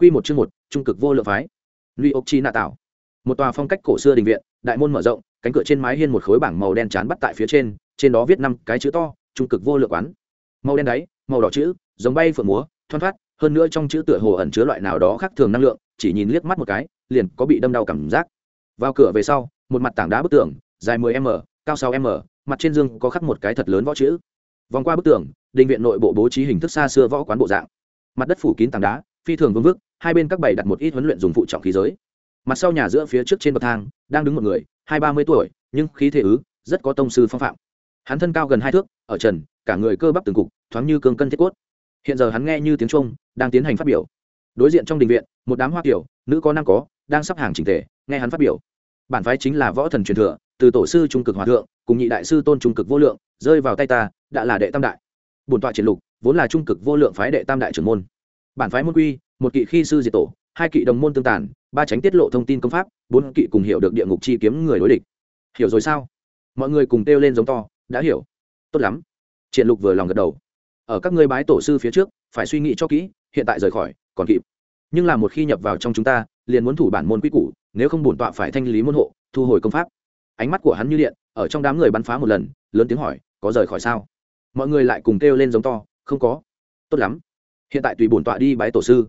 Quy một chương một, trung cực vô lượng phái. Lụy ốc chi nạ tạo. Một tòa phong cách cổ xưa đình viện, đại môn mở rộng, cánh cửa trên mái hiên một khối bảng màu đen chán bắt tại phía trên, trên đó viết năm cái chữ to, trung cực vô lượng quán. Màu đen đấy, màu đỏ chữ, giống bay phượng múa, thoăn thoát, hơn nữa trong chữ tựa hồ ẩn chứa loại nào đó khác thường năng lượng, chỉ nhìn liếc mắt một cái, liền có bị đâm đau cảm giác. Vào cửa về sau, một mặt tảng đá bức tường, dài 10m, cao 6m, mặt trên dương có khắc một cái thật lớn võ chữ. Vòng qua bức tường, đình viện nội bộ bố trí hình thức xa xưa võ quán bộ dạng. Mặt đất phủ kín tảng đá, phi thường vương vức, hai bên các bày đặt một ít huấn luyện dùng phụ trọng khí giới. Mặt sau nhà giữa phía trước trên bậc thang, đang đứng một người, hai ba mươi tuổi, nhưng khí thể ứ, rất có tông sư phong phạm. Hắn thân cao gần hai thước, ở trần, cả người cơ bắp từng cục, thoáng như cương cân thiết cốt. Hiện giờ hắn nghe như tiếng trung đang tiến hành phát biểu. Đối diện trong đình viện, một đám hoa kiểu, nữ có nam có, đang sắp hàng trình tề, nghe hắn phát biểu. Bản phái chính là võ thần truyền thừa, từ tổ sư trung cực hòa thượng, cùng nhị đại sư tôn trung cực vô lượng, rơi vào tay ta, đã là đệ tam đại. Bổn tọa triển lục, vốn là trung cực vô lượng phái đệ tam đại trưởng môn. Bản phái môn quy một kỵ khi sư diệt tổ, hai kỵ đồng môn tương tàn, ba tránh tiết lộ thông tin công pháp, bốn kỵ cùng hiểu được địa ngục chi kiếm người đối địch. Hiểu rồi sao? Mọi người cùng kêu lên giống to, đã hiểu. Tốt lắm. Triển lục vừa lòng gật đầu. Ở các ngươi bái tổ sư phía trước, phải suy nghĩ cho kỹ, hiện tại rời khỏi, còn kịp. Nhưng là một khi nhập vào trong chúng ta, liền muốn thủ bản môn quy củ, nếu không bổn tọa phải thanh lý môn hộ, thu hồi công pháp. Ánh mắt của hắn như điện, ở trong đám người bắn phá một lần, lớn tiếng hỏi, có rời khỏi sao? Mọi người lại cùng kêu lên giống to, không có. Tốt lắm. Hiện tại tùy bổn tọa đi bái tổ sư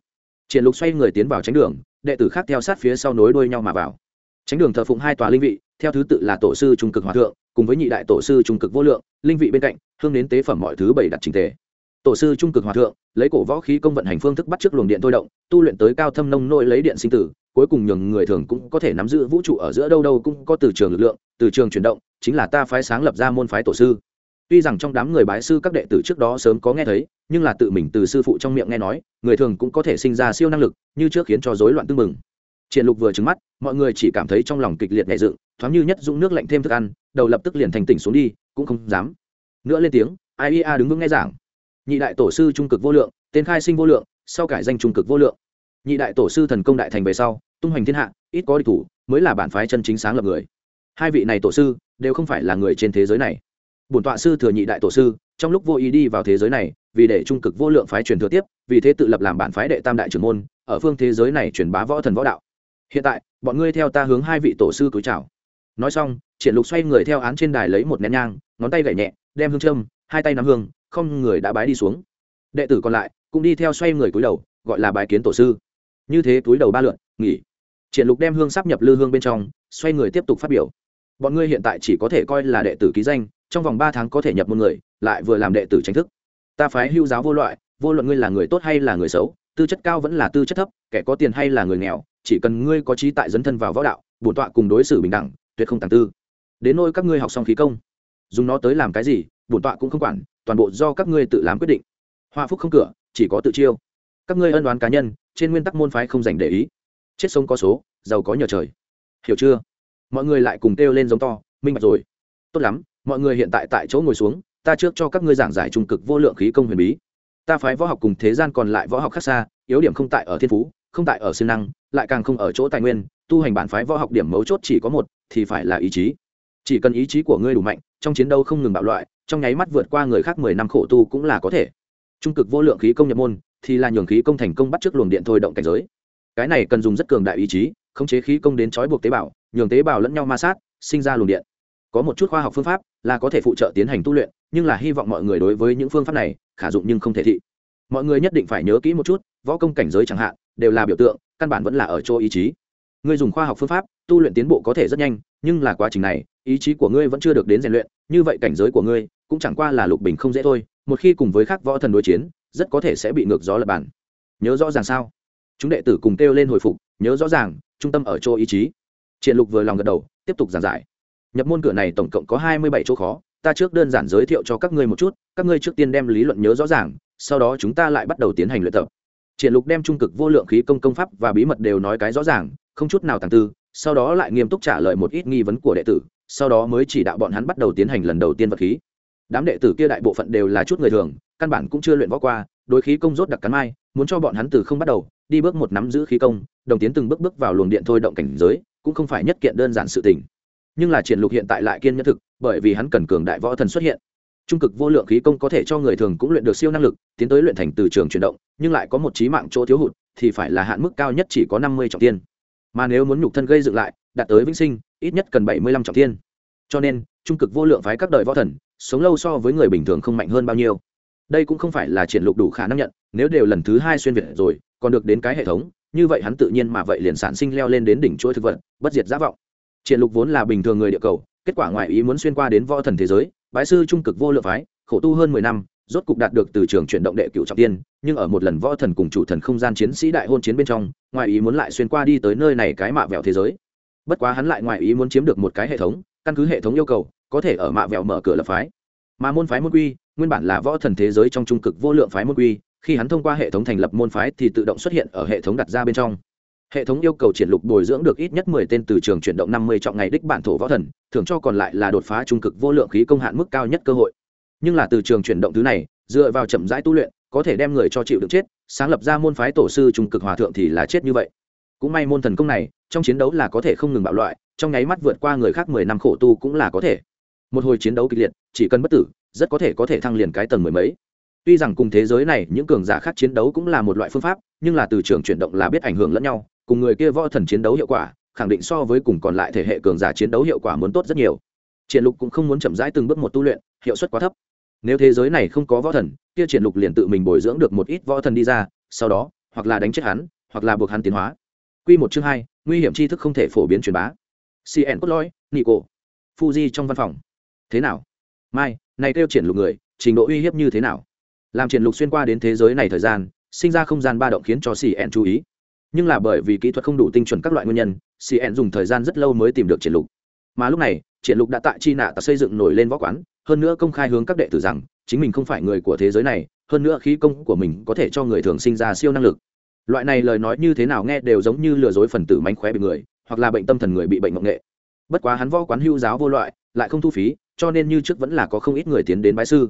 triển lục xoay người tiến vào tránh đường, đệ tử khác theo sát phía sau nối đuôi nhau mà vào. Tránh đường thờ phụng hai tòa linh vị, theo thứ tự là tổ sư trung cực hòa thượng, cùng với nhị đại tổ sư trung cực vô lượng, linh vị bên cạnh, hương đến tế phẩm mọi thứ bảy đặt trình tề. Tổ sư trung cực hòa thượng, lấy cổ võ khí công vận hành phương thức bắt chước luồng điện thôi động, tu luyện tới cao thâm nông nội lấy điện sinh tử, cuối cùng nhường người thường cũng có thể nắm giữ vũ trụ ở giữa đâu đâu cũng có từ trường lực lượng, từ trường chuyển động, chính là ta phái sáng lập ra môn phái tổ sư tuy rằng trong đám người bái sư các đệ tử trước đó sớm có nghe thấy, nhưng là tự mình từ sư phụ trong miệng nghe nói, người thường cũng có thể sinh ra siêu năng lực, như trước khiến cho rối loạn tương mừng triển lục vừa trừng mắt, mọi người chỉ cảm thấy trong lòng kịch liệt nhẹ dựng, thoáng như nhất dũng nước lạnh thêm thức ăn, đầu lập tức liền thành tỉnh xuống đi, cũng không dám. Nữa lên tiếng ia đứng vững nghe giảng. Nhị đại tổ sư trung cực vô lượng, tên khai sinh vô lượng, sau cải danh trung cực vô lượng. Nhị đại tổ sư thần công đại thành về sau, tung hoành thiên hạ, ít có địch thủ, mới là bản phái chân chính sáng lập người. Hai vị này tổ sư, đều không phải là người trên thế giới này bổn tọa sư thừa nhị đại tổ sư, trong lúc vô ý đi vào thế giới này, vì để trung cực vô lượng phái truyền thừa tiếp, vì thế tự lập làm bản phái đệ tam đại trưởng môn, ở phương thế giới này truyền bá võ thần võ đạo. Hiện tại, bọn ngươi theo ta hướng hai vị tổ sư cúi chào. Nói xong, triển lục xoay người theo án trên đài lấy một nén nhang, ngón tay gảy nhẹ, đem hương châm, hai tay nắm hương, không người đã bái đi xuống. Đệ tử còn lại cũng đi theo xoay người cúi đầu, gọi là bài kiến tổ sư. Như thế cúi đầu ba lượn, nghỉ. Triển lục đem hương sắp nhập lư hương bên trong, xoay người tiếp tục phát biểu. Bọn ngươi hiện tại chỉ có thể coi là đệ tử ký danh trong vòng ba tháng có thể nhập môn người, lại vừa làm đệ tử tranh thức. Ta phái hưu giáo vô loại, vô luận ngươi là người tốt hay là người xấu, tư chất cao vẫn là tư chất thấp, kẻ có tiền hay là người nghèo, chỉ cần ngươi có trí tại dấn thân vào võ đạo, bổn tọa cùng đối xử bình đẳng, tuyệt không tàng tư. Đến nôi các ngươi học xong khí công, dùng nó tới làm cái gì, bổn tọa cũng không quản, toàn bộ do các ngươi tự làm quyết định. Hoa phúc không cửa, chỉ có tự chiêu. Các ngươi ân đoán cá nhân, trên nguyên tắc môn phái không dành để ý. Chết sống có số, giàu có nhờ trời. Hiểu chưa? Mọi người lại cùng kêu lên giống to, minh bạch rồi. Tốt lắm mọi người hiện tại tại chỗ ngồi xuống, ta trước cho các ngươi giảng giải trung cực vô lượng khí công huyền bí. Ta phái võ học cùng thế gian còn lại võ học khác xa, yếu điểm không tại ở thiên phú, không tại ở siêng năng, lại càng không ở chỗ tài nguyên, tu hành bản phái võ học điểm mấu chốt chỉ có một, thì phải là ý chí. Chỉ cần ý chí của ngươi đủ mạnh, trong chiến đấu không ngừng bạo loại, trong nháy mắt vượt qua người khác mười năm khổ tu cũng là có thể. Trung cực vô lượng khí công nhập môn, thì là nhường khí công thành công bắt trước luồng điện thôi động cảnh giới. Cái này cần dùng rất cường đại ý chí, khống chế khí công đến trói buộc tế bào, nhường tế bào lẫn nhau ma sát, sinh ra luồng điện có một chút khoa học phương pháp là có thể phụ trợ tiến hành tu luyện, nhưng là hy vọng mọi người đối với những phương pháp này khả dụng nhưng không thể thị. Mọi người nhất định phải nhớ kỹ một chút, võ công cảnh giới chẳng hạn, đều là biểu tượng, căn bản vẫn là ở chỗ ý chí. Ngươi dùng khoa học phương pháp, tu luyện tiến bộ có thể rất nhanh, nhưng là quá trình này, ý chí của ngươi vẫn chưa được đến rèn luyện, như vậy cảnh giới của ngươi cũng chẳng qua là lục bình không dễ thôi, một khi cùng với các võ thần đối chiến, rất có thể sẽ bị ngược gió lập bản nhớ rõ ràng sao? Chúng đệ tử cùng kêu lên hồi phục, nhớ rõ ràng, trung tâm ở chỗ ý chí. Triển lục vừa lòng gật đầu, tiếp tục giảng giải nhập môn cửa này tổng cộng có hai mươi bảy chỗ khó, ta trước đơn giản giới thiệu cho các ngươi một chút, các ngươi trước tiên đem lý luận nhớ rõ ràng, sau đó chúng ta lại bắt đầu tiến hành luyện tập. Triển lục đem trung cực vô lượng khí công công pháp và bí mật đều nói cái rõ ràng, không chút nào tàng tư, sau đó lại nghiêm túc trả lời một ít nghi vấn của đệ tử, sau đó mới chỉ đạo bọn hắn bắt đầu tiến hành lần đầu tiên vật khí. Đám đệ tử kia đại bộ phận đều là chút người thường, căn bản cũng chưa luyện võ qua, đối khí công rốt đặc cắn mai, muốn cho bọn hắn từ không bắt đầu, đi bước một nắm giữ khí công, đồng tiến từng bước bước vào luồng điện thôi động cảnh giới, cũng không phải nhất kiện đơn giản sự tình nhưng là triển lục hiện tại lại kiên nhẫn thực, bởi vì hắn cần cường đại võ thần xuất hiện. Trung cực vô lượng khí công có thể cho người thường cũng luyện được siêu năng lực, tiến tới luyện thành từ trường chuyển động, nhưng lại có một trí mạng chỗ thiếu hụt, thì phải là hạn mức cao nhất chỉ có năm mươi trọng tiên. Mà nếu muốn nhục thân gây dựng lại, đạt tới vĩnh sinh, ít nhất cần bảy mươi lăm trọng tiên. Cho nên, trung cực vô lượng phái các đời võ thần, sống lâu so với người bình thường không mạnh hơn bao nhiêu. Đây cũng không phải là triển lục đủ khả năng nhận, nếu đều lần thứ hai xuyên việt rồi, còn được đến cái hệ thống, như vậy hắn tự nhiên mà vậy liền sản sinh leo lên đến đỉnh chuỗi thực vật, bất diệt giá vọng triển lục vốn là bình thường người địa cầu, kết quả ngoại ý muốn xuyên qua đến võ thần thế giới, bái sư trung cực vô lượng phái, khổ tu hơn mười năm, rốt cục đạt được từ trường chuyển động đệ cựu trọng tiên, nhưng ở một lần võ thần cùng chủ thần không gian chiến sĩ đại hôn chiến bên trong ngoại ý muốn lại xuyên qua đi tới nơi này cái mạ vẹo thế giới. Bất quá hắn lại ngoại ý muốn chiếm được một cái hệ thống, căn cứ hệ thống yêu cầu, có thể ở mạ vẹo mở cửa lập phái. Mà môn phái môn quy, nguyên bản là võ thần thế giới trong trung cực vô lượng phái môn quy, khi hắn thông qua hệ thống thành lập môn phái thì tự động xuất hiện ở hệ thống đặt ra bên trong hệ thống yêu cầu triển lục bồi dưỡng được ít nhất mười tên từ trường chuyển động năm mươi trọng ngày đích bản thổ võ thần thưởng cho còn lại là đột phá trung cực vô lượng khí công hạn mức cao nhất cơ hội. Nhưng là từ trường chuyển động thứ này, dựa vào chậm rãi tu luyện, có thể đem người cho chịu được chết, sáng lập ra môn phái tổ sư trung cực hòa thượng thì là chết như vậy. Cũng may môn thần công này, trong chiến đấu là có thể không ngừng bạo loại, trong nháy mắt vượt qua người khác mười năm khổ tu cũng là có thể. Một hồi chiến đấu kịch liệt, chỉ cần bất tử, rất có thể có thể thăng liền cái tầng mười mấy. Tuy rằng cùng thế giới này những cường giả khác chiến đấu cũng là một loại phương pháp, nhưng là từ trường chuyển động là biết ảnh hưởng lẫn nhau cùng người kia võ thần chiến đấu hiệu quả, khẳng định so với cùng còn lại thể hệ cường giả chiến đấu hiệu quả muốn tốt rất nhiều. Triển lục cũng không muốn chậm rãi từng bước một tu luyện, hiệu suất quá thấp. Nếu thế giới này không có võ thần, kia triển lục liền tự mình bồi dưỡng được một ít võ thần đi ra, sau đó, hoặc là đánh chết hắn, hoặc là buộc hắn tiến hóa. Quy một chương hai, nguy hiểm tri thức không thể phổ biến truyền bá. Cn cốt lõi, nico. Fuji trong văn phòng. Thế nào? Mai, này kêu triển lục người, trình độ uy hiếp như thế nào? Làm triển lục xuyên qua đến thế giới này thời gian, sinh ra không gian ba động khiến cho cn chú ý nhưng là bởi vì kỹ thuật không đủ tinh chuẩn các loại nguyên nhân cn dùng thời gian rất lâu mới tìm được triển lục. Mà lúc này, triển lục đã tại chi nạ ta xây dựng nổi lên võ quán, hơn nữa công khai hướng các đệ tử rằng, chính mình không phải người của thế giới này, hơn nữa khí công của mình có thể cho người thường sinh ra siêu năng lực. Loại này lời nói như thế nào nghe đều giống như lừa dối phần tử mánh khóe bị người, hoặc là bệnh tâm thần người bị bệnh ngọc nghệ. Bất quá hắn võ quán hưu giáo vô loại, lại không thu phí, cho nên như trước vẫn là có không ít người tiến đến bái sư.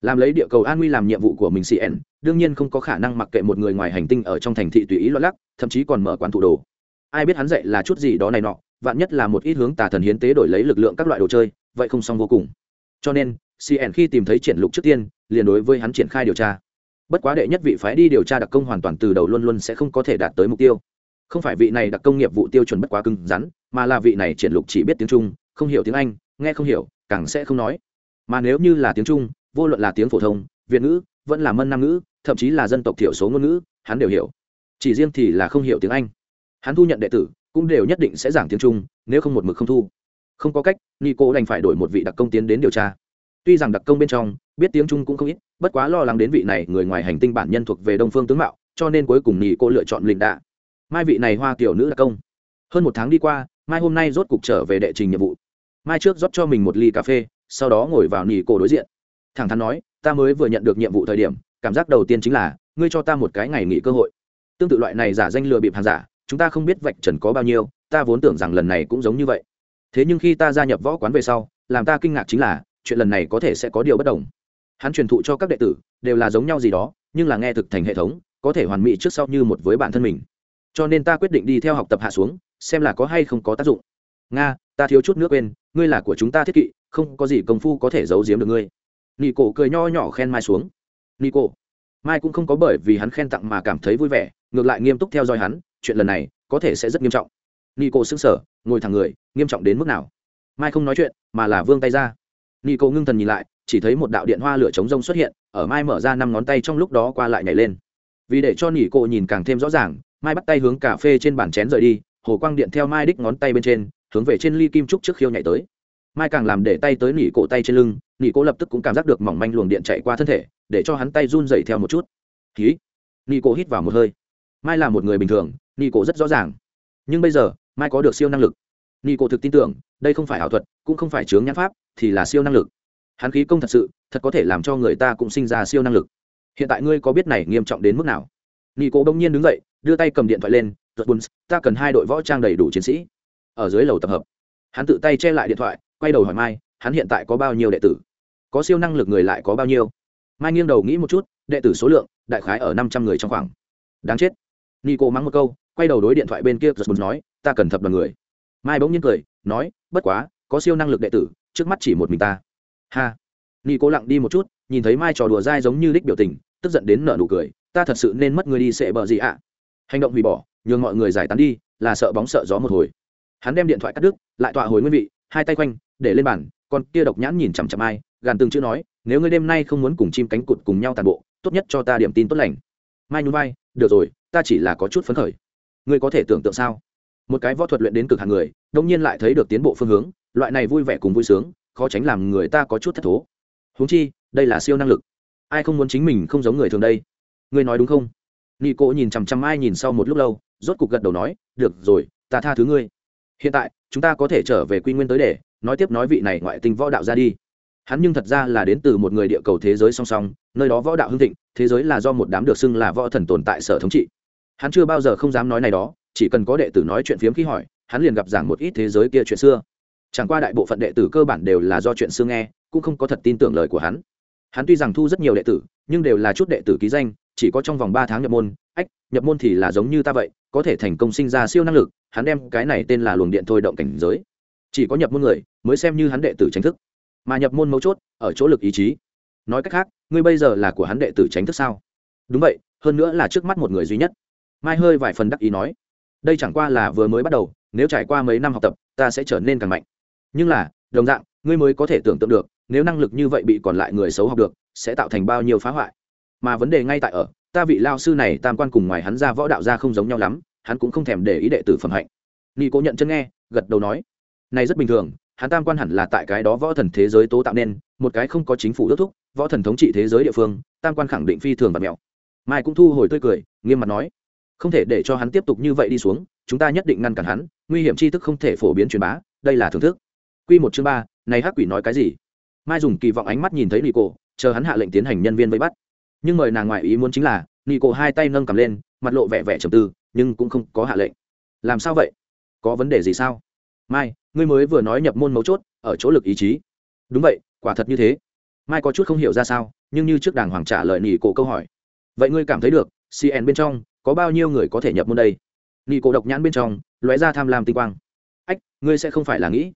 Làm lấy địa cầu an nguy làm nhiệm vụ của mình cn đương nhiên không có khả năng mặc kệ một người ngoài hành tinh ở trong thành thị tùy ý loạn lắc, thậm chí còn mở quán thủ đồ. Ai biết hắn dạy là chút gì đó này nọ, vạn nhất là một ít hướng tà thần hiến tế đổi lấy lực lượng các loại đồ chơi, vậy không xong vô cùng. Cho nên cn khi tìm thấy triển lục trước tiên, liền đối với hắn triển khai điều tra. Bất quá đệ nhất vị phái đi điều tra đặc công hoàn toàn từ đầu luôn luôn sẽ không có thể đạt tới mục tiêu. Không phải vị này đặc công nghiệp vụ tiêu chuẩn bất quá cứng rắn, mà là vị này triển lục chỉ biết tiếng trung, không hiểu tiếng anh, nghe không hiểu, càng sẽ không nói. Mà nếu như là tiếng trung, vô luận là tiếng phổ thông, việt ngữ, vẫn là mân nam ngữ thậm chí là dân tộc thiểu số ngôn ngữ, hắn đều hiểu. Chỉ riêng thì là không hiểu tiếng anh. Hắn thu nhận đệ tử, cũng đều nhất định sẽ giảng tiếng trung, nếu không một mực không thu. Không có cách, nico đành phải đổi một vị đặc công tiến đến điều tra. Tuy rằng đặc công bên trong, biết tiếng trung cũng không ít, bất quá lo lắng đến vị này người ngoài hành tinh bản nhân thuộc về đông phương tướng mạo, cho nên cuối cùng nico lựa chọn lịnh đạ. Mai vị này hoa kiểu nữ đặc công. Hơn một tháng đi qua, mai hôm nay rốt cục trở về đệ trình nhiệm vụ. Mai trước rót cho mình một ly cà phê, sau đó ngồi vào nỉ cổ đối diện. Thẳng thắn nói, ta mới vừa nhận được nhiệm vụ thời điểm cảm giác đầu tiên chính là, ngươi cho ta một cái ngày nghỉ cơ hội. Tương tự loại này giả danh lừa bịp hàng giả, chúng ta không biết vạch trần có bao nhiêu, ta vốn tưởng rằng lần này cũng giống như vậy. Thế nhưng khi ta gia nhập võ quán về sau, làm ta kinh ngạc chính là, chuyện lần này có thể sẽ có điều bất đồng. Hắn truyền thụ cho các đệ tử, đều là giống nhau gì đó, nhưng là nghe thực thành hệ thống, có thể hoàn mỹ trước sau như một với bản thân mình. Cho nên ta quyết định đi theo học tập hạ xuống, xem là có hay không có tác dụng. Nga, ta thiếu chút nước quên, ngươi là của chúng ta thiết kỵ, không có gì công phu có thể giấu giếm được ngươi. Nị cổ cười nho nhỏ khen mai xuống. Nico. Mai cũng không có bởi vì hắn khen tặng mà cảm thấy vui vẻ, ngược lại nghiêm túc theo dõi hắn, chuyện lần này có thể sẽ rất nghiêm trọng. Nico sững xứng sở ngồi thẳng người, nghiêm trọng đến mức nào? Mai không nói chuyện, mà là vương tay ra. Nico ngưng thần nhìn lại, chỉ thấy một đạo điện hoa lửa chống rông xuất hiện, ở mai mở ra năm ngón tay trong lúc đó qua lại nhảy lên. Vì để cho nỉ cổ nhìn càng thêm rõ ràng, mai bắt tay hướng cà phê trên bàn chén rời đi, hồ quang điện theo mai đích ngón tay bên trên, hướng về trên ly kim trúc trước khiêu nhảy tới. Mai càng làm để tay tới nỉ cổ tay trên lưng nỉ cổ lập tức cũng cảm giác được mỏng manh luồng điện chạy qua thân thể để cho hắn tay run dậy theo một chút. Khí nỉ cổ hít vào một hơi. Mai là một người bình thường nỉ cổ rất rõ ràng. Nhưng bây giờ, mai có được siêu năng lực. Nỉ cổ thực tin tưởng, đây không phải ảo thuật, cũng không phải chướng nhãn pháp, thì là siêu năng lực. Hắn khí công thật sự, thật có thể làm cho người ta cũng sinh ra siêu năng lực. Hiện tại ngươi có biết này nghiêm trọng đến mức nào? Nỉ cổ đông nhiên đứng dậy, đưa tay cầm điện thoại lên bùn ta cần hai đội võ trang đầy đủ chiến sĩ. Ở dưới lầu tập hợp, hắn tự tay che lại điện thoại, quay đầu hỏi mai, hắn hiện tại có bao nhiêu đệ tử? Có siêu năng lực người lại có bao nhiêu? Mai nghiêng đầu nghĩ một chút, đệ tử số lượng, đại khái ở năm trăm người trong khoảng. Đáng chết. Nico mắng một câu, quay đầu đối điện thoại bên kia giật nói, ta cần thập đoàn người. Mai bỗng nhiên cười, nói, bất quá, có siêu năng lực đệ tử, trước mắt chỉ một mình ta. Ha. Nico lặng đi một chút, nhìn thấy mai trò đùa dai giống như đích biểu tình, tức giận đến nợ nụ cười, ta thật sự nên mất người đi sệ bờ gì ạ? Hành động hủy bỏ, nhường mọi người giải tán đi, là sợ bóng sợ gió một hồi. Hắn đem điện thoại cắt đứt, lại tọa hồi nguyên vị, hai tay quanh, để lên bàn con kia độc nhãn nhìn chằm chằm ai, gàn từng chữ nói, nếu ngươi đêm nay không muốn cùng chim cánh cụt cùng nhau tàn bộ, tốt nhất cho ta điểm tin tốt lành. Mai nhún vai, được rồi, ta chỉ là có chút phấn khởi. Ngươi có thể tưởng tượng sao? Một cái võ thuật luyện đến cực hàng người, đông nhiên lại thấy được tiến bộ phương hướng, loại này vui vẻ cùng vui sướng, khó tránh làm người ta có chút thất thố. Huống chi, đây là siêu năng lực. Ai không muốn chính mình không giống người thường đây? Ngươi nói đúng không? Nị cô nhìn chằm chằm ai nhìn sau một lúc lâu, rốt cục gật đầu nói, được rồi, ta tha thứ ngươi. Hiện tại, chúng ta có thể trở về quy nguyên tới để nói tiếp nói vị này ngoại tinh võ đạo ra đi. Hắn nhưng thật ra là đến từ một người địa cầu thế giới song song, nơi đó võ đạo hưng thịnh, thế giới là do một đám được xưng là võ thần tồn tại sở thống trị. Hắn chưa bao giờ không dám nói này đó, chỉ cần có đệ tử nói chuyện phiếm khi hỏi, hắn liền gặp giảng một ít thế giới kia chuyện xưa. Chẳng qua đại bộ phận đệ tử cơ bản đều là do chuyện xưa nghe, cũng không có thật tin tưởng lời của hắn. Hắn tuy rằng thu rất nhiều đệ tử, nhưng đều là chút đệ tử ký danh, chỉ có trong vòng ba tháng nhập môn, ách, nhập môn thì là giống như ta vậy, có thể thành công sinh ra siêu năng lực, hắn đem cái này tên là luồng điện thôi động cảnh giới chỉ có nhập môn người mới xem như hắn đệ tử tránh thức. Mà nhập môn mấu chốt ở chỗ lực ý chí. Nói cách khác, ngươi bây giờ là của hắn đệ tử tránh thức sao? Đúng vậy, hơn nữa là trước mắt một người duy nhất. Mai hơi vài phần đắc ý nói, đây chẳng qua là vừa mới bắt đầu, nếu trải qua mấy năm học tập, ta sẽ trở nên càng mạnh. Nhưng là, đồng dạng, ngươi mới có thể tưởng tượng được, nếu năng lực như vậy bị còn lại người xấu học được, sẽ tạo thành bao nhiêu phá hoại. Mà vấn đề ngay tại ở, ta vị lao sư này tam quan cùng ngoài hắn ra võ đạo ra không giống nhau lắm, hắn cũng không thèm để ý đệ tử phẩm hạnh. Ni cố nhận chân nghe, gật đầu nói này rất bình thường, hắn tam quan hẳn là tại cái đó võ thần thế giới tố tạo nên, một cái không có chính phủ ước thúc, võ thần thống trị thế giới địa phương, tam quan khẳng định phi thường và mẹo. Mai cũng thu hồi tươi cười, nghiêm mặt nói, không thể để cho hắn tiếp tục như vậy đi xuống, chúng ta nhất định ngăn cản hắn, nguy hiểm tri thức không thể phổ biến truyền bá, đây là thưởng thức. Quy một chương ba, này hắc quỷ nói cái gì? Mai dùng kỳ vọng ánh mắt nhìn thấy nị cổ chờ hắn hạ lệnh tiến hành nhân viên vây bắt. Nhưng mời nàng ngoại ý muốn chính là nị cổ hai tay nâng cầm lên, mặt lộ vẻ vẻ trầm tư, nhưng cũng không có hạ lệnh. Làm sao vậy? Có vấn đề gì sao? Mai, ngươi mới vừa nói nhập môn mấu chốt, ở chỗ lực ý chí. Đúng vậy, quả thật như thế. Mai có chút không hiểu ra sao, nhưng như trước đàng hoàng trả lời nỉ cổ câu hỏi. Vậy ngươi cảm thấy được cn bên trong, có bao nhiêu người có thể nhập môn đây? Nỉ cổ độc nhãn bên trong, lóe ra tham lam tinh quang. Ách, ngươi sẽ không phải là nghĩ.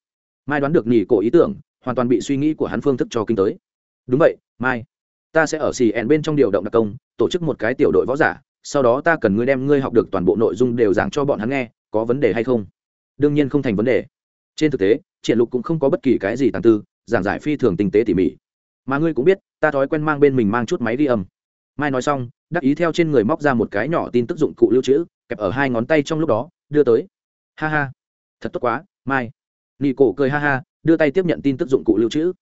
Mai đoán được nỉ cổ ý tưởng, hoàn toàn bị suy nghĩ của hắn phương thức cho kinh tới. Đúng vậy, mai. Ta sẽ ở cn bên trong điều động đặc công, tổ chức một cái tiểu đội võ giả, sau đó ta cần ngươi đem ngươi học được toàn bộ nội dung đều giảng cho bọn hắn nghe, có vấn đề hay không? Đương nhiên không thành vấn đề. Trên thực tế triển lục cũng không có bất kỳ cái gì tàng tư, giảng giải phi thường tinh tế tỉ mỉ. Mà ngươi cũng biết, ta thói quen mang bên mình mang chút máy ghi âm. Mai nói xong, đắc ý theo trên người móc ra một cái nhỏ tin tức dụng cụ lưu trữ, kẹp ở hai ngón tay trong lúc đó, đưa tới. Ha ha. Thật tốt quá, mai. Nị cổ cười ha ha, đưa tay tiếp nhận tin tức dụng cụ lưu trữ.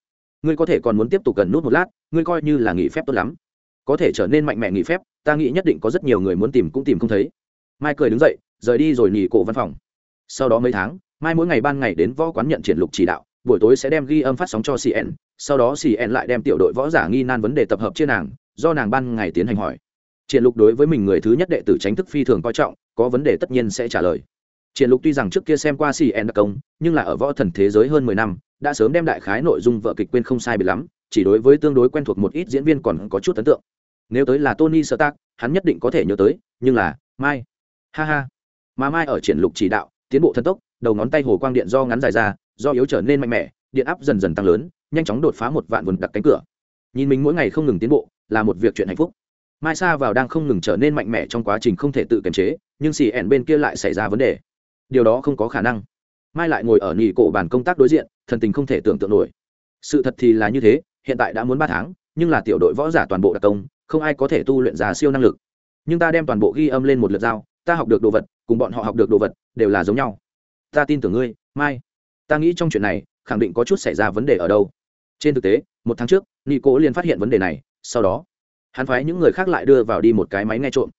Ngươi có thể còn muốn tiếp tục cần nút một lát, ngươi coi như là nghỉ phép tốt lắm. Có thể trở nên mạnh mẽ nghỉ phép, ta nghĩ nhất định có rất nhiều người muốn tìm cũng tìm không thấy. Mai cười đứng dậy, rời đi rồi nghỉ cổ văn phòng sau đó mấy tháng, mai mỗi ngày ban ngày đến võ quán nhận triển lục chỉ đạo, buổi tối sẽ đem ghi âm phát sóng cho cn sau đó cn lại đem tiểu đội võ giả nghi nan vấn đề tập hợp trên nàng, do nàng ban ngày tiến hành hỏi. Triển lục đối với mình người thứ nhất đệ tử tránh thức phi thường coi trọng, có vấn đề tất nhiên sẽ trả lời. Triển lục tuy rằng trước kia xem qua cn đặc công, nhưng là ở võ thần thế giới hơn mười năm, đã sớm đem đại khái nội dung vợ kịch quên không sai biệt lắm, chỉ đối với tương đối quen thuộc một ít diễn viên còn có chút ấn tượng. Nếu tới là tony stark, hắn nhất định có thể nhớ tới, nhưng là, mai. Ha ha. Mà mai ở triển lục chỉ đạo tiến bộ thần tốc, đầu ngón tay hồ quang điện do ngắn dài ra, do yếu trở nên mạnh mẽ, điện áp dần dần tăng lớn, nhanh chóng đột phá một vạn vườn đặt cánh cửa. Nhìn mình mỗi ngày không ngừng tiến bộ, là một việc chuyện hạnh phúc. Mai sa vào đang không ngừng trở nên mạnh mẽ trong quá trình không thể tự kiềm chế, nhưng xì ẻn bên kia lại xảy ra vấn đề. Điều đó không có khả năng. Mai lại ngồi ở nghỉ cổ bàn công tác đối diện, thần tình không thể tưởng tượng nổi. Sự thật thì là như thế, hiện tại đã muốn ba tháng, nhưng là tiểu đội võ giả toàn bộ đặc công, không ai có thể tu luyện ra siêu năng lực. Nhưng ta đem toàn bộ ghi âm lên một lượt dao ta học được đồ vật, cùng bọn họ học được đồ vật, đều là giống nhau. Ta tin tưởng ngươi, mai. Ta nghĩ trong chuyện này, khẳng định có chút xảy ra vấn đề ở đâu. Trên thực tế, một tháng trước, nico liền phát hiện vấn đề này, sau đó, hắn phái những người khác lại đưa vào đi một cái máy nghe trộm.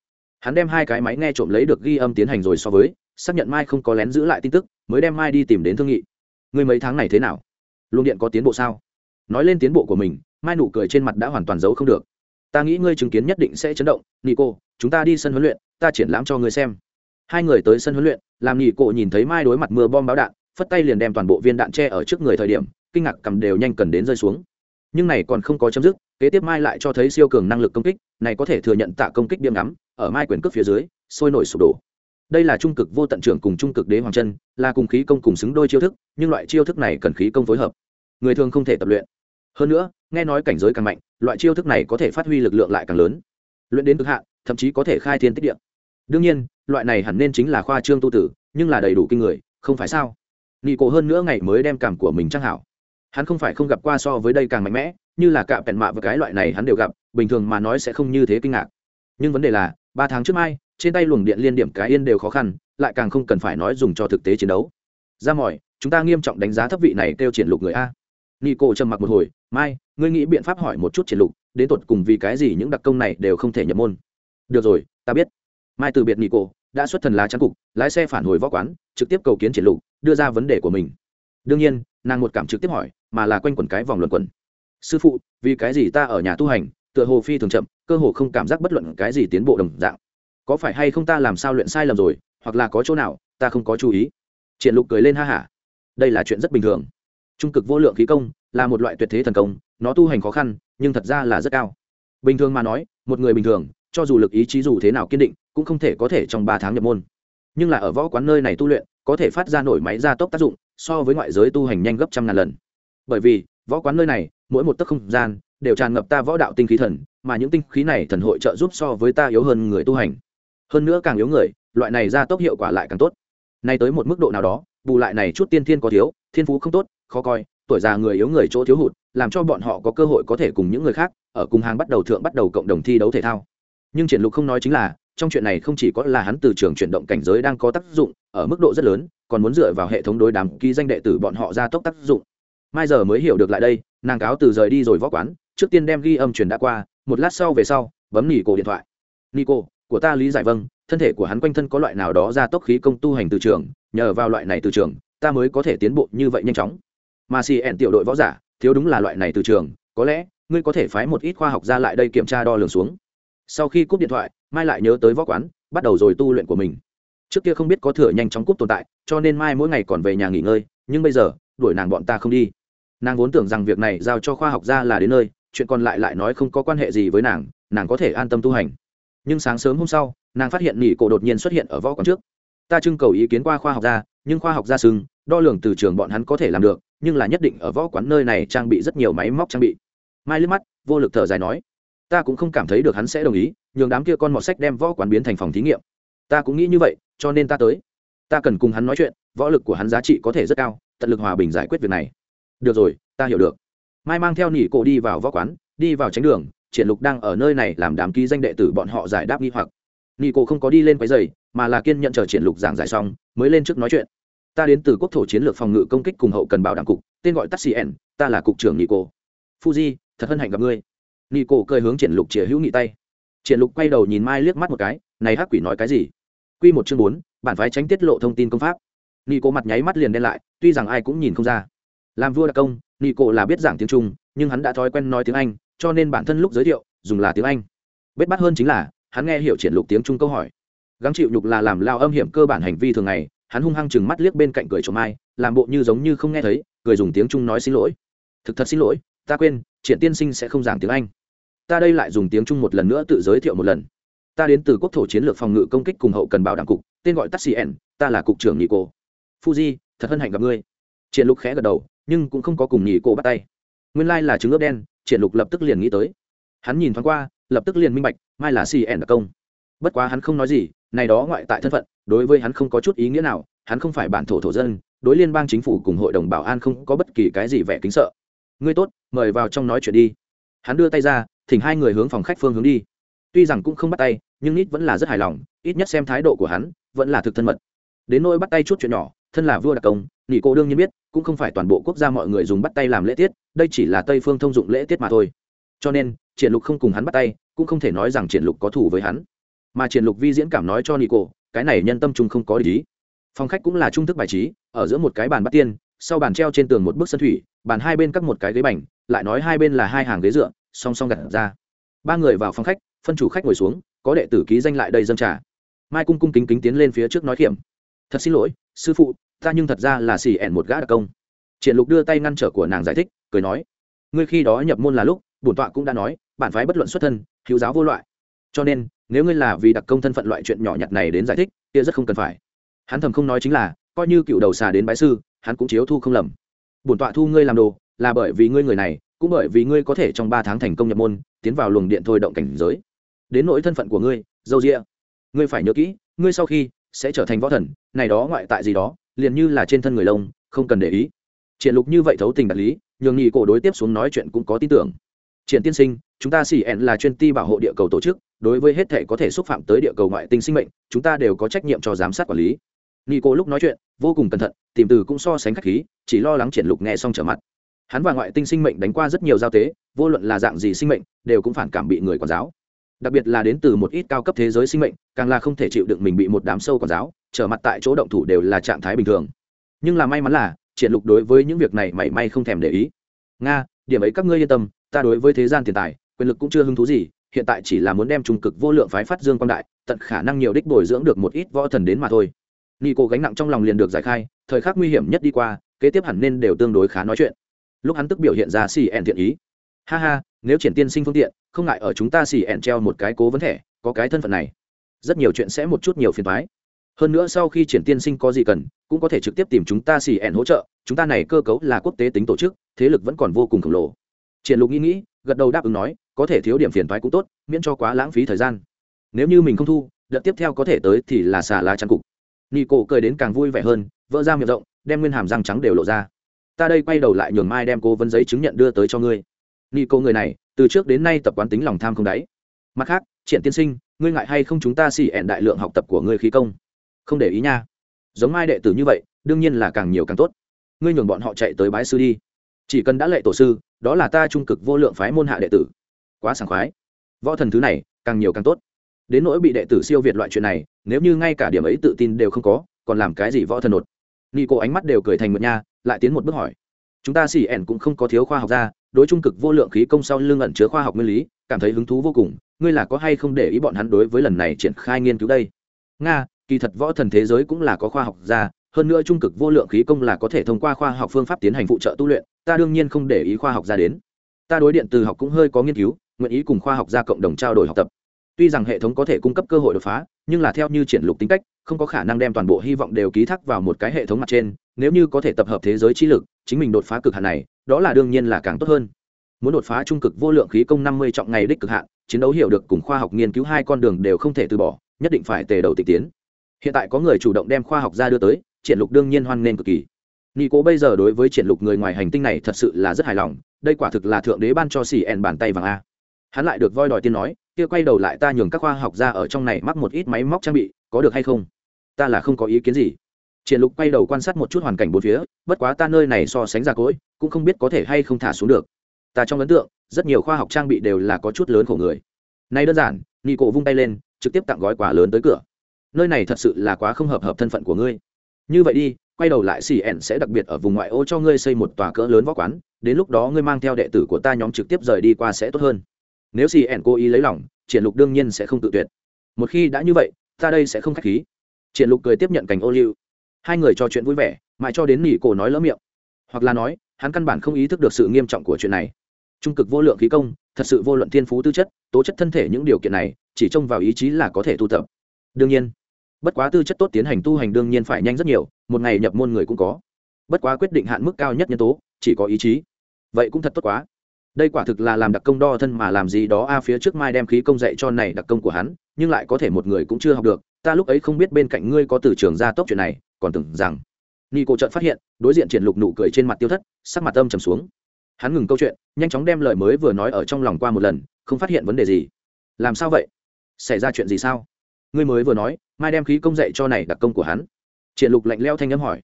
Hắn đem hai cái máy nghe trộm lấy được ghi âm tiến hành rồi so với, xác nhận mai không có lén giữ lại tin tức, mới đem mai đi tìm đến thương nghị. Ngươi mấy tháng này thế nào? Luồng điện có tiến bộ sao? Nói lên tiến bộ của mình, mai nụ cười trên mặt đã hoàn toàn giấu không được ta nghĩ ngươi chứng kiến nhất định sẽ chấn động nico chúng ta đi sân huấn luyện, ta triển lãm cho ngươi xem. Hai người tới sân huấn luyện, làm cô nhìn thấy mai đối mặt mưa bom báo đạn, phất tay liền đem toàn bộ viên đạn tre ở trước người thời điểm, kinh ngạc cầm đều nhanh cần đến rơi xuống. Nhưng này còn không có chấm dứt, kế tiếp mai lại cho thấy siêu cường năng lực công kích, này có thể thừa nhận tạ công kích điểm ngắm ở mai quyền cước phía dưới, sôi nổi sụp đổ. Đây là trung cực vô tận trưởng cùng trung cực đế hoàng chân, là cùng khí công cùng xứng đôi chiêu thức, nhưng loại chiêu thức này cần khí công phối hợp. Người thường không thể tập luyện hơn nữa, nghe nói cảnh giới càng mạnh, loại chiêu thức này có thể phát huy lực lượng lại càng lớn. Luyện đến cực hạn, thậm chí có thể khai thiên tích điện đương nhiên, loại này hẳn nên chính là khoa trương tu tử, nhưng là đầy đủ kinh người, không phải sao? Nị cổ hơn nữa ngày mới đem cảm của mình trang hảo. Hắn không phải không gặp qua so với đây càng mạnh mẽ, như là cạm bẹn mạ và cái loại này hắn đều gặp, bình thường mà nói sẽ không như thế kinh ngạc. Nhưng vấn đề là, ba tháng trước mai, trên tay luồng điện liên điểm cái yên đều khó khăn, lại càng không cần phải nói dùng cho thực tế chiến đấu. Ra mỏi, chúng ta nghiêm trọng đánh giá thấp vị này kêu triển lục người a nị cổ trầm mặc một hồi, mai, ngươi nghĩ biện pháp hỏi một chút triển lục, đến tột cùng vì cái gì những đặc công này đều không thể nhập môn? Được rồi, ta biết. Mai từ biệt nị cổ đã xuất thần lá trắng cục, lái xe phản hồi võ quán, trực tiếp cầu kiến triển lục, đưa ra vấn đề của mình. Đương nhiên, nàng một cảm trực tiếp hỏi, mà là quanh quẩn cái vòng luận quẩn. Sư phụ, vì cái gì ta ở nhà tu hành, tựa hồ phi thường chậm, cơ hồ không cảm giác bất luận cái gì tiến bộ đồng dạng. Có phải hay không ta làm sao luyện sai lầm rồi, hoặc là có chỗ nào, ta không có chú ý. Triển lục cười lên ha hả. Đây là chuyện rất bình thường trung cực vô lượng khí công là một loại tuyệt thế thần công, nó tu hành khó khăn, nhưng thật ra là rất cao. Bình thường mà nói, một người bình thường, cho dù lực ý chí dù thế nào kiên định, cũng không thể có thể trong ba tháng nhập môn. Nhưng là ở võ quán nơi này tu luyện, có thể phát ra nổi máy gia tốc tác dụng, so với ngoại giới tu hành nhanh gấp trăm ngàn lần. Bởi vì, võ quán nơi này, mỗi một tấc không gian, đều tràn ngập ta võ đạo tinh khí thần, mà những tinh khí này thần hội trợ giúp so với ta yếu hơn người tu hành. Hơn nữa càng yếu người, loại này gia tốc hiệu quả lại càng tốt. Nay tới một mức độ nào đó, bù lại này chút tiên thiên có thiếu, thiên phú không tốt khó coi, tuổi già người yếu người chỗ thiếu hụt, làm cho bọn họ có cơ hội có thể cùng những người khác ở cùng hàng bắt đầu thượng bắt đầu cộng đồng thi đấu thể thao. Nhưng triển lục không nói chính là, trong chuyện này không chỉ có là hắn từ trường chuyển động cảnh giới đang có tác dụng, ở mức độ rất lớn, còn muốn dựa vào hệ thống đối đám ký danh đệ tử bọn họ ra tốc tác dụng. Mai giờ mới hiểu được lại đây, nàng cáo từ rời đi rồi võ quán, trước tiên đem ghi âm truyền đã qua, một lát sau về sau, bấm nỉ cổ điện thoại. Nico của ta lý giải vâng thân thể của hắn quanh thân có loại nào đó ra tốc khí công tu hành từ trường, nhờ vào loại này từ trường, ta mới có thể tiến bộ như vậy nhanh chóng mà xì ẹn tiểu đội võ giả, thiếu đúng là loại này từ trường, có lẽ, ngươi có thể phái một ít khoa học ra lại đây kiểm tra đo lường xuống. Sau khi cúp điện thoại, mai lại nhớ tới võ quán, bắt đầu rồi tu luyện của mình. Trước kia không biết có thừa nhanh chóng cúp tồn tại, cho nên mai mỗi ngày còn về nhà nghỉ ngơi, nhưng bây giờ, đuổi nàng bọn ta không đi. Nàng vốn tưởng rằng việc này giao cho khoa học ra là đến nơi, chuyện còn lại lại nói không có quan hệ gì với nàng nàng có thể an tâm tu hành. Nhưng sáng sớm hôm sau, nàng phát hiện nghỉ cổ đột nhiên xuất hiện ở võ quán trước. Ta trưng cầu ý kiến qua khoa học gia, nhưng khoa học gia sưng đo lường từ trường bọn hắn có thể làm được nhưng là nhất định ở võ quán nơi này trang bị rất nhiều máy móc trang bị. Mai liếc mắt, vô lực thở dài nói, ta cũng không cảm thấy được hắn sẽ đồng ý, nhường đám kia con mọt sách đem võ quán biến thành phòng thí nghiệm. Ta cũng nghĩ như vậy, cho nên ta tới. Ta cần cùng hắn nói chuyện, võ lực của hắn giá trị có thể rất cao, tận lực hòa bình giải quyết việc này. Được rồi, ta hiểu được. Mai mang theo nỉ cổ đi vào võ quán, đi vào tránh đường, triển lục đang ở nơi này làm đám ký danh đệ tử bọn họ giải đáp nghi hoặc. Nỉ cổ không có đi lên quấy giày mà là kiên nhận chờ triển lục giảng giải xong, mới lên trước nói chuyện ta đến từ quốc thổ chiến lược phòng ngự công kích cùng hậu cần bảo đảm cục, tên gọi taxi n, ta là cục trưởng nghị cổ fuji, thật hân hạnh gặp ngươi. Nghị cổ cười hướng triển lục chĩa hữu nghị tay. Triển lục quay đầu nhìn mai liếc mắt một cái, này hắc quỷ nói cái gì? Quy một chương bốn, bản phái tránh tiết lộ thông tin công pháp. Nghị cổ mặt nháy mắt liền đen lại, tuy rằng ai cũng nhìn không ra. Làm vua đặc công nghị cổ là biết giảng tiếng trung, nhưng hắn đã thói quen nói tiếng anh, cho nên bản thân lúc giới thiệu, dùng là tiếng anh. Bết bắt hơn chính là, hắn nghe hiểu triển lục tiếng trung câu hỏi. Gắng chịu nhục là làm lao âm hiểm cơ bản hành vi thường ngày hắn hung hăng chừng mắt liếc bên cạnh cười cho mai làm bộ như giống như không nghe thấy, cười dùng tiếng trung nói xin lỗi. Thực thật xin lỗi, ta quên triển tiên sinh sẽ không giảng tiếng anh. Ta đây lại dùng tiếng trung một lần nữa tự giới thiệu một lần. Ta đến từ quốc thổ chiến lược phòng ngự công kích cùng hậu cần bảo đảm cục, tên gọi taxi n ta là cục trưởng nhị cô fuji, thật hân hạnh gặp ngươi. Triển lục khẽ gật đầu, nhưng cũng không có cùng nhị cô bắt tay. Nguyên lai là trứng ướp đen triển lục lập tức liền nghĩ tới. Hắn nhìn thoáng qua, lập tức liền minh bạch, mai là cn đặc công. Bất quá hắn không nói gì, này đó ngoại tại thân phận đối với hắn không có chút ý nghĩa nào, hắn không phải bản thổ thổ dân, đối liên bang chính phủ cùng hội đồng bảo an không có bất kỳ cái gì vẻ kính sợ. Ngươi tốt, mời vào trong nói chuyện đi. Hắn đưa tay ra, thỉnh hai người hướng phòng khách phương hướng đi. Tuy rằng cũng không bắt tay, nhưng nít vẫn là rất hài lòng, ít nhất xem thái độ của hắn, vẫn là thực thân mật. Đến nỗi bắt tay chút chuyện nhỏ, thân là vua đặc công nghỉ cô đương nhiên biết, cũng không phải toàn bộ quốc gia mọi người dùng bắt tay làm lễ tiết, đây chỉ là tây phương thông dụng lễ tiết mà thôi. Cho nên, triển lục không cùng hắn bắt tay, cũng không thể nói rằng triển lục có thủ với hắn. Mà triển lục vi diễn cảm nói cho nico cái này nhân tâm trung không có lý phòng khách cũng là trung thức bài trí, ở giữa một cái bàn bắt tiên, sau bàn treo trên tường một bức sân thủy, bàn hai bên các một cái ghế bành, lại nói hai bên là hai hàng ghế dựa, song song gặt ra. Ba người vào phòng khách, phân chủ khách ngồi xuống, có đệ tử ký danh lại đây dâng trà. Mai cung cung kính kính tiến lên phía trước nói kiểm thật xin lỗi, sư phụ, ta nhưng thật ra là xì ẻn một gã đặc công. Triển lục đưa tay ngăn trở của nàng giải thích, cười nói, ngươi khi đó nhập môn là lúc, bổn tọa cũng đã nói, bản phái bất luận xuất thân thiếu giáo vô loại. Cho nên nếu ngươi là vì đặc công thân phận loại chuyện nhỏ nhặt này đến giải thích, kia rất không cần phải. Hắn thầm không nói chính là, coi như cựu đầu xà đến bái sư, hắn cũng chiếu thu không lầm. Bổn tọa thu ngươi làm đồ, là bởi vì ngươi người này, cũng bởi vì ngươi có thể trong ba tháng thành công nhập môn, tiến vào luồng điện thôi động cảnh giới. Đến nỗi thân phận của ngươi, dâu rịa ngươi phải nhớ kỹ, ngươi sau khi sẽ trở thành võ thần, này đó ngoại tại gì đó, liền như là trên thân người lông, không cần để ý. Triển lục như vậy thấu tình đạt lý, nhường nhị cổ đối tiếp xuống nói chuyện cũng có tin tưởng. Triển tiên sinh, chúng ta xỉ ẻn là chuyên ti bảo hộ địa cầu tổ chức đối với hết thể có thể xúc phạm tới địa cầu ngoại tinh sinh mệnh, chúng ta đều có trách nhiệm cho giám sát quản lý. Nhị cô lúc nói chuyện, vô cùng cẩn thận, tìm từ cũng so sánh khách khí, chỉ lo lắng triển lục nghe xong trở mặt. Hắn và ngoại tinh sinh mệnh đánh qua rất nhiều giao tế, vô luận là dạng gì sinh mệnh, đều cũng phản cảm bị người quản giáo. Đặc biệt là đến từ một ít cao cấp thế giới sinh mệnh, càng là không thể chịu đựng mình bị một đám sâu quản giáo, trở mặt tại chỗ động thủ đều là trạng thái bình thường. Nhưng là may mắn là, triển lục đối với những việc này mảy may không thèm để ý. Nga, điểm ấy các ngươi yên tâm, ta đối với thế gian tiền tài, quyền lực cũng chưa hứng thú gì hiện tại chỉ là muốn đem trung cực vô lượng phái phát dương quang đại, tận khả năng nhiều đích bồi dưỡng được một ít võ thần đến mà thôi. Nghi cô gánh nặng trong lòng liền được giải khai, thời khắc nguy hiểm nhất đi qua, kế tiếp hẳn nên đều tương đối khá nói chuyện. Lúc hắn tức biểu hiện ra xì ẹn thiện ý. Ha ha, nếu triển tiên sinh phương tiện, không ngại ở chúng ta xì ẹn treo một cái cố vấn thẻ, có cái thân phận này. Rất nhiều chuyện sẽ một chút nhiều phiền thoái hơn nữa sau khi triển tiên sinh có gì cần, cũng có thể trực tiếp tìm chúng ta xì ẹn hỗ trợ, chúng ta này cơ cấu là quốc tế tính tổ chức, thế lực vẫn còn vô cùng khổng lồ. Triển lục nghĩ nghĩ, gật đầu đáp ứng nói có thể thiếu điểm phiền thoái cũng tốt, miễn cho quá lãng phí thời gian. Nếu như mình không thu, đợt tiếp theo có thể tới thì là xà lá trắng cục. Nị cổ cười đến càng vui vẻ hơn, vỡ ra miệng rộng, đem nguyên hàm răng trắng đều lộ ra. Ta đây quay đầu lại nhường mai đem cô vấn giấy chứng nhận đưa tới cho ngươi. Nị cổ người này, từ trước đến nay tập quán tính lòng tham không đáy. Mặt khác, triển tiên sinh, ngươi ngại hay không chúng ta xỉ ẹn đại lượng học tập của ngươi khí công? Không để ý nha. Giống mai đệ tử như vậy, đương nhiên là càng nhiều càng tốt. Ngươi nhường bọn họ chạy tới bái sư đi. Chỉ cần đã lệ tổ sư, đó là ta trung cực vô lượng phái môn hạ đệ tử quá sảng khoái. Võ thần thứ này, càng nhiều càng tốt. Đến nỗi bị đệ tử siêu việt loại chuyện này, nếu như ngay cả điểm ấy tự tin đều không có, còn làm cái gì võ thần nột? Nghi cô ánh mắt đều cười thành một nha, lại tiến một bước hỏi. Chúng ta xì ẻn cũng không có thiếu khoa học gia đối trung cực vô lượng khí công sau lưng ẩn chứa khoa học nguyên lý, cảm thấy hứng thú vô cùng. Ngươi là có hay không để ý bọn hắn đối với lần này triển khai nghiên cứu đây? Nga, kỳ thật võ thần thế giới cũng là có khoa học gia hơn nữa trung cực vô lượng khí công là có thể thông qua khoa học phương pháp tiến hành phụ trợ tu luyện, ta đương nhiên không để ý khoa học gia đến. Ta đối điện từ học cũng hơi có nghiên cứu nguyện ý cùng khoa học gia cộng đồng trao đổi học tập. Tuy rằng hệ thống có thể cung cấp cơ hội đột phá nhưng là theo như triển lục tính cách không có khả năng đem toàn bộ hy vọng đều ký thác vào một cái hệ thống mặt trên. Nếu như có thể tập hợp thế giới trí lực chính mình đột phá cực hạn này đó là đương nhiên là càng tốt hơn. Muốn đột phá trung cực vô lượng khí công năm mươi trọng ngày đích cực hạn chiến đấu hiểu được cùng khoa học nghiên cứu hai con đường đều không thể từ bỏ nhất định phải tề đầu tịch tiến. Hiện tại có người chủ động đem khoa học ra đưa tới triển lục đương nhiên hoan nghênh cực kỳ. Nị cố bây giờ đối với triển lục người ngoài hành tinh này thật sự là rất hài lòng, đây quả thực là thượng đế ban cho xỉ ẻn bàn tay vàng a. Hắn lại được voi đòi tiên nói, kia quay đầu lại ta nhường các khoa học gia ở trong này mắc một ít máy móc trang bị, có được hay không? Ta là không có ý kiến gì. Triển lục quay đầu quan sát một chút hoàn cảnh bốn phía, bất quá ta nơi này so sánh ra cối, cũng không biết có thể hay không thả xuống được. Ta trong ấn tượng, rất nhiều khoa học trang bị đều là có chút lớn khổ người. Nay đơn giản, nhị cổ vung tay lên, trực tiếp tặng gói quà lớn tới cửa. Nơi này thật sự là quá không hợp hợp thân phận của ngươi. Như vậy đi, quay đầu lại xì ẻn sẽ đặc biệt ở vùng ngoại ô cho ngươi xây một tòa cỡ lớn võ quán đến lúc đó ngươi mang theo đệ tử của ta nhóm trực tiếp rời đi qua sẽ tốt hơn nếu xì ẻn cố ý lấy lòng, triển lục đương nhiên sẽ không tự tuyệt. Một khi đã như vậy, ta đây sẽ không khách khí. Triển lục cười tiếp nhận cảnh ô liu. Hai người trò chuyện vui vẻ, mãi cho đến nỉ cổ nói lỡ miệng. Hoặc là nói, hắn căn bản không ý thức được sự nghiêm trọng của chuyện này. Trung cực vô lượng khí công, thật sự vô luận thiên phú tư chất, tố chất thân thể những điều kiện này, chỉ trông vào ý chí là có thể tu tập. Đương nhiên, bất quá tư chất tốt tiến hành tu hành đương nhiên phải nhanh rất nhiều, một ngày nhập môn người cũng có. Bất quá quyết định hạn mức cao nhất nhân tố, chỉ có ý chí. Vậy cũng thật tốt quá đây quả thực là làm đặc công đo thân mà làm gì đó. A, phía trước mai đem khí công dạy cho này đặc công của hắn, nhưng lại có thể một người cũng chưa học được. Ta lúc ấy không biết bên cạnh ngươi có từ trường gia tốc chuyện này, còn tưởng rằng. Ni cô trợn phát hiện, đối diện triển lục nụ cười trên mặt tiêu thất, sắc mặt âm trầm xuống. Hắn ngừng câu chuyện, nhanh chóng đem lời mới vừa nói ở trong lòng qua một lần, không phát hiện vấn đề gì. Làm sao vậy? Xảy ra chuyện gì sao? Ngươi mới vừa nói, mai đem khí công dạy cho này đặc công của hắn. Triển lục lạnh leo thanh âm hỏi.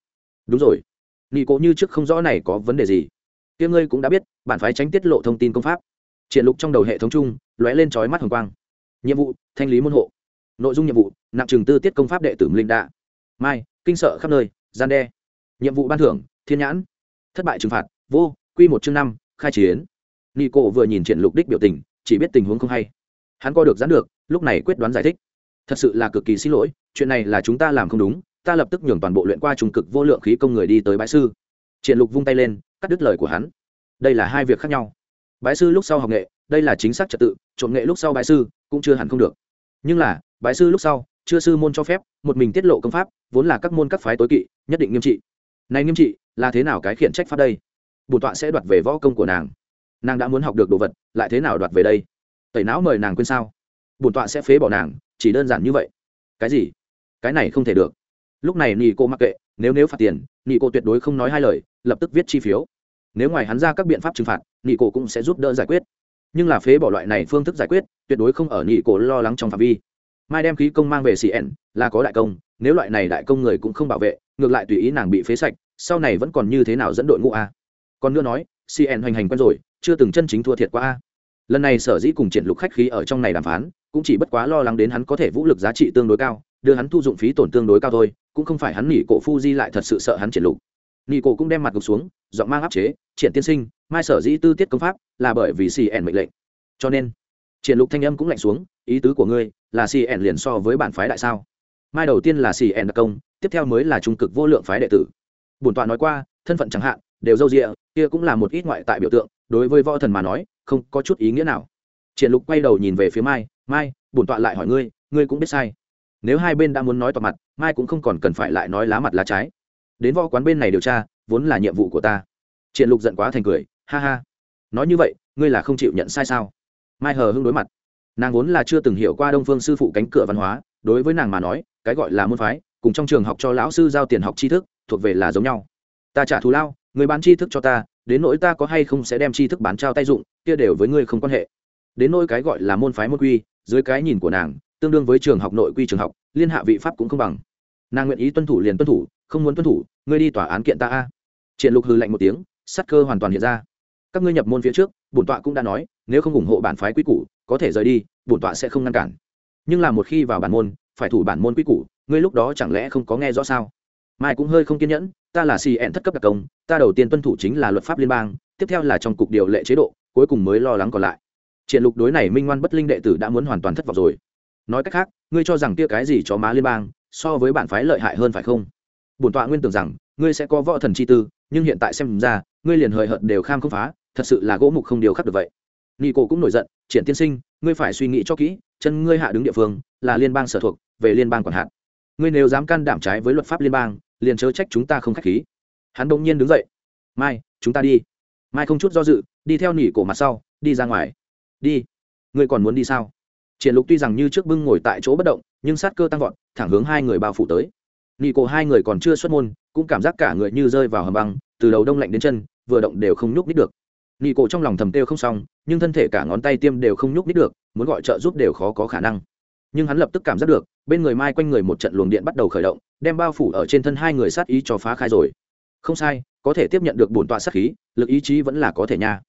Đúng rồi. Nghi cố như trước không rõ này có vấn đề gì kia ngươi cũng đã biết, bản phái tránh tiết lộ thông tin công pháp. Triển lục trong đầu hệ thống chung, lóe lên chói mắt hồng quang. Nhiệm vụ, thanh lý môn hộ. Nội dung nhiệm vụ, nặng trừng tư tiết công pháp đệ tử linh đạ. Mai, kinh sợ khắp nơi, gian đe. Nhiệm vụ ban thưởng, thiên nhãn. Thất bại trừng phạt, vô, quy một chương năm, khai chiến. Nghi cố vừa nhìn triển lục đích biểu tình, chỉ biết tình huống không hay. Hắn coi được gián được, lúc này quyết đoán giải thích. Thật sự là cực kỳ xin lỗi, chuyện này là chúng ta làm không đúng, ta lập tức nhường toàn bộ luyện qua trung cực vô lượng khí công người đi tới bãi sư. Triển lục vung tay lên cắt đứt lời của hắn. Đây là hai việc khác nhau. Bãi sư lúc sau học nghệ, đây là chính xác trật tự trộn nghệ lúc sau bãi sư cũng chưa hẳn không được. Nhưng là bãi sư lúc sau, chưa sư môn cho phép, một mình tiết lộ công pháp, vốn là các môn các phái tối kỵ, nhất định nghiêm trị. Này nghiêm trị, là thế nào cái khiển trách pháp đây? Bổn tọa sẽ đoạt về võ công của nàng. Nàng đã muốn học được đồ vật, lại thế nào đoạt về đây? Tẩy não mời nàng quên sao? Bổn tọa sẽ phế bỏ nàng, chỉ đơn giản như vậy. Cái gì? Cái này không thể được. Lúc này nị cô mặc kệ, nếu nếu phạt tiền, nị cô tuyệt đối không nói hai lời lập tức viết chi phiếu. Nếu ngoài hắn ra các biện pháp trừng phạt nhị cổ cũng sẽ giúp đỡ giải quyết. Nhưng là phế bỏ loại này phương thức giải quyết, tuyệt đối không ở nhị cổ lo lắng trong phạm vi. Mai đem khí công mang về cn là có đại công, nếu loại này đại công người cũng không bảo vệ, ngược lại tùy ý nàng bị phế sạch, sau này vẫn còn như thế nào dẫn đội ngũ a? Còn nữa nói cn hoành hành quen rồi, chưa từng chân chính thua thiệt qua a. Lần này sở dĩ cùng triển lục khách khí ở trong này đàm phán, cũng chỉ bất quá lo lắng đến hắn có thể vũ lực giá trị tương đối cao, đưa hắn thu dụng phí tổn tương đối cao thôi, cũng không phải hắn nghỉ cổ phu di lại thật sự sợ hắn triển lục nị cổ cũng đem mặt gục xuống, giọng mang áp chế, triển tiên sinh, mai sở dĩ tư tiết công pháp là bởi vì cn mệnh lệnh. Cho nên, triển lục thanh âm cũng lạnh xuống, ý tứ của ngươi là cn liền so với bản phái đại sao? Mai đầu tiên là cn đặc công, tiếp theo mới là trung cực vô lượng phái đệ tử. Bổn tọa nói qua, thân phận chẳng hạn, đều dâu dịa, kia cũng là một ít ngoại tại biểu tượng, đối với võ thần mà nói, không có chút ý nghĩa nào. Triển lục quay đầu nhìn về phía mai mai, bổn tọa lại hỏi ngươi ngươi cũng biết sai. Nếu hai bên đã muốn nói tọa mặt, mai cũng không còn cần phải lại nói lá mặt lá trái đến võ quán bên này điều tra, vốn là nhiệm vụ của ta. Triển lục giận quá thành cười, ha ha. Nói như vậy, ngươi là không chịu nhận sai sao? Mai hờ hưng đối mặt. Nàng vốn là chưa từng hiểu qua đông phương sư phụ cánh cửa văn hóa, đối với nàng mà nói, cái gọi là môn phái, cùng trong trường học cho lão sư giao tiền học tri thức, thuộc về là giống nhau. Ta trả thù lao, người bán tri thức cho ta, đến nỗi ta có hay không sẽ đem tri thức bán trao tay dụng, kia đều với ngươi không quan hệ. Đến nỗi cái gọi là môn phái môn quy, dưới cái nhìn của nàng, tương đương với trường học nội quy trường học, liên hạ vị pháp cũng không bằng. Nàng nguyện ý tuân thủ liền tuân thủ, không muốn tuân thủ ngươi đi tòa án kiện ta a. Triển lục hư lạnh một tiếng, sát cơ hoàn toàn hiện ra. Các ngươi nhập môn phía trước, bổn tọa cũng đã nói, nếu không ủng hộ bản phái quy củ, có thể rời đi, bổn tọa sẽ không ngăn cản. Nhưng là một khi vào bản môn, phải thủ bản môn quy củ, ngươi lúc đó chẳng lẽ không có nghe rõ sao? Mai cũng hơi không kiên nhẫn, ta là cn thất cấp đặc công, ta đầu tiên tuân thủ chính là luật pháp liên bang, tiếp theo là trong cục điều lệ chế độ, cuối cùng mới lo lắng còn lại. Triển lục đối này minh ngoan bất linh đệ tử đã muốn hoàn toàn thất vọng rồi. Nói cách khác, ngươi cho rằng kia cái gì cho má liên bang, so với bản phái lợi hại hơn phải không? Bổn tọa nguyên tưởng rằng, ngươi sẽ có võ thần chi tư, nhưng hiện tại xem ra, ngươi liền hời hợt đều kham không phá, thật sự là gỗ mục không điều khắc được vậy. Nghi cổ cũng nổi giận, triển tiên sinh, ngươi phải suy nghĩ cho kỹ, chân ngươi hạ đứng địa phương, là liên bang sở thuộc, về liên bang quản hạt. Ngươi nếu dám can đảm trái với luật pháp liên bang, liền chớ trách chúng ta không khách khí. Hắn đông nhiên đứng dậy. Mai, chúng ta đi. Mai không chút do dự, đi theo nỉ cổ mặt sau, đi ra ngoài. Đi, ngươi còn muốn đi sao? Triển lục tuy rằng như trước bưng ngồi tại chỗ bất động, nhưng sát cơ tăng vọt, thẳng hướng hai người bao phủ tới nỉ cổ hai người còn chưa xuất môn, cũng cảm giác cả người như rơi vào hầm băng, từ đầu đông lạnh đến chân, vừa động đều không nhúc nít được. Nỉ cổ trong lòng thầm têu không xong, nhưng thân thể cả ngón tay tiêm đều không nhúc nít được, muốn gọi trợ giúp đều khó có khả năng. Nhưng hắn lập tức cảm giác được, bên người mai quanh người một trận luồng điện bắt đầu khởi động, đem bao phủ ở trên thân hai người sát ý cho phá khai rồi. Không sai, có thể tiếp nhận được bổn tọa sát khí, lực ý chí vẫn là có thể nha.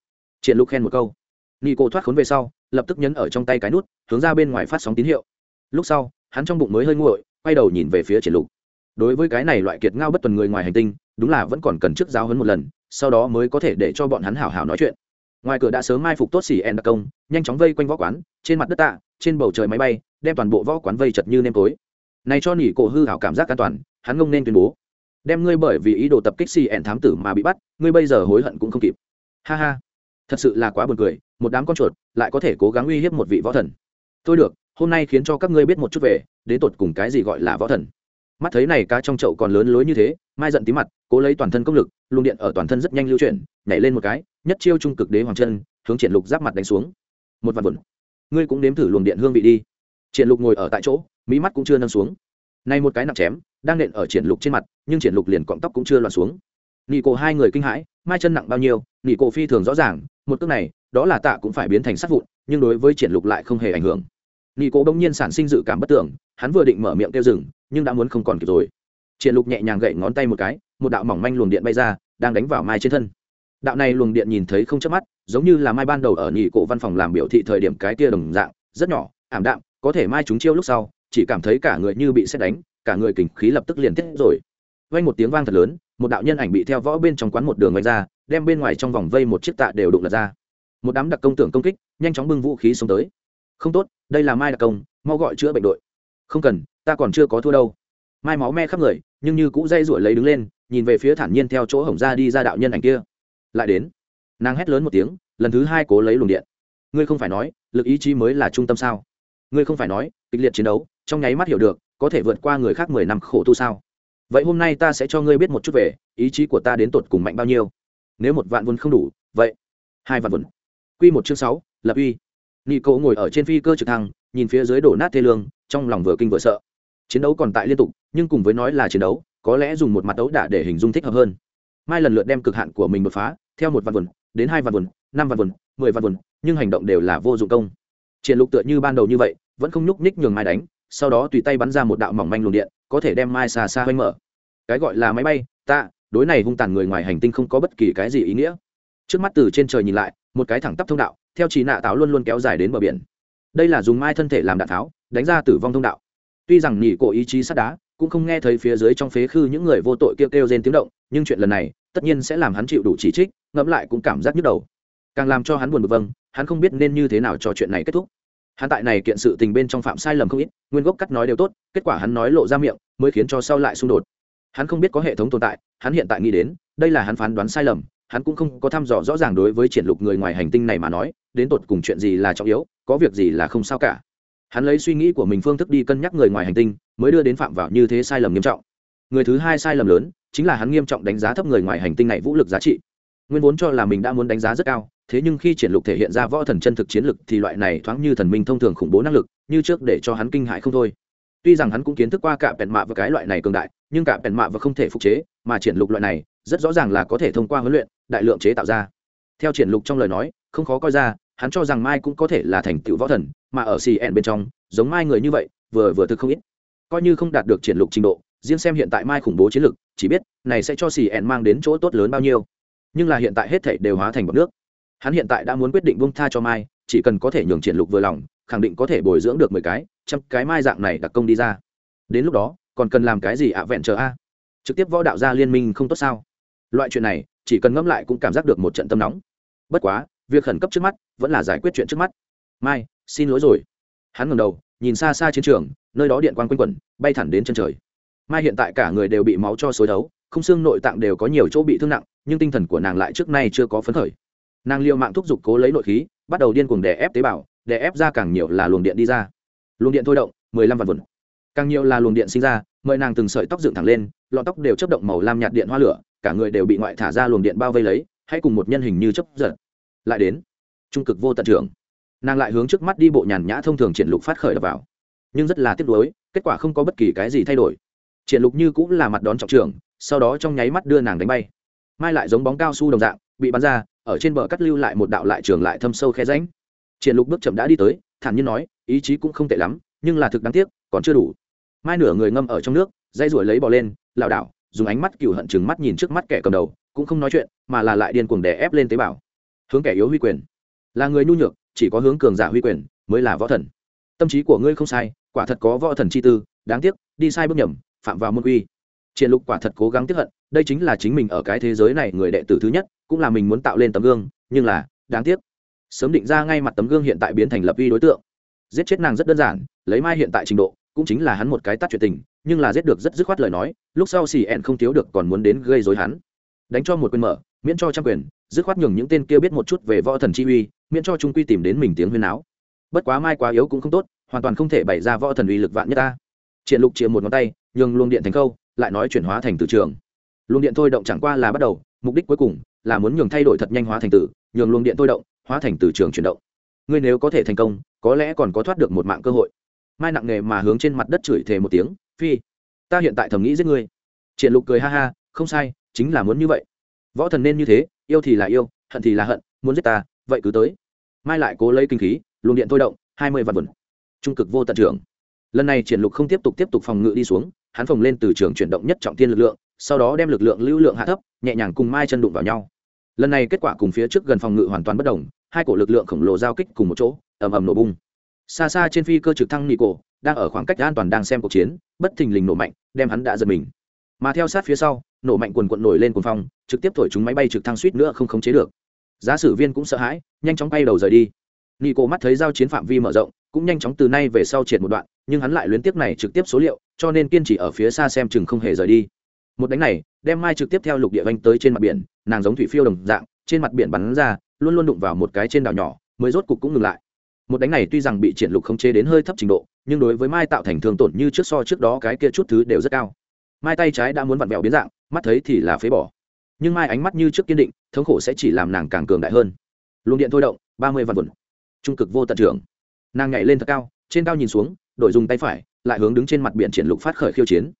Triển lục khen một câu. Nị cổ thoát khốn về sau, lập tức nhấn ở trong tay cái nút, hướng ra bên ngoài phát sóng tín hiệu. Lúc sau, hắn trong bụng mới hơi nguội, quay đầu nhìn về phía triển lục đối với cái này loại kiệt ngao bất tuần người ngoài hành tinh, đúng là vẫn còn cần trước giáo hơn một lần, sau đó mới có thể để cho bọn hắn hảo hảo nói chuyện. Ngoài cửa đã sớm mai phục tốt xỉ en đặc công, nhanh chóng vây quanh võ quán, trên mặt đất tạ, trên bầu trời máy bay, đem toàn bộ võ quán vây chật như nêm tối. Này cho nỉ cổ hư hảo cảm giác an toàn, hắn ngông nên tuyên bố. Đem ngươi bởi vì ý đồ tập kích xì ẻn thám tử mà bị bắt, ngươi bây giờ hối hận cũng không kịp. Ha ha. Thật sự là quá buồn cười, một đám con chuột lại có thể cố gắng uy hiếp một vị võ thần. Tôi được, hôm nay khiến cho các ngươi biết một chút về, đến tột cùng cái gì gọi là võ thần mắt thấy này cá trong chậu còn lớn lối như thế, mai giận tí mặt, cố lấy toàn thân công lực, luồng điện ở toàn thân rất nhanh lưu chuyển, nhảy lên một cái, nhất chiêu trung cực đế hoàng chân, hướng triển lục giáp mặt đánh xuống. Một vạn vườn ngươi cũng nếm thử luồng điện hương vị đi. Triển lục ngồi ở tại chỗ, mỹ mắt cũng chưa nâng xuống. Nay một cái nặng chém, đang nện ở triển lục trên mặt, nhưng triển lục liền cọng tóc cũng chưa loạn xuống. Nị cổ hai người kinh hãi, mai chân nặng bao nhiêu, nị cổ phi thường rõ ràng, một cước này, đó là tạ cũng phải biến thành sát vụn, nhưng đối với triển lục lại không hề ảnh hưởng nị cổ bỗng nhiên sản sinh dự cảm bất tưởng, hắn vừa định mở miệng kêu rừng nhưng đã muốn không còn kịp rồi. Triển lục nhẹ nhàng gậy ngón tay một cái, một đạo mỏng manh luồng điện bay ra, đang đánh vào mai trên thân. Đạo này luồng điện nhìn thấy không chớp mắt, giống như là mai ban đầu ở nhị cổ văn phòng làm biểu thị thời điểm cái kia đồng dạng, rất nhỏ, ảm đạm, có thể mai chúng chiêu lúc sau, chỉ cảm thấy cả người như bị xét đánh, cả người kình khí lập tức liền tiết rồi. Vang một tiếng vang thật lớn, một đạo nhân ảnh bị theo võ bên trong quán một đường vạch ra, đem bên ngoài trong vòng vây một chiếc tạ đều đụng lật ra. Một đám đặc công tưởng công kích, nhanh chóng bưng vũ khí xông tới không tốt, đây là mai đặc công, mau gọi chữa bệnh đội. Không cần, ta còn chưa có thua đâu. Mai máu me khắp người, nhưng như cũ dây ruổi lấy đứng lên, nhìn về phía thản nhiên theo chỗ hổng ra đi ra đạo nhân ảnh kia. Lại đến. Nàng hét lớn một tiếng, lần thứ hai cố lấy luồng điện. Ngươi không phải nói, lực ý chí mới là trung tâm sao? Ngươi không phải nói, kịch liệt chiến đấu, trong nháy mắt hiểu được, có thể vượt qua người khác mười năm khổ tu sao? Vậy hôm nay ta sẽ cho ngươi biết một chút về, ý chí của ta đến tột cùng mạnh bao nhiêu. Nếu một vạn vốn không đủ, vậy, hai vạn vốn. Quy một chương sáu, lập uy nghi cộ ngồi ở trên phi cơ trực thăng, nhìn phía dưới đổ nát thê lương, trong lòng vừa kinh vừa sợ. Chiến đấu còn tại liên tục, nhưng cùng với nói là chiến đấu, có lẽ dùng một mặt đấu đả để hình dung thích hợp hơn. Mai lần lượt đem cực hạn của mình đột phá, theo một vạn vườn đến hai vạn vườn năm vạn vườn mười vạn vườn nhưng hành động đều là vô dụng công. Triển lục tựa như ban đầu như vậy, vẫn không nhúc nhích nhường mai đánh, sau đó tùy tay bắn ra một đạo mỏng manh luồng điện, có thể đem mai xa xa hoanh mở. Cái gọi là máy bay, ta, đối này hung tàn người ngoài hành tinh không có bất kỳ cái gì ý nghĩa. Trước mắt từ trên trời nhìn lại một cái thẳng tắp thông đạo, theo chỉ nạ táo luôn luôn kéo dài đến bờ biển. Đây là dùng mai thân thể làm đạn tháo, đánh ra tử vong thông đạo. Tuy rằng nhị cổ ý chí sắt đá, cũng không nghe thấy phía dưới trong phế khư những người vô tội kêu kêu rên tiếng động, nhưng chuyện lần này, tất nhiên sẽ làm hắn chịu đủ chỉ trích, ngẫm lại cũng cảm giác nhức đầu. Càng làm cho hắn buồn bực vâng hắn không biết nên như thế nào cho chuyện này kết thúc. Hắn tại này kiện sự tình bên trong phạm sai lầm không ít, nguyên gốc cắt nói đều tốt, kết quả hắn nói lộ ra miệng, mới khiến cho sau lại xung đột. Hắn không biết có hệ thống tồn tại, hắn hiện tại nghĩ đến, đây là hắn phán đoán sai lầm hắn cũng không có thăm dò rõ ràng đối với triển lục người ngoài hành tinh này mà nói, đến tột cùng chuyện gì là trọng yếu, có việc gì là không sao cả. Hắn lấy suy nghĩ của mình phương thức đi cân nhắc người ngoài hành tinh, mới đưa đến phạm vào như thế sai lầm nghiêm trọng. Người thứ hai sai lầm lớn, chính là hắn nghiêm trọng đánh giá thấp người ngoài hành tinh này vũ lực giá trị. Nguyên vốn cho là mình đã muốn đánh giá rất cao, thế nhưng khi triển lục thể hiện ra võ thần chân thực chiến lực thì loại này thoáng như thần minh thông thường khủng bố năng lực, như trước để cho hắn kinh hãi không thôi. Tuy rằng hắn cũng kiến thức qua cả bẹn mạ và cái loại này cường đại nhưng cả bèn mạ và không thể phục chế, mà triển lục loại này, rất rõ ràng là có thể thông qua huấn luyện, đại lượng chế tạo ra. Theo triển lục trong lời nói, không khó coi ra, hắn cho rằng mai cũng có thể là thành tựu võ thần, mà ở cn bên trong, giống mai người như vậy, vừa vừa thực không ít. Coi như không đạt được triển lục trình độ, riêng xem hiện tại mai khủng bố chiến lực, chỉ biết, này sẽ cho cn mang đến chỗ tốt lớn bao nhiêu. Nhưng là hiện tại hết thảy đều hóa thành bọt nước. Hắn hiện tại đã muốn quyết định buông tha cho mai, chỉ cần có thể nhường triển lục vừa lòng, khẳng định có thể bồi dưỡng được mười cái, trăm cái mai dạng này đặc công đi ra. Đến lúc đó còn cần làm cái gì ạ, vẹn chờ a? Trực tiếp võ đạo gia liên minh không tốt sao? Loại chuyện này, chỉ cần ngẫm lại cũng cảm giác được một trận tâm nóng. Bất quá, việc khẩn cấp trước mắt vẫn là giải quyết chuyện trước mắt. Mai, xin lỗi rồi. Hắn ngẩng đầu, nhìn xa xa chiến trường, nơi đó điện quang quanh quẩn, bay thẳng đến chân trời. Mai hiện tại cả người đều bị máu cho xối đấu, không xương nội tạng đều có nhiều chỗ bị thương nặng, nhưng tinh thần của nàng lại trước nay chưa có phấn khởi. Nàng liệu mạng thúc giục cố lấy nội khí, bắt đầu điên cuồng đè ép tế bào, đè ép ra càng nhiều là luồng điện đi ra. Luồng điện thôi động, mười lăm vạn vườn càng nhiều là luồng điện sinh ra, mời nàng từng sợi tóc dựng thẳng lên, lọn tóc đều chấp động màu lam nhạt điện hoa lửa, cả người đều bị ngoại thả ra luồng điện bao vây lấy, hãy cùng một nhân hình như chấp giật. Lại đến, trung cực vô tận trưởng. Nàng lại hướng trước mắt đi bộ nhàn nhã thông thường triển lục phát khởi đập vào. Nhưng rất là tiếc nuối, kết quả không có bất kỳ cái gì thay đổi. Triển lục như cũng là mặt đón trọng trưởng, sau đó trong nháy mắt đưa nàng đánh bay. Mai lại giống bóng cao su đồng dạng, bị bắn ra, ở trên bờ cắt lưu lại một đạo lại trường lại thâm sâu khe rãnh. Triển lục bước chậm đã đi tới, thản nhiên nói, ý chí cũng không tệ lắm, nhưng là thực đáng tiếc, còn chưa đủ mai nửa người ngâm ở trong nước, dây ruổi lấy bò lên, lảo đảo, dùng ánh mắt cựu hận chừng mắt nhìn trước mắt kẻ cầm đầu, cũng không nói chuyện, mà là lại điên cuồng đè ép lên tế bào. Hướng kẻ yếu huy quyền. Là người nhu nhược, chỉ có hướng cường giả huy quyền, mới là võ thần. Tâm trí của ngươi không sai, quả thật có võ thần chi tư, đáng tiếc, đi sai bước nhầm, phạm vào môn quy. Triển lục quả thật cố gắng tiếp hận, đây chính là chính mình ở cái thế giới này người đệ tử thứ nhất, cũng là mình muốn tạo lên tấm gương, nhưng là, đáng tiếc. Sớm định ra ngay mặt tấm gương hiện tại biến thành lập uy đối tượng. Giết chết nàng rất đơn giản, lấy mai hiện tại trình độ cũng chính là hắn một cái tắt chuyện tình, nhưng là giết được rất dứt khoát lời nói, lúc sau xì ẹn không thiếu được còn muốn đến gây dối hắn. Đánh cho một quyền mở, miễn cho trăm quyền, dứt khoát nhường những tên kia biết một chút về võ thần chi uy, miễn cho trung quy tìm đến mình tiếng huyên áo bất quá mai quá yếu cũng không tốt, hoàn toàn không thể bày ra võ thần uy lực vạn nhất ta. Triển lục chia một ngón tay, nhường luồng điện thành câu, lại nói chuyển hóa thành từ trường. Luồng điện thôi động chẳng qua là bắt đầu, mục đích cuối cùng là muốn nhường thay đổi thật nhanh hóa thành tử, nhường luồng điện thôi động, hóa thành từ trường chuyển động. Ngươi nếu có thể thành công, có lẽ còn có thoát được một mạng cơ hội mai nặng nghề mà hướng trên mặt đất chửi thề một tiếng, phi, ta hiện tại thầm nghĩ giết ngươi. Triển lục cười ha ha, không sai, chính là muốn như vậy. Võ thần nên như thế, yêu thì là yêu, hận thì là hận, muốn giết ta, vậy cứ tới. Mai lại cố lấy kinh khí, luồng điện thôi động, hai mươi vạn vườn trung cực vô tận trưởng. Lần này triển lục không tiếp tục tiếp tục phòng ngự đi xuống, hắn phòng lên từ trường chuyển động nhất trọng thiên lực lượng, sau đó đem lực lượng lưu lượng hạ thấp, nhẹ nhàng cùng mai chân đụng vào nhau. Lần này kết quả cùng phía trước gần phòng ngự hoàn toàn bất đồng, hai cổ lực lượng khổng lồ giao kích cùng một chỗ, ầm ầm nổ bung xa xa trên phi cơ trực thăng nị cổ đang ở khoảng cách an toàn đang xem cuộc chiến, bất thình lình nổ mạnh, đem hắn đã giật mình. Mà theo sát phía sau, nổ mạnh quần quận nổi lên cuồng phong, trực tiếp thổi chúng máy bay trực thăng suýt nữa không khống chế được. Giá sử viên cũng sợ hãi, nhanh chóng bay đầu rời đi. Nị cổ mắt thấy giao chiến phạm vi mở rộng, cũng nhanh chóng từ nay về sau triệt một đoạn, nhưng hắn lại luyến tiếp này trực tiếp số liệu, cho nên kiên trì ở phía xa xem chừng không hề rời đi. Một đánh này, đem mai trực tiếp theo lục địa vanh tới trên mặt biển, nàng giống thủy phiêu đồng dạng, trên mặt biển bắn ra, luôn luôn đụng vào một cái trên đảo nhỏ, mới rốt cục cũng ngừng lại một đánh này tuy rằng bị triển lục không chế đến hơi thấp trình độ, nhưng đối với mai tạo thành thương tổn như trước so trước đó cái kia chút thứ đều rất cao. Mai tay trái đã muốn vặn vẹo biến dạng, mắt thấy thì là phế bỏ. Nhưng mai ánh mắt như trước kiên định, thống khổ sẽ chỉ làm nàng càng cường đại hơn. Luồng điện thôi động, ba mươi vạn vườn trung cực vô tận trưởng. Nàng nhảy lên thật cao, trên cao nhìn xuống, đổi dùng tay phải, lại hướng đứng trên mặt biển triển lục phát khởi khiêu chiến.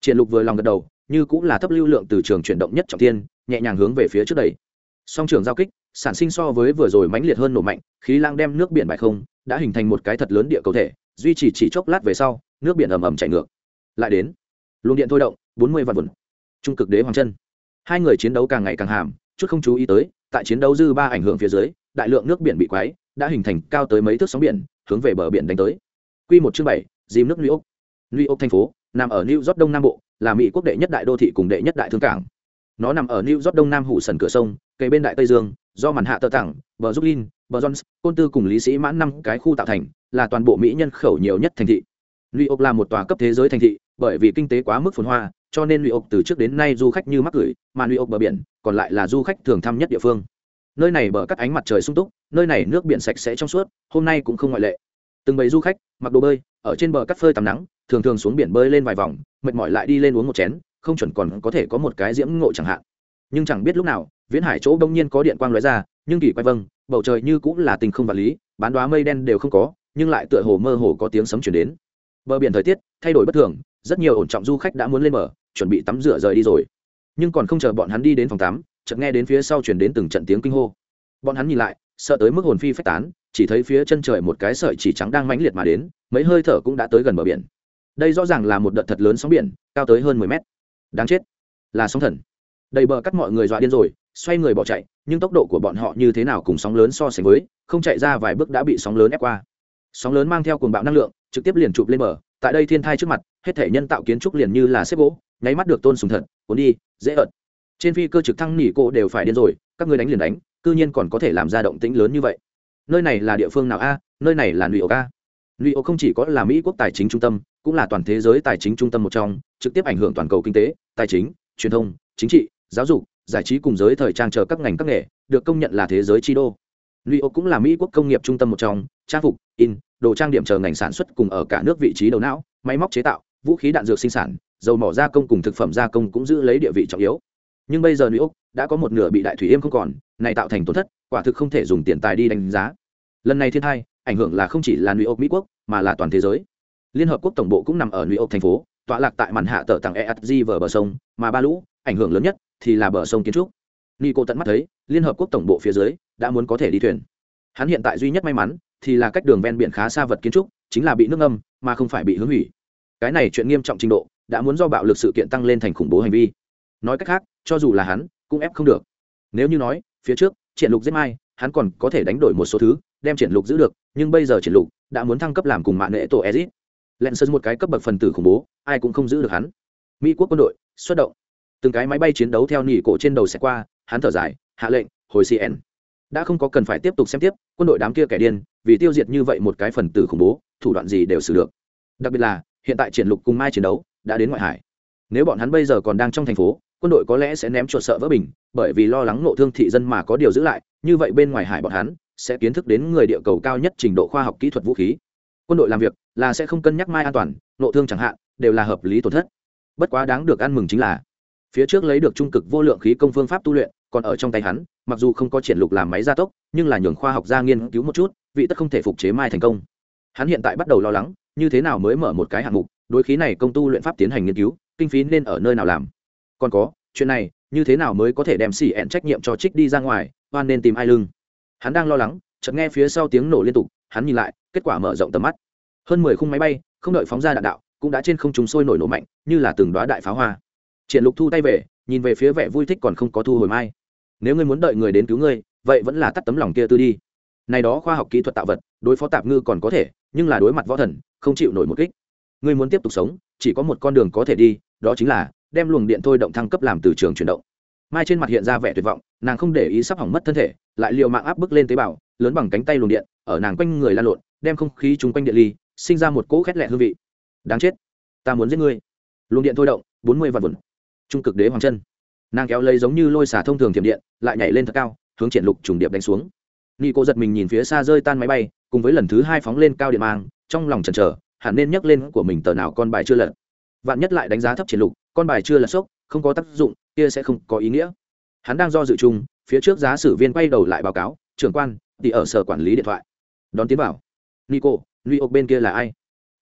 Triển lục vừa lòng gật đầu, như cũng là thấp lưu lượng từ trường chuyển động nhất trọng thiên, nhẹ nhàng hướng về phía trước đẩy. Song trường giao kích sản sinh so với vừa rồi mãnh liệt hơn nổ mạnh khí lang đem nước biển bại không đã hình thành một cái thật lớn địa cầu thể duy trì chỉ chốc lát về sau nước biển ầm ầm chảy ngược lại đến luồng điện thôi động bốn mươi vạn vườn trung cực đế hoàng chân hai người chiến đấu càng ngày càng hàm chút không chú ý tới tại chiến đấu dư ba ảnh hưởng phía dưới đại lượng nước biển bị quáy đã hình thành cao tới mấy thước sóng biển hướng về bờ biển đánh tới Quy một chương bảy dìm nước New York. New York thành phố nằm ở New York đông nam bộ, là Mỹ quốc đệ nhất đại đô thị cùng đệ nhất đại thương cảng. Nó nằm ở New York đông nam hụ sần cửa sông, kề bên đại Tây Dương, do màn hạ tơ tặng bờ Brooklyn, bờ Jones, côn tư cùng lý sĩ mãn năm cái khu tạo thành, là toàn bộ Mỹ nhân khẩu nhiều nhất thành thị. New York là một tòa cấp thế giới thành thị, bởi vì kinh tế quá mức phồn hoa, cho nên New York từ trước đến nay du khách như mắc gửi, mà New York bờ biển, còn lại là du khách thường thăm nhất địa phương. Nơi này bờ cắt ánh mặt trời sung túc, nơi này nước biển sạch sẽ trong suốt, hôm nay cũng không ngoại lệ. Từng bầy du khách mặc đồ bơi, ở trên bờ cắt phơi tắm nắng, thường thường xuống biển bơi lên vài vòng, mệt mỏi lại đi lên uống một chén, không chuẩn còn có thể có một cái diễm ngộ chẳng hạn. Nhưng chẳng biết lúc nào, viễn hải chỗ đông nhiên có điện quang lóe ra, nhưng kỳ quay vâng, bầu trời như cũng là tình không vật lý, bán đóa mây đen đều không có, nhưng lại tựa hồ mơ hồ có tiếng sấm truyền đến. Bờ biển thời tiết thay đổi bất thường, rất nhiều ổn trọng du khách đã muốn lên bờ, chuẩn bị tắm rửa rời đi rồi. Nhưng còn không chờ bọn hắn đi đến phòng tắm chợt nghe đến phía sau chuyển đến từng trận tiếng kinh hô. Bọn hắn nhìn lại sợ tới mức hồn phi phách tán chỉ thấy phía chân trời một cái sợi chỉ trắng đang mãnh liệt mà đến mấy hơi thở cũng đã tới gần bờ biển. Đây rõ ràng là một đợt thật lớn sóng biển cao tới hơn mười mét. Đáng chết là sóng thần đầy bờ cắt mọi người dọa điên rồi, xoay người bỏ chạy, nhưng tốc độ của bọn họ như thế nào cùng sóng lớn so sánh với, không chạy ra vài bước đã bị sóng lớn ép qua. Sóng lớn mang theo cuồng bạo năng lượng, trực tiếp liền chụp lên bờ, tại đây thiên thai trước mặt, hết thể nhân tạo kiến trúc liền như là xếp gỗ, nháy mắt được tôn sùng thật, cuốn đi, dễ ợt. Trên phi cơ trực thăng nỉ cô đều phải điên rồi, các ngươi đánh liền đánh, cư nhiên còn có thể làm ra động tĩnh lớn như vậy. Nơi này là địa phương nào a? Nơi này là nụy ổ a? Nụy ổ không chỉ có là mỹ quốc tài chính trung tâm, cũng là toàn thế giới tài chính trung tâm một trong, trực tiếp ảnh hưởng toàn cầu kinh tế, tài chính, truyền thông, chính trị giáo dục, giải trí cùng giới thời trang chờ các ngành các nghề, được công nhận là thế giới chi đô. Nụy ổ cũng là mỹ quốc công nghiệp trung tâm một trong, trang phục, in, đồ trang điểm chờ ngành sản xuất cùng ở cả nước vị trí đầu não, máy móc chế tạo, vũ khí đạn dược sinh sản, dầu mỏ gia công cùng thực phẩm gia công cũng giữ lấy địa vị trọng yếu. Nhưng bây giờ nữ úc đã có một nửa bị đại thủy yêm không còn, này tạo thành tổn thất, quả thực không thể dùng tiền tài đi đánh giá. Lần này thiên tai, ảnh hưởng là không chỉ là nữ úc mỹ quốc, mà là toàn thế giới. Liên hợp quốc tổng bộ cũng nằm ở nữ úc thành phố, tọa lạc tại màn hạ tờ tặng esg vờ bờ sông, mà ba lũ ảnh hưởng lớn nhất thì là bờ sông kiến trúc. Cô tận mắt thấy, liên hợp quốc tổng bộ phía dưới đã muốn có thể đi thuyền. Hắn hiện tại duy nhất may mắn thì là cách đường ven biển khá xa vật kiến trúc, chính là bị nước ngâm, mà không phải bị hướng hủy. Cái này chuyện nghiêm trọng trình độ đã muốn do bạo lực sự kiện tăng lên thành khủng bố hành vi. Nói cách khác, cho dù là hắn, cũng ép không được. Nếu như nói, phía trước, triển lục giết mai, hắn còn có thể đánh đổi một số thứ, đem triển lục giữ được, nhưng bây giờ triển lục đã muốn thăng cấp làm cùng mạng nệ tổ ezit. Lẹn sơn một cái cấp bậc phần tử khủng bố, ai cũng không giữ được hắn. Mỹ quốc quân đội, xuất động từng cái máy bay chiến đấu theo nỉ cổ trên đầu xe qua, hắn thở dài, hạ lệnh, hồi cn đã không có cần phải tiếp tục xem tiếp, quân đội đám kia kẻ điên, vì tiêu diệt như vậy một cái phần tử khủng bố, thủ đoạn gì đều xử được. Đặc biệt là, hiện tại triển lục cùng mai chiến đấu, đã đến ngoại hải. Nếu bọn hắn bây giờ còn đang trong thành phố, quân đội có lẽ sẽ ném chuột sợ vỡ bình, bởi vì lo lắng nộ thương thị dân mà có điều giữ lại, như vậy bên ngoài hải bọn hắn sẽ kiến thức đến người địa cầu cao nhất trình độ khoa học kỹ thuật vũ khí. Quân đội làm việc là sẽ không cân nhắc mai an toàn nộ thương chẳng hạn, đều là hợp lý tổn thất. Bất quá đáng được ăn mừng chính là phía trước lấy được trung cực vô lượng khí công phương pháp tu luyện, còn ở trong tay hắn, mặc dù không có triển lục làm máy gia tốc, nhưng là nhường khoa học gia nghiên cứu một chút, vị tất không thể phục chế mai thành công. Hắn hiện tại bắt đầu lo lắng, như thế nào mới mở một cái hạng mục, đối khí này công tu luyện pháp tiến hành nghiên cứu, kinh phí nên ở nơi nào làm. Còn có, chuyện này, như thế nào mới có thể đem xì ẹn trách nhiệm cho trích đi ra ngoài, hoan nên tìm ai lưng. Hắn đang lo lắng, chợt nghe phía sau tiếng nổ liên tục, hắn nhìn lại, kết quả mở rộng tầm mắt. Hơn mười khung máy bay, không đợi phóng ra đạn đạo, cũng đã trên không chúng sôi nổi nổ mạnh, như là từng đoá đại pháo hoa triển lục thu tay về, nhìn về phía vẻ vui thích còn không có thu hồi mai. Nếu ngươi muốn đợi người đến cứu ngươi, vậy vẫn là tắt tấm lòng kia tư đi. Này đó khoa học kỹ thuật tạo vật, đối phó tạp ngư còn có thể, nhưng là đối mặt võ thần, không chịu nổi một kích. Ngươi muốn tiếp tục sống, chỉ có một con đường có thể đi, đó chính là đem luồng điện thôi động thăng cấp làm từ trường chuyển động. Mai trên mặt hiện ra vẻ tuyệt vọng, nàng không để ý sắp hỏng mất thân thể, lại liều mạng áp bức lên tế bào, lớn bằng cánh tay luồng điện, ở nàng quanh người lan lộn, đem không khí chung quanh điện ly, sinh ra một cỗ khét lẹ hương vị. Đáng chết, ta muốn giết ngươi. Luồng điện thôi động, bốn mươi vạn vun trung cực đế hoàng chân. Nàng kéo lấy giống như lôi xả thông thường thiểm điện, lại nhảy lên thật cao, hướng triển lục trùng điệp đánh xuống. Nghi cô giật mình nhìn phía xa rơi tan máy bay, cùng với lần thứ hai phóng lên cao điện mang, trong lòng chần chờ, hẳn nên nhắc lên của mình tờ nào con bài chưa lật. Vạn nhất lại đánh giá thấp triển lục, con bài chưa lật sốc, không có tác dụng, kia sẽ không có ý nghĩa. Hắn đang do dự chung, phía trước giá sử viên quay đầu lại báo cáo, trưởng quan thì ở sở quản lý điện thoại. Đón tiến vào. Nico, new york bên kia là ai?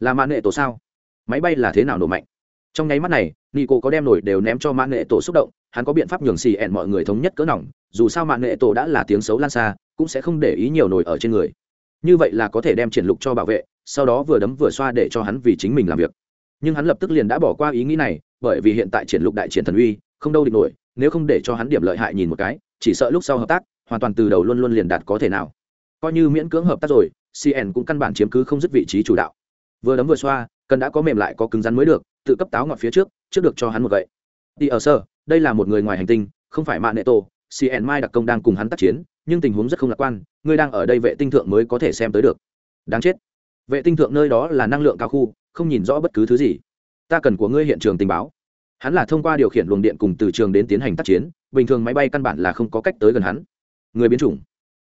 Là mạng nghệ tổ sao? Máy bay là thế nào nổ mạnh? Trong nháy mắt này, nico có đem nổi đều ném cho mạng nghệ tổ xúc động, hắn có biện pháp nhường xì ẹn mọi người thống nhất cỡ nỏng dù sao mạng nghệ tổ đã là tiếng xấu lan xa, cũng sẽ không để ý nhiều nổi ở trên người. Như vậy là có thể đem triển lục cho bảo vệ, sau đó vừa đấm vừa xoa để cho hắn vì chính mình làm việc. Nhưng hắn lập tức liền đã bỏ qua ý nghĩ này, bởi vì hiện tại triển lục đại triển thần uy, không đâu địch nổi, nếu không để cho hắn điểm lợi hại nhìn một cái, chỉ sợ lúc sau hợp tác, hoàn toàn từ đầu luôn luôn liền đạt có thể nào. Coi như miễn cưỡng hợp tác rồi cn cũng căn bản chiếm cứ không dứt vị trí chủ đạo. Vừa đấm vừa xoa, cần đã có mềm lại có cứng rắn mới được tự cấp táo ngọt phía trước trước được cho hắn một vậy đi ở sơ, đây là một người ngoài hành tinh, không phải mạng nệ tổ. Cn mai đặc công đang cùng hắn tác chiến, nhưng tình huống rất không lạc quan ngươi đang ở đây vệ tinh thượng mới có thể xem tới được. Đáng chết. Vệ tinh thượng nơi đó là năng lượng cao khu, không nhìn rõ bất cứ thứ gì. Ta cần của ngươi hiện trường tình báo. Hắn là thông qua điều khiển luồng điện cùng từ trường đến tiến hành tác chiến, bình thường máy bay căn bản là không có cách tới gần hắn. Người biến chủng.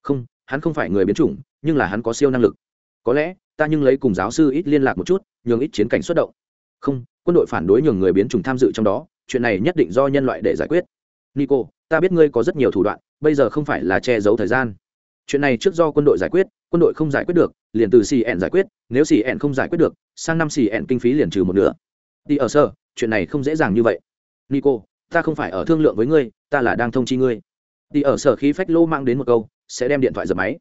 Không, hắn không phải người biến chủng, nhưng là hắn có siêu năng lực. Có lẽ, ta nhưng lấy cùng giáo sư ít liên lạc một chút, nhường ít chiến cảnh xuất động. Không quân đội phản đối nhường người biến chủng tham dự trong đó, chuyện này nhất định do nhân loại để giải quyết. Nico, ta biết ngươi có rất nhiều thủ đoạn, bây giờ không phải là che giấu thời gian. Chuyện này trước do quân đội giải quyết, quân đội không giải quyết được, liền từ cn giải quyết, nếu cn không giải quyết được, sang năm cn kinh phí liền trừ một nửa. Đi ở sơ, chuyện này không dễ dàng như vậy. Nico, ta không phải ở thương lượng với ngươi, ta là đang thông chi ngươi. Đi ở sở khí phách lô mang đến một câu, sẽ đem điện thoại dập máy.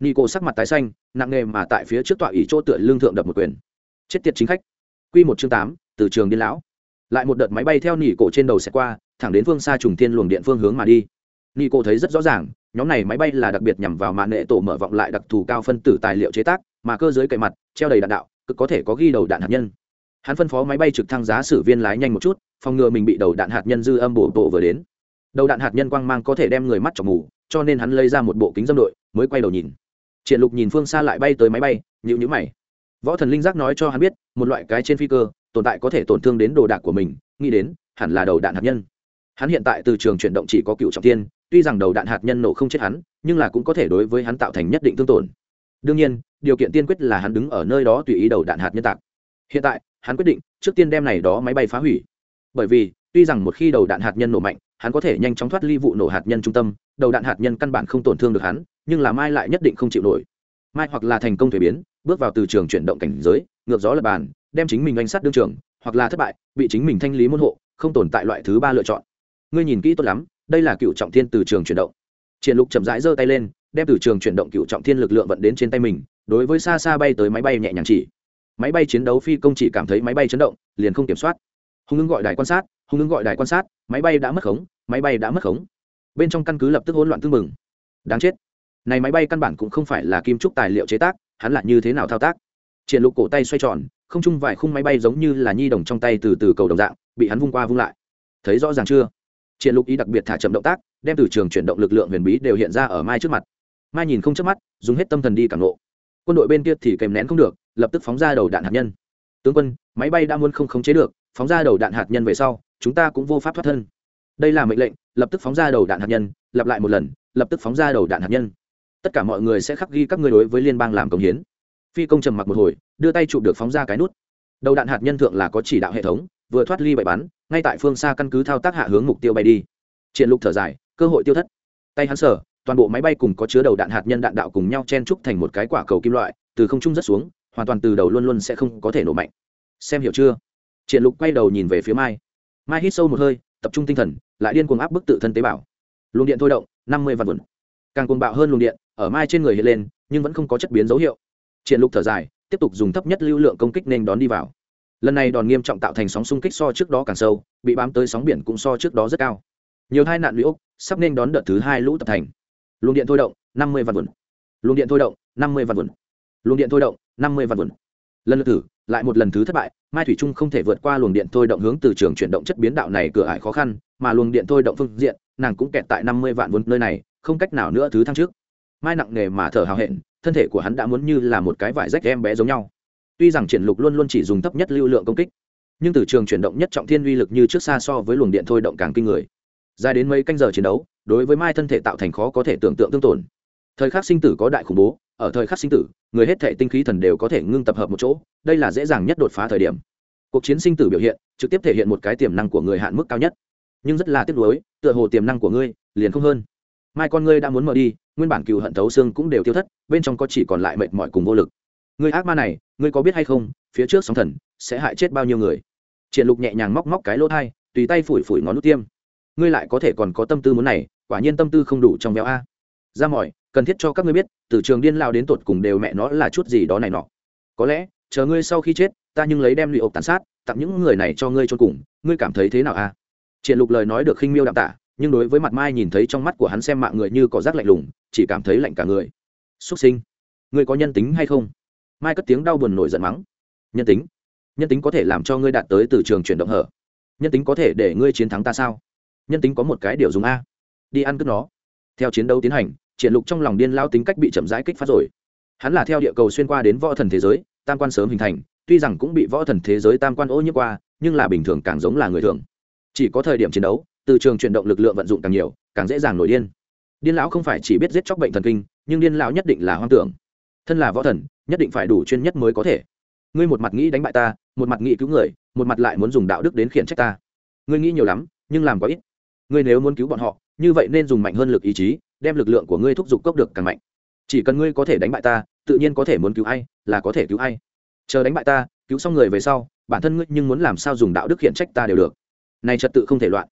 Nico sắc mặt tái xanh, nặng nề mà tại phía trước tọa ủy chỗ tựa lương thượng đập một quyền. Chết tiệt chính khách. Q một chương tám từ trường điên lão. Lại một đợt máy bay theo nỉ cổ trên đầu sẽ qua, thẳng đến phương xa trùng thiên luồng điện phương hướng mà đi. Nỉ cổ thấy rất rõ ràng, nhóm này máy bay là đặc biệt nhằm vào mạng nệ tổ mở vọng lại đặc thù cao phân tử tài liệu chế tác, mà cơ giới cậy mặt, treo đầy đạn đạo, cực có thể có ghi đầu đạn hạt nhân. Hắn phân phó máy bay trực thăng giá sử viên lái nhanh một chút, phòng ngừa mình bị đầu đạn hạt nhân dư âm bổ bộ vừa đến. Đầu đạn hạt nhân quang mang có thể đem người mắt chọc mù, cho nên hắn lấy ra một bộ kính dâm đội, mới quay đầu nhìn. Triển lục nhìn phương xa lại bay tới máy bay nhịu nhữ mày. Võ thần linh giác nói cho hắn biết, một loại cái trên phi cơ tồn tại có thể tổn thương đến đồ đạc của mình, nghĩ đến, hẳn là đầu đạn hạt nhân. Hắn hiện tại từ trường chuyển động chỉ có cựu trọng tiên tuy rằng đầu đạn hạt nhân nổ không chết hắn, nhưng là cũng có thể đối với hắn tạo thành nhất định thương tổn. Đương nhiên, điều kiện tiên quyết là hắn đứng ở nơi đó tùy ý đầu đạn hạt nhân tạc. Hiện tại, hắn quyết định trước tiên đem này đó máy bay phá hủy. Bởi vì, tuy rằng một khi đầu đạn hạt nhân nổ mạnh, hắn có thể nhanh chóng thoát ly vụ nổ hạt nhân trung tâm, đầu đạn hạt nhân căn bản không tổn thương được hắn, nhưng là mai lại nhất định không chịu nổi. Mai hoặc là thành công thuế biến, bước vào từ trường chuyển động cảnh giới, ngược gió lập bàn đem chính mình anh sát đương trường, hoặc là thất bại, bị chính mình thanh lý môn hộ, không tồn tại loại thứ ba lựa chọn. Ngươi nhìn kỹ tốt lắm, đây là cựu trọng thiên từ trường chuyển động. Triển lục chậm rãi giơ tay lên, đem từ trường chuyển động cựu trọng thiên lực lượng vận đến trên tay mình, đối với xa xa bay tới máy bay nhẹ nhàng chỉ. Máy bay chiến đấu phi công chỉ cảm thấy máy bay chấn động, liền không kiểm soát. Hùng ứng gọi đài quan sát hùng ứng gọi đài quan sát, máy bay đã mất khống, máy bay đã mất khống. Bên trong căn cứ lập tức hỗn loạn tương mừng đáng chết. Này máy bay căn bản cũng không phải là kim trúc tài liệu chế tác, hắn lại như thế nào thao tác? Triển lục cổ tay xoay tròn không chung vài khung máy bay giống như là nhi đồng trong tay từ từ cầu đồng dạng, bị hắn vung qua vung lại. Thấy rõ ràng chưa? Triển lục ý đặc biệt thả chậm động tác, đem từ trường chuyển động lực lượng huyền bí đều hiện ra ở mai trước mặt. Mai nhìn không chớp mắt, dùng hết tâm thần đi cảm nộ quân đội bên kia thì kèm nén không được, lập tức phóng ra đầu đạn hạt nhân. Tướng quân, máy bay đã muốn không khống chế được, phóng ra đầu đạn hạt nhân về sau, chúng ta cũng vô pháp thoát thân. Đây là mệnh lệnh, lập tức phóng ra đầu đạn hạt nhân, lặp lại một lần, lập tức phóng ra đầu đạn hạt nhân. Tất cả mọi người sẽ khắc ghi các ngươi đối với liên bang làm công hiến phi công trầm mặc một hồi, đưa tay chụp được phóng ra cái nút. Đầu đạn hạt nhân thượng là có chỉ đạo hệ thống, vừa thoát ly bậy bắn, ngay tại phương xa căn cứ thao tác hạ hướng mục tiêu bay đi. Triển lục thở dài, cơ hội tiêu thất. Tay hắn sở toàn bộ máy bay cùng có chứa đầu đạn hạt nhân đạn đạo cùng nhau chen trúc thành một cái quả cầu kim loại, từ không trung rất xuống, hoàn toàn từ đầu luôn luôn sẽ không có thể nổ mạnh. Xem hiểu chưa? Triển lục quay đầu nhìn về phía mai. Mai hít sâu một hơi, tập trung tinh thần, lại điên cuồng áp bức tự thân tế bào. Luồng điện thôi động, năm mươi vạn vườn càng cuồng bạo hơn luồng điện, ở mai trên người hiện lên, nhưng vẫn không có chất biến dấu hiệu triển lục thở dài, tiếp tục dùng thấp nhất lưu lượng công kích nên đón đi vào. Lần này đòn nghiêm trọng tạo thành sóng xung kích so trước đó càng sâu, bị bám tới sóng biển cũng so trước đó rất cao. Nhiều tai nạn bị ốc sắp nên đón đợt thứ hai lũ tập thành. Luồng điện thôi động, năm mươi vạn vườn luồng điện thôi động, năm mươi vạn vườn luồng điện thôi động, năm mươi vạn vườn lần lượt thử, lại một lần thứ thất bại, mai thủy trung không thể vượt qua luồng điện thôi động hướng từ trường chuyển động chất biến đạo này cửa ải khó khăn, mà luồng điện thôi động phương diện, nàng cũng kẹt tại năm mươi vạn vốn nơi này, không cách nào nữa thứ thăng trước mai nặng nề mà thở hào hẹn, thân thể của hắn đã muốn như là một cái vải rách em bé giống nhau. Tuy rằng triển lục luôn luôn chỉ dùng thấp nhất lưu lượng công kích, nhưng từ trường chuyển động nhất trọng thiên uy lực như trước xa so với luồng điện thôi động càng kinh người. Dài đến mấy canh giờ chiến đấu, đối với mai thân thể tạo thành khó có thể tưởng tượng tương tổn. Thời khắc sinh tử có đại khủng bố, ở thời khắc sinh tử, người hết thể tinh khí thần đều có thể ngưng tập hợp một chỗ, đây là dễ dàng nhất đột phá thời điểm. Cuộc chiến sinh tử biểu hiện trực tiếp thể hiện một cái tiềm năng của người hạn mức cao nhất, nhưng rất là tiếc nuối, tựa hồ tiềm năng của ngươi liền không hơn mai con ngươi đã muốn mở đi, nguyên bản cựu hận thấu xương cũng đều tiêu thất, bên trong có chỉ còn lại mệt mỏi cùng vô lực. Người ác ma này, ngươi có biết hay không, phía trước sóng thần sẽ hại chết bao nhiêu người? Triển lục nhẹ nhàng móc móc cái lỗ thai, tùy tay phủi phủi ngón nút tiêm. Ngươi lại có thể còn có tâm tư muốn này, quả nhiên tâm tư không đủ trong béo a. Ra mỏi cần thiết cho các ngươi biết, từ trường điên lao đến tột cùng đều mẹ nó là chút gì đó này nọ. Có lẽ, chờ ngươi sau khi chết, ta nhưng lấy đem lụy ộp tàn sát, tặng những người này cho ngươi cho cùng, ngươi cảm thấy thế nào a? Triển lục lời nói được khinh miêu đạm tả nhưng đối với mặt mai nhìn thấy trong mắt của hắn xem mạng người như có rác lạnh lùng, chỉ cảm thấy lạnh cả người. Xuất sinh, ngươi có nhân tính hay không? Mai cất tiếng đau buồn nổi giận mắng. Nhân tính? Nhân tính có thể làm cho ngươi đạt tới từ trường chuyển động hở. Nhân tính có thể để ngươi chiến thắng ta sao? Nhân tính có một cái điều dùng a. Đi ăn cướp nó. Theo chiến đấu tiến hành, triển lục trong lòng điên lao tính cách bị chậm rãi kích phát rồi. Hắn là theo địa cầu xuyên qua đến võ thần thế giới, tam quan sớm hình thành, tuy rằng cũng bị võ thần thế giới tam quan ô nhiễm qua, nhưng là bình thường càng giống là người thường. Chỉ có thời điểm chiến đấu từ trường chuyển động lực lượng vận dụng càng nhiều, càng dễ dàng nổi điên. Điên lão không phải chỉ biết giết chóc bệnh thần kinh, nhưng điên lão nhất định là hoang tưởng. Thân là võ thần, nhất định phải đủ chuyên nhất mới có thể. Ngươi một mặt nghĩ đánh bại ta, một mặt nghĩ cứu người, một mặt lại muốn dùng đạo đức đến khiển trách ta. Ngươi nghĩ nhiều lắm, nhưng làm có ít. Ngươi nếu muốn cứu bọn họ, như vậy nên dùng mạnh hơn lực ý chí, đem lực lượng của ngươi thúc giục cốc được càng mạnh. Chỉ cần ngươi có thể đánh bại ta, tự nhiên có thể muốn cứu ai, là có thể cứu ai. Chờ đánh bại ta, cứu xong người về sau, bản thân ngươi nhưng muốn làm sao dùng đạo đức khiển trách ta đều được. Này trật tự không thể loạn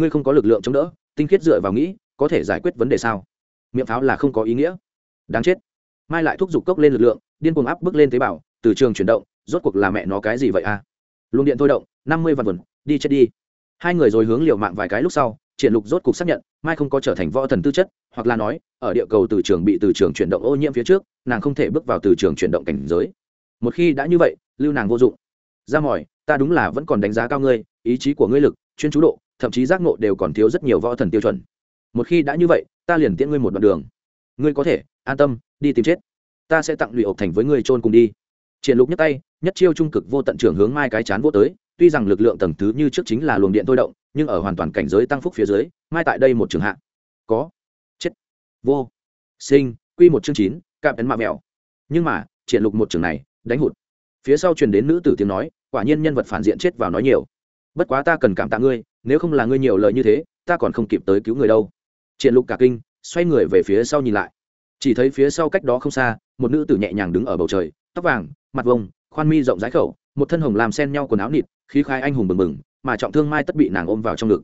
ngươi không có lực lượng chống đỡ, tinh khiết dựa vào nghĩ, có thể giải quyết vấn đề sao? Miệng pháo là không có ý nghĩa. Đáng chết. Mai lại thúc giục cốc lên lực lượng, điên cuồng áp bước lên tế bào, từ trường chuyển động, rốt cuộc là mẹ nó cái gì vậy a? À? luồng điện thôi động, năm mươi vạn vườn đi chết đi. Hai người rồi hướng liều mạng vài cái lúc sau, triển lục rốt cuộc xác nhận, mai không có trở thành võ thần tư chất, hoặc là nói, ở địa cầu từ trường bị từ trường chuyển động ô nhiễm phía trước, nàng không thể bước vào từ trường chuyển động cảnh giới. Một khi đã như vậy, lưu nàng vô dụng. Ra mỏi, ta đúng là vẫn còn đánh giá cao ngươi, ý chí của ngươi lực, chuyên chú độ thậm chí giác ngộ đều còn thiếu rất nhiều võ thần tiêu chuẩn. Một khi đã như vậy, ta liền tiễn ngươi một đoạn đường. Ngươi có thể, an tâm, đi tìm chết. Ta sẽ tặng lụy ộc thành với ngươi trôn cùng đi. Triển lục nhấc tay, nhất chiêu trung cực vô tận trưởng hướng mai cái chán vô tới, tuy rằng lực lượng tầng thứ như trước chính là luồng điện thôi động, nhưng ở hoàn toàn cảnh giới tăng phúc phía dưới, mai tại đây một trường hạ. Có. Chết. Vô. Sinh. Quy một chương chín, cạm ấn mạ mèo nhưng mà, triển lục một trường này, đánh hụt. Phía sau truyền đến nữ tử tiếng nói, quả nhiên nhân vật phản diện chết vào nói nhiều. Bất quá ta cần cảm tạ ngươi nếu không là ngươi nhiều lời như thế, ta còn không kịp tới cứu người đâu. Triển lục cả kinh, xoay người về phía sau nhìn lại. Chỉ thấy phía sau cách đó không xa, một nữ tử nhẹ nhàng đứng ở bầu trời, tóc vàng, mặt vông, khoan mi rộng rãi khẩu, một thân hồng làm xen nhau quần áo nịt, khí khai anh hùng bừng bừng, mà trọng thương mai tất bị nàng ôm vào trong ngực.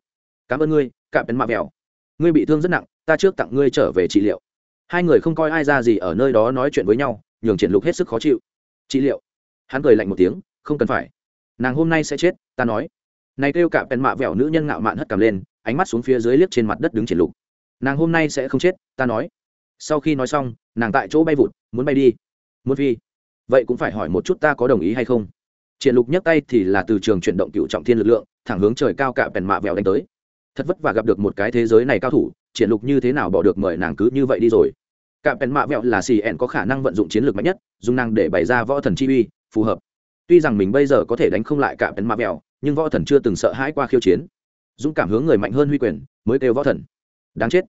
Cảm ơn ngươi, cạm bén mạ vẹo. Ngươi bị thương rất nặng, ta trước tặng ngươi trở về trị liệu. Hai người không coi ai ra gì ở nơi đó nói chuyện với nhau, nhường triển lục hết sức khó chịu. Trị liệu? Hắn cười lạnh một tiếng, không cần phải. Nàng hôm nay sẽ chết, ta nói này kêu cả bèn mạ vẹo nữ nhân ngạo mạn hất cầm lên, ánh mắt xuống phía dưới liếc trên mặt đất đứng triển lục. Nàng hôm nay sẽ không chết, ta nói. Sau khi nói xong, nàng tại chỗ bay vụt, muốn bay đi. Muốn phi. Vậy cũng phải hỏi một chút ta có đồng ý hay không? Triển lục nhấc tay thì là từ trường chuyển động cựu trọng thiên lực lượng, thẳng hướng trời cao cả bèn mạ vẹo đánh tới. Thật vất vả gặp được một cái thế giới này cao thủ, triển lục như thế nào bỏ được mời nàng cứ như vậy đi rồi. Cả bèn mạ vẹo là xì ẻn có khả năng vận dụng chiến lược mạnh nhất, dùng năng để bày ra võ thần chi uy, phù hợp. Tuy rằng mình bây giờ có thể đánh không lại cả bèn mạ vẹo nhưng võ thần chưa từng sợ hãi qua khiêu chiến. Dũng cảm hướng người mạnh hơn huy quyền, mới kêu võ thần. Đáng chết.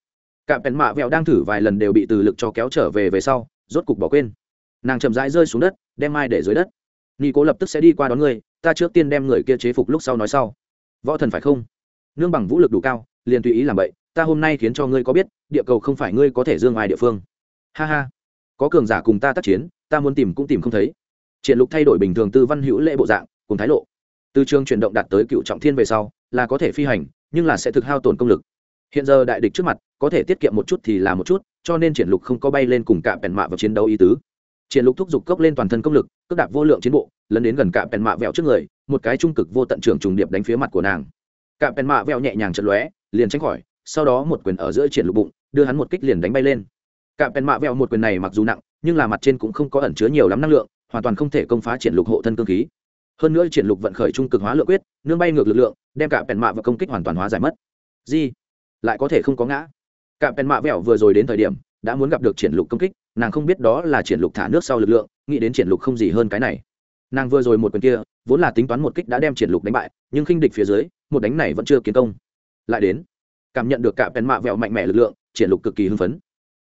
Cả bèn mạ vẹo đang thử vài lần đều bị từ lực cho kéo trở về về sau, rốt cục bỏ quên. Nàng chậm rãi rơi xuống đất, đem mai để dưới đất. Nghi cố lập tức sẽ đi qua đón người, ta trước tiên đem người kia chế phục lúc sau nói sau. Võ thần phải không? Nương bằng vũ lực đủ cao, liền tùy ý làm vậy ta hôm nay khiến cho ngươi có biết, địa cầu không phải ngươi có thể dương ai địa phương. Ha ha. Có cường giả cùng ta tác chiến, ta muốn tìm cũng tìm không thấy. Triển lục thay đổi bình thường tư văn hữu lễ bộ dạng, cùng thái lộ từ trường chuyển động đạt tới cựu trọng thiên về sau, là có thể phi hành, nhưng là sẽ thực hao tổn công lực. Hiện giờ đại địch trước mặt, có thể tiết kiệm một chút thì là một chút, cho nên triển lục không có bay lên cùng cả bèn mạ vào chiến đấu ý tứ. Triển lục thúc giục cốc lên toàn thân công lực, cước đạp vô lượng chiến bộ, lấn đến gần cả bèn mạ vẹo trước người, một cái trung cực vô tận trưởng trùng điệp đánh phía mặt của nàng. Cả bèn mạ vẹo nhẹ nhàng chật lóe, liền tránh khỏi, sau đó một quyền ở giữa triển lục bụng, đưa hắn một kích liền đánh bay lên. Cả bèn mạ vẹo một quyền này mặc dù nặng, nhưng là mặt trên cũng không có ẩn chứa nhiều lắm năng lượng, hoàn toàn không thể công phá triển lục hộ thân cương khí hơn nữa triển lục vận khởi trung cực hóa lượng quyết, nương bay ngược lực lượng, đem cả bèn mạ và công kích hoàn toàn hóa giải mất. Gì? Lại có thể không có ngã. Cả bèn mạ vẹo vừa rồi đến thời điểm, đã muốn gặp được triển lục công kích, nàng không biết đó là triển lục thả nước sau lực lượng, nghĩ đến triển lục không gì hơn cái này. Nàng vừa rồi một quyền kia, vốn là tính toán một kích đã đem triển lục đánh bại, nhưng khinh địch phía dưới, một đánh này vẫn chưa kiến công. Lại đến, cảm nhận được cả bèn mạ vẹo mạnh mẽ lực lượng, triển lục cực kỳ hưng phấn.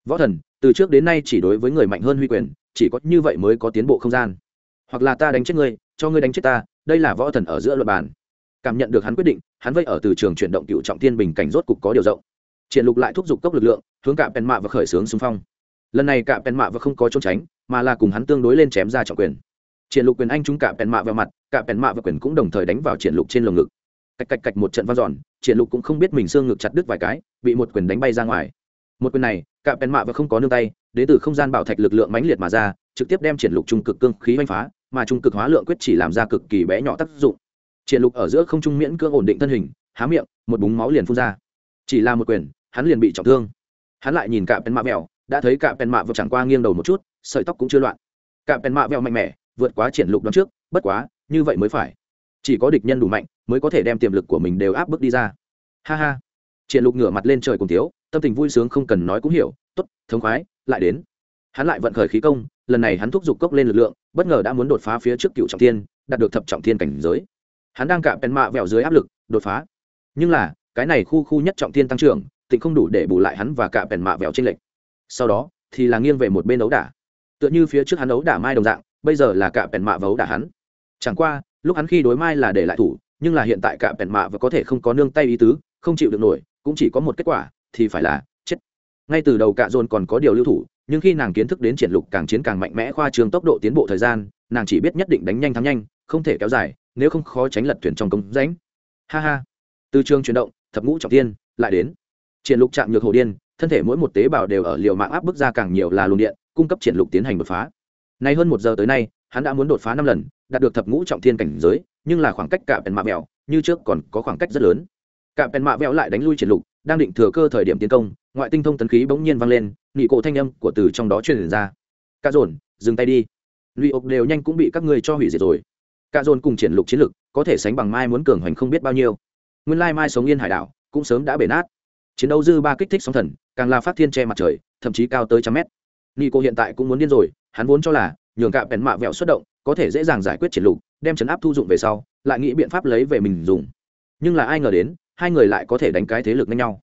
Võ thần, từ trước đến nay chỉ đối với người mạnh hơn huy quyền, chỉ có như vậy mới có tiến bộ không gian hoặc là ta đánh chết ngươi, cho ngươi đánh chết ta, đây là võ thần ở giữa luật bàn. Cảm nhận được hắn quyết định, hắn vây ở từ trường chuyển động cựu trọng thiên bình cảnh rốt cục có điều rộng. Triển lục lại thúc giục cốc lực lượng, hướng cả bèn mạ và khởi sướng xung phong. Lần này cả bèn mạ và không có trốn tránh, mà là cùng hắn tương đối lên chém ra trọng quyền. Triển lục quyền anh chúng cả bèn mạ vào mặt, cả bèn mạ và quyền cũng đồng thời đánh vào triển lục trên lồng ngực. Cạch cạch cạch một trận vang dọn, triển lục cũng không biết mình xương ngực chặt đứt vài cái, bị một quyền đánh bay ra ngoài. Một quyền này, cả bèn mạ và không có nương tay đến từ không gian bảo thạch lực lượng mãnh liệt mà ra, trực tiếp đem triển lục trung cực cương khí đánh phá mà trung cực hóa lượng quyết chỉ làm ra cực kỳ bé nhỏ tác dụng. Triển lục ở giữa không trung miễn cưỡng ổn định thân hình, há miệng, một búng máu liền phun ra. Chỉ là một quyền, hắn liền bị trọng thương. Hắn lại nhìn cả bèn mạ mèo đã thấy cả bèn mạ vừa chẳng qua nghiêng đầu một chút, sợi tóc cũng chưa loạn. Cả bèn mạ vẹo mạnh mẽ, vượt quá triển lục đón trước, bất quá, như vậy mới phải. Chỉ có địch nhân đủ mạnh, mới có thể đem tiềm lực của mình đều áp bức đi ra. Ha ha. Triển lục ngửa mặt lên trời cùng thiếu, tâm tình vui sướng không cần nói cũng hiểu, tốt, thống khoái, lại đến. Hắn lại vận khởi khí công, lần này hắn thúc giục cốc lên lực lượng bất ngờ đã muốn đột phá phía trước cựu trọng thiên, đạt được thập trọng thiên cảnh giới. Hắn đang cạm bèn mạ vẹo dưới áp lực, đột phá. Nhưng là, cái này khu khu nhất trọng thiên tăng trưởng, tịnh không đủ để bù lại hắn và cạm bèn mạ vẹo trên lệnh sau đó, thì là nghiêng về một bên ấu đả. Tựa như phía trước hắn ấu đả mai đồng dạng, bây giờ là cạm bèn mạ và ấu đả hắn. Chẳng qua, lúc hắn khi đối mai là để lại thủ, nhưng là hiện tại cạm bèn mạ và có thể không có nương tay ý tứ, không chịu được nổi, cũng chỉ có một kết quả, thì phải là chết. Ngay từ đầu cạ dồn còn có điều lưu thủ nhưng khi nàng kiến thức đến triển lục càng chiến càng mạnh mẽ khoa trường tốc độ tiến bộ thời gian, nàng chỉ biết nhất định đánh nhanh thắng nhanh, không thể kéo dài, nếu không khó tránh lật thuyền trong công rãnh. Ha ha. Từ trường chuyển động, thập ngũ trọng tiên lại đến. Triển lục chạm nhược hồ điên, thân thể mỗi một tế bào đều ở liều mạng áp bức ra càng nhiều là luồng điện, cung cấp triển lục tiến hành đột phá. Nay hơn một giờ tới nay, hắn đã muốn đột phá năm lần, đạt được thập ngũ trọng thiên cảnh giới, nhưng là khoảng cách cả bèn mạ mèo như trước còn có khoảng cách rất lớn. Cả bèn mạ mèo lại đánh lui triển lục, đang định thừa cơ thời điểm tiến công ngoại tinh thông tấn khí bỗng nhiên vang lên, nị cổ thanh âm của từ trong đó truyền ra. Cả dồn, dừng tay đi. Lụy ộc đều nhanh cũng bị các ngươi cho hủy diệt rồi. Cả dồn cùng triển lục chiến lực, có thể sánh bằng mai muốn cường hoành không biết bao nhiêu. Nguyên lai mai sống yên hải đảo, cũng sớm đã bể nát. Chiến đấu dư ba kích thích sóng thần, càng là phát thiên che mặt trời, thậm chí cao tới trăm mét. Nico hiện tại cũng muốn điên rồi, hắn vốn cho là, nhường cạm bèn mạ vẹo xuất động, có thể dễ dàng giải quyết triển lục, đem chấn áp thu dụng về sau, lại nghĩ biện pháp lấy về mình dùng. Nhưng là ai ngờ đến, hai người lại có thể đánh cái thế lực nhanh nhau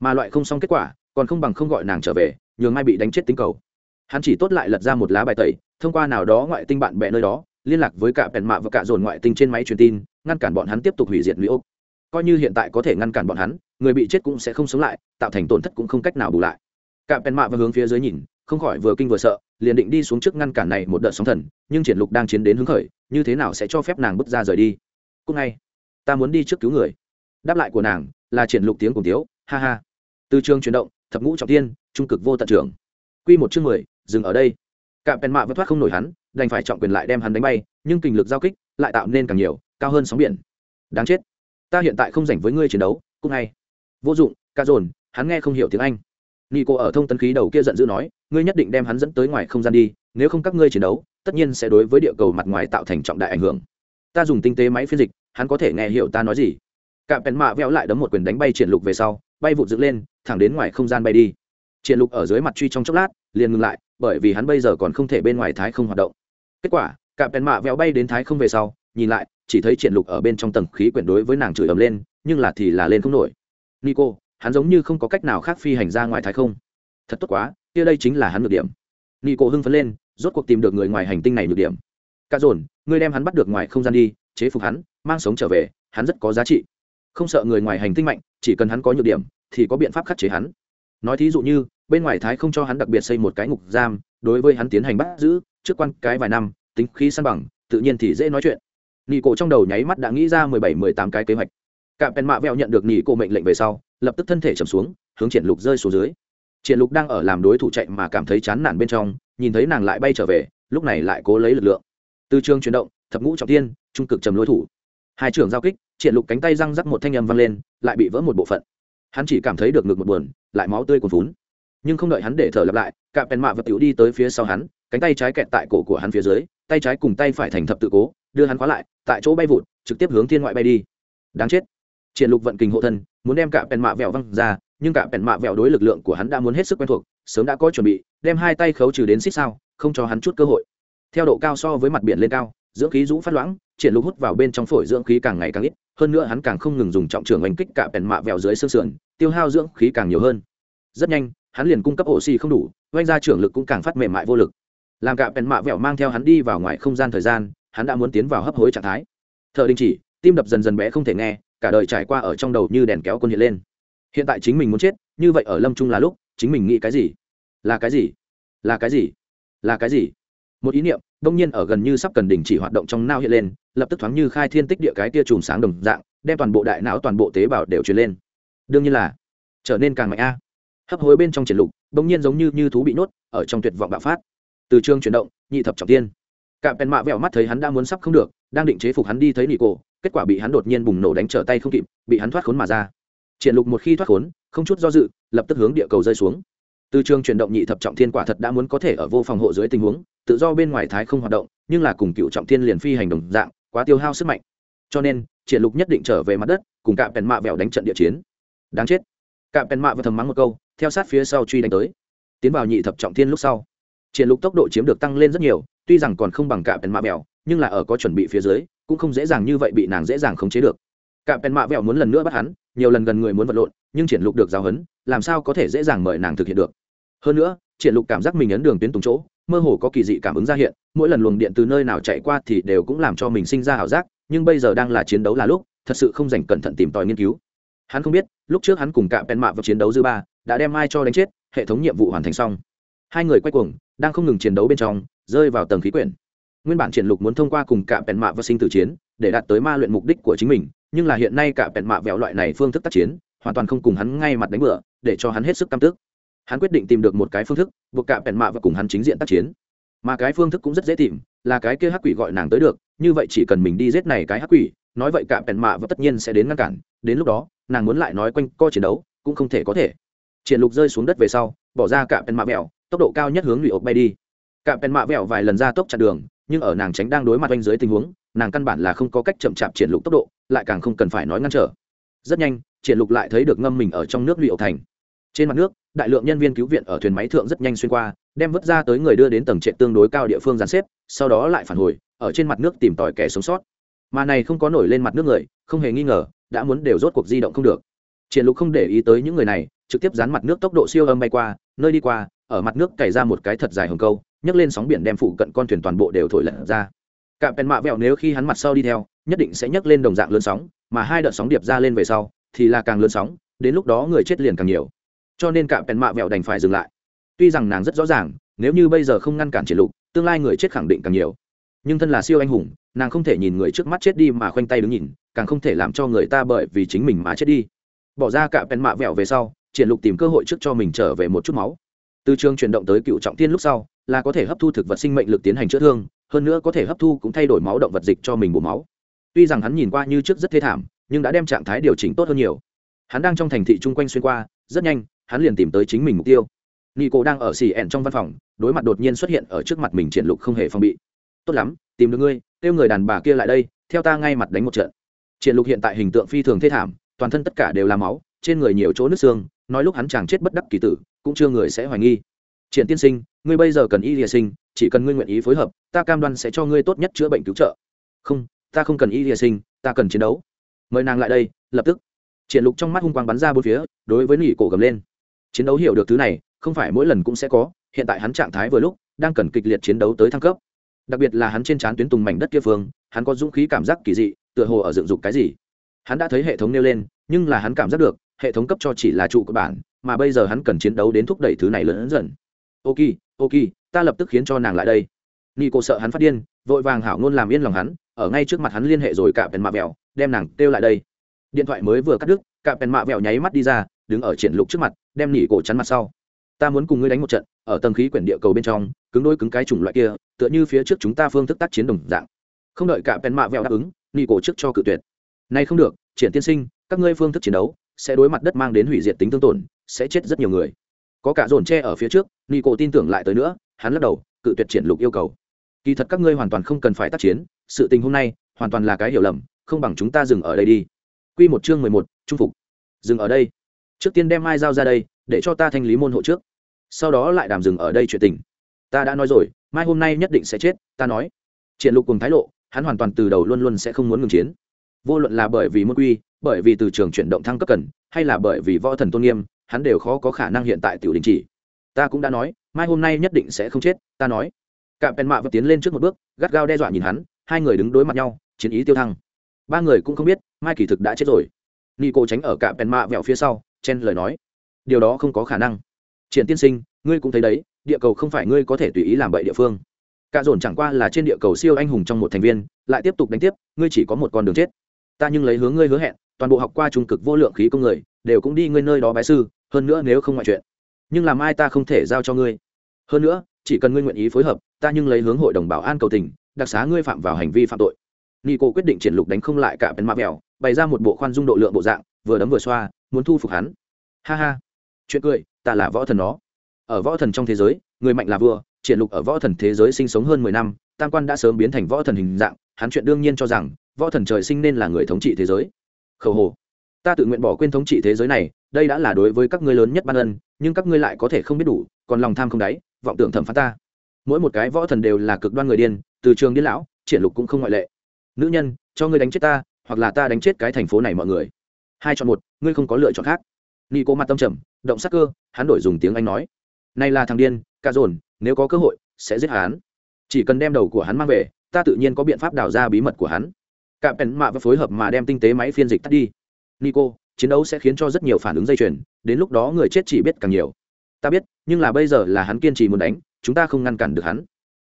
mà loại không xong kết quả, còn không bằng không gọi nàng trở về, nhường mai bị đánh chết tính cầu. Hắn chỉ tốt lại lật ra một lá bài tẩy, thông qua nào đó ngoại tinh bạn bè nơi đó, liên lạc với cả bèn mạ và cả dồn ngoại tinh trên máy truyền tin, ngăn cản bọn hắn tiếp tục hủy diệt lũy ốc coi như hiện tại có thể ngăn cản bọn hắn, người bị chết cũng sẽ không sống lại, tạo thành tổn thất cũng không cách nào bù lại. Cả bèn mạ và hướng phía dưới nhìn, không khỏi vừa kinh vừa sợ, liền định đi xuống trước ngăn cản này một đợt sóng thần, nhưng triển lục đang chiến đến hứng khởi, như thế nào sẽ cho phép nàng bước ra rời đi? Cúc ngay, ta muốn đi trước cứu người. Đáp lại của nàng là triển lục tiếng cùng tiếu ha ha. Từ trường chuyển động, thập ngũ trọng tiên trung cực vô tận trưởng. Quy một chương mười, dừng ở đây. Cạm pèn mạ vẫn thoát không nổi hắn, đành phải trọng quyền lại đem hắn đánh bay, nhưng kình lực giao kích lại tạo nên càng nhiều, cao hơn sóng biển. Đáng chết. Ta hiện tại không rảnh với ngươi chiến đấu, cũng ngay vô dụng, ca dồn, hắn nghe không hiểu tiếng anh. Nghi cô ở thông tấn khí đầu kia giận dữ nói, ngươi nhất định đem hắn dẫn tới ngoài không gian đi, nếu không các ngươi chiến đấu, tất nhiên sẽ đối với địa cầu mặt ngoài tạo thành trọng đại ảnh hưởng. Ta dùng tinh tế máy phiên dịch, hắn có thể nghe hiểu ta nói gì. Cạm pèn mạ veo lại đấm một quyền đánh bay triển lục về sau bay vụt dựng lên, thẳng đến ngoài không gian bay đi. Triển lục ở dưới mặt truy trong chốc lát, liền ngừng lại, bởi vì hắn bây giờ còn không thể bên ngoài thái không hoạt động. Kết quả, cạm bèn mạ véo bay đến thái không về sau, nhìn lại, chỉ thấy triển lục ở bên trong tầng khí quyển đối với nàng chửi ầm lên, nhưng là thì là lên không nổi. Nico, hắn giống như không có cách nào khác phi hành ra ngoài thái không. Thật tốt quá, kia đây chính là hắn được điểm. Nico hưng phấn lên, rốt cuộc tìm được người ngoài hành tinh này được điểm. Cả dồn ngươi đem hắn bắt được ngoài không gian đi, chế phục hắn, mang sống trở về, hắn rất có giá trị không sợ người ngoài hành tinh mạnh, chỉ cần hắn có nhược điểm, thì có biện pháp khắc chế hắn. Nói thí dụ như, bên ngoài thái không cho hắn đặc biệt xây một cái ngục giam, đối với hắn tiến hành bắt giữ, trước quan cái vài năm, tính khí săn bằng, tự nhiên thì dễ nói chuyện. Nị cổ trong đầu nháy mắt đã nghĩ ra mười bảy, mười tám cái kế hoạch. Cạm pèn mạ vẹo nhận được nị cổ mệnh lệnh về sau, lập tức thân thể trầm xuống, hướng triển lục rơi xuống dưới. Triển lục đang ở làm đối thủ chạy mà cảm thấy chán nản bên trong, nhìn thấy nàng lại bay trở về, lúc này lại cố lấy lực lượng. Từ trường chuyển động, thập ngũ trọng tiên trung cực trầm lối thủ hai trưởng giao kích, triển lục cánh tay răng rắc một thanh âm vang lên, lại bị vỡ một bộ phận. Hắn chỉ cảm thấy được ngực một buồn, lại máu tươi cuồn vốn. nhưng không đợi hắn để thở lặp lại, cả pèn mạ vật tiểu đi tới phía sau hắn, cánh tay trái kẹt tại cổ của hắn phía dưới, tay trái cùng tay phải thành thập tự cố, đưa hắn khóa lại, tại chỗ bay vụt, trực tiếp hướng thiên ngoại bay đi. Đáng chết. Triển lục vận kình hộ thân, muốn đem cả pèn mạ vẹo văng ra, nhưng cả pèn mạ vẹo đối lực lượng của hắn đã muốn hết sức quen thuộc, sớm đã có chuẩn bị, đem hai tay khấu trừ đến xích sao, không cho hắn chút cơ hội. Theo độ cao so với mặt biển lên cao dưỡng khí rũ phát loãng, triển lục hút vào bên trong phổi dưỡng khí càng ngày càng ít, hơn nữa hắn càng không ngừng dùng trọng trường oanh kích cả bèn mạ vẹo dưới xương sườn, tiêu hao dưỡng khí càng nhiều hơn. Rất nhanh, hắn liền cung cấp oxy không đủ, oanh ra trưởng lực cũng càng phát mềm mại vô lực. Làm cả bèn mạ vẹo mang theo hắn đi vào ngoài không gian thời gian, hắn đã muốn tiến vào hấp hối trạng thái. Thợ đình chỉ, tim đập dần dần bé không thể nghe, cả đời trải qua ở trong đầu như đèn kéo quân hiện lên. Hiện tại chính mình muốn chết, như vậy ở lâm trung là lúc, chính mình nghĩ cái gì? Là cái gì? Là cái gì? Là cái gì? Một ý niệm đông nhiên ở gần như sắp cần đình chỉ hoạt động trong não hiện lên, lập tức thoáng như khai thiên tích địa cái tia chùm sáng đồng dạng, đem toàn bộ đại não toàn bộ tế bào đều truyền lên. Đương nhiên là, trở nên càng mạnh a. Hấp hối bên trong triển lục, đông nhiên giống như như thú bị nốt ở trong tuyệt vọng bạo phát. Từ trường chuyển động, nhị thập trọng tiên. Cả pèn mạ vẹo mắt thấy hắn đã muốn sắp không được, đang định chế phục hắn đi thấy nị cổ, kết quả bị hắn đột nhiên bùng nổ đánh trở tay không kịp, bị hắn thoát khốn mà ra. Triển lục một khi thoát khốn, không chút do dự, lập tức hướng địa cầu rơi xuống. Từ trường chuyển động nhị thập trọng thiên quả thật đã muốn có thể ở vô phòng hộ dưới tình huống tự do bên ngoài thái không hoạt động, nhưng là cùng cựu trọng thiên liền phi hành đồng dạng, quá tiêu hao sức mạnh. Cho nên, triển lục nhất định trở về mặt đất, cùng cả pèn mạ vẹo đánh trận địa chiến. Đáng chết. Cả pèn mạ và thầm mắng một câu, theo sát phía sau truy đánh tới. Tiến vào nhị thập trọng thiên lúc sau, triển lục tốc độ chiếm được tăng lên rất nhiều, tuy rằng còn không bằng cả pèn mạ vẹo, nhưng là ở có chuẩn bị phía dưới, cũng không dễ dàng như vậy bị nàng dễ dàng khống chế được. Cả pèn mạ vẹo muốn lần nữa bắt hắn, nhiều lần gần người muốn vật lộn, nhưng triển lục được giáo huấn, làm sao có thể dễ dàng mời nàng thực hiện được. Hơn nữa, triển lục cảm giác mình ấn đường tuyến tùng chỗ mơ hồ có kỳ dị cảm ứng ra hiện, mỗi lần luồng điện từ nơi nào chạy qua thì đều cũng làm cho mình sinh ra ảo giác, nhưng bây giờ đang là chiến đấu là lúc, thật sự không dành cẩn thận tìm tòi nghiên cứu. Hắn không biết, lúc trước hắn cùng cả pen mạ vào chiến đấu dư ba, đã đem ai cho đánh chết, hệ thống nhiệm vụ hoàn thành xong. Hai người quay cuồng, đang không ngừng chiến đấu bên trong, rơi vào tầng khí quyển. Nguyên bản triển lục muốn thông qua cùng cả pèn mạ và sinh tử chiến, để đạt tới ma luyện mục đích của chính mình, nhưng là hiện nay cả pèn mạ vẹo loại này phương thức tác chiến, hoàn toàn không cùng hắn ngay mặt đánh bựa để cho hắn hết sức cam tức hắn quyết định tìm được một cái phương thức, buộc cả bẹn mạ và cùng hắn chính diện tác chiến. Mà cái phương thức cũng rất dễ tìm, là cái kia hắc quỷ gọi nàng tới được, như vậy chỉ cần mình đi giết này cái hắc quỷ, nói vậy cả bẹn mạ và tất nhiên sẽ đến ngăn cản, đến lúc đó, nàng muốn lại nói quanh co chiến đấu, cũng không thể có thể. Triển lục rơi xuống đất về sau, bỏ ra cả bẹn mạ vẹo, tốc độ cao nhất hướng lụy ộp bay đi. Cả bẹn mạ vẹo vài lần ra tốc chặn đường, nhưng ở nàng tránh đang đối mặt quanh dưới tình huống, nàng căn bản là không có cách chậm chạp triển lục tốc độ, lại càng không cần phải nói ngăn trở. Rất nhanh, triển lục lại thấy được ngâm mình ở trong nước lụy ộp thành trên mặt nước, đại lượng nhân viên cứu viện ở thuyền máy thượng rất nhanh xuyên qua, đem vứt ra tới người đưa đến tầng trệ tương đối cao địa phương dàn xếp, sau đó lại phản hồi, ở trên mặt nước tìm tòi kẻ sống sót. Mà này không có nổi lên mặt nước người, không hề nghi ngờ, đã muốn đều rốt cuộc di động không được. Triển lục không để ý tới những người này, trực tiếp dán mặt nước tốc độ siêu âm bay qua, nơi đi qua, ở mặt nước cày ra một cái thật dài hồng câu, nhấc lên sóng biển đem phụ cận con thuyền toàn bộ đều thổi lật ra. Cả pèn mạ vẹo nếu khi hắn mặt sau đi theo, nhất định sẽ nhấc lên đồng dạng lớn sóng, mà hai đợt sóng điệp ra lên về sau, thì là càng lớn sóng, đến lúc đó người chết liền càng nhiều cho nên cả pèn mạ vẹo đành phải dừng lại. Tuy rằng nàng rất rõ ràng, nếu như bây giờ không ngăn cản triển lục, tương lai người chết khẳng định càng nhiều. Nhưng thân là siêu anh hùng, nàng không thể nhìn người trước mắt chết đi mà khoanh tay đứng nhìn, càng không thể làm cho người ta bởi vì chính mình mà chết đi. Bỏ ra cả pèn mạ vẹo về sau, triển lục tìm cơ hội trước cho mình trở về một chút máu. Từ trường chuyển động tới cựu trọng tiên lúc sau, là có thể hấp thu thực vật sinh mệnh lực tiến hành chữa thương, hơn nữa có thể hấp thu cũng thay đổi máu động vật dịch cho mình bổ máu. Tuy rằng hắn nhìn qua như trước rất thê thảm, nhưng đã đem trạng thái điều chỉnh tốt hơn nhiều. Hắn đang trong thành thị chung quanh xuyên qua, rất nhanh hắn liền tìm tới chính mình mục tiêu. Nico đang ở xì ẹn trong văn phòng, đối mặt đột nhiên xuất hiện ở trước mặt mình triển lục không hề phòng bị. Tốt lắm, tìm được ngươi, kêu người đàn bà kia lại đây, theo ta ngay mặt đánh một trận. Triển lục hiện tại hình tượng phi thường thê thảm, toàn thân tất cả đều là máu, trên người nhiều chỗ nứt xương, nói lúc hắn chàng chết bất đắc kỳ tử, cũng chưa người sẽ hoài nghi. Triển tiên sinh, ngươi bây giờ cần y lìa sinh, chỉ cần ngươi nguyện ý phối hợp, ta cam đoan sẽ cho ngươi tốt nhất chữa bệnh cứu trợ. Không, ta không cần y lìa sinh, ta cần chiến đấu. Mời nàng lại đây, lập tức. Triển lục trong mắt hung quang bắn ra bốn phía, đối với nỉ cổ gầm lên chiến đấu hiểu được thứ này, không phải mỗi lần cũng sẽ có, hiện tại hắn trạng thái vừa lúc, đang cần kịch liệt chiến đấu tới thăng cấp. Đặc biệt là hắn trên trán tuyến tùng mảnh đất kia phương, hắn có dũng khí cảm giác kỳ dị, tựa hồ ở dựng dục cái gì. Hắn đã thấy hệ thống nêu lên, nhưng là hắn cảm giác được, hệ thống cấp cho chỉ là trụ cơ bản, mà bây giờ hắn cần chiến đấu đến thúc đẩy thứ này lớn dần. Ok ok, ta lập tức khiến cho nàng lại đây. Nico sợ hắn phát điên, vội vàng hảo ngôn làm yên lòng hắn, ở ngay trước mặt hắn liên hệ rồi cả pèn mạ vẹo, đem nàng kêu lại đây. Điện thoại mới vừa cắt đứt, cả pèn mạ vẹo nháy mắt đi ra đứng ở triển lục trước mặt, đem nỉ cổ chắn mặt sau. Ta muốn cùng ngươi đánh một trận, ở tầng khí quyển địa cầu bên trong, cứng đôi cứng cái chủng loại kia, tựa như phía trước chúng ta phương thức tác chiến đồng dạng. Không đợi cả pèn mạ vẹo đáp ứng, nỉ cổ trước cho cự tuyệt. Nay không được, triển tiên sinh, các ngươi phương thức chiến đấu, sẽ đối mặt đất mang đến hủy diệt tính tương tổn, sẽ chết rất nhiều người. Có cả dồn tre ở phía trước nico tin tưởng lại tới nữa, hắn lắc đầu, cự tuyệt triển lục yêu cầu. Kỳ thật các ngươi hoàn toàn không cần phải tác chiến, sự tình hôm nay, hoàn toàn là cái hiểu lầm, không bằng chúng ta dừng ở đây đi. Quy một chương mười một, trung phục. Dừng ở đây trước tiên đem mai giao ra đây, để cho ta thanh lý môn hộ trước. Sau đó lại đàm dừng ở đây chuyện tình. Ta đã nói rồi, mai hôm nay nhất định sẽ chết, ta nói. Triển lục cùng thái lộ, hắn hoàn toàn từ đầu luôn luôn sẽ không muốn ngừng chiến. Vô luận là bởi vì môn quy, bởi vì từ trường chuyển động thăng cấp cần, hay là bởi vì võ thần tôn nghiêm, hắn đều khó có khả năng hiện tại tiểu đình chỉ. Ta cũng đã nói, mai hôm nay nhất định sẽ không chết, ta nói. Cả pèn mạ vẫn tiến lên trước một bước, gắt gao đe dọa nhìn hắn, hai người đứng đối mặt nhau, chiến ý tiêu thăng. Ba người cũng không biết, mai kỳ thực đã chết rồi. Nico tránh ở cả pèn mạ vẹo phía sau chen lời nói. Điều đó không có khả năng. Triển tiên sinh, ngươi cũng thấy đấy, địa cầu không phải ngươi có thể tùy ý làm bậy địa phương. Cả dồn chẳng qua là trên địa cầu siêu anh hùng trong một thành viên, lại tiếp tục đánh tiếp, ngươi chỉ có một con đường chết. Ta nhưng lấy hướng ngươi hứa hẹn, toàn bộ học qua trung cực vô lượng khí công người, đều cũng đi ngươi nơi đó bái sư, hơn nữa nếu không ngoại chuyện. Nhưng làm ai ta không thể giao cho ngươi. Hơn nữa, chỉ cần ngươi nguyện ý phối hợp, ta nhưng lấy hướng hội đồng bảo an cầu tình, đặc xá ngươi phạm vào hành vi phạm tội. Nico quyết định triển lục đánh không lại cả bên mạ mèo bày ra một bộ khoan dung độ lượng bộ dạng, vừa đấm vừa xoa muốn thu phục hắn. Ha ha. Chuyện cười, ta là võ thần nó. ở võ thần trong thế giới, người mạnh là vua, triển lục ở võ thần thế giới sinh sống hơn mười năm, tam quan đã sớm biến thành võ thần hình dạng, hắn chuyện đương nhiên cho rằng, võ thần trời sinh nên là người thống trị thế giới. Khẩu hồ. Ta tự nguyện bỏ quên thống trị thế giới này, đây đã là đối với các ngươi lớn nhất ban ân, nhưng các ngươi lại có thể không biết đủ, còn lòng tham không đáy, vọng tưởng thẩm phán ta. Mỗi một cái võ thần đều là cực đoan người điên, từ trường điên lão, triển lục cũng không ngoại lệ. Nữ nhân, cho ngươi đánh chết ta, hoặc là ta đánh chết cái thành phố này mọi người hai chọn một, ngươi không có lựa chọn khác. Ni cô mặt tâm trầm, động sắc cơ, hắn đổi dùng tiếng anh nói. Này là thằng điên ca dồn, nếu có cơ hội, sẽ giết hắn. Chỉ cần đem đầu của hắn mang về, ta tự nhiên có biện pháp đào ra bí mật của hắn. Cả bèn mạ và phối hợp mà đem tinh tế máy phiên dịch tắt đi. Nico, chiến đấu sẽ khiến cho rất nhiều phản ứng dây chuyền, đến lúc đó người chết chỉ biết càng nhiều. Ta biết, nhưng là bây giờ là hắn kiên trì muốn đánh, chúng ta không ngăn cản được hắn.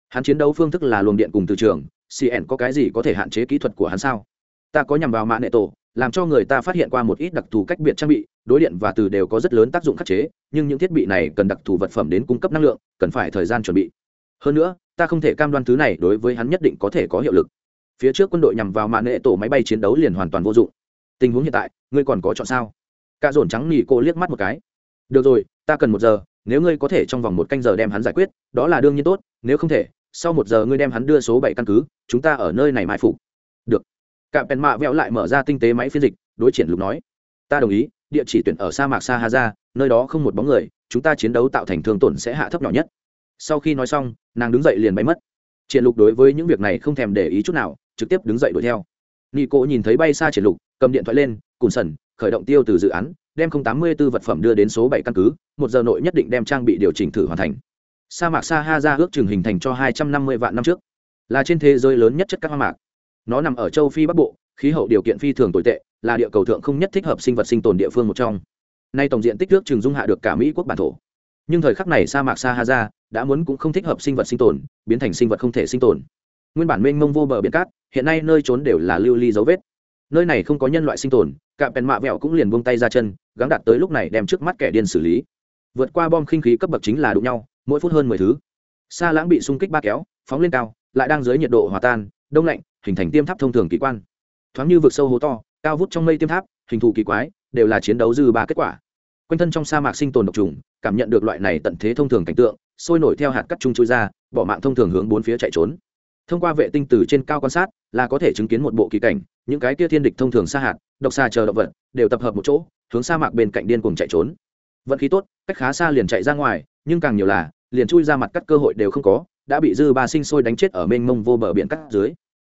Hắn chiến đấu phương thức là luồng điện cùng từ trường cn có cái gì có thể hạn chế kỹ thuật của hắn sao? Ta có nhằm vào mạng nệ tổ làm cho người ta phát hiện qua một ít đặc thù cách biệt trang bị, đối điện và từ đều có rất lớn tác dụng khắc chế, nhưng những thiết bị này cần đặc thù vật phẩm đến cung cấp năng lượng, cần phải thời gian chuẩn bị. Hơn nữa, ta không thể cam đoan thứ này đối với hắn nhất định có thể có hiệu lực. Phía trước quân đội nhằm vào mạng nệ tổ máy bay chiến đấu liền hoàn toàn vô dụng. Tình huống hiện tại, ngươi còn có chọn sao? Cả dồn trắng nghỉ cô liếc mắt một cái. Được rồi, ta cần một giờ, nếu ngươi có thể trong vòng một canh giờ đem hắn giải quyết, đó là đương nhiên tốt, nếu không thể, sau một giờ ngươi đem hắn đưa số bảy căn cứ, chúng ta ở nơi này mai phục. Được cạm pèn mạ vẹo lại mở ra tinh tế máy phiên dịch, đối triển lục nói, ta đồng ý, địa chỉ tuyển ở sa mạc sahara nơi đó không một bóng người, chúng ta chiến đấu tạo thành thương tổn sẽ hạ thấp nhỏ nhất. Sau khi nói xong, nàng đứng dậy liền bay mất. Triển lục đối với những việc này không thèm để ý chút nào, trực tiếp đứng dậy đuổi theo. Nico nhìn thấy bay xa triển lục, cầm điện thoại lên cùng sần, khởi động tiêu từ dự án, đem không tám mươi 084 vật phẩm đưa đến số bảy căn cứ, một giờ nội nhất định đem trang bị điều chỉnh thử hoàn thành. Sa mạc sahara ước chừng hình thành cho hai trăm năm mươi vạn năm trước, là trên thế giới lớn nhất chất các hoang mạc nó nằm ở châu phi bắc bộ, khí hậu điều kiện phi thường tồi tệ, là địa cầu thượng không nhất thích hợp sinh vật sinh tồn địa phương một trong. Nay tổng diện tích nước trường dung hạ được cả mỹ quốc bản thổ. Nhưng thời khắc này sa mạc sahara đã muốn cũng không thích hợp sinh vật sinh tồn, biến thành sinh vật không thể sinh tồn. Nguyên bản mênh mông vô bờ biển cát, hiện nay nơi trốn đều là lưu ly dấu vết. Nơi này không có nhân loại sinh tồn, cả pèn mạ vẹo cũng liền buông tay ra chân, gắng đạt tới lúc này đem trước mắt kẻ điên xử lý. Vượt qua bom khinh khí cấp bậc chính là đụng nhau, mỗi phút hơn mười thứ. Xa lãng bị xung kích ba kéo, phóng lên cao, lại đang dưới nhiệt độ hòa tan, đông lạnh hình thành tiêm tháp thông thường kỳ quan. Thoáng như vực sâu hố to, cao vút trong mây tiêm tháp, hình thù kỳ quái, đều là chiến đấu dư ba kết quả. Quanh thân trong sa mạc sinh tồn độc trùng, cảm nhận được loại này tận thế thông thường cảnh tượng, sôi nổi theo hạt cắt chung chui ra, bỏ mạng thông thường hướng bốn phía chạy trốn. Thông qua vệ tinh từ trên cao quan sát, là có thể chứng kiến một bộ kỳ cảnh, những cái kia thiên địch thông thường xa hạt, độc xa chờ động vật, đều tập hợp một chỗ, hướng sa mạc bên cạnh điên cùng chạy trốn. Vận khí tốt, cách khá xa liền chạy ra ngoài, nhưng càng nhiều là, liền chui ra mặt cắt cơ hội đều không có, đã bị dư ba sinh sôi đánh chết ở mênh mông vô bờ biển cắt dưới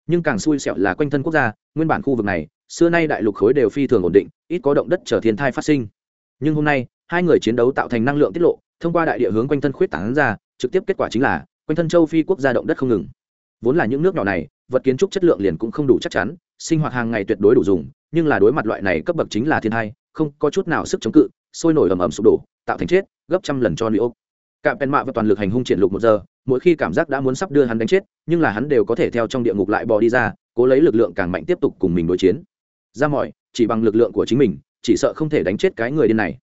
nhưng càng xui xẹo là quanh thân quốc gia, nguyên bản khu vực này, xưa nay đại lục khối đều phi thường ổn định, ít có động đất trở thiên thai phát sinh. Nhưng hôm nay, hai người chiến đấu tạo thành năng lượng tiết lộ, thông qua đại địa hướng quanh thân khuyết tảng ra, trực tiếp kết quả chính là, quanh thân châu phi quốc gia động đất không ngừng. Vốn là những nước nhỏ này, vật kiến trúc chất lượng liền cũng không đủ chắc chắn, sinh hoạt hàng ngày tuyệt đối đủ dùng, nhưng là đối mặt loại này cấp bậc chính là thiên thai, không có chút nào sức chống cự, sôi nổi ầm ầm sụp đổ, tạo thành chết, gấp trăm lần cho nữ ốc cạm pen mạ và toàn lực hành hung triển lục một giờ mỗi khi cảm giác đã muốn sắp đưa hắn đánh chết, nhưng là hắn đều có thể theo trong địa ngục lại bò đi ra, cố lấy lực lượng càng mạnh tiếp tục cùng mình đối chiến. Ra mọi, chỉ bằng lực lượng của chính mình, chỉ sợ không thể đánh chết cái người điên này.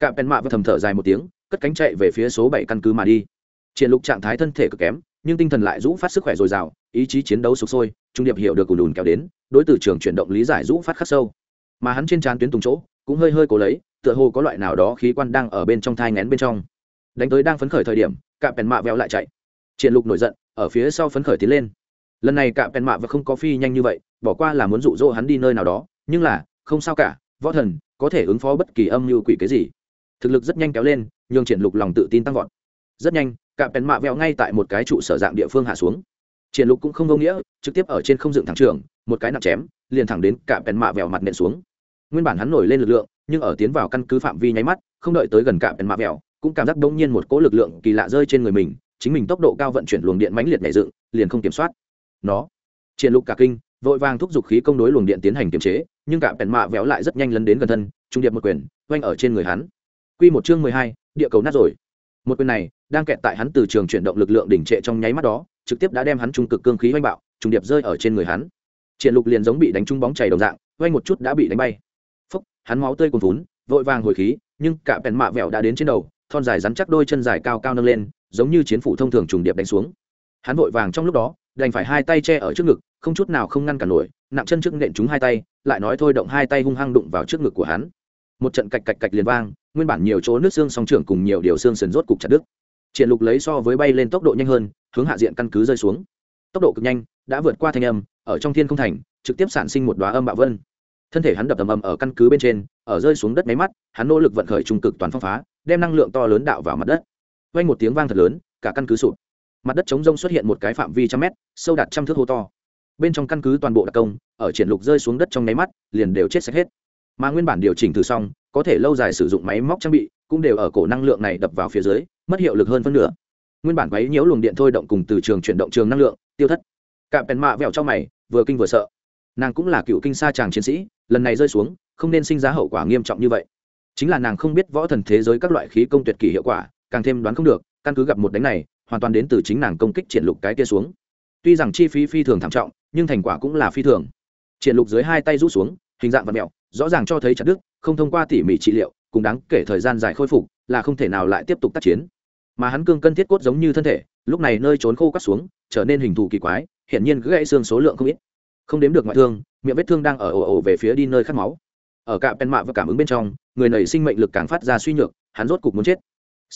Cạm pen mạ và thầm thở dài một tiếng, cất cánh chạy về phía số bảy căn cứ mà đi. Triển lục trạng thái thân thể cực kém, nhưng tinh thần lại rũ phát sức khỏe dồi dào, ý chí chiến đấu sục sôi, trung điệp hiểu được cùn đùn kéo đến, đối từ trường chuyển động lý giải rũ phát khắc sâu. Mà hắn trên trán tuyến tùng chỗ, cũng hơi hơi cố lấy, tựa hồ có loại nào đó khí quan đang ở bên trong thai ngén bên trong. Đánh tới đang phấn khởi thời điểm, cạm pèn mạ vẹo lại chạy triển lục nổi giận, ở phía sau phấn khởi tiến lên. Lần này cạm pèn mạ và không có phi nhanh như vậy, bỏ qua là muốn dụ dỗ hắn đi nơi nào đó, nhưng là, không sao cả, võ thần, có thể ứng phó bất kỳ âm mưu quỷ cái gì. Thực lực rất nhanh kéo lên, nhường triển lục lòng tự tin tăng vọt. Rất nhanh cạm pèn mạ vẹo ngay tại một cái trụ sở dạng địa phương hạ xuống. Triển lục cũng không vô nghĩa, trực tiếp ở trên không dựng thẳng trường, một cái nặng chém, liền thẳng đến cạm pèn mạ vẹo mặt nện xuống. Nguyên bản hắn nổi lên lực lượng, nhưng ở tiến vào căn cứ phạm vi nháy mắt, không đợi tới gần cạm pèn mạ vẹo, cũng cảm giác đống nhiên một cỗ lực lượng kỳ lạ rơi trên người mình chính mình tốc độ cao vận chuyển luồng điện mãnh liệt nhảy dựng liền không kiểm soát. Nó triển lục cả kinh vội vàng thúc giục khí công đối luồng điện tiến hành kiềm chế nhưng cả bèn mạ véo lại rất nhanh lấn đến gần thân trung điệp một quyền oanh ở trên người hắn. Quy một chương mười hai, địa cầu nát rồi. Một quyền này đang kẹt tại hắn từ trường chuyển động lực lượng đỉnh trệ trong nháy mắt đó trực tiếp đã đem hắn trung cực cương khí oanh bạo trung điệp rơi ở trên người hắn. Triển lục liền giống bị đánh trúng bóng chảy đồng dạng oanh một chút đã bị đánh bay. Phúc hắn máu tươi cuồn vốn vội vàng hồi khí nhưng cả bèn mạ vẹo đã đến trên đầu thon dài rắn chắc đôi chân dài cao cao nâng lên giống như chiến phủ thông thường trùng điệp đánh xuống. Hắn vội vàng trong lúc đó, đành phải hai tay che ở trước ngực, không chút nào không ngăn cản nổi, nặng chân trước nện chúng hai tay, lại nói thôi động hai tay hung hăng đụng vào trước ngực của hắn. Một trận cạch cạch cạch liền vang, nguyên bản nhiều chỗ nước xương song trưởng cùng nhiều điều xương sườn rốt cục chặt đứt. Triển lục lấy so với bay lên tốc độ nhanh hơn, hướng hạ diện căn cứ rơi xuống. Tốc độ cực nhanh, đã vượt qua thanh âm, ở trong thiên không thành, trực tiếp sản sinh một đóa âm bạo vân. Thân thể hắn đập ầm ầm ở căn cứ bên trên, ở rơi xuống đất máy mắt, hắn nỗ lực vận khởi trung cực toàn phong phá, đem năng lượng to lớn đạo vào mặt đất vang một tiếng vang thật lớn, cả căn cứ sụp. Mặt đất chống rông xuất hiện một cái phạm vi trăm mét, sâu đạt trăm thước hô to. Bên trong căn cứ toàn bộ đặc công, ở triển lục rơi xuống đất trong nháy mắt, liền đều chết sạch hết. Mà nguyên bản điều chỉnh từ xong, có thể lâu dài sử dụng máy móc trang bị, cũng đều ở cổ năng lượng này đập vào phía dưới, mất hiệu lực hơn phân nửa. Nguyên bản quấy nhiễu luồng điện thôi động cùng từ trường chuyển động trường năng lượng, tiêu thất. Cả pèn mạ vẹo trong mày, vừa kinh vừa sợ. Nàng cũng là cựu kinh sa chàng chiến sĩ, lần này rơi xuống, không nên sinh ra hậu quả nghiêm trọng như vậy. Chính là nàng không biết võ thần thế giới các loại khí công tuyệt kỳ hiệu quả càng thêm đoán không được, căn cứ gặp một đánh này, hoàn toàn đến từ chính nàng công kích triển lục cái kia xuống. Tuy rằng chi phí phi thường thảm trọng, nhưng thành quả cũng là phi thường. Triển lục dưới hai tay rũ xuống, hình dạng và mẹo rõ ràng cho thấy chặt đức không thông qua tỉ mỉ trị liệu cũng đáng kể thời gian dài khôi phục, là không thể nào lại tiếp tục tác chiến. Mà hắn cương cân thiết cốt giống như thân thể, lúc này nơi trốn khô cắt xuống, trở nên hình thù kỳ quái, hiển nhiên gãy xương số lượng không ít. Không đếm được ngoại thương, miệng vết thương đang ở ồ ồ về phía đi nơi khát máu. Ở cạm pen mạ và cảm ứng bên trong, người nảy sinh mệnh lực càng phát ra suy nhược, hắn rốt cục muốn chết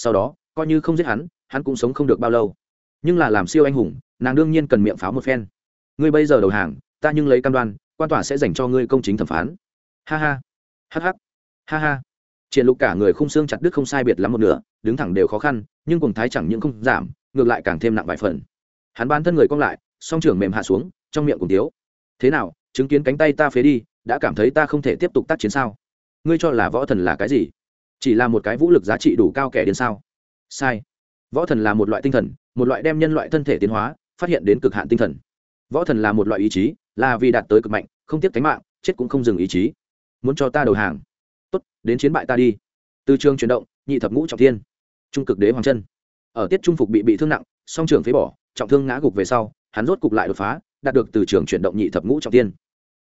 sau đó, coi như không giết hắn hắn cũng sống không được bao lâu. Nhưng là làm siêu anh hùng, nàng đương nhiên cần miệng pháo một phen. Ngươi bây giờ đầu hàng, ta nhưng lấy cam đoan, quan tòa sẽ dành cho ngươi công chính thẩm phán. Ha ha. Hh ha ha. Triển lục cả người khung xương chặt đứt không sai biệt lắm một nửa, đứng thẳng đều khó khăn, nhưng cùng thái chẳng những không giảm, ngược lại càng thêm nặng vài phần. Hắn ban thân người cong lại, song trưởng mềm hạ xuống, trong miệng cùng tiếu thế nào, chứng kiến cánh tay ta phế đi, đã cảm thấy ta không thể tiếp tục tác chiến sao? Ngươi cho là võ thần là cái gì? Chỉ là một cái vũ lực giá trị đủ cao kẻ đến sao? Sai. Võ thần là một loại tinh thần, một loại đem nhân loại thân thể tiến hóa, phát hiện đến cực hạn tinh thần. Võ thần là một loại ý chí, là vì đạt tới cực mạnh, không tiếc cánh mạng, chết cũng không dừng ý chí. Muốn cho ta đầu hàng. Tốt, đến chiến bại ta đi. Từ trường chuyển động, nhị thập ngũ trọng thiên. Trung cực đế hoàng chân. Ở tiết trung phục bị bị thương nặng, song trường phế bỏ, trọng thương ngã gục về sau, hắn rốt cục lại đột phá, đạt được từ trường chuyển động nhị thập ngũ trọng thiên.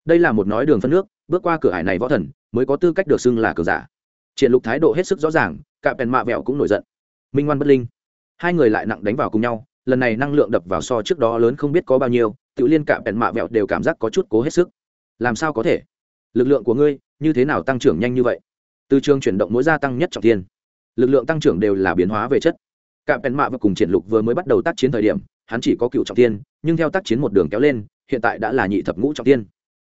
Đây là một nói đường phân nước, bước qua cửa hải này võ thần, mới có tư cách được xưng là cờ giả triển lục thái độ hết sức rõ ràng, cả Bèn mạ vẹo cũng nổi giận. Minh ngoan bất linh. Hai người lại nặng đánh vào cùng nhau, lần này năng lượng đập vào so trước đó lớn không biết có bao nhiêu, tự liên cả Bèn mạ vẹo đều cảm giác có chút cố hết sức. Làm sao có thể? Lực lượng của ngươi, như thế nào tăng trưởng nhanh như vậy? Từ trường chuyển động mỗi gia tăng nhất trọng thiên. Lực lượng tăng trưởng đều là biến hóa về chất. Cả Bèn mạ và cùng triển lục vừa mới bắt đầu tác chiến thời điểm, hắn chỉ có cựu trọng thiên, nhưng theo tác chiến một đường kéo lên, hiện tại đã là nhị thập ngũ trọng thiên.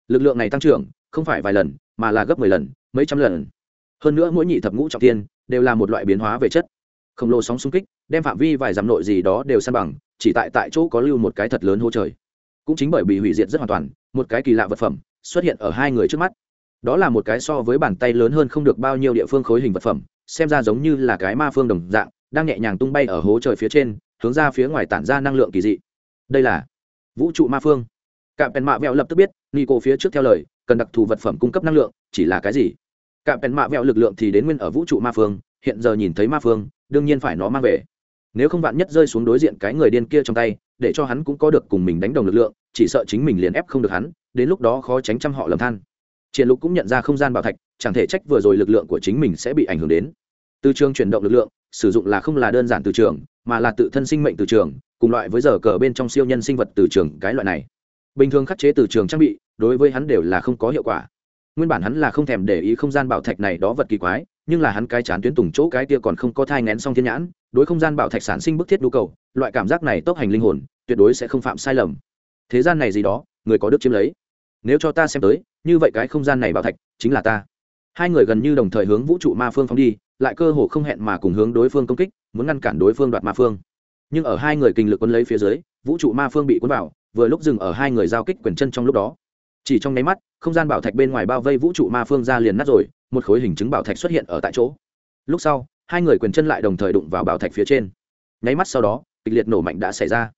Lực lượng này tăng trưởng, không phải vài lần, mà là gấp mười lần, mấy trăm lần hơn nữa mỗi nhị thập ngũ trọng thiên đều là một loại biến hóa về chất. Khổng lồ sóng xung kích đem phạm vi vài dặm nội gì đó đều san bằng, chỉ tại tại chỗ có lưu một cái thật lớn hố trời. Cũng chính bởi bị hủy diệt rất hoàn toàn, một cái kỳ lạ vật phẩm xuất hiện ở hai người trước mắt. Đó là một cái so với bàn tay lớn hơn không được bao nhiêu địa phương khối hình vật phẩm, xem ra giống như là cái ma phương đồng dạng, đang nhẹ nhàng tung bay ở hố trời phía trên, hướng ra phía ngoài tản ra năng lượng kỳ dị. Đây là vũ trụ ma phương. Cả pèn mạ vẹo lập tức biết, nico phía trước theo lời, cần đặc thù vật phẩm cung cấp năng lượng, chỉ là cái gì? Cả bèn mạ vẹo lực lượng thì đến nguyên ở vũ trụ ma phương, hiện giờ nhìn thấy ma phương, đương nhiên phải nó mang về. Nếu không vạn nhất rơi xuống đối diện cái người điên kia trong tay, để cho hắn cũng có được cùng mình đánh đồng lực lượng, chỉ sợ chính mình liền ép không được hắn, đến lúc đó khó tránh trăm họ lầm than. Triển lục cũng nhận ra không gian bảo thạch, chẳng thể trách vừa rồi lực lượng của chính mình sẽ bị ảnh hưởng đến. Từ trường chuyển động lực lượng, sử dụng là không là đơn giản từ trường, mà là tự thân sinh mệnh từ trường, cùng loại với giờ cờ bên trong siêu nhân sinh vật từ trường, cái loại này. Bình thường khắc chế từ trường trang bị, đối với hắn đều là không có hiệu quả nguyên bản hắn là không thèm để ý không gian bảo thạch này đó vật kỳ quái, nhưng là hắn cái chán tuyến tùng chỗ cái kia còn không có thai ngén xong thiên nhãn, đối không gian bảo thạch sản sinh bức thiết nhu cầu, loại cảm giác này tốc hành linh hồn, tuyệt đối sẽ không phạm sai lầm. Thế gian này gì đó, người có đức chiếm lấy. Nếu cho ta xem tới, như vậy cái không gian này bảo thạch chính là ta. Hai người gần như đồng thời hướng vũ trụ ma phương phóng đi, lại cơ hồ không hẹn mà cùng hướng đối phương công kích, muốn ngăn cản đối phương đoạt ma phương. Nhưng ở hai người kinh lực quân lấy phía dưới, vũ trụ ma phương bị cuốn vào, vừa lúc dừng ở hai người giao kích quyền chân trong lúc đó chỉ trong nháy mắt, không gian bảo thạch bên ngoài bao vây vũ trụ ma phương ra liền nát rồi, một khối hình chứng bảo thạch xuất hiện ở tại chỗ. Lúc sau, hai người quyền chân lại đồng thời đụng vào bảo thạch phía trên. Nháy mắt sau đó, kịch liệt nổ mạnh đã xảy ra.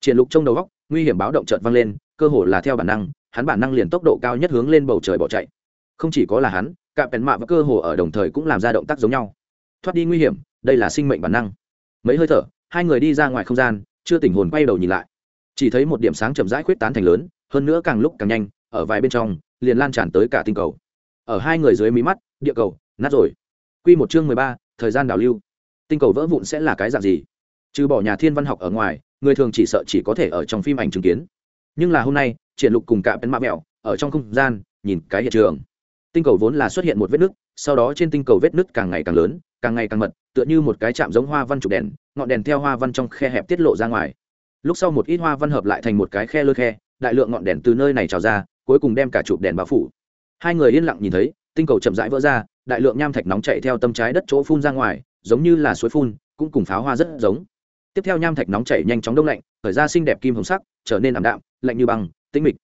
Triển lục trong đầu góc, nguy hiểm báo động chợt vang lên, cơ hồ là theo bản năng, hắn bản năng liền tốc độ cao nhất hướng lên bầu trời bỏ chạy. Không chỉ có là hắn, cả bèn mạ và cơ hồ ở đồng thời cũng làm ra động tác giống nhau. Thoát đi nguy hiểm, đây là sinh mệnh bản năng. Mấy hơi thở, hai người đi ra ngoài không gian, chưa tỉnh hồn quay đầu nhìn lại. Chỉ thấy một điểm sáng chậm rãi khuyết tán thành lớn, hơn nữa càng lúc càng nhanh ở vài bên trong, liền lan tràn tới cả tinh cầu. Ở hai người dưới mí mắt, địa cầu, nát rồi. Q một chương mười ba, thời gian đảo lưu. Tinh cầu vỡ vụn sẽ là cái dạng gì? Trừ bỏ nhà thiên văn học ở ngoài, người thường chỉ sợ chỉ có thể ở trong phim ảnh chứng kiến. Nhưng là hôm nay, triển lục cùng cả bên mạ mẹo, ở trong không gian, nhìn cái hiện trường. Tinh cầu vốn là xuất hiện một vết nứt, sau đó trên tinh cầu vết nứt càng ngày càng lớn, càng ngày càng mật, tựa như một cái chạm giống hoa văn trục đèn, ngọn đèn theo hoa văn trong khe hẹp tiết lộ ra ngoài. Lúc sau một ít hoa văn hợp lại thành một cái khe lơ khe, đại lượng ngọn đèn từ nơi này trào ra cuối cùng đem cả chụp đèn bao phủ. Hai người yên lặng nhìn thấy, tinh cầu chậm rãi vỡ ra, đại lượng nham thạch nóng chạy theo tâm trái đất chỗ phun ra ngoài, giống như là suối phun, cũng cùng pháo hoa rất giống. Tiếp theo nham thạch nóng chảy nhanh chóng đông lạnh khởi ra xinh đẹp kim hồng sắc, trở nên ảm đạm, lạnh như băng, tĩnh mịch.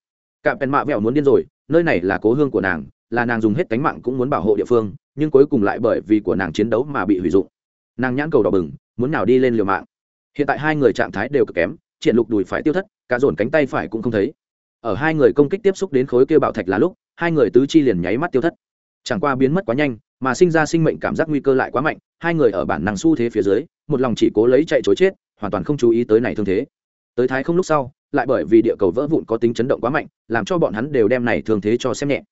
Cạm pèn mạ vẹo muốn điên rồi, nơi này là cố hương của nàng, là nàng dùng hết cánh mạng cũng muốn bảo hộ địa phương, nhưng cuối cùng lại bởi vì của nàng chiến đấu mà bị hủy dụng. Nàng nhãn cầu đỏ bừng, muốn nào đi lên liều mạng. Hiện tại hai người trạng thái đều cực kém, triển lục đùi phải tiêu thất, cả dồn cánh tay phải cũng không thấy ở hai người công kích tiếp xúc đến khối kia bạo thạch là lúc, hai người tứ chi liền nháy mắt tiêu thất. Chẳng qua biến mất quá nhanh, mà sinh ra sinh mệnh cảm giác nguy cơ lại quá mạnh, hai người ở bản năng xu thế phía dưới, một lòng chỉ cố lấy chạy chối chết, hoàn toàn không chú ý tới này thương thế. Tới thái không lúc sau, lại bởi vì địa cầu vỡ vụn có tính chấn động quá mạnh, làm cho bọn hắn đều đem này thương thế cho xem nhẹ.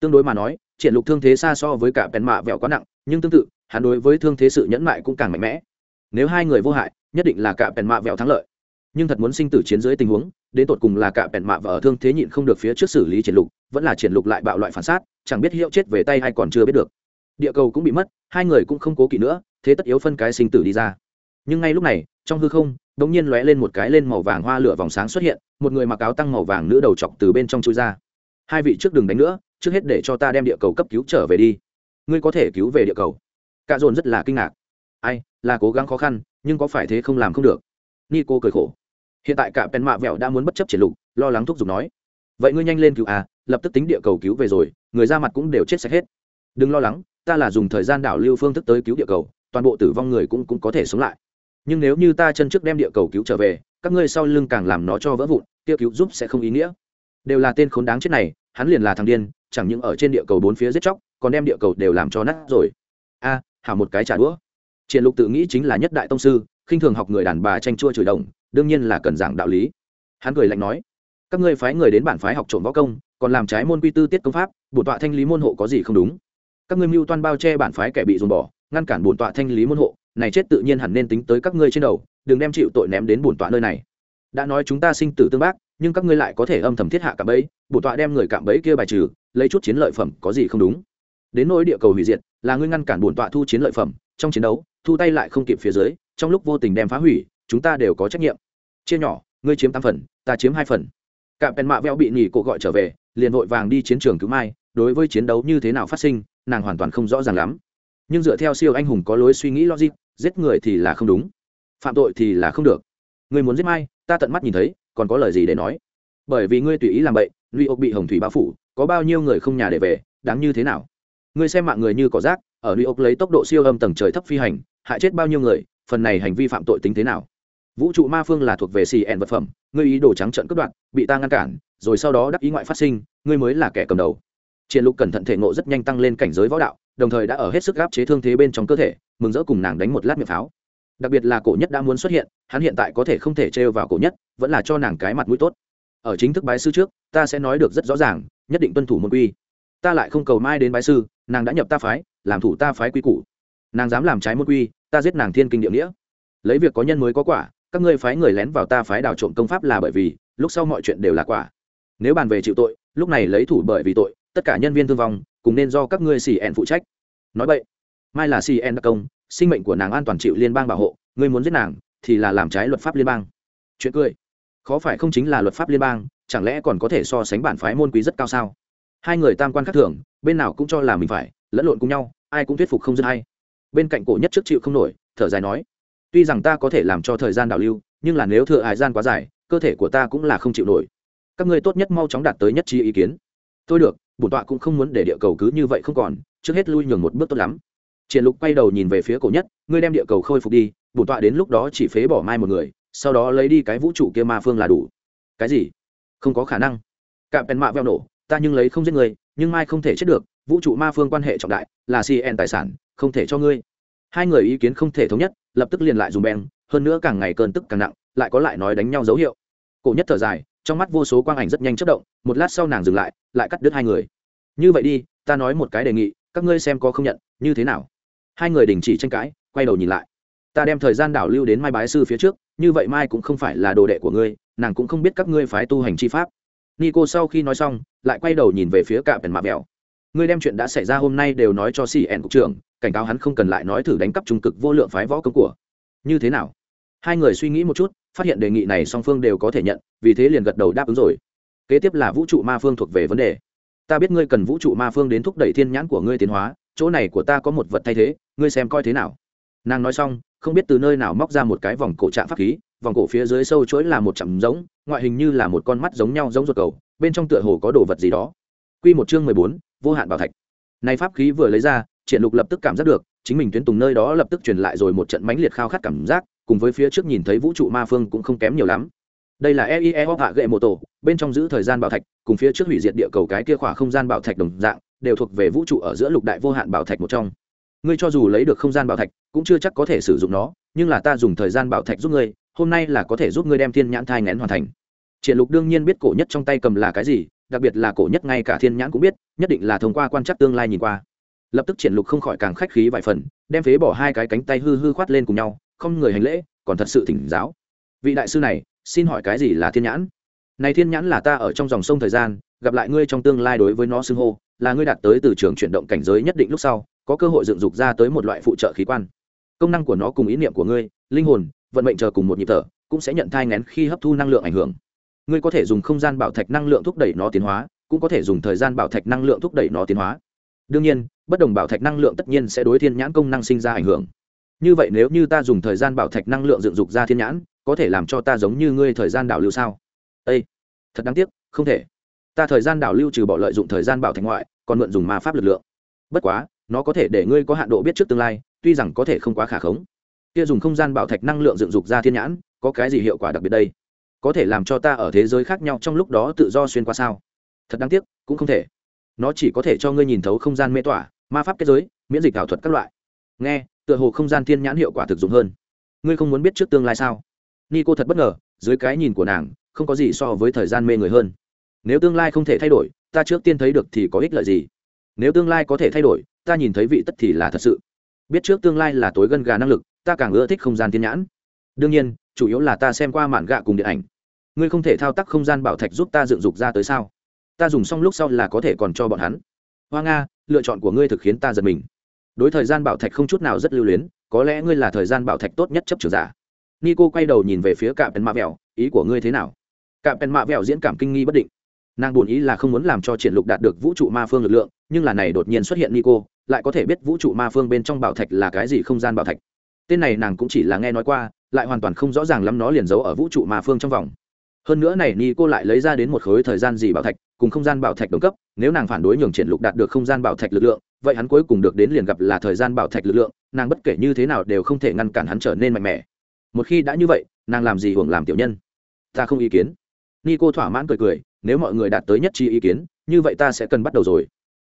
Tương đối mà nói, triển lục thương thế xa so với cả bèn mạ vẹo quá nặng, nhưng tương tự, hắn đối với thương thế sự nhẫn mại cũng càng mạnh mẽ. Nếu hai người vô hại, nhất định là cả bèn mạ vẹo thắng lợi nhưng thật muốn sinh tử chiến dưới tình huống, đến tột cùng là cả bẹn mạ và ở thương thế nhịn không được phía trước xử lý triển lục, vẫn là triển lục lại bạo loại phản sát, chẳng biết hiệu chết về tay hay còn chưa biết được. Địa cầu cũng bị mất, hai người cũng không cố kỵ nữa, thế tất yếu phân cái sinh tử đi ra. Nhưng ngay lúc này, trong hư không đống nhiên lóe lên một cái lên màu vàng hoa lửa vòng sáng xuất hiện, một người mặc áo tăng màu vàng nữ đầu chọc từ bên trong chui ra. Hai vị trước đừng đánh nữa, trước hết để cho ta đem địa cầu cấp cứu trở về đi. Ngươi có thể cứu về địa cầu. Cạ dồn rất là kinh ngạc. Ai, là cố gắng khó khăn, nhưng có phải thế không làm không được? Ni cô cười khổ hiện tại cả pen mạ vẹo đã muốn bất chấp triển lục, lo lắng thúc giục nói, vậy ngươi nhanh lên cứu à lập tức tính địa cầu cứu về rồi, người ra mặt cũng đều chết sạch hết. Đừng lo lắng, ta là dùng thời gian đảo lưu phương thức tới cứu địa cầu, toàn bộ tử vong người cũng cũng có thể sống lại. Nhưng nếu như ta chân trước đem địa cầu cứu trở về, các ngươi sau lưng càng làm nó cho vỡ vụn tiêu cứu giúp sẽ không ý nghĩa. Đều là tên khốn đáng chết này, hắn liền là thằng điên, chẳng những ở trên địa cầu bốn phía giết chóc, còn đem địa cầu đều làm cho nát rồi. A, hảo một cái trả đũa. Triển lục tự nghĩ chính là nhất đại tông sư, khinh thường học người đàn bà tranh chua chửi đồng đương nhiên là cần giảng đạo lý. Hắn cười lạnh nói, các ngươi phái người đến bản phái học trộm võ công, còn làm trái môn quy tư tiết công pháp, bổn tọa thanh lý môn hộ có gì không đúng? Các ngươi mưu toan bao che bản phái kẻ bị dồn bỏ, ngăn cản bổn tọa thanh lý môn hộ, này chết tự nhiên hẳn nên tính tới các ngươi trên đầu, đừng đem chịu tội ném đến bổn tọa nơi này. Đã nói chúng ta sinh tử tương bác, nhưng các ngươi lại có thể âm thầm thiết hạ cạm bẫy, bổn tọa đem người cạm bẫy kia bài trừ, lấy chút chiến lợi phẩm có gì không đúng? Đến nỗi địa cầu hủy diệt, là ngươi ngăn cản bổn tọa thu chiến lợi phẩm, trong chiến đấu, thu tay lại không kịp phía dưới, trong lúc vô tình đem phá hủy, chúng ta đều có trách nhiệm chia nhỏ, ngươi chiếm tám phần, ta chiếm hai phần. Cả pèn mạ veo bị nhỉ cổ gọi trở về, liền vội vàng đi chiến trường cứu mai, đối với chiến đấu như thế nào phát sinh, nàng hoàn toàn không rõ ràng lắm. Nhưng dựa theo siêu anh hùng có lối suy nghĩ logic, giết người thì là không đúng, phạm tội thì là không được. Ngươi muốn giết mai, ta tận mắt nhìn thấy, còn có lời gì để nói? Bởi vì ngươi tùy ý làm bậy luy ốc bị hồng thủy bao phủ, có bao nhiêu người không nhà để về, đáng như thế nào? Ngươi xem mạng người như cỏ rác, ở luy ốc lấy tốc độ siêu âm tầng trời thấp phi hành, hại chết bao nhiêu người, phần này hành vi phạm tội tính thế nào? Vũ trụ ma phương là thuộc về xì ẹn vật phẩm, ngươi ý đồ trắng trận cướp đoạt, bị ta ngăn cản, rồi sau đó đắc ý ngoại phát sinh, ngươi mới là kẻ cầm đầu. Triển lục cẩn thận thể ngộ rất nhanh tăng lên cảnh giới võ đạo, đồng thời đã ở hết sức gáp chế thương thế bên trong cơ thể, mừng rỡ cùng nàng đánh một lát miệng pháo. Đặc biệt là cổ nhất đã muốn xuất hiện, hắn hiện tại có thể không thể trêu vào cổ nhất, vẫn là cho nàng cái mặt mũi tốt. Ở chính thức bái sư trước, ta sẽ nói được rất rõ ràng, nhất định tuân thủ môn quy. Ta lại không cầu mai đến bái sư, nàng đã nhập ta phái, làm thủ ta phái quy củ. Nàng dám làm trái môn quy, ta giết nàng thiên kinh địa nghĩa. Lấy việc có nhân mới có quả các ngươi phái người lén vào ta phái đào trộm công pháp là bởi vì, lúc sau mọi chuyện đều là quả. Nếu bàn về chịu tội, lúc này lấy thủ bởi vì tội, tất cả nhân viên thương vong, cùng nên do các ngươi xì ẹn phụ trách. Nói vậy, mai là xì ẹn đặc công, sinh mệnh của nàng an toàn chịu liên bang bảo hộ, ngươi muốn giết nàng, thì là làm trái luật pháp liên bang. Chuyện cười. Khó phải không chính là luật pháp liên bang, chẳng lẽ còn có thể so sánh bản phái môn quý rất cao sao? Hai người tam quan khác thường, bên nào cũng cho là mình phải, lẫn lộn cùng nhau, ai cũng thuyết phục không dứt hay. Bên cạnh cổ nhất trước chịu không nổi, thở dài nói tuy rằng ta có thể làm cho thời gian đảo lưu, nhưng là nếu thừa hải gian quá dài, cơ thể của ta cũng là không chịu nổi. Các ngươi tốt nhất mau chóng đạt tới nhất trí ý kiến. Thôi được, bổn tọa cũng không muốn để địa cầu cứ như vậy không còn, trước hết lui nhường một bước tốt lắm. Triển lục quay đầu nhìn về phía cổ nhất, ngươi đem địa cầu khôi phục đi, bổn tọa đến lúc đó chỉ phế bỏ mai một người, sau đó lấy đi cái vũ trụ kia ma phương là đủ. Cái gì? Không có khả năng. Cạm bèn mạ veo nổ, ta nhưng lấy không giết người, nhưng mai không thể chết được, vũ trụ ma phương quan hệ trọng đại, là cn tài sản, không thể cho ngươi. Hai người ý kiến không thể thống nhất lập tức liền lại dùng beng, hơn nữa càng ngày cơn tức càng nặng, lại có lại nói đánh nhau dấu hiệu. Cổ nhất thở dài, trong mắt vô số quang ảnh rất nhanh chất động, một lát sau nàng dừng lại lại cắt đứt hai người. Như vậy đi, ta nói một cái đề nghị, các ngươi xem có không nhận, như thế nào? Hai người đình chỉ tranh cãi, quay đầu nhìn lại. Ta đem thời gian đảo lưu đến mai bái sư phía trước, như vậy mai cũng không phải là đồ đệ của ngươi, nàng cũng không biết các ngươi phái tu hành chi pháp. Nico sau khi nói xong, lại quay đầu nhìn về phía cạm pèn mạ mèo ngươi đem chuyện đã xảy ra hôm nay đều nói cho cn cục trưởng, cảnh cáo hắn không cần lại nói thử đánh cắp trung cực vô lượng phái võ công của. Như thế nào? Hai người suy nghĩ một chút, phát hiện đề nghị này song phương đều có thể nhận, vì thế liền gật đầu đáp ứng rồi. Kế tiếp là vũ trụ ma phương thuộc về vấn đề. Ta biết ngươi cần vũ trụ ma phương đến thúc đẩy thiên nhãn của ngươi tiến hóa, chỗ này của ta có một vật thay thế, ngươi xem coi thế nào. Nàng nói xong, không biết từ nơi nào móc ra một cái vòng cổ trạng pháp khí, vòng cổ phía dưới sâu chuỗi là một chậm giống, ngoại hình như là một con mắt giống nhau giống ruột cầu, bên trong tựa hồ có đồ vật gì đó. Quy một chương mười bốn vô hạn bảo thạch. Này pháp khí vừa lấy ra, triển lục lập tức cảm giác được, chính mình tuyến tùng nơi đó lập tức truyền lại rồi một trận mãnh liệt khao khát cảm giác, cùng với phía trước nhìn thấy vũ trụ ma phương cũng không kém nhiều lắm. Đây là eie hoặc hạ gậy mô tổ, bên trong giữ thời gian bảo thạch, cùng phía trước hủy diệt địa cầu cái kia khỏa không gian bảo thạch đồng dạng, đều thuộc về vũ trụ ở giữa lục đại vô hạn bảo thạch một trong. Ngươi cho dù lấy được không gian bảo thạch, cũng chưa chắc có thể sử dụng nó, nhưng là ta dùng thời gian bảo thạch giúp ngươi, hôm nay là có thể giúp ngươi đem thiên nhãn thai ngén hoàn thành. Triển lục đương nhiên biết cổ nhất trong tay cầm là cái gì đặc biệt là cổ nhất ngay cả thiên nhãn cũng biết, nhất định là thông qua quan trắc tương lai nhìn qua. Lập tức triển lục không khỏi càng khách khí vài phần, đem phế bỏ hai cái cánh tay hư hư khoát lên cùng nhau, không người hành lễ, còn thật sự thỉnh giáo. Vị đại sư này, xin hỏi cái gì là thiên nhãn? Này thiên nhãn là ta ở trong dòng sông thời gian, gặp lại ngươi trong tương lai đối với nó xưng hô, là ngươi đạt tới từ trường chuyển động cảnh giới nhất định lúc sau, có cơ hội dựng dục ra tới một loại phụ trợ khí quan. Công năng của nó cùng ý niệm của ngươi, linh hồn, vận mệnh chờ cùng một nhịp thở, cũng sẽ nhận thai ngén khi hấp thu năng lượng ảnh hưởng ngươi có thể dùng không gian bảo thạch năng lượng thúc đẩy nó tiến hóa, cũng có thể dùng thời gian bảo thạch năng lượng thúc đẩy nó tiến hóa. Đương nhiên, bất đồng bảo thạch năng lượng tất nhiên sẽ đối thiên nhãn công năng sinh ra ảnh hưởng. Như vậy nếu như ta dùng thời gian bảo thạch năng lượng dựng dục ra thiên nhãn, có thể làm cho ta giống như ngươi thời gian đảo lưu sao? Ây thật đáng tiếc, không thể. Ta thời gian đảo lưu trừ bỏ lợi dụng thời gian bảo thạch ngoại, còn mượn dùng ma pháp lực lượng. Bất quá, nó có thể để ngươi có hạn độ biết trước tương lai, tuy rằng có thể không quá khả khống. Kia dùng không gian bảo thạch năng lượng dựng dục ra thiên nhãn, có cái gì hiệu quả đặc biệt đây? Có thể làm cho ta ở thế giới khác nhau trong lúc đó tự do xuyên qua sao? Thật đáng tiếc, cũng không thể. Nó chỉ có thể cho ngươi nhìn thấu không gian mê tỏa, ma pháp kết giới, miễn dịch ảo thuật các loại. Nghe, tựa hồ không gian thiên nhãn hiệu quả thực dụng hơn. Ngươi không muốn biết trước tương lai sao? Ni cô thật bất ngờ, dưới cái nhìn của nàng, không có gì so với thời gian mê người hơn. Nếu tương lai không thể thay đổi, ta trước tiên thấy được thì có ích lợi gì? Nếu tương lai có thể thay đổi, ta nhìn thấy vị tất thì là thật sự. Biết trước tương lai là tối gân gà năng lực, ta càng ưa thích không gian thiên nhãn. Đương nhiên, chủ yếu là ta xem qua mạn gạ cùng điện ảnh ngươi không thể thao tác không gian bảo thạch giúp ta dựng dục ra tới sao? Ta dùng xong lúc sau là có thể còn cho bọn hắn. Hoa nga, lựa chọn của ngươi thực khiến ta giật mình. Đối thời gian bảo thạch không chút nào rất lưu luyến, có lẽ ngươi là thời gian bảo thạch tốt nhất chấp trường giả. Nico quay đầu nhìn về phía cạm pèn mạ vẹo, ý của ngươi thế nào? Cạm pèn mạ vẹo diễn cảm kinh nghi bất định. Nàng buồn ý là không muốn làm cho triển lục đạt được vũ trụ ma phương lực lượng, nhưng là này đột nhiên xuất hiện nico, lại có thể biết vũ trụ ma phương bên trong bảo thạch là cái gì không gian bảo thạch. Tên này nàng cũng chỉ là nghe nói qua, lại hoàn toàn không rõ ràng lắm nó liền giấu ở vũ trụ ma phương trong vòng hơn nữa này ni cô lại lấy ra đến một khối thời gian gì bảo thạch, cùng không gian bảo thạch đồng cấp, nếu nàng phản đối nhường triển lục đạt được không gian bảo thạch lực lượng, vậy hắn cuối cùng được đến liền gặp là thời gian bảo thạch lực lượng, nàng bất kể như thế nào đều không thể ngăn cản hắn trở nên mạnh mẽ. Một khi đã như vậy, nàng làm gì hưởng làm tiểu nhân? Ta không ý kiến. Ni cô thỏa mãn cười cười, nếu mọi người đạt tới nhất trí ý kiến, như vậy ta sẽ cần bắt đầu rồi.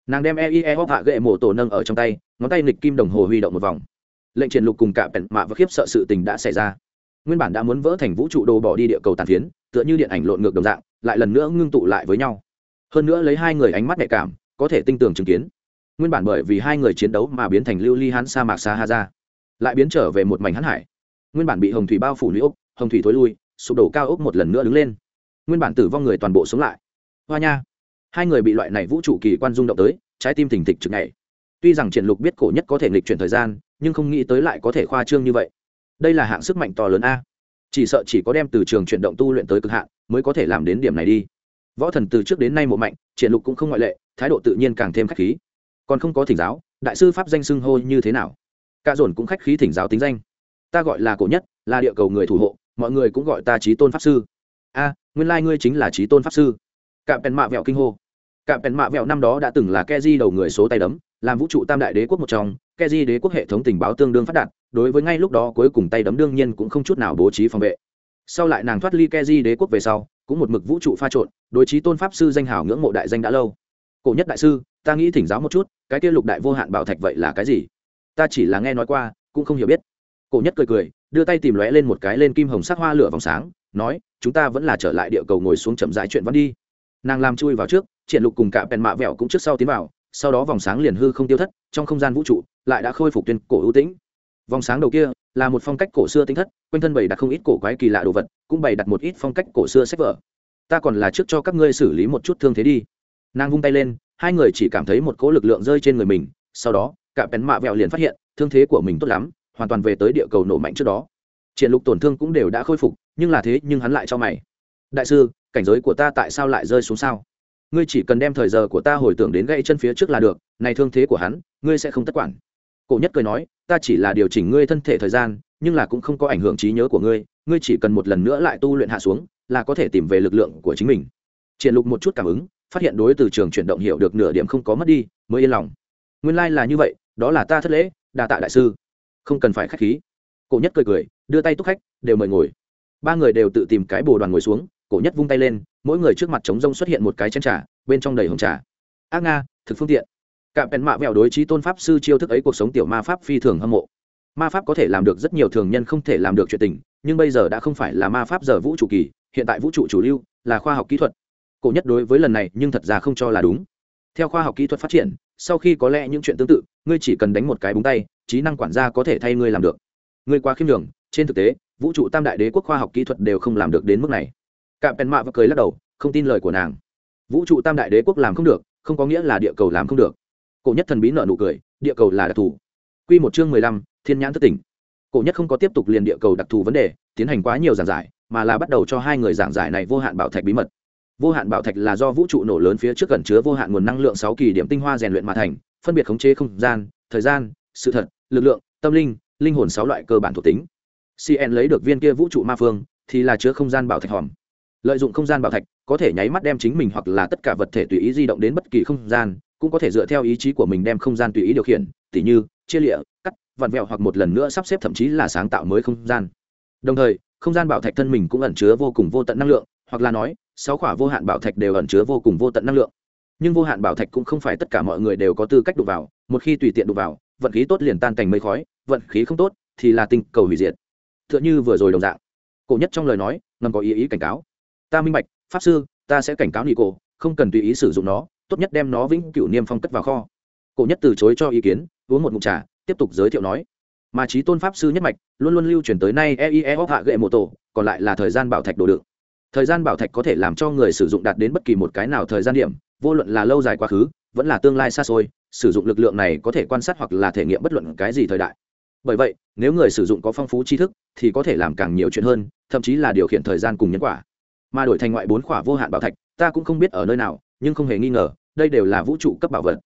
Nàng đem eie hóc hạ gậy mổ tổ nâng ở trong tay, ngón tay nghịch kim đồng hồ huy động một vòng. Lệnh triển lục cùng cả bèn mạ và khiếp sợ sự tình đã xảy ra nguyên bản đã muốn vỡ thành vũ trụ đồ bỏ đi địa cầu tàn phiến tựa như điện ảnh lộn ngược đồng dạng lại lần nữa ngưng tụ lại với nhau. Hơn nữa lấy hai người ánh mắt nhạy cảm có thể tinh tường chứng kiến. Nguyên bản bởi vì hai người chiến đấu mà biến thành lưu ly hán sa mạc sa ha ra lại biến trở về một mảnh hãn hải. Nguyên bản bị hồng thủy bao phủ lũy, ốc hồng thủy thối lui sụp đổ cao ốc một lần nữa đứng lên. Nguyên bản tử vong người toàn bộ sống lại. Hoa nha hai người bị loại này vũ trụ kỳ quan dung động tới trái tim thình thịch chực ngày tuy rằng triển lục biết cổ nhất có thể nghịch chuyển thời gian nhưng không nghĩ tới lại có thể khoa trương như vậy đây là hạng sức mạnh to lớn a. Chỉ sợ chỉ có đem từ trường chuyển động tu luyện tới cực hạn mới có thể làm đến điểm này đi. Võ thần từ trước đến nay một mạnh, triển lục cũng không ngoại lệ, thái độ tự nhiên càng thêm khách khí. Còn không có thỉnh giáo, đại sư pháp danh xưng hô như thế nào? Cả dồn cũng khách khí thỉnh giáo tính danh. Ta gọi là cổ nhất, là địa cầu người thủ hộ, mọi người cũng gọi ta trí tôn pháp sư. A, nguyên lai ngươi chính là trí tôn pháp sư. Cạm pèn mạ vẹo kinh hô. Cạm pèn mạ vẹo năm đó đã từng là ke di đầu người số tay đấm, làm vũ trụ tam đại đế quốc một trong, ke di đế quốc hệ thống tình báo tương đương phát đạt đối với ngay lúc đó cuối cùng tay đấm đương nhiên cũng không chút nào bố trí phòng vệ. Sau lại nàng thoát ly ke di đế quốc về sau, cũng một mực vũ trụ pha trộn, đối trí tôn pháp sư danh hào ngưỡng mộ đại danh đã lâu. Cổ nhất đại sư, ta nghĩ thỉnh giáo một chút, cái kia lục đại vô hạn bảo thạch vậy là cái gì? Ta chỉ là nghe nói qua, cũng không hiểu biết. Cổ nhất cười cười, đưa tay tìm lóe lên một cái lên kim hồng sắc hoa lửa vòng sáng, nói, chúng ta vẫn là trở lại địa cầu ngồi xuống chậm rãi chuyện văn đi. Nàng làm chui vào trước, triển lục cùng cả bèn mạ vẹo cũng trước sau tiến vào, sau đó vòng sáng liền hư không tiêu thất, trong không gian vũ trụ lại đã khôi phục tuyên cổ ưu tĩnh vòng sáng đầu kia là một phong cách cổ xưa tính thất, quanh thân bày đặt không ít cổ quái kỳ lạ đồ vật, cũng bày đặt một ít phong cách cổ xưa sách vở. Ta còn là trước cho các ngươi xử lý một chút thương thế đi. Nàng vung tay lên, hai người chỉ cảm thấy một cỗ lực lượng rơi trên người mình, sau đó, cả bén mạ vẹo liền phát hiện, thương thế của mình tốt lắm, hoàn toàn về tới địa cầu nổ mạnh trước đó. Triển lục tổn thương cũng đều đã khôi phục, nhưng là thế nhưng hắn lại cho mày. Đại sư, cảnh giới của ta tại sao lại rơi xuống sao? Ngươi chỉ cần đem thời giờ của ta hồi tưởng đến gãy chân phía trước là được, này thương thế của hắn, ngươi sẽ không tất quản cổ nhất cười nói, ta chỉ là điều chỉnh ngươi thân thể thời gian, nhưng là cũng không có ảnh hưởng trí nhớ của ngươi ngươi chỉ cần một lần nữa lại tu luyện hạ xuống, là có thể tìm về lực lượng của chính mình. Triển lục một chút cảm ứng, phát hiện đối từ trường chuyển động hiểu được nửa điểm không có mất đi, mới yên lòng. Nguyên lai like là như vậy, đó là ta thất lễ, đa tạ đại sư. Không cần phải khách khí. Cổ nhất cười cười, đưa tay túc khách, đều mời ngồi. Ba người đều tự tìm cái bồ đoàn ngồi xuống, cổ nhất vung tay lên, mỗi người trước mặt trống rông xuất hiện một cái chén trà, bên trong đầy hồng trà. Ác nga, thực phương tiện cạm bèn mạ vẹo đối trí tôn pháp sư chiêu thức ấy cuộc sống tiểu ma pháp phi thường hâm mộ. Ma pháp có thể làm được rất nhiều thường nhân không thể làm được chuyện tình, nhưng bây giờ đã không phải là ma pháp giờ vũ trụ kỳ, hiện tại vũ trụ chủ lưu, là khoa học kỹ thuật. Cổ nhất đối với lần này nhưng thật ra không cho là đúng. Theo khoa học kỹ thuật phát triển, sau khi có lẽ những chuyện tương tự, ngươi chỉ cần đánh một cái búng tay, trí năng quản gia có thể thay ngươi làm được. Ngươi quá khiêm đường trên thực tế, vũ trụ tam đại đế quốc khoa học kỹ thuật đều không làm được đến mức này. Cả pèn mạ và cười lắc đầu, không tin lời của nàng. Vũ trụ tam đại đế quốc làm không được, không có nghĩa là địa cầu làm không được cổ nhất thần bí nợ nụ cười, địa cầu là đặc thù. Q một chương mười lăm, thiên nhãn thất tỉnh. Cổ nhất không có tiếp tục liền địa cầu đặc thù vấn đề, tiến hành quá nhiều giảng giải, mà là bắt đầu cho hai người giảng giải này vô hạn bảo thạch bí mật. Vô hạn bảo thạch là do vũ trụ nổ lớn phía trước gần chứa vô hạn nguồn năng lượng sáu kỳ điểm tinh hoa rèn luyện mà thành, phân biệt khống chế không gian, thời gian, sự thật, lực lượng, tâm linh linh hồn sáu loại cơ bản thuộc tính. Cn lấy được viên kia vũ trụ ma phương, thì là chứa không gian bảo thạch hòm. Lợi dụng không gian bảo thạch, có thể nháy mắt đem chính mình hoặc là tất cả vật thể tùy ý di động đến bất kỳ không gian cũng có thể dựa theo ý chí của mình đem không gian tùy ý điều khiển, tỉ như, chia lịa, cắt, vặn vẹo hoặc một lần nữa sắp xếp thậm chí là sáng tạo mới không gian. Đồng thời, không gian bảo thạch thân mình cũng ẩn chứa vô cùng vô tận năng lượng, hoặc là nói, sáu khỏa vô hạn bảo thạch đều ẩn chứa vô cùng vô tận năng lượng. Nhưng vô hạn bảo thạch cũng không phải tất cả mọi người đều có tư cách đụng vào, một khi tùy tiện đụng vào, vận khí tốt liền tan cành mây khói, vận khí không tốt thì là tinh cầu hủy diệt. T h ư ợ n h ư vừa rồi đồng dạng. Cổ nhất trong lời nói, ngầm có ý ý cảnh cáo. Ta minh bạch, pháp sư, ta sẽ cảnh cáo nị cổ không cần tùy ý sử dụng nó tốt nhất đem nó vĩnh cửu niêm phong cất vào kho. Cổ nhất từ chối cho ý kiến, uống một mụn trà, tiếp tục giới thiệu nói. Mà trí tôn pháp sư nhất mạch, luôn luôn lưu truyền tới nay eie hóc hạ gậy mô tổ, còn lại là thời gian bảo thạch đồ đựng. Thời gian bảo thạch có thể làm cho người sử dụng đạt đến bất kỳ một cái nào thời gian điểm, vô luận là lâu dài quá khứ, vẫn là tương lai xa xôi, sử dụng lực lượng này có thể quan sát hoặc là thể nghiệm bất luận cái gì thời đại. Bởi vậy, nếu người sử dụng có phong phú tri thức, thì có thể làm càng nhiều chuyện hơn, thậm chí là điều khiển thời gian cùng nhân quả. Mà đổi thành ngoại bốn khỏa vô hạn bảo thạch, ta cũng không biết ở nơi nào, nhưng không hề nghi ngờ đây đều là vũ trụ cấp bảo vật.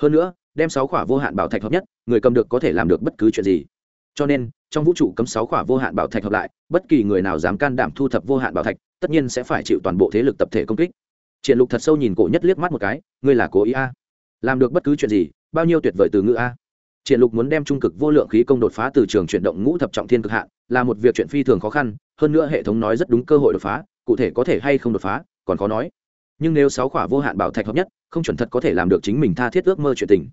Hơn nữa, đem sáu khỏa vô hạn bảo thạch hợp nhất, người cầm được có thể làm được bất cứ chuyện gì. Cho nên, trong vũ trụ cấm sáu khỏa vô hạn bảo thạch hợp lại, bất kỳ người nào dám can đảm thu thập vô hạn bảo thạch, tất nhiên sẽ phải chịu toàn bộ thế lực tập thể công kích. Triển lục thật sâu nhìn cổ nhất liếc mắt một cái, ngươi là cố ý a? Làm được bất cứ chuyện gì, bao nhiêu tuyệt vời từ ngữ a? Triển lục muốn đem trung cực vô lượng khí công đột phá từ trường chuyển động ngũ thập trọng thiên cực hạn, là một việc chuyện phi thường khó khăn, hơn nữa hệ thống nói rất đúng cơ hội đột phá, cụ thể có thể hay không đột phá, còn khó nói. Nhưng nếu sáu khỏa vô hạn bảo thạch hợp nhất không chuẩn thật có thể làm được chính mình tha thiết ước mơ chuyện tình.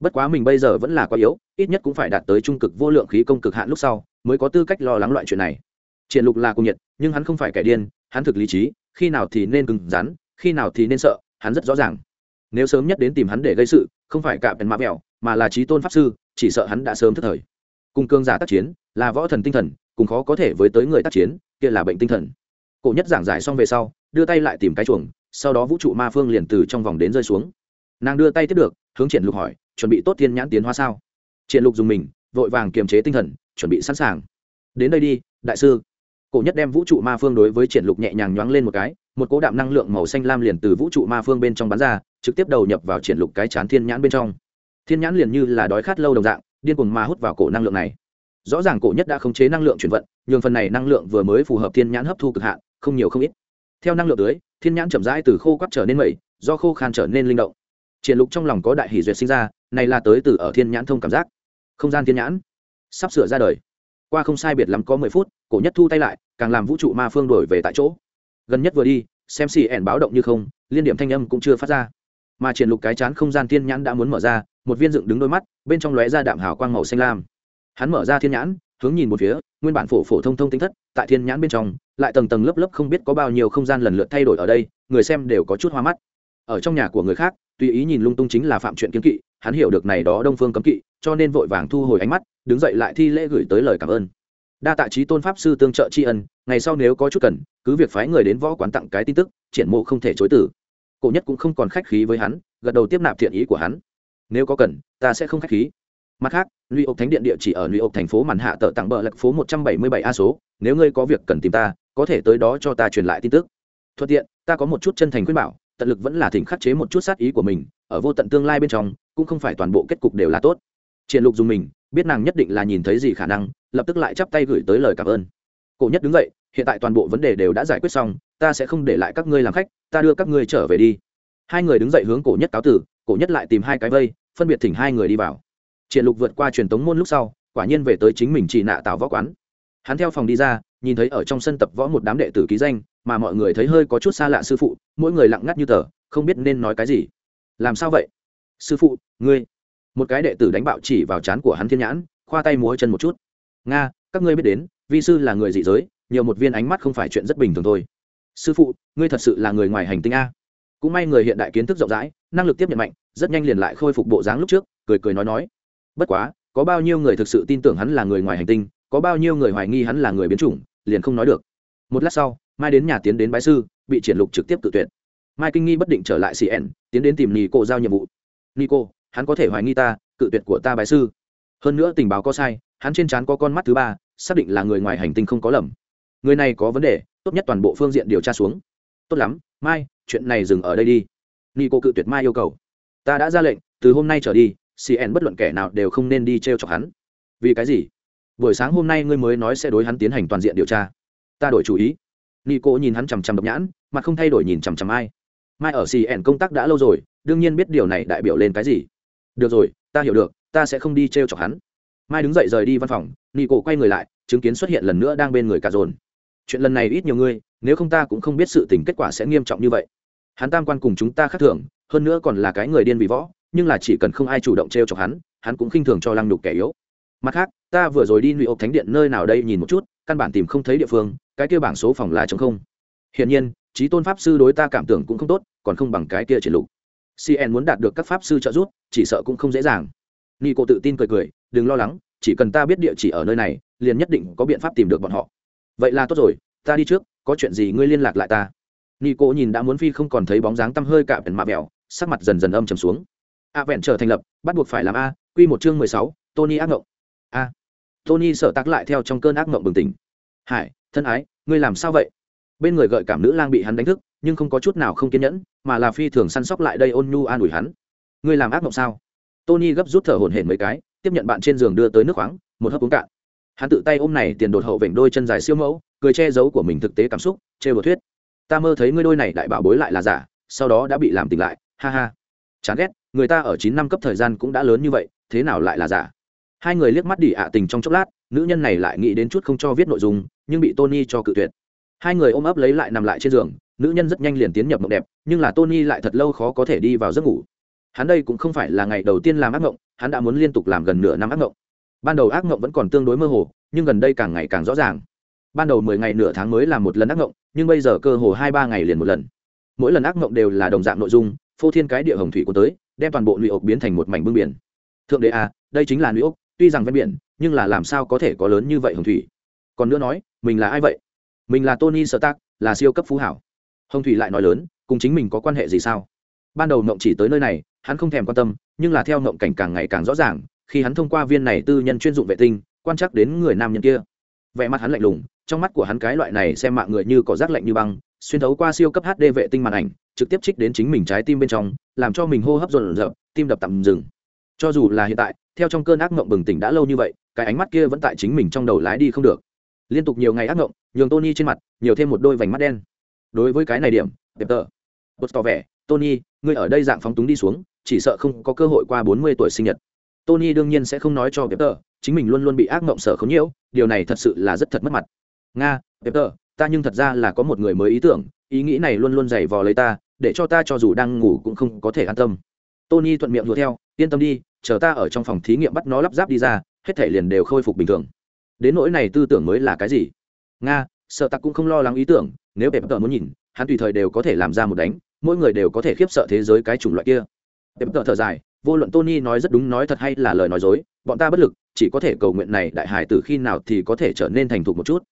Bất quá mình bây giờ vẫn là quá yếu, ít nhất cũng phải đạt tới trung cực vô lượng khí công cực hạn lúc sau, mới có tư cách lo lắng loại chuyện này. Triển lục là cung nhiệt, nhưng hắn không phải kẻ điên, hắn thực lý trí, khi nào thì nên cứng rắn, khi nào thì nên sợ, hắn rất rõ ràng. Nếu sớm nhất đến tìm hắn để gây sự, không phải cả bèn mã mèo mà là trí tôn pháp sư, chỉ sợ hắn đã sớm thất thời. Cùng cương giả tác chiến, là võ thần tinh thần, cùng khó có thể với tới người tác chiến, kia là bệnh tinh thần. Cổ nhất giảng giải xong về sau, đưa tay lại tìm cái chuồng sau đó vũ trụ ma phương liền từ trong vòng đến rơi xuống. Nàng đưa tay tiếp được, hướng triển lục hỏi, chuẩn bị tốt tiên nhãn tiến hóa sao? Triển lục dùng mình, vội vàng kiềm chế tinh thần, chuẩn bị sẵn sàng. Đến đây đi, đại sư. Cổ nhất đem vũ trụ ma phương đối với triển lục nhẹ nhàng nhoáng lên một cái, một cỗ đạm năng lượng màu xanh lam liền từ vũ trụ ma phương bên trong bắn ra, trực tiếp đầu nhập vào triển lục cái chán thiên nhãn bên trong. Thiên nhãn liền như là đói khát lâu đồng dạng, điên cuồng ma hút vào cổ năng lượng này. Rõ ràng cổ nhất đã khống chế năng lượng chuyển vận, nhường phần này năng lượng vừa mới phù hợp thiên nhãn hấp thu cực hạn, không nhiều không ít. Theo năng lượng tưới thiên nhãn chậm rãi từ khô quắt trở nên mẩy, do khô khan trở nên linh động. Triển lục trong lòng có đại hỷ duyệt sinh ra, này là tới từ ở thiên nhãn thông cảm giác. Không gian thiên nhãn sắp sửa ra đời. Qua không sai biệt lắm có mười phút, cổ nhất thu tay lại, càng làm vũ trụ ma phương đổi về tại chỗ. Gần nhất vừa đi, xem xì ẻn báo động như không, liên điểm thanh âm cũng chưa phát ra. Mà triển lục cái chán không gian thiên nhãn đã muốn mở ra, một viên dựng đứng đôi mắt, bên trong lóe ra đạm hào quang màu xanh lam. Hắn mở ra thiên nhãn hướng nhìn một phía, nguyên bản phổ phổ thông thông tính thất, tại thiên nhãn bên trong, lại tầng tầng lớp lớp không biết có bao nhiêu không gian lần lượt thay đổi ở đây, người xem đều có chút hoa mắt. Ở trong nhà của người khác, tùy ý nhìn lung tung chính là phạm chuyện kiến kỵ, hắn hiểu được này đó đông phương cấm kỵ, cho nên vội vàng thu hồi ánh mắt, đứng dậy lại thi lễ gửi tới lời cảm ơn. Đa tạ trí tôn pháp sư tương trợ tri ân, ngày sau nếu có chút cần, cứ việc phái người đến võ quán tặng cái tin tức, triển mộ không thể chối từ. Cổ nhất cũng không còn khách khí với hắn, gật đầu tiếp nạp thiện ý của hắn. Nếu có cần, ta sẽ không khách khí mặt khác lụy ộp Thánh điện địa chỉ ở lụy ộp thành phố Màn Hạ tờ tặng bờ lạc phố 177 A số, nếu ngươi có việc cần tìm ta, có thể tới đó cho ta truyền lại tin tức. Thuận tiện, ta có một chút chân thành khuyên bảo, tận lực vẫn là thỉnh khắc chế một chút sát ý của mình, ở vô tận tương lai bên trong, cũng không phải toàn bộ kết cục đều là tốt. Triển Lục dùng mình, biết nàng nhất định là nhìn thấy gì khả năng, lập tức lại chắp tay gửi tới lời cảm ơn. Cổ Nhất đứng dậy, hiện tại toàn bộ vấn đề đều đã giải quyết xong, ta sẽ không để lại các ngươi làm khách, ta đưa các ngươi trở về đi. Hai người đứng dậy hướng Cổ Nhất cáo tử, Cổ Nhất lại tìm hai cái vây, phân biệt thỉnh hai người đi vào triển lục vượt qua truyền tống môn lúc sau, quả nhiên về tới chính mình chỉ nạ tạo võ quán. Hắn theo phòng đi ra, nhìn thấy ở trong sân tập võ một đám đệ tử ký danh, mà mọi người thấy hơi có chút xa lạ sư phụ, mỗi người lặng ngắt như tờ, không biết nên nói cái gì. Làm sao vậy? Sư phụ, ngươi. Một cái đệ tử đánh bạo chỉ vào chán của hắn thiên nhãn, khoa tay múa chân một chút. Nga, các ngươi biết đến, vi sư là người dị giới, nhiều một viên ánh mắt không phải chuyện rất bình thường thôi. Sư phụ, ngươi thật sự là người ngoài hành tinh a. Cũng may người hiện đại kiến thức rộng rãi, năng lực tiếp nhận mạnh, rất nhanh liền lại khôi phục bộ dáng lúc trước, cười cười nói nói bất quá, có bao nhiêu người thực sự tin tưởng hắn là người ngoài hành tinh, có bao nhiêu người hoài nghi hắn là người biến chủng, liền không nói được. Một lát sau, mai đến nhà tiến đến bái sư, bị triển lục trực tiếp tự tuyệt. Mai kinh nghi bất định trở lại cn tiến đến tìm nico giao nhiệm vụ. Nico, hắn có thể hoài nghi ta, cự tuyệt của ta bái sư. Hơn nữa tình báo có sai, hắn trên trán có con mắt thứ ba, xác định là người ngoài hành tinh không có lầm. Người này có vấn đề, tốt nhất toàn bộ phương diện điều tra xuống. Tốt lắm, mai, chuyện này dừng ở đây đi. Nico cự tuyệt mai yêu cầu. Ta đã ra lệnh, từ hôm nay trở đi cn bất luận kẻ nào đều không nên đi t r e o chọc hắn. Vì cái gì? Buổi sáng hôm nay ngươi mới nói sẽ đối hắn tiến hành toàn diện điều tra. Ta đổi chủ ý. Nico nhìn hắn chằm chằm độc nhãn mà không thay đổi nhìn chằm chằm ai. Mai ở cn công tác đã lâu rồi, đương nhiên biết điều này đại biểu lên cái gì. Được rồi, ta hiểu được, ta sẽ không đi t r e o chọc hắn. Mai đứng dậy rời đi văn phòng, nico quay người lại, chứng kiến xuất hiện lần nữa đang bên người cà dồn. Chuyện lần này ít nhiều ngươi, nếu không ta cũng không biết sự tình kết quả sẽ nghiêm trọng như vậy. Hắn tam quan cùng chúng ta khác thường, hơn nữa còn là cái người điên vì võ nhưng là chỉ cần không ai chủ động t r e o chọc hắn hắn cũng khinh thường cho lăng nhục kẻ yếu. Mặt khác, ta vừa rồi đi nụy ộp thánh điện nơi nào đây nhìn một chút, căn bản tìm không thấy địa phương, cái kia bảng số phòng là chống không. Hiển nhiên, trí tôn pháp sư đối ta cảm tưởng cũng không tốt, còn không bằng cái kia triển lục. Cn muốn đạt được các pháp sư trợ giúp, chỉ sợ cũng không dễ dàng. Ni cô tự tin cười cười, đừng lo lắng, chỉ cần ta biết địa chỉ ở nơi này, liền nhất định có biện pháp tìm được bọn họ. Vậy là tốt rồi, ta đi trước, có chuyện gì ngươi liên lạc lại ta. Ni cô nhìn đã muốn phi không còn thấy bóng dáng tăm hơi cả bèn mạ mèo sắc mặt dần dần âm trầm xuống a vẹn trở thành lập, bắt buộc phải làm a q một chương mười sáu, tony ác mộng a. Tony sợ tắc lại theo trong cơn ác mộng bừng tỉnh. Hải, thân ái, ngươi làm sao vậy? Bên người gợi cảm nữ lang bị hắn đánh thức, nhưng không có chút nào không kiên nhẫn, mà là phi thường săn sóc lại đây ôn nhu an ủi hắn. Ngươi làm ác mộng sao? Tony gấp rút thở hổn hển mấy cái, tiếp nhận bạn trên giường đưa tới nước khoáng, một hớp uống cạn. Hắn tự tay ôm này tiền đột hậu vểnh đôi chân dài siêu mẫu, cười che giấu của mình thực tế cảm xúc chê bờ thuyết. Ta mơ thấy ngươi đôi này đại bảo bối lại là giả, sau đó đã bị làm tỉnh lại, ha ha. Chán ghét người ta ở chín năm cấp thời gian cũng đã lớn như vậy, thế nào lại là giả? Hai người liếc mắt đỉ ạ tình trong chốc lát, nữ nhân này lại nghĩ đến chút không cho viết nội dung, nhưng bị tony cho cự tuyệt. Hai người ôm ấp lấy lại nằm lại trên giường, nữ nhân rất nhanh liền tiến nhập mộng đẹp, nhưng là tony lại thật lâu khó có thể đi vào giấc ngủ. Hắn đây cũng không phải là ngày đầu tiên làm ác mộng, hắn đã muốn liên tục làm gần nửa năm ác mộng. Ban đầu ác mộng vẫn còn tương đối mơ hồ, nhưng gần đây càng ngày càng rõ ràng. Ban đầu mười ngày nửa tháng mới làm một lần ác mộng, nhưng bây giờ cơ hồ hai ba ngày liền một lần. Mỗi lần ác mộng đều là đồng dạng nội dung, phô thiên cái địa hồng thủy của tới đem toàn bộ lụy ốc biến thành một mảnh bưng biển. Thượng đế à đây chính là lụy ốc tuy rằng ven biển, nhưng là làm sao có thể có lớn như vậy hồng thủy? Còn nữa nói, mình là ai vậy? Mình là tony sơ tác là siêu cấp phú hảo. Hồng thủy lại nói lớn, cùng chính mình có quan hệ gì sao? Ban đầu mộng chỉ tới nơi này, hắn không thèm quan tâm, nhưng là theo mộng cảnh càng ngày càng rõ ràng, khi hắn thông qua viên này tư nhân chuyên dụng vệ tinh, quan trắc đến người nam nhân kia. Vẻ mặt hắn lạnh lùng, trong mắt của hắn cái loại này xem mạng người như có rác lạnh như băng, xuyên thấu qua siêu cấp hd vệ tinh màn ảnh trực tiếp trích đến chính mình trái tim bên trong, làm cho mình hô hấp dồn dập tim đập tạm dừng. Cho dù là hiện tại, theo trong cơn ác mộng bừng tỉnh đã lâu như vậy, cái ánh mắt kia vẫn tại chính mình trong đầu lái đi không được. Liên tục nhiều ngày ác mộng, nhường tony trên mặt nhiều thêm một đôi vành mắt đen. Đối với cái này điểm, đẹp tờ. Bật tỏ vẻ, tony, ngươi ở đây dạng phóng túng đi xuống, chỉ sợ không có cơ hội qua bốn mươi tuổi sinh nhật. Tony đương nhiên sẽ không nói cho đẹp tờ, chính mình luôn luôn bị ác mộng sở không nhiễu, điều này thật sự là rất thật mất mặt. Nga, đẹp tờ, ta nhưng thật ra là có một người mới ý tưởng, ý nghĩ này luôn luôn dày vò lấy ta để cho ta cho dù đang ngủ cũng không có thể an tâm. Tony thuận miệng đùa theo, yên tâm đi, chờ ta ở trong phòng thí nghiệm bắt nó lắp ráp đi ra, hết thể liền đều khôi phục bình thường. Đến nỗi này tư tưởng mới là cái gì? Nga, sợ tặc cũng không lo lắng ý tưởng, nếu pep tờ muốn nhìn, hắn tùy thời đều có thể làm ra một đánh, mỗi người đều có thể khiếp sợ thế giới cái chủng loại kia. Pep tờ thở dài, vô luận tony nói rất đúng nói thật hay là lời nói dối, bọn ta bất lực, chỉ có thể cầu nguyện này đại hải từ khi nào thì có thể trở nên thành thục một chút.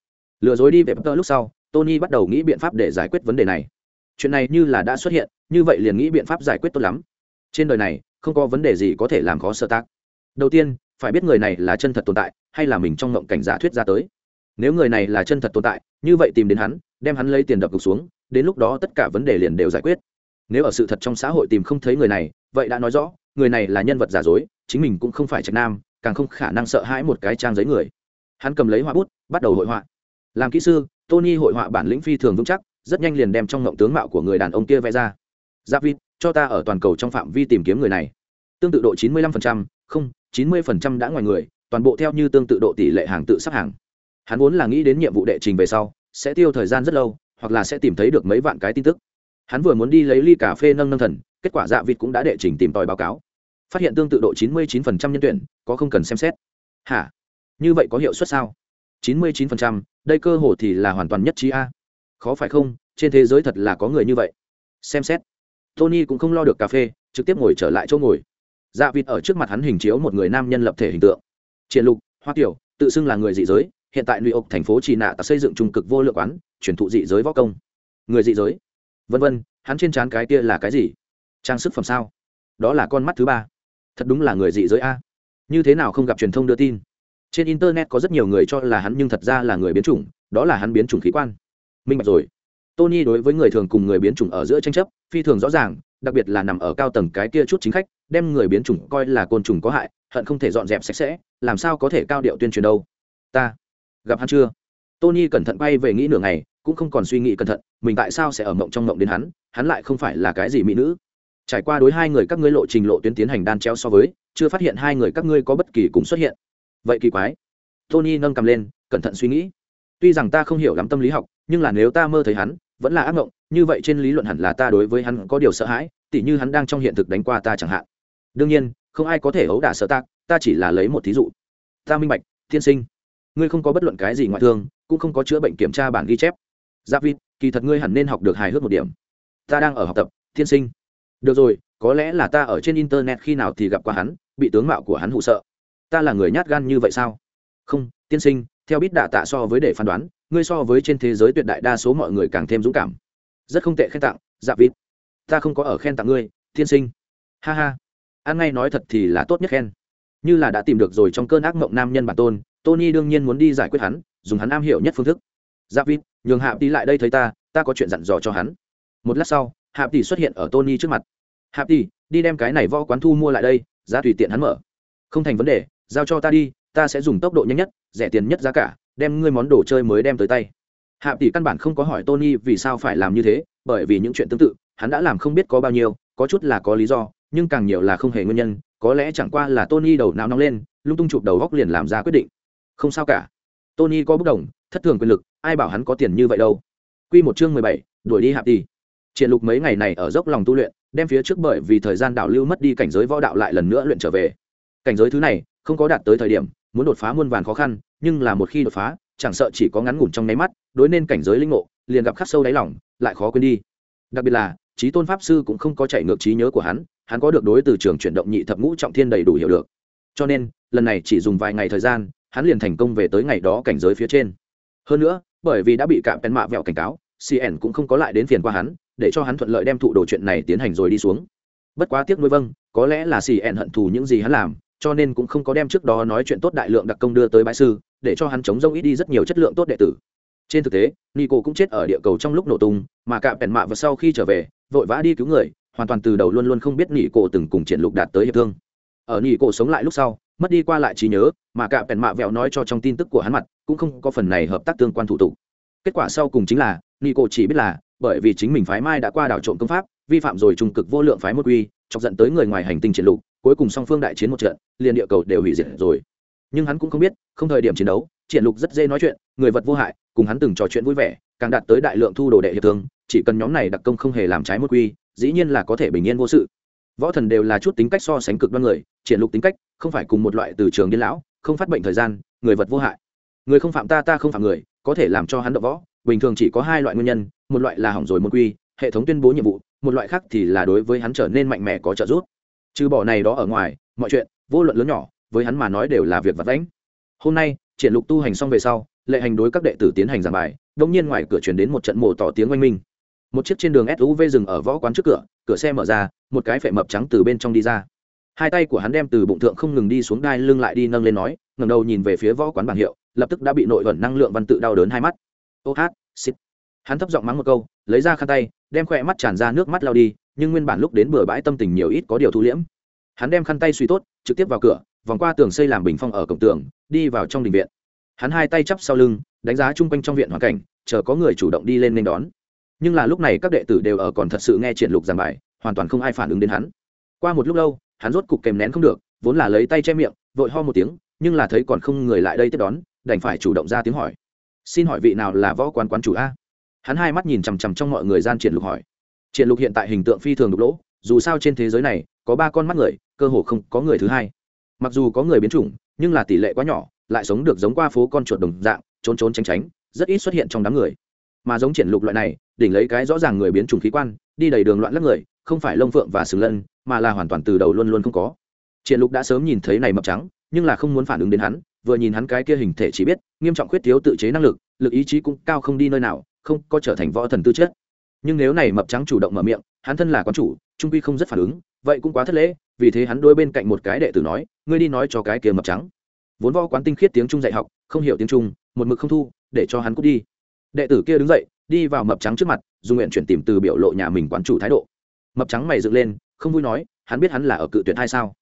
Lừa dối đi pep tờ lúc sau, tony bắt đầu nghĩ biện pháp để giải quyết vấn đề này chuyện này như là đã xuất hiện, như vậy liền nghĩ biện pháp giải quyết tốt lắm. Trên đời này, không có vấn đề gì có thể làm khó sơ tác. Đầu tiên, phải biết người này là chân thật tồn tại, hay là mình trong ngộng cảnh giả thuyết ra tới. Nếu người này là chân thật tồn tại, như vậy tìm đến hắn, đem hắn lấy tiền đập gục xuống, đến lúc đó tất cả vấn đề liền đều giải quyết. Nếu ở sự thật trong xã hội tìm không thấy người này, vậy đã nói rõ, người này là nhân vật giả dối, chính mình cũng không phải trạch nam, càng không khả năng sợ hãi một cái trang giấy người. Hắn cầm lấy họa bút, bắt đầu hội họa. Làm kỹ sư, tony hội họa bản lĩnh phi thường vững chắc rất nhanh liền đem trong ngộng tướng mạo của người đàn ông kia vẽ ra. Giáp vịt cho ta ở toàn cầu trong phạm vi tìm kiếm người này. Tương tự độ 95%, không 90% đã ngoài người toàn bộ theo như tương tự độ tỷ lệ hàng tự sắp hàng. Hắn vốn là nghĩ đến nhiệm vụ đệ trình về sau sẽ tiêu thời gian rất lâu hoặc là sẽ tìm thấy được mấy vạn cái tin tức. Hắn vừa muốn đi lấy ly cà phê nâng nâng thần kết quả dạ vịt cũng đã đệ trình tìm tòi báo cáo. Phát hiện tương tự độ 99% nhân tuyển có không cần xem xét. Hả? Như vậy có hiệu suất sao? 99%, đây cơ hồ thì là hoàn toàn nhất trí a khó phải không trên thế giới thật là có người như vậy xem xét tony cũng không lo được cà phê trực tiếp ngồi trở lại chỗ ngồi dạ vịt ở trước mặt hắn hình chiếu một người nam nhân lập thể hình tượng triển lục hoa tiểu tự xưng là người dị giới hiện tại lụy ộc thành phố Trì Nạ xây dựng trung cực vô lượng quán, truyền thụ dị giới võ công. Người dị giới. Vân vân, hắn trên trán cái kia là cái gì? Trang sức phẩm sao? Đó là con mắt thứ ba. Thật đúng là người dị giới a. Như thế nào không gặp truyền thông đưa tin? Trên internet có rất nhiều người cho là hắn nhưng thật ra là người biến chủng, đó là hắn biến chủng khí quan. Minh bạch rồi. Tony đối với người thường cùng người biến chủng ở giữa tranh chấp, phi thường rõ ràng, đặc biệt là nằm ở cao tầng cái kia chút chính khách, đem người biến chủng coi là côn trùng có hại, hận không thể dọn dẹp sạch sẽ, làm sao có thể cao điệu tuyên truyền đâu. Ta gặp hắn chưa? Tony cẩn thận bay về nghĩ nửa ngày cũng không còn suy nghĩ cẩn thận mình tại sao sẽ ở mộng trong mộng đến hắn hắn lại không phải là cái gì mỹ nữ. Trải qua đối hai người các ngươi lộ trình lộ tuyến tiến hành đan treo so với chưa phát hiện hai người các ngươi có bất kỳ cùng xuất hiện. Vậy kỳ quái. Tony nâng cầm lên cẩn thận suy nghĩ tuy rằng ta không hiểu lắm tâm lý học, nhưng là nếu ta mơ thấy hắn, vẫn là ác mộng, như vậy trên lý luận hẳn là ta đối với hắn có điều sợ hãi, tỉ như hắn đang trong hiện thực đánh qua ta chẳng hạn. Đương nhiên, không ai có thể ấu đả sợ ta ta chỉ là lấy một thí dụ. Ta minh bạch thiên sinh. Ngươi không có bất luận cái gì ngoại thương, cũng không có chữa bệnh kiểm tra bản ghi chép. Giáp vịt kỳ thật ngươi hẳn nên học được hài hước một điểm. Ta đang ở học tập Thiên sinh. Được rồi, có lẽ là ta ở trên internet khi nào thì gặp qua hắn, bị tướng mạo của hắn hụ sợ. Ta là người nhát gan như vậy sao? Không, tiên sinh theo biết đạ tạ so với để phán đoán, ngươi so với trên thế giới tuyệt đại đa số mọi người càng thêm dũng cảm. Rất không tệ, khen tặng dạ vịt. Ta không có ở khen tặng ngươi, tiên sinh. Ha ha. An ngay nói thật thì là tốt nhất khen. Như là đã tìm được rồi trong cơn ác mộng nam nhân bản tôn, tony đương nhiên muốn đi giải quyết hắn, dùng hắn am hiểu nhất phương thức. Dạ vịt, nhường hạ tỷ lại đây thấy ta ta có chuyện dặn dò cho hắn. Một lát sau, hạ tỷ xuất hiện ở tony trước mặt. Hạ tỷ, đi đem cái này võ quán thu mua lại đây, giá tùy tiện hắn mở. Không thành vấn đề, giao cho ta đi ta sẽ dùng tốc độ nhanh nhất, rẻ tiền nhất giá cả, đem ngươi món đồ chơi mới đem tới tay. Hạ tỷ căn bản không có hỏi tony vì sao phải làm như thế, bởi vì những chuyện tương tự, hắn đã làm không biết có bao nhiêu, có chút là có lý do, nhưng càng nhiều là không hề nguyên nhân, có lẽ chẳng qua là tony đầu não nóng lên, lung tung chụp đầu góc liền làm ra quyết định. Không sao cả. Tony có bất đồng, thất thường quyền lực, ai bảo hắn có tiền như vậy đâu. Q một chương mười bảy, đuổi đi Hạ Tỷ. triển lục mấy ngày này ở dốc lòng tu luyện, đem phía trước bởi vì thời gian đảo lưu mất đi cảnh giới võ đạo lại lần nữa luyện trở về. Cảnh giới thứ này không có đạt tới thời điểm, muốn đột phá muôn vàn khó khăn, nhưng là một khi đột phá, chẳng sợ chỉ có ngắn ngủn trong nháy mắt, đối nên cảnh giới linh ngộ, liền gặp khắc sâu đáy lòng, lại khó quên đi. Đặc biệt là, trí tôn pháp sư cũng không có chạy ngược trí nhớ của hắn hắn có được đối từ trường chuyển động nhị thập ngũ trọng thiên đầy đủ hiểu được. Cho nên, lần này chỉ dùng vài ngày thời gian, hắn liền thành công về tới ngày đó cảnh giới phía trên. Hơn nữa, bởi vì đã bị cả pen mạ vẹo cảnh cáo cn cũng không có lại đến phiền qua hắn, để cho hắn thuận lợi đem thụ đồ chuyện này tiến hành rồi đi xuống. Bất quá tiếc nuôi vâng có lẽ là cn hận thù những gì hắn làm cho nên cũng không có đem trước đó nói chuyện tốt đại lượng đặc công đưa tới bãi sư, để cho hắn chống rông ít đi rất nhiều chất lượng tốt đệ tử. Trên thực tế, nico cũng chết ở địa cầu trong lúc nổ tung, mà cạm bèn mạ và sau khi trở về, vội vã đi cứu người, hoàn toàn từ đầu luôn luôn không biết nico từng cùng triển lục đạt tới hiệp thương. Ở nico sống lại lúc sau, mất đi qua lại trí nhớ, mà cả bèn mạ vẹo nói cho trong tin tức của hắn mặt, cũng không có phần này hợp tác tương quan thủ tục. Kết quả sau cùng chính là, nico chỉ biết là, bởi vì chính mình phái mai đã qua đảo trộm công pháp vi phạm rồi trung cực vô lượng phái một quy, chọc dẫn tới người ngoài hành tinh triển lục, cuối cùng song phương đại chiến một trận, liền địa cầu đều hủy diệt rồi. Nhưng hắn cũng không biết, không thời điểm chiến đấu triển lục rất dễ nói chuyện, người vật vô hại, cùng hắn từng trò chuyện vui vẻ, càng đạt tới đại lượng thu đồ đệ hiệp thương, chỉ cần nhóm này đặc công không hề làm trái một quy, dĩ nhiên là có thể bình yên vô sự. Võ thần đều là chút tính cách so sánh cực đoan người triển lục tính cách, không phải cùng một loại từ trường điên lão, không phát bệnh thời gian, người vật vô hại. Người không phạm ta ta không phạm người, có thể làm cho hắn đập võ, bình thường chỉ có hai loại nguyên nhân, một loại là hỏng rồi môn quy, hệ thống tuyên bố nhiệm vụ một loại khác thì là đối với hắn trở nên mạnh mẽ có trợ giúp. Trừ bỏ này đó ở ngoài, mọi chuyện, vô luận lớn nhỏ, với hắn mà nói đều là việc vặt vãnh. Hôm nay, triển lục tu hành xong về sau, lệ hành đối các đệ tử tiến hành giảng bài, đông nhiên ngoài cửa truyền đến một trận mổ tỏ tiếng oanh minh. Một chiếc trên đường suv dừng ở võ quán trước cửa cửa xe mở ra, một cái phệ mập trắng từ bên trong đi ra. Hai tay của hắn đem từ bụng thượng không ngừng đi xuống đai lưng lại đi nâng lên nói, ngẩng đầu nhìn về phía võ quán bảng hiệu, lập tức đã bị nội ẩn năng lượng văn tự đau đớn hai mắt. Ô hát xít hắn thấp giọng mắng một câu, lấy ra khăn tay đem khỏe mắt tràn ra nước mắt lao đi, nhưng nguyên bản lúc đến bừa bãi tâm tình nhiều ít có điều thu liễm. Hắn đem khăn tay suy tốt, trực tiếp vào cửa, vòng qua tường xây làm bình phong ở cổng tường, đi vào trong đình viện. Hắn hai tay chắp sau lưng, đánh giá chung quanh trong viện hoàn cảnh, chờ có người chủ động đi lên nên đón. Nhưng là lúc này các đệ tử đều ở còn thật sự nghe triển lục giảng bài, hoàn toàn không ai phản ứng đến hắn. Qua một lúc lâu, hắn rốt cục kèm nén không được, vốn là lấy tay che miệng, vội ho một tiếng, nhưng là thấy còn không người lại đây tiếp đón, đành phải chủ động ra tiếng hỏi. Xin hỏi vị nào là võ quán quán chủ a? Hắn hai mắt nhìn chằm chằm trong mọi người gian triển lục hỏi. Triển lục hiện tại hình tượng phi thường đục lỗ, dù sao trên thế giới này, có ba con mắt người, cơ hồ không có người thứ hai. Mặc dù có người biến chủng, nhưng là tỷ lệ quá nhỏ, lại sống được giống qua phố con chuột đồng dạng, trốn trốn tránh tránh, rất ít xuất hiện trong đám người. Mà giống triển lục loại này, đỉnh lấy cái rõ ràng người biến chủng khí quan, đi đầy đường loạn lắc người, không phải lông phượng và sừng lân, mà là hoàn toàn từ đầu luôn luôn không có. Triển lục đã sớm nhìn thấy này mập trắng, nhưng là không muốn phản ứng đến hắn, vừa nhìn hắn cái kia hình thể chỉ biết, nghiêm trọng khuyết thiếu tự chế năng lực lực ý chí cũng cao không đi nơi nào không có trở thành võ thần tư chất. Nhưng nếu này mập trắng chủ động mở miệng, hắn thân là quán chủ, trung quy không rất phản ứng, vậy cũng quá thất lễ, vì thế hắn đôi bên cạnh một cái đệ tử nói, ngươi đi nói cho cái kia mập trắng. Vốn võ quán tinh khiết tiếng trung dạy học, không hiểu tiếng trung, một mực không thu, để cho hắn cút đi. Đệ tử kia đứng dậy, đi vào mập trắng trước mặt, dùng nguyện chuyển tìm từ biểu lộ nhà mình quán chủ thái độ. Mập trắng mày dựng lên, không vui nói, hắn biết hắn là ở cự tuyệt hay sao?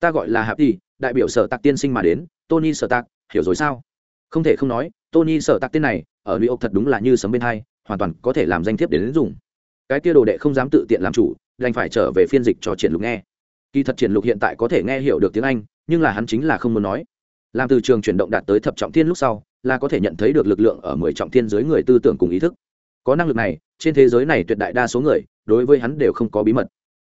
Ta gọi là hạp đi đại biểu sở tạc tiên sinh mà đến, tony sở tạc, hiểu rồi sao? Không thể không nói, tony sở tạc tên này ở new york thật đúng là như sấm bên hai, hoàn toàn có thể làm danh thiếp để đến dùng cái kia đồ đệ không dám tự tiện làm chủ, đành phải trở về phiên dịch cho triển lục nghe. Kỳ thật triển lục hiện tại có thể nghe hiểu được tiếng anh, nhưng là hắn chính là không muốn nói. Làm từ trường chuyển động đạt tới thập trọng thiên lúc sau, là có thể nhận thấy được lực lượng ở mười trọng thiên dưới người tư tưởng cùng ý thức. Có năng lực này, trên thế giới này tuyệt đại đa số người, đối với hắn đều không có bí mật.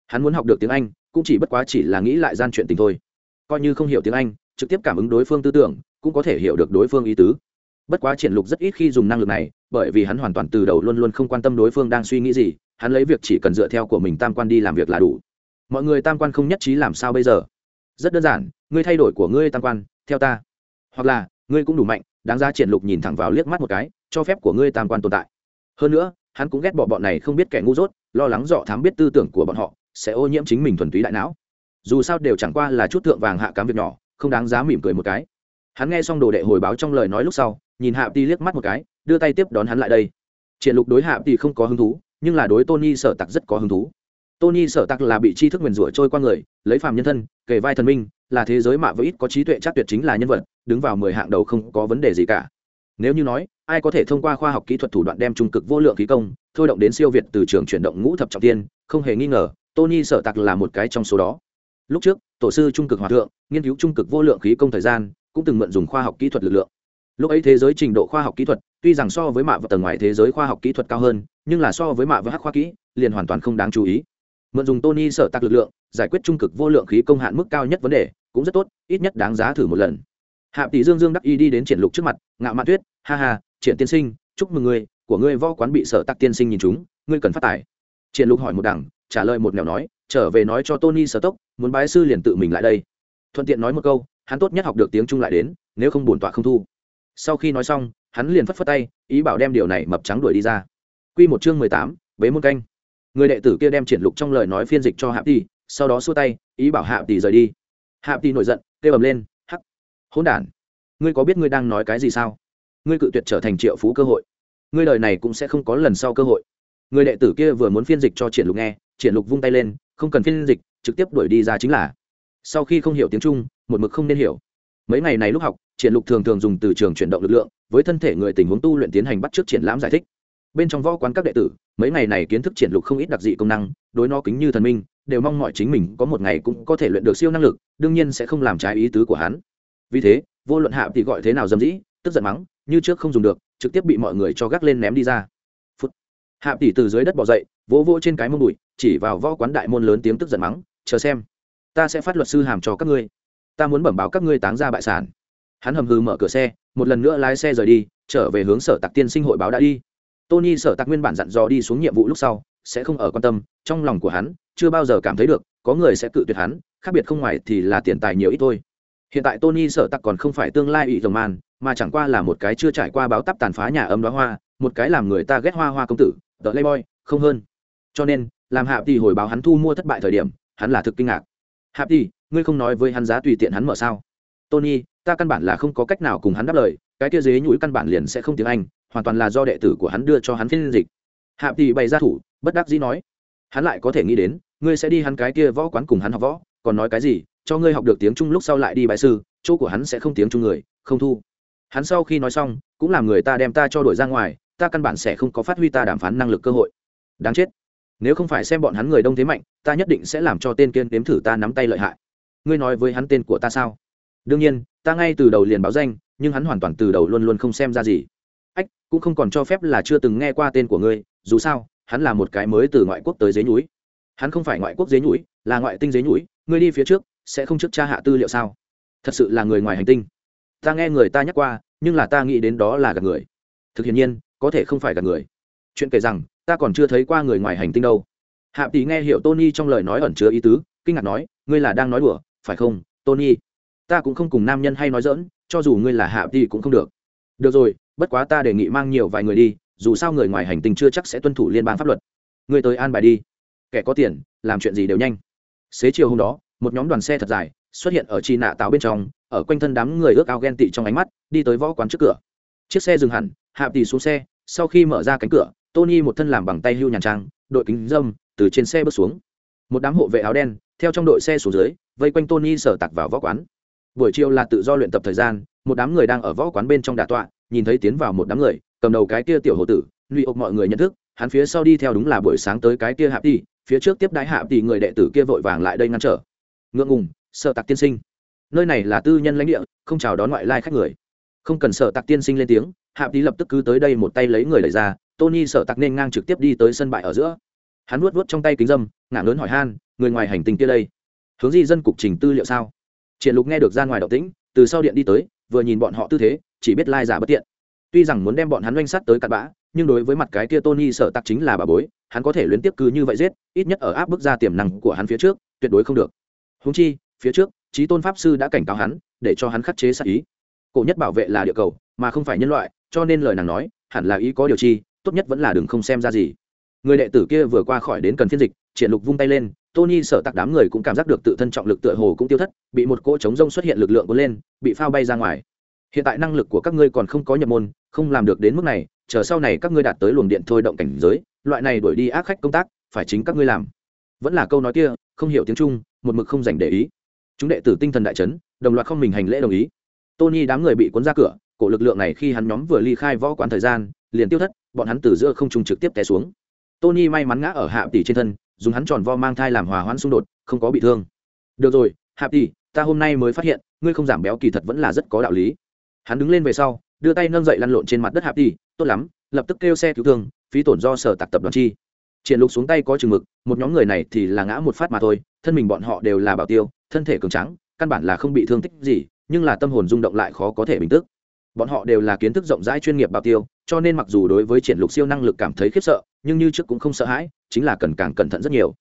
Hắn muốn học được tiếng anh, cũng chỉ bất quá chỉ là nghĩ lại gian chuyện tình thôi. Coi như không hiểu tiếng anh, trực tiếp cảm ứng đối phương tư tưởng, cũng có thể hiểu được đối phương ý tứ bất quá triển lục rất ít khi dùng năng lực này, bởi vì hắn hoàn toàn từ đầu luôn luôn không quan tâm đối phương đang suy nghĩ gì, hắn lấy việc chỉ cần dựa theo của mình tam quan đi làm việc là đủ. Mọi người tam quan không nhất trí làm sao bây giờ? Rất đơn giản, ngươi thay đổi của ngươi tam quan, theo ta. Hoặc là, ngươi cũng đủ mạnh, đáng ra triển lục nhìn thẳng vào liếc mắt một cái, cho phép của ngươi tam quan tồn tại. Hơn nữa, hắn cũng ghét bỏ bọn này không biết kẻ ngu dốt, lo lắng dọ thám biết tư tưởng của bọn họ, sẽ ô nhiễm chính mình thuần túy đại não. Dù sao đều chẳng qua là chút thượng vàng hạ cám việc nhỏ, không đáng giá mỉm cười một cái. Hắn nghe xong đồ đệ hồi báo trong lời nói lúc sau nhìn hạ ti liếc mắt một cái, đưa tay tiếp đón hắn lại đây. Triển lục đối hạ ti không có hứng thú, nhưng là đối tony sở tặc rất có hứng thú. Tony sở tặc là bị tri thức nguyền rủa trôi qua người, lấy phàm nhân thân kể vai thần minh, là thế giới mạ với ít có trí tuệ chắc tuyệt chính là nhân vật, đứng vào mười hạng đầu không có vấn đề gì cả. Nếu như nói, ai có thể thông qua khoa học kỹ thuật thủ đoạn đem trung cực vô lượng khí công, thôi động đến siêu việt từ trường chuyển động ngũ thập trọng tiên, không hề nghi ngờ, tony sở tặc là một cái trong số đó. Lúc trước, tổ sư trung cực hòa thượng, nghiên cứu trung cực vô lượng khí công thời gian, cũng từng mượn dùng khoa học kỹ thuật lực lượng lúc ấy thế giới trình độ khoa học kỹ thuật, tuy rằng so với mạ và tầng ngoài thế giới khoa học kỹ thuật cao hơn, nhưng là so với mạ và hắc khoa kỹ, liền hoàn toàn không đáng chú ý. Mượn dùng tony sở tạc lực lượng, giải quyết trung cực vô lượng khí công hạn mức cao nhất vấn đề, cũng rất tốt, ít nhất đáng giá thử một lần. Hạ tỷ dương dương đắc y đi đến triển lục trước mặt, ngạo mạn tuyết ha ha, triển tiên sinh, chúc mừng ngươi, của ngươi võ quán bị sở tạc tiên sinh nhìn chúng, ngươi cần phát tài. Triển lục hỏi một đằng, trả lời một nẻo nói, trở về nói cho tony sở tốc, muốn bái sư liền tự mình lại đây. Thuận tiện nói một câu, hắn tốt nhất học được tiếng trung lại đến, nếu không buồn tọa không thu sau khi nói xong, hắn liền phất phất tay, ý bảo đem điều này mập trắng đuổi đi ra. Quy một chương mười tám, bế môn canh. Người đệ tử kia đem triển lục trong lời nói phiên dịch cho hạ tỷ, sau đó xua tay, ý bảo hạ tỷ rời đi. Hạ tỷ nổi giận, kêu ầm lên, hắc! Hỗn đản! Ngươi có biết ngươi đang nói cái gì sao? Ngươi cự tuyệt trở thành triệu phú cơ hội. Ngươi đời này cũng sẽ không có lần sau cơ hội. Người đệ tử kia vừa muốn phiên dịch cho triển lục nghe, triển lục vung tay lên, không cần phiên dịch, trực tiếp đuổi đi ra chính là. Sau khi không hiểu tiếng trung, một mực không nên hiểu mấy ngày này lúc học, triển lục thường thường dùng từ trường chuyển động lực lượng, với thân thể người tình huống tu luyện tiến hành bắt trước triển lãm giải thích. Bên trong võ quán các đệ tử, mấy ngày này kiến thức triển lục không ít đặc dị công năng, đối nó kính như thần minh, đều mong mọi chính mình có một ngày cũng có thể luyện được siêu năng lực, đương nhiên sẽ không làm trái ý tứ của hắn. Vì thế, vô luận hạ thì gọi thế nào dâm dĩ, tức giận mắng, như trước không dùng được, trực tiếp bị mọi người cho gác lên ném đi ra. Phút. hạ tỷ từ dưới đất bỏ dậy, vỗ vỗ trên cái mông bụi, chỉ vào võ quán đại môn lớn tiếng tức giận mắng, chờ xem, ta sẽ phát luật sư hàm cho các ngươi ta muốn bẩm báo các ngươi táng ra bại sản. Hắn hầm hừ mở cửa xe, một lần nữa lái xe rời đi, trở về hướng sở tạc tiên sinh hội báo đã đi. Tony sở tạc nguyên bản dặn dò đi xuống nhiệm vụ lúc sau, sẽ không ở quan tâm, trong lòng của hắn, chưa bao giờ cảm thấy được, có người sẽ cự tuyệt hắn, khác biệt không ngoài thì là tiền tài nhiều ít thôi. Hiện tại tony sở tặc còn không phải tương lai ủy dòng man, mà chẳng qua là một cái chưa trải qua báo tắp tàn phá nhà âm đó hoa, một cái làm người ta ghét hoa hoa công tử tờ playboy, không hơn. Cho nên, làm hạ thì hồi báo hắn thu mua thất bại thời điểm, hắn là thực kinh ngạc. Hạ thì ngươi không nói với hắn giá tùy tiện hắn mở sao? Tony, ta căn bản là không có cách nào cùng hắn đáp lời, cái kia dế nhũi căn bản liền sẽ không tiếng anh, hoàn toàn là do đệ tử của hắn đưa cho hắn phiên dịch. Hạ tỷ bày ra thủ, bất đắc dĩ nói, hắn lại có thể nghĩ đến, ngươi sẽ đi hắn cái kia võ quán cùng hắn học võ, còn nói cái gì, cho ngươi học được tiếng trung lúc sau lại đi bại sư, chỗ của hắn sẽ không tiếng trung người, không thu. Hắn sau khi nói xong, cũng làm người ta đem ta cho đổi ra ngoài, ta căn bản sẽ không có phát huy ta đàm phán năng lực cơ hội. Đáng chết. Nếu không phải xem bọn hắn người đông thế mạnh, ta nhất định sẽ làm cho tên kiên đếm thử ta nắm tay lợi hại ngươi nói với hắn tên của ta sao? Đương nhiên ta ngay từ đầu liền báo danh nhưng hắn hoàn toàn từ đầu luôn luôn không xem ra gì. Ách cũng không còn cho phép là chưa từng nghe qua tên của ngươi dù sao hắn là một cái mới từ ngoại quốc tới dưới núi hắn không phải ngoại quốc dế núi, là ngoại tinh dế núi. ngươi đi phía trước sẽ không trước cha hạ tư liệu sao? Thật sự là người ngoài hành tinh. Ta nghe người ta nhắc qua nhưng là ta nghĩ đến đó là gạt người. Thực hiện nhiên có thể không phải gạt người. Chuyện kể rằng ta còn chưa thấy qua người ngoài hành tinh đâu. Hạ tỷ nghe hiểu tony trong lời nói ẩn chứa ý tứ kinh ngạc nói ngươi là đang nói đùa phải không, tony? Ta cũng không cùng nam nhân hay nói dỡn cho dù ngươi là hạ đi cũng không được. Được rồi, bất quá ta đề nghị mang nhiều vài người đi, dù sao người ngoài hành tinh chưa chắc sẽ tuân thủ liên bang pháp luật. Ngươi tới an bài đi. Kẻ có tiền, làm chuyện gì đều nhanh. Xế chiều hôm đó, một nhóm đoàn xe thật dài xuất hiện ở chi nạ táo bên trong, ở quanh thân đám người ước ao ghen tị trong ánh mắt, đi tới võ quán trước cửa. Chiếc xe dừng hẳn, hạ tì xuống xe, sau khi mở ra cánh cửa, tony một thân làm bằng tay hưu nhàn trang, đội kính dâm từ trên xe bước xuống. Một đám hộ vệ áo đen, theo trong đội xe xuống dưới vây quanh tony sở tặc vào võ quán. Buổi chiều là tự do luyện tập thời gian, một đám người đang ở võ quán bên trong đà tọa, nhìn thấy tiến vào một đám người, cầm đầu cái kia tiểu hồ tử lụy ộc mọi người nhận thức, hắn phía sau đi theo đúng là buổi sáng tới cái kia hạ tỷ, phía trước tiếp đái hạ tỷ người đệ tử kia vội vàng lại đây ngăn trở. Ngượng ngùng sợ tặc tiên sinh. Nơi này là tư nhân lãnh địa, không chào đón ngoại lai khách người. Không cần sợ tặc tiên sinh lên tiếng, hạ tỷ lập tức cứ tới đây một tay lấy người đẩy ra, tony sợ tặc nên ngang trực tiếp đi tới sân bãi ở giữa. Hắn nuốt vuốt trong tay kính dâm, ngả lớn hỏi han, người ngoài hành tinh kia đây? Hướng di dân cục trình tư liệu sao? Triển lục nghe được ra ngoài động tĩnh, từ sau điện đi tới, vừa nhìn bọn họ tư thế, chỉ biết lai giả bất tiện. Tuy rằng muốn đem bọn hắn doanh sát tới cặn bã, nhưng đối với mặt cái kia tony sợ tặc chính là bà bối, hắn có thể liên tiếp cứ như vậy giết, ít nhất ở áp bức ra tiềm năng của hắn phía trước, tuyệt đối không được. Húng chi, phía trước trí tôn pháp sư đã cảnh cáo hắn, để cho hắn khắc chế sát ý. Cổ nhất bảo vệ là địa cầu, mà không phải nhân loại, cho nên lời nàng nói, hẳn là ý có điều chi, tốt nhất vẫn là đừng không xem ra gì. Người đệ tử kia vừa qua khỏi đến cần phiên dịch, triển lục vung tay lên tony sợ tặc đám người cũng cảm giác được tự thân trọng lực tựa hồ cũng tiêu thất, bị một cỗ chống rông xuất hiện lực lượng cuốn lên, bị phao bay ra ngoài. Hiện tại năng lực của các ngươi còn không có nhập môn, không làm được đến mức này, chờ sau này các ngươi đạt tới luồng điện thôi động cảnh giới, loại này đuổi đi ác khách công tác, phải chính các ngươi làm. Vẫn là câu nói kia, không hiểu tiếng trung, một mực không dành để ý. Chúng đệ tử tinh thần đại chấn, đồng loạt không mình hành lễ đồng ý. Tony đám người bị cuốn ra cửa, cổ lực lượng này khi hắn nhóm vừa ly khai võ quán thời gian, liền tiêu thất, bọn hắn từ giữa không trung trực tiếp té xuống. Tony may mắn ngã ở hạ tỷ trên thân dùng hắn tròn vo mang thai làm hòa hoãn xung đột, không có bị thương. Được rồi hạ tỷ, ta hôm nay mới phát hiện, ngươi không giảm béo kỳ thật vẫn là rất có đạo lý. Hắn đứng lên về sau, đưa tay nâng dậy lăn lộn trên mặt đất hạ tỷ, tốt lắm, lập tức kêu xe cứu thương, phí tổn do sở tạc tập đoàn chi. Triển lục xuống tay có chừng mực, một nhóm người này thì là ngã một phát mà thôi, thân mình bọn họ đều là bảo tiêu, thân thể cường tráng, căn bản là không bị thương tích gì, nhưng là tâm hồn rung động lại khó có thể bình tức bọn họ đều là kiến thức rộng rãi chuyên nghiệp bảo tiêu, cho nên mặc dù đối với triển lục siêu năng lực cảm thấy khiếp sợ, nhưng như trước cũng không sợ hãi, chính là cần càng cẩn thận rất nhiều.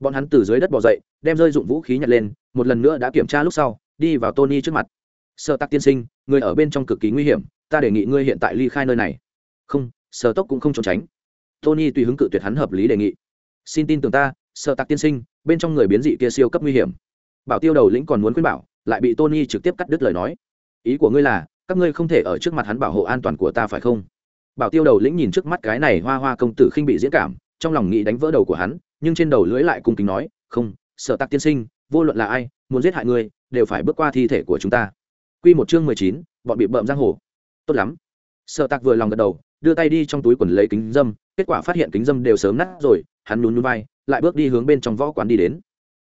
Bọn hắn từ dưới đất bò dậy, đem rơi dụng vũ khí nhặt lên, một lần nữa đã kiểm tra lúc sau, đi vào tony trước mặt. Sợ tắc tiên sinh, người ở bên trong cực kỳ nguy hiểm, ta đề nghị ngươi hiện tại ly khai nơi này. Không, sở tốc cũng không trốn tránh. Tony tùy hứng cự tuyệt hắn hợp lý đề nghị. Xin tin tưởng ta sợ tặc tiên sinh, bên trong người biến dị kia siêu cấp nguy hiểm. Bảo tiêu đầu lĩnh còn muốn khuyên bảo, lại bị tony trực tiếp cắt đứt lời nói. Ý của ngươi là các ngươi không thể ở trước mặt hắn bảo hộ an toàn của ta phải không? Bảo tiêu đầu lĩnh nhìn trước mắt cái này hoa hoa công tử khinh bị diễn cảm, trong lòng nghĩ đánh vỡ đầu của hắn, nhưng trên đầu lưỡi lại cung kính nói, không sợ tạc tiên sinh, vô luận là ai, muốn giết hại ngươi, đều phải bước qua thi thể của chúng ta. Quy một chương mười chín, bọn bị bợm giang hồ. Tốt lắm. Sợ tạc vừa lòng gật đầu, đưa tay đi trong túi quần lấy kính dâm, kết quả phát hiện kính dâm đều sớm nát rồi, hắn nhún nhún vai, lại bước đi hướng bên trong võ quán đi đến.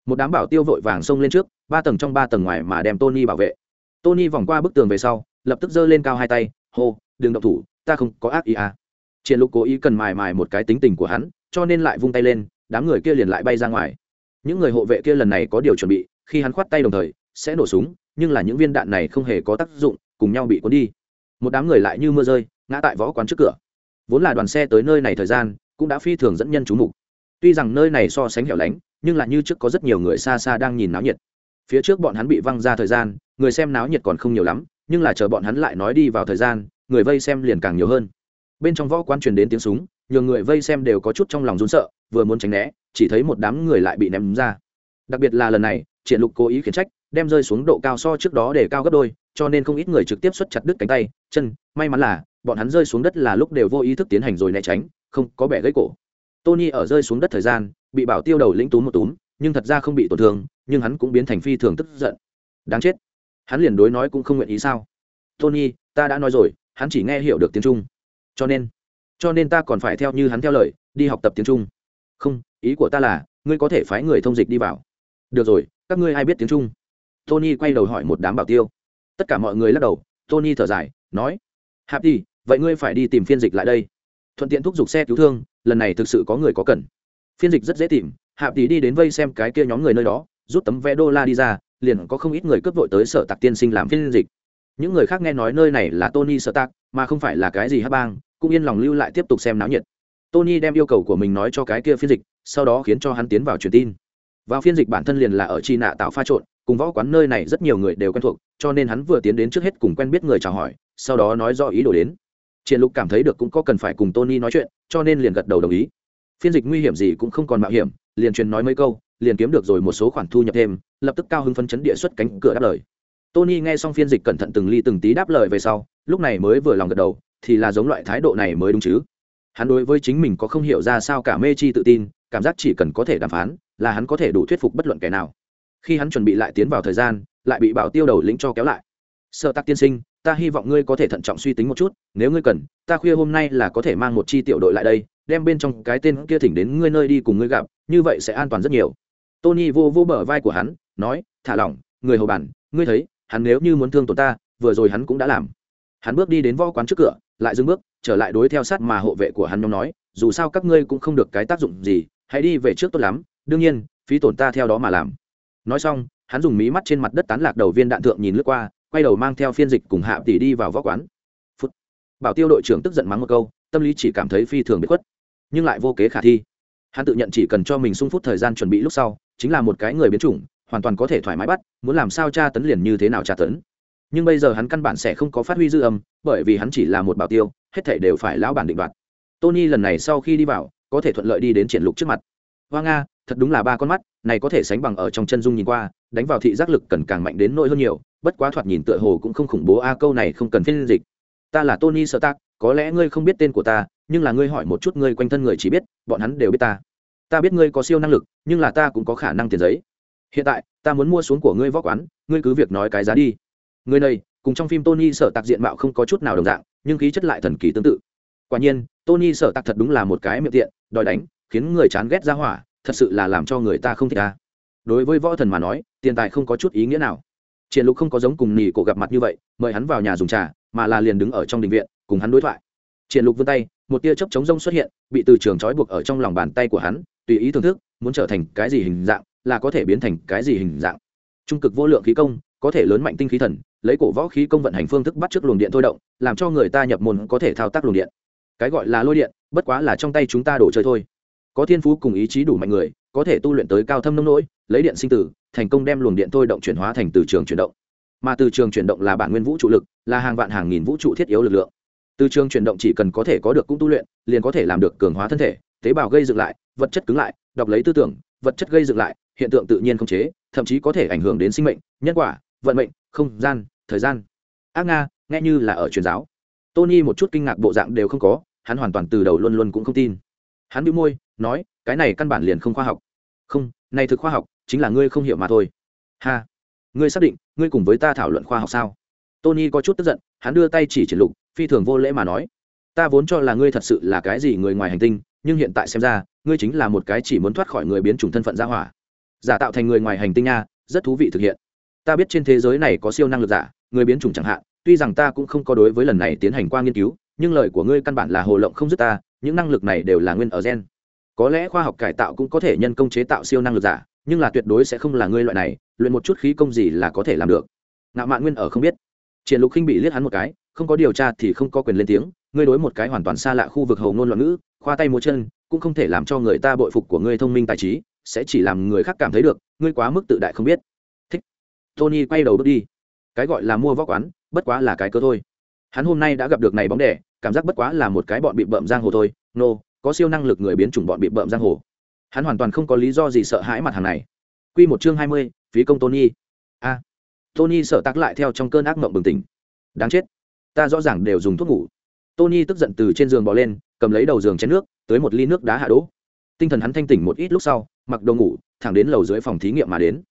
Một đám bảo tiêu vội vàng xông lên trước, ba tầng trong ba tầng ngoài mà đem tony bảo vệ. Tony vòng qua bức tường về sau lập tức giơ lên cao hai tay, hô, đừng động thủ, ta không có ác ý à. Triển lục cố ý cần mài mài một cái tính tình của hắn, cho nên lại vung tay lên, đám người kia liền lại bay ra ngoài. Những người hộ vệ kia lần này có điều chuẩn bị, khi hắn khoát tay đồng thời, sẽ nổ súng, nhưng là những viên đạn này không hề có tác dụng, cùng nhau bị cuốn đi. Một đám người lại như mưa rơi, ngã tại võ quán trước cửa. Vốn là đoàn xe tới nơi này thời gian, cũng đã phi thường dẫn nhân chú mục. Tuy rằng nơi này so sánh hẻo lánh, nhưng là như trước có rất nhiều người xa xa đang nhìn náo nhiệt. Phía trước bọn hắn bị văng ra thời gian, người xem náo nhiệt còn không nhiều lắm nhưng là chờ bọn hắn lại nói đi vào thời gian, người vây xem liền càng nhiều hơn. Bên trong võ quan truyền đến tiếng súng nhiều người vây xem đều có chút trong lòng run sợ, vừa muốn tránh né, chỉ thấy một đám người lại bị ném ra. Đặc biệt là lần này, triển lục cố ý khiển trách, đem rơi xuống độ cao so trước đó để cao gấp đôi, cho nên không ít người trực tiếp xuất chặt đứt cánh tay, chân, may mắn là, bọn hắn rơi xuống đất là lúc đều vô ý thức tiến hành rồi né tránh, không có bẻ gãy cổ. Tony ở rơi xuống đất thời gian, bị bảo tiêu đầu lĩnh túm một túm, nhưng thật ra không bị tổn thương, nhưng hắn cũng biến thành phi thường tức giận. Đáng chết hắn liền đối nói cũng không nguyện ý sao? Tony, ta đã nói rồi, hắn chỉ nghe hiểu được tiếng trung. Cho nên cho nên ta còn phải theo như hắn theo lời, đi học tập tiếng trung. Không, ý của ta là, ngươi có thể phái người thông dịch đi vào. Được rồi, các ngươi ai biết tiếng trung? Tony quay đầu hỏi một đám bảo tiêu. Tất cả mọi người lắc đầu, tony thở dài, nói, hạp đi, vậy ngươi phải đi tìm phiên dịch lại đây. Thuận tiện thúc giục xe cứu thương, lần này thực sự có người có cần. Phiên dịch rất dễ tìm, hạp tỷ đi đến vây xem cái kia nhóm người nơi đó, rút tấm vé đô la đi ra liền có không ít người cướp vội tới sở tạc tiên sinh làm phiên dịch. Những người khác nghe nói nơi này là tony sở tạc, mà không phải là cái gì hát bang, cũng yên lòng lưu lại tiếp tục xem náo nhiệt. Tony đem yêu cầu của mình nói cho cái kia phiên dịch, sau đó khiến cho hắn tiến vào truyền tin. Vào phiên dịch bản thân liền là ở chi nạ tạo pha trộn, cùng võ quán nơi này rất nhiều người đều quen thuộc, cho nên hắn vừa tiến đến trước hết cùng quen biết người chào hỏi, sau đó nói do ý đồ đến. Triển lục cảm thấy được cũng có cần phải cùng tony nói chuyện, cho nên liền gật đầu đồng ý. Phiên dịch nguy hiểm gì cũng không còn mạo hiểm, liền truyền nói mấy câu liền kiếm được rồi một số khoản thu nhập thêm, lập tức cao hứng phấn chấn địa xuất cánh cửa đáp lời. Tony nghe xong phiên dịch cẩn thận từng ly từng tí đáp lời về sau, lúc này mới vừa lòng gật đầu, thì là giống loại thái độ này mới đúng chứ. Hắn đối với chính mình có không hiểu ra sao cả mê chi tự tin, cảm giác chỉ cần có thể đàm phán, là hắn có thể đủ thuyết phục bất luận kẻ nào. Khi hắn chuẩn bị lại tiến vào thời gian, lại bị bảo tiêu đầu lĩnh cho kéo lại. Sợ tắc tiên sinh, ta hy vọng ngươi có thể thận trọng suy tính một chút, nếu ngươi cần, ta khuya hôm nay là có thể mang một chi tiểu đội lại đây, đem bên trong cái tên kia thỉnh đến ngươi nơi đi cùng ngươi gặp, như vậy sẽ an toàn rất nhiều tony vô vô bờ vai của hắn, nói, thả lỏng, người hầu bản, ngươi thấy, hắn nếu như muốn thương tổn ta, vừa rồi hắn cũng đã làm. Hắn bước đi đến võ quán trước cửa, lại dừng bước, trở lại đối theo sát mà hộ vệ của hắn nhóm nói, dù sao các ngươi cũng không được cái tác dụng gì, hãy đi về trước tốt lắm, đương nhiên, phí tổn ta theo đó mà làm. Nói xong, hắn dùng mí mắt trên mặt đất tán lạc đầu viên đạn thượng nhìn lướt qua, quay đầu mang theo phiên dịch cùng hạ tỷ đi vào võ quán. Phút. Bảo tiêu đội trưởng tức giận mắng một câu, tâm lý chỉ cảm thấy phi thường bị khuất, nhưng lại vô kế khả thi. Hắn tự nhận chỉ cần cho mình sung phút thời gian chuẩn bị lúc sau chính là một cái người biến chủng, hoàn toàn có thể thoải mái bắt, muốn làm sao tra tấn liền như thế nào tra tấn. Nhưng bây giờ hắn căn bản sẽ không có phát huy dư âm, bởi vì hắn chỉ là một bảo tiêu, hết thể đều phải lão bản định đoạt. Tony lần này sau khi đi vào, có thể thuận lợi đi đến triển lục trước mặt. Hoa nga, thật đúng là ba con mắt, này có thể sánh bằng ở trong chân dung nhìn qua, đánh vào thị giác lực cần càng mạnh đến nỗi hơn nhiều, bất quá thoạt nhìn tựa hồ cũng không khủng bố a, câu này không cần phiên dịch. Ta là tony sơ tác có lẽ ngươi không biết tên của ta, nhưng là ngươi hỏi một chút ngươi quanh thân người chỉ biết, bọn hắn đều biết ta ta biết ngươi có siêu năng lực, nhưng là ta cũng có khả năng tiền giấy. Hiện tại, ta muốn mua xuống của ngươi võ quán, ngươi cứ việc nói cái giá đi. Người này, cùng trong phim tony sở tạc diện mạo không có chút nào đồng dạng, nhưng khí chất lại thần kỳ tương tự. Quả nhiên, tony sở tạc thật đúng là một cái miệng tiện, đòi đánh, khiến người chán ghét ra hỏa, thật sự là làm cho người ta không thích ta đối với võ thần mà nói, tiền tài không có chút ý nghĩa nào. Triển lục không có giống cùng nỉ cổ gặp mặt như vậy, mời hắn vào nhà dùng trà, mà là liền đứng ở trong đình viện, cùng hắn đối thoại. Triển lục vươn tay, một tia chớp chống rông xuất hiện, bị từ trường trói buộc ở trong lòng bàn tay của hắn tùy ý thưởng thức, muốn trở thành cái gì hình dạng, là có thể biến thành cái gì hình dạng. Trung cực vô lượng khí công, có thể lớn mạnh tinh khí thần, lấy cổ võ khí công vận hành phương thức bắt trước luồng điện thôi động, làm cho người ta nhập môn có thể thao tác luồng điện. Cái gọi là lôi điện, bất quá là trong tay chúng ta đổ chơi thôi. Có thiên phú cùng ý chí đủ mạnh người, có thể tu luyện tới cao thâm nông nỗi, lấy điện sinh tử, thành công đem luồng điện thôi động chuyển hóa thành từ trường chuyển động. Mà từ trường chuyển động là bản nguyên vũ trụ lực, là hàng vạn hàng nghìn vũ trụ thiết yếu lực lượng. Từ trường chuyển động chỉ cần có thể có được cũng tu luyện, liền có thể làm được cường hóa thân thể tế bào gây dựng lại, vật chất cứng lại, đọc lấy tư tưởng, vật chất gây dựng lại, hiện tượng tự nhiên không chế, thậm chí có thể ảnh hưởng đến sinh mệnh, nhân quả, vận mệnh, không gian, thời gian. Ác nga, nghe như là ở truyền giáo. Tony một chút kinh ngạc bộ dạng đều không có, hắn hoàn toàn từ đầu luôn luôn cũng không tin. Hắn bị môi, nói, cái này căn bản liền không khoa học. Không, này thực khoa học, chính là ngươi không hiểu mà thôi. Ha, ngươi xác định, ngươi cùng với ta thảo luận khoa học sao? Tony có chút tức giận, hắn đưa tay chỉ triển lục, phi thường vô lễ mà nói, ta vốn cho là ngươi thật sự là cái gì người ngoài hành tinh nhưng hiện tại xem ra, ngươi chính là một cái chỉ muốn thoát khỏi người biến chủng thân phận gia hỏa. Giả tạo thành người ngoài hành tinh nha, rất thú vị thực hiện. Ta biết trên thế giới này có siêu năng lực giả, người biến chủng chẳng hạn, tuy rằng ta cũng không có đối với lần này tiến hành qua nghiên cứu, nhưng lời của ngươi căn bản là hồ lộng không dứt ta, những năng lực này đều là nguyên ở gen. Có lẽ khoa học cải tạo cũng có thể nhân công chế tạo siêu năng lực giả, nhưng là tuyệt đối sẽ không là ngươi loại này, luyện một chút khí công gì là có thể làm được. Ngạo mạn nguyên ở không biết. Triển lục khinh bị liếc hắn một cái, không có điều tra thì không có quyền lên tiếng, ngươi đối một cái hoàn toàn xa lạ khu vực hầu ngôn loạn ngữ khoa tay múa chân cũng không thể làm cho người ta bội phục của ngươi thông minh tài trí sẽ chỉ làm người khác cảm thấy được ngươi quá mức tự đại không biết. Thích. Tony quay đầu bước đi. Cái gọi là mua vóc quán bất quá là cái cơ thôi. Hắn hôm nay đã gặp được này bóng đẻ cảm giác bất quá là một cái bọn bị bợm giang hồ thôi. Nô、no, có siêu năng lực người biến chủng bọn bị bợm giang hồ. Hắn hoàn toàn không có lý do gì sợ hãi mặt hàng này. Q một chương hai mươi phí công tony. A. Tony sợ tắc lại theo trong cơn ác mộng bừng tỉnh. Đáng chết. Ta rõ ràng đều dùng thuốc ngủ tony tức giận từ trên giường bò lên, cầm lấy đầu giường chén nước, tới một ly nước đá hạ đỗ. Tinh thần hắn thanh tỉnh một ít lúc sau, mặc đồ ngủ, thẳng đến lầu dưới phòng thí nghiệm mà đến. Dạ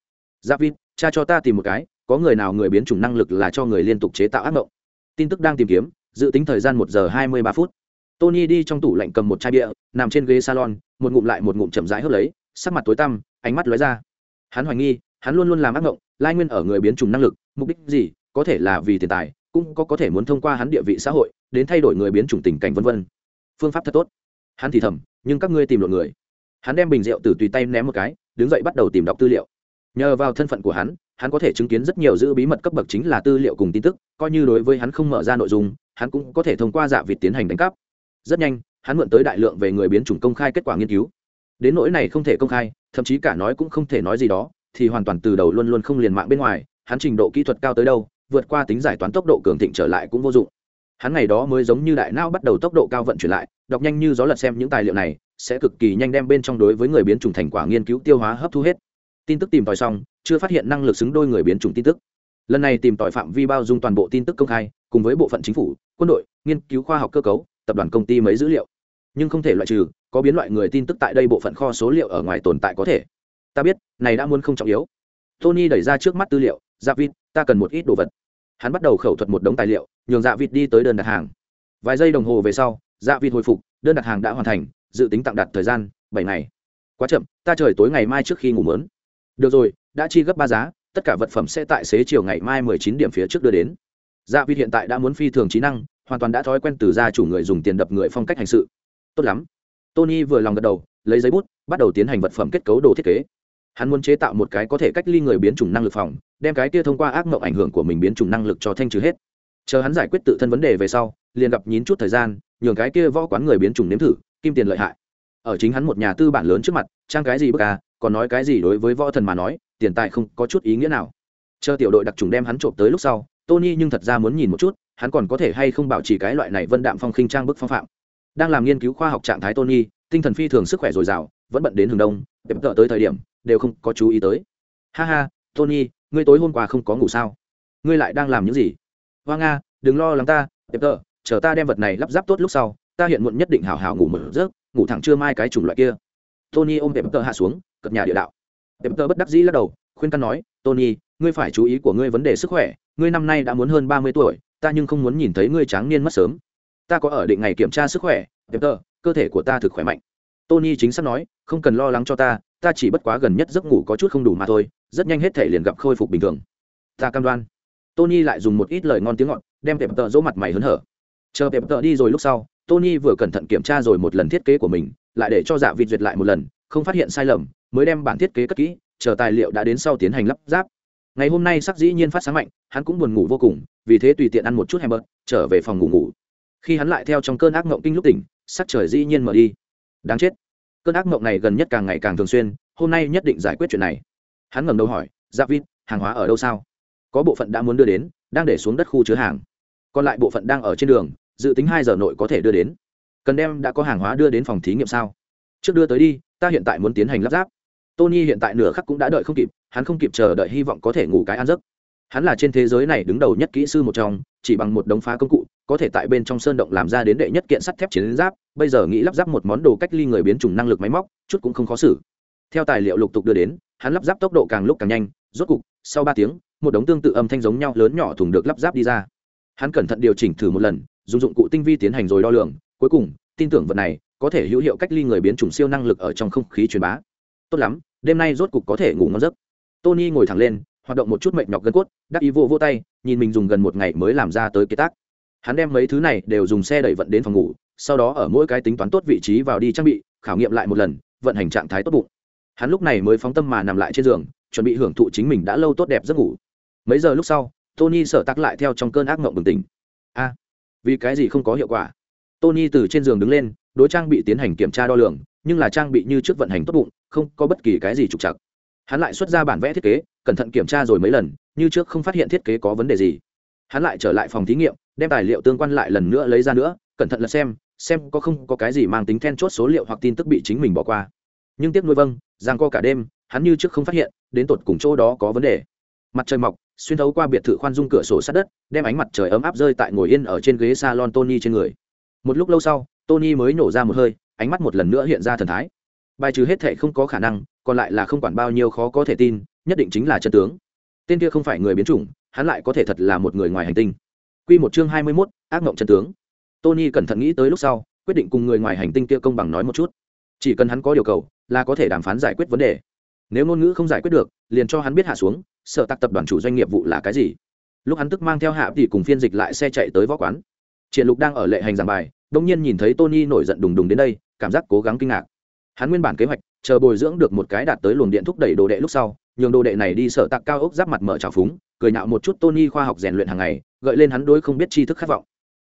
Giáp vít cha cho ta tìm một cái, có người nào người biến chủng năng lực là cho người liên tục chế tạo ác mộng? Tin tức đang tìm kiếm, dự tính thời gian một giờ hai mươi ba phút. Tony đi trong tủ lạnh cầm một chai bia, nằm trên ghế salon, một ngụm lại một ngụm chậm rãi hớp lấy, sắc mặt tối tăm, ánh mắt lóe ra. Hắn hoài nghi, hắn luôn luôn làm ác mộng, lai nguyên ở người biến chủng năng lực, mục đích gì, có thể là vì tiền tài cũng có có thể muốn thông qua hắn địa vị xã hội, đến thay đổi người biến chủng tình cảnh vân vân. Phương pháp thật tốt. Hắn thì thầm, nhưng các ngươi tìm lộn người. Hắn đem bình rượu từ tùy tay ném một cái, đứng dậy bắt đầu tìm đọc tư liệu. Nhờ vào thân phận của hắn hắn có thể chứng kiến rất nhiều giữ bí mật cấp bậc chính là tư liệu cùng tin tức, coi như đối với hắn không mở ra nội dung, hắn cũng có thể thông qua dạ vịt tiến hành đánh cắp. Rất nhanh, hắn mượn tới đại lượng về người biến chủng công khai kết quả nghiên cứu. Đến nỗi này không thể công khai, thậm chí cả nói cũng không thể nói gì đó, thì hoàn toàn từ đầu luôn luôn không liền mạng bên ngoài, hắn trình độ kỹ thuật cao tới đâu vượt qua tính giải toán tốc độ cường thịnh trở lại cũng vô dụng. Hắn ngày đó mới giống như đại não bắt đầu tốc độ cao vận chuyển lại, đọc nhanh như gió lật xem những tài liệu này, sẽ cực kỳ nhanh đem bên trong đối với người biến chủng thành quả nghiên cứu tiêu hóa hấp thu hết. Tin tức tìm tòi xong, chưa phát hiện năng lực xứng đôi người biến chủng tin tức. Lần này tìm tòi phạm vi bao dung toàn bộ tin tức công khai, cùng với bộ phận chính phủ, quân đội, nghiên cứu khoa học cơ cấu, tập đoàn công ty mấy dữ liệu. Nhưng không thể loại trừ, có biến loại người tin tức tại đây bộ phận kho số liệu ở ngoài tồn tại có thể. Ta biết, này đã muốn không trọng yếu. Tony đẩy ra trước mắt tư liệu javin vịt ta cần một ít đồ vật hắn bắt đầu khẩu thuật một đống tài liệu, nhường dạ vịt đi tới đơn đặt hàng. Vài giây đồng hồ về sau dạ vịt hồi phục, đơn đặt hàng đã hoàn thành, dự tính tặng đặt thời gian bảy ngày. Quá chậm, ta trời tối ngày mai trước khi ngủ mớn. Được rồi, đã chi gấp ba giá, tất cả vật phẩm sẽ tại xế chiều ngày mai mười chín điểm phía trước đưa đến. Dạ vịt hiện tại đã muốn phi thường trí năng, hoàn toàn đã thói quen từ gia chủ người dùng tiền đập người phong cách hành sự. Tốt lắm. Tony vừa lòng gật đầu, lấy giấy bút, bắt đầu tiến hành vật phẩm kết cấu đồ thiết kế hắn muốn chế tạo một cái có thể cách ly người biến chủng năng lực phòng, đem cái kia thông qua ác mộng ảnh hưởng của mình biến chủng năng lực cho thanh trừ hết. Chờ hắn giải quyết tự thân vấn đề về sau, liền gặp nhín chút thời gian, nhường cái kia võ quán người biến chủng nếm thử, kim tiền lợi hại. Ở chính hắn một nhà tư bản lớn trước mặt, trang cái gì bất à còn nói cái gì đối với võ thần mà nói, tiền tài không có chút ý nghĩa nào. Chờ tiểu đội đặc trùng đem hắn trộm tới lúc sau, tony nhưng thật ra muốn nhìn một chút, hắn còn có thể hay không bảo trì cái loại này vân đạm phong khinh trang bức phong phạm. Đang làm nghiên cứu khoa học trạng thái tony, tinh thần phi thường sức khỏe dồi dào, vẫn bận đến hướng đông, đẹp tợ tới thời điểm đều không có chú ý tới. Ha ha, tony, ngươi tối hôm qua không có ngủ sao? Ngươi lại đang làm những gì? Hoa nga, đừng lo lắng ta đẹp tợ chờ ta đem vật này lắp ráp tốt lúc sau, ta hiện muộn nhất định hào hào ngủ một giấc, ngủ thẳng trưa mai cái chủng loại kia. Tony ôm đẹp tợ hạ xuống cập nhà địa đạo. Đẹp tợ bất đắc dĩ lắc đầu, khuyên căn nói, tony, ngươi phải chú ý của ngươi vấn đề sức khỏe, ngươi năm nay đã muốn hơn ba mươi tuổi, ta nhưng không muốn nhìn thấy ngươi tráng niên mất sớm. Ta có ở định ngày kiểm tra sức khỏe đẹp tợ cơ thể của ta thực khỏe mạnh tony chính xác nói, không cần lo lắng cho ta ta chỉ bất quá gần nhất giấc ngủ có chút không đủ mà thôi, rất nhanh hết thể liền gặp khôi phục bình thường. Ta cam đoan. Tony lại dùng một ít lời ngon tiếng ngọt, đem tệp tợ dỗ mặt mày hớn hở. Chờ tệp tợ đi rồi lúc sau, tony vừa cẩn thận kiểm tra rồi một lần thiết kế của mình, lại để cho dạ vịt duyệt lại một lần, không phát hiện sai lầm, mới đem bản thiết kế cất kỹ, chờ tài liệu đã đến sau tiến hành lắp ráp. Ngày hôm nay sắc dĩ nhiên phát sáng mạnh, hắn cũng buồn ngủ vô cùng, vì thế tùy tiện ăn một chút hamburger, trở về phòng ngủ ngủ. Khi hắn lại theo trong cơn ác mộng kinh lúc tỉnh, sắc trời dĩ nhiên mở đi đáng chết. Cơn ác mộng này gần nhất càng ngày càng thường xuyên, hôm nay nhất định giải quyết chuyện này. Hắn ngẩng đầu hỏi dạ vít hàng hóa ở đâu sao? Có bộ phận đã muốn đưa đến, đang để xuống đất khu chứa hàng. Còn lại bộ phận đang ở trên đường, dự tính hai giờ nội có thể đưa đến. Cần đem đã có hàng hóa đưa đến phòng thí nghiệm sao? Trước đưa tới đi, ta hiện tại muốn tiến hành lắp ráp. Tony hiện tại nửa khắc cũng đã đợi không kịp, hắn không kịp chờ đợi hy vọng có thể ngủ cái ăn giấc. Hắn là trên thế giới này đứng đầu nhất kỹ sư một trong, chỉ bằng một đống phá công cụ có thể tại bên trong sơn động làm ra đến đệ nhất kiện sắt thép chiến giáp, bây giờ nghĩ lắp ráp một món đồ cách ly người biến chủng năng lực máy móc, chút cũng không khó xử. Theo tài liệu lục tục đưa đến, hắn lắp ráp tốc độ càng lúc càng nhanh, rốt cục, sau ba tiếng, một đống tương tự âm thanh giống nhau lớn nhỏ thùng được lắp ráp đi ra. Hắn cẩn thận điều chỉnh thử một lần, dùng dụng cụ tinh vi tiến hành rồi đo lường, cuối cùng, tin tưởng vật này có thể hữu hiệu cách ly người biến chủng siêu năng lực ở trong không khí truyền bá. Tốt lắm, đêm nay rốt cục có thể ngủ ngon giấc. Tony ngồi thẳng lên, hoạt động một chút mệt nhọc gân cốt, đắc ý vô vô tay, nhìn mình dùng gần một ngày mới làm ra tới kế tác hắn đem mấy thứ này đều dùng xe đẩy vận đến phòng ngủ, sau đó ở mỗi cái tính toán tốt vị trí vào đi trang bị, khảo nghiệm lại một lần, vận hành trạng thái tốt bụng. Hắn lúc này mới phóng tâm mà nằm lại trên giường, chuẩn bị hưởng thụ chính mình đã lâu tốt đẹp giấc ngủ. Mấy giờ lúc sau, tony sợ tắc lại theo trong cơn ác mộng bừng tỉnh. A, vì cái gì không có hiệu quả? Tony từ trên giường đứng lên, đối trang bị tiến hành kiểm tra đo lường, nhưng là trang bị như trước vận hành tốt bụng, không có bất kỳ cái gì trục trặc. hắn lại xuất ra bản vẽ thiết kế, cẩn thận kiểm tra rồi mấy lần, như trước không phát hiện thiết kế có vấn đề gì hắn lại trở lại phòng thí nghiệm, đem tài liệu tương quan lại lần nữa lấy ra nữa, cẩn thận là xem xem có không có cái gì mang tính then chốt số liệu hoặc tin tức bị chính mình bỏ qua. Nhưng tiếc nuôi vâng giang co cả đêm, hắn như trước không phát hiện, đến tột cùng chỗ đó có vấn đề. Mặt trời mọc, xuyên thấu qua biệt thự khoan dung cửa sổ sát đất, đem ánh mặt trời ấm áp rơi tại ngồi yên ở trên ghế salon tony trên người. Một lúc lâu sau, tony mới nổ ra một hơi, ánh mắt một lần nữa hiện ra thần thái. Bài trừ hết thệ không có khả năng, còn lại là không quản bao nhiêu khó có thể tin, nhất định chính là chân tướng. Tên kia không phải người biến chủng hắn lại có thể thật là một người ngoài hành tinh. Q một chương hai mươi mốt, ác mộng chân tướng. Tony cẩn thận nghĩ tới lúc sau, quyết định cùng người ngoài hành tinh kia công bằng nói một chút. Chỉ cần hắn có điều cầu, là có thể đàm phán giải quyết vấn đề. Nếu ngôn ngữ không giải quyết được, liền cho hắn biết hạ xuống, sợ tạc tập đoàn chủ doanh nghiệp vụ là cái gì. Lúc hắn tức mang theo hạ thì cùng phiên dịch lại xe chạy tới võ quán. Triển lục đang ở lệ hành giảng bài, đông nhiên nhìn thấy tony nổi giận đùng đùng đến đây, cảm giác cố gắng kinh ngạc. Hắn nguyên bản kế hoạch chờ bồi dưỡng được một cái đạt tới luồng điện thúc đẩy đồ đệ lúc sau, nhường đồ đệ này đi sở tạc cao ốc giáp mặt mở trào phúng, cười nạo một chút tony khoa học rèn luyện hàng ngày, gợi lên hắn đối không biết tri thức khát vọng.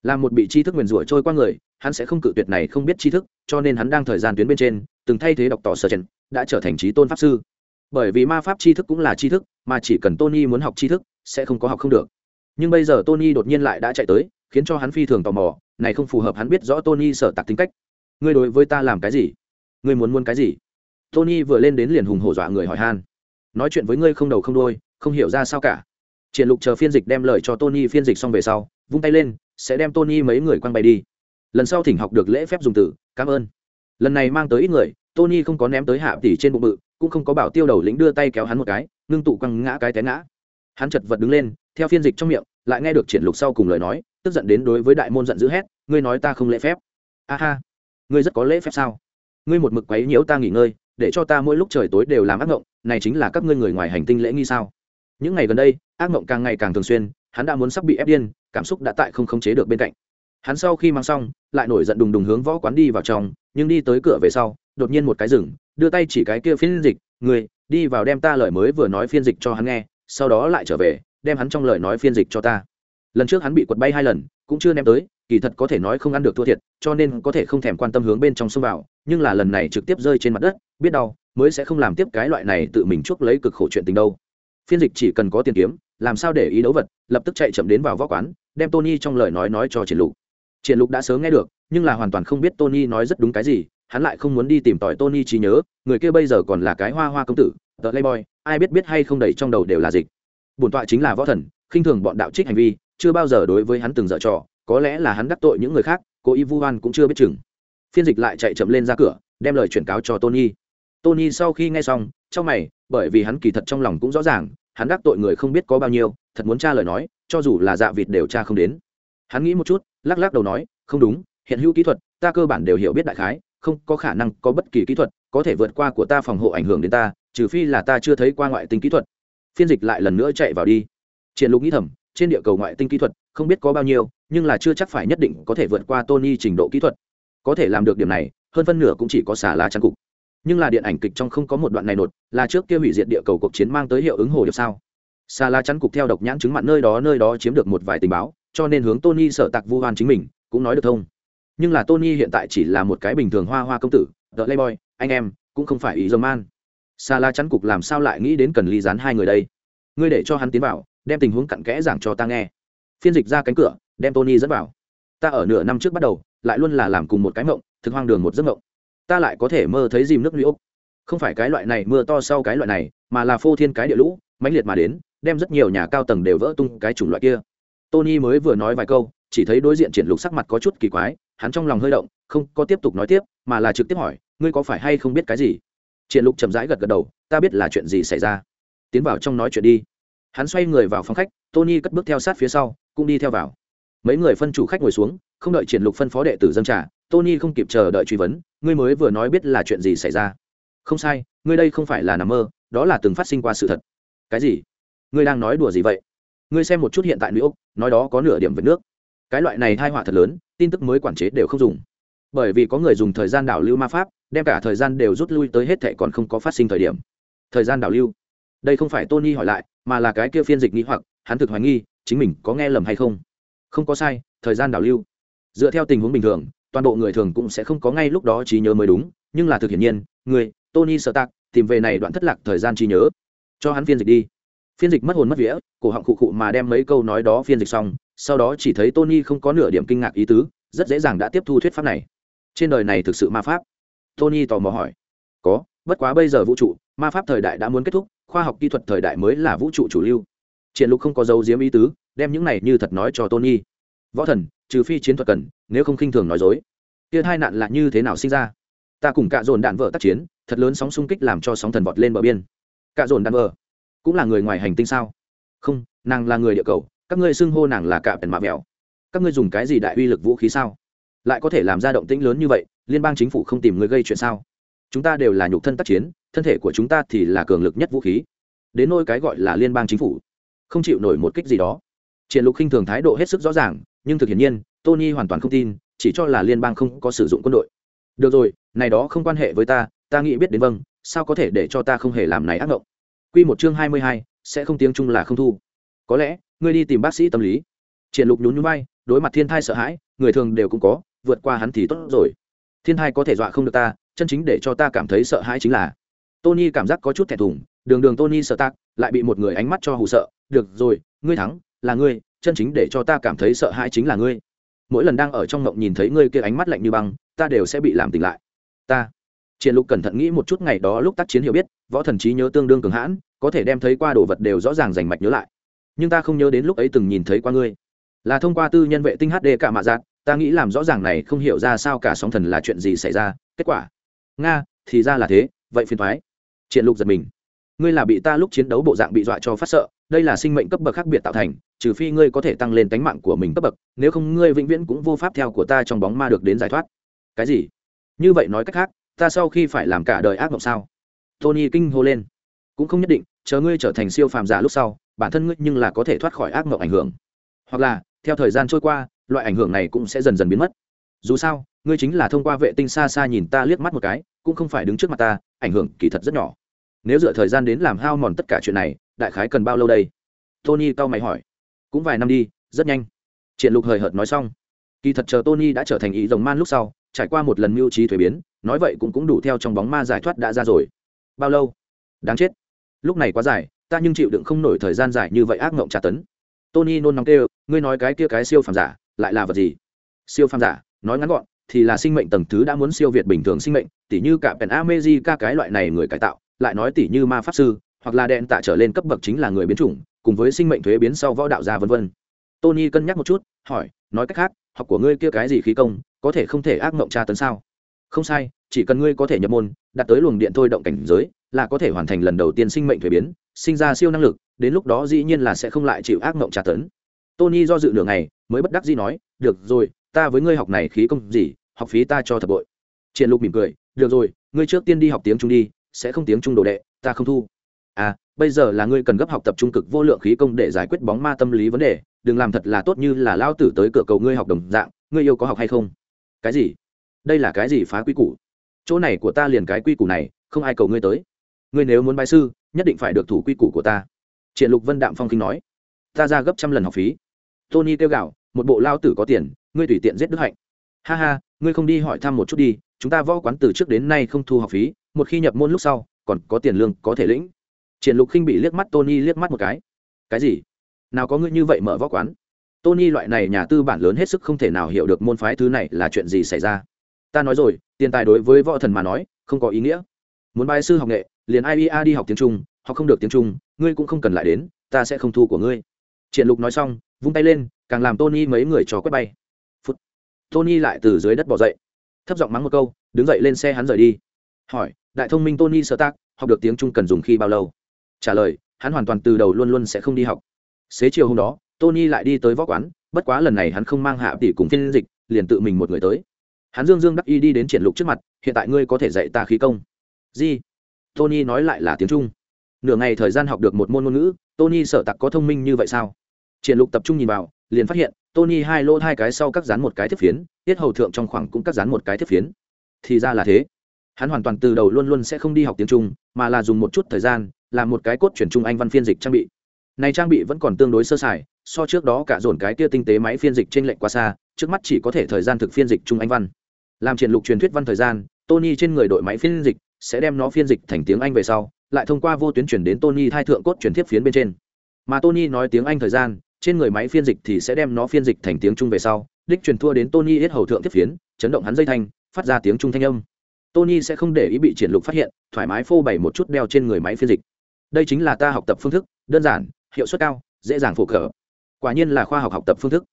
Là một bị tri thức nguyền rủa trôi qua người, hắn sẽ không cự tuyệt này không biết tri thức, cho nên hắn đang thời gian tuyến bên trên, từng thay thế đọc tỏ sở trần đã trở thành trí tôn pháp sư. Bởi vì ma pháp tri thức cũng là tri thức, mà chỉ cần tony muốn học tri thức, sẽ không có học không được. Nhưng bây giờ tony đột nhiên lại đã chạy tới, khiến cho hắn phi thường tò mò, này không phù hợp hắn biết rõ tony sở tạc tính cách. Ngươi đối với ta làm cái gì? Ngươi muốn muốn cái gì? Tony vừa lên đến liền hùng hổ dọa người hỏi han. Nói chuyện với ngươi không đầu không đôi không hiểu ra sao cả. Triển lục chờ phiên dịch đem lời cho tony phiên dịch xong về sau, vung tay lên, sẽ đem tony mấy người quăng bay đi. Lần sau thỉnh học được lễ phép dùng từ, cảm ơn. Lần này mang tới ít người, tony không có ném tới hạ tỷ trên bụng bự, cũng không có bảo tiêu đầu lĩnh đưa tay kéo hắn một cái, ngưng tụ quăng ngã cái té ngã. Hắn chật vật đứng lên, theo phiên dịch trong miệng, lại nghe được triển lục sau cùng lời nói, tức giận đến đối với đại môn giận dữ hét, ngươi nói ta không lễ phép. A ha, ngươi rất có lễ phép sao? Ngươi một mực quấy nhiễu ta nghỉ ngơi để cho ta mỗi lúc trời tối đều làm ác mộng này chính là các ngươi người ngoài hành tinh lễ nghi sao? Những ngày gần đây, ác mộng càng ngày càng thường xuyên, hắn đã muốn sắp bị ép điên, cảm xúc đã tại không khống chế được bên cạnh. Hắn sau khi mang xong, lại nổi giận đùng đùng hướng võ quán đi vào trong, nhưng đi tới cửa về sau, đột nhiên một cái rừng đưa tay chỉ cái kia phiên dịch người đi vào đem ta lời mới vừa nói phiên dịch cho hắn nghe, sau đó lại trở về, đem hắn trong lời nói phiên dịch cho ta. Lần trước hắn bị quật bay hai lần, cũng chưa ném tới kỳ thật có thể nói không ăn được thua thiệt, cho nên có thể không thèm quan tâm hướng bên trong xông vào, nhưng là lần này trực tiếp rơi trên mặt đất, biết đau, mới sẽ không làm tiếp cái loại này tự mình chuốc lấy cực khổ chuyện tình đâu. Phiên dịch chỉ cần có tiền kiếm, làm sao để ý đấu vật, lập tức chạy chậm đến vào võ quán, đem tony trong lời nói nói cho triển lục. Triển lục đã sớm nghe được, nhưng là hoàn toàn không biết tony nói rất đúng cái gì, hắn lại không muốn đi tìm tòi tony trí nhớ, người kia bây giờ còn là cái hoa hoa công tử tờ playboy, ai biết biết hay không đầy trong đầu đều là dịch. Bổn tọa chính là võ thần, khinh thường bọn đạo trích hành vi, chưa bao giờ đối với hắn từng dở trò có lẽ là hắn đắc tội những người khác, cô y vu hoan cũng chưa biết chừng. Phiên dịch lại chạy chậm lên ra cửa, đem lời chuyển cáo cho tony. Tony sau khi nghe xong, trong mày, bởi vì hắn kỳ thật trong lòng cũng rõ ràng, hắn đắc tội người không biết có bao nhiêu, thật muốn tra lời nói, cho dù là dạ vịt đều tra không đến. Hắn nghĩ một chút, lắc lắc đầu nói, không đúng, hiện hữu kỹ thuật, ta cơ bản đều hiểu biết đại khái, không có khả năng có bất kỳ kỹ thuật có thể vượt qua của ta phòng hộ ảnh hưởng đến ta, trừ phi là ta chưa thấy qua ngoại tinh kỹ thuật. Phiên dịch lại lần nữa chạy vào đi. Triển lục nghĩ thầm trên địa cầu ngoại tinh kỹ thuật, không biết có bao nhiêu, nhưng là chưa chắc phải nhất định có thể vượt qua tony trình độ kỹ thuật. Có thể làm được điểm này, hơn phân nửa cũng chỉ có xả lá chắn cục. Nhưng là điện ảnh kịch trong không có một đoạn này nột, là trước kia hủy diệt địa cầu cuộc chiến mang tới hiệu ứng hồ điệp sao? Xà lá chắn cục theo độc nhãn chứng mặn nơi đó nơi đó chiếm được một vài tình báo, cho nên hướng tony sợ tặc vu hoan chính mình, cũng nói được thông. Nhưng là tony hiện tại chỉ là một cái bình thường hoa hoa công tử, the playboy, anh em, cũng không phải ý dơ man. Xà lá chắn cục làm sao lại nghĩ đến cần ly dán hai người đây? Ngươi để cho hắn tiến vào đem tình huống cặn kẽ giảng cho ta nghe. Phiên dịch ra cánh cửa, đem tony dẫn vào. Ta ở nửa năm trước bắt đầu, lại luôn là làm cùng một cái mộng, thực hoang đường một giấc mộng. Ta lại có thể mơ thấy dìm nước lũy úc không phải cái loại này mưa to sau cái loại này, mà là phô thiên cái địa lũ, mãnh liệt mà đến, đem rất nhiều nhà cao tầng đều vỡ tung cái chủng loại kia. Tony mới vừa nói vài câu, chỉ thấy đối diện triển lục sắc mặt có chút kỳ quái, hắn trong lòng hơi động, không có tiếp tục nói tiếp, mà là trực tiếp hỏi, ngươi có phải hay không biết cái gì? Triển lục chậm rãi gật gật đầu, ta biết là chuyện gì xảy ra. Tiến vào trong nói chuyện đi hắn xoay người vào phòng khách, tony cất bước theo sát phía sau, cũng đi theo vào. Mấy người phân chủ khách ngồi xuống, không đợi triển lục phân phó đệ tử dân trả tony không kịp chờ đợi truy vấn, ngươi mới vừa nói biết là chuyện gì xảy ra. Không sai, ngươi đây không phải là nằm mơ, đó là từng phát sinh qua sự thật. Cái gì? Ngươi đang nói đùa gì vậy? Ngươi xem một chút hiện tại nữ úc nói đó có nửa điểm về nước. Cái loại này thai họa thật lớn, tin tức mới quản chế đều không dùng. Bởi vì có người dùng thời gian đảo lưu ma pháp, đem cả thời gian đều rút lui tới hết thệ còn không có phát sinh thời điểm. Thời gian đảo lưu? Đây không phải tony hỏi lại mà là cái kia phiên dịch nghĩ hoặc, hắn thực hoài nghi, chính mình có nghe lầm hay không? Không có sai, thời gian đảo lưu. Dựa theo tình huống bình thường, toàn bộ người thường cũng sẽ không có ngay lúc đó trí nhớ mới đúng, nhưng là thực hiển nhiên, người, tony sợ tạc tìm về này đoạn thất lạc thời gian trí nhớ. Cho hắn phiên dịch đi. Phiên dịch mất hồn mất vía, cổ họng khụ khụ mà đem mấy câu nói đó phiên dịch xong, sau đó chỉ thấy tony không có nửa điểm kinh ngạc ý tứ, rất dễ dàng đã tiếp thu thuyết pháp này. Trên đời này thực sự ma pháp? Tony tò mò hỏi. Có, bất quá bây giờ vũ trụ, ma pháp thời đại đã muốn kết thúc khoa học kỹ thuật thời đại mới là vũ trụ chủ lưu. Triển lục không có dấu diếm ý tứ, đem những này như thật nói cho tony. Võ thần, trừ phi chiến thuật cần, nếu không khinh thường nói dối. Kia hai nạn là như thế nào sinh ra? Ta cùng cạ dồn đạn vợ tác chiến, thật lớn sóng xung kích làm cho sóng thần vọt lên bờ biên. Cạ dồn đạn vợ, cũng là người ngoài hành tinh sao? Không, nàng là người địa cầu, các ngươi xưng hô nàng là cạ bèn mạ mèo các ngươi dùng cái gì đại uy lực vũ khí sao? Lại có thể làm ra động tĩnh lớn như vậy, liên bang chính phủ không tìm người gây chuyện sao? Chúng ta đều là nhục thân tác chiến thân thể của chúng ta thì là cường lực nhất vũ khí. Đến nôi cái gọi là liên bang chính phủ không chịu nổi một kích gì đó. Triển lục khinh thường thái độ hết sức rõ ràng nhưng thực hiện nhiên tony hoàn toàn không tin chỉ cho là liên bang không có sử dụng quân đội. Được rồi này đó không quan hệ với ta ta nghĩ biết đến vâng sao có thể để cho ta không hề làm này ác mộng quy một chương hai mươi hai, sẽ không tiếng chung là không thu. Có lẽ ngươi đi tìm bác sĩ tâm lý. Triển lục nhún nhún vai đối mặt thiên thai sợ hãi người thường đều cũng có vượt qua hắn thì tốt rồi. Thiên thai có thể dọa không được ta chân chính để cho ta cảm thấy sợ hãi chính là, tony cảm giác có chút thẹn thùng, đường đường tony sợ tạc, lại bị một người ánh mắt cho hù sợ, được rồi, ngươi thắng, là ngươi, chân chính để cho ta cảm thấy sợ hãi chính là ngươi. Mỗi lần đang ở trong ngộng nhìn thấy ngươi kia ánh mắt lạnh như băng, ta đều sẽ bị làm tỉnh lại. Ta, triển lục cẩn thận nghĩ một chút ngày đó lúc tác chiến hiểu biết, võ thần trí nhớ tương đương cường hãn, có thể đem thấy qua đồ vật đều rõ ràng rành mạch nhớ lại. Nhưng ta không nhớ đến lúc ấy từng nhìn thấy qua ngươi. Là thông qua tư nhân vệ tinh hd cả mạ giác ta nghĩ làm rõ ràng này không hiểu ra sao cả sóng thần là chuyện gì xảy ra, kết quả nga, thì ra là thế, vậy phiền thoái. Triển lục giật mình. Ngươi là bị ta lúc chiến đấu bộ dạng bị dọa cho phát sợ, đây là sinh mệnh cấp bậc khác biệt tạo thành, trừ phi ngươi có thể tăng lên tánh mạng của mình cấp bậc, nếu không ngươi vĩnh viễn cũng vô pháp theo của ta trong bóng ma được đến giải thoát. Cái gì? Như vậy nói cách khác, ta sau khi phải làm cả đời ác mộng sao? Tony kinh hô lên. Cũng không nhất định, chờ ngươi trở thành siêu phàm giả lúc sau, bản thân ngươi nhưng là có thể thoát khỏi ác mộng ảnh hưởng. Hoặc là, theo thời gian trôi qua, loại ảnh hưởng này cũng sẽ dần dần biến mất. Dù sao ngươi chính là thông qua vệ tinh xa xa nhìn ta liếc mắt một cái, cũng không phải đứng trước mặt ta, ảnh hưởng kỳ thật rất nhỏ. Nếu dựa thời gian đến làm hao mòn tất cả chuyện này, đại khái cần bao lâu đây? Tony cau mày hỏi. Cũng vài năm đi, rất nhanh. Triển lục hời hợt nói xong. Kỳ thật chờ tony đã trở thành ý rồng man lúc sau, trải qua một lần mưu trí thuế biến, nói vậy cũng cũng đủ theo trong bóng ma giải thoát đã ra rồi. Bao lâu? Đáng chết. Lúc này quá dài, ta nhưng chịu đựng không nổi thời gian dài như vậy ác mộng tra tấn. Tony nôn nóng kêu, ngươi nói cái kia cái siêu phàm giả, lại là vật gì? Siêu phàm giả, nói ngắn gọn thì là sinh mệnh tầng thứ đã muốn siêu việt bình thường sinh mệnh, tỉ như cả pèn amejica cái loại này người cải tạo, lại nói tỉ như ma pháp sư, hoặc là đèn tạ trở lên cấp bậc chính là người biến chủng, cùng với sinh mệnh thuế biến sau võ đạo gia vân vân. Tony cân nhắc một chút, hỏi, nói cách khác, học của ngươi kia cái gì khí công, có thể không thể ác mộng tra tấn sao? Không sai, chỉ cần ngươi có thể nhập môn, đạt tới luồng điện thôi động cảnh giới, là có thể hoàn thành lần đầu tiên sinh mệnh thuế biến, sinh ra siêu năng lực, đến lúc đó dĩ nhiên là sẽ không lại chịu ác mộng tra tấn. Tony do dự nửa ngày, mới bất đắc dĩ nói, được rồi, ta với ngươi học này khí công gì học phí ta cho thật bội. Triển lục mỉm cười, được rồi, ngươi trước tiên đi học tiếng trung đi, sẽ không tiếng trung đồ đệ, ta không thu. À bây giờ là ngươi cần gấp học tập trung cực vô lượng khí công để giải quyết bóng ma tâm lý vấn đề, đừng làm thật là tốt như là lao tử tới cửa cầu ngươi học đồng dạng, ngươi yêu có học hay không? Cái gì? Đây là cái gì phá quy củ? Chỗ này của ta liền cái quy củ này, không ai cầu ngươi tới. Ngươi nếu muốn bài sư, nhất định phải được thủ quy củ của ta. Triển lục vân đạm phong kinh nói. Ta ra gấp trăm lần học phí. Tony kêu gạo một bộ lao tử có tiền, ngươi tùy tiện giết đức hạnh. Ha ha ngươi không đi hỏi thăm một chút đi, chúng ta võ quán từ trước đến nay không thu học phí, một khi nhập môn lúc sau, còn có tiền lương có thể lĩnh. Triển lục khinh bị liếc mắt tony liếc mắt một cái. Cái gì? Nào có ngươi như vậy mở võ quán? Tony loại này nhà tư bản lớn hết sức không thể nào hiểu được môn phái thứ này là chuyện gì xảy ra. Ta nói rồi, tiền tài đối với võ thần mà nói, không có ý nghĩa. Muốn bài sư học nghệ, liền ia đi học tiếng trung, học không được tiếng trung, ngươi cũng không cần lại đến, ta sẽ không thu của ngươi. Triển lục nói xong, vung tay lên, càng làm tony mấy người trò quét bay tony lại từ dưới đất bỏ dậy. Thấp giọng mắng một câu, đứng dậy lên xe hắn rời đi. Hỏi, đại thông minh tony sơ tác học được tiếng trung cần dùng khi bao lâu? Trả lời, hắn hoàn toàn từ đầu luôn luôn sẽ không đi học. Xế chiều hôm đó, tony lại đi tới võ quán, bất quá lần này hắn không mang hạ tỷ cùng phiên dịch, liền tự mình một người tới. Hắn dương dương đắc y đi đến triển lục trước mặt, hiện tại ngươi có thể dạy ta khí công. Gì? Tony nói lại là tiếng trung. Nửa ngày thời gian học được một môn ngôn ngữ, tony sợ tặc có thông minh như vậy sao? Triển lục tập trung nhìn vào, liền phát hiện tony hai lỗ hai cái sau cắt dán một cái tiếp phiến, tiết hầu thượng trong khoảng cũng cắt dán một cái tiếp phiến. Thì ra là thế. Hắn hoàn toàn từ đầu luôn luôn sẽ không đi học tiếng trung, mà là dùng một chút thời gian, làm một cái cốt chuyển trung anh văn phiên dịch trang bị. Này trang bị vẫn còn tương đối sơ sài, so trước đó cả dồn cái kia tinh tế máy phiên dịch trên lệnh quá xa, trước mắt chỉ có thể thời gian thực phiên dịch trung anh văn. Làm triển lục truyền thuyết văn thời gian, tony trên người đội máy phiên dịch sẽ đem nó phiên dịch thành tiếng anh về sau, lại thông qua vô tuyến chuyển đến tony thai thượng cốt truyền tiếp phiến bên trên. Mà tony nói tiếng anh thời gian trên người máy phiên dịch thì sẽ đem nó phiên dịch thành tiếng trung về sau, đích truyền thua đến tony hết hầu thượng tiếp phiến, chấn động hắn dây thanh, phát ra tiếng trung thanh âm. Tony sẽ không để ý bị triển lục phát hiện, thoải mái phô bày một chút đeo trên người máy phiên dịch. Đây chính là ta học tập phương thức, đơn giản, hiệu suất cao, dễ dàng phổ cập. Quả nhiên là khoa học học tập phương thức.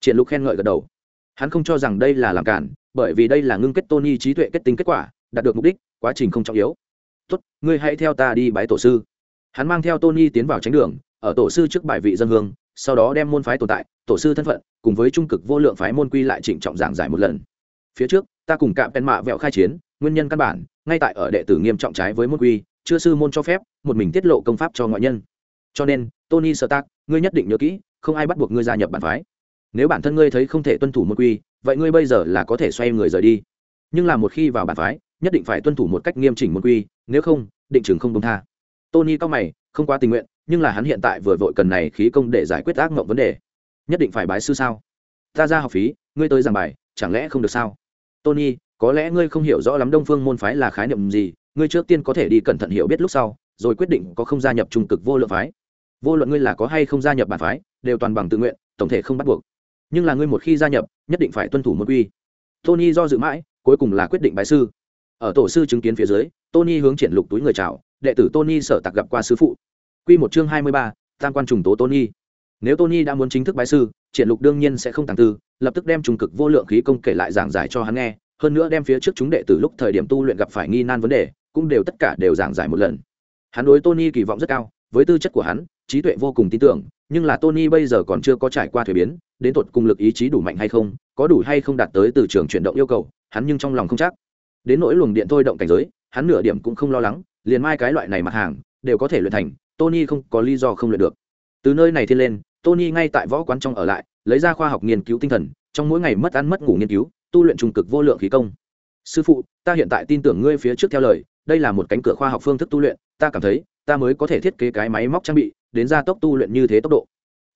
Triển lục khen ngợi gật đầu. Hắn không cho rằng đây là làm cản, bởi vì đây là ngưng kết tony trí tuệ kết tinh kết quả, đạt được mục đích, quá trình không trọng yếu. Tốt, ngươi hãy theo ta đi bái tổ sư. Hắn mang theo tony tiến vào tránh đường, ở tổ sư trước bài vị dân hương sau đó đem môn phái tồn tại, tổ sư thân phận, cùng với trung cực vô lượng phái môn quy lại trịnh trọng giảng giải một lần. Phía trước, ta cùng cạm pen mạ vẹo khai chiến, nguyên nhân căn bản, ngay tại ở đệ tử nghiêm trọng trái với môn quy, chưa sư môn cho phép, một mình tiết lộ công pháp cho ngoại nhân. Cho nên, tony sơ tác ngươi nhất định nhớ kỹ, không ai bắt buộc ngươi gia nhập bản phái. Nếu bản thân ngươi thấy không thể tuân thủ môn quy, vậy ngươi bây giờ là có thể xoay người rời đi. Nhưng là một khi vào bản phái, nhất định phải tuân thủ một cách nghiêm chỉnh môn quy, nếu không, định chừng không công tha. Tony cao mày, không quá tình nguyện nhưng là hắn hiện tại vừa vội cần này khí công để giải quyết ác mộng vấn đề. Nhất định phải bái sư sao? Ta ra học phí, ngươi tới giảng bài, chẳng lẽ không được sao? Tony, có lẽ ngươi không hiểu rõ lắm đông phương môn phái là khái niệm gì, ngươi trước tiên có thể đi cẩn thận hiểu biết lúc sau, rồi quyết định có không gia nhập trung cực vô lượng phái. Vô luận ngươi là có hay không gia nhập bản phái, đều toàn bằng tự nguyện, tổng thể không bắt buộc. Nhưng là ngươi một khi gia nhập, nhất định phải tuân thủ một quy. Tony do dự mãi, cuối cùng là quyết định bái sư. Ở tổ sư chứng kiến phía dưới, tony hướng triển lục túi người chào, đệ tử tony sở tặc gặp qua sư phụ quy một chương hai mươi ba, tam quan trùng tố tony. Nếu tony đã muốn chính thức bái sư triển lục đương nhiên sẽ không tàng tư lập tức đem trùng cực vô lượng khí công kể lại giảng giải cho hắn nghe hơn nữa đem phía trước chúng đệ tử lúc thời điểm tu luyện gặp phải nghi nan vấn đề cũng đều tất cả đều giảng giải một lần. Hắn đối tony kỳ vọng rất cao với tư chất của hắn trí tuệ vô cùng tin tưởng nhưng là tony bây giờ còn chưa có trải qua thủy biến đến tột cùng lực ý chí đủ mạnh hay không có đủ hay không đạt tới từ trường chuyển động yêu cầu hắn nhưng trong lòng không chắc. Đến nỗi luồng điện thôi động cảnh giới hắn nửa điểm cũng không lo lắng liền mai cái loại này mặt hàng đều có thể luyện thành tony không có lý do không luyện được. Từ nơi này thiên lên, tony ngay tại võ quán trong ở lại, lấy ra khoa học nghiên cứu tinh thần, trong mỗi ngày mất ăn mất ngủ nghiên cứu, tu luyện trung cực vô lượng khí công. Sư phụ, ta hiện tại tin tưởng ngươi phía trước theo lời, đây là một cánh cửa khoa học phương thức tu luyện, ta cảm thấy, ta mới có thể thiết kế cái máy móc trang bị, đến gia tốc tu luyện như thế tốc độ.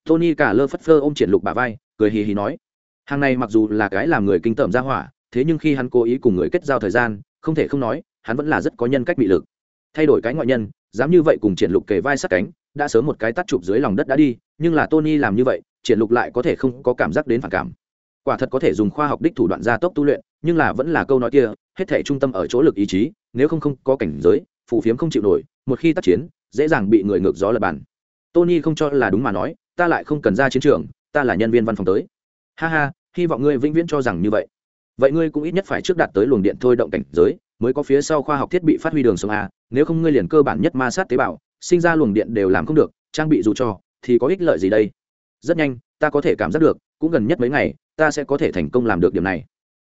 Tony cả lơ phất phơ ôm triển lục bà vai, cười hì hì nói, hàng này mặc dù là cái làm người kinh tởm ra hỏa, thế nhưng khi hắn cố ý cùng người kết giao thời gian, không thể không nói, hắn vẫn là rất có nhân cách bị lực. Thay đổi cái ngoại nhân dám như vậy cùng triển lục kề vai sát cánh, đã sớm một cái tắt chụp dưới lòng đất đã đi, nhưng là tony làm như vậy, triển lục lại có thể không có cảm giác đến phản cảm. Quả thật có thể dùng khoa học đích thủ đoạn gia tốc tu luyện, nhưng là vẫn là câu nói kia, hết thể trung tâm ở chỗ lực ý chí, nếu không không có cảnh giới, phù phiếm không chịu nổi, một khi tác chiến, dễ dàng bị người ngược gió lật bàn. Tony không cho là đúng mà nói, ta lại không cần ra chiến trường, ta là nhân viên văn phòng tới. Ha ha, hy vọng ngươi vĩnh viễn cho rằng như vậy. Vậy ngươi cũng ít nhất phải trước đạt tới luồng điện thôi động cảnh giới mới có phía sau khoa học thiết bị phát huy đường sông a, nếu không ngươi liền cơ bản nhất ma sát tế bào, sinh ra luồng điện đều làm không được, trang bị dù cho, thì có ích lợi gì đây? Rất nhanh, ta có thể cảm giác được, cũng gần nhất mấy ngày, ta sẽ có thể thành công làm được điểm này.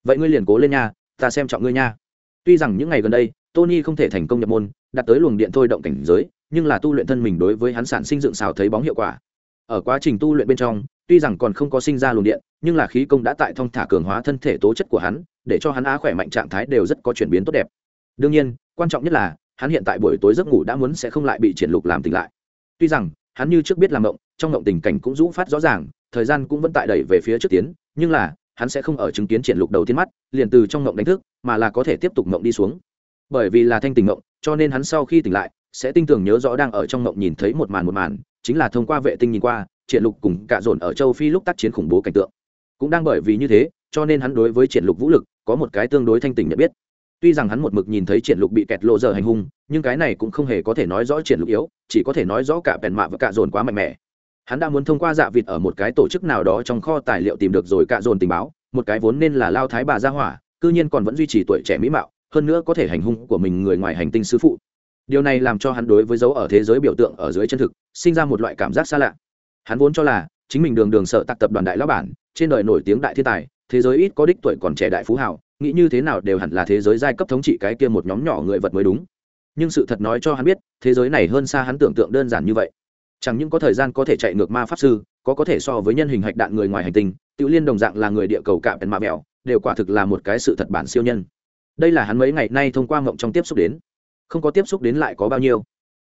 Vậy ngươi liền cố lên nha, ta xem trọng ngươi nha. Tuy rằng những ngày gần đây, tony không thể thành công nhập môn, đạt tới luồng điện thôi động cảnh giới, nhưng là tu luyện thân mình đối với hắn sản sinh dựng xào thấy bóng hiệu quả. Ở quá trình tu luyện bên trong tuy rằng còn không có sinh ra luồng điện, nhưng là khí công đã tại thông thả cường hóa thân thể tố chất của hắn, để cho hắn á khỏe mạnh trạng thái đều rất có chuyển biến tốt đẹp. Đương nhiên, quan trọng nhất là, hắn hiện tại buổi tối giấc ngủ đã muốn sẽ không lại bị triển lục làm tỉnh lại. Tuy rằng, hắn như trước biết làm động trong mộng tình cảnh cũng rũ phát rõ ràng, thời gian cũng vẫn tại đẩy về phía trước tiến, nhưng là, hắn sẽ không ở chứng kiến triển lục đầu tiên mắt, liền từ trong mộng đánh thức, mà là có thể tiếp tục mộng đi xuống. Bởi vì là thanh tình mộng, cho nên hắn sau khi tỉnh lại sẽ tinh tường nhớ rõ đang ở trong ngộng nhìn thấy một màn một màn, chính là thông qua vệ tinh nhìn qua triển lục cùng cả dồn ở châu phi lúc tác chiến khủng bố cảnh tượng. Cũng đang bởi vì như thế, cho nên hắn đối với triển lục vũ lực có một cái tương đối thanh tình nhận biết. Tuy rằng hắn một mực nhìn thấy triển lục bị kẹt lộ giờ hành hung, nhưng cái này cũng không hề có thể nói rõ triển lục yếu, chỉ có thể nói rõ cả bèn mạ và cả dồn quá mạnh mẽ. Hắn đã muốn thông qua dạ vịt ở một cái tổ chức nào đó trong kho tài liệu tìm được rồi cả dồn tình báo, một cái vốn nên là lao thái bà gia hỏa, cư nhiên còn vẫn duy trì tuổi trẻ mỹ mạo, hơn nữa có thể hành hung của mình người ngoài hành tinh sứ phụ điều này làm cho hắn đối với dấu ở thế giới biểu tượng ở dưới chân thực, sinh ra một loại cảm giác xa lạ. Hắn vốn cho là, chính mình đường đường sợ tạc tập đoàn đại lão bản, trên đời nổi tiếng đại thiên tài, thế giới ít có đích tuổi còn trẻ đại phú hào, nghĩ như thế nào đều hẳn là thế giới giai cấp thống trị cái kia một nhóm nhỏ người vật mới đúng. Nhưng sự thật nói cho hắn biết, thế giới này hơn xa hắn tưởng tượng đơn giản như vậy. Chẳng những có thời gian có thể chạy ngược ma pháp sư, có có thể so với nhân hình hạch đạn người ngoài hành tinh tự liên đồng dạng là người địa cầu cạm bèn mạ mẹo, đều quả thực là một cái sự thật bản siêu nhân. Đây là hắn mấy ngày nay thông qua ngộng trong tiếp xúc đến không có tiếp xúc đến lại có bao nhiêu.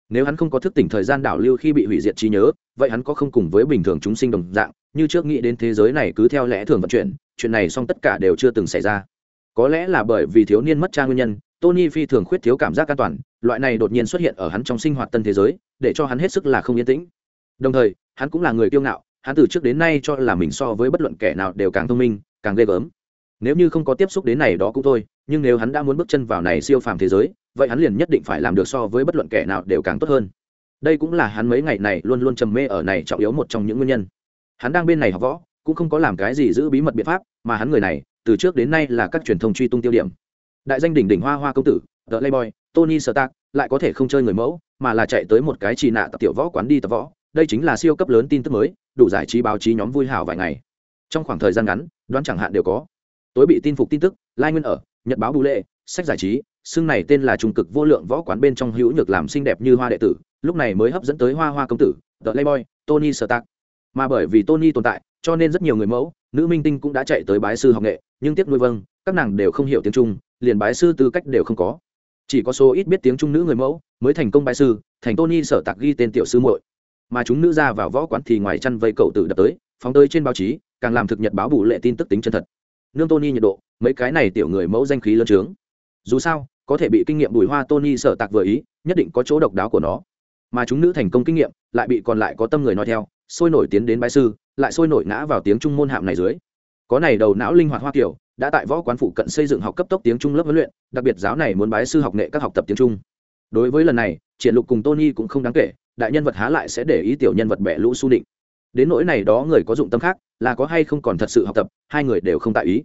Nếu hắn không có thức tỉnh thời gian đảo lưu khi bị hủy diệt trí nhớ, vậy hắn có không cùng với bình thường chúng sinh đồng dạng, như trước nghĩ đến thế giới này cứ theo lẽ thường vận chuyển, chuyện này song tất cả đều chưa từng xảy ra. Có lẽ là bởi vì thiếu niên mất cha nguyên nhân, tony phi thường khuyết thiếu cảm giác an toàn, loại này đột nhiên xuất hiện ở hắn trong sinh hoạt tân thế giới, để cho hắn hết sức là không yên tĩnh. Đồng thời, hắn cũng là người kiêu ngạo, hắn từ trước đến nay cho là mình so với bất luận kẻ nào đều càng thông minh, càng ghê gớm. Nếu như không có tiếp xúc đến này đó cũng thôi, nhưng nếu hắn đã muốn bước chân vào này siêu phàm thế giới vậy hắn liền nhất định phải làm được so với bất luận kẻ nào đều càng tốt hơn. Đây cũng là hắn mấy ngày này luôn luôn trầm mê ở này trọng yếu một trong những nguyên nhân. Hắn đang bên này học võ, cũng không có làm cái gì giữ bí mật biện pháp, mà hắn người này, từ trước đến nay là các truyền thông truy tung tiêu điểm. Đại danh đỉnh đỉnh hoa hoa công tử, the playboy, tony stark, lại có thể không chơi người mẫu, mà là chạy tới một cái trì nạ tập tiểu võ quán đi tập võ. Đây chính là siêu cấp lớn tin tức mới, đủ giải trí báo chí nhóm vui hào vài ngày. Trong khoảng thời gian ngắn, đoán chẳng hạn đều có. Tối bị tin phục tin tức, lai nguyên ở, nhật báo bù lệ sách giải trí, xưng này tên là trung cực vô lượng võ quán bên trong hữu nhược làm xinh đẹp như hoa đệ tử, lúc này mới hấp dẫn tới hoa hoa công tử, the playboy, tony stark. Mà bởi vì tony tồn tại, cho nên rất nhiều người mẫu, nữ minh tinh cũng đã chạy tới bái sư học nghệ, nhưng tiếc nuôi vâng các nàng đều không hiểu tiếng trung, liền bái sư tư cách đều không có. Chỉ có số ít biết tiếng trung nữ người mẫu mới thành công bái sư, thành tony sở tạc ghi tên tiểu sư muội. Mà chúng nữ ra vào võ quán thì ngoài chăn vây cậu tử đập tới, phóng tới trên báo chí, càng làm thực nhật báo bù lệ tin tức tính chân thật. Nương tony nhiệt độ, mấy cái này tiểu người mẫu danh khí lớn trướng dù sao, có thể bị kinh nghiệm bùi hoa tony sở tạc vừa ý, nhất định có chỗ độc đáo của nó. Mà chúng nữ thành công kinh nghiệm, lại bị còn lại có tâm người nói theo, sôi nổi tiến đến bái sư, lại sôi nổi ngã vào tiếng trung môn hạm này dưới. Có này đầu não linh hoạt hoa kiểu, đã tại võ quán phụ cận xây dựng học cấp tốc tiếng trung lớp huấn luyện, đặc biệt giáo này muốn bái sư học nghệ các học tập tiếng trung. Đối với lần này, triển lục cùng tony cũng không đáng kể, đại nhân vật há lại sẽ để ý tiểu nhân vật bẻ lũ su định đến nỗi này đó người có dụng tâm khác, là có hay không còn thật sự học tập, hai người đều không tại ý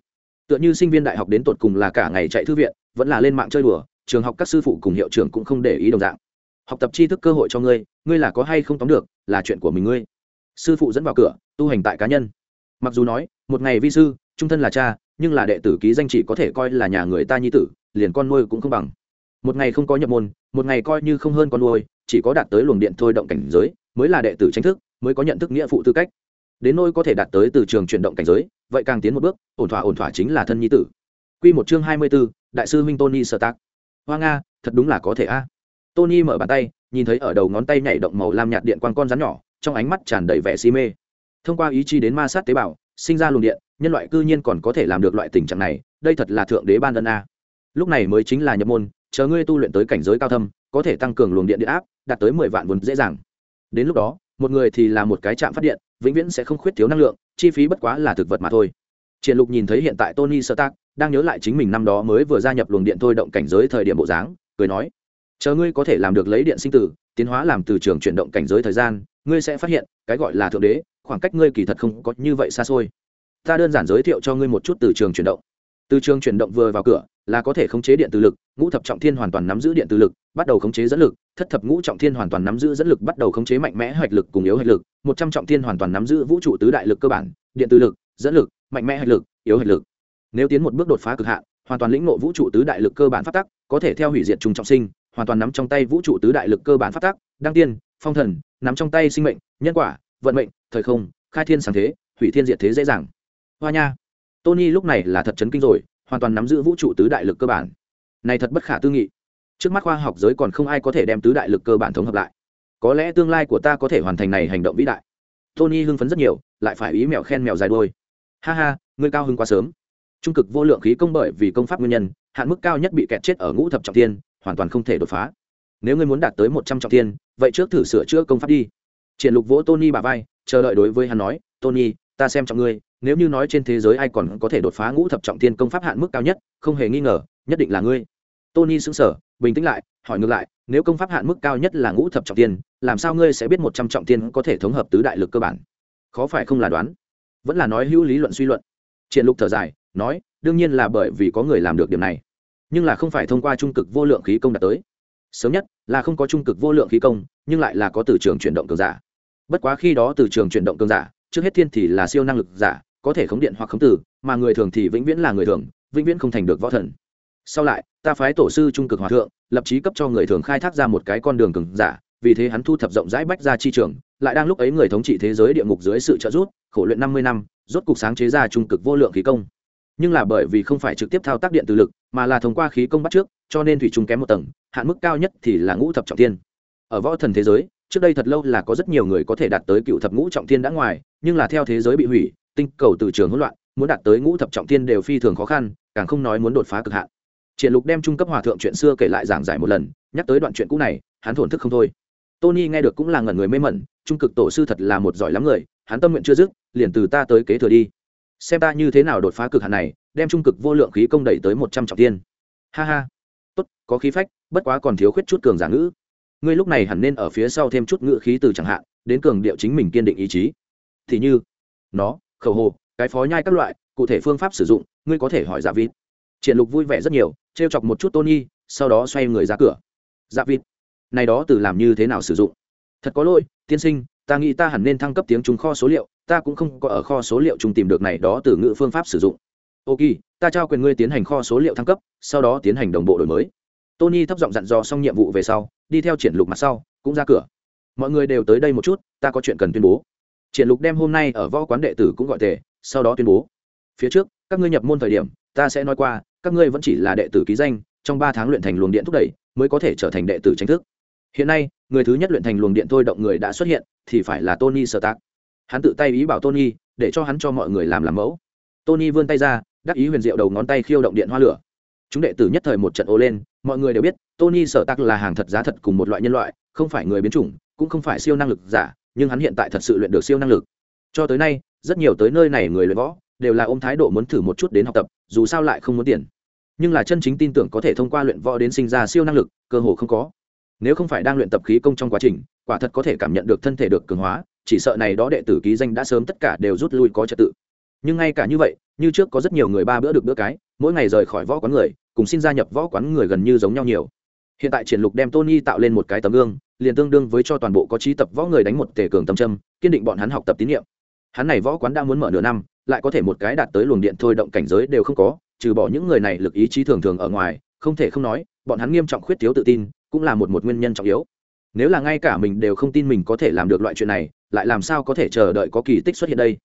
tựa như sinh viên đại học đến tột cùng là cả ngày chạy thư viện, vẫn là lên mạng chơi đùa, trường học các sư phụ cùng hiệu trưởng cũng không để ý đồng dạng. Học tập tri thức cơ hội cho ngươi ngươi là có hay không tóm được, là chuyện của mình ngươi. Sư phụ dẫn vào cửa, tu hành tại cá nhân. Mặc dù nói, một ngày vi sư, trung thân là cha, nhưng là đệ tử ký danh chỉ có thể coi là nhà người ta nhi tử, liền con nuôi cũng không bằng. Một ngày không có nhập môn, một ngày coi như không hơn con nuôi, chỉ có đạt tới luồng điện thôi động cảnh giới, mới là đệ tử tranh thức, mới có nhận thức nghĩa phụ tư cách đến nôi có thể đạt tới từ trường chuyển động cảnh giới, vậy càng tiến một bước, ổn thỏa ổn thỏa chính là thân nhi tử. Q một chương hai mươi b ố đại sư minh tony sơ tác hoa nga, thật đúng là có thể a. Tony mở bàn tay, nhìn thấy ở đầu ngón tay nhảy động màu lam nhạt điện quang con rắn nhỏ, trong ánh mắt tràn đầy vẻ si mê. Thông qua ý chí đến ma sát tế bào, sinh ra luồng điện, nhân loại cư nhiên còn có thể làm được loại tình trạng này, đây thật là thượng đế ban ân a. Lúc này mới chính là nhập môn, chờ ngươi tu luyện tới cảnh giới cao thâm, có thể tăng cường luồng điện điện áp, đạt tới mười vạn vốn dễ dàng. Đến lúc đó, một người thì là một cái trạm phát điện vĩnh viễn sẽ không khuyết thiếu năng lượng, chi phí bất quá là thực vật mà thôi. Triển lục nhìn thấy hiện tại tony stark đang nhớ lại chính mình năm đó mới vừa gia nhập luồng điện thôi động cảnh giới thời điểm bộ dáng, cười nói, chờ ngươi có thể làm được lấy điện sinh tử, tiến hóa làm từ trường chuyển động cảnh giới thời gian, ngươi sẽ phát hiện, cái gọi là thượng đế, khoảng cách ngươi kỳ thật không có như vậy xa xôi. Ta đơn giản giới thiệu cho ngươi một chút từ trường chuyển động từ trường chuyển động vừa vào cửa, là có thể khống chế điện từ lực, ngũ thập trọng thiên hoàn toàn nắm giữ điện từ lực, bắt đầu khống chế dẫn lực, thất thập ngũ trọng thiên hoàn toàn nắm giữ dẫn lực, bắt đầu khống chế mạnh mẽ hạch lực cùng yếu hạch lực, một trăm trọng thiên hoàn toàn nắm giữ vũ trụ tứ đại lực cơ bản, điện từ lực, dẫn lực, mạnh mẽ hạch lực, yếu hạch lực. Nếu tiến một bước đột phá cực hạn, hoàn toàn lĩnh ngộ vũ trụ tứ đại lực cơ bản phát tắc, có thể theo hủy diệt trùng trọng sinh, hoàn toàn nắm trong tay vũ trụ tứ đại lực cơ bản phát tắc, đăng tiên, phong thần, nắm trong tay sinh mệnh, nhân quả, vận mệnh, thời không, khai thiên sáng thế, hủy thiên diệt thế dễ dàng. Hoa nha tony lúc này là thật chấn kinh rồi, hoàn toàn nắm giữ vũ trụ tứ đại lực cơ bản. Này thật bất khả tư nghị. Trước mắt khoa học giới còn không ai có thể đem tứ đại lực cơ bản thống hợp lại. Có lẽ tương lai của ta có thể hoàn thành này hành động vĩ đại. Tony hưng phấn rất nhiều, lại phải ý mèo khen mèo dài đôi ha ha, ngươi cao hưng quá sớm. Trung cực vô lượng khí công bởi vì công pháp nguyên nhân, hạn mức cao nhất bị kẹt chết ở ngũ thập trọng tiên hoàn toàn không thể đột phá. Nếu ngươi muốn đạt tới một trăm trọng tiên vậy trước thử sửa chữa công pháp đi. Triển lục vỗ tony bà vai, chờ đợi đối với hắn nói, tony ta xem trọng ngươi, nếu như nói trên thế giới ai còn có thể đột phá ngũ thập trọng thiên công pháp hạn mức cao nhất, không hề nghi ngờ, nhất định là ngươi. Tony xứng sở bình tĩnh lại, hỏi ngược lại, nếu công pháp hạn mức cao nhất là ngũ thập trọng tiên làm sao ngươi sẽ biết một trăm trọng tiên có thể thống hợp tứ đại lực cơ bản? Khó phải không là đoán. Vẫn là nói hữu lý luận suy luận. Triển lục thở dài, nói, đương nhiên là bởi vì có người làm được điểm này. Nhưng là không phải thông qua trung cực vô lượng khí công đạt tới. Sớm nhất, là không có trung cực vô lượng khí công, nhưng lại là có từ trường chuyển động cường giả. Bất quá khi đó từ trường chuyển động cường giả trước hết thiên thì là siêu năng lực giả, có thể khống điện hoặc khống tử mà người thường thì vĩnh viễn là người thường, vĩnh viễn không thành được võ thần. Sau lại, ta phái tổ sư trung cực hòa thượng, lập trí cấp cho người thường khai thác ra một cái con đường cường giả, vì thế hắn thu thập rộng rãi bách ra chi trường, lại đang lúc ấy người thống trị thế giới địa ngục dưới sự trợ giúp, khổ luyện năm mươi năm, rốt cục sáng chế ra trung cực vô lượng khí công. Nhưng là bởi vì không phải trực tiếp thao tác điện từ lực, mà là thông qua khí công bắt trước, cho nên thủy trung kém một tầng, hạn mức cao nhất thì là ngũ thập trọng tiên ở võ thần thế giới trước đây thật lâu là có rất nhiều người có thể đạt tới cựu thập ngũ trọng thiên đã ngoài, nhưng là theo thế giới bị hủy, tinh cầu từ trường hỗn loạn, muốn đạt tới ngũ thập trọng thiên đều phi thường khó khăn, càng không nói muốn đột phá cực hạn. Triển lục đem trung cấp hòa thượng chuyện xưa kể lại giảng giải một lần, nhắc tới đoạn chuyện cũ này, hắn thổn thức không thôi. Tony nghe được cũng là ngẩn người mê mẩn, trung cực tổ sư thật là một giỏi lắm người, hắn tâm nguyện chưa dứt, liền từ ta tới kế thừa đi. Xem ta như thế nào đột phá cực hạn này, đem trung cực vô lượng khí công đẩy tới một trăm trọng thiên. Ha ha. Tốt, có khí phách, bất quá còn thiếu khuyết chút cường giả ngữ ngươi lúc này hẳn nên ở phía sau thêm chút ngữ khí từ chẳng hạn, đến cường điệu chính mình kiên định ý chí. Thì như, nó, khẩu hồ, cái phó nhai các loại, cụ thể phương pháp sử dụng, ngươi có thể hỏi giả vịt. Triển lục vui vẻ rất nhiều, trêu chọc một chút tony, sau đó xoay người ra cửa. Giả vịt, này đó từ làm như thế nào sử dụng? Thật có lỗi, tiên sinh, ta nghĩ ta hẳn nên thăng cấp tiếng trung kho số liệu, ta cũng không có ở kho số liệu trung tìm được này đó từ ngữ phương pháp sử dụng. Ok, ta trao quyền ngươi tiến hành kho số liệu thăng cấp, sau đó tiến hành đồng bộ đổi mới. Tony thấp giọng dặn dò xong nhiệm vụ về sau đi theo triển lục mặt sau, cũng ra cửa. Mọi người đều tới đây một chút, ta có chuyện cần tuyên bố. Triển lục đem hôm nay ở võ quán đệ tử cũng gọi tề, sau đó tuyên bố. Phía trước, các ngươi nhập môn thời điểm, ta sẽ nói qua, các ngươi vẫn chỉ là đệ tử ký danh, trong ba tháng luyện thành luồng điện thúc đẩy, mới có thể trở thành đệ tử chính thức. Hiện nay, người thứ nhất luyện thành luồng điện thôi động người đã xuất hiện, thì phải là tony sơ tạc hắn tự tay ý bảo tony, để cho hắn cho mọi người làm làm mẫu. Tony vươn tay ra, đắc ý huyền diệu đầu ngón tay khiêu động điện hoa lửa. Chúng đệ tử nhất thời một trận ô lên, mọi người đều biết tony sở tắc là hàng thật giá thật cùng một loại nhân loại, không phải người biến chủng, cũng không phải siêu năng lực giả, nhưng hắn hiện tại thật sự luyện được siêu năng lực. Cho tới nay, rất nhiều tới nơi này người luyện võ, đều là ôm thái độ muốn thử một chút đến học tập, dù sao lại không muốn tiền. Nhưng là chân chính tin tưởng có thể thông qua luyện võ đến sinh ra siêu năng lực, cơ hồ không có. Nếu không phải đang luyện tập khí công trong quá trình, quả thật có thể cảm nhận được thân thể được cường hóa, chỉ sợ này đó đệ tử ký danh đã sớm tất cả đều rút lui có trật tự. Nhưng ngay cả như vậy, như trước có rất nhiều người ba bữa được bữa cái, mỗi ngày rời khỏi võ quán người, cùng xin gia nhập võ quán người gần như giống nhau nhiều hiện tại triển lục đem tony tạo lên một cái tấm gương, liền tương đương với cho toàn bộ có trí tập võ người đánh một tề cường tâm châm, kiên định bọn hắn học tập tín nhiệm. Hắn này võ quán đã muốn mở nửa năm, lại có thể một cái đạt tới luồng điện thôi động cảnh giới đều không có, trừ bỏ những người này lực ý chí thường thường ở ngoài, không thể không nói, bọn hắn nghiêm trọng khuyết thiếu tự tin, cũng là một một nguyên nhân trọng yếu. Nếu là ngay cả mình đều không tin mình có thể làm được loại chuyện này, lại làm sao có thể chờ đợi có kỳ tích xuất hiện đây?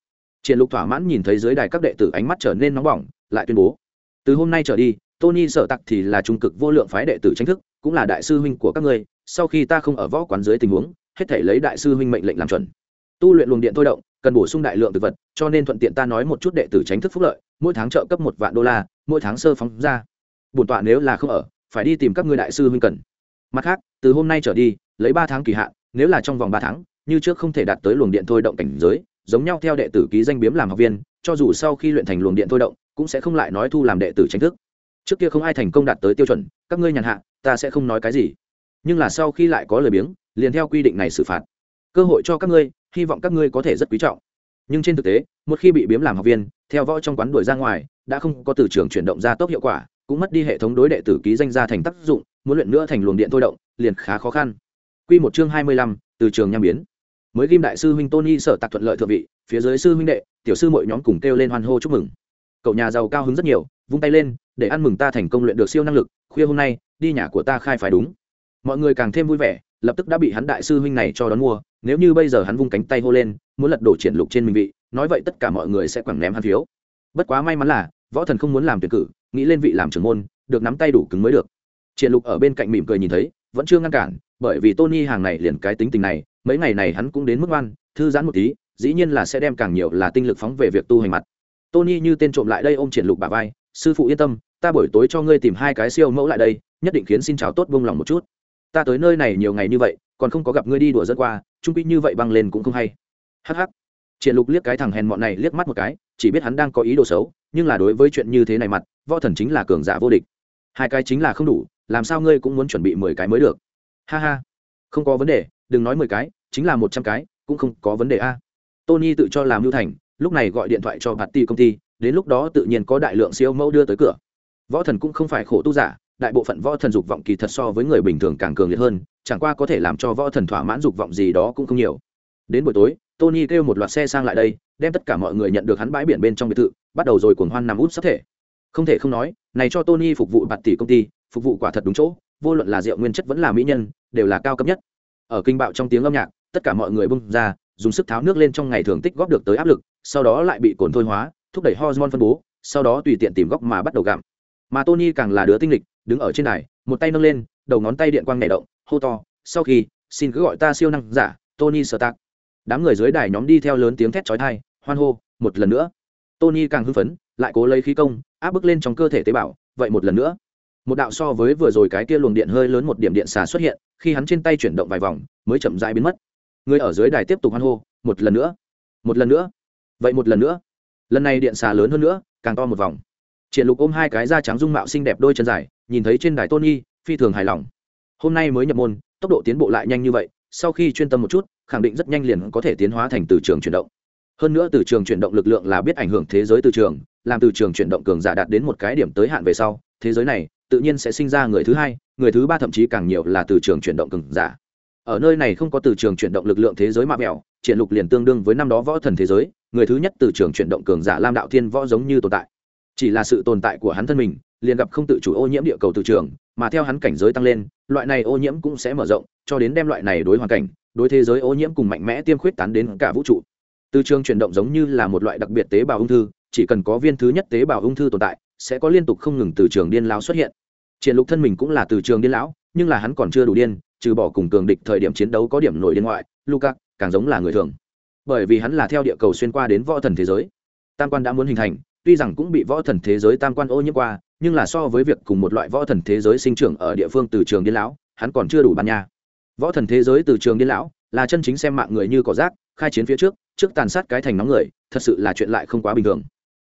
Triển lục thỏa mãn nhìn thấy dưới đài các đệ tử ánh mắt trở nên nóng bỏng, lại tuyên bố. Từ hôm nay trở đi, tony sợ tặc thì là trung cực vô lượng phái đệ tử tranh thức cũng là đại sư huynh của các ngươi, sau khi ta không ở võ quán dưới tình huống, hết thể lấy đại sư huynh mệnh lệnh làm chuẩn. Tu luyện luồng điện thôi động, cần bổ sung đại lượng thực vật, cho nên thuận tiện ta nói một chút đệ tử tránh thức phúc lợi, mỗi tháng trợ cấp một vạn đô la, mỗi tháng sơ phóng ra. Bổn tọa nếu là không ở, phải đi tìm các ngươi đại sư huynh cần. Mặt khác, từ hôm nay trở đi, lấy ba tháng kỳ hạn, nếu là trong vòng ba tháng, như trước không thể đạt tới luồng điện thôi động cảnh giới, giống nhau theo đệ tử ký danh biếm làm học viên, cho dù sau khi luyện thành luồng điện thôi động, cũng sẽ không lại nói thu làm đệ tử tranh thức trước kia không ai thành công đạt tới tiêu chuẩn các ngươi nhàn hạ ta sẽ không nói cái gì nhưng là sau khi lại có lời biếng liền theo quy định này xử phạt cơ hội cho các ngươi hy vọng các ngươi có thể rất quý trọng nhưng trên thực tế một khi bị biếm làm học viên theo võ trong quán đuổi ra ngoài đã không có từ trường chuyển động ra tốc hiệu quả cũng mất đi hệ thống đối đệ tử ký danh ra thành tác dụng muốn luyện nữa thành luồng điện thôi động liền khá khó khăn Quy một chương hai mươi lăm, từ trường nham biến. Mới ghim đại sư huynh Tony sở tạc thuận lợi thượng vị, phía dưới sư huynh đệ, tiểu sư mọi nhóm cùng kêu lên hoan hô chúc mừng. Cậu nhà giàu cao hứng rất nhiều, vung tay lên, để ăn mừng ta thành công luyện được siêu năng lực, khuya hôm nay, đi nhà của ta khai phải đúng. Mọi người càng thêm vui vẻ, lập tức đã bị hắn đại sư huynh này cho đón mua, nếu như bây giờ hắn vung cánh tay hô lên, muốn lật đổ triển lục trên mình vị, nói vậy tất cả mọi người sẽ quẳng ném hắn phiếu. Bất quá may mắn là, võ thần không muốn làm tuyển cử, nghĩ lên vị làm trưởng môn, được nắm tay đủ cứng mới được. Triển lục ở bên cạnh mỉm cười nhìn thấy, vẫn chưa ngăn cản, bởi vì Tony hàng này liền cái tính tình này, mấy ngày này hắn cũng đến mức ngoan, thư giãn một tí, dĩ nhiên là sẽ đem càng nhiều là tinh lực phóng về việc tu hành mặt. Tony như tên trộm lại đây ôm triển lục bà vai, sư phụ yên tâm, ta buổi tối cho ngươi tìm hai cái siêu mẫu lại đây, nhất định khiến xin chào tốt buông lòng một chút. Ta tới nơi này nhiều ngày như vậy, còn không có gặp ngươi đi đùa dẫn qua, trung quy như vậy băng lên cũng không hay. Hắc hắc. Triển Lục liếc cái thằng hèn mọn này liếc mắt một cái, chỉ biết hắn đang có ý đồ xấu, nhưng là đối với chuyện như thế này mặt, võ thần chính là cường giả vô địch. Hai cái chính là không đủ, làm sao ngươi cũng muốn chuẩn bị mười cái mới được ha ha không có vấn đề đừng nói mười cái chính là một trăm cái cũng không có vấn đề a tony tự cho làm lưu thành lúc này gọi điện thoại cho bạt ti công ty đến lúc đó tự nhiên có đại lượng siêu mẫu đưa tới cửa. Võ thần cũng không phải khổ tu giả, đại bộ phận võ thần dục vọng kỳ thật so với người bình thường càng cường liệt hơn, chẳng qua có thể làm cho võ thần thỏa mãn dục vọng gì đó cũng không nhiều. Đến buổi tối, tony kêu một loạt xe sang lại đây, đem tất cả mọi người nhận được hắn bãi biển bên trong biệt thự, bắt đầu rồi cuồng hoan nằm út sắp thể. Không thể không nói, này cho tony phục vụ bạt tỷ công ty, phục vụ quả thật đúng chỗ, vô luận là rượu nguyên chất vẫn là mỹ nhân, đều là cao cấp nhất. Ở kinh bạo trong tiếng âm nhạc, tất cả mọi người bung ra, dùng sức tháo nước lên trong ngày thường tích góp được tới áp lực, sau đó lại bị cồn thôi hóa thúc đẩy hormone phân bố, sau đó tùy tiện tìm góc mà bắt đầu gặm. Mà tony càng là đứa tinh lịch, đứng ở trên đài, một tay nâng lên, đầu ngón tay điện quang nhảy động, hô to, sau khi, xin cứ gọi ta siêu năng giả, tony stark. Đám người dưới đài nhóm đi theo lớn tiếng thét chói tai, hoan hô, một lần nữa. Tony càng hưng phấn, lại cố lấy khí công, áp bức lên trong cơ thể tế bào, vậy một lần nữa. Một đạo so với vừa rồi cái kia luồng điện hơi lớn một điểm điện xà xuất hiện, khi hắn trên tay chuyển động vài vòng, mới chậm rãi biến mất. Người ở dưới đài tiếp tục hoan hô, một lần nữa, một lần nữa, vậy một lần nữa lần này điện xà lớn hơn nữa, càng to một vòng. Triển lục ôm hai cái da trắng dung mạo xinh đẹp đôi chân dài, nhìn thấy trên đài tony, phi thường hài lòng. Hôm nay mới nhập môn, tốc độ tiến bộ lại nhanh như vậy, sau khi chuyên tâm một chút, khẳng định rất nhanh liền có thể tiến hóa thành từ trường chuyển động. Hơn nữa từ trường chuyển động lực lượng là biết ảnh hưởng thế giới từ trường, làm từ trường chuyển động cường giả đạt đến một cái điểm tới hạn về sau, thế giới này tự nhiên sẽ sinh ra người thứ hai, người thứ ba thậm chí càng nhiều là từ trường chuyển động cường giả ở nơi này không có từ trường chuyển động lực lượng thế giới mạ mẹo triển lục liền tương đương với năm đó võ thần thế giới, người thứ nhất từ trường chuyển động cường giả lam đạo thiên võ giống như tồn tại. Chỉ là sự tồn tại của hắn thân mình, liền gặp không tự chủ ô nhiễm địa cầu từ trường, mà theo hắn cảnh giới tăng lên, loại này ô nhiễm cũng sẽ mở rộng, cho đến đem loại này đối hoàn cảnh, đối thế giới ô nhiễm cùng mạnh mẽ tiêm khuyết tán đến cả vũ trụ. Từ trường chuyển động giống như là một loại đặc biệt tế bào ung thư, chỉ cần có viên thứ nhất tế bào ung thư tồn tại, sẽ có liên tục không ngừng từ trường điên lão xuất hiện. Triển lục thân mình cũng là từ trường điên lão, nhưng là hắn còn chưa đủ điên trừ bỏ cùng cường địch thời điểm chiến đấu có điểm nổi điên ngoại luca càng giống là người thường. Bởi vì hắn là theo địa cầu xuyên qua đến võ thần thế giới. Tam quan đã muốn hình thành, tuy rằng cũng bị võ thần thế giới tam quan ô nhiễm qua, nhưng là so với việc cùng một loại võ thần thế giới sinh trưởng ở địa phương từ trường điên lão, hắn còn chưa đủ bản nha. Võ thần thế giới từ trường điên lão là chân chính xem mạng người như cỏ rác, khai chiến phía trước trước tàn sát cái thành nóng người, thật sự là chuyện lại không quá bình thường.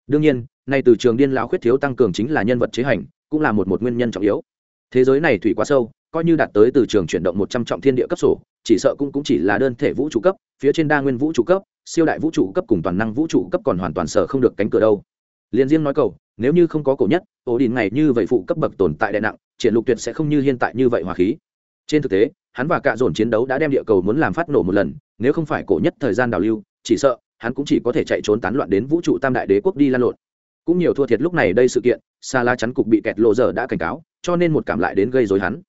Đương nhiên, nay từ trường điên lão khuyết thiếu tăng cường chính là nhân vật chế hành, cũng là một một nguyên nhân trọng yếu. Thế giới này thủy quá sâu coi như đạt tới từ trường chuyển động một trăm trọng thiên địa cấp sổ, chỉ sợ cũng cũng chỉ là đơn thể vũ trụ cấp, phía trên đa nguyên vũ trụ cấp, siêu đại vũ trụ cấp cùng toàn năng vũ trụ cấp còn hoàn toàn sở không được cánh cửa đâu. Liền riêng nói cầu, nếu như không có cổ nhất, ổ đình này như vậy phụ cấp bậc tồn tại đại nặng, triển lục tuyệt sẽ không như hiện tại như vậy hòa khí. Trên thực tế, hắn và cạ dồn chiến đấu đã đem địa cầu muốn làm phát nổ một lần, nếu không phải cổ nhất thời gian đào lưu, chỉ sợ, hắn cũng chỉ có thể chạy trốn tán loạn đến vũ trụ tam đại đế quốc đi lan lộn. Cũng nhiều thua thiệt lúc này đây sự kiện xa la chắn cục bị kẹt lộ giờ đã cảnh cáo, cho nên một cảm lại đến gây dối hắn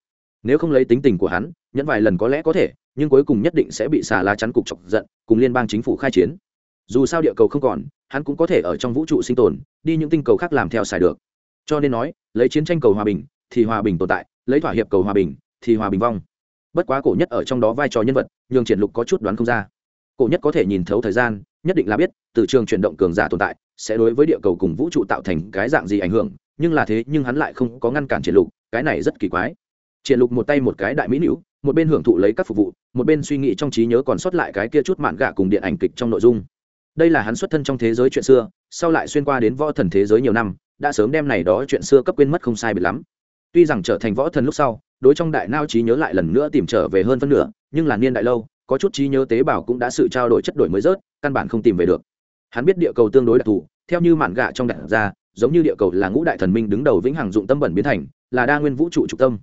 nếu không lấy tính tình của hắn, nhẫn vài lần có lẽ có thể, nhưng cuối cùng nhất định sẽ bị xà la chắn cục chọc giận, cùng liên bang chính phủ khai chiến. Dù sao địa cầu không còn, hắn cũng có thể ở trong vũ trụ sinh tồn, đi những tinh cầu khác làm theo xài được. Cho nên nói, lấy chiến tranh cầu hòa bình, thì hòa bình tồn tại, lấy thỏa hiệp cầu hòa bình, thì hòa bình vong. Bất quá cổ nhất ở trong đó vai trò nhân vật, nhường triển lục có chút đoán không ra. Cổ nhất có thể nhìn thấu thời gian, nhất định là biết, từ trường chuyển động cường giả tồn tại, sẽ đối với địa cầu cùng vũ trụ tạo thành cái dạng gì ảnh hưởng, nhưng là thế nhưng hắn lại không có ngăn cản triển lục, cái này rất kỳ quái triển lục một tay một cái đại mỹ nữ, một bên hưởng thụ lấy các phục vụ, một bên suy nghĩ trong trí nhớ còn sót lại cái kia chút mạn gạ cùng điện ảnh kịch trong nội dung. Đây là hắn xuất thân trong thế giới chuyện xưa, sau lại xuyên qua đến võ thần thế giới nhiều năm, đã sớm đem này đó chuyện xưa cấp quên mất không sai biệt lắm. Tuy rằng trở thành võ thần lúc sau, đối trong đại nao trí nhớ lại lần nữa tìm trở về hơn phân nửa, nhưng là niên đại lâu, có chút trí nhớ tế bào cũng đã sự trao đổi chất đổi mới rớt, căn bản không tìm về được. Hắn biết địa cầu tương đối đặc thù, theo như mạn gạ trong đại ra, giống như địa cầu là ngũ đại thần minh đứng đầu vĩnh hằng dụng tâm bẩn biến thành, là đa nguyên vũ trụ trục tâm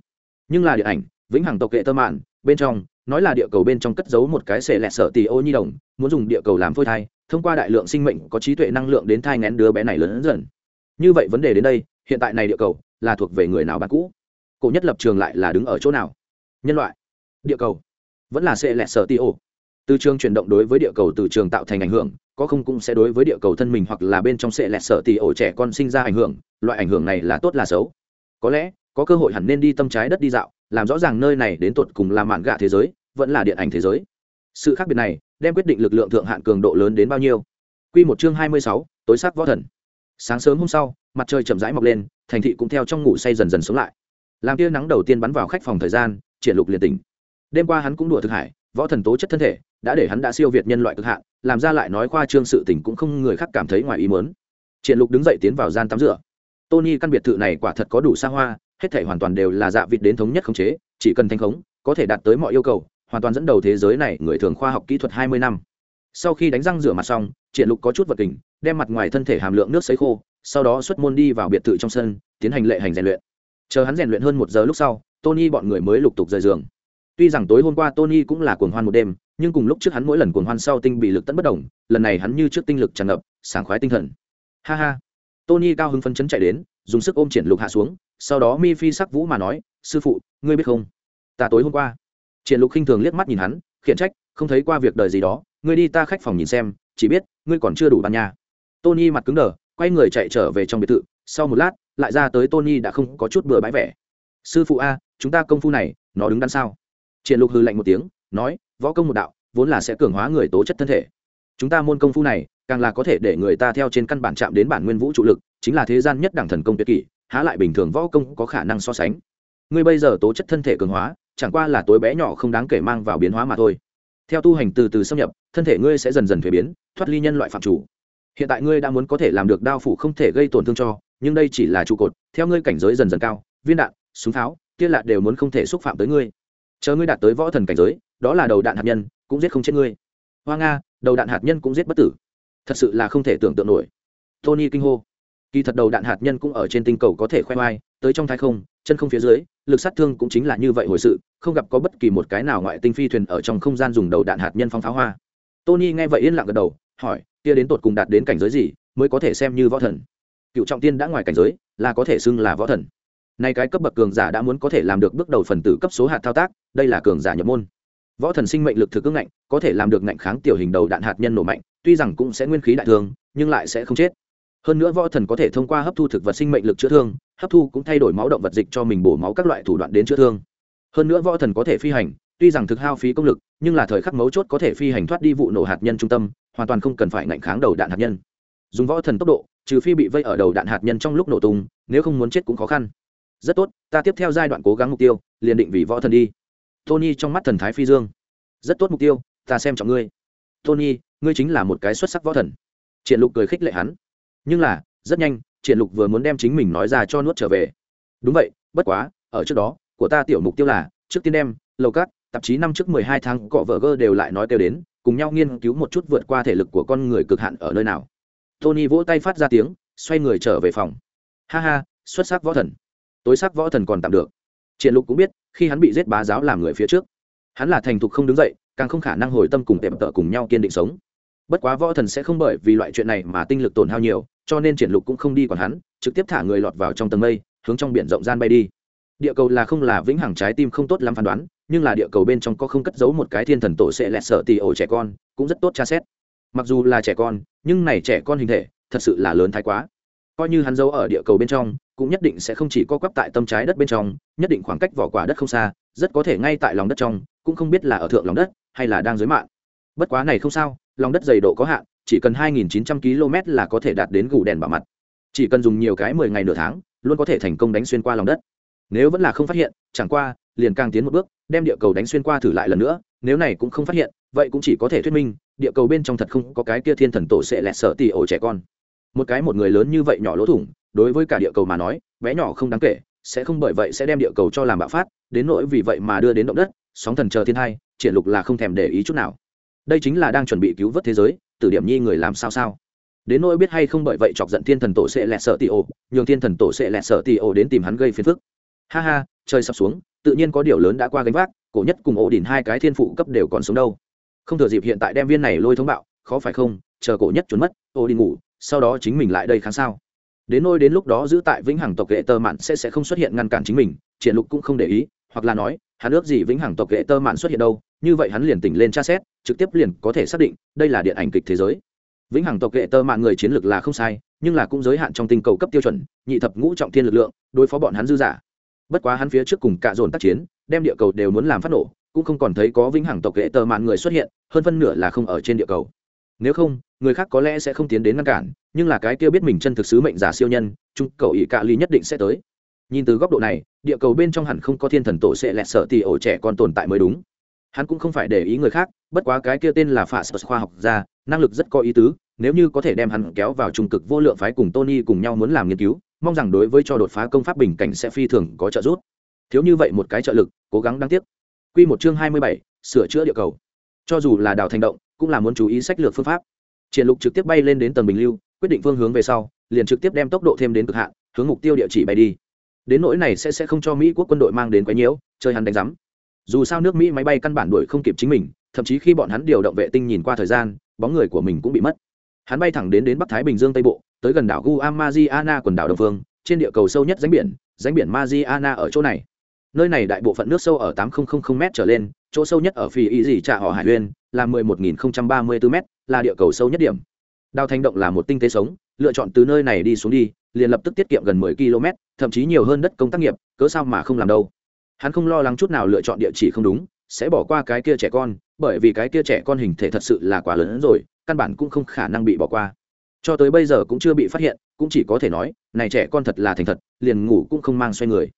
nhưng là điện ảnh, vĩnh hằng tộc kệ tơ mạn, bên trong, nói là địa cầu bên trong cất giấu một cái xệ lẹt sở tì ô nhi đồng, muốn dùng địa cầu làm phôi thai, thông qua đại lượng sinh mệnh có trí tuệ năng lượng đến thai ngén đứa bé này lớn dần. Như vậy vấn đề đến đây, hiện tại này địa cầu, là thuộc về người nào bạn cũ? Cổ nhất lập trường lại là đứng ở chỗ nào? Nhân loại. Địa cầu. Vẫn là xệ lẹt sở tì ô. Từ trường chuyển động đối với địa cầu từ trường tạo thành ảnh hưởng, có không cũng sẽ đối với địa cầu thân mình hoặc là bên trong xệ lẹt sợ tì ổ trẻ con sinh ra ảnh hưởng, loại ảnh hưởng này là tốt là xấu. Có lẽ có cơ hội hẳn nên đi tâm trái đất đi dạo làm rõ ràng nơi này đến tột cùng là mạn gạ thế giới vẫn là điện ảnh thế giới. Sự khác biệt này đem quyết định lực lượng thượng hạn cường độ lớn đến bao nhiêu? Quy một chương hai mươi sáu, tối sắc võ thần. Sáng sớm hôm sau mặt trời chậm rãi mọc lên thành thị cũng theo trong ngủ say dần dần sống lại. Làm tia nắng đầu tiên bắn vào khách phòng thời gian triển lục liền tỉnh. Đêm qua hắn cũng đùa thực hải võ thần tố chất thân thể đã để hắn đã siêu việt nhân loại cực hạn làm ra lại nói khoa trương sự tình cũng không người khác cảm thấy ngoài ý muốn. Triển lục đứng dậy tiến vào gian tắm rửa. Tony căn biệt thự này quả thật có đủ xa hoa hết thảy hoàn toàn đều là dạ vịt đến thống nhất khống chế chỉ cần thanh khống có thể đạt tới mọi yêu cầu hoàn toàn dẫn đầu thế giới này người thường khoa học kỹ thuật hai mươi năm. Sau khi đánh răng rửa mặt xong triển lục có chút vật kình đem mặt ngoài thân thể hàm lượng nước sấy khô sau đó xuất môn đi vào biệt thự trong sân tiến hành lệ hành rèn luyện. Chờ hắn rèn luyện hơn một giờ lúc sau tony bọn người mới lục tục rời giường. Tuy rằng tối hôm qua tony cũng là cuồng hoan một đêm nhưng cùng lúc trước hắn mỗi lần cuồng hoan sau tinh bị lực tận bất động, lần này hắn như trước tinh lực tràn ngập sảng khoái tinh thần. Ha ha. Tony cao hứng phấn chấn chạy đến dùng sức ôm triển lục hạ xuống sau đó mi phi sắc vũ mà nói, sư phụ, ngươi biết không? Ta tối hôm qua. Triển lục khinh thường liếc mắt nhìn hắn, khiển trách, không thấy qua việc đời gì đó, ngươi đi ta khách phòng nhìn xem, chỉ biết, ngươi còn chưa đủ ban nhà. Tony mặt cứng đờ, quay người chạy trở về trong biệt thự, sau một lát, lại ra tới tony đã không có chút bừa bãi vẻ. Sư phụ a, chúng ta công phu này, nó đứng đắn sao? Triển lục hư lạnh một tiếng, nói, võ công một đạo, vốn là sẽ cường hóa người tố chất thân thể. Chúng ta môn công phu này, càng là có thể để người ta theo trên căn bản chạm đến bản nguyên vũ trụ lực, chính là thế gian nhất đẳng thần công tuyệt kỷ há lại bình thường võ công có khả năng so sánh. Ngươi bây giờ tố chất thân thể cường hóa, chẳng qua là tối bé nhỏ không đáng kể mang vào biến hóa mà thôi. Theo tu hành từ từ xâm nhập, thân thể ngươi sẽ dần dần thuế biến, thoát ly nhân loại phạm chủ. Hiện tại ngươi đã muốn có thể làm được đao phủ không thể gây tổn thương cho, nhưng đây chỉ là trụ cột, theo ngươi cảnh giới dần dần cao, viên đạn, súng pháo tiết lạ đều muốn không thể xúc phạm tới ngươi. Chờ ngươi đạt tới võ thần cảnh giới, đó là đầu đạn hạt nhân, cũng giết không chết ngươi. Hoa nga, đầu đạn hạt nhân cũng giết bất tử. Thật sự là không thể tưởng tượng nổi. Tony kinh hô kỳ thật đầu đạn hạt nhân cũng ở trên tinh cầu có thể khoe khoai tới trong thái không, chân không phía dưới, lực sát thương cũng chính là như vậy hồi sự, không gặp có bất kỳ một cái nào ngoại tinh phi thuyền ở trong không gian dùng đầu đạn hạt nhân phong pháo hoa. Tony nghe vậy yên lặng gật đầu, hỏi kia đến tột cùng đạt đến cảnh giới gì, mới có thể xem như võ thần? Cựu trọng tiên đã ngoài cảnh giới, là có thể xưng là võ thần. Nay cái cấp bậc cường giả đã muốn có thể làm được bước đầu phần tử cấp số hạt thao tác, đây là cường giả nhập môn. Võ thần sinh mệnh lực thực ưng ngạnh, có thể làm được ngạnh kháng tiểu hình đầu đạn hạt nhân nổ mạnh, tuy rằng cũng sẽ nguyên khí đại thương, nhưng lại sẽ không chết hơn nữa võ thần có thể thông qua hấp thu thực vật sinh mệnh lực chữa thương, hấp thu cũng thay đổi máu động vật dịch cho mình bổ máu các loại thủ đoạn đến chữa thương. Hơn nữa võ thần có thể phi hành, tuy rằng thực hao phí công lực, nhưng là thời khắc mấu chốt có thể phi hành thoát đi vụ nổ hạt nhân trung tâm, hoàn toàn không cần phải ngạnh kháng đầu đạn hạt nhân. Dùng võ thần tốc độ, trừ phi bị vây ở đầu đạn hạt nhân trong lúc nổ tung, nếu không muốn chết cũng khó khăn. Rất tốt, ta tiếp theo giai đoạn cố gắng mục tiêu, liền định vì võ thần đi. Tony trong mắt thần thái phi dương. Rất tốt mục tiêu, ta xem trọng ngươi. Tony, ngươi chính là một cái xuất sắc võ thần. Triển lục cười khích lệ hắn nhưng là, rất nhanh, triển lục vừa muốn đem chính mình nói ra cho nuốt trở về. Đúng vậy, bất quá, ở trước đó, của ta tiểu mục tiêu là, trước tiên đem, lầu cát, tạp chí năm trước mười hai tháng cọ vợ gơ đều lại nói kêu đến, cùng nhau nghiên cứu một chút vượt qua thể lực của con người cực hạn ở nơi nào. Tony vỗ tay phát ra tiếng, xoay người trở về phòng. Ha ha, xuất sắc võ thần. Tối sắc võ thần còn tạm được. Triển lục cũng biết, khi hắn bị giết bá giáo làm người phía trước, hắn là thành thục không đứng dậy, càng không khả năng hồi tâm cùng tệm tợ cùng nhau kiên định sống. Bất quá võ thần sẽ không bởi vì loại chuyện này mà tinh lực tổn hao nhiều cho nên triển lục cũng không đi còn hắn, trực tiếp thả người lọt vào trong tầng mây, hướng trong biển rộng gian bay đi. Địa cầu là không là vĩnh hằng trái tim không tốt lắm phán đoán, nhưng là địa cầu bên trong có không cất giấu một cái thiên thần tổ sẽ lẹt sợ tì ổ trẻ con, cũng rất tốt tra xét. Mặc dù là trẻ con, nhưng này trẻ con hình thể, thật sự là lớn thái quá. Coi như hắn giấu ở địa cầu bên trong, cũng nhất định sẽ không chỉ co quắp tại tâm trái đất bên trong, nhất định khoảng cách vỏ quả đất không xa, rất có thể ngay tại lòng đất trong, cũng không biết là ở thượng lòng đất, hay là đang dưới mạng. Bất quá này không sao, lòng đất dày độ có hạn chỉ cần 2.900 km là có thể đạt đến gù đèn bảo mặt. Chỉ cần dùng nhiều cái 10 ngày nửa tháng, luôn có thể thành công đánh xuyên qua lòng đất. Nếu vẫn là không phát hiện, chẳng qua, liền càng tiến một bước, đem địa cầu đánh xuyên qua thử lại lần nữa, nếu này cũng không phát hiện, vậy cũng chỉ có thể thuyết minh, địa cầu bên trong thật không có cái kia thiên thần tổ sẽ lẹt sợ tỉ ổ trẻ con. Một cái một người lớn như vậy nhỏ lỗ thủng, đối với cả địa cầu mà nói, bé nhỏ không đáng kể, sẽ không bởi vậy sẽ đem địa cầu cho làm bạo phát, đến nỗi vì vậy mà đưa đến động đất, sóng thần chờ thiên hai triển lục là không thèm để ý chút nào. Đây chính là đang chuẩn bị cứu vớt thế giới tử điểm nhi người làm sao sao? Đến nỗi biết hay không bởi vậy chọc giận thiên thần tổ sẽ lẹt sợ tì ổ, nhường thiên thần tổ sẽ lẹt sợ tì ổ đến tìm hắn gây phiền phức. Ha ha, trời sập xuống, tự nhiên có điều lớn đã qua gánh vác, cổ nhất cùng ổ đỉnh hai cái thiên phụ cấp đều còn sống đâu. Không thừa dịp hiện tại đem viên này lôi thông bạo, khó phải không? Chờ cổ nhất trốn mất, ổ đỉnh ngủ, sau đó chính mình lại đây kháng sao? Đến nôi đến lúc đó giữ tại vĩnh hằng tộc hệ tơ mạn sẽ sẽ không xuất hiện ngăn cản chính mình, triển lục cũng không để ý hoặc là nói, hắn ước gì vĩnh hằng tộc ghệ tơ mạn xuất hiện đâu, như vậy hắn liền tỉnh lên tra xét, trực tiếp liền có thể xác định, đây là điện ảnh kịch thế giới. Vĩnh hằng tộc ghệ tơ mạn người chiến lược là không sai, nhưng là cũng giới hạn trong tinh cầu cấp tiêu chuẩn, nhị thập ngũ trọng thiên lực lượng, đối phó bọn hắn dư giả bất quá hắn phía trước cùng cạ dồn tác chiến, đem địa cầu đều muốn làm phát nổ, cũng không còn thấy có vĩnh hằng tộc ghệ tơ mạn người xuất hiện, hơn phân nửa là không ở trên địa cầu. Nếu không, người khác có lẽ sẽ không tiến đến ngăn cản, nhưng là cái kia biết mình chân thực sứ mệnh giả siêu nhân, trung cầu ỷ cạ ly nhất định sẽ tới nhìn từ góc độ này địa cầu bên trong hẳn không có thiên thần tổ sẽ lẹt sợ thì ổ trẻ con tồn tại mới đúng. Hắn cũng không phải để ý người khác bất quá cái kia tên là phà sợ khoa học gia năng lực rất có ý tứ nếu như có thể đem hắn kéo vào trung cực vô lượng phái cùng tony cùng nhau muốn làm nghiên cứu mong rằng đối với cho đột phá công pháp bình cảnh sẽ phi thường có trợ giúp. Thiếu như vậy một cái trợ lực cố gắng đáng tiếc. Quy một chương hai mươi bảy, sửa chữa địa cầu. Cho dù là đào thành động cũng là muốn chú ý sách lược phương pháp. Triển lục trực tiếp bay lên đến tầng bình lưu quyết định phương hướng về sau liền trực tiếp đem tốc độ thêm đến cực hạn hướng mục tiêu địa chỉ bay đi đến nỗi này sẽ sẽ không cho mỹ quốc quân đội mang đến quấy nhiễu, chơi hắn đánh giám. Dù sao nước mỹ máy bay căn bản đuổi không kịp chính mình, thậm chí khi bọn hắn điều động vệ tinh nhìn qua thời gian, bóng người của mình cũng bị mất. Hắn bay thẳng đến đến bắc thái bình dương tây bộ, tới gần đảo guam mariana quần đảo đông phương, trên địa cầu sâu nhất ránh biển ránh biển mariana ở chỗ này. Nơi này đại bộ phận nước sâu ở tám m trở lên, chỗ sâu nhất ở phi ý dì trạ họ hải uyên là mười một nghìn ba mươi bốn m là địa cầu sâu nhất điểm. Đào thành động là một tinh tế sống, lựa chọn từ nơi này đi xuống đi liền lập tức tiết kiệm gần mười km, thậm chí nhiều hơn đất công tác nghiệp, cớ sao mà không làm đâu. Hắn không lo lắng chút nào lựa chọn địa chỉ không đúng, sẽ bỏ qua cái kia trẻ con, bởi vì cái kia trẻ con hình thể thật sự là quá lớn hơn rồi, căn bản cũng không khả năng bị bỏ qua. Cho tới bây giờ cũng chưa bị phát hiện, cũng chỉ có thể nói, này trẻ con thật là thành thật, liền ngủ cũng không mang xoay người.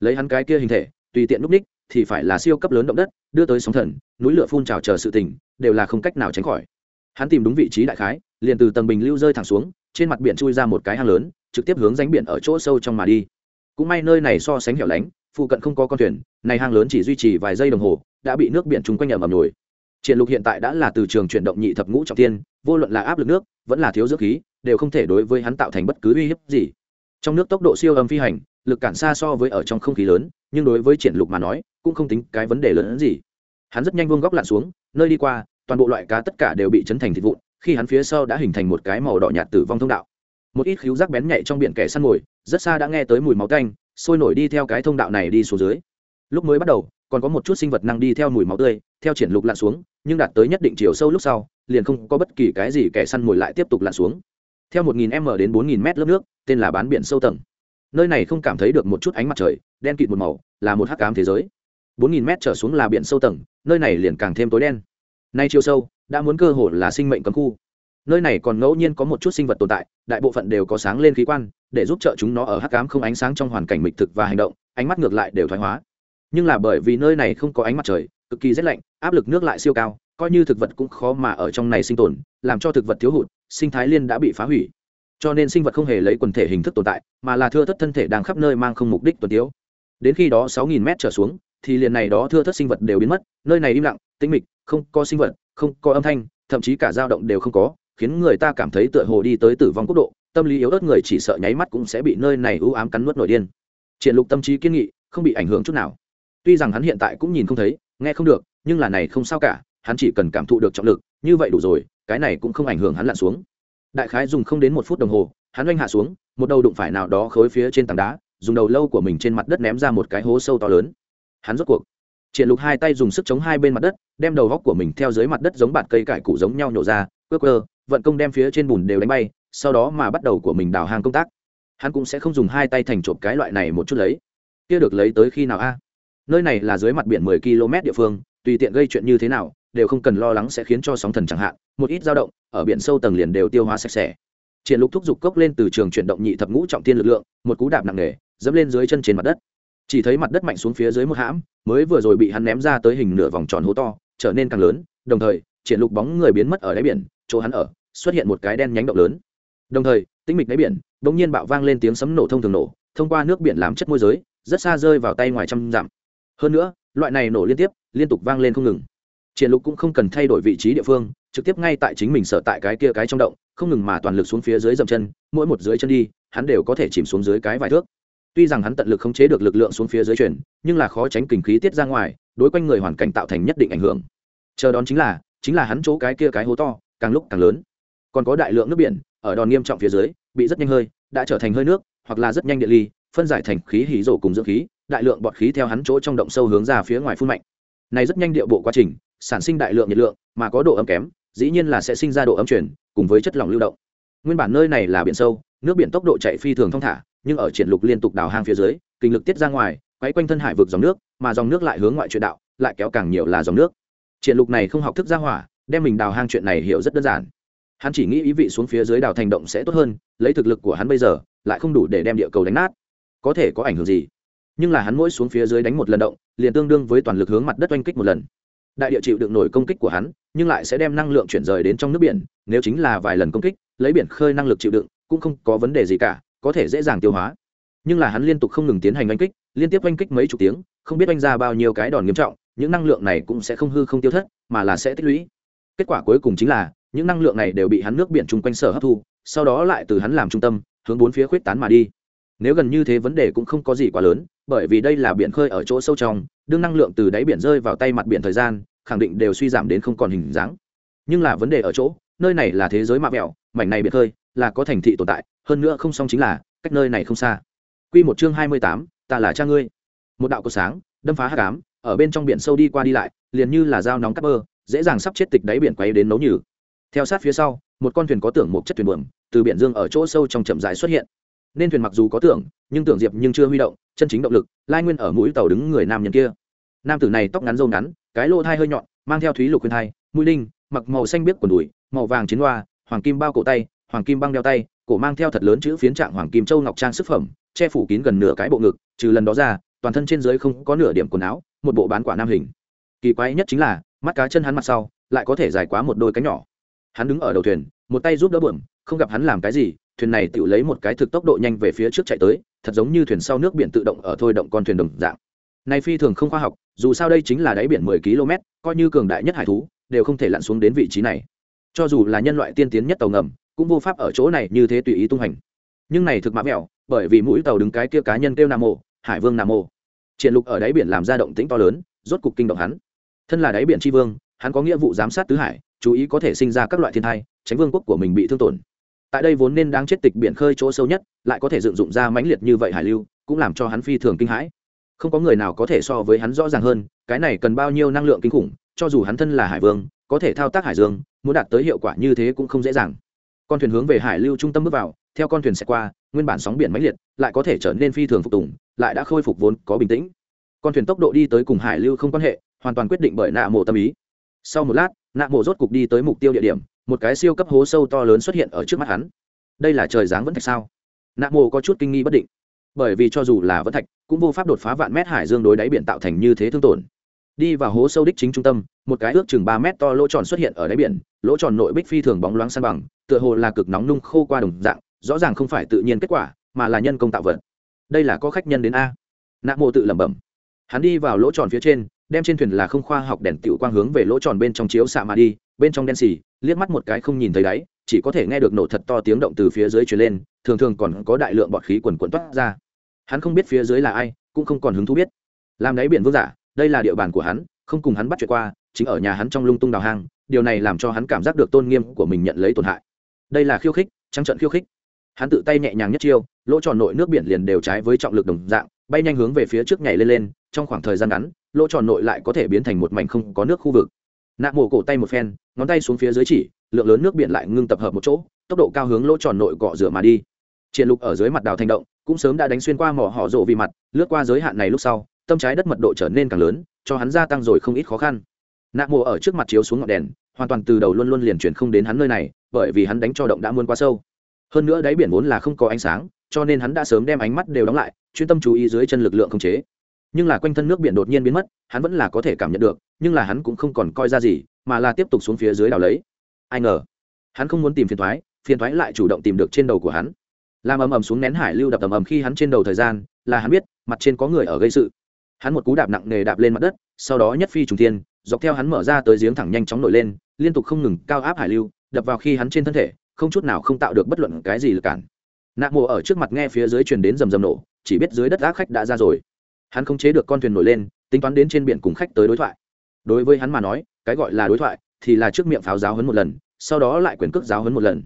Lấy hắn cái kia hình thể, tùy tiện núp ních, thì phải là siêu cấp lớn động đất, đưa tới sóng thần, núi lửa phun trào chờ sự tình, đều là không cách nào tránh khỏi. Hắn tìm đúng vị trí đại khái, liền từ tầng bình lưu rơi thẳng xuống trên mặt biển chui ra một cái hang lớn, trực tiếp hướng ránh biển ở chỗ sâu trong mà đi. Cũng may nơi này so sánh hẻo lánh, phụ cận không có con thuyền, này hang lớn chỉ duy trì vài giây đồng hồ, đã bị nước biển chung quanh ẩm ẩm nổi. Triển lục hiện tại đã là từ trường chuyển động nhị thập ngũ trọng tiên, vô luận là áp lực nước, vẫn là thiếu dưỡng khí, đều không thể đối với hắn tạo thành bất cứ uy hiếp gì. Trong nước tốc độ siêu âm phi hành, lực cản xa so với ở trong không khí lớn, nhưng đối với triển lục mà nói, cũng không tính cái vấn đề lớn hơn gì. Hắn rất nhanh vuông góc lặn xuống, nơi đi qua, toàn bộ loại cá tất cả đều bị chấn thành thịt vụn khi hắn phía sau đã hình thành một cái màu đỏ nhạt tử vong thông đạo. Một ít khíu rác bén nhạy trong biển kẻ săn mồi, rất xa đã nghe tới mùi máu tanh sôi nổi đi theo cái thông đạo này đi xuống dưới. Lúc mới bắt đầu, còn có một chút sinh vật năng đi theo mùi máu tươi, theo triển lục lặn xuống, nhưng đạt tới nhất định chiều sâu lúc sau, liền không có bất kỳ cái gì kẻ săn mồi lại tiếp tục lặn xuống. Theo 1000 m đến 4000 m lớp nước, tên là bán biển sâu tầng. Nơi này không cảm thấy được một chút ánh mặt trời, đen kịt một màu, là một hắc ám thế giới. 4000 m trở xuống là biển sâu tầng, nơi này liền càng thêm tối đen. Nay chiều sâu đã muốn cơ hội là sinh mệnh cấm khu. Nơi này còn ngẫu nhiên có một chút sinh vật tồn tại, đại bộ phận đều có sáng lên khí quan, để giúp trợ chúng nó ở hắc ám không ánh sáng trong hoàn cảnh mịch thực và hành động, ánh mắt ngược lại đều thoái hóa. Nhưng là bởi vì nơi này không có ánh mặt trời, cực kỳ rét lạnh, áp lực nước lại siêu cao, coi như thực vật cũng khó mà ở trong này sinh tồn, làm cho thực vật thiếu hụt, sinh thái liên đã bị phá hủy. Cho nên sinh vật không hề lấy quần thể hình thức tồn tại, mà là thưa thất thân thể đang khắp nơi mang không mục đích tuần tiếu. Đến khi đó sáu nghìn mét trở xuống, thì liền này đó thưa thất sinh vật đều biến mất, nơi này im lặng tĩnh mịch, không có sinh vật, không có âm thanh, thậm chí cả dao động đều không có, khiến người ta cảm thấy tựa hồ đi tới tử vong quốc độ, tâm lý yếu ớt người chỉ sợ nháy mắt cũng sẽ bị nơi này ưu ám cắn nuốt nổi điên. Triển lục tâm trí kiên nghị, không bị ảnh hưởng chút nào. Tuy rằng hắn hiện tại cũng nhìn không thấy, nghe không được, nhưng là này không sao cả, hắn chỉ cần cảm thụ được trọng lực, như vậy đủ rồi, cái này cũng không ảnh hưởng hắn lặn xuống. Đại khái dùng không đến một phút đồng hồ, hắn oanh hạ xuống, một đầu đụng phải nào đó khối phía trên tảng đá, dùng đầu lâu của mình trên mặt đất ném ra một cái hố sâu to lớn. Hắn rốt cuộc triển lục hai tay dùng sức chống hai bên mặt đất, đem đầu góc của mình theo dưới mặt đất giống bạt cây cải củ giống nhau nhổ ra, quơ quơ, vận công đem phía trên bùn đều đánh bay, sau đó mà bắt đầu của mình đào hang công tác. Hắn cũng sẽ không dùng hai tay thành chộp cái loại này một chút lấy. Kia được lấy tới khi nào a? Nơi này là dưới mặt biển mười km địa phương, tùy tiện gây chuyện như thế nào, đều không cần lo lắng sẽ khiến cho sóng thần chẳng hạn, một ít dao động, ở biển sâu tầng liền đều tiêu hóa sạch sẽ. Triển lục thúc giục cốc lên từ trường chuyển động nhị thập ngũ trọng thiên lực lượng, một cú đạp nặng nề, dẫm lên dưới chân trên mặt đất chỉ thấy mặt đất mạnh xuống phía dưới một hãm, mới vừa rồi bị hắn ném ra tới hình nửa vòng tròn hố to, trở nên càng lớn, đồng thời, triển lục bóng người biến mất ở đáy biển, chỗ hắn ở, xuất hiện một cái đen nhánh động lớn. Đồng thời, tĩnh mịch đáy biển bỗng nhiên bạo vang lên tiếng sấm nổ thông thường nổ, thông qua nước biển làm chất môi giới, rất xa rơi vào tay ngoài trăm dặm. Hơn nữa, loại này nổ liên tiếp, liên tục vang lên không ngừng. Triển lục cũng không cần thay đổi vị trí địa phương, trực tiếp ngay tại chính mình sở tại cái kia cái trong động, không ngừng mà toàn lực xuống phía dưới dậm chân, mỗi một dưới chân đi, hắn đều có thể chìm xuống dưới cái vài thước tuy rằng hắn tận lực khống chế được lực lượng xuống phía dưới chuyển nhưng là khó tránh kình khí tiết ra ngoài, đối quanh người hoàn cảnh tạo thành nhất định ảnh hưởng. Chờ đón chính là chính là hắn chỗ cái kia cái hố to, càng lúc càng lớn. Còn có đại lượng nước biển, ở đòn nghiêm trọng phía dưới, bị rất nhanh hơi, đã trở thành hơi nước, hoặc là rất nhanh địa ly, phân giải thành khí hỉ rổ cùng dưỡng khí, đại lượng bọt khí theo hắn chỗ trong động sâu hướng ra phía ngoài phun mạnh. Này rất nhanh địa bộ quá trình, sản sinh đại lượng nhiệt lượng, mà có độ ấm kém, dĩ nhiên là sẽ sinh ra độ ấm chuyển cùng với chất lỏng lưu động. Nguyên bản nơi này là biển sâu, nước biển tốc độ chạy phi thường thong thả nhưng ở triển lục liên tục đào hang phía dưới, kinh lực tiết ra ngoài, quay quanh thân hải vực dòng nước, mà dòng nước lại hướng ngoại chuyển đạo, lại kéo càng nhiều là dòng nước. Triển lục này không học thức ra hỏa, đem mình đào hang chuyện này hiểu rất đơn giản. Hắn chỉ nghĩ ý vị xuống phía dưới đào thành động sẽ tốt hơn, lấy thực lực của hắn bây giờ, lại không đủ để đem địa cầu đánh nát. Có thể có ảnh hưởng gì? Nhưng là hắn mỗi xuống phía dưới đánh một lần động, liền tương đương với toàn lực hướng mặt đất oanh kích một lần. Đại địa chịu đựng nổi công kích của hắn, nhưng lại sẽ đem năng lượng chuyển rời đến trong nước biển, nếu chính là vài lần công kích, lấy biển khơi năng lực chịu đựng, cũng không có vấn đề gì cả có thể dễ dàng tiêu hóa. Nhưng là hắn liên tục không ngừng tiến hành oanh kích, liên tiếp oanh kích mấy chục tiếng, không biết oanh ra bao nhiêu cái đòn nghiêm trọng, những năng lượng này cũng sẽ không hư không tiêu thất, mà là sẽ tích lũy. Kết quả cuối cùng chính là, những năng lượng này đều bị hắn nước biển chung quanh sở hấp thu, sau đó lại từ hắn làm trung tâm, hướng bốn phía khuyết tán mà đi. Nếu gần như thế vấn đề cũng không có gì quá lớn, bởi vì đây là biển khơi ở chỗ sâu trong, đương năng lượng từ đáy biển rơi vào tay mặt biển thời gian, khẳng định đều suy giảm đến không còn hình dáng. Nhưng là vấn đề ở chỗ, nơi này là thế giới mạ vẹo, mảnh này biển khơi là có thành thị tồn tại hơn nữa không xong chính là cách nơi này không xa Quy một chương hai mươi tám, ta là cha ngươi. Một đạo cột sáng, đâm phá hắc ám, ở bên trong biển sâu đi qua đi lại, liền như là dao nóng cắt bơ, dễ dàng sắp chết tịch đáy biển quấy đến nấu nhừ. Theo sát phía sau, một con thuyền có tưởng một chất thuyền buồm, từ biển dương ở chỗ sâu trong chậm rãi xuất hiện. Nên thuyền mặc dù có tưởng, nhưng tưởng diệp nhưng chưa huy động, chân chính động lực, lai nguyên ở mũi tàu đứng người nam nhân kia. Nam tử này tóc ngắn râu ngắn, cái lỗ thai hơi nhọn mang theo thúy lục khuyên thai mũi đinh mặc màu xanh biếc quần đùi màu vàng chiến hoa hoàng kim bao cổ tay hoàng kim băng đeo tay cổ mang theo thật lớn chữ phiến trạng hoàng kim châu ngọc trang sức phẩm, che phủ kín gần nửa cái bộ ngực, trừ lần đó ra, toàn thân trên dưới không có nửa điểm quần áo, một bộ bán quả nam hình. Kỳ quái nhất chính là, mắt cá chân hắn mặt sau, lại có thể dài quá một đôi cánh nhỏ. Hắn đứng ở đầu thuyền, một tay giúp đỡ bượm, không gặp hắn làm cái gì, thuyền này tự lấy một cái thực tốc độ nhanh về phía trước chạy tới, thật giống như thuyền sau nước biển tự động ở thôi động con thuyền đồng dạng. Này phi thường không khoa học, dù sao đây chính là đáy biển 10 km, coi như cường đại nhất hải thú, đều không thể lặn xuống đến vị trí này. Cho dù là nhân loại tiên tiến nhất tàu ngầm cũng vô pháp ở chỗ này như thế tùy ý tung hành. Nhưng này thực mã mẹo, bởi vì mũi tàu đứng cái kia cá nhân kêu nam mộ hải vương nam mộ triển lục ở đáy biển làm ra động tĩnh to lớn, rốt cục kinh động hắn. Thân là đáy biển tri vương, hắn có nghĩa vụ giám sát tứ hải, chú ý có thể sinh ra các loại thiên thai, tránh vương quốc của mình bị thương tổn. Tại đây vốn nên đáng chết tịch biển khơi chỗ sâu nhất, lại có thể dựng dụng ra mãnh liệt như vậy hải lưu, cũng làm cho hắn phi thường kinh hãi. Không có người nào có thể so với hắn rõ ràng hơn, cái này cần bao nhiêu năng lượng kinh khủng, cho dù hắn thân là hải vương, có thể thao tác hải dương, muốn đạt tới hiệu quả như thế cũng không dễ dàng con thuyền hướng về hải lưu trung tâm bước vào, theo con thuyền sẽ qua, nguyên bản sóng biển mãnh liệt, lại có thể trở nên phi thường phục tùng, lại đã khôi phục vốn có bình tĩnh. Con thuyền tốc độ đi tới cùng hải lưu không quan hệ, hoàn toàn quyết định bởi nạ mộ tâm ý. Sau một lát, nạ mộ rốt cục đi tới mục tiêu địa điểm, một cái siêu cấp hố sâu to lớn xuất hiện ở trước mắt hắn. Đây là trời dáng vẫn thạch sao? Nạ mộ có chút kinh nghi bất định. Bởi vì cho dù là vẫn thạch, cũng vô pháp đột phá vạn mét hải dương đối đáy biển tạo thành như thế thương tổn đi vào hố sâu đích chính trung tâm, một cái ước chừng ba mét to lỗ tròn xuất hiện ở đáy biển, lỗ tròn nội bích phi thường bóng loáng san bằng, tựa hồ là cực nóng nung khô qua đồng dạng, rõ ràng không phải tự nhiên kết quả, mà là nhân công tạo vật. Đây là có khách nhân đến a. Nạ mộ tự lẩm bẩm. Hắn đi vào lỗ tròn phía trên, đem trên thuyền là không khoa học đèn tiểu quang hướng về lỗ tròn bên trong chiếu xạ mà đi, bên trong đen xì, liếc mắt một cái không nhìn thấy đáy, chỉ có thể nghe được nổ thật to tiếng động từ phía dưới truyền lên, thường thường còn có đại lượng bọt khí quần quần toát ra. Hắn không biết phía dưới là ai, cũng không còn hứng thú biết. Làm đáy biển vương giả đây là địa bàn của hắn, không cùng hắn bắt chuyện qua, chính ở nhà hắn trong lung tung đào hang, điều này làm cho hắn cảm giác được tôn nghiêm của mình nhận lấy tổn hại. Đây là khiêu khích, trắng trận khiêu khích. Hắn tự tay nhẹ nhàng nhất chiêu, lỗ tròn nội nước biển liền đều trái với trọng lực đồng dạng, bay nhanh hướng về phía trước nhảy lên lên, trong khoảng thời gian ngắn, lỗ tròn nội lại có thể biến thành một mảnh không có nước khu vực. Nạ mổ cổ tay một phen, ngón tay xuống phía dưới chỉ, lượng lớn nước biển lại ngưng tập hợp một chỗ, tốc độ cao hướng lỗ tròn nội cọ rửa mà đi. Triển lục ở dưới mặt đào thành động, cũng sớm đã đánh xuyên qua mỏ họ rộ vì mặt, lướt qua giới hạn này lúc sau tâm trái đất mật độ trở nên càng lớn, cho hắn gia tăng rồi không ít khó khăn. Nạ mộ ở trước mặt chiếu xuống ngọn đèn, hoàn toàn từ đầu luôn luôn liền chuyển không đến hắn nơi này, bởi vì hắn đánh cho động đã muôn quá sâu. Hơn nữa đáy biển vốn là không có ánh sáng, cho nên hắn đã sớm đem ánh mắt đều đóng lại, chuyên tâm chú ý dưới chân lực lượng không chế. Nhưng là quanh thân nước biển đột nhiên biến mất, hắn vẫn là có thể cảm nhận được, nhưng là hắn cũng không còn coi ra gì, mà là tiếp tục xuống phía dưới đào lấy. Ai ngờ, hắn không muốn tìm phiền thoái phiền thoái lại chủ động tìm được trên đầu của hắn. Làm ầm ầm xuống nén hải lưu đập ầm ầm khi hắn trên đầu thời gian, là hắn biết, mặt trên có người ở gây sự hắn một cú đạp nặng nề đạp lên mặt đất, sau đó nhất phi trùng thiên, dọc theo hắn mở ra tới giếng thẳng nhanh chóng nổi lên, liên tục không ngừng cao áp hải lưu, đập vào khi hắn trên thân thể, không chút nào không tạo được bất luận cái gì lực cản. Nạ mộ ở trước mặt nghe phía dưới truyền đến rầm rầm nổ, chỉ biết dưới đất ác khách đã ra rồi. Hắn không chế được con thuyền nổi lên, tính toán đến trên biển cùng khách tới đối thoại. Đối với hắn mà nói, cái gọi là đối thoại thì là trước miệng pháo giáo hấn một lần, sau đó lại quyền cước giáo hấn một lần.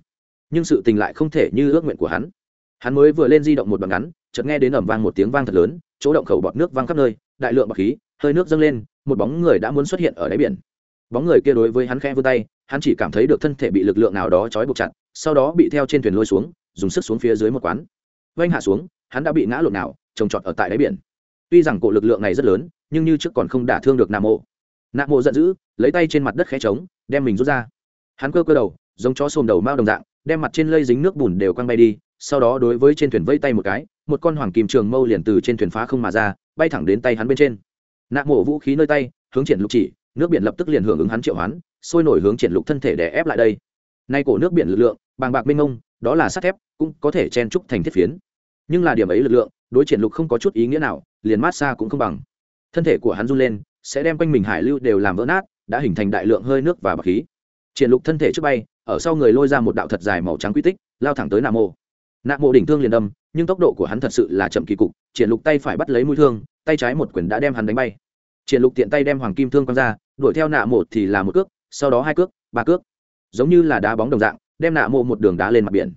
Nhưng sự tình lại không thể như ước nguyện của hắn. Hắn mới vừa lên di động một đoạn ngắn, chợt nghe đến ẩm vang một tiếng vang thật lớn chỗ động khẩu bọt nước văng khắp nơi, đại lượng bọt khí, hơi nước dâng lên, một bóng người đã muốn xuất hiện ở đáy biển. Bóng người kia đối với hắn khe vươn tay, hắn chỉ cảm thấy được thân thể bị lực lượng nào đó trói buộc chặt, sau đó bị theo trên thuyền lôi xuống, dùng sức xuống phía dưới một quán. Vanh hạ xuống, hắn đã bị ngã lộn nào, trồng trọt ở tại đáy biển. Tuy rằng cổ lực lượng này rất lớn, nhưng như trước còn không đả thương được nam mộ. Nam mộ giận dữ, lấy tay trên mặt đất khẽ trống đem mình rút ra. Hắn cơ cơ đầu, giống chó xồm đầu mao đồng dạng, đem mặt trên lây dính nước bùn đều quăng bay đi, sau đó đối với trên thuyền vây tay một cái một con hoàng kim trường mâu liền từ trên thuyền phá không mà ra, bay thẳng đến tay hắn bên trên. Nạ mổ vũ khí nơi tay, hướng triển lục chỉ, nước biển lập tức liền hưởng ứng hắn triệu hoán, sôi nổi hướng triển lục thân thể để ép lại đây. Nay cổ nước biển lực lượng, bàng bạc minh ông đó là sắt thép, cũng có thể chen trúc thành thiết phiến. Nhưng là điểm ấy lực lượng, đối triển lục không có chút ý nghĩa nào, liền mát xa cũng không bằng. Thân thể của hắn run lên, sẽ đem quanh mình hải lưu đều làm vỡ nát, đã hình thành đại lượng hơi nước và bạc khí. Triển lục thân thể trước bay, ở sau người lôi ra một đạo thật dài màu trắng quy tích, lao thẳng tới nam mô nạ mộ đỉnh thương liền đâm, nhưng tốc độ của hắn thật sự là chậm kỳ cục, triển lục tay phải bắt lấy mũi thương, tay trái một quyền đã đem hắn đánh bay. Triển lục tiện tay đem hoàng kim thương quăng ra, đuổi theo nạ mộ thì là một cước, sau đó hai cước, ba cước. Giống như là đá bóng đồng dạng, đem nạ mộ một đường đá lên mặt biển.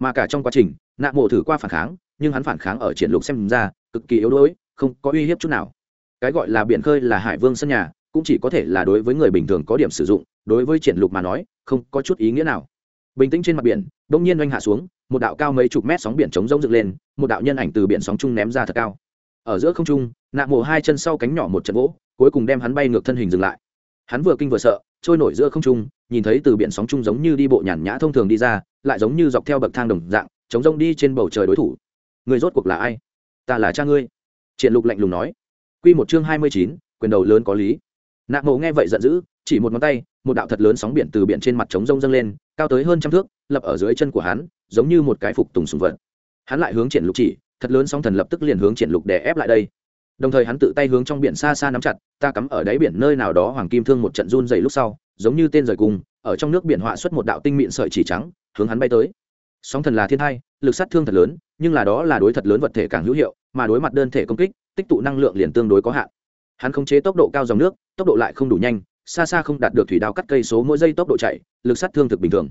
Mà cả trong quá trình, nạ mộ thử qua phản kháng, nhưng hắn phản kháng ở triển lục xem ra, cực kỳ yếu đuối, không có uy hiếp chút nào. Cái gọi là biển khơi là hải vương sân nhà, cũng chỉ có thể là đối với người bình thường có điểm sử dụng, đối với triển lục mà nói, không có chút ý nghĩa nào. Bình tĩnh trên mặt biển, đông nhiên oanh hạ xuống một đạo cao mấy chục mét sóng biển chống rông dựng lên một đạo nhân ảnh từ biển sóng trung ném ra thật cao. Ở giữa không trung nạ mộ hai chân sau cánh nhỏ một trận vỗ cuối cùng đem hắn bay ngược thân hình dừng lại. Hắn vừa kinh vừa sợ trôi nổi giữa không trung nhìn thấy từ biển sóng trung giống như đi bộ nhàn nhã thông thường đi ra lại giống như dọc theo bậc thang đồng dạng chống rông đi trên bầu trời đối thủ. Người rốt cuộc là ai? Ta là cha ngươi. Triển lục lạnh lùng nói. Quy một chương hai mươi chín, quyền đầu lớn có lý. Nạ mộ nghe vậy giận dữ chỉ một ngón tay một đạo thật lớn sóng biển từ biển trên mặt trống rông dâng lên cao tới hơn trăm thước, lập ở dưới chân của hắn, giống như một cái phục tùng sùng vật. Hắn lại hướng triển lục chỉ, thật lớn sóng thần lập tức liền hướng triển lục đè ép lại đây. Đồng thời hắn tự tay hướng trong biển xa xa nắm chặt, ta cắm ở đáy biển nơi nào đó hoàng kim thương một trận run dày lúc sau, giống như tên rời cung ở trong nước biển họa xuất một đạo tinh mịn sợi chỉ trắng, hướng hắn bay tới. Sóng thần là thiên thai, lực sát thương thật lớn, nhưng là đó là đối thật lớn vật thể càng hữu hiệu, mà đối mặt đơn thể công kích, tích tụ năng lượng liền tương đối có hạn. Hắn khống chế tốc độ cao dòng nước, tốc độ lại không đủ nhanh xa xa không đạt được thủy đao cắt cây số mỗi giây tốc độ chạy, lực sát thương thực bình thường.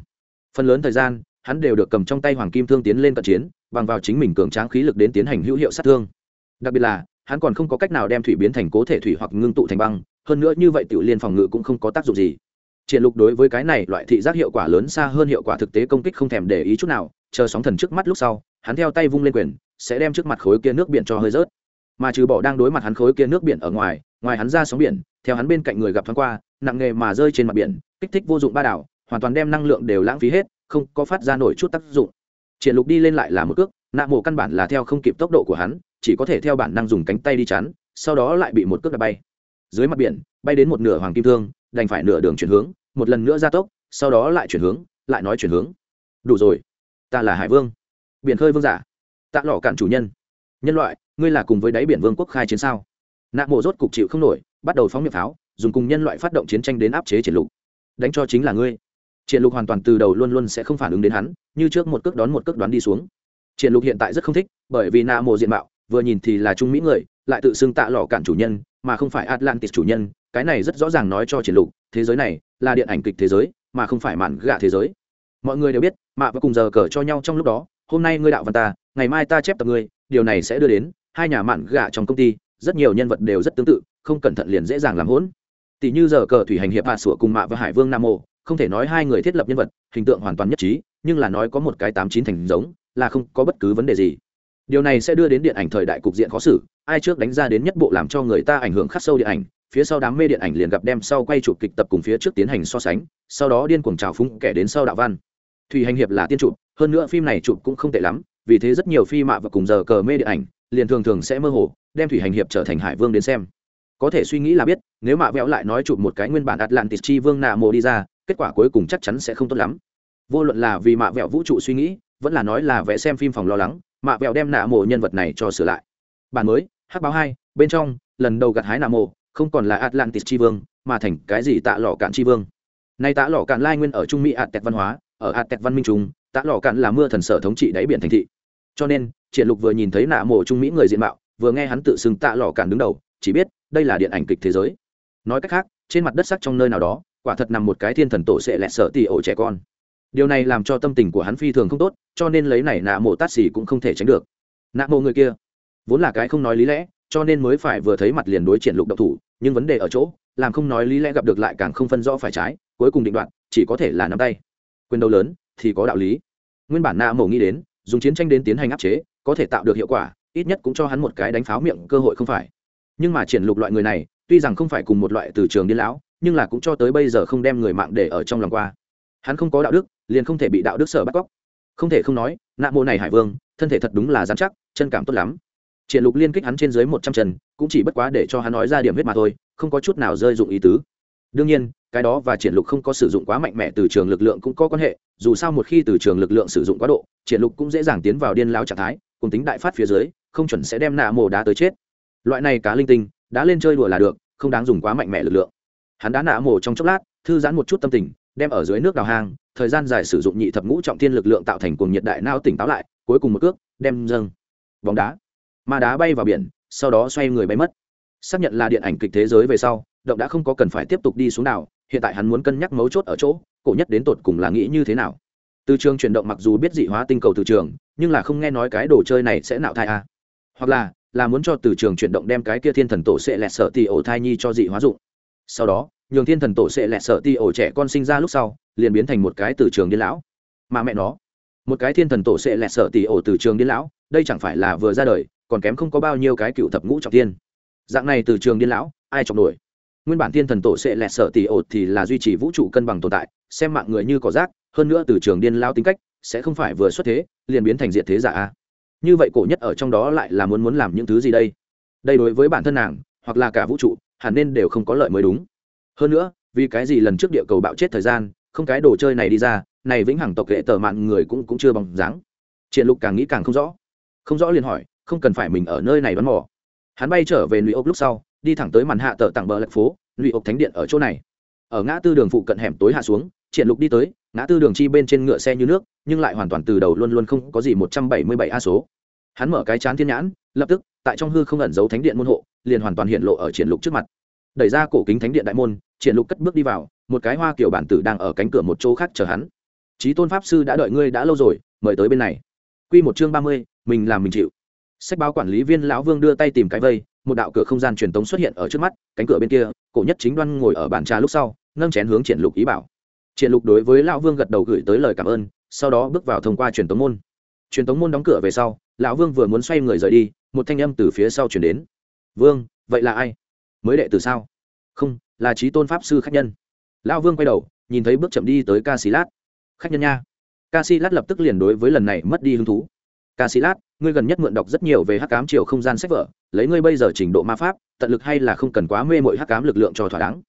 Phần lớn thời gian, hắn đều được cầm trong tay hoàng kim thương tiến lên cận chiến, bằng vào chính mình cường tráng khí lực đến tiến hành hữu hiệu sát thương. Đặc biệt là, hắn còn không có cách nào đem thủy biến thành cố thể thủy hoặc ngưng tụ thành băng, hơn nữa như vậy tiểu liên phòng ngự cũng không có tác dụng gì. Triển lục đối với cái này loại thị giác hiệu quả lớn xa hơn hiệu quả thực tế công kích không thèm để ý chút nào, chờ sóng thần trước mắt lúc sau, hắn theo tay vung lên quyền, sẽ đem trước mặt khối kia nước biển cho hơi rớt. Mà trừ bỏ đang đối mặt hắn khối kia nước biển ở ngoài ngoài hắn ra sóng biển theo hắn bên cạnh người gặp thoáng qua, nặng nghề mà rơi trên mặt biển, kích thích vô dụng ba đảo, hoàn toàn đem năng lượng đều lãng phí hết, không có phát ra nổi chút tác dụng. Triển lục đi lên lại là một cước, nạ mộ căn bản là theo không kịp tốc độ của hắn, chỉ có thể theo bản năng dùng cánh tay đi chắn, sau đó lại bị một cước đạp bay. Dưới mặt biển, bay đến một nửa hoàng kim thương, đành phải nửa đường chuyển hướng, một lần nữa ra tốc, sau đó lại chuyển hướng, lại nói chuyển hướng. Đủ rồi, ta là hải vương. Biển khơi vương giả. Tạ lỏ cạn chủ nhân. Nhân loại, ngươi là cùng với đáy biển vương quốc khai chiến sao? Nạ mộ rốt cục chịu không nổi, bắt đầu phóng miệng pháo, dùng cùng nhân loại phát động chiến tranh đến áp chế triển lục. Đánh cho chính là ngươi. Triển lục hoàn toàn từ đầu luôn luôn sẽ không phản ứng đến hắn, như trước một cước đón một cước đoán đi xuống. Triển lục hiện tại rất không thích, bởi vì nạ mộ diện mạo, vừa nhìn thì là trung mỹ người, lại tự xưng tạ lò cản chủ nhân, mà không phải atlantis chủ nhân, cái này rất rõ ràng nói cho triển lục, thế giới này là điện ảnh kịch thế giới, mà không phải mạn gạ thế giới. Mọi người đều biết, mạ và cùng giờ cờ cho nhau trong lúc đó, hôm nay ngươi đạo văn ta, ngày mai ta chép tập ngươi, điều này sẽ đưa đến hai nhà mạn gạ trong công ty rất nhiều nhân vật đều rất tương tự, không cẩn thận liền dễ dàng làm hỗn. Tỷ như giờ cờ thủy hành hiệp hạ sủa cùng mạ và hải vương nam mộ không thể nói hai người thiết lập nhân vật, hình tượng hoàn toàn nhất trí, nhưng là nói có một cái tám chín thành giống, là không có bất cứ vấn đề gì. Điều này sẽ đưa đến điện ảnh thời đại cục diện khó xử, ai trước đánh ra đến nhất bộ làm cho người ta ảnh hưởng khắc sâu điện ảnh, phía sau đám mê điện ảnh liền gặp đem sau quay chụp kịch tập cùng phía trước tiến hành so sánh, sau đó điên cuồng trào phúng kẻ đến sau đạo văn. Thủy hành hiệp là tiên chụp, hơn nữa phim này chụp cũng không tệ lắm, vì thế rất nhiều phi mạ và cùng giờ cờ mê điện ảnh liền thường thường sẽ mơ hồ, đem thủy hành hiệp trở thành hải vương đến xem. Có thể suy nghĩ là biết, nếu mạ vẽo lại nói chụp một cái nguyên bản atlantis chi vương nạ mộ đi ra, kết quả cuối cùng chắc chắn sẽ không tốt lắm. Vô luận là vì mạ vẹo vũ trụ suy nghĩ, vẫn là nói là vẽ xem phim phòng lo lắng, mạ vẹo đem nạ mộ nhân vật này cho sửa lại. Bản mới hắc báo hai, bên trong, lần đầu gặt hái nạ mộ, không còn là atlantis chi vương, mà thành cái gì tạ lò cạn chi vương. Nay tạ lò cạn lai nguyên ở trung mỹ ạt tẹt văn hóa, ở ạt tẹt văn minh trung, tạ lò cạn là mưa thần sở thống trị đáy biển thành thị. Cho nên triển lục vừa nhìn thấy nạ mộ trung mỹ người diện mạo, vừa nghe hắn tự xưng tạ lò cản đứng đầu, chỉ biết đây là điện ảnh kịch thế giới. Nói cách khác, trên mặt đất sắc trong nơi nào đó, quả thật nằm một cái thiên thần tổ sẽ lẹt sợ tỉ ổ trẻ con. Điều này làm cho tâm tình của hắn phi thường không tốt, cho nên lấy này nạ mộ tát xỉ cũng không thể tránh được. Nạ mộ người kia, vốn là cái không nói lý lẽ, cho nên mới phải vừa thấy mặt liền đối triển lục độc thủ, nhưng vấn đề ở chỗ, làm không nói lý lẽ gặp được lại càng không phân rõ phải trái, cuối cùng định đoạn chỉ có thể là nắm tay. Quyền đầu lớn thì có đạo lý. Nguyên bản nạ mộ nghĩ đến, dùng chiến tranh đến tiến hành áp chế có thể tạo được hiệu quả, ít nhất cũng cho hắn một cái đánh pháo miệng cơ hội không phải. Nhưng mà triển lục loại người này, tuy rằng không phải cùng một loại từ trường điên lão, nhưng là cũng cho tới bây giờ không đem người mạng để ở trong lòng qua. Hắn không có đạo đức, liền không thể bị đạo đức sở bắt cóc. Không thể không nói, nạ mộ này hải vương, thân thể thật đúng là dán chắc, chân cảm tốt lắm. Triển lục liên kích hắn trên dưới một trăm trần, cũng chỉ bất quá để cho hắn nói ra điểm huyết mà thôi, không có chút nào rơi dụng ý tứ. Đương nhiên, cái đó và triển lục không có sử dụng quá mạnh mẽ từ trường lực lượng cũng có quan hệ, dù sao một khi từ trường lực lượng sử dụng quá độ, triển lục cũng dễ dàng tiến vào điên lão trạng thái cùng tính đại phát phía dưới, không chuẩn sẽ đem nạ mổ đá tới chết. Loại này cá linh tinh, đá lên chơi đùa là được, không đáng dùng quá mạnh mẽ lực lượng. Hắn đã nạ mổ trong chốc lát, thư giãn một chút tâm tình, đem ở dưới nước đào hang, thời gian dài sử dụng nhị thập ngũ trọng thiên lực lượng tạo thành cuồng nhiệt đại nao tỉnh táo lại, cuối cùng một cước, đem dâng. Bóng đá. Ma đá bay vào biển, sau đó xoay người bay mất. Xác nhận là điện ảnh kịch thế giới về sau, động đã không có cần phải tiếp tục đi xuống nào hiện tại hắn muốn cân nhắc mấu chốt ở chỗ, cổ nhất đến tột cùng là nghĩ như thế nào từ trường chuyển động mặc dù biết dị hóa tinh cầu từ trường, nhưng là không nghe nói cái đồ chơi này sẽ nạo thai à. hoặc là là muốn cho từ trường chuyển động đem cái kia thiên thần tổ sẽ lẹt sợ tì ổ thai nhi cho dị hóa dụng. Sau đó, nhường thiên thần tổ sẽ lẹt sợ tì ổ trẻ con sinh ra lúc sau, liền biến thành một cái từ trường điên lão. Mà mẹ nó, một cái thiên thần tổ sẽ lẹt sợ tì ổ từ trường điên lão, đây chẳng phải là vừa ra đời, còn kém không có bao nhiêu cái cựu thập ngũ trọng tiên dạng này từ trường điên lão, ai chọc nổi? Nguyên bản thiên thần tổ sẽ lẹt sợ tỷ ổ thì là duy trì vũ trụ cân bằng tồn tại, xem mạng người như cỏ rác hơn nữa từ trường điên lao tính cách, sẽ không phải vừa xuất thế, liền biến thành diện thế giả a. Như vậy cổ nhất ở trong đó lại là muốn muốn làm những thứ gì đây? Đây đối với bản thân nàng, hoặc là cả vũ trụ, hẳn nên đều không có lợi mới đúng. Hơn nữa, vì cái gì lần trước địa cầu bạo chết thời gian, không cái đồ chơi này đi ra, này vĩnh hằng tộc hệ tờ mạng người cũng cũng chưa bằng dáng. Triển lục càng nghĩ càng không rõ. Không rõ liền hỏi, không cần phải mình ở nơi này đoán mò. Hắn bay trở về lụy ốc lúc sau, đi thẳng tới màn hạ tờ tặng bờ lạch phố lụy ốc thánh điện ở chỗ này. Ở ngã tư đường phụ cận hẻm tối hạ xuống triển lục đi tới ngã tư đường chi bên trên ngựa xe như nước nhưng lại hoàn toàn từ đầu luôn luôn không có gì một trăm bảy mươi bảy a số. Hắn mở cái chán thiên nhãn lập tức tại trong hư không ẩn giấu thánh điện môn hộ liền hoàn toàn hiện lộ ở triển lục trước mặt. Đẩy ra cổ kính thánh điện đại môn triển lục cất bước đi vào một cái hoa kiểu bản tử đang ở cánh cửa một chỗ khác chờ hắn. Trí tôn pháp sư đã đợi ngươi đã lâu rồi mời tới bên này. Quy một chương ba mươi, mình làm mình chịu. Sách báo quản lý viên lão vương đưa tay tìm cái vây một đạo cửa không gian truyền tống xuất hiện ở trước mắt cánh cửa bên kia cổ nhất chính đoan ngồi ở bàn trà lúc sau nâng chén hướng triển lục ý bảo triển lục đối với lão vương gật đầu gửi tới lời cảm ơn, sau đó bước vào thông qua truyền tống môn. Truyền tống môn đóng cửa về sau, lão vương vừa muốn xoay người rời đi, một thanh âm từ phía sau truyền đến. Vương, vậy là ai? Mới đệ từ sao? Không, là trí tôn pháp sư khách nhân. Lão vương quay đầu, nhìn thấy bước chậm đi tới ca sĩ lát khách nhân nha. Ca sĩ lát lập tức liền đối với lần này mất đi hứng thú. Ca sĩ lát ngươi gần nhất mượn đọc rất nhiều về hắc cám chiều không gian sách vở, lấy ngươi bây giờ trình độ ma pháp, tận lực hay là không cần quá mê mội hắc cám lực lượng cho thỏa đáng.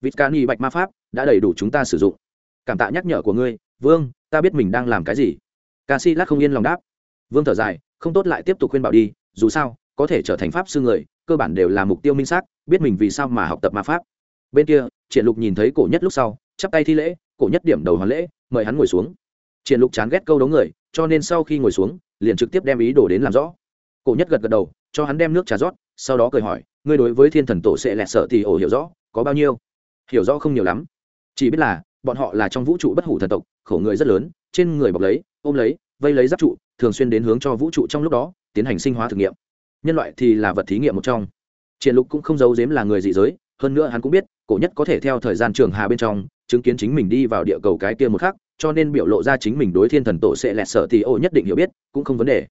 Vịt ca ni bạch ma pháp đã đầy đủ chúng ta sử dụng cảm tạ nhắc nhở của ngươi, vương, ta biết mình đang làm cái gì. Ca sĩ lát không yên lòng đáp. Vương thở dài, không tốt lại tiếp tục khuyên bảo đi, dù sao, có thể trở thành pháp sư người, cơ bản đều là mục tiêu minh xác, biết mình vì sao mà học tập ma pháp. Bên kia, triển lục nhìn thấy cổ nhất lúc sau, chắp tay thi lễ, cổ nhất điểm đầu hoàn lễ, mời hắn ngồi xuống. Triển lục chán ghét câu đấu người, cho nên sau khi ngồi xuống, liền trực tiếp đem ý đồ đến làm rõ. Cổ nhất gật gật đầu, cho hắn đem nước trà rót, sau đó cười hỏi, ngươi đối với thiên thần tổ sẽ lẹt sợ thì ổ hiểu rõ, có bao nhiêu? Hiểu rõ không nhiều lắm. Chỉ biết là bọn họ là trong vũ trụ bất hủ thần tộc, khổ người rất lớn, trên người bọc lấy, ôm lấy, vây lấy giáp trụ, thường xuyên đến hướng cho vũ trụ trong lúc đó, tiến hành sinh hóa thử nghiệm. Nhân loại thì là vật thí nghiệm một trong. Triển lục cũng không giấu giếm là người dị giới, hơn nữa hắn cũng biết, cổ nhất có thể theo thời gian trường hà bên trong, chứng kiến chính mình đi vào địa cầu cái kia một khắc, cho nên biểu lộ ra chính mình đối thiên thần tổ sẽ lẹt sợ thì ô nhất định hiểu biết, cũng không vấn đề.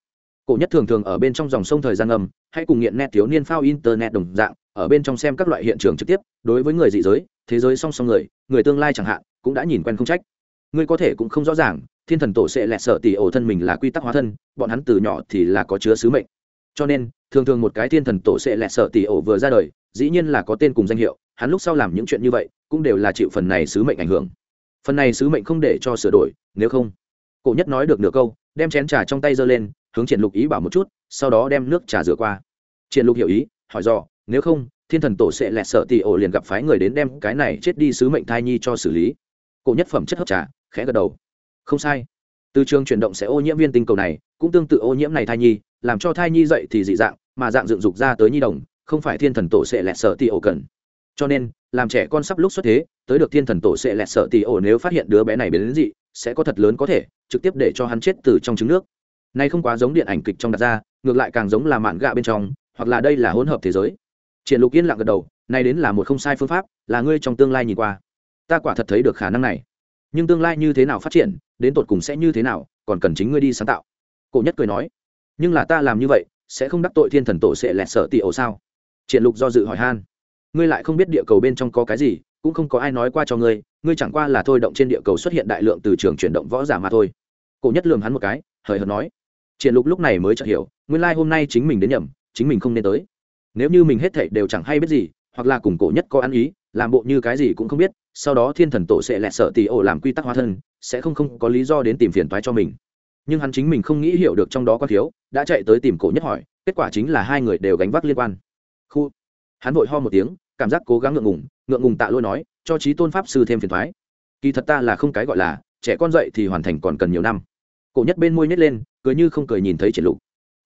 Cổ nhất thường thường ở bên trong dòng sông thời gian ngầm, hay cùng nghiện net thiếu niên phao internet đồng dạng, ở bên trong xem các loại hiện trường trực tiếp, đối với người dị giới, thế giới song song người người tương lai chẳng hạn cũng đã nhìn quen không trách. Ngươi có thể cũng không rõ ràng, thiên thần tổ sẽ lẹt sợ tỷ ổ thân mình là quy tắc hóa thân, bọn hắn từ nhỏ thì là có chứa sứ mệnh. Cho nên, thường thường một cái thiên thần tổ sẽ lẹt sợ tỷ ổ vừa ra đời, dĩ nhiên là có tên cùng danh hiệu, hắn lúc sau làm những chuyện như vậy, cũng đều là chịu phần này sứ mệnh ảnh hưởng. Phần này sứ mệnh không để cho sửa đổi, nếu không, cổ nhất nói được nửa câu, đem chén trà trong tay giơ lên, hướng triển lục ý bảo một chút, sau đó đem nước trà rửa qua. Triển lục hiểu ý, hỏi dò, nếu không, thiên thần tổ sẽ lẹt sợ tỷ ổ liền gặp phái người đến đem cái này chết đi sứ mệnh thai nhi cho xử lý cổ nhất phẩm chất hấp trà, khẽ gật đầu. Không sai. Từ trường chuyển động sẽ ô nhiễm viên tinh cầu này, cũng tương tự ô nhiễm này thai nhi, làm cho thai nhi dậy thì dị dạng, mà dạng dựng dục ra tới nhi đồng, không phải thiên thần tổ sẽ lẹt sợ tỷ ổ cần. Cho nên, làm trẻ con sắp lúc xuất thế, tới được thiên thần tổ sẽ lẹt sợ tỷ ổ nếu phát hiện đứa bé này biến dị, sẽ có thật lớn có thể, trực tiếp để cho hắn chết từ trong trứng nước. Nay không quá giống điện ảnh kịch trong đặt ra, ngược lại càng giống là mạn gạ bên trong, hoặc là đây là hỗn hợp thế giới. Triển lục yên lặng gật đầu, nay đến là một không sai phương pháp, là ngươi trong tương lai nhìn qua ta quả thật thấy được khả năng này. Nhưng tương lai như thế nào phát triển, đến tột cùng sẽ như thế nào, còn cần chính ngươi đi sáng tạo. Cổ nhất cười nói. Nhưng là ta làm như vậy, sẽ không đắc tội thiên thần tổ sẽ lẹt sợ tỷ ổ sao? Triển lục do dự hỏi han. Ngươi lại không biết địa cầu bên trong có cái gì, cũng không có ai nói qua cho ngươi ngươi chẳng qua là thôi động trên địa cầu xuất hiện đại lượng từ trường chuyển động võ giả mà thôi. Cổ nhất lườm hắn một cái, hời hợt nói. Triển lục lúc này mới chợt hiểu, nguyên lai like hôm nay chính mình đến nhầm, chính mình không nên tới. Nếu như mình hết thảy đều chẳng hay biết gì, hoặc là cùng cổ nhất có ăn ý, làm bộ như cái gì cũng không biết sau đó thiên thần tổ sẽ lẹ sợ tỷ ổ làm quy tắc hóa thân, sẽ không không có lý do đến tìm phiền toái cho mình. Nhưng hắn chính mình không nghĩ hiểu được trong đó có thiếu, đã chạy tới tìm cổ nhất hỏi, kết quả chính là hai người đều gánh vác liên quan. Khu. Hắn vội ho một tiếng, cảm giác cố gắng ngượng ngùng ngượng ngùng tạ lôi nói, cho trí tôn pháp sư thêm phiền thoái kỳ thật ta là không cái gọi là, trẻ con dậy thì hoàn thành còn cần nhiều năm. Cổ nhất bên môi nhét lên, cười như không cười nhìn thấy triển lục.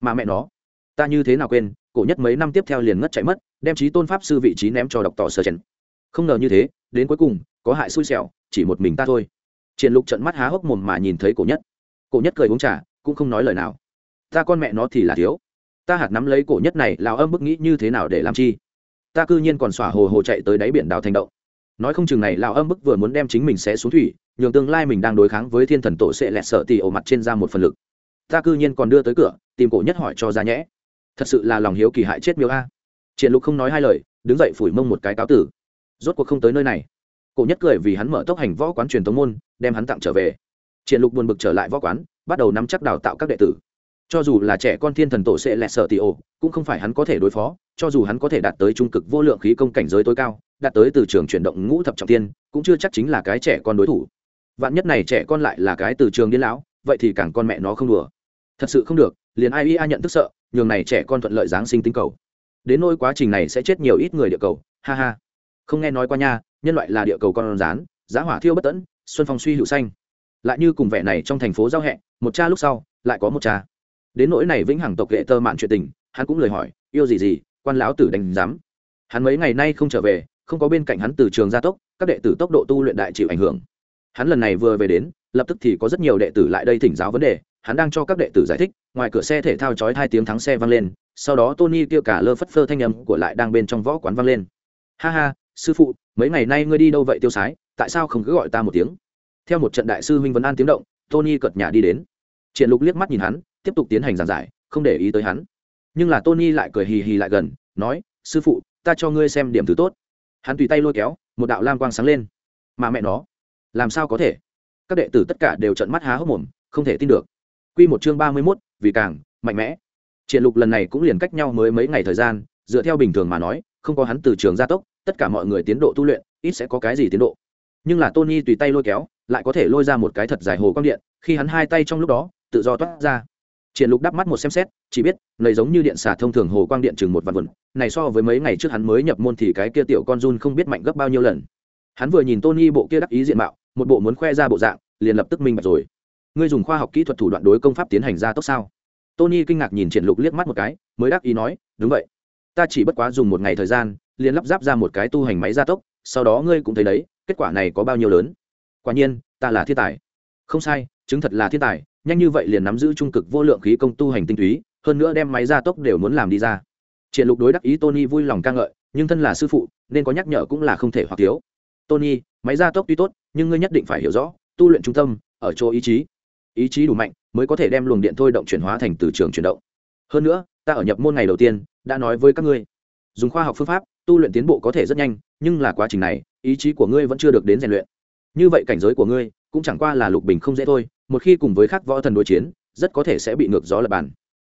Mà mẹ nó, ta như thế nào quên, cổ nhất mấy năm tiếp theo liền ngất chạy mất, đem trí tôn pháp sư vị trí ném cho độc tỏ sơ chén không ngờ như thế, đến cuối cùng, có hại xui xẻo, chỉ một mình ta thôi. Triển lục trận mắt há hốc mồm mà nhìn thấy cổ nhất. Cổ nhất cười uống trà, cũng không nói lời nào. Ta con mẹ nó thì là thiếu. Ta hạt nắm lấy cổ nhất này lao âm bức nghĩ như thế nào để làm chi? Ta cư nhiên còn xỏa hồ hồ chạy tới đáy biển đào thành động. Nói không chừng này lao âm bức vừa muốn đem chính mình sẽ xuống thủy, nhường tương lai mình đang đối kháng với thiên thần tổ sẽ lẹt sợ tì ổ mặt trên ra một phần lực. Ta cư nhiên còn đưa tới cửa, tìm cổ nhất hỏi cho ra nhẽ. Thật sự là lòng hiếu kỳ hại chết miêu a. Triển lục không nói hai lời, đứng dậy phủi mông một cái cáo tử rốt cuộc không tới nơi này. Cổ nhất cười vì hắn mở tốc hành võ quán truyền thống môn, đem hắn tặng trở về. Triển lục buồn bực trở lại võ quán, bắt đầu nắm chắc đào tạo các đệ tử. Cho dù là trẻ con thiên thần tổ sẽ lẹ sợ tỷ ổ, cũng không phải hắn có thể đối phó, cho dù hắn có thể đạt tới trung cực vô lượng khí công cảnh giới tối cao, đạt tới từ trường chuyển động ngũ thập trọng tiên, cũng chưa chắc chính là cái trẻ con đối thủ. Vạn nhất này trẻ con lại là cái từ trường điên lão, vậy thì càng con mẹ nó không đùa. Thật sự không được, liền ai ia nhận tức sợ, nhường này trẻ con thuận lợi giáng sinh tinh cầu. Đến nỗi quá trình này sẽ chết nhiều ít người địa cầu, ha ha không nghe nói qua nha, nhân loại là địa cầu con rán, giá hỏa thiêu bất tẫn, xuân phong suy hữu xanh lại như cùng vẻ này trong thành phố giao hẹ, một cha lúc sau, lại có một cha. Đến nỗi này vĩnh hằng tộc nghệ tơ mạn chuyện tình, hắn cũng lời hỏi, yêu gì gì, quan lão tử đánh giám? Hắn mấy ngày nay không trở về, không có bên cạnh hắn từ trường gia tốc, các đệ tử tốc độ tu luyện đại chịu ảnh hưởng. Hắn lần này vừa về đến, lập tức thì có rất nhiều đệ tử lại đây thỉnh giáo vấn đề, hắn đang cho các đệ tử giải thích, ngoài cửa xe thể thao chói hai tiếng thắng xe vang lên, sau đó tony kêu cả lơ phất phơ thanh âm của lại đang bên trong võ quán vang lên. Ha ha sư phụ mấy ngày nay ngươi đi đâu vậy tiêu sái? Tại sao không cứ gọi ta một tiếng? Theo một trận đại sư huynh vấn an tiếng động tony cợt nhà đi đến. Triển lục liếc mắt nhìn hắn tiếp tục tiến hành giảng giải không để ý tới hắn. Nhưng là tony lại cười hì hì lại gần nói sư phụ ta cho ngươi xem điểm thứ tốt. Hắn tùy tay lôi kéo một đạo lam quang sáng lên. Mà mẹ nó làm sao có thể? Các đệ tử tất cả đều trận mắt há hốc mồm không thể tin được. Quy một chương ba mươi 31, vì càng mạnh mẽ. Triển lục lần này cũng liền cách nhau mới mấy ngày thời gian dựa theo bình thường mà nói không có hắn từ trường gia tốc tất cả mọi người tiến độ tu luyện, ít sẽ có cái gì tiến độ. Nhưng là tony tùy tay lôi kéo, lại có thể lôi ra một cái thật dài hồ quang điện, khi hắn hai tay trong lúc đó, tự do toát ra. Triển lục đắp mắt một xem xét, chỉ biết, này giống như điện xả thông thường hồ quang điện chừng một vạn vườn này so với mấy ngày trước hắn mới nhập môn thì cái kia tiểu con run không biết mạnh gấp bao nhiêu lần. Hắn vừa nhìn tony bộ kia đắc ý diện mạo, một bộ muốn khoe ra bộ dạng, liền lập tức minh bạch rồi. Ngươi dùng khoa học kỹ thuật thủ đoạn đối công pháp tiến hành ra tốc sao? Tony kinh ngạc nhìn triển lục liếc mắt một cái, mới đắc ý nói, đúng vậy. Ta chỉ bất quá dùng một ngày thời gian liền lắp ráp ra một cái tu hành máy gia tốc, sau đó ngươi cũng thấy đấy, kết quả này có bao nhiêu lớn? Quả nhiên, ta là thiên tài. Không sai, chứng thật là thiên tài, nhanh như vậy liền nắm giữ trung cực vô lượng khí công tu hành tinh túy, hơn nữa đem máy gia tốc đều muốn làm đi ra. Triển lục đối đắc ý tony vui lòng ca ngợi, nhưng thân là sư phụ, nên có nhắc nhở cũng là không thể hoặc thiếu. Tony, máy gia tốc tuy tốt, nhưng ngươi nhất định phải hiểu rõ, tu luyện trung tâm, ở chỗ ý chí. Ý chí đủ mạnh, mới có thể đem luồng điện thôi động chuyển hóa thành từ trường chuyển động. Hơn nữa, ta ở nhập môn ngày đầu tiên, đã nói với các ngươi dùng khoa học phương pháp, tu luyện tiến bộ có thể rất nhanh, nhưng là quá trình này, ý chí của ngươi vẫn chưa được đến rèn luyện. Như vậy cảnh giới của ngươi, cũng chẳng qua là lục bình không dễ thôi, một khi cùng với khắc võ thần đối chiến, rất có thể sẽ bị ngược gió lập bàn.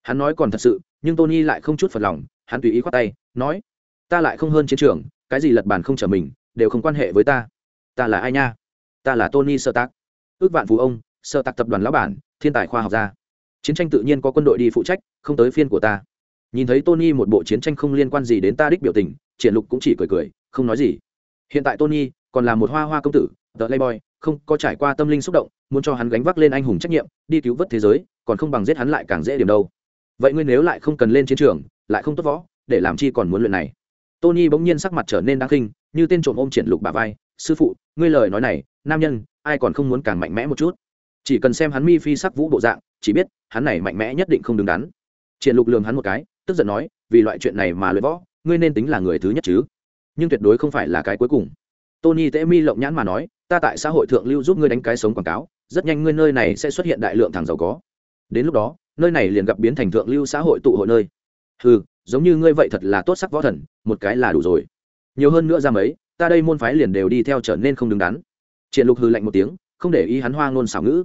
Hắn nói còn thật sự, nhưng tony lại không chút phật lòng, hắn tùy ý khoát tay, nói, ta lại không hơn chiến trường, cái gì lật bàn không trở mình, đều không quan hệ với ta. Ta là ai nha? Ta là tony sơ tác ước vạn phú ông sơ tác tập đoàn lão bản, thiên tài khoa học gia. Chiến tranh tự nhiên có quân đội đi phụ trách, không tới phiên của ta nhìn thấy tony một bộ chiến tranh không liên quan gì đến ta đích biểu tình, triển lục cũng chỉ cười cười, không nói gì. Hiện tại tony còn là một hoa hoa công tử, the playboy, không có trải qua tâm linh xúc động, muốn cho hắn gánh vác lên anh hùng trách nhiệm, đi cứu vớt thế giới, còn không bằng giết hắn lại càng dễ điểm đâu. Vậy ngươi nếu lại không cần lên chiến trường, lại không tốt võ, để làm chi còn muốn luyện này? Tony bỗng nhiên sắc mặt trở nên đáng khinh, như tên trộm ôm triển lục bà vai, sư phụ, ngươi lời nói này, nam nhân, ai còn không muốn càng mạnh mẽ một chút? Chỉ cần xem hắn mi phi sắc vũ bộ dạng, chỉ biết, hắn này mạnh mẽ nhất định không đứng đắn. Triển lục lườm hắn một cái tức giận nói, vì loại chuyện này mà luyện võ, ngươi nên tính là người thứ nhất chứ. Nhưng tuyệt đối không phải là cái cuối cùng. Tony tễ mi lộng nhãn mà nói, ta tại xã hội thượng lưu giúp ngươi đánh cái sống quảng cáo, rất nhanh ngươi nơi này sẽ xuất hiện đại lượng thằng giàu có. Đến lúc đó, nơi này liền gặp biến thành thượng lưu xã hội tụ hội nơi. Ừ giống như ngươi vậy thật là tốt sắc võ thần, một cái là đủ rồi. Nhiều hơn nữa ra mấy, ta đây môn phái liền đều đi theo trở nên không đứng đắn. Triển lục hừ lạnh một tiếng, không để ý hắn hoa ngôn xảo ngữ.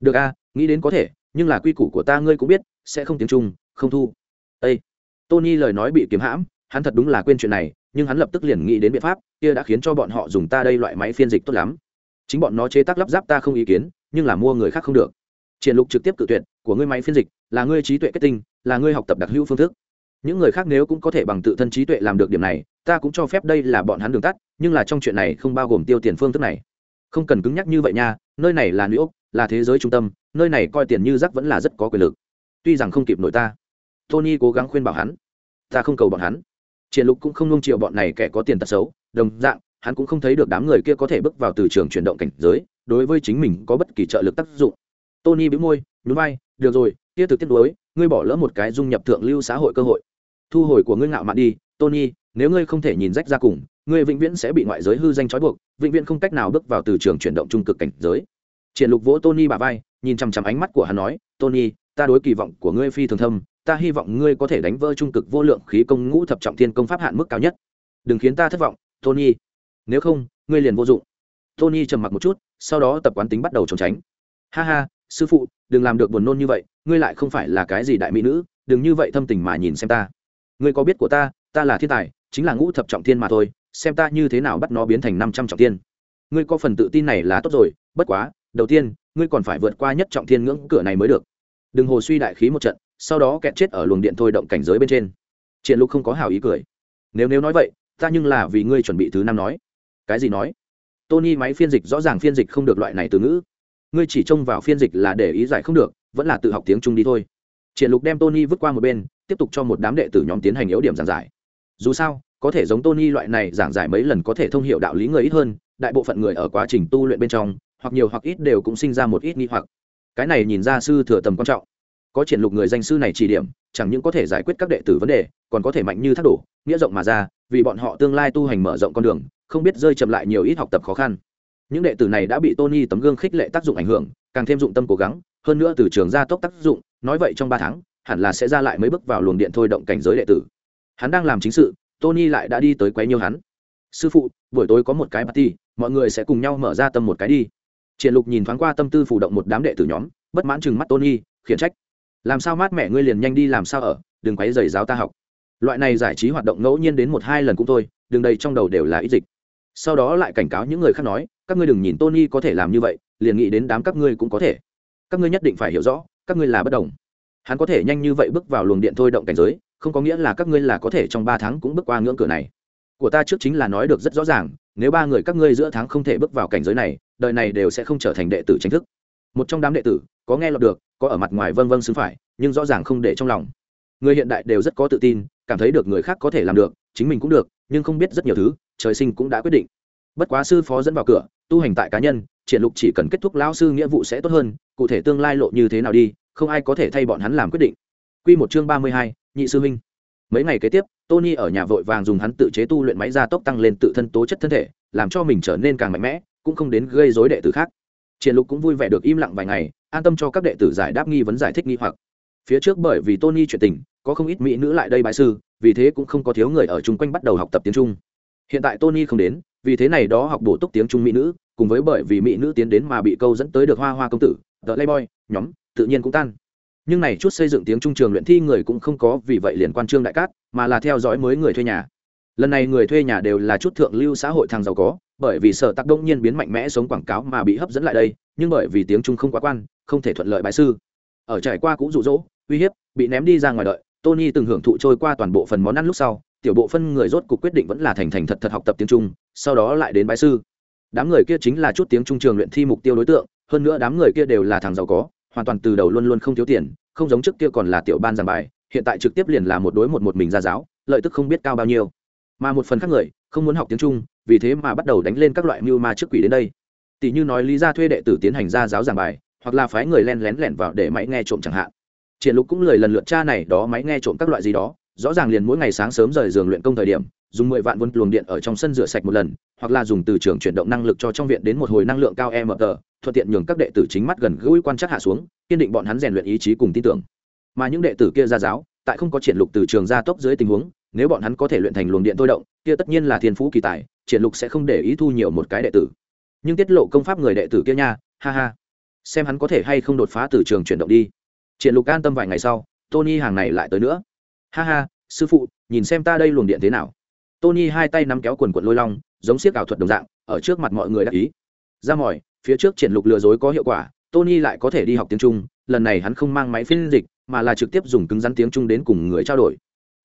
Được a, nghĩ đến có thể, nhưng là quy củ của ta ngươi cũng biết, sẽ không tiếng trung, không thu. Ê! tony lời nói bị kiếm hãm, hắn thật đúng là quên chuyện này, nhưng hắn lập tức liền nghĩ đến biện pháp, kia đã khiến cho bọn họ dùng ta đây loại máy phiên dịch tốt lắm. Chính bọn nó chế tác lắp ráp ta không ý kiến, nhưng là mua người khác không được. Triển lục trực tiếp cự tuyệt, của ngươi máy phiên dịch là ngươi trí tuệ kết tinh, là ngươi học tập đặc hữu phương thức. Những người khác nếu cũng có thể bằng tự thân trí tuệ làm được điểm này, ta cũng cho phép đây là bọn hắn đường tắt, nhưng là trong chuyện này không bao gồm tiêu tiền phương thức này. Không cần cứng nhắc như vậy nha, nơi này là núi ốc là thế giới trung tâm, nơi này coi tiền như rắc vẫn là rất có quyền lực. Tuy rằng không kịp nổi ta tony cố gắng khuyên bảo hắn. Ta không cầu bọn hắn. Triển lục cũng không nung chiều bọn này kẻ có tiền tật xấu, đồng dạng, hắn cũng không thấy được đám người kia có thể bước vào từ trường chuyển động cảnh giới, đối với chính mình có bất kỳ trợ lực tác dụng. Tony bĩu môi, nhún vai, được rồi, kia thực tiết đối, ngươi bỏ lỡ một cái dung nhập thượng lưu xã hội cơ hội. Thu hồi của ngươi ngạo mạn đi, tony, nếu ngươi không thể nhìn rách ra cùng, ngươi vĩnh viễn sẽ bị ngoại giới hư danh trói buộc, vĩnh viễn không cách nào bước vào từ trường chuyển động trung cực cảnh giới. Triển lục vỗ tony bà vai, nhìn chằm chằm ánh mắt của hắn nói, tony, ta đối kỳ vọng của ngươi phi thường thâm ta hy vọng ngươi có thể đánh vỡ trung cực vô lượng khí công ngũ thập trọng thiên công pháp hạn mức cao nhất. Đừng khiến ta thất vọng, tony. Nếu không, ngươi liền vô dụng. Tony trầm mặc một chút, sau đó tập quán tính bắt đầu trốn tránh. Ha ha, sư phụ, đừng làm được buồn nôn như vậy, ngươi lại không phải là cái gì đại mỹ nữ, đừng như vậy thâm tình mà nhìn xem ta. Ngươi có biết của ta ta là thiên tài, chính là ngũ thập trọng thiên mà thôi, xem ta như thế nào bắt nó biến thành năm trăm trọng thiên. Ngươi có phần tự tin này là tốt rồi, bất quá, đầu tiên, ngươi còn phải vượt qua nhất trọng thiên ngưỡng cửa này mới được. Đừng hồ suy đại khí một trận sau đó kẹt chết ở luồng điện thôi động cảnh giới bên trên. Triển lục không có hảo ý cười. Nếu nếu nói vậy, ta nhưng là vì ngươi chuẩn bị thứ năm nói. Cái gì nói? Tony máy phiên dịch rõ ràng phiên dịch không được loại này từ ngữ. Ngươi chỉ trông vào phiên dịch là để ý giải không được, vẫn là tự học tiếng trung đi thôi. Triển lục đem tony vứt qua một bên, tiếp tục cho một đám đệ tử nhóm tiến hành yếu điểm giảng giải. Dù sao, có thể giống tony loại này giảng giải mấy lần có thể thông hiểu đạo lý người ít hơn, đại bộ phận người ở quá trình tu luyện bên trong, hoặc nhiều hoặc ít đều cũng sinh ra một ít nghi hoặc. Cái này nhìn ra sư thừa tầm quan trọng có triển lục người danh sư này chỉ điểm, chẳng những có thể giải quyết các đệ tử vấn đề, còn có thể mạnh như thác đổ, nghĩa rộng mà ra, vì bọn họ tương lai tu hành mở rộng con đường, không biết rơi chậm lại nhiều ít học tập khó khăn. Những đệ tử này đã bị tony tấm gương khích lệ tác dụng ảnh hưởng, càng thêm dụng tâm cố gắng, hơn nữa từ trường gia tốc tác dụng, nói vậy trong ba tháng, hẳn là sẽ ra lại mấy bước vào luồng điện thôi động cảnh giới đệ tử. Hắn đang làm chính sự, tony lại đã đi tới quấy nhiều hắn. Sư phụ, buổi tối có một cái party, mọi người sẽ cùng nhau mở ra tâm một cái đi. Triển lục nhìn thoáng qua tâm tư phủ động một đám đệ tử nhóm, bất mãn chừng mắt tony, khiển trách làm sao mát mẹ ngươi liền nhanh đi làm sao ở, đừng quấy rầy giáo ta học. Loại này giải trí hoạt động ngẫu nhiên đến một hai lần cũng thôi, đừng đầy trong đầu đều là ít dịch. Sau đó lại cảnh cáo những người khác nói, các ngươi đừng nhìn tony có thể làm như vậy, liền nghĩ đến đám các ngươi cũng có thể. Các ngươi nhất định phải hiểu rõ, các ngươi là bất đồng. Hắn có thể nhanh như vậy bước vào luồng điện thôi động cảnh giới, không có nghĩa là các ngươi là có thể trong ba tháng cũng bước qua ngưỡng cửa này. Của ta trước chính là nói được rất rõ ràng, nếu ba người các ngươi giữa tháng không thể bước vào cảnh giới này, đời này đều sẽ không trở thành đệ tử chính thức. Một trong đám đệ tử có nghe lọt được có ở mặt ngoài vâng vâng xứng phải nhưng rõ ràng không để trong lòng. Người hiện đại đều rất có tự tin cảm thấy được người khác có thể làm được chính mình cũng được nhưng không biết rất nhiều thứ trời sinh cũng đã quyết định. Bất quá sư phó dẫn vào cửa tu hành tại cá nhân triển lục chỉ cần kết thúc lão sư nghĩa vụ sẽ tốt hơn cụ thể tương lai lộ như thế nào đi không ai có thể thay bọn hắn làm quyết định. Quy một chương ba mươi hai, nhị sư huynh. Mấy ngày kế tiếp tony ở nhà vội vàng dùng hắn tự chế tu luyện máy gia tốc tăng lên tự thân tố chất thân thể làm cho mình trở nên càng mạnh mẽ cũng không đến gây rối đệ tử khác triển lục cũng vui vẻ được im lặng vài ngày, an tâm cho các đệ tử giải đáp nghi vấn giải thích nghi hoặc. Phía trước bởi vì tony chuyện tình, có không ít mỹ nữ lại đây bái sư, vì thế cũng không có thiếu người ở chung quanh bắt đầu học tập tiếng trung. Hiện tại tony không đến, vì thế này đó học bổ túc tiếng trung mỹ nữ, cùng với bởi vì mỹ nữ tiến đến mà bị câu dẫn tới được hoa hoa công tử, the playboy, nhóm, tự nhiên cũng tan. Nhưng này chút xây dựng tiếng trung trường luyện thi người cũng không có vì vậy liền quan trương đại cát, mà là theo dõi mới người thuê nhà lần này người thuê nhà đều là chút thượng lưu xã hội thằng giàu có, bởi vì sở tác đông nhiên biến mạnh mẽ sống quảng cáo mà bị hấp dẫn lại đây, nhưng bởi vì tiếng trung không quá quan, không thể thuận lợi bãi sư. Ở trải qua cũng rụ rỗ uy hiếp, bị ném đi ra ngoài đợi, tony từng hưởng thụ trôi qua toàn bộ phần món ăn lúc sau, tiểu bộ phân người rốt cuộc quyết định vẫn là thành thành thật thật học tập tiếng trung, sau đó lại đến bãi sư. Đám người kia chính là chút tiếng trung trường luyện thi mục tiêu đối tượng, hơn nữa đám người kia đều là thằng giàu có, hoàn toàn từ đầu luôn luôn không thiếu tiền, không giống trước kia còn là tiểu ban giảng bài, hiện tại trực tiếp liền là một đối một một mình ra giáo, lợi tức không biết cao bao nhiêu mà một phần khác người không muốn học tiếng trung vì thế mà bắt đầu đánh lên các loại mưu ma trước quỷ đến đây tỷ như nói lý ra thuê đệ tử tiến hành ra giáo giảng bài hoặc là phái người len lén lẻn vào để máy nghe trộm chẳng hạn triển lục cũng lời lần lượt cha này đó máy nghe trộm các loại gì đó rõ ràng liền mỗi ngày sáng sớm rời giường luyện công thời điểm dùng mười vạn vun luồng điện ở trong sân rửa sạch một lần hoặc là dùng từ trường chuyển động năng lực cho trong viện đến một hồi năng lượng cao e mờ thuận tiện nhường các đệ tử chính mắt gần gũi quan trắc hạ xuống kiên định bọn hắn rèn luyện ý chí cùng tin tưởng mà những đệ tử kia ra giáo tại không có triển lục từ trường ra tốc dưới tình huống nếu bọn hắn có thể luyện thành luồng điện thôi động, kia tất nhiên là thiên phú kỳ tài, triển lục sẽ không để ý thu nhiều một cái đệ tử. Nhưng tiết lộ công pháp người đệ tử kia nha, ha ha. Xem hắn có thể hay không đột phá từ trường chuyển động đi. Triển lục an tâm vài ngày sau, tony hàng này lại tới nữa. Ha ha, sư phụ, nhìn xem ta đây luồng điện thế nào. Tony hai tay nắm kéo quần quần lôi long, giống xiếc ảo thuật đồng dạng, ở trước mặt mọi người đã ý. Ra mỏi, phía trước triển lục lừa dối có hiệu quả, tony lại có thể đi học tiếng trung, lần này hắn không mang máy phiên dịch, mà là trực tiếp dùng cứng rắn tiếng trung đến cùng người trao đổi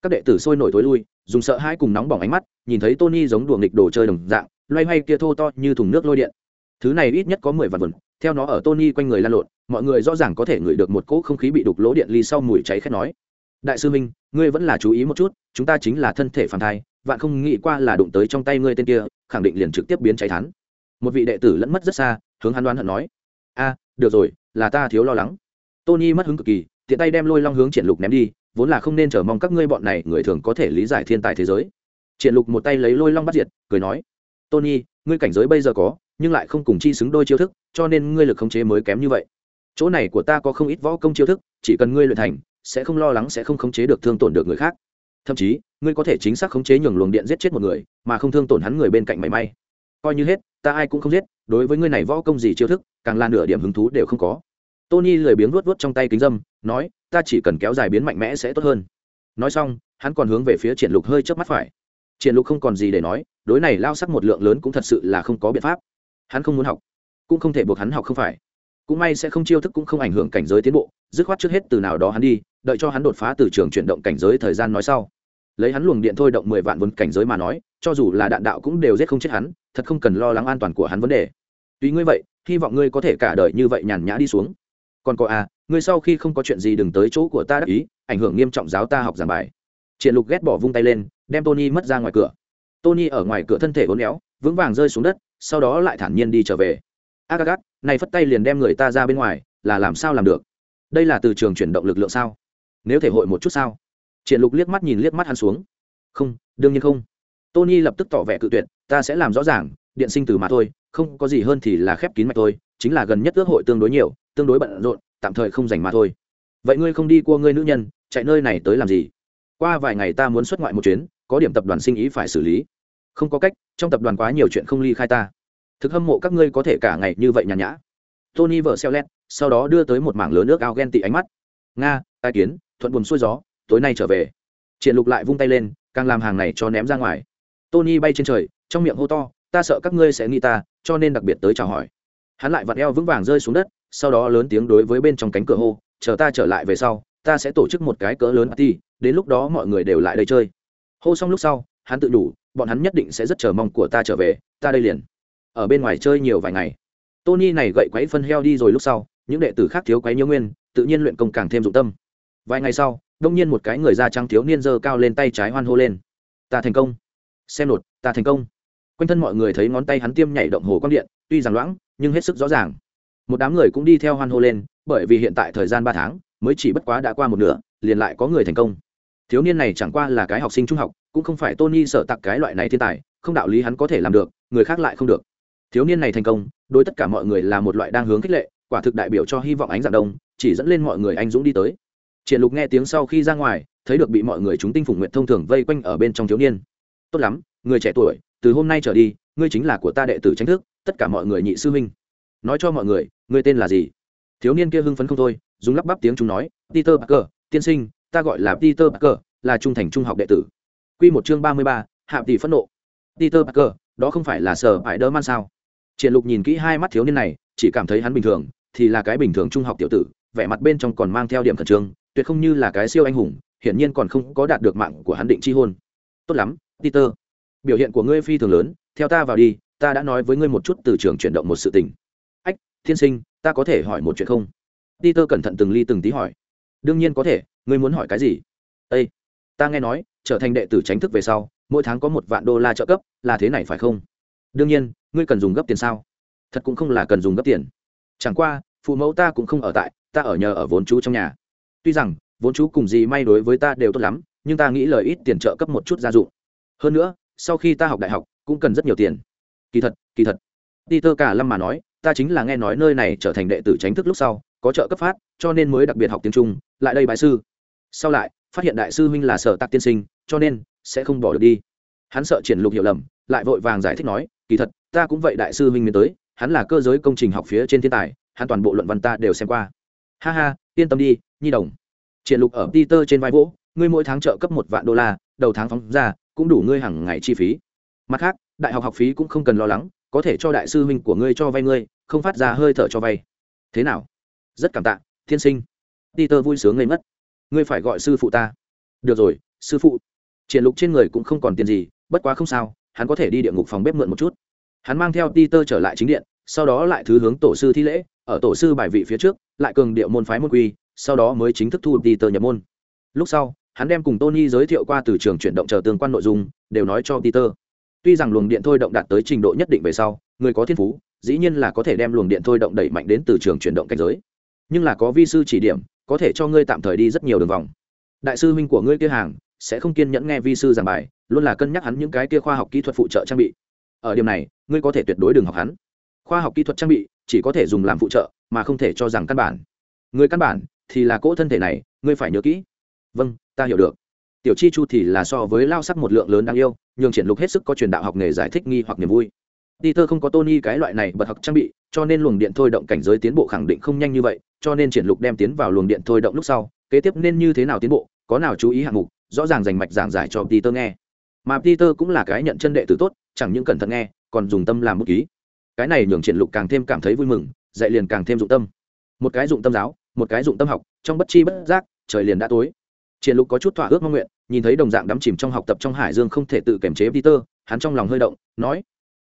các đệ tử sôi nổi tối lui, dùng sợ hãi cùng nóng bỏng ánh mắt, nhìn thấy tony giống đùa nghịch đồ chơi đồng dạng, loay hoay kia thô to như thùng nước lôi điện. Thứ này ít nhất có mười vạn vườn theo nó ở tony quanh người lan lộn, mọi người rõ ràng có thể ngửi được một cỗ không khí bị đục lỗ điện ly sau mùi cháy khét nói. Đại sư minh, ngươi vẫn là chú ý một chút, chúng ta chính là thân thể phản thai, vạn không nghĩ qua là đụng tới trong tay ngươi tên kia, khẳng định liền trực tiếp biến cháy thắn một vị đệ tử lẫn mất rất xa, hướng hắn đoán hận nói. A, được rồi, là ta thiếu lo lắng. Tony mất hứng cực kỳ, tiện tay đem lôi long hướng triển lục ném đi vốn là không nên chờ mong các ngươi bọn này người thường có thể lý giải thiên tài thế giới. Triển lục một tay lấy lôi long bắt diệt, cười nói, tony, ngươi cảnh giới bây giờ có, nhưng lại không cùng chi xứng đôi chiêu thức, cho nên ngươi lực khống chế mới kém như vậy. Chỗ này của ta có không ít võ công chiêu thức, chỉ cần ngươi luyện thành, sẽ không lo lắng sẽ không khống chế được thương tổn được người khác. Thậm chí, ngươi có thể chính xác khống chế nhường luồng điện giết chết một người, mà không thương tổn hắn người bên cạnh mảy may. Coi như hết, ta ai cũng không giết, đối với ngươi này võ công gì chiêu thức, càng là nửa điểm hứng thú đều không có. Tony lười biếng vuốt vuốt trong tay kính dâm, nói ta chỉ cần kéo dài biến mạnh mẽ sẽ tốt hơn. Nói xong, hắn còn hướng về phía triển lục hơi chớp mắt phải. Triển lục không còn gì để nói, đối này lao sắc một lượng lớn cũng thật sự là không có biện pháp. Hắn không muốn học, cũng không thể buộc hắn học không phải. Cũng may sẽ không chiêu thức cũng không ảnh hưởng cảnh giới tiến bộ, dứt khoát trước hết từ nào đó hắn đi, đợi cho hắn đột phá từ trường chuyển động cảnh giới thời gian nói sau. Lấy hắn luồng điện thôi động mười vạn vốn cảnh giới mà nói, cho dù là đạn đạo cũng đều giết không chết hắn, thật không cần lo lắng an toàn của hắn vấn đề. Tuy ngươi vậy, hy vọng ngươi có thể cả đời như vậy nhàn nhã đi xuống còn có à ngươi sau khi không có chuyện gì đừng tới chỗ của ta đắc ý, ảnh hưởng nghiêm trọng giáo ta học giảng bài. Triển lục ghét bỏ vung tay lên, đem tony mất ra ngoài cửa. Tony ở ngoài cửa thân thể uốn éo, vững vàng rơi xuống đất, sau đó lại thản nhiên đi trở về. Agagat, này phất tay liền đem người ta ra bên ngoài, là làm sao làm được? Đây là từ trường chuyển động lực lượng sao? Nếu thể hội một chút sao? Triển lục liếc mắt nhìn liếc mắt hắn xuống. Không, đương nhiên không. Tony lập tức tỏ vẻ cự tuyệt, ta sẽ làm rõ ràng, điện sinh từ mà thôi, không có gì hơn thì là khép kín mạch thôi, chính là gần nhất ước hội tương đối nhiều tương đối bận rộn, tạm thời không dành mà thôi. Vậy ngươi không đi cua ngươi nữ nhân, chạy nơi này tới làm gì? Qua vài ngày ta muốn xuất ngoại một chuyến, có điểm tập đoàn sinh ý phải xử lý. Không có cách, trong tập đoàn quá nhiều chuyện không ly khai ta. Thực hâm mộ các ngươi có thể cả ngày như vậy nhàn nhã. Tony vợ xeo lét, sau đó đưa tới một mảng lớn nước ao ghen tị ánh mắt. Nga, tai kiến, thuận buồn xuôi gió, tối nay trở về. Triển lục lại vung tay lên, càng làm hàng này cho ném ra ngoài. Tony bay trên trời, trong miệng hô to, ta sợ các ngươi sẽ nghĩ ta, cho nên đặc biệt tới chào hỏi. Hắn lại vặn eo vững vàng rơi xuống đất sau đó lớn tiếng đối với bên trong cánh cửa hô, chờ ta trở lại về sau, ta sẽ tổ chức một cái cỡ lớn party, đến lúc đó mọi người đều lại đây chơi. Hô xong lúc sau, hắn tự đủ, bọn hắn nhất định sẽ rất chờ mong của ta trở về, ta đây liền. Ở bên ngoài chơi nhiều vài ngày. Tony này gậy quấy phân heo đi rồi lúc sau, những đệ tử khác thiếu quấy nhớ nguyên, tự nhiên luyện công càng thêm dụng tâm. Vài ngày sau, đông nhiên một cái người da trắng thiếu niên giơ cao lên tay trái hoan hô lên. Ta thành công. Xem nột, ta thành công. Quanh thân mọi người thấy ngón tay hắn tiêm nhảy động hồ quang điện, tuy rằng loãng, nhưng hết sức rõ ràng một đám người cũng đi theo hoan hô lên, bởi vì hiện tại thời gian ba tháng, mới chỉ bất quá đã qua một nửa, liền lại có người thành công. Thiếu niên này chẳng qua là cái học sinh trung học, cũng không phải tony sợ tặc cái loại này thiên tài, không đạo lý hắn có thể làm được, người khác lại không được. Thiếu niên này thành công, đối tất cả mọi người là một loại đang hướng khích lệ, quả thực đại biểu cho hy vọng ánh dạng đông, chỉ dẫn lên mọi người anh dũng đi tới. Triển lục nghe tiếng sau khi ra ngoài, thấy được bị mọi người chúng tinh phủng nguyện thông thường vây quanh ở bên trong thiếu niên. Tốt lắm, người trẻ tuổi, từ hôm nay trở đi, ngươi chính là của ta đệ tử tranh thức, tất cả mọi người nhị sư huynh. Nói cho mọi người ngươi tên là gì? Thiếu niên kia hưng phấn không thôi dùng lắp bắp tiếng chúng nói peter parker tiên sinh ta gọi là peter parker là trung thành trung học đệ tử. Quy một chương ba mươi ba, hạ tỷ phẫn nộ. Peter parker đó không phải là sở hại đỡ man sao? Triển lục nhìn kỹ hai mắt thiếu niên này chỉ cảm thấy hắn bình thường thì là cái bình thường trung học tiểu tử vẻ mặt bên trong còn mang theo điểm khẩn trương tuyệt không như là cái siêu anh hùng hiển nhiên còn không có đạt được mạng của hắn định chi hôn. Tốt lắm peter biểu hiện của ngươi phi thường lớn theo ta vào đi ta đã nói với ngươi một chút từ trường chuyển động một sự tình thiên sinh, ta có thể hỏi một chuyện không? Peter cẩn thận từng ly từng tí hỏi. Đương nhiên có thể, ngươi muốn hỏi cái gì? Ây ta nghe nói, trở thành đệ tử tránh thức về sau, mỗi tháng có một vạn đô la trợ cấp, là thế này phải không? Đương nhiên, ngươi cần dùng gấp tiền sao? Thật cũng không là cần dùng gấp tiền. Chẳng qua, phụ mẫu ta cũng không ở tại, ta ở nhờ ở vốn chú trong nhà. Tuy rằng, vốn chú cùng gì may đối với ta đều tốt lắm, nhưng ta nghĩ lời ít tiền trợ cấp một chút gia dụng. Hơn nữa, sau khi ta học đại học, cũng cần rất nhiều tiền. Kỳ thật kỳ thật. Peter cả lâm mà nói ta chính là nghe nói nơi này trở thành đệ tử tránh thức lúc sau, có trợ cấp phát, cho nên mới đặc biệt học tiếng trung, lại đây bài sư. Sau lại, phát hiện đại sư huynh là sở tạc tiên sinh, cho nên sẽ không bỏ được đi. Hắn sợ triển lục hiểu lầm, lại vội vàng giải thích nói, kỳ thật, ta cũng vậy đại sư huynh miền tới, hắn là cơ giới công trình học phía trên thiên tài, hắn toàn bộ luận văn ta đều xem qua. Ha ha, yên tâm đi, nhi đồng. Triển lục ở peter trên vai vỗ, ngươi mỗi tháng trợ cấp một vạn đô la, đầu tháng phóng ra, cũng đủ ngươi hàng ngày chi phí. Mặt khác, đại học học phí cũng không cần lo lắng, có thể cho đại sư huynh của ngươi cho vay ngươi không phát ra hơi thở cho vay. Thế nào? Rất cảm tạ thiên sinh. Peter vui sướng ngây mất ngươi phải gọi sư phụ ta. Được rồi, sư phụ. Triển lục trên người cũng không còn tiền gì, bất quá không sao, hắn có thể đi địa ngục phòng bếp mượn một chút. Hắn mang theo peter trở lại chính điện, sau đó lại thứ hướng tổ sư thi lễ, ở tổ sư bài vị phía trước, lại cường điệu môn phái môn quy, sau đó mới chính thức thu peter nhập môn. Lúc sau, hắn đem cùng tony giới thiệu qua từ trường chuyển động chờ tương quan nội dung, đều nói cho peter tuy rằng luồng điện thôi động đạt tới trình độ nhất định về sau, người có thiên phú, dĩ nhiên là có thể đem luồng điện thôi động đẩy mạnh đến từ trường chuyển động cảnh giới. Nhưng là có vi sư chỉ điểm, có thể cho ngươi tạm thời đi rất nhiều đường vòng. Đại sư huynh của ngươi kia hàng, sẽ không kiên nhẫn nghe vi sư giảng bài, luôn là cân nhắc hắn những cái kia khoa học kỹ thuật phụ trợ trang bị. Ở điểm này, ngươi có thể tuyệt đối đừng học hắn. Khoa học kỹ thuật trang bị, chỉ có thể dùng làm phụ trợ, mà không thể cho rằng căn bản. Người căn bản, thì là cỗ thân thể này, ngươi phải nhớ kỹ. Vâng ta hiểu được tiểu chi chu thì là so với lao sắc một lượng lớn đáng yêu nhường triển lục hết sức có truyền đạo học nghề giải thích nghi hoặc niềm vui Peter không có Tony cái loại này bật học trang bị, cho nên luồng điện thôi động cảnh giới tiến bộ khẳng định không nhanh như vậy, cho nên triển lục đem tiến vào luồng điện thôi động lúc sau, kế tiếp nên như thế nào tiến bộ, có nào chú ý hạng mục, rõ ràng dành mạch giảng giải cho Peter nghe. Mà Peter cũng là cái nhận chân đệ tử tốt, chẳng những cẩn thận nghe, còn dùng tâm làm bút ký. Cái này nhường triển lục càng thêm cảm thấy vui mừng, dạy liền càng thêm dụng tâm. Một cái dụng tâm giáo, một cái dụng tâm học, trong bất chi bất giác, trời liền đã tối. Triển lục có chút thỏa ước mong nguyện, nhìn thấy đồng dạng đắm chìm trong học tập trong hải dương không thể tự kiềm chế Peter, hắn trong lòng hơi động, nói: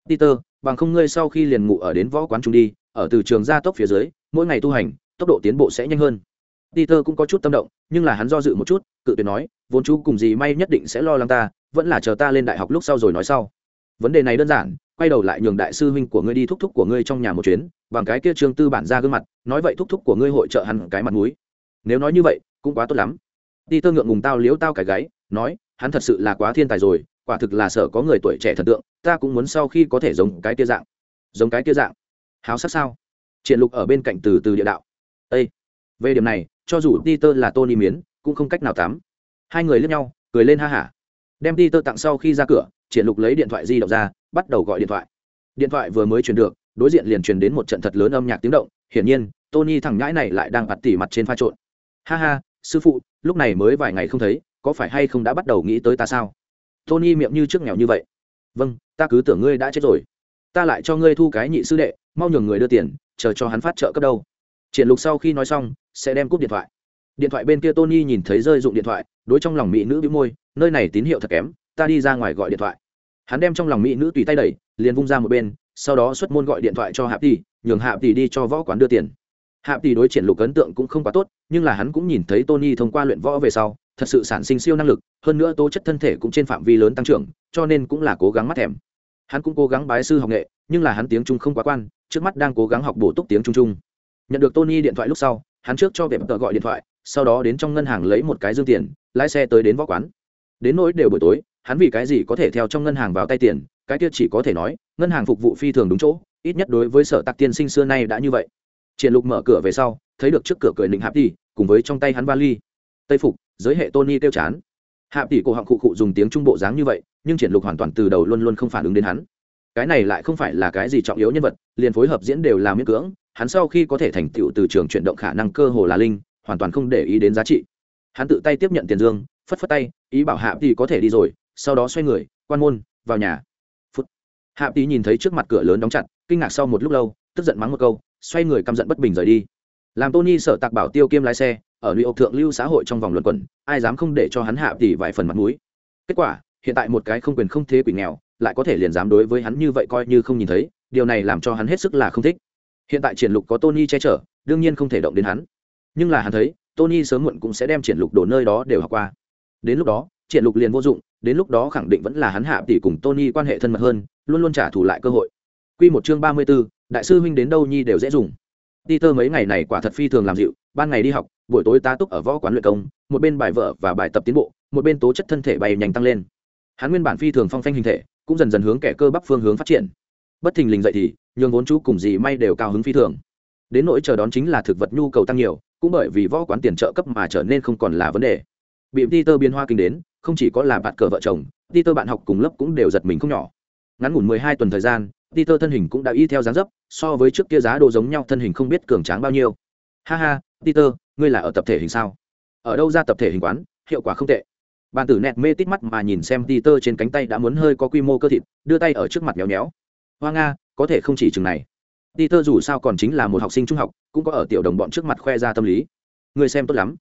"Peter, bằng không ngươi sau khi liền ngủ ở đến võ quán trung đi ở từ trường gia tốc phía dưới mỗi ngày tu hành tốc độ tiến bộ sẽ nhanh hơn. Peter cũng có chút tâm động nhưng là hắn do dự một chút cự tuyệt nói vốn chú cùng gì may nhất định sẽ lo lắng ta vẫn là chờ ta lên đại học lúc sau rồi nói sau. Vấn đề này đơn giản quay đầu lại nhường đại sư huynh của ngươi đi thúc thúc của ngươi trong nhà một chuyến bằng cái kia trương tư bản ra gương mặt nói vậy thúc thúc của ngươi hội trợ hẳn cái mặt mũi. Nếu nói như vậy cũng quá tốt lắm peter ngượng ngùng tao liếu tao cái gáy, nói, hắn thật sự là quá thiên tài rồi, quả thực là sợ có người tuổi trẻ thần tượng, ta cũng muốn sau khi có thể giống cái kia dạng. Giống cái kia dạng. Háo sắc sao? Triển lục ở bên cạnh từ từ địa đạo. Ê! về điểm này, cho dù peter là tony miến, cũng không cách nào tắm. Hai người liếc nhau, cười lên ha hả. Đem peter tặng sau khi ra cửa, triển lục lấy điện thoại di động ra, bắt đầu gọi điện thoại. Điện thoại vừa mới truyền được, đối diện liền truyền đến một trận thật lớn âm nhạc tiếng động, hiển nhiên, tony thằng nhãi này lại đang bạt tỉ mặt trên pha trộn. Ha ha sư phụ, lúc này mới vài ngày không thấy, có phải hay không đã bắt đầu nghĩ tới ta sao? Tony miệng như trước nghèo như vậy. Vâng ta cứ tưởng ngươi đã chết rồi. Ta lại cho ngươi thu cái nhị sư đệ, mau nhường người đưa tiền, chờ cho hắn phát trợ cấp đâu. Triển lục sau khi nói xong, sẽ đem cúp điện thoại. Điện thoại bên kia tony nhìn thấy rơi dụng điện thoại, đối trong lòng mỹ nữ bĩu môi, nơi này tín hiệu thật kém, ta đi ra ngoài gọi điện thoại. Hắn đem trong lòng mỹ nữ tùy tay đẩy, liền vung ra một bên, sau đó xuất môn gọi điện thoại cho hạp tỷ, nhường hạp tỷ đi cho võ quán đưa tiền. Hạp tỷ đối triển lục ấn tượng cũng không quá tốt nhưng là hắn cũng nhìn thấy tony thông qua luyện võ về sau, thật sự sản sinh siêu năng lực, hơn nữa tố chất thân thể cũng trên phạm vi lớn tăng trưởng, cho nên cũng là cố gắng mắt thèm. Hắn cũng cố gắng bái sư học nghệ, nhưng là hắn tiếng trung không quá quan, trước mắt đang cố gắng học bổ túc tiếng trung trung. Nhận được tony điện thoại lúc sau, hắn trước cho vẹp tờ gọi điện thoại, sau đó đến trong ngân hàng lấy một cái dương tiền, lái xe tới đến võ quán. Đến nỗi đều buổi tối, hắn vì cái gì có thể theo trong ngân hàng vào tay tiền, cái kia chỉ có thể nói, ngân hàng phục vụ phi thường đúng chỗ, ít nhất đối với sở tạc tiên sinh xưa nay đã như vậy. Triển lục mở cửa về sau thấy được trước cửa cười định hạp tỷ cùng với trong tay hắn vali. Tây phục, giới hệ tony kêu chán. Hạp tỷ cổ họng cụ cụ dùng tiếng trung bộ dáng như vậy, nhưng triển lục hoàn toàn từ đầu luôn luôn không phản ứng đến hắn. Cái này lại không phải là cái gì trọng yếu nhân vật, liền phối hợp diễn đều là miễn cưỡng, hắn sau khi có thể thành tựu từ trường chuyển động khả năng cơ hồ là linh, hoàn toàn không để ý đến giá trị. Hắn tự tay tiếp nhận tiền dương, phất phất tay, ý bảo hạ tỷ có thể đi rồi, sau đó xoay người, quan môn, vào nhà. Phút. Hạ tỷ nhìn thấy trước mặt cửa lớn đóng chặt, kinh ngạc sau một lúc lâu, tức giận mắng một câu, xoay người căm giận bất bình rời đi làm tony sợ tạc bảo tiêu kiêm lái xe ở lụy ộc thượng lưu xã hội trong vòng luận quẩn ai dám không để cho hắn hạ tỷ vài phần mặt mũi. Kết quả hiện tại một cái không quyền không thế quỷ nghèo lại có thể liền dám đối với hắn như vậy coi như không nhìn thấy điều này làm cho hắn hết sức là không thích. Hiện tại triển lục có tony che chở đương nhiên không thể động đến hắn. Nhưng là hắn thấy tony sớm muộn cũng sẽ đem triển lục đổ nơi đó đều học qua. Đến lúc đó triển lục liền vô dụng đến lúc đó khẳng định vẫn là hắn hạ tỷ cùng tony quan hệ thân mật hơn luôn luôn trả thù lại cơ hội. Quy một chương ba mươi 34, đại sư huynh đến đâu nhi đều dễ dùng. Peter mấy ngày này quả thật phi thường làm dịu, ban ngày đi học, buổi tối tá túc ở võ quán luyện công, một bên bài vở và bài tập tiến bộ, một bên tố chất thân thể bay nhanh tăng lên. Hắn nguyên bản phi thường phong phanh hình thể, cũng dần dần hướng kẻ cơ bắp phương hướng phát triển. Bất thình lình dậy thì, nhường vốn chú cùng gì may đều cao hứng phi thường. Đến nỗi chờ đón chính là thực vật nhu cầu tăng nhiều, cũng bởi vì võ quán tiền trợ cấp mà trở nên không còn là vấn đề. Bị Peter biến hoa kinh đến, không chỉ có là bạn cờ vợ chồng, Peter bạn học cùng lớp cũng đều giật mình không nhỏ. Ngắn ngủn mười hai tuần thời gian, Peter thân hình cũng đã y theo dáng dấp, so với trước kia giá đồ giống nhau thân hình không biết cường tráng bao nhiêu. Ha ha, Peter, ngươi là ở tập thể hình sao? Ở đâu ra tập thể hình quán, hiệu quả không tệ. Bàn tử nẹt mê tít mắt mà nhìn xem Peter trên cánh tay đã muốn hơi có quy mô cơ thịt, đưa tay ở trước mặt nhéo nhéo. Hoa nga, có thể không chỉ chừng này. Peter dù sao còn chính là một học sinh trung học, cũng có ở tiểu đồng bọn trước mặt khoe ra tâm lý. Ngươi xem tốt lắm.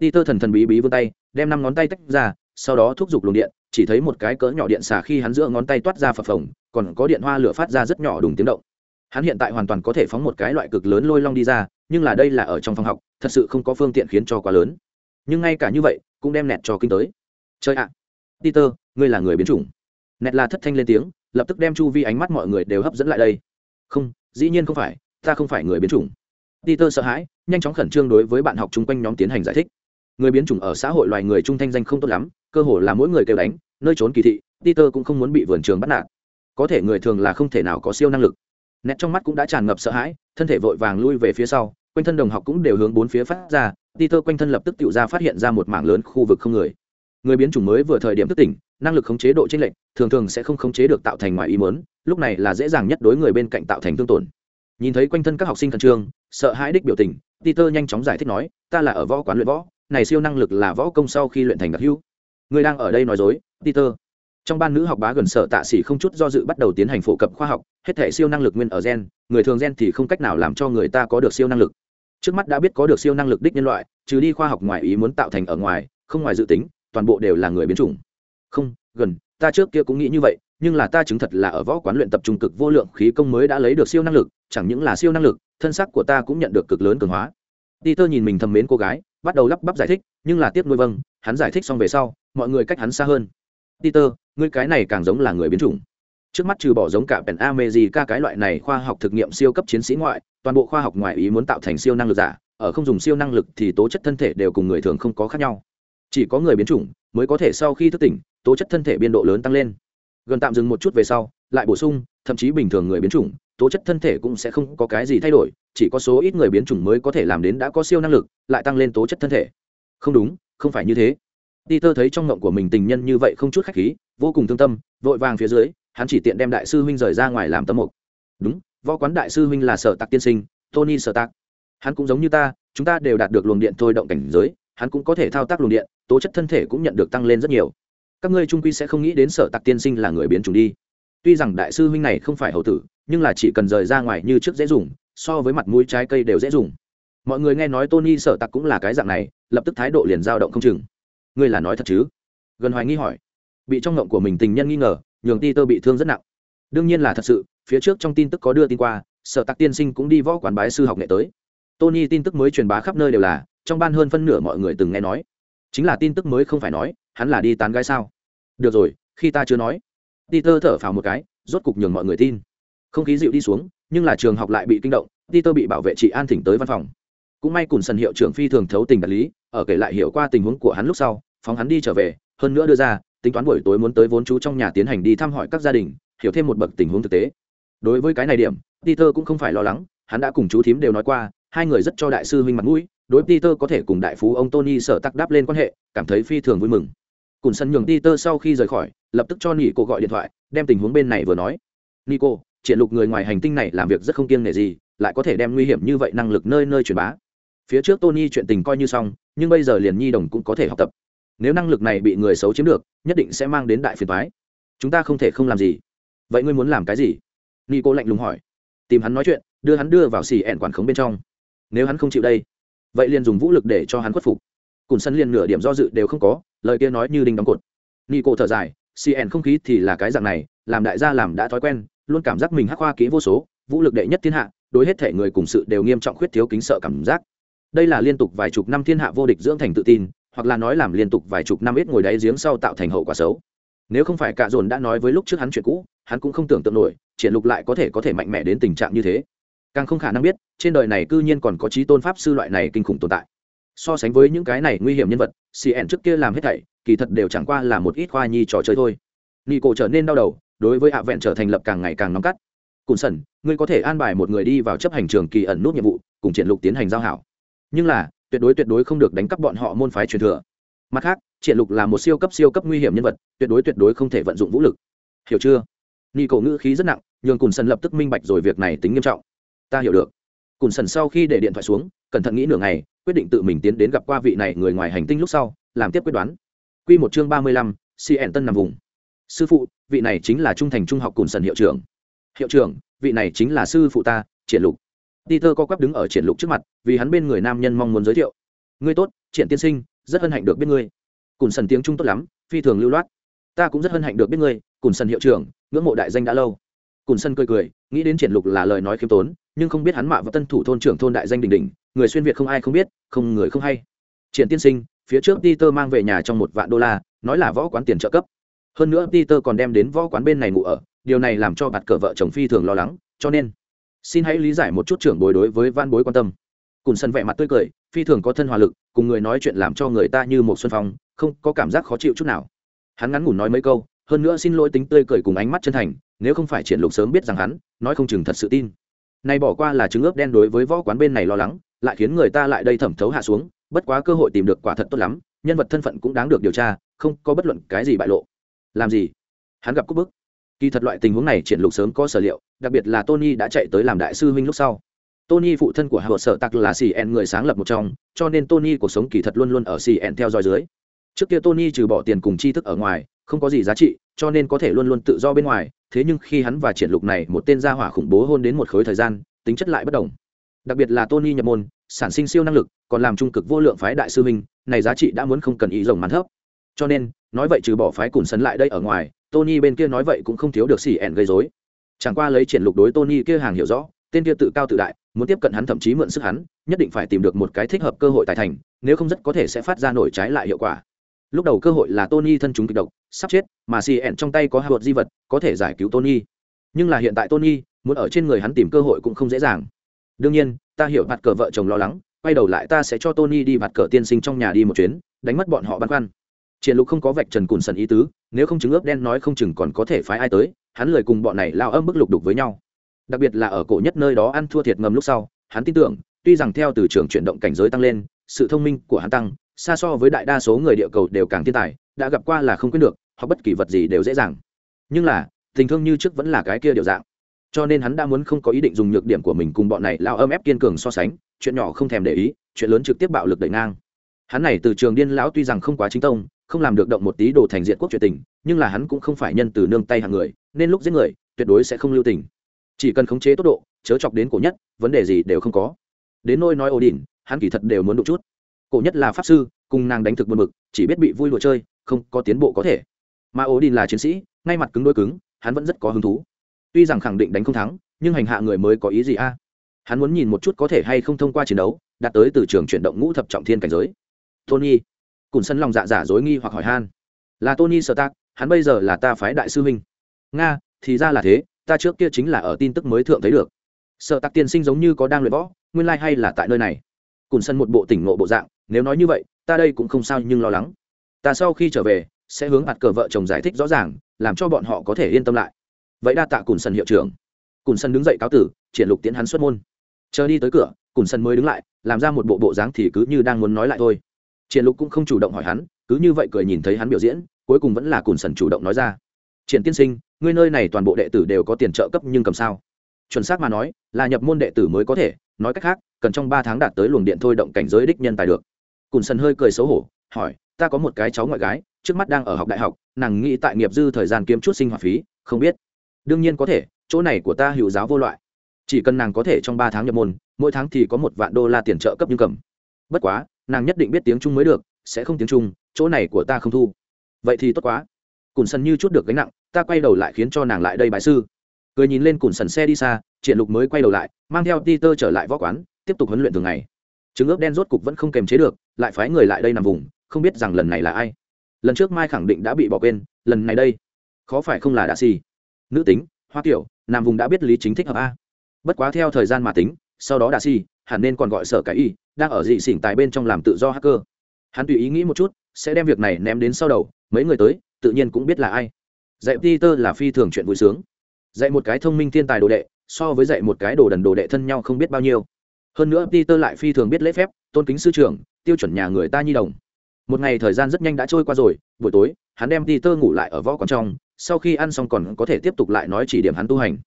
Peter thần thần bí bí vươn tay, đem năm ngón tay tách ra, sau đó thúc giục luồng điện, chỉ thấy một cái cỡ nhỏ điện xả khi hắn giữa ngón tay toát ra phập phồng, còn có điện hoa lửa phát ra rất nhỏ đùng tiếng động. Hắn hiện tại hoàn toàn có thể phóng một cái loại cực lớn lôi long đi ra, nhưng là đây là ở trong phòng học, thật sự không có phương tiện khiến cho quá lớn. Nhưng ngay cả như vậy, cũng đem nẹt cho kinh tới. Chơi ạ! Peter, ngươi là người biến chủng. Nẹt là thất thanh lên tiếng, lập tức đem chu vi ánh mắt mọi người đều hấp dẫn lại đây. Không, dĩ nhiên không phải, ta không phải người biến chủng. Peter sợ hãi, nhanh chóng khẩn trương đối với bạn học chung quanh nhóm tiến hành giải thích. Người biến chủng ở xã hội loài người trung thanh danh không tốt lắm, cơ hồ là mỗi người kêu đánh, nơi trốn kỳ thị, peter cũng không muốn bị vườn trường bắt nạt có thể người thường là không thể nào có siêu năng lực. Nét trong mắt cũng đã tràn ngập sợ hãi, thân thể vội vàng lui về phía sau, quanh thân đồng học cũng đều hướng bốn phía phát ra, peter quanh thân lập tức tự ra phát hiện ra một mảng lớn khu vực không người. Người biến chủng mới vừa thời điểm thức tỉnh, năng lực khống chế độ chênh lệch, thường thường sẽ không khống chế được tạo thành ngoài ý mớn lúc này là dễ dàng nhất đối người bên cạnh tạo thành thương tổn. Nhìn thấy quanh thân các học sinh khẩn trương, sợ hãi đích biểu tình, peter nhanh chóng giải thích nói, ta là ở võ quán luyện võ, này siêu năng lực là võ công sau khi luyện thành đặc hữu. Người đang ở đây nói dối, peter trong ban nữ học bá gần sợ tạ sĩ không chút do dự bắt đầu tiến hành phổ cập khoa học, hết thể siêu năng lực nguyên ở gen, người thường gen thì không cách nào làm cho người ta có được siêu năng lực. Trước mắt đã biết có được siêu năng lực đích nhân loại, trừ đi khoa học ngoài ý muốn tạo thành ở ngoài, không ngoài dự tính, toàn bộ đều là người biến chủng. Không, gần, ta trước kia cũng nghĩ như vậy, nhưng là ta chứng thật là ở võ quán luyện tập trung cực vô lượng khí công mới đã lấy được siêu năng lực, chẳng những là siêu năng lực, thân xác của ta cũng nhận được cực lớn cường hóa. Đi tơ nhìn mình thầm mến cô gái, bắt đầu lắp bắp giải thích, nhưng là tiếp nuôi vâng hắn giải thích xong về sau, mọi người cách hắn xa hơn peter, ngươi cái này càng giống là người biến chủng. Trước mắt trừ bỏ giống cả pèn amejica cái loại này khoa học thực nghiệm siêu cấp chiến sĩ ngoại, toàn bộ khoa học ngoại ý muốn tạo thành siêu năng lực giả, ở không dùng siêu năng lực thì tố chất thân thể đều cùng người thường không có khác nhau. Chỉ có người biến chủng mới có thể sau khi thức tỉnh, tố chất thân thể biên độ lớn tăng lên. Gần tạm dừng một chút về sau, lại bổ sung, thậm chí bình thường người biến chủng, tố chất thân thể cũng sẽ không có cái gì thay đổi, chỉ có số ít người biến chủng mới có thể làm đến đã có siêu năng lực, lại tăng lên tố chất thân thể. Không đúng, không phải như thế. Peter thấy trong ngộng của mình tình nhân như vậy không chút khách khí, vô cùng thương tâm, vội vàng phía dưới, hắn chỉ tiện đem đại sư huynh rời ra ngoài làm tấm mục. Đúng, võ quán đại sư huynh là Sở Tạc tiên sinh, Tony Sở Tạc. Hắn cũng giống như ta, chúng ta đều đạt được luồng điện thôi động cảnh giới, hắn cũng có thể thao tác luồng điện, tố chất thân thể cũng nhận được tăng lên rất nhiều. Các ngươi trung quy sẽ không nghĩ đến Sở Tạc tiên sinh là người biến chủng đi. Tuy rằng đại sư huynh này không phải hậu tử, nhưng là chỉ cần rời ra ngoài như trước dễ dùng, so với mặt mũi trái cây đều dễ dùng. Mọi người nghe nói Tony Sở Tạc cũng là cái dạng này, lập tức thái độ liền dao động không chừng ngươi là nói thật chứ? Gần hoài nghi hỏi. Bị trong ngộng của mình tình nhân nghi ngờ, nhường ti tơ bị thương rất nặng. Đương nhiên là thật sự, phía trước trong tin tức có đưa tin qua, sở tạc tiên sinh cũng đi võ quán bái sư học nghệ tới. Tony tin tức mới truyền bá khắp nơi đều là, trong ban hơn phân nửa mọi người từng nghe nói. Chính là tin tức mới không phải nói, hắn là đi tán gái sao? Được rồi, khi ta chưa nói. Peter thở phào một cái, rốt cục nhường mọi người tin. Không khí dịu đi xuống, nhưng là trường học lại bị kinh động peter bị bảo vệ chị an thỉnh tới văn phòng cũng may cùng sân hiệu trưởng phi thường thấu tình đạt lý, ở kể lại hiểu qua tình huống của hắn lúc sau, phóng hắn đi trở về, hơn nữa đưa ra, tính toán buổi tối muốn tới vốn chú trong nhà tiến hành đi thăm hỏi các gia đình, hiểu thêm một bậc tình huống thực tế. Đối với cái này điểm, peter cũng không phải lo lắng, hắn đã cùng chú thím đều nói qua, hai người rất cho đại sư huynh mặt mũi, đối peter có thể cùng đại phú ông tony sở tắc đáp lên quan hệ, cảm thấy phi thường vui mừng. Cùng sân nhường peter sau khi rời khỏi, lập tức cho nỉ cô gọi điện thoại, đem tình huống bên này vừa nói. Nico triển lục người ngoài hành tinh này làm việc rất không kiêng nể gì, lại có thể đem nguy hiểm như vậy năng lực nơi nơi truyền bá phía trước tony chuyện tình coi như xong, nhưng bây giờ liền nhi đồng cũng có thể học tập. Nếu năng lực này bị người xấu chiếm được, nhất định sẽ mang đến đại phiền thoái chúng ta không thể không làm gì. Vậy ngươi muốn làm cái gì? Ni cô lạnh lùng hỏi. Tìm hắn nói chuyện, đưa hắn đưa vào xì ẹn quản khống bên trong. Nếu hắn không chịu đây, vậy liền dùng vũ lực để cho hắn khuất phục. Cùn sân liền nửa điểm do dự đều không có, lời kia nói như đinh đóng cột. Ni cô thở dài, xì ẹn không khí thì là cái dạng này, làm đại gia làm đã thói quen, luôn cảm giác mình hắc hoa kỹ vô số, vũ lực đệ nhất thiên hạ, đối hết thể người cùng sự đều nghiêm trọng khuyết thiếu kính sợ cảm giác đây là liên tục vài chục năm thiên hạ vô địch dưỡng thành tự tin, hoặc là nói làm liên tục vài chục năm ít ngồi đáy giếng sau tạo thành hậu quả xấu. Nếu không phải cả dồn đã nói với lúc trước hắn chuyện cũ, hắn cũng không tưởng tượng nổi, triển lục lại có thể có thể mạnh mẽ đến tình trạng như thế. Càng không khả năng biết, trên đời này cư nhiên còn có trí tôn pháp sư loại này kinh khủng tồn tại. So sánh với những cái này nguy hiểm nhân vật cn trước kia làm hết thảy, kỳ thật đều chẳng qua là một ít khoa nhi trò chơi thôi. Nico trở nên đau đầu, đối với hạ vẹn trở thành lập càng ngày càng nóng cắt. Cùn sẩn ngươi có thể an bài một người đi vào chấp hành trường kỳ ẩn nút nhiệm vụ, cùng triển lục tiến hành giao hảo nhưng là tuyệt đối tuyệt đối không được đánh cắp bọn họ môn phái truyền thừa. Mặt khác triển lục là một siêu cấp siêu cấp nguy hiểm nhân vật tuyệt đối tuyệt đối không thể vận dụng vũ lực. Hiểu chưa? Nhị cổ ngữ khí rất nặng nhường cùn sần lập tức minh bạch rồi việc này tính nghiêm trọng. Ta hiểu được. Cùn sần sau khi để điện thoại xuống cẩn thận nghĩ nửa ngày quyết định tự mình tiến đến gặp qua vị này người ngoài hành tinh lúc sau làm tiếp quyết đoán. Quy một chương ba mươi lăm, cn tân nằm vùng. Sư phụ vị này chính là trung thành trung học cùn sần hiệu trưởng. Hiệu trưởng vị này chính là sư phụ ta triển lục. Peter co quắp đứng ở triển lục trước mặt, vì hắn bên người nam nhân mong muốn giới thiệu. "Ngươi tốt, triển tiên sinh, rất hân hạnh được biết ngươi." Cùn Sần tiếng Trung tốt lắm, phi thường lưu loát. "Ta cũng rất hân hạnh được biết ngươi, Cùn Sần hiệu trưởng, ngưỡng mộ đại danh đã lâu." Cùn Sần cười cười, nghĩ đến triển lục là lời nói khiêm tốn, nhưng không biết hắn mạ và tân thủ thôn trưởng thôn đại danh đỉnh đỉnh, người xuyên việt không ai không biết, không người không hay. Triển tiên sinh, phía trước Peter mang về nhà trong một vạn đô la, nói là võ quán tiền trợ cấp. Hơn nữa Peter còn đem đến võ quán bên này ngủ ở, điều này làm cho bạt cờ vợ chồng phi thường lo lắng, cho nên xin hãy lý giải một chút trưởng bối đối với van bối quan tâm. Cùn sân vẻ mặt tươi cười, phi thường có thân hòa lực, cùng người nói chuyện làm cho người ta như một xuân phong, không có cảm giác khó chịu chút nào. Hắn ngắn ngủn nói mấy câu, hơn nữa xin lỗi tính tươi cười cùng ánh mắt chân thành, nếu không phải triển lục sớm biết rằng hắn, nói không chừng thật sự tin. Nay bỏ qua là chứng ướp đen đối với võ quán bên này lo lắng, lại khiến người ta lại đây thẩm thấu hạ xuống, bất quá cơ hội tìm được quả thật tốt lắm, nhân vật thân phận cũng đáng được điều tra, không có bất luận cái gì bại lộ. Làm gì? Hắn gặp cúc bức kỳ thật loại tình huống này triển lục sớm có sở liệu, đặc biệt là tony đã chạy tới làm đại sư huynh lúc sau. Tony phụ thân của hạ sở tặc là cn người sáng lập một trong, cho nên tony cuộc sống kỳ thật luôn luôn ở cn theo dõi dưới. Trước kia tony trừ bỏ tiền cùng tri thức ở ngoài, không có gì giá trị, cho nên có thể luôn luôn tự do bên ngoài, thế nhưng khi hắn và triển lục này một tên gia hỏa khủng bố hôn đến một khối thời gian, tính chất lại bất đồng. Đặc biệt là tony nhập môn, sản sinh siêu năng lực, còn làm trung cực vô lượng phái đại sư minh này giá trị đã muốn không cần ý rồng mắn thấp. Cho nên, nói vậy trừ bỏ phái cùng sấn lại đây ở ngoài tony bên kia nói vậy cũng không thiếu được xì ẻn gây dối chẳng qua lấy triển lục đối tony kia hàng hiểu rõ, tên kia tự cao tự đại, muốn tiếp cận hắn thậm chí mượn sức hắn, nhất định phải tìm được một cái thích hợp cơ hội tài thành, nếu không rất có thể sẽ phát ra nổi trái lại hiệu quả. Lúc đầu cơ hội là tony thân chúng kịch độc, sắp chết, mà cn trong tay có hai vật di vật, có thể giải cứu tony. Nhưng là hiện tại tony, muốn ở trên người hắn tìm cơ hội cũng không dễ dàng. Đương nhiên, ta hiểu mặt cờ vợ chồng lo lắng, quay đầu lại ta sẽ cho tony đi mặt cờ tiên sinh trong nhà đi một chuyến, đánh mất bọn họ băn khoăn triển lục không có vạch trần cùn sần ý tứ, nếu không chứng ướp đen nói không chừng còn có thể phái ai tới, hắn lời cùng bọn này lao âm bức lục đục với nhau. Đặc biệt là ở cổ nhất nơi đó ăn thua thiệt ngầm lúc sau, hắn tin tưởng, tuy rằng theo từ trường chuyển động cảnh giới tăng lên, sự thông minh của hắn tăng, xa so với đại đa số người địa cầu đều càng thiên tài, đã gặp qua là không quyết được hoặc bất kỳ vật gì đều dễ dàng. Nhưng là, tình thương như trước vẫn là cái kia điều dạng. Cho nên hắn đã muốn không có ý định dùng nhược điểm của mình cùng bọn này lao âm ép kiên cường so sánh, chuyện nhỏ không thèm để ý, chuyện lớn trực tiếp bạo lực đẩy ngang. Hắn này từ trường điên lão tuy rằng không quá chính tông không làm được động một tí đồ thành diện quốc chuyện tình, nhưng là hắn cũng không phải nhân từ nương tay hàng người, nên lúc giết người, tuyệt đối sẽ không lưu tình. Chỉ cần khống chế tốc độ, chớ chọc đến cổ nhất, vấn đề gì đều không có. Đến nôi nói ổ đỉnh hắn kỳ thật đều muốn đụng chút. Cổ nhất là pháp sư, cùng nàng đánh thực buồn bực, chỉ biết bị vui lùa chơi, không có tiến bộ có thể. Mà ổ đỉnh là chiến sĩ, ngay mặt cứng đôi cứng, hắn vẫn rất có hứng thú. Tuy rằng khẳng định đánh không thắng, nhưng hành hạ người mới có ý gì a? Hắn muốn nhìn một chút có thể hay không thông qua chiến đấu, đạt tới từ trường chuyển động ngũ thập trọng thiên cảnh giới. Tony cùng sân lòng dạ giả dối nghi hoặc hỏi han. Là tony sợ tác hắn bây giờ là ta phái đại sư huynh. Nga, thì ra là thế, ta trước kia chính là ở tin tức mới thượng thấy được. Sợ tặc tiên sinh giống như có đang luyện võ, nguyên lai、like、hay là tại nơi này. Cùng sân một bộ tỉnh ngộ bộ dạng, nếu nói như vậy, ta đây cũng không sao nhưng lo lắng. Ta sau khi trở về, sẽ hướng mặt cờ vợ chồng giải thích rõ ràng, làm cho bọn họ có thể yên tâm lại. Vậy đa tạ cùn sân hiệu trưởng. Cùn sân đứng dậy cáo tử, triển lục tiến hắn xuất môn. Chờ đi tới cửa, cùn sân mới đứng lại, làm ra một bộ bộ dáng thì cứ như đang muốn nói lại thôi triển lục cũng không chủ động hỏi hắn, cứ như vậy cười nhìn thấy hắn biểu diễn, cuối cùng vẫn là cùn Sần chủ động nói ra. Triển tiên sinh, ngươi nơi này toàn bộ đệ tử đều có tiền trợ cấp nhưng cầm sao? Chuẩn xác mà nói, là nhập môn đệ tử mới có thể, nói cách khác, cần trong ba tháng đạt tới luồng điện thôi động cảnh giới đích nhân tài được. Cùn Sần hơi cười xấu hổ, hỏi, ta có một cái cháu ngoại gái, trước mắt đang ở học đại học, nàng nghĩ tại nghiệp dư thời gian kiếm chút sinh hoạt phí, không biết. Đương nhiên có thể, chỗ này của ta hữu giáo vô loại. Chỉ cần nàng có thể trong ba tháng nhập môn, mỗi tháng thì có một vạn đô la tiền trợ cấp nhưng cầm. Bất quá nàng nhất định biết tiếng trung mới được, sẽ không tiếng trung, chỗ này của ta không thu. Vậy thì tốt quá. Cùn sần như chút được gánh nặng, ta quay đầu lại khiến cho nàng lại đây bài sư. Cười nhìn lên cùn sần xe đi xa, triển lục mới quay đầu lại, mang theo ti tơ trở lại võ quán, tiếp tục huấn luyện thường ngày. Trứng ướp đen rốt cục vẫn không kềm chế được, lại phái người lại đây nằm vùng, không biết rằng lần này là ai. Lần trước mai khẳng định đã bị bỏ quên, lần này đây. Khó phải không là đạ xì. Nữ tính, hoa kiểu nam vùng đã biết lý chính thích hợp a. Bất quá theo thời gian mà tính, sau đó đạ xì hẳn nên còn gọi sở cái y, đang ở dị xỉn tài bên trong làm tự do hacker. Hắn tùy ý nghĩ một chút, sẽ đem việc này ném đến sau đầu, mấy người tới, tự nhiên cũng biết là ai. Dạy peter là phi thường chuyện vui sướng. Dạy một cái thông minh thiên tài đồ đệ, so với dạy một cái đồ đần đồ đệ thân nhau không biết bao nhiêu. Hơn nữa peter lại phi thường biết lễ phép, tôn kính sư trưởng, tiêu chuẩn nhà người ta nhi đồng. Một ngày thời gian rất nhanh đã trôi qua rồi, buổi tối, hắn đem peter ngủ lại ở võ quán trong, sau khi ăn xong còn có thể tiếp tục lại nói chỉ điểm hắn tu hành.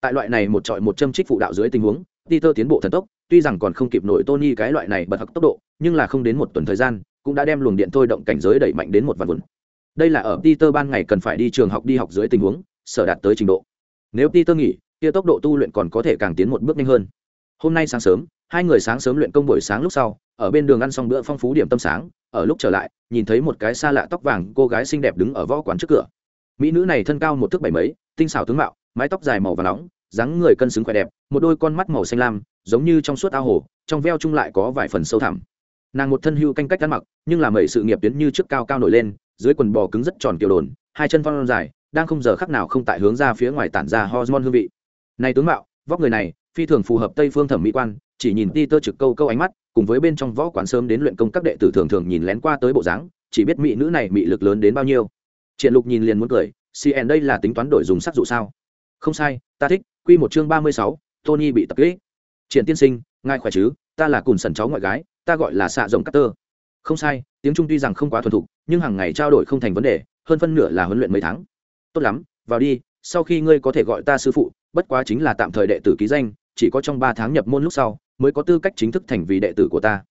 Tại loại này một trọi một châm trích phụ đạo dưới tình huống peter tiến bộ thần tốc, tuy rằng còn không kịp nổi tony cái loại này bật học tốc độ, nhưng là không đến một tuần thời gian, cũng đã đem luồng điện thôi động cảnh giới đẩy mạnh đến một vạn vườn đây là ở peter ban ngày cần phải đi trường học đi học dưới tình huống, sở đạt tới trình độ. Nếu peter nghỉ, kia tốc độ tu luyện còn có thể càng tiến một bước nhanh hơn. Hôm nay sáng sớm, hai người sáng sớm luyện công buổi sáng lúc sau, ở bên đường ăn xong bữa phong phú điểm tâm sáng, ở lúc trở lại, nhìn thấy một cái xa lạ tóc vàng cô gái xinh đẹp đứng ở võ quán trước cửa. Mỹ nữ này thân cao một thước bảy mấy, tinh xảo tướng mạo, mái tóc dài màu vàng nóng dáng người cân xứng khỏe đẹp, một đôi con mắt màu xanh lam, giống như trong suốt ao hồ, trong veo chung lại có vài phần sâu thẳm. Nàng một thân hưu canh cách ăn mặc, nhưng làm mẩy sự nghiệp tuyến như trước cao cao nổi lên, dưới quần bò cứng rất tròn kiểu đồn, hai chân phong dài, đang không giờ khắc nào không tại hướng ra phía ngoài tản ra hormone hương vị. Này tướng mạo, vóc người này, phi thường phù hợp tây phương thẩm mỹ quan, chỉ nhìn ti tơ trực câu câu ánh mắt, cùng với bên trong võ quán sớm đến luyện công các đệ tử thường thường nhìn lén qua tới bộ dáng, chỉ biết mỹ nữ này mỹ lực lớn đến bao nhiêu. Triển lục nhìn liền muốn cười cn đây là tính toán đổi dùng sắc dụ sao? Không sai, ta thích quy một chương ba mươi sáu, tony bị tập kích. Triển tiên sinh ngài khỏe chứ? Ta là cùn sần cháu ngoại gái ta gọi là Sạ rồng Carter. không sai tiếng trung tuy rằng không quá thuần thục nhưng hàng ngày trao đổi không thành vấn đề hơn phân nửa là huấn luyện mấy tháng. Tốt lắm vào đi sau khi ngươi có thể gọi ta sư phụ bất quá chính là tạm thời đệ tử ký danh chỉ có trong ba tháng nhập môn lúc sau mới có tư cách chính thức thành vì đệ tử của ta.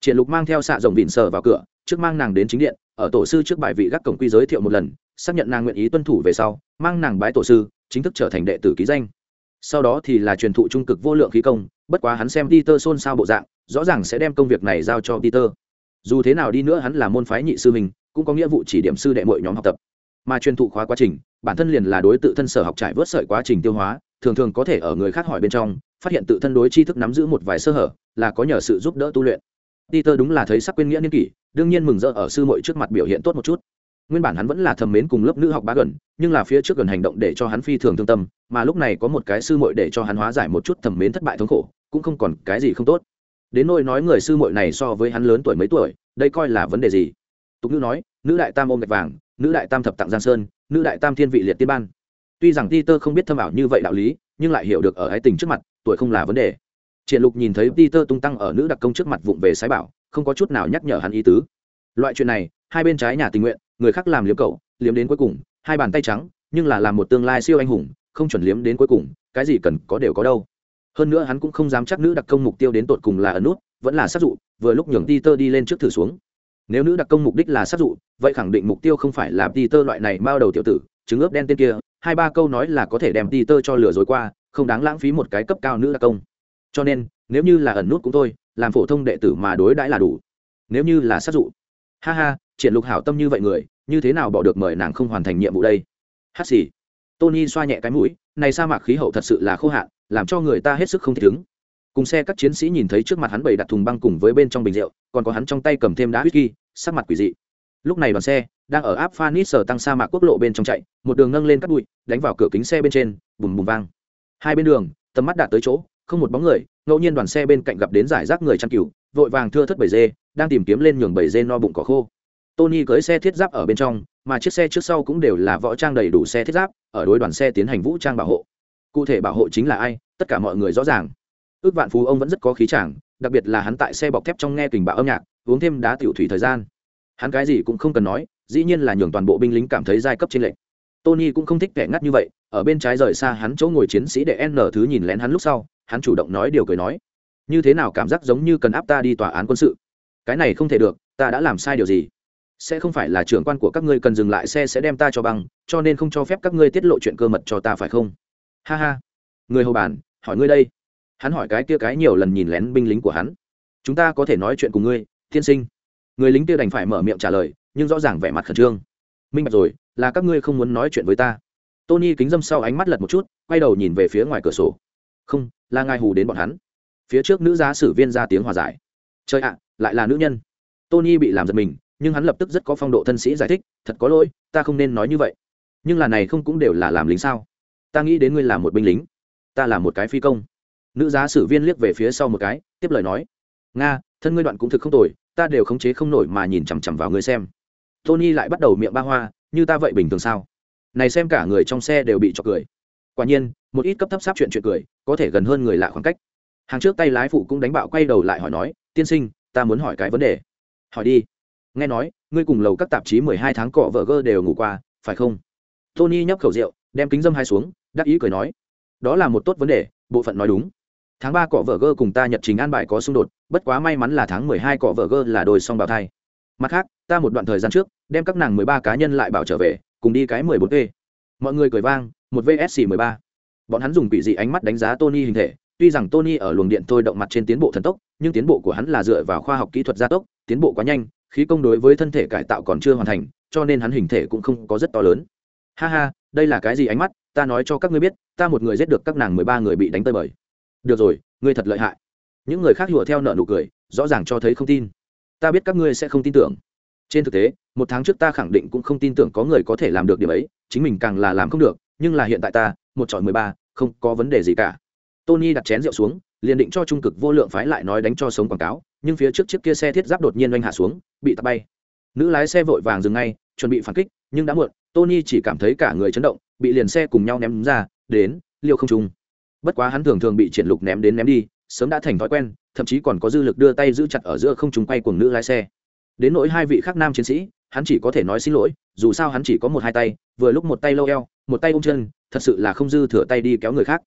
Triển lục mang theo Sạ rồng vịn Sở vào cửa trước mang nàng đến chính điện ở tổ sư trước bài vị gác cổng quy giới thiệu một lần xác nhận nàng nguyện ý tuân thủ về sau mang nàng bái tổ sư chính thức trở thành đệ tử ký danh sau đó thì là truyền thụ trung cực vô lượng khí công, bất quá hắn xem peter xôn xao bộ dạng, rõ ràng sẽ đem công việc này giao cho peter. Dù thế nào đi nữa hắn là môn phái nhị sư mình cũng có nghĩa vụ chỉ điểm sư đệ mọi nhóm học tập. Mà truyền thụ khóa quá trình, bản thân liền là đối tự thân sở học trải vớt sợi quá trình tiêu hóa, thường thường có thể ở người khác hỏi bên trong, phát hiện tự thân đối tri thức nắm giữ một vài sơ hở, là có nhờ sự giúp đỡ tu luyện. Peter đúng là thấy sắc quên nghĩa niên kỷ, đương nhiên mừng rỡ ở sư muội trước mặt biểu hiện tốt một chút nguyên bản hắn vẫn là thầm mến cùng lớp nữ học bá gần, nhưng là phía trước gần hành động để cho hắn phi thường thương tâm, mà lúc này có một cái sư muội để cho hắn hóa giải một chút thầm mến thất bại thống khổ, cũng không còn cái gì không tốt. Đến nỗi nói người sư muội này so với hắn lớn tuổi mấy tuổi, đây coi là vấn đề gì? Tục nữ nói, nữ đại tam ôm gạch vàng, nữ đại tam thập tặng giang sơn, nữ đại tam thiên vị liệt tiên ban. Tuy rằng peter không biết thâm ảo như vậy đạo lý, nhưng lại hiểu được ở ái tình trước mặt, tuổi không là vấn đề. Triển lục nhìn thấy peter tung tăng ở nữ đặc công trước mặt vụng về sái bảo, không có chút nào nhắc nhở hắn ý tứ. Loại chuyện này, hai bên trái nhà tình nguyện người khác làm liếm cậu, liếm đến cuối cùng, hai bàn tay trắng, nhưng là làm một tương lai siêu anh hùng, không chuẩn liếm đến cuối cùng, cái gì cần có đều có đâu. Hơn nữa hắn cũng không dám chắc nữ đặc công mục tiêu đến tột cùng là ẩn nút, vẫn là sát dụ, vừa lúc nhường Peter đi lên trước thử xuống. Nếu nữ đặc công mục đích là sát dụ, vậy khẳng định mục tiêu không phải là Peter loại này bao đầu tiểu tử, trứng ướp đen tên kia, hai ba câu nói là có thể đem Peter cho lừa dối qua, không đáng lãng phí một cái cấp cao nữ đặc công. Cho nên, nếu như là ẩn nút cũng thôi, làm phổ thông đệ tử mà đối đãi là đủ. Nếu như là sát dụ ha ha, triển lục hảo tâm như vậy người, như thế nào bỏ được mời nàng không hoàn thành nhiệm vụ đây? Hát xì. Tony xoa nhẹ cái mũi, này sa mạc khí hậu thật sự là khô hạn, làm cho người ta hết sức không thể đứng. Cùng xe các chiến sĩ nhìn thấy trước mặt hắn bày đặt thùng băng cùng với bên trong bình rượu, còn có hắn trong tay cầm thêm đá whisky, sắc mặt quỷ dị. Lúc này đoàn xe đang ở áp phanis sở tăng sa mạc quốc lộ bên trong chạy, một đường nâng lên cắt bụi, đánh vào cửa kính xe bên trên, bùm bùm vang. Hai bên đường, tầm mắt đạt tới chỗ, không một bóng người, ngẫu nhiên đoàn xe bên cạnh gặp đến giải rác người chăn cừu vội vàng thưa thất bảy dê, đang tìm kiếm lên nhường bảy dê no bụng cỏ khô. Tony cưới xe thiết giáp ở bên trong, mà chiếc xe trước sau cũng đều là võ trang đầy đủ xe thiết giáp, ở đối đoàn xe tiến hành vũ trang bảo hộ. Cụ thể bảo hộ chính là ai, tất cả mọi người rõ ràng. Ước vạn phú ông vẫn rất có khí chàng, đặc biệt là hắn tại xe bọc thép trong nghe kình bạo âm nhạc, uống thêm đá tiểu thủy thời gian. Hắn cái gì cũng không cần nói, dĩ nhiên là nhường toàn bộ binh lính cảm thấy giai cấp trên lệnh tony cũng không thích kẻ ngắt như vậy, ở bên trái rời xa hắn chỗ ngồi chiến sĩ để n thứ nhìn lén hắn lúc sau, hắn chủ động nói điều cười nói như thế nào cảm giác giống như cần áp ta đi tòa án quân sự? Cái này không thể được, ta đã làm sai điều gì? Sẽ không phải là trưởng quan của các ngươi cần dừng lại xe sẽ đem ta cho băng, cho nên không cho phép các ngươi tiết lộ chuyện cơ mật cho ta phải không? Ha ha. Người hầu bàn, hỏi ngươi đây. Hắn hỏi cái kia cái nhiều lần nhìn lén binh lính của hắn. Chúng ta có thể nói chuyện cùng ngươi, tiên sinh. Người lính kia đành phải mở miệng trả lời, nhưng rõ ràng vẻ mặt khẩn trương. Minh bạch rồi, là các ngươi không muốn nói chuyện với ta. Tony kính dâm sau ánh mắt lật một chút, quay đầu nhìn về phía ngoài cửa sổ. Không, là ngài hù đến bọn hắn phía trước nữ giá sử viên ra tiếng hòa giải. Trời ạ, lại là nữ nhân. Tony bị làm giật mình, nhưng hắn lập tức rất có phong độ thân sĩ giải thích, thật có lỗi, ta không nên nói như vậy. Nhưng là này không cũng đều là làm lính sao? Ta nghĩ đến ngươi là một binh lính, ta là một cái phi công. Nữ giá sử viên liếc về phía sau một cái, tiếp lời nói, nga, thân ngươi đoạn cũng thực không tồi, ta đều khống chế không nổi mà nhìn chằm chằm vào ngươi xem. Tony lại bắt đầu miệng ba hoa, như ta vậy bình thường sao? Này xem cả người trong xe đều bị cho cười. Quả nhiên, một ít cấp thấp sáp chuyện chuyện cười, có thể gần hơn người lạ khoảng cách hàng trước tay lái phụ cũng đánh bạo quay đầu lại hỏi nói, tiên sinh, ta muốn hỏi cái vấn đề. Hỏi đi. Nghe nói, ngươi cùng lầu các tạp chí mười hai tháng cọ vợ gơ đều ngủ qua, phải không? Tony nhấp khẩu rượu, đem kính dâm hai xuống, đắc ý cười nói, đó là một tốt vấn đề, bộ phận nói đúng. Tháng ba cọ vợ gơ cùng ta nhật trình an bài có xung đột, bất quá may mắn là tháng mười hai cọ vợ gơ là đôi song bào thai. Mặt khác, ta một đoạn thời gian trước, đem các nàng mười ba cá nhân lại bảo trở về, cùng đi cái mười bốn p. Mọi người cười vang, một vsc mười ba. Bọn hắn dùng quỷ dị ánh mắt đánh giá tony hình thể tuy rằng tony ở luồng điện thôi động mặt trên tiến bộ thần tốc, nhưng tiến bộ của hắn là dựa vào khoa học kỹ thuật gia tốc, tiến bộ quá nhanh, khí công đối với thân thể cải tạo còn chưa hoàn thành, cho nên hắn hình thể cũng không có rất to lớn. Ha ha, đây là cái gì ánh mắt, ta nói cho các ngươi biết, ta một người giết được các nàng mười ba người bị đánh tơi bời. Được rồi, ngươi thật lợi hại. Những người khác hùa theo nợ nụ cười, rõ ràng cho thấy không tin. Ta biết các ngươi sẽ không tin tưởng. Trên thực tế, một tháng trước ta khẳng định cũng không tin tưởng có người có thể làm được điểm ấy, chính mình càng là làm không được, nhưng là hiện tại ta, một chọi mười ba, không có vấn đề gì cả tony đặt chén rượu xuống, liền định cho trung cực vô lượng phái lại nói đánh cho sống quảng cáo, nhưng phía trước chiếc kia xe thiết giáp đột nhiên oanh hạ xuống, bị tạt bay. Nữ lái xe vội vàng dừng ngay, chuẩn bị phản kích, nhưng đã muộn, tony chỉ cảm thấy cả người chấn động, bị liền xe cùng nhau ném ra, đến, liều không trung. Bất quá hắn thường thường bị triển lục ném đến ném đi, sớm đã thành thói quen, thậm chí còn có dư lực đưa tay giữ chặt ở giữa không trung quay cùng nữ lái xe. Đến nỗi hai vị khác nam chiến sĩ, hắn chỉ có thể nói xin lỗi, dù sao hắn chỉ có một hai tay, vừa lúc một tay lâu eo, một tay ôm chân, thật sự là không dư thừa tay đi kéo người khác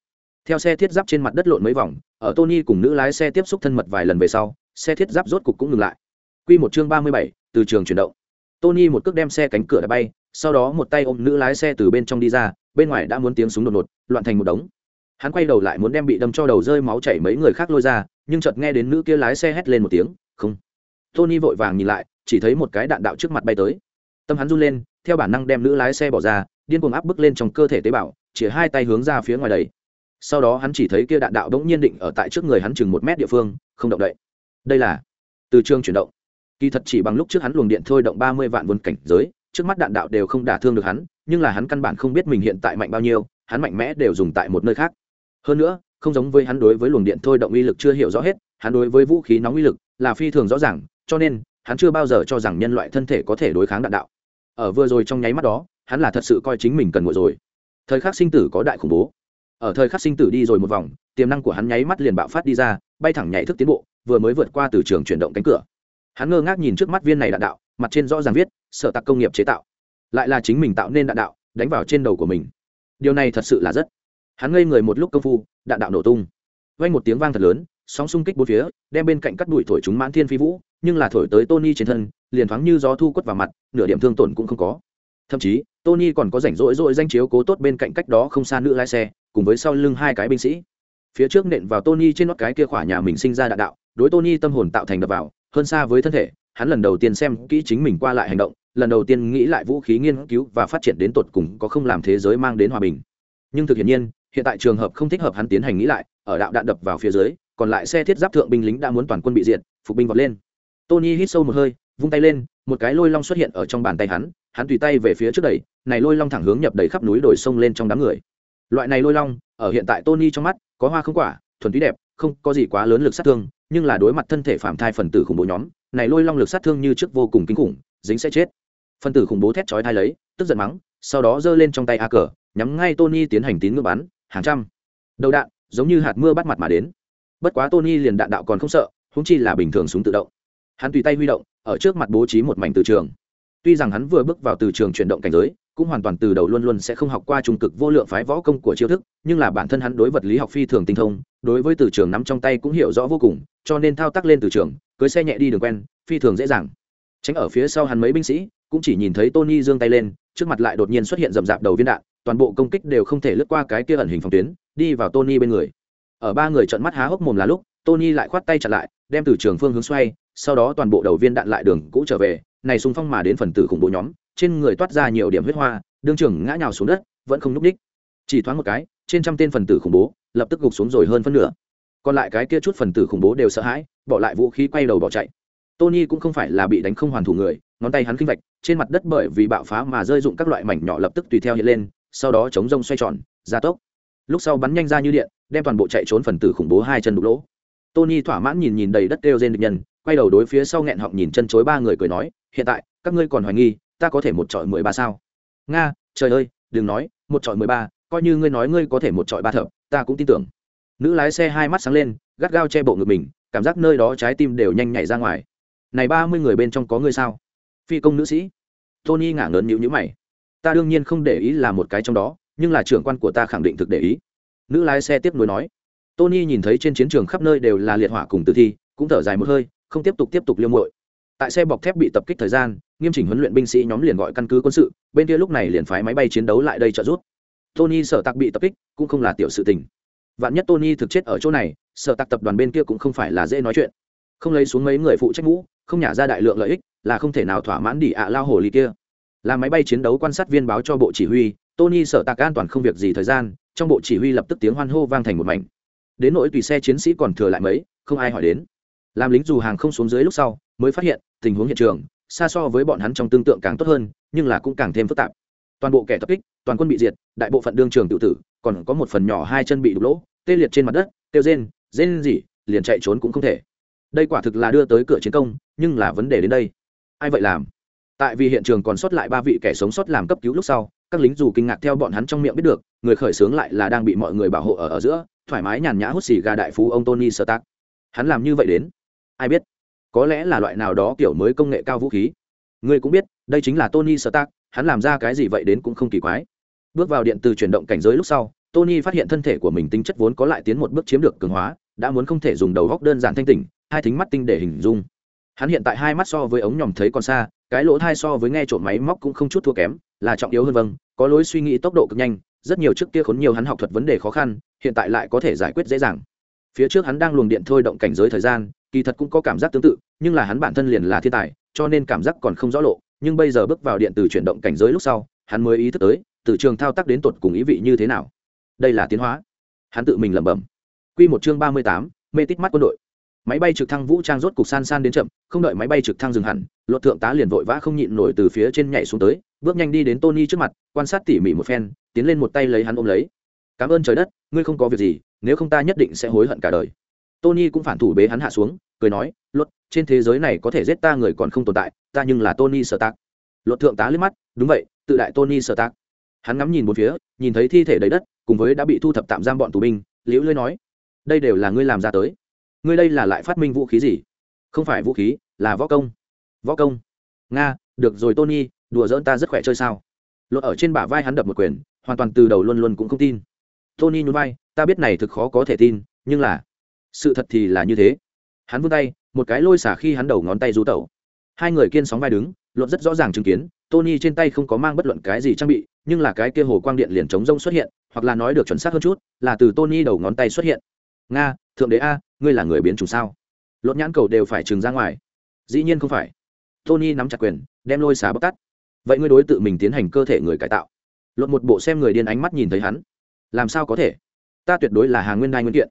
theo xe thiết giáp trên mặt đất lộn mấy vòng, ở tony cùng nữ lái xe tiếp xúc thân mật vài lần về sau, xe thiết giáp rốt cục cũng ngừng lại. Q một chương ba mươi bảy, từ trường chuyển động. Tony một cước đem xe cánh cửa đã bay, sau đó một tay ôm nữ lái xe từ bên trong đi ra, bên ngoài đã muốn tiếng súng đột ngột, loạn thành một đống. Hắn quay đầu lại muốn đem bị đâm cho đầu rơi máu chảy mấy người khác lôi ra, nhưng chợt nghe đến nữ kia lái xe hét lên một tiếng, không. Tony vội vàng nhìn lại, chỉ thấy một cái đạn đạo trước mặt bay tới. Tâm hắn run lên, theo bản năng đem nữ lái xe bỏ ra, điên cuồng áp bức lên trong cơ thể tế bào chỉ hai tay hướng ra phía ngoài đầy sau đó hắn chỉ thấy kia đạn đạo bỗng nhiên định ở tại trước người hắn chừng một mét địa phương, không động đậy. Đây là từ trường chuyển động. Kỳ thật chỉ bằng lúc trước hắn luồng điện thôi động ba mươi vạn vốn cảnh giới, trước mắt đạn đạo đều không đả thương được hắn, nhưng là hắn căn bản không biết mình hiện tại mạnh bao nhiêu, hắn mạnh mẽ đều dùng tại một nơi khác. Hơn nữa, không giống với hắn đối với luồng điện thôi động uy lực chưa hiểu rõ hết, hắn đối với vũ khí nóng uy lực là phi thường rõ ràng, cho nên hắn chưa bao giờ cho rằng nhân loại thân thể có thể đối kháng đạn đạo. Ở vừa rồi trong nháy mắt đó, hắn là thật sự coi chính mình cần ngồi rồi. Thời khắc sinh tử có đại khủng bố ở thời khắc sinh tử đi rồi một vòng, tiềm năng của hắn nháy mắt liền bạo phát đi ra, bay thẳng nhảy thức tiến bộ, vừa mới vượt qua từ trường chuyển động cánh cửa. Hắn ngơ ngác nhìn trước mắt viên này đạn đạo, mặt trên rõ ràng viết sợ tạc công nghiệp chế tạo. Lại là chính mình tạo nên đạn đạo, đánh vào trên đầu của mình. Điều này thật sự là rất. Hắn ngây người một lúc công phu, đạn đạo nổ tung. Vang một tiếng vang thật lớn, sóng xung kích bốn phía, đem bên cạnh cắt đuổi thổi chúng mãn thiên phi vũ, nhưng là thổi tới tony trên thân, liền thoáng như gió thu quất vào mặt, nửa điểm thương tổn cũng không có. Thậm chí, tony còn có rảnh rỗi rỗi danh chiếu cố tốt bên cạnh cách đó không xa nữ lái xe cùng với sau lưng hai cái binh sĩ. Phía trước nện vào tony trên nót cái kia khỏa nhà mình sinh ra đạn đạo, đối tony tâm hồn tạo thành đập vào, hơn xa với thân thể, hắn lần đầu tiên xem kỹ chính mình qua lại hành động, lần đầu tiên nghĩ lại vũ khí nghiên cứu và phát triển đến tột cùng có không làm thế giới mang đến hòa bình. Nhưng thực hiện nhiên, hiện tại trường hợp không thích hợp hắn tiến hành nghĩ lại, ở đạo đạn đập vào phía dưới, còn lại xe thiết giáp thượng binh lính đã muốn toàn quân bị diệt, phục binh vọt lên. Tony hít sâu một hơi, vung tay lên, một cái lôi long xuất hiện ở trong bàn tay hắn hắn tùy tay về phía trước đẩy, này lôi long thẳng hướng nhập đầy khắp núi đồi sông lên trong đám người loại này lôi long, ở hiện tại tony trong mắt, có hoa không quả, thuần túy đẹp, không có gì quá lớn lực sát thương, nhưng là đối mặt thân thể phạm thai phần tử khủng bố nhóm, này lôi long lực sát thương như trước vô cùng kinh khủng, dính sẽ chết. Phân tử khủng bố thét chói thai lấy, tức giận mắng, sau đó giơ lên trong tay a cờ, nhắm ngay tony tiến hành tín ngưỡng bắn, hàng trăm. Đầu đạn, giống như hạt mưa bắt mặt mà đến. Bất quá tony liền đạn đạo còn không sợ húng chi là bình thường súng tự động. Hắn tùy tay huy động, ở trước mặt bố trí một mảnh từ trường. Tuy rằng hắn vừa bước vào từ trường chuyển động cảnh giới cũng hoàn toàn từ đầu luôn luôn sẽ không học qua trung cực vô lượng phái võ công của chiêu thức, nhưng là bản thân hắn đối vật lý học phi thường tinh thông, đối với từ trường nắm trong tay cũng hiểu rõ vô cùng, cho nên thao tác lên từ trường, cưới xe nhẹ đi đường quen, phi thường dễ dàng. Tránh ở phía sau hắn mấy binh sĩ, cũng chỉ nhìn thấy tony giương tay lên, trước mặt lại đột nhiên xuất hiện rậm rạp đầu viên đạn, toàn bộ công kích đều không thể lướt qua cái kia ẩn hình phòng tuyến, đi vào tony bên người. Ở ba người trợn mắt há hốc mồm là lúc, tony lại khoát tay chặn lại, đem từ trường phương hướng xoay, sau đó toàn bộ đầu viên đạn lại đường cũ trở về, này xung phong mà đến phần tử khủng bố nhóm trên người toát ra nhiều điểm huyết hoa, đương trường ngã nhào xuống đất, vẫn không núp đích. Chỉ thoáng một cái, trên trăm tên phần tử khủng bố, lập tức gục xuống rồi hơn phân nửa. Còn lại cái kia chút phần tử khủng bố đều sợ hãi, bỏ lại vũ khí quay đầu bỏ chạy. Tony cũng không phải là bị đánh không hoàn thủ người, ngón tay hắn kinh vạch, trên mặt đất bởi vì bạo phá mà rơi dụng các loại mảnh nhỏ lập tức tùy theo hiện lên, sau đó chống rông xoay tròn, gia tốc. Lúc sau bắn nhanh ra như điện, đem toàn bộ chạy trốn phần tử khủng bố hai chân đục lỗ. Tony thỏa mãn nhìn nhìn đầy đất đều trên địch nhân, quay đầu đối phía sau nghẹn họng nhìn chân chối ba người cười nói, hiện tại, các ngươi còn hoài nghi ta có thể một trọi mười ba sao? Nga, trời ơi, đừng nói, một trọi mười ba, coi như ngươi nói ngươi có thể một trọi ba thợ ta cũng tin tưởng. Nữ lái xe hai mắt sáng lên, gắt gao che bộ ngực mình, cảm giác nơi đó trái tim đều nhanh nhảy ra ngoài. Này ba mươi người bên trong có ngươi sao? Phi công nữ sĩ. Tony ngả ngớn nhịu nhữ mày. Ta đương nhiên không để ý là một cái trong đó, nhưng là trưởng quan của ta khẳng định thực để ý. Nữ lái xe tiếp nối nói. Tony nhìn thấy trên chiến trường khắp nơi đều là liệt hỏa cùng tử thi, cũng thở dài một hơi, không tiếp tục tiếp tục liêu muội tại xe bọc thép bị tập kích thời gian nghiêm chỉnh huấn luyện binh sĩ nhóm liền gọi căn cứ quân sự bên kia lúc này liền phái máy bay chiến đấu lại đây trợ giúp. Tony sợ tặc bị tập kích cũng không là tiểu sự tình. Vạn nhất tony thực chết ở chỗ này sợ tặc tập đoàn bên kia cũng không phải là dễ nói chuyện. Không lấy xuống mấy người phụ trách mũ, không nhả ra đại lượng lợi ích là không thể nào thỏa mãn đỉ ạ lao hồ ly kia. Là máy bay chiến đấu quan sát viên báo cho bộ chỉ huy tony sợ tạc an toàn không việc gì thời gian trong bộ chỉ huy lập tức tiếng hoan hô vang thành một mảnh. Đến nỗi tùy xe chiến sĩ còn thừa lại mấy không ai hỏi đến làm lính dù hàng không xuống dưới lúc sau, mới phát hiện, tình huống hiện trường, xa so với bọn hắn trong tương tượng càng tốt hơn, nhưng là cũng càng thêm phức tạp. Toàn bộ kẻ tập kích, toàn quân bị diệt, đại bộ phận đương trường tự tử, còn có một phần nhỏ hai chân bị đục lỗ, tê liệt trên mặt đất tiêu rên rên gì liền chạy trốn cũng không thể. Đây quả thực là đưa tới cửa chiến công, nhưng là vấn đề đến đây. Ai vậy làm? Tại vì hiện trường còn sót lại ba vị kẻ sống sót làm cấp cứu lúc sau, các lính dù kinh ngạc theo bọn hắn trong miệng biết được, người khởi xướng lại là đang bị mọi người bảo hộ ở ở giữa, thoải mái nhàn nhã hút xì gà đại phú ông tony sơ tác hắn làm như vậy đến ai biết? Có lẽ là loại nào đó kiểu mới công nghệ cao vũ khí. Ngươi cũng biết, đây chính là tony stark, hắn làm ra cái gì vậy đến cũng không kỳ quái. Bước vào điện từ chuyển động cảnh giới lúc sau, tony phát hiện thân thể của mình tính chất vốn có lại tiến một bước chiếm được cường hóa, đã muốn không thể dùng đầu góc đơn giản thanh tỉnh, hai thính mắt tinh để hình dung. Hắn hiện tại hai mắt so với ống nhòm thấy còn xa, cái lỗ thai so với nghe trộm máy móc cũng không chút thua kém, là trọng yếu hơn vâng có lối suy nghĩ tốc độ cực nhanh, rất nhiều trước kia khốn nhiều hắn học thuật vấn đề khó khăn, hiện tại lại có thể giải quyết dễ dàng. Phía trước hắn đang luồng điện thôi động cảnh giới thời gian kỳ thật cũng có cảm giác tương tự, nhưng là hắn bản thân liền là thiên tài, cho nên cảm giác còn không rõ lộ. Nhưng bây giờ bước vào điện từ chuyển động cảnh giới lúc sau, hắn mới ý thức tới, từ trường thao tác đến tột cùng ý vị như thế nào. Đây là tiến hóa. Hắn tự mình lẩm bẩm. Q một chương ba mươi tám, mê tít mắt quân đội. Máy bay trực thăng vũ trang rốt cục san san đến chậm, không đợi máy bay trực thăng dừng hẳn, luật thượng tá liền vội vã không nhịn nổi từ phía trên nhảy xuống tới, bước nhanh đi đến tony trước mặt, quan sát tỉ mỉ một phen, tiến lên một tay lấy hắn ôm lấy. Cảm ơn trời đất, ngươi không có việc gì, nếu không ta nhất định sẽ hối hận cả đời tony cũng phản thủ bế hắn hạ xuống, cười nói, luật, trên thế giới này có thể giết ta người còn không tồn tại, ta nhưng là tony sở tác luật thượng tá liếc mắt, đúng vậy, tự đại tony sở hắn ngắm nhìn một phía, nhìn thấy thi thể đầy đất, cùng với đã bị thu thập tạm giam bọn tù binh, liễu lưới nói, đây đều là ngươi làm ra tới. Ngươi đây là lại phát minh vũ khí gì? Không phải vũ khí, là võ công. Võ công? Nga, được rồi tony, đùa giỡn ta rất khỏe chơi sao? Lột ở trên bả vai hắn đập một quyền, hoàn toàn từ đầu luôn luôn cũng không tin. Tony nhún vai, ta biết này thực khó có thể tin, nhưng là sự thật thì là như thế. Hắn vươn tay, một cái lôi xả khi hắn đầu ngón tay rú tẩu. Hai người kiên sóng vai đứng lột rất rõ ràng chứng kiến, tony trên tay không có mang bất luận cái gì trang bị, nhưng là cái kia hồ quang điện liền chống rông xuất hiện, hoặc là nói được chuẩn xác hơn chút, là từ tony đầu ngón tay xuất hiện. Nga, thượng đế a, ngươi là người biến chủng sao? Lột nhãn cầu đều phải trừng ra ngoài. Dĩ nhiên không phải. Tony nắm chặt quyền, đem lôi xả bóc tắt vậy ngươi đối tự mình tiến hành cơ thể người cải tạo. Lột một bộ xem người điên ánh mắt nhìn thấy hắn. Làm sao có thể? Ta tuyệt đối là hàng nguyên đai nguyên kiện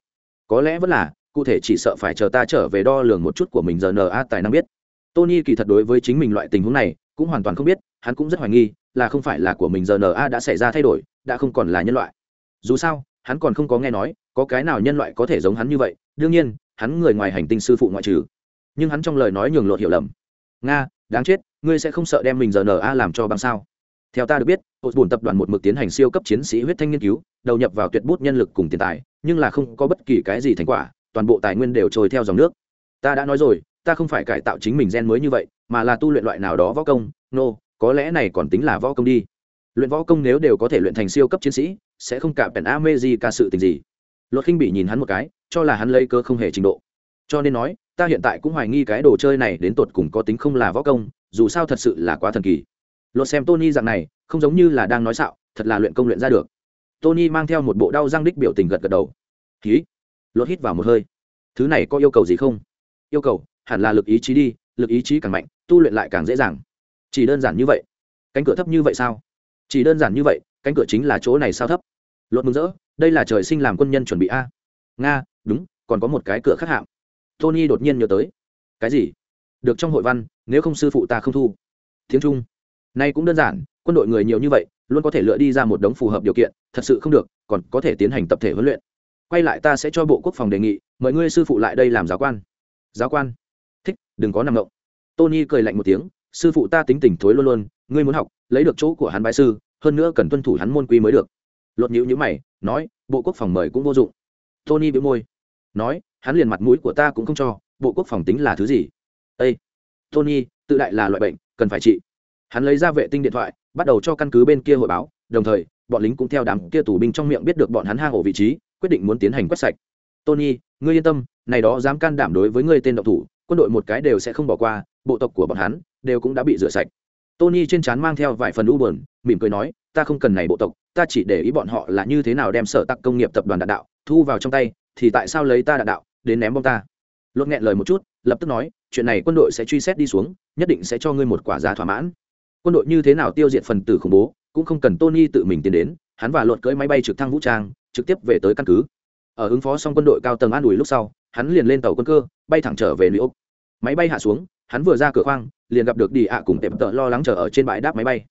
có lẽ vẫn là, cụ thể chỉ sợ phải chờ ta trở về đo lường một chút của mình giờ N A tài năng biết. Tony kỳ thật đối với chính mình loại tình huống này, cũng hoàn toàn không biết, hắn cũng rất hoài nghi, là không phải là của mình giờ N A đã xảy ra thay đổi, đã không còn là nhân loại. Dù sao, hắn còn không có nghe nói, có cái nào nhân loại có thể giống hắn như vậy, đương nhiên, hắn người ngoài hành tinh sư phụ ngoại trừ. Nhưng hắn trong lời nói nhường lột hiểu lầm. Nga, đáng chết, ngươi sẽ không sợ đem mình giờ N A làm cho bằng sao? Theo ta được biết hột bùn tập đoàn một mực tiến hành siêu cấp chiến sĩ huyết thanh nghiên cứu, đầu nhập vào tuyệt bút nhân lực cùng tiền tài nhưng là không có bất kỳ cái gì thành quả toàn bộ tài nguyên đều trôi theo dòng nước. Ta đã nói rồi ta không phải cải tạo chính mình gen mới như vậy mà là tu luyện loại nào đó võ công. Nô、no, có lẽ này còn tính là võ công đi. Luyện võ công nếu đều có thể luyện thành siêu cấp chiến sĩ sẽ không cả pèn a mê gì cả sự tình gì. Luật khinh bị nhìn hắn một cái cho là hắn lấy cơ không hề trình độ. Cho nên nói ta hiện tại cũng hoài nghi cái đồ chơi này đến tột cùng có tính không là võ công dù sao thật sự là quá thần kỳ. Luật xem tony dạng này không giống như là đang nói xạo thật là luyện công luyện ra được tony mang theo một bộ đau răng đích biểu tình gật gật đầu. Ký lột hít vào một hơi. Thứ này có yêu cầu gì không? Yêu cầu, hẳn là lực ý chí đi, lực ý chí càng mạnh, tu luyện lại càng dễ dàng. Chỉ đơn giản như vậy? Cánh cửa thấp như vậy sao? Chỉ đơn giản như vậy, cánh cửa chính là chỗ này sao thấp? Lột mừng rỡ. Đây là trời sinh làm quân nhân chuẩn bị a. Nga, đúng, còn có một cái cửa khác hạng. Tony đột nhiên nhớ tới. Cái gì? Được trong hội văn, nếu không sư phụ ta không thu. Tiếng trung. Nay cũng đơn giản, quân đội người nhiều như vậy luôn có thể lựa đi ra một đống phù hợp điều kiện, thật sự không được, còn có thể tiến hành tập thể huấn luyện. Quay lại ta sẽ cho bộ quốc phòng đề nghị, mời ngươi sư phụ lại đây làm giáo quan. Giáo quan? Thích, đừng có nằm ngộng tony cười lạnh một tiếng, sư phụ ta tính tình thối luôn luôn, ngươi muốn học, lấy được chỗ của hắn bái sư, hơn nữa cần tuân thủ hắn môn quy mới được. Lột nhữ nhữ mày, nói, bộ quốc phòng mời cũng vô dụng. Tony bị môi, nói, hắn liền mặt mũi của ta cũng không cho, bộ quốc phòng tính là thứ gì? Ây tony, tự đại là loại bệnh, cần phải trị. Hắn lấy ra vệ tinh điện thoại bắt đầu cho căn cứ bên kia hội báo, đồng thời, bọn lính cũng theo đám kia tù binh trong miệng biết được bọn hắn hang ổ vị trí, quyết định muốn tiến hành quét sạch. Tony, ngươi yên tâm, này đó dám can đảm đối với ngươi tên độc thủ, quân đội một cái đều sẽ không bỏ qua, bộ tộc của bọn hắn đều cũng đã bị rửa sạch. Tony trên trán mang theo vài phần u buồn, mỉm cười nói, ta không cần này bộ tộc, ta chỉ để ý bọn họ là như thế nào đem sở tặc công nghiệp tập đoàn đạn đạo, thu vào trong tay, thì tại sao lấy ta đạn đạo, đến ném bom ta? Lột nghẹn lời một chút, lập tức nói, chuyện này quân đội sẽ truy xét đi xuống, nhất định sẽ cho ngươi một quả giá thỏa mãn quân đội như thế nào tiêu diệt phần tử khủng bố, cũng không cần tony tự mình tiến đến, hắn và luật cưỡi máy bay trực thăng vũ trang, trực tiếp về tới căn cứ. Ở ứng phó xong quân đội cao tầng an ủi lúc sau, hắn liền lên tàu quân cơ, bay thẳng trở về nữ úc máy bay hạ xuống, hắn vừa ra cửa khoang, liền gặp được đi ạ cùng tệm tợ lo lắng chờ ở trên bãi đáp máy bay.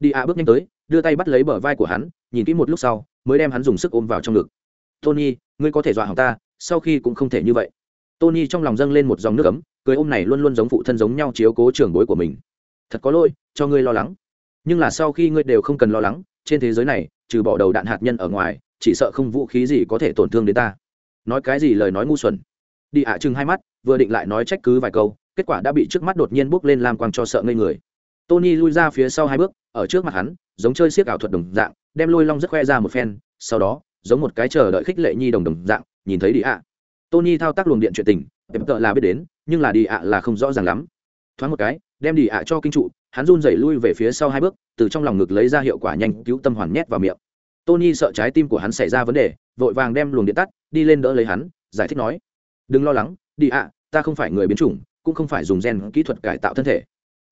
Đi ạ bước nhanh tới, đưa tay bắt lấy bờ vai của hắn, nhìn kỹ một lúc sau, mới đem hắn dùng sức ôm vào trong ngực. Tony, ngươi có thể dọa hỏng ta, sau khi cũng không thể như vậy. Tony trong lòng dâng lên một dòng nước ấm, cười ôm này luôn luôn giống phụ thân giống nhau chiếu cố trưởng bối của mình. Thật có lỗi cho ngươi lo lắng. Nhưng là sau khi ngươi đều không cần lo lắng, trên thế giới này, trừ bỏ đầu đạn hạt nhân ở ngoài, chỉ sợ không vũ khí gì có thể tổn thương đến ta. Nói cái gì lời nói ngu xuẩn. Đi ạ à chừng hai mắt, vừa định lại nói trách cứ vài câu, kết quả đã bị trước mắt đột nhiên bốc lên lam quang cho sợ ngây người. Tony lui ra phía sau hai bước, ở trước mặt hắn, giống chơi siếc ảo thuật đồng dạng, đem lôi long rất khoe ra một phen, sau đó, giống một cái chờ đợi khích lệ nhi đồng đồng dạng, nhìn thấy đi ạ. Tony thao tác luồng điện chuyện tình, em tợ là biết đến, nhưng là đi ạ là không rõ ràng lắm. Thoáng một cái đem đi ạ cho kinh trụ, hắn run rẩy lui về phía sau hai bước, từ trong lòng ngực lấy ra hiệu quả nhanh cứu tâm hoàn nhét vào miệng. Tony sợ trái tim của hắn xảy ra vấn đề, vội vàng đem luồng điện tắt, đi lên đỡ lấy hắn, giải thích nói, đừng lo lắng, đi ạ, ta không phải người biến chủng, cũng không phải dùng gen kỹ thuật cải tạo thân thể.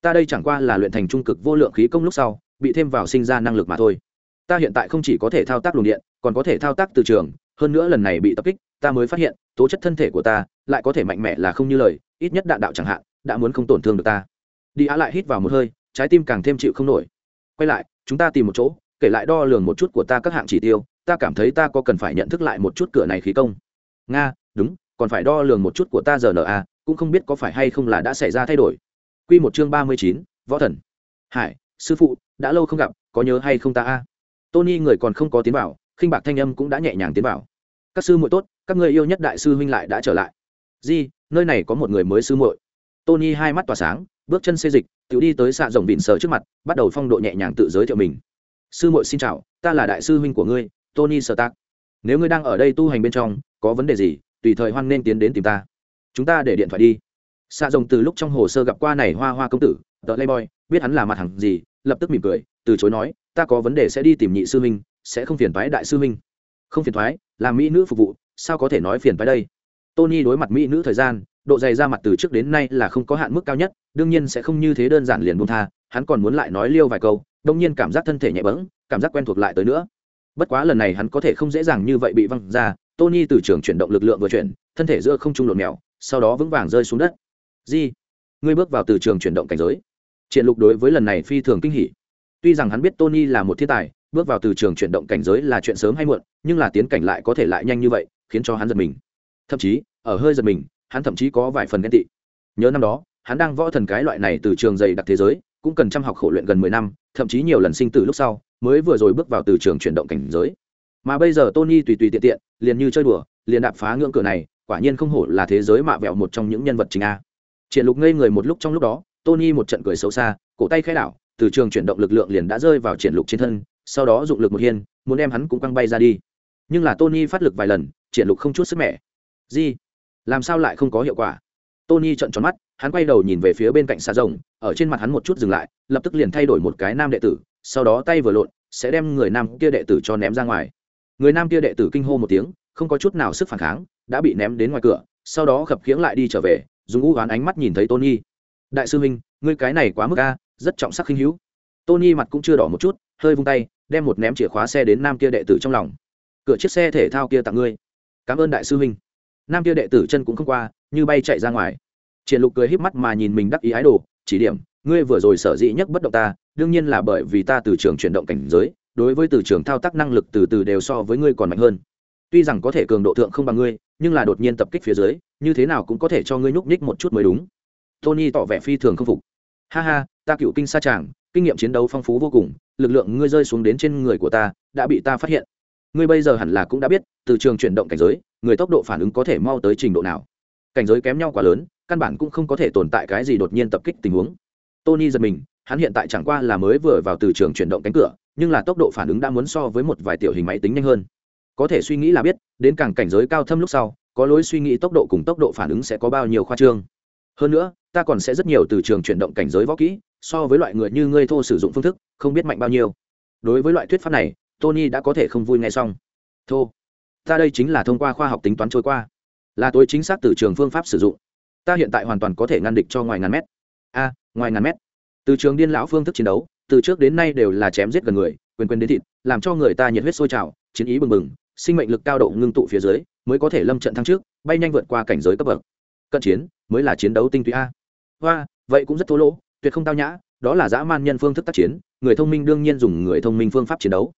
Ta đây chẳng qua là luyện thành trung cực vô lượng khí công lúc sau, bị thêm vào sinh ra năng lực mà thôi. Ta hiện tại không chỉ có thể thao tác luồng điện, còn có thể thao tác từ trường, hơn nữa lần này bị tập kích, ta mới phát hiện, tố chất thân thể của ta lại có thể mạnh mẽ là không như lời, ít nhất đạn đạo chẳng hạn, đã muốn không tổn thương được ta đi á lại hít vào một hơi, trái tim càng thêm chịu không nổi. Quay lại, chúng ta tìm một chỗ, kể lại đo lường một chút của ta các hạng chỉ tiêu, ta cảm thấy ta có cần phải nhận thức lại một chút cửa này khí công. Nga, đúng, còn phải đo lường một chút của ta giờ rna cũng không biết có phải hay không là đã xảy ra thay đổi. Q một chương ba mươi chín, võ thần. Hải, sư phụ, đã lâu không gặp, có nhớ hay không ta a? Tony người còn không có tiến vào, khinh bạc thanh âm cũng đã nhẹ nhàng tiến vào. Các sư muội tốt, các người yêu nhất đại sư huynh lại đã trở lại. Di, nơi này có một người mới sư muội. Tony hai mắt tỏa sáng bước chân xê dịch, tự đi tới xạ rồng vịn sờ trước mặt, bắt đầu phong độ nhẹ nhàng tự giới thiệu mình. Sư muội xin chào, ta là đại sư huynh của ngươi, tony sơ tác nếu ngươi đang ở đây tu hành bên trong, có vấn đề gì, tùy thời hoan nên tiến đến tìm ta. Chúng ta để điện thoại đi. Xạ rồng từ lúc trong hồ sơ gặp qua này hoa hoa công tử tờ playboy, biết hắn là mặt hàng gì, lập tức mỉm cười, từ chối nói, ta có vấn đề sẽ đi tìm nhị sư huynh, sẽ không phiền thoái đại sư huynh. Không phiền thoái làm mỹ nữ phục vụ, sao có thể nói phiền thoái đây? Tony đối mặt mỹ nữ thời gian độ dày ra mặt từ trước đến nay là không có hạn mức cao nhất, đương nhiên sẽ không như thế đơn giản liền buông tha, hắn còn muốn lại nói liêu vài câu, đông nhiên cảm giác thân thể nhẹ bẫng, cảm giác quen thuộc lại tới nữa. Bất quá lần này hắn có thể không dễ dàng như vậy bị văng ra, tony từ trường chuyển động lực lượng vừa chuyển, thân thể giữa không trung lộn mèo sau đó vững vàng rơi xuống đất. Di, ngươi bước vào từ trường chuyển động cảnh giới. Triển lục đối với lần này phi thường kinh hỉ. Tuy rằng hắn biết tony là một thiên tài, bước vào từ trường chuyển động cảnh giới là chuyện sớm hay muộn, nhưng là tiến cảnh lại có thể lại nhanh như vậy, khiến cho hắn giật mình. Thậm chí, ở hơi giật mình hắn thậm chí có vài phần ghen tị. Nhớ năm đó, hắn đang võ thần cái loại này từ trường dày đặc thế giới, cũng cần chăm học khổ luyện gần mười năm, thậm chí nhiều lần sinh tử lúc sau, mới vừa rồi bước vào từ trường chuyển động cảnh giới. Mà bây giờ tony tùy tùy tiện tiện, liền như chơi đùa, liền đạp phá ngưỡng cửa này, quả nhiên không hổ là thế giới mạ vẹo một trong những nhân vật chính a. Triển lục ngây người một lúc trong lúc đó, tony một trận cười xấu xa, cổ tay khai đảo, từ trường chuyển động lực lượng liền đã rơi vào triển lục trên thân, sau đó dụng lực một hiên, muốn đem hắn cũng quăng bay ra đi. Nhưng là tony phát lực vài lần, triển lục không chút sức mẻ. Gì? Làm sao lại không có hiệu quả? Tony trợn tròn mắt, hắn quay đầu nhìn về phía bên cạnh xà rồng, ở trên mặt hắn một chút dừng lại, lập tức liền thay đổi một cái nam đệ tử, sau đó tay vừa lộn, sẽ đem người nam kia đệ tử cho ném ra ngoài. Người nam kia đệ tử kinh hô một tiếng, không có chút nào sức phản kháng, đã bị ném đến ngoài cửa, sau đó khập khiễng lại đi trở về, dùng u oán ánh mắt nhìn thấy tony. Đại sư huynh, ngươi cái này quá mức a, rất trọng sắc khinh hữu. Tony mặt cũng chưa đỏ một chút, hơi vung tay, đem một ném chìa khóa xe đến nam kia đệ tử trong lòng. Cửa chiếc xe thể thao kia tặng ngươi. Cảm ơn đại sư huynh nam kia đệ tử chân cũng không qua, như bay chạy ra ngoài. Triển lục cười híp mắt mà nhìn mình đắc ý ái đồ, chỉ điểm, ngươi vừa rồi sở dĩ nhất bất động ta, đương nhiên là bởi vì ta từ trường chuyển động cảnh giới, đối với từ trường thao tác năng lực từ từ đều so với ngươi còn mạnh hơn. Tuy rằng có thể cường độ thượng không bằng ngươi, nhưng là đột nhiên tập kích phía dưới, như thế nào cũng có thể cho ngươi nhúc nhích một chút mới đúng. Tony tỏ vẻ phi thường không phục. Ha ha, ta cựu kinh sa tràng, kinh nghiệm chiến đấu phong phú vô cùng, lực lượng ngươi rơi xuống đến trên người của ta, đã bị ta phát hiện ngươi bây giờ hẳn là cũng đã biết, từ trường chuyển động cảnh giới, người tốc độ phản ứng có thể mau tới trình độ nào. Cảnh giới kém nhau quá lớn, căn bản cũng không có thể tồn tại cái gì đột nhiên tập kích tình huống. Tony giật mình, hắn hiện tại chẳng qua là mới vừa vào từ trường chuyển động cánh cửa, nhưng là tốc độ phản ứng đã muốn so với một vài tiểu hình máy tính nhanh hơn. Có thể suy nghĩ là biết, đến càng cảnh giới cao thâm lúc sau, có lối suy nghĩ tốc độ cùng tốc độ phản ứng sẽ có bao nhiêu khoa trương. Hơn nữa, ta còn sẽ rất nhiều từ trường chuyển động cảnh giới võ kỹ, so với loại người như ngươi thô sử dụng phương thức, không biết mạnh bao nhiêu. Đối với loại thuyết pháp này tony đã có thể không vui ngay xong. Thô, ta đây chính là thông qua khoa học tính toán trôi qua. Là tôi chính xác từ trường phương pháp sử dụng. Ta hiện tại hoàn toàn có thể ngăn địch cho ngoài ngàn mét. A, ngoài ngàn mét. Từ trường điên lão phương thức chiến đấu, từ trước đến nay đều là chém giết gần người, quyền quyền đến thịt, làm cho người ta nhiệt huyết sôi trào, chiến ý bừng bừng, sinh mệnh lực cao độ ngưng tụ phía dưới, mới có thể lâm trận thắng trước, bay nhanh vượt qua cảnh giới cấp bậc. Cận chiến, mới là chiến đấu tinh túy a. Hoa, vậy cũng rất thô lỗ, tuyệt không tao nhã, đó là dã man nhân phương thức tác chiến, người thông minh đương nhiên dùng người thông minh phương pháp chiến đấu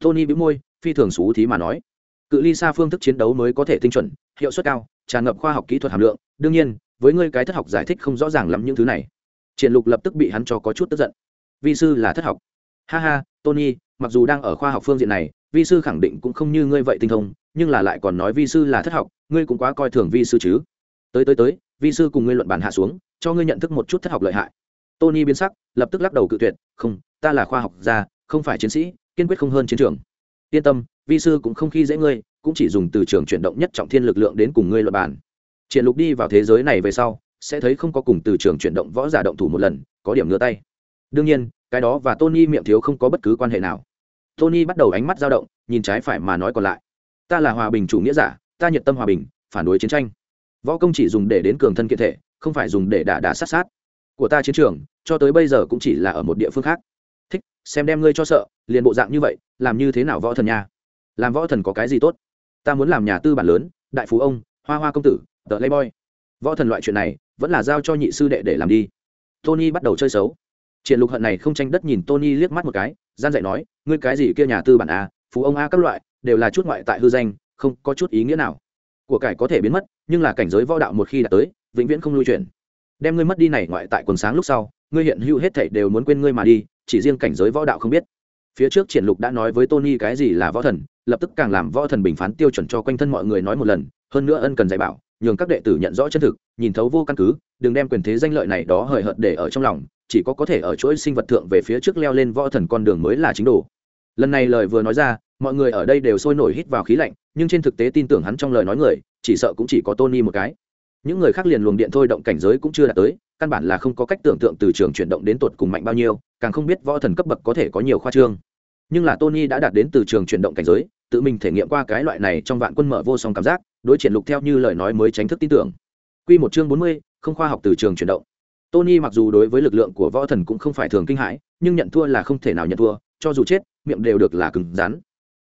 tony bĩu môi, phi thường xú thí mà nói. Cự ly xa phương thức chiến đấu mới có thể tinh chuẩn, hiệu suất cao, tràn ngập khoa học kỹ thuật hàm lượng. Đương nhiên, với ngươi cái thất học giải thích không rõ ràng lắm những thứ này. Triển lục lập tức bị hắn cho có chút tức giận. Vi sư là thất học. Ha ha, tony, mặc dù đang ở khoa học phương diện này, vi sư khẳng định cũng không như ngươi vậy tinh thông, nhưng là lại còn nói vi sư là thất học, ngươi cũng quá coi thường vi sư chứ. Tới tới tới, vi sư cùng ngươi luận bàn hạ xuống, cho ngươi nhận thức một chút thất học lợi hại. Tony biến sắc, lập tức lắc đầu cự tuyệt, không, ta là khoa học gia, không phải chiến sĩ kiên quyết không hơn chiến trường. Yên tâm, vi sư cũng không khi dễ ngươi, cũng chỉ dùng từ trường chuyển động nhất trọng thiên lực lượng đến cùng ngươi luật bản triển lục đi vào thế giới này về sau, sẽ thấy không có cùng từ trường chuyển động võ giả động thủ một lần, có điểm ngửa tay. Đương nhiên, cái đó và tony miệng thiếu không có bất cứ quan hệ nào. Tony bắt đầu ánh mắt dao động, nhìn trái phải mà nói còn lại. Ta là hòa bình chủ nghĩa giả, ta nhiệt tâm hòa bình, phản đối chiến tranh. Võ công chỉ dùng để đến cường thân kiện thể, không phải dùng để đả đả sát sát. Của ta chiến trường, cho tới bây giờ cũng chỉ là ở một địa phương khác. Thích, xem đem ngươi cho sợ liền bộ dạng như vậy, làm như thế nào võ thần nha? Làm võ thần có cái gì tốt? Ta muốn làm nhà tư bản lớn, đại phú ông, hoa hoa công tử, tờ boy võ thần loại chuyện này, vẫn là giao cho nhị sư đệ để làm đi. Tony bắt đầu chơi xấu. Triển lục hận này không tranh đất nhìn tony liếc mắt một cái, gian dạy nói, ngươi cái gì kia nhà tư bản a phú ông a các loại, đều là chút ngoại tại hư danh, không có chút ý nghĩa nào. Của cải có thể biến mất, nhưng là cảnh giới võ đạo một khi đã tới, vĩnh viễn không lưu chuyển đem ngươi mất đi này ngoại tại quần sáng lúc sau, ngươi hiện hữu hết thảy đều muốn quên ngươi mà đi, chỉ riêng cảnh giới võ đạo không biết phía trước triển lục đã nói với tony cái gì là võ thần, lập tức càng làm võ thần bình phán tiêu chuẩn cho quanh thân mọi người nói một lần, hơn nữa ân cần dạy bảo, nhường các đệ tử nhận rõ chân thực, nhìn thấu vô căn cứ, đừng đem quyền thế danh lợi này đó hời hợt để ở trong lòng, chỉ có có thể ở chuỗi sinh vật thượng về phía trước leo lên võ thần con đường mới là chính đồ. Lần này lời vừa nói ra, mọi người ở đây đều sôi nổi hít vào khí lạnh, nhưng trên thực tế tin tưởng hắn trong lời nói người, chỉ sợ cũng chỉ có tony một cái. Những người khác liền luồng điện thôi động cảnh giới cũng chưa đạt tới, căn bản là không có cách tưởng tượng từ trường chuyển động đến tột cùng mạnh bao nhiêu, càng không biết võ thần cấp bậc có thể có nhiều khoa trương nhưng là tony đã đạt đến từ trường chuyển động cảnh giới tự mình thể nghiệm qua cái loại này trong vạn quân mở vô song cảm giác đối triển lục theo như lời nói mới tránh thức tin tưởng. Quy một chương bốn mươi, không khoa học từ trường chuyển động. Tony mặc dù đối với lực lượng của võ thần cũng không phải thường kinh hãi nhưng nhận thua là không thể nào nhận thua cho dù chết miệng đều được là cứng rắn.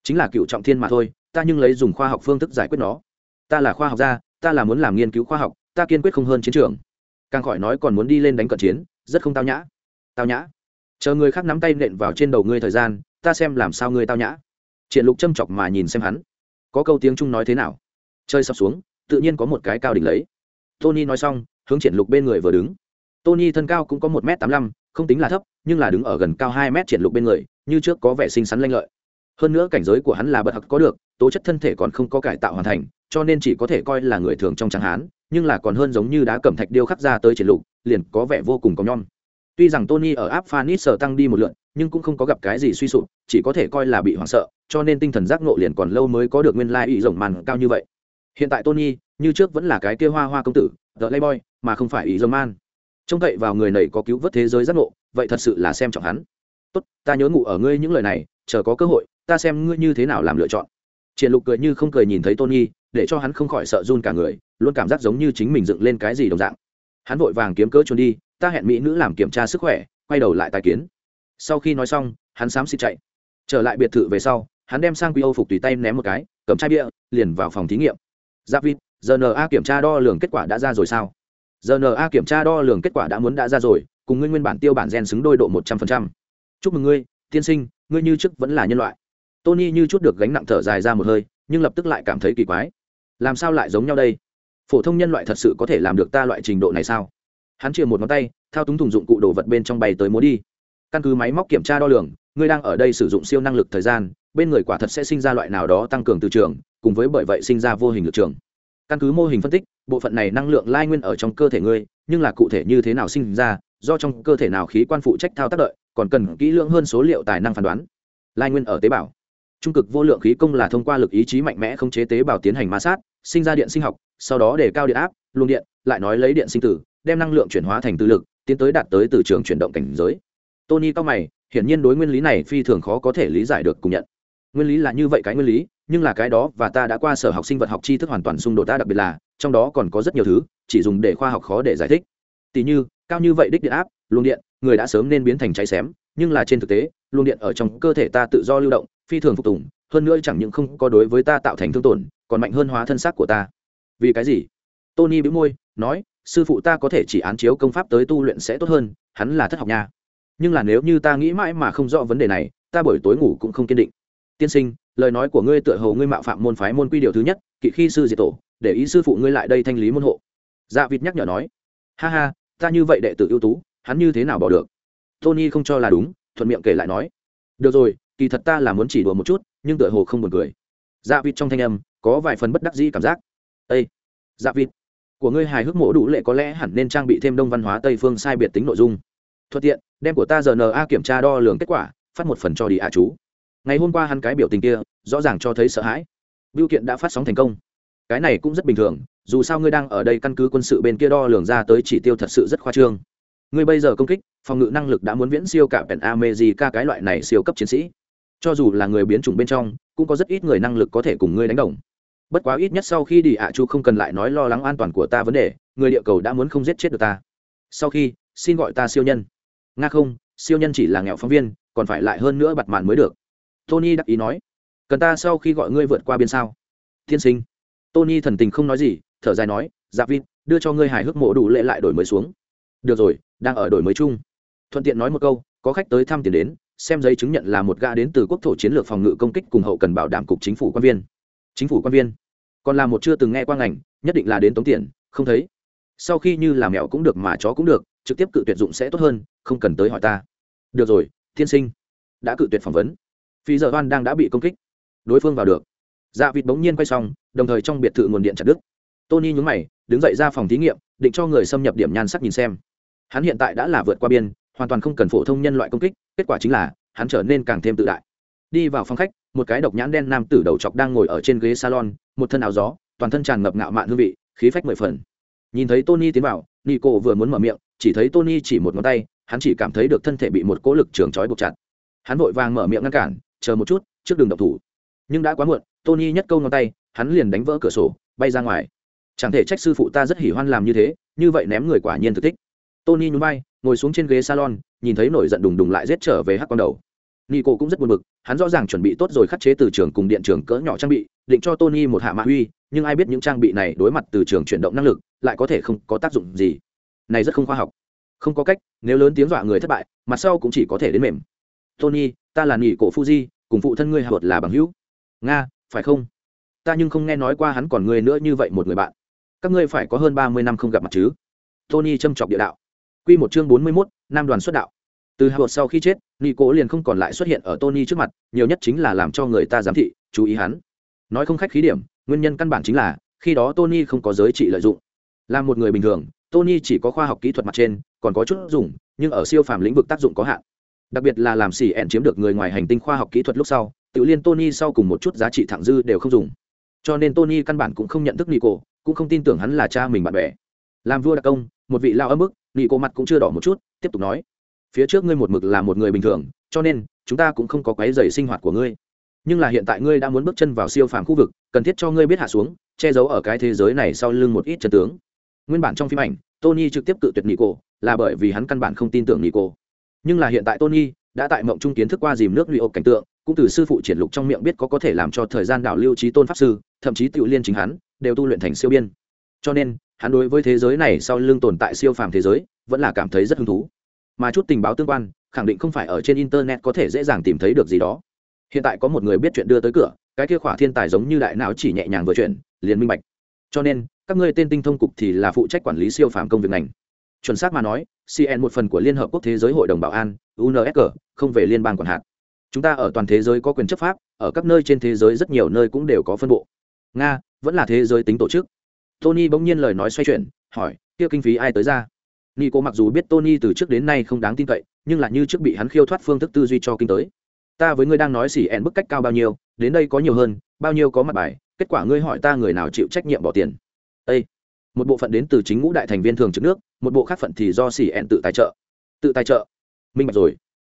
Chính là cựu trọng thiên mà thôi ta nhưng lấy dùng khoa học phương thức giải quyết nó. Ta là khoa học gia ta là muốn làm nghiên cứu khoa học ta kiên quyết không hơn chiến trường. Càng khỏi nói còn muốn đi lên đánh cận chiến rất không tao nhã. Tao nhã. Chờ người khác nắm tay nện vào trên đầu ngươi thời gian ta xem làm sao ngươi tao nhã. Triển lục châm chọc mà nhìn xem hắn. Có câu tiếng trung nói thế nào? Chơi sập xuống, tự nhiên có một cái cao đỉnh lấy. Tony nói xong, hướng triển lục bên người vừa đứng. Tony thân cao cũng có một m tám mươi lăm, không tính là thấp, nhưng là đứng ở gần cao hai m triển lục bên người, như trước có vẻ xinh xắn lanh lợi. Hơn nữa cảnh giới của hắn là bậc học có được, tố chất thân thể còn không có cải tạo hoàn thành, cho nên chỉ có thể coi là người thường trong trắng hán, nhưng là còn hơn giống như đá cẩm thạch điêu khắc ra tới triển lục, liền có vẻ vô cùng có nhon tuy rằng tony ở áp phanis sở tăng đi một lượt, nhưng cũng không có gặp cái gì suy sụp chỉ có thể coi là bị hoảng sợ cho nên tinh thần giác ngộ liền còn lâu mới có được nguyên lai ý rộng màn cao như vậy. Hiện tại tony như trước vẫn là cái kia hoa hoa công tử the playboy mà không phải ý rộng man trông cậy vào người này có cứu vớt thế giới giác ngộ vậy thật sự là xem trọng hắn. Tốt ta nhớ ngủ ở ngươi những lời này chờ có cơ hội ta xem ngươi như thế nào làm lựa chọn. Triển lục cười như không cười nhìn thấy tony để cho hắn không khỏi sợ run cả người luôn cảm giác giống như chính mình dựng lên cái gì đồng dạng. Hắn vội vàng kiếm cớ trốn đi ta hẹn mỹ nữ làm kiểm tra sức khỏe, quay đầu lại tài kiến. Sau khi nói xong, hắn xám xịt chạy. Trở lại biệt thự về sau, hắn đem sang quy âu phục tùy tay ném một cái, cầm chai bia, liền vào phòng thí nghiệm. Giáp vịt rna kiểm tra đo lường kết quả đã ra rồi sao? Rna kiểm tra đo lường kết quả đã muốn đã ra rồi, cùng ngươi nguyên bản tiêu bản gen xứng đôi độ một trăm phần trăm. Chúc mừng ngươi, tiên sinh, ngươi như trước vẫn là nhân loại. Tony như chút được gánh nặng thở dài ra một hơi, nhưng lập tức lại cảm thấy kỳ quái. Làm sao lại giống nhau đây? Phổ thông nhân loại thật sự có thể làm được ta loại trình độ này sao? Hắn chia một ngón tay, thao túng thùng dụng cụ đồ vật bên trong bay tới múa đi. Căn cứ máy móc kiểm tra đo lường, ngươi đang ở đây sử dụng siêu năng lực thời gian, bên người quả thật sẽ sinh ra loại nào đó tăng cường từ trường, cùng với bởi vậy sinh ra vô hình lực trường. Căn cứ mô hình phân tích, bộ phận này năng lượng lai nguyên ở trong cơ thể ngươi, nhưng là cụ thể như thế nào sinh ra, do trong cơ thể nào khí quan phụ trách thao tác đợi, còn cần kỹ lưỡng hơn số liệu tài năng phán đoán. Lai nguyên ở tế bào. Trung cực vô lượng khí công là thông qua lực ý chí mạnh mẽ khống chế tế bào tiến hành ma sát, sinh ra điện sinh học, sau đó để cao điện áp, luồng điện, lại nói lấy điện sinh tử đem năng lượng chuyển hóa thành tư lực, tiến tới đạt tới từ trường chuyển động cảnh giới. Tony cao mày, hiển nhiên đối nguyên lý này phi thường khó có thể lý giải được cùng nhận. Nguyên lý là như vậy cái nguyên lý, nhưng là cái đó và ta đã qua sở học sinh vật học tri thức hoàn toàn xung đột ta đặc biệt là, trong đó còn có rất nhiều thứ, chỉ dùng để khoa học khó để giải thích. Tỷ như, cao như vậy đích điện áp, luồng điện, người đã sớm nên biến thành cháy xém, nhưng là trên thực tế, luồng điện ở trong cơ thể ta tự do lưu động, phi thường phục tùng, hơn nữa chẳng những không có đối với ta tạo thành thương tổn, còn mạnh hơn hóa thân xác của ta. Vì cái gì? Tony bĩu môi, nói sư phụ ta có thể chỉ án chiếu công pháp tới tu luyện sẽ tốt hơn, hắn là thất học nha. Nhưng là nếu như ta nghĩ mãi mà không rõ vấn đề này, ta buổi tối ngủ cũng không kiên định. Tiên sinh, lời nói của ngươi tựa hồ ngươi mạo phạm môn phái môn quy điều thứ nhất, kỵ khi sư diệt tổ, để ý sư phụ ngươi lại đây thanh lý môn hộ. Dạ vịt nhắc nhở nói, ha ha, ta như vậy đệ tử ưu tú, hắn như thế nào bỏ được? Tony không cho là đúng, thuận miệng kể lại nói, được rồi, kỳ thật ta là muốn chỉ đùa một chút, nhưng tựa hồ không buồn cười. Dạ vịt trong thanh âm có vài phần bất đắc dĩ cảm giác. Ây dạ vịt của ngươi hài hước mổ đủ lệ có lẽ hẳn nên trang bị thêm đông văn hóa tây phương sai biệt tính nội dung. Thuận tiện, đem của ta rna kiểm tra đo lường kết quả, phát một phần cho đi ạ chú. Ngày hôm qua hắn cái biểu tình kia, rõ ràng cho thấy sợ hãi. Biểu kiện đã phát sóng thành công. Cái này cũng rất bình thường, dù sao ngươi đang ở đây căn cứ quân sự bên kia đo lường ra tới chỉ tiêu thật sự rất khoa trương. Ngươi bây giờ công kích, phòng ngự năng lực đã muốn viễn siêu cả pèn amejica cái loại này siêu cấp chiến sĩ. Cho dù là người biến chủng bên trong, cũng có rất ít người năng lực có thể cùng ngươi đánh đồng bất quá ít nhất sau khi đi ạ chu không cần lại nói lo lắng an toàn của ta vấn đề, người địa cầu đã muốn không giết chết được ta. Sau khi, xin gọi ta siêu nhân. Nga không, siêu nhân chỉ là nghèo phóng viên, còn phải lại hơn nữa bặt màn mới được. Tony đắc ý nói. Cần ta sau khi gọi ngươi vượt qua biên sao? Tiên sinh. Tony thần tình không nói gì, thở dài nói dạ vin đưa cho ngươi hài hước mộ đủ lệ lại đổi mới xuống. Được rồi, đang ở đổi mới chung. Thuận tiện nói một câu, có khách tới thăm tiền đến, xem giấy chứng nhận là một gã đến từ quốc thổ chiến lược phòng ngự công kích cùng hậu cần bảo đảm cục chính phủ quan viên chính phủ quan viên còn là một chưa từng nghe qua ngành, nhất định là đến tống tiền, không thấy. Sau khi như làm mẹo cũng được mà chó cũng được, trực tiếp cự tuyệt dụng sẽ tốt hơn, không cần tới hỏi ta. Được rồi thiên sinh. Đã cự tuyệt phỏng vấn. Phi giờ hoan đang đã bị công kích. Đối phương vào được. Dạ vịt bỗng nhiên quay xong, đồng thời trong biệt thự nguồn điện chặt đứt. Tony nhúng mày, đứng dậy ra phòng thí nghiệm, định cho người xâm nhập điểm nhan sắc nhìn xem. Hắn hiện tại đã là vượt qua biên, hoàn toàn không cần phổ thông nhân loại công kích, kết quả chính là, hắn trở nên càng thêm tự đại đi vào phòng khách, một cái độc nhãn đen nam tử đầu chọc đang ngồi ở trên ghế salon, một thân áo gió, toàn thân tràn ngập ngạo mạn hương vị, khí phách mười phần. Nhìn thấy tony tiến vào, nico vừa muốn mở miệng, chỉ thấy tony chỉ một ngón tay, hắn chỉ cảm thấy được thân thể bị một cỗ lực trường trói buộc chặt. Hắn vội vàng mở miệng ngăn cản, chờ một chút, trước đường độc thủ. Nhưng đã quá muộn, tony nhất câu ngón tay, hắn liền đánh vỡ cửa sổ, bay ra ngoài. Chẳng thể trách sư phụ ta rất hỉ hoan làm như thế, như vậy ném người quả nhiên thực thích. Tony nhún bay ngồi xuống trên ghế salon, nhìn thấy nổi giận đùng đùng lại rết trở về hắc con đầu nico cũng rất buồn bực, hắn rõ ràng chuẩn bị tốt rồi khắc chế từ trường cùng điện trường cỡ nhỏ trang bị, định cho tony một hạ mạ huy nhưng ai biết những trang bị này đối mặt từ trường chuyển động năng lực, lại có thể không có tác dụng gì. Này rất không khoa học. Không có cách, nếu lớn tiếng dọa người thất bại, mặt sau cũng chỉ có thể đến mềm. Tony, ta là nị cổ fuji, cùng phụ thân ngươi hợp là bằng hữu. Nga, phải không? Ta nhưng không nghe nói qua hắn còn ngươi nữa như vậy một người bạn. Các ngươi phải có hơn ba mươi năm không gặp mặt chứ? Tony châm chọc địa đạo. Q một chương bốn mươi mốt, nam đoàn xuất đạo từ hạ sau khi chết nị cố liền không còn lại xuất hiện ở tony trước mặt, nhiều nhất chính là làm cho người ta giám thị, chú ý hắn. Nói không khách khí điểm, nguyên nhân căn bản chính là, khi đó tony không có giới trị lợi dụng. Là một người bình thường, tony chỉ có khoa học kỹ thuật mặt trên, còn có chút dùng, nhưng ở siêu phàm lĩnh vực tác dụng có hạn. Đặc biệt là làm xì ẹn chiếm được người ngoài hành tinh khoa học kỹ thuật lúc sau, tự liên tony sau cùng một chút giá trị thẳng dư đều không dùng. Cho nên tony căn bản cũng không nhận thức nico, cũng không tin tưởng hắn là cha mình bạn bè. Làm vua đặc công, một vị lao ấm ức nico mặt cũng chưa đỏ một chút, tiếp tục nói phía trước ngươi một mực là một người bình thường, cho nên, chúng ta cũng không có quái dày sinh hoạt của ngươi. Nhưng là hiện tại ngươi đã muốn bước chân vào siêu phàm khu vực, cần thiết cho ngươi biết hạ xuống, che giấu ở cái thế giới này sau lưng một ít chân tướng. Nguyên bản trong phim ảnh, tony trực tiếp cự tuyệt nico, là bởi vì hắn căn bản không tin tưởng nico. Nhưng là hiện tại tony đã tại mộng trung kiến thức qua dìm nước lụy ộp cảnh tượng, cũng từ sư phụ triển lục trong miệng biết có có thể làm cho thời gian đảo lưu trí tôn pháp sư, thậm chí tự liên chính hắn, đều tu luyện thành siêu biên. Cho nên, hắn đối với thế giới này sau lưng tồn tại siêu phàm thế giới, vẫn là cảm thấy rất hứng thú mà chút tình báo tương quan, khẳng định không phải ở trên internet có thể dễ dàng tìm thấy được gì đó. Hiện tại có một người biết chuyện đưa tới cửa, cái kia khỏa thiên tài giống như đại não chỉ nhẹ nhàng vừa chuyện liền minh bạch. Cho nên, các ngươi tên tinh thông cục thì là phụ trách quản lý siêu phàm công việc ngành. Chuẩn xác mà nói cn một phần của liên hợp quốc thế giới hội đồng bảo an unsg không về liên bang quản hạt. Chúng ta ở toàn thế giới có quyền chấp pháp, ở các nơi trên thế giới rất nhiều nơi cũng đều có phân bộ. Nga, vẫn là thế giới tính tổ chức. Tony bỗng nhiên lời nói xoay chuyển, hỏi, kia kinh phí ai tới ra? Nico mặc dù biết tony từ trước đến nay không đáng tin cậy, nhưng là như trước bị hắn khiêu thoát phương thức tư duy cho kinh tới. Ta với ngươi đang nói xỉ ẹn bức cách cao bao nhiêu, đến đây có nhiều hơn, bao nhiêu có mặt bài, kết quả ngươi hỏi ta người nào chịu trách nhiệm bỏ tiền. Ê! một bộ phận đến từ chính ngũ đại thành viên thường trực nước, một bộ khác phận thì do xỉ ẹn tự tài trợ. Tự tài trợ? Minh bạch rồi.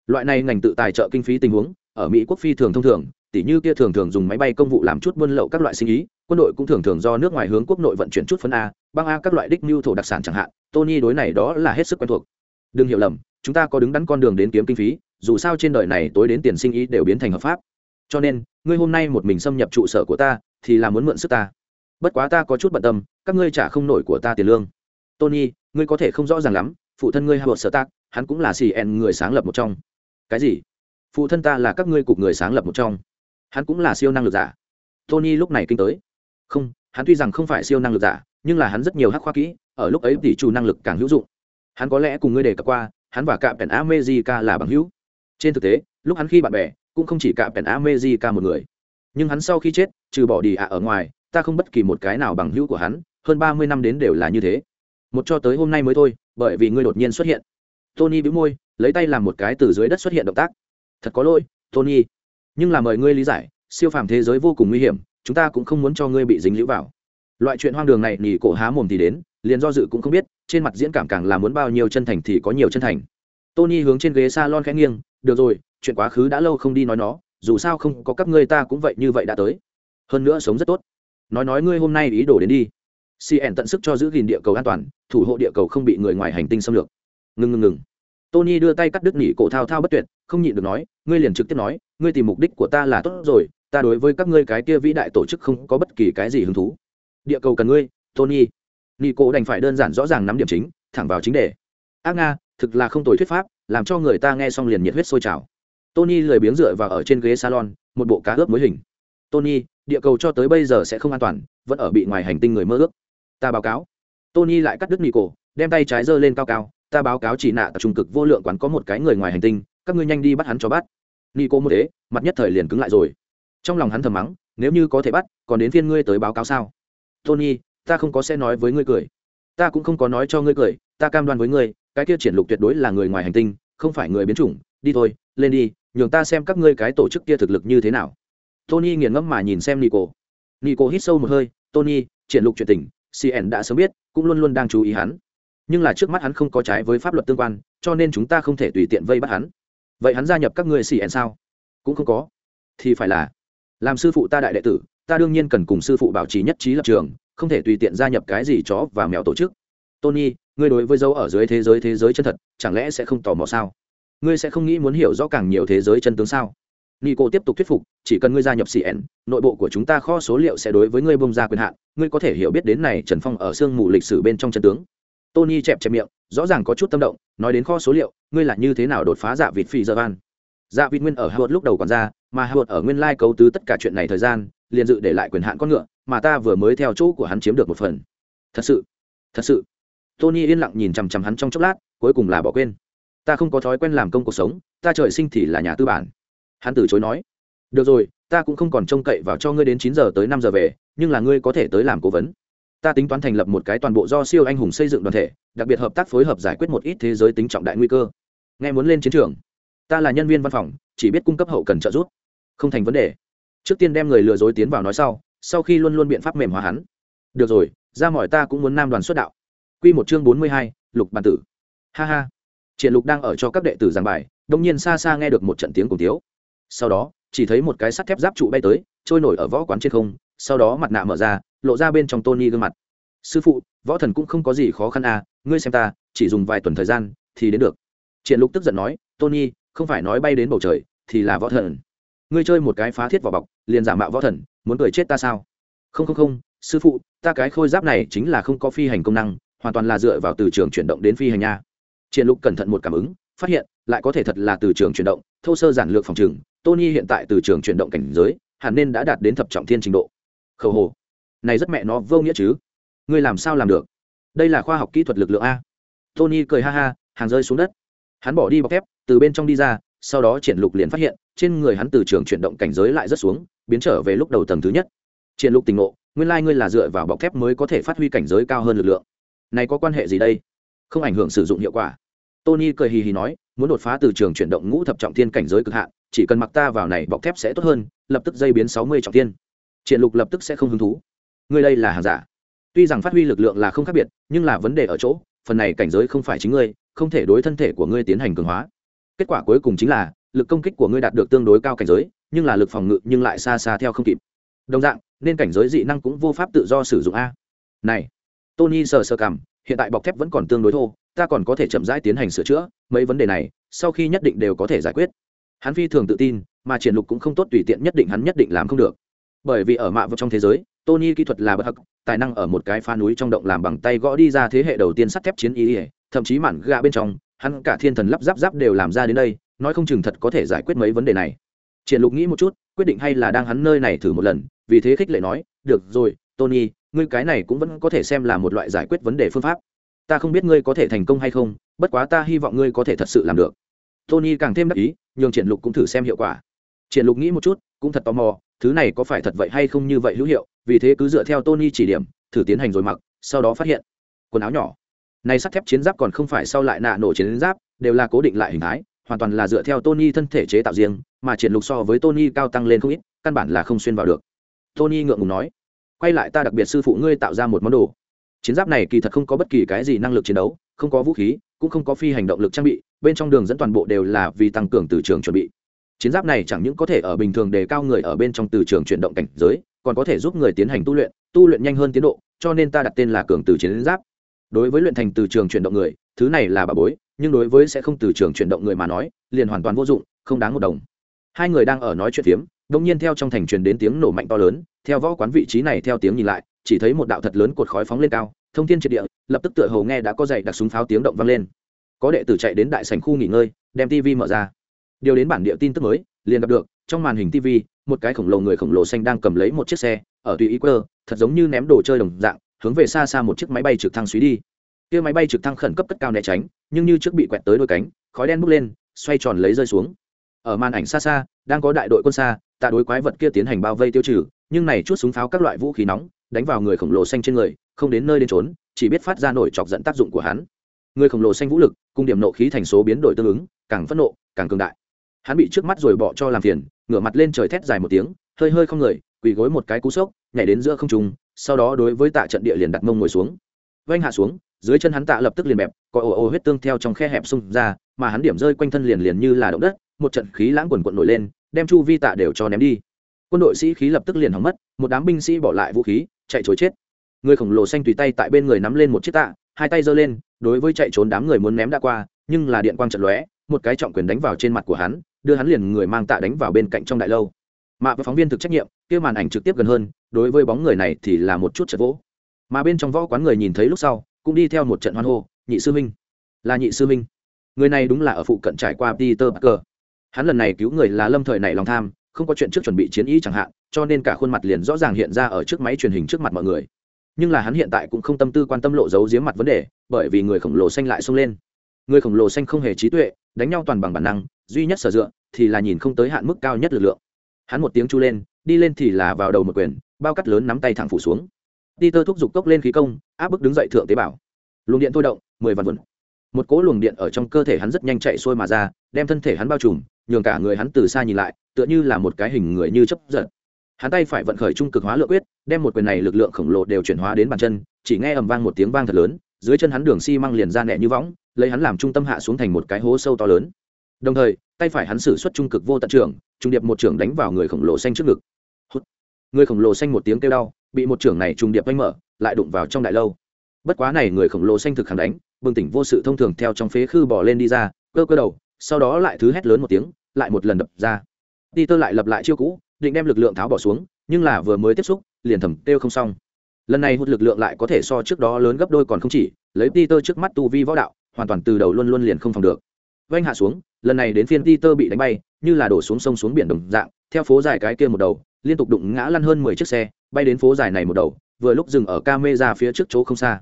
Loại này ngành tự tài trợ kinh phí tình huống, ở mỹ quốc phi thường thông thường tỷ như kia thường thường dùng máy bay công vụ làm chút buôn lậu các loại sinh ý, quân đội cũng thường thường do nước ngoài hướng quốc nội vận chuyển chút phân a băng a các loại đích mưu thổ đặc sản chẳng hạn, tony đối này đó là hết sức quen thuộc. Đừng hiểu lầm, chúng ta có đứng đắn con đường đến kiếm kinh phí, dù sao trên đời này tối đến tiền sinh ý đều biến thành hợp pháp. Cho nên, ngươi hôm nay một mình xâm nhập trụ sở của ta, thì là muốn mượn sức ta. Bất quá ta có chút bận tâm, các ngươi trả không nổi của ta tiền lương. Tony, ngươi có thể không rõ ràng lắm, phụ thân ngươi hạ sở tác hắn cũng là cn người sáng lập một trong. Cái gì? Phụ thân ta là các ngươi cục người sáng lập một trong. Hắn cũng là siêu năng lực giả. Tony lúc này kinh tới. Không, hắn tuy rằng không phải siêu năng lực giả nhưng là hắn rất nhiều hắc khoa kỹ, ở lúc ấy tỷ chủ năng lực càng hữu dụng. Hắn có lẽ cùng ngươi đề cập qua, hắn và cạm pèn amejica là bằng hữu. Trên thực tế, lúc hắn khi bạn bè, cũng không chỉ cạm pèn amejica một người. Nhưng hắn sau khi chết, trừ bỏ đi ạ ở ngoài, ta không bất kỳ một cái nào bằng hữu của hắn, hơn ba mươi năm đến đều là như thế. Một cho tới hôm nay mới thôi, bởi vì ngươi đột nhiên xuất hiện. Tony bĩu môi, lấy tay làm một cái từ dưới đất xuất hiện động tác. Thật có lỗi, tony. Nhưng là mời ngươi lý giải, siêu phàm thế giới vô cùng nguy hiểm, chúng ta cũng không muốn cho ngươi bị dính lũ vào loại chuyện hoang đường này nhỉ cổ há mồm thì đến, liền do dự cũng không biết, trên mặt diễn cảm càng là muốn bao nhiêu chân thành thì có nhiều chân thành. Tony hướng trên ghế salon khẽ nghiêng, được rồi, chuyện quá khứ đã lâu không đi nói nó, dù sao không có các ngươi ta cũng vậy như vậy đã tới. Hơn nữa sống rất tốt. Nói nói ngươi hôm nay ý đồ đến đi. Cn tận sức cho giữ gìn địa cầu an toàn, thủ hộ địa cầu không bị người ngoài hành tinh xâm lược. Ngừng ngừng ngừng. Tony đưa tay cắt đứt nỉ cổ thao thao bất tuyệt, không nhịn được nói, ngươi liền trực tiếp nói, ngươi tìm mục đích của ta là tốt rồi, ta đối với các ngươi cái kia vĩ đại tổ chức không có bất kỳ cái gì hứng thú địa cầu cần ngươi, tony. Nghi cổ đành phải đơn giản rõ ràng nắm điểm chính, thẳng vào chính đề. Ác nga, thực là không tồi thuyết pháp, làm cho người ta nghe xong liền nhiệt huyết sôi trào. Tony lười biếng dựa vào ở trên ghế salon, một bộ cá ướp mới hình. Tony, địa cầu cho tới bây giờ sẽ không an toàn, vẫn ở bị ngoài hành tinh người mơ ước. Ta báo cáo. Tony lại cắt đứt nico, đem tay trái giơ lên cao cao. Ta báo cáo chỉ nạ tập trung cực vô lượng quán có một cái người ngoài hành tinh, các ngươi nhanh đi bắt hắn cho bắt. Nico một thế, mặt nhất thời liền cứng lại rồi. Trong lòng hắn thầm mắng, nếu như có thể bắt, còn đến phiên ngươi tới báo cáo sao? Tony, ta không có sẽ nói với ngươi cười. Ta cũng không có nói cho ngươi cười, ta cam đoan với ngươi, cái kia triển lục tuyệt đối là người ngoài hành tinh, không phải người biến chủng. Đi thôi, lên đi, nhường ta xem các ngươi cái tổ chức kia thực lực như thế nào. Tony nghiền ngẫm mà nhìn xem nico. Nico hít sâu một hơi, tony, triển lục chuyện tình cn đã sớm biết, cũng luôn luôn đang chú ý hắn. Nhưng là trước mắt hắn không có trái với pháp luật tương quan, cho nên chúng ta không thể tùy tiện vây bắt hắn. Vậy hắn gia nhập các ngươi cn sao? Cũng không có. Thì phải là, làm sư phụ ta đại đệ tử ta đương nhiên cần cùng sư phụ bảo trì nhất trí lập trường, không thể tùy tiện gia nhập cái gì chó và mèo tổ chức. Tony, ngươi đối với dấu ở dưới thế giới thế giới chân thật, chẳng lẽ sẽ không tò mò sao? Ngươi sẽ không nghĩ muốn hiểu rõ càng nhiều thế giới chân tướng sao? Nico tiếp tục thuyết phục, chỉ cần ngươi gia nhập cn nội bộ của chúng ta kho số liệu sẽ đối với ngươi bông ra quyền hạn, ngươi có thể hiểu biết đến này trần phong ở sương mù lịch sử bên trong chân tướng. Tony chẹp chẹp miệng, rõ ràng có chút tâm động, nói đến kho số liệu, ngươi là như thế nào đột phá dạ vịt phi dơ van? Dạ vịt nguyên ở howard lúc đầu còn ra, mà howard ở nguyên lai cấu tứ tất cả chuyện này thời gian liền dự để lại quyền hạn con ngựa, mà ta vừa mới theo chỗ của hắn chiếm được một phần. Thật sự thật sự. Tony yên lặng nhìn chằm chằm hắn trong chốc lát, cuối cùng là bỏ quên. Ta không có thói quen làm công cuộc sống, ta trời sinh thì là nhà tư bản. Hắn từ chối nói. Được rồi, ta cũng không còn trông cậy vào cho ngươi đến chín giờ tới năm giờ về, nhưng là ngươi có thể tới làm cố vấn. Ta tính toán thành lập một cái toàn bộ do siêu anh hùng xây dựng đoàn thể, đặc biệt hợp tác phối hợp giải quyết một ít thế giới tính trọng đại nguy cơ. Nghe muốn lên chiến trường. Ta là nhân viên văn phòng, chỉ biết cung cấp hậu cần trợ giúp. Không thành vấn đề trước tiên đem người lừa dối tiến vào nói sau sau khi luôn luôn biện pháp mềm hóa hắn. Được rồi, ra mọi ta cũng muốn nam đoàn xuất đạo. Q một chương bốn mươi hai, lục bàn tử. Ha ha. Triển lục đang ở cho các đệ tử giảng bài, đông nhiên xa xa nghe được một trận tiếng cùng tiếu. Sau đó, chỉ thấy một cái sắt thép giáp trụ bay tới, trôi nổi ở võ quán trên không, sau đó mặt nạ mở ra, lộ ra bên trong tony gương mặt. Sư phụ, võ thần cũng không có gì khó khăn à ngươi xem ta, chỉ dùng vài tuần thời gian, thì đến được. Triển lục tức giận nói, tony, không phải nói bay đến bầu trời, thì là võ thần ngươi chơi một cái phá thiết vỏ bọc, liền giả mạo võ thần, muốn cười chết ta sao? Không không không, sư phụ, ta cái khôi giáp này chính là không có phi hành công năng, hoàn toàn là dựa vào từ trường chuyển động đến phi hành nha. Triển lục cẩn thận một cảm ứng, phát hiện, lại có thể thật là từ trường chuyển động, thô sơ giản lược phòng trường, tony hiện tại từ trường chuyển động cảnh giới, hẳn nên đã đạt đến thập trọng thiên trình độ. Khẩu hồ. Này rất mẹ nó, vô nghĩa chứ. Ngươi làm sao làm được? Đây là khoa học kỹ thuật lực lượng a. Tony cười ha ha, hàng rơi xuống đất. Hắn bỏ đi bọc thép, từ bên trong đi ra, sau đó triển lục liền phát hiện trên người hắn từ trường chuyển động cảnh giới lại rất xuống, biến trở về lúc đầu tầng thứ nhất. Triển lục tình ngộ, nguyên lai like ngươi là dựa vào bọc thép mới có thể phát huy cảnh giới cao hơn lực lượng. Này có quan hệ gì đây? Không ảnh hưởng sử dụng hiệu quả. Tony cười hì hì nói, muốn đột phá từ trường chuyển động ngũ thập trọng thiên cảnh giới cực hạn, chỉ cần mặc ta vào này, bọc thép sẽ tốt hơn, lập tức dây biến sáu mươi trọng thiên. Triển lục lập tức sẽ không hứng thú. Ngươi đây là hàng giả. Tuy rằng phát huy lực lượng là không khác biệt, nhưng là vấn đề ở chỗ, phần này cảnh giới không phải chính ngươi, không thể đối thân thể của ngươi tiến hành cường hóa. Kết quả cuối cùng chính là lực công kích của ngươi đạt được tương đối cao cảnh giới, nhưng là lực phòng ngự nhưng lại xa xa theo không kịp. Đồng dạng, nên cảnh giới dị năng cũng vô pháp tự do sử dụng a. Này, tony sờ sờ cảm, hiện tại bọc thép vẫn còn tương đối thô, ta còn có thể chậm rãi tiến hành sửa chữa, mấy vấn đề này, sau khi nhất định đều có thể giải quyết. Hắn phi thường tự tin, mà triển lục cũng không tốt tùy tiện nhất định hắn nhất định làm không được. Bởi vì ở mạ vật trong thế giới, tony kỹ thuật là bất hắc, tài năng ở một cái pha núi trong động làm bằng tay gõ đi ra thế hệ đầu tiên sắt thép chiến ý thậm chí mản gạ bên trong, hắn cả thiên thần lắp ráp ráp đều làm ra đến đây nói không chừng thật có thể giải quyết mấy vấn đề này. Triển lục nghĩ một chút, quyết định hay là đang hắn nơi này thử một lần, vì thế khích lệ nói, được rồi, tony, ngươi cái này cũng vẫn có thể xem là một loại giải quyết vấn đề phương pháp. Ta không biết ngươi có thể thành công hay không, bất quá ta hy vọng ngươi có thể thật sự làm được. Tony càng thêm đắc ý, nhường triển lục cũng thử xem hiệu quả. Triển lục nghĩ một chút, cũng thật tò mò, thứ này có phải thật vậy hay không như vậy hữu hiệu, vì thế cứ dựa theo tony chỉ điểm, thử tiến hành rồi mặc, sau đó phát hiện, quần áo nhỏ. Này sắt thép chiến giáp còn không phải sau lại nạ nổ chiến giáp, đều là cố định lại hình thái hoàn toàn là dựa theo tony thân thể chế tạo riêng, mà triển lục so với tony cao tăng lên không ít, căn bản là không xuyên vào được. Tony ngượng ngùng nói, quay lại ta đặc biệt sư phụ ngươi tạo ra một món đồ. Chiến giáp này kỳ thật không có bất kỳ cái gì năng lực chiến đấu, không có vũ khí, cũng không có phi hành động lực trang bị, bên trong đường dẫn toàn bộ đều là vì tăng cường từ trường chuẩn bị. Chiến giáp này chẳng những có thể ở bình thường đề cao người ở bên trong từ trường chuyển động cảnh giới, còn có thể giúp người tiến hành tu luyện tu luyện nhanh hơn tiến độ, cho nên ta đặt tên là cường từ chiến giáp. Đối với luyện thành từ trường chuyển động người, thứ này là bà bối nhưng đối với sẽ không từ trường chuyển động người mà nói, liền hoàn toàn vô dụng, không đáng một đồng. Hai người đang ở nói chuyện phiếm, đông nhiên theo trong thành truyền đến tiếng nổ mạnh to lớn, theo võ quán vị trí này theo tiếng nhìn lại, chỉ thấy một đạo thật lớn cột khói phóng lên cao, thông thiên triệt địa, lập tức tựa hồ nghe đã có dậy đặt súng pháo tiếng động vang lên. Có đệ tử chạy đến đại sành khu nghỉ ngơi, đem tv mở ra. Điều đến bản địa tin tức mới, liền gặp được, trong màn hình tv một cái khổng lồ người khổng lồ xanh đang cầm lấy một chiếc xe, ở tùy ý quơ, thật giống như ném đồ chơi đồng dạng, hướng về xa xa một chiếc máy bay trực thăng suý đi. Kia máy bay trực thăng khẩn cấp cất cao né tránh nhưng như trước bị quẹt tới đôi cánh, khói đen bốc lên, xoay tròn lấy rơi xuống. Ở màn ảnh xa xa, đang có đại đội quân xa, tạ đối quái vật kia tiến hành bao vây tiêu trừ, nhưng này chút súng pháo các loại vũ khí nóng, đánh vào người khổng lồ xanh trên người, không đến nơi đến trốn, chỉ biết phát ra nổi chọc dẫn tác dụng của hắn. Người khổng lồ xanh vũ lực, cùng điểm nộ khí thành số biến đổi tương ứng, càng phẫn nộ, càng cường đại. Hắn bị trước mắt rồi bỏ cho làm phiền, ngửa mặt lên trời thét dài một tiếng, hơi hơi không người, quỳ gối một cái cú sốc, nhảy đến giữa không trung, sau đó đối với tạ trận địa liền đặt mông ngồi xuống. Vanh hạ xuống dưới chân hắn tạ lập tức liền bẹp, có ồ ồ huyết tương theo trong khe hẹp xung ra, mà hắn điểm rơi quanh thân liền liền như là động đất, một trận khí lãng quần quận nổi lên, đem chu vi tạ đều cho ném đi. Quân đội sĩ khí lập tức liền hỏng mất, một đám binh sĩ bỏ lại vũ khí, chạy trốn chết. Người khổng lồ xanh tùy tay tại bên người nắm lên một chiếc tạ, hai tay giơ lên, đối với chạy trốn đám người muốn ném đã qua, nhưng là điện quang trận lóe, một cái trọng quyền đánh vào trên mặt của hắn, đưa hắn liền người mang tạ đánh vào bên cạnh trong đại lâu. Mạ và phóng viên thực trách nhiệm, kia màn ảnh trực tiếp gần hơn, đối với bóng người này thì là một chút chật vỗ. Mà bên trong võ quán người nhìn thấy lúc sau cũng đi theo một trận hoan hô, nhị sư minh là nhị sư minh người này đúng là ở phụ cận trải qua peter parker. Hắn lần này cứu người là lâm thời này lòng tham, không có chuyện trước chuẩn bị chiến ý chẳng hạn, cho nên cả khuôn mặt liền rõ ràng hiện ra ở trước máy truyền hình trước mặt mọi người. Nhưng là hắn hiện tại cũng không tâm tư quan tâm lộ giấu giếm mặt vấn đề, bởi vì người khổng lồ xanh lại xông lên. Người khổng lồ xanh không hề trí tuệ, đánh nhau toàn bằng bản năng, duy nhất sở dựa thì là nhìn không tới hạn mức cao nhất lực lượng. Hắn một tiếng chu lên, đi lên thì là vào đầu một quyền, bao cắt lớn nắm tay thẳng phủ xuống đi tơ thúc giục cốc lên khí công áp bức đứng dậy thượng tế bào. Luồng điện thôi động mười vạn vườn một cỗ luồng điện ở trong cơ thể hắn rất nhanh chạy xuôi mà ra đem thân thể hắn bao trùm nhường cả người hắn từ xa nhìn lại tựa như là một cái hình người như chấp giật. Hắn tay phải vận khởi trung cực hóa lượng quyết đem một quyền này lực lượng khổng lồ đều chuyển hóa đến bàn chân chỉ nghe ầm vang một tiếng vang thật lớn dưới chân hắn đường xi măng liền ra nẹ như võng lấy hắn làm trung tâm hạ xuống thành một cái hố sâu to lớn. Đồng thời tay phải hắn sử xuất trung cực vô tận trường, trung điệp một trưởng đánh vào người khổng lồ xanh trước ngực. Hút. người khổng lồ xanh một tiếng kêu đau bị một trưởng này trung điệp vanh mở, lại đụng vào trong đại lâu. Bất quá này người khổng lồ xanh thực khẳng đánh, bừng tỉnh vô sự thông thường theo trong phế khư bỏ lên đi ra, cơ cơ đầu, sau đó lại thứ hét lớn một tiếng, lại một lần đập ra. Đi tơ lại lập lại chiêu cũ, định đem lực lượng tháo bỏ xuống, nhưng là vừa mới tiếp xúc, liền thầm kêu không xong. Lần này hút lực lượng lại có thể so trước đó lớn gấp đôi còn không chỉ, lấy Peter trước mắt tu vi võ đạo, hoàn toàn từ đầu luôn luôn liền không phòng được. Vanh hạ xuống, lần này đến phiên Peter bị đánh bay, như là đổ xuống sông xuống biển đồng dạng, theo phố dài cái kia một đầu liên tục đụng ngã lăn hơn mười chiếc xe bay đến phố dài này một đầu vừa lúc dừng ở camera phía trước chỗ không xa.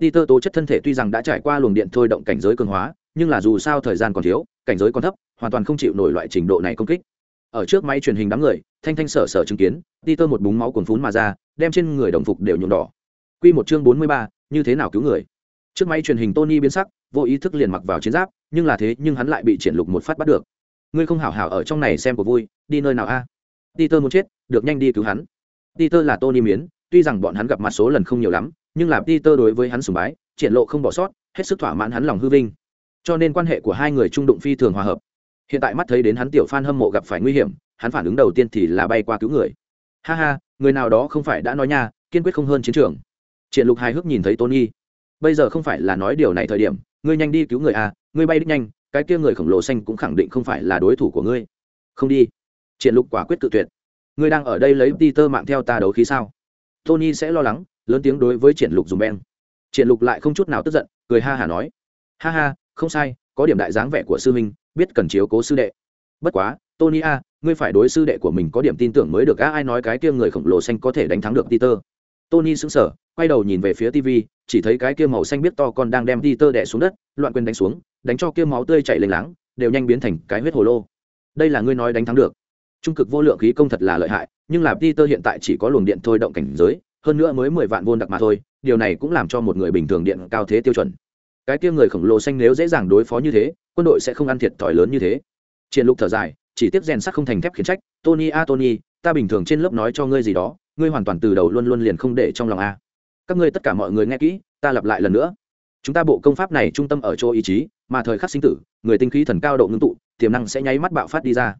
Peter tố chất thân thể tuy rằng đã trải qua luồng điện thôi động cảnh giới cường hóa nhưng là dù sao thời gian còn thiếu cảnh giới còn thấp hoàn toàn không chịu nổi loại trình độ này công kích. Ở trước máy truyền hình đám người thanh thanh sở sở chứng kiến Peter một búng máu cuồn phún mà ra đem trên người đồng phục đều nhuộm đỏ. Quy một chương bốn mươi ba, như thế nào cứu người? Trước máy truyền hình tony biến sắc vô ý thức liền mặc vào chiến giáp nhưng là thế nhưng hắn lại bị triển lục một phát bắt được. Ngươi không hảo hảo ở trong này xem của vui đi nơi nào a? à? Peter muốn chết, được nhanh đi cứu hắn. Peter là tony miến, tuy rằng bọn hắn gặp mặt số lần không nhiều lắm, nhưng là peter đối với hắn sùng bái, triển lộ không bỏ sót, hết sức thỏa mãn hắn lòng hư vinh. Cho nên quan hệ của hai người trung đụng phi thường hòa hợp. Hiện tại mắt thấy đến hắn tiểu fan hâm mộ gặp phải nguy hiểm, hắn phản ứng đầu tiên thì là bay qua cứu người. Ha ha, người nào đó không phải đã nói nha, kiên quyết không hơn chiến trường. Triển lục hài hước nhìn thấy tony. Bây giờ không phải là nói điều này thời điểm, ngươi nhanh đi cứu người à ngươi bay đích nhanh, cái kia người khổng lồ xanh cũng khẳng định không phải là đối thủ của ngươi. Không đi triển lục quả quyết tự tuyệt. Ngươi đang ở đây lấy peter mạng theo ta đấu khí sao? Tony sẽ lo lắng lớn tiếng đối với triển lục dùng beng. Triển lục lại không chút nào tức giận cười ha hà nói. Ha ha không sai có điểm đại dáng vẻ của sư minh biết cần chiếu cố sư đệ. Bất quá tony a ngươi phải đối sư đệ của mình có điểm tin tưởng mới được a ai nói cái kia người khổng lồ xanh có thể đánh thắng được peter. Tony sững sờ quay đầu nhìn về phía tv chỉ thấy cái kia màu xanh biết to con đang đem Peter đè xuống đất, loạn quyền đánh xuống, đánh cho kia máu tươi chảy lênh láng, đều nhanh biến thành cái huyết hồ lô. Đây là ngươi nói đánh thắng được. Trung cực vô lượng khí công thật là lợi hại, nhưng là Peter hiện tại chỉ có luồng điện thôi động cảnh giới, hơn nữa mới mười vạn vôn đặc mà thôi, điều này cũng làm cho một người bình thường điện cao thế tiêu chuẩn. Cái kia người khổng lồ xanh nếu dễ dàng đối phó như thế, quân đội sẽ không ăn thiệt thòi lớn như thế. Triển lục thở dài chỉ tiếp rèn sắt không thành thép khiến trách tony a tony ta bình thường trên lớp nói cho ngươi gì đó ngươi hoàn toàn từ đầu luôn luôn liền không để trong lòng a. Các ngươi tất cả mọi người nghe kỹ ta lặp lại lần nữa. Chúng ta bộ công pháp này trung tâm ở chỗ ý chí mà thời khắc sinh tử người tinh khí thần cao độ ngưng tụ tiềm năng sẽ nháy mắt bạo phát đi ra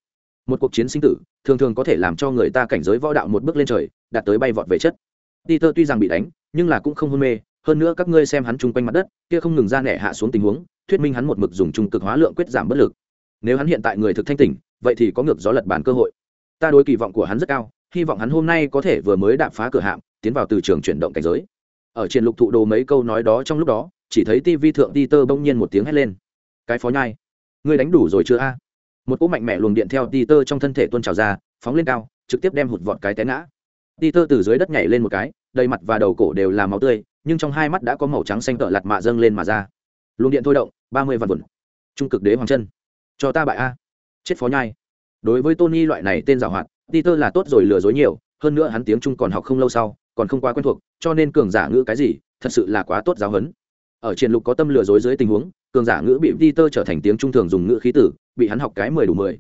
một cuộc chiến sinh tử, thường thường có thể làm cho người ta cảnh giới võ đạo một bước lên trời, đạt tới bay vọt về chất. Peter tuy rằng bị đánh, nhưng là cũng không hôn mê, hơn nữa các ngươi xem hắn chung quanh mặt đất, kia không ngừng ra nẻ hạ xuống tình huống, thuyết minh hắn một mực dùng trung cực hóa lượng quyết giảm bất lực. Nếu hắn hiện tại người thực thanh tỉnh, vậy thì có ngược gió lật bản cơ hội. Ta đối kỳ vọng của hắn rất cao, hy vọng hắn hôm nay có thể vừa mới đạp phá cửa hạm, tiến vào từ trường chuyển động cảnh giới. Ở trên lục thụ đồ mấy câu nói đó trong lúc đó, chỉ thấy tivi thượng ti tơ bỗng nhiên một tiếng hét lên. Cái phó nhai, ngươi đánh đủ rồi chưa a? Một cỗ mạnh mẽ luồng điện theo ti tơ trong thân thể tuôn trào ra, phóng lên cao, trực tiếp đem hụt vọt cái té ngã. Ti tơ từ dưới đất nhảy lên một cái, đầy mặt và đầu cổ đều là máu tươi, nhưng trong hai mắt đã có màu trắng xanh tợ lặt mạ dâng lên mà ra. Luồng điện thôi động, ba mươi vạn vụn. Trung cực đế hoàng chân. Cho ta bại a. Chết phó nhai. Đối với tony loại này tên giảo hoạt, peter là tốt rồi lừa dối nhiều, hơn nữa hắn tiếng trung còn học không lâu sau, còn không quá quen thuộc, cho nên cường giả ngữ cái gì, thật sự là quá tốt giáo huấn. Ở triển lục có tâm lừa dối dưới tình huống cường giả ngữ bị peter trở thành tiếng trung thường dùng ngữ khí tử, bị hắn học cái mười đủ mười.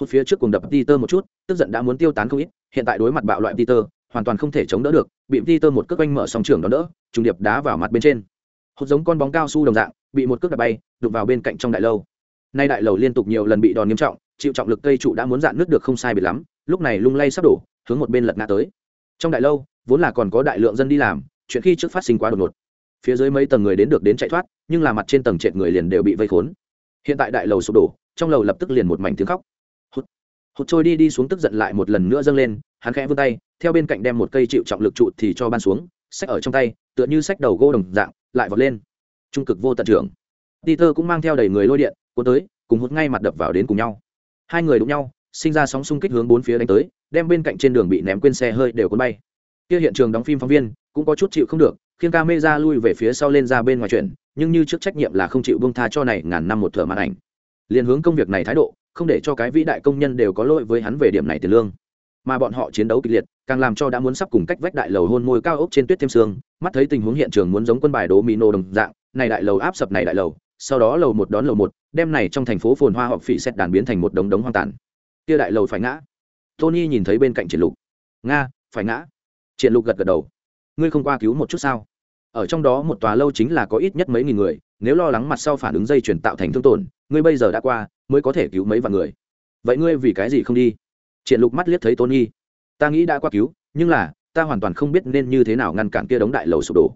Hốt phía trước cùng đập peter một chút, tức giận đã muốn tiêu tán không ít, hiện tại đối mặt bạo loại peter, hoàn toàn không thể chống đỡ được, bị peter một cước quanh mở song trường đón đỡ, trùng điệp đá vào mặt bên trên. Hốt giống con bóng cao su đồng dạng, bị một cước đập bay, đụng vào bên cạnh trong đại lâu. Nay đại lầu liên tục nhiều lần bị đòn nghiêm trọng, chịu trọng lực cây trụ đã muốn dạn nước được không sai biệt lắm, lúc này lung lay sắp đổ, hướng một bên lật ngã tới. Trong đại lâu, vốn là còn có đại lượng dân đi làm, chuyện khi trước phát sinh quá đột ngột phía dưới mấy tầng người đến được đến chạy thoát, nhưng là mặt trên tầng trệt người liền đều bị vây khốn. Hiện tại đại lầu sụp đổ, trong lầu lập tức liền một mảnh tiếng khóc. Hụt hụt trôi đi đi xuống tức giận lại một lần nữa dâng lên, hắn khẽ vươn tay, theo bên cạnh đem một cây chịu trọng lực trụ thì cho ban xuống, sách ở trong tay, tựa như sách đầu gỗ đồng dạng, lại vọt lên. Trung cực vô tận trưởng. Peter cũng mang theo đầy người lôi điện, cuốn tới, cùng hút ngay mặt đập vào đến cùng nhau. Hai người đụng nhau, sinh ra sóng xung kích hướng bốn phía đánh tới, đem bên cạnh trên đường bị ném quên xe hơi đều cuốn bay. Kia hiện trường đóng phim phóng viên, cũng có chút chịu không được khiến ca mê ra lui về phía sau lên ra bên ngoài chuyện nhưng như trước trách nhiệm là không chịu bông tha cho này ngàn năm một thửa màn ảnh. Liền hướng công việc này thái độ, không để cho cái vĩ đại công nhân đều có lỗi với hắn về điểm này tiền lương. Mà bọn họ chiến đấu kịch liệt, càng làm cho đã muốn sắp cùng cách vách đại lầu hôn môi cao ốc trên tuyết thêm sương, mắt thấy tình huống hiện trường muốn giống quân bài đố mỹ nô đồng dạng, này đại lầu áp sập này đại lầu, sau đó lầu một đón lầu một, đem này trong thành phố phồn hoa họp phỉ xét đàn biến thành một đống đống hoang tàn. Kia đại lầu phải ngã. Tony nhìn thấy bên cạnh triển lục. Nga, phải ngã. Triển lục gật gật đầu ngươi không qua cứu một chút sao? Ở trong đó một tòa lâu chính là có ít nhất mấy nghìn người, nếu lo lắng mặt sau phản ứng dây chuyển tạo thành thương tổn, ngươi bây giờ đã qua, mới có thể cứu mấy vạn người. Vậy ngươi vì cái gì không đi? Triển lục mắt liếc thấy tôn nghi ta nghĩ đã qua cứu, nhưng là, ta hoàn toàn không biết nên như thế nào ngăn cản kia đống đại lầu sụp đổ.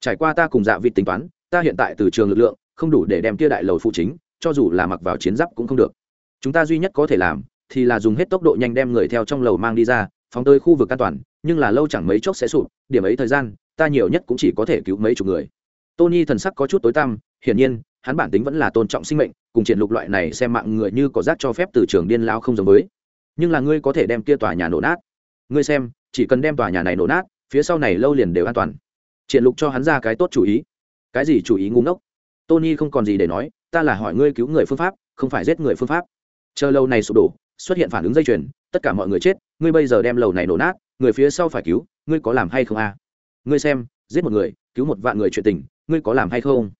Trải qua ta cùng dạ vị tính toán, ta hiện tại từ trường lực lượng, không đủ để đem kia đại lầu phụ chính, cho dù là mặc vào chiến giáp cũng không được. Chúng ta duy nhất có thể làm, thì là dùng hết tốc độ nhanh đem người theo trong lầu mang đi ra phóng tới khu vực an toàn, nhưng là lâu chẳng mấy chốc sẽ sụp, điểm ấy thời gian, ta nhiều nhất cũng chỉ có thể cứu mấy chục người. Tony thần sắc có chút tối tăm, hiển nhiên, hắn bản tính vẫn là tôn trọng sinh mệnh, cùng triển lục loại này xem mạng người như có rác cho phép từ trường điên lao không giống với. Nhưng là ngươi có thể đem kia tòa nhà nổ nát. Ngươi xem, chỉ cần đem tòa nhà này nổ nát, phía sau này lâu liền đều an toàn. Triển lục cho hắn ra cái tốt chủ ý. Cái gì chủ ý ngu ngốc? Tony không còn gì để nói, ta là hỏi ngươi cứu người phương pháp, không phải giết người phương pháp. Chờ lâu này sụp đổ, xuất hiện phản ứng dây chuyền tất cả mọi người chết, ngươi bây giờ đem lầu này nổ nát, người phía sau phải cứu, ngươi có làm hay không a à? ngươi xem, giết một người, cứu một vạn người chuyện tình, ngươi có làm hay không?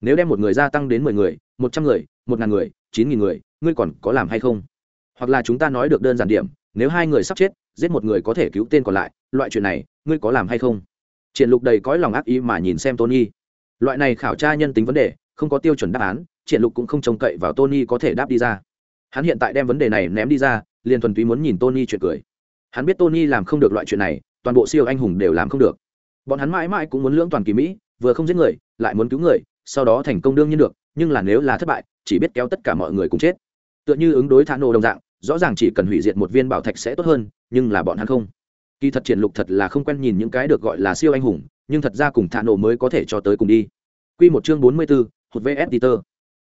Nếu đem một người gia tăng đến mười người, một trăm người, một ngàn người, chín nghìn người, ngươi còn có làm hay không? Hoặc là chúng ta nói được đơn giản điểm, nếu hai người sắp chết, giết một người có thể cứu tên còn lại, loại chuyện này, ngươi có làm hay không? Triển lục đầy cõi lòng ác ý mà nhìn xem tony. Loại này khảo tra nhân tính vấn đề, không có tiêu chuẩn đáp án, triển lục cũng không trông cậy vào tony có thể đáp đi ra. Hắn hiện tại đem vấn đề này ném đi ra liền thuần túy muốn nhìn tony chuyện cười. Hắn biết tony làm không được loại chuyện này toàn bộ siêu anh hùng đều làm không được. Bọn hắn mãi mãi cũng muốn lưỡng toàn kỳ mỹ vừa không giết người lại muốn cứu người sau đó thành công đương nhiên được nhưng là nếu là thất bại chỉ biết kéo tất cả mọi người cùng chết. Tựa như ứng đối thả nổ đồng dạng rõ ràng chỉ cần hủy diệt một viên bảo thạch sẽ tốt hơn nhưng là bọn hắn không. Kỳ thật triển lục thật là không quen nhìn những cái được gọi là siêu anh hùng nhưng thật ra cùng thả nổ mới có thể cho tới cùng đi. Quy một chương bốn mươi 44, hụt vs peter.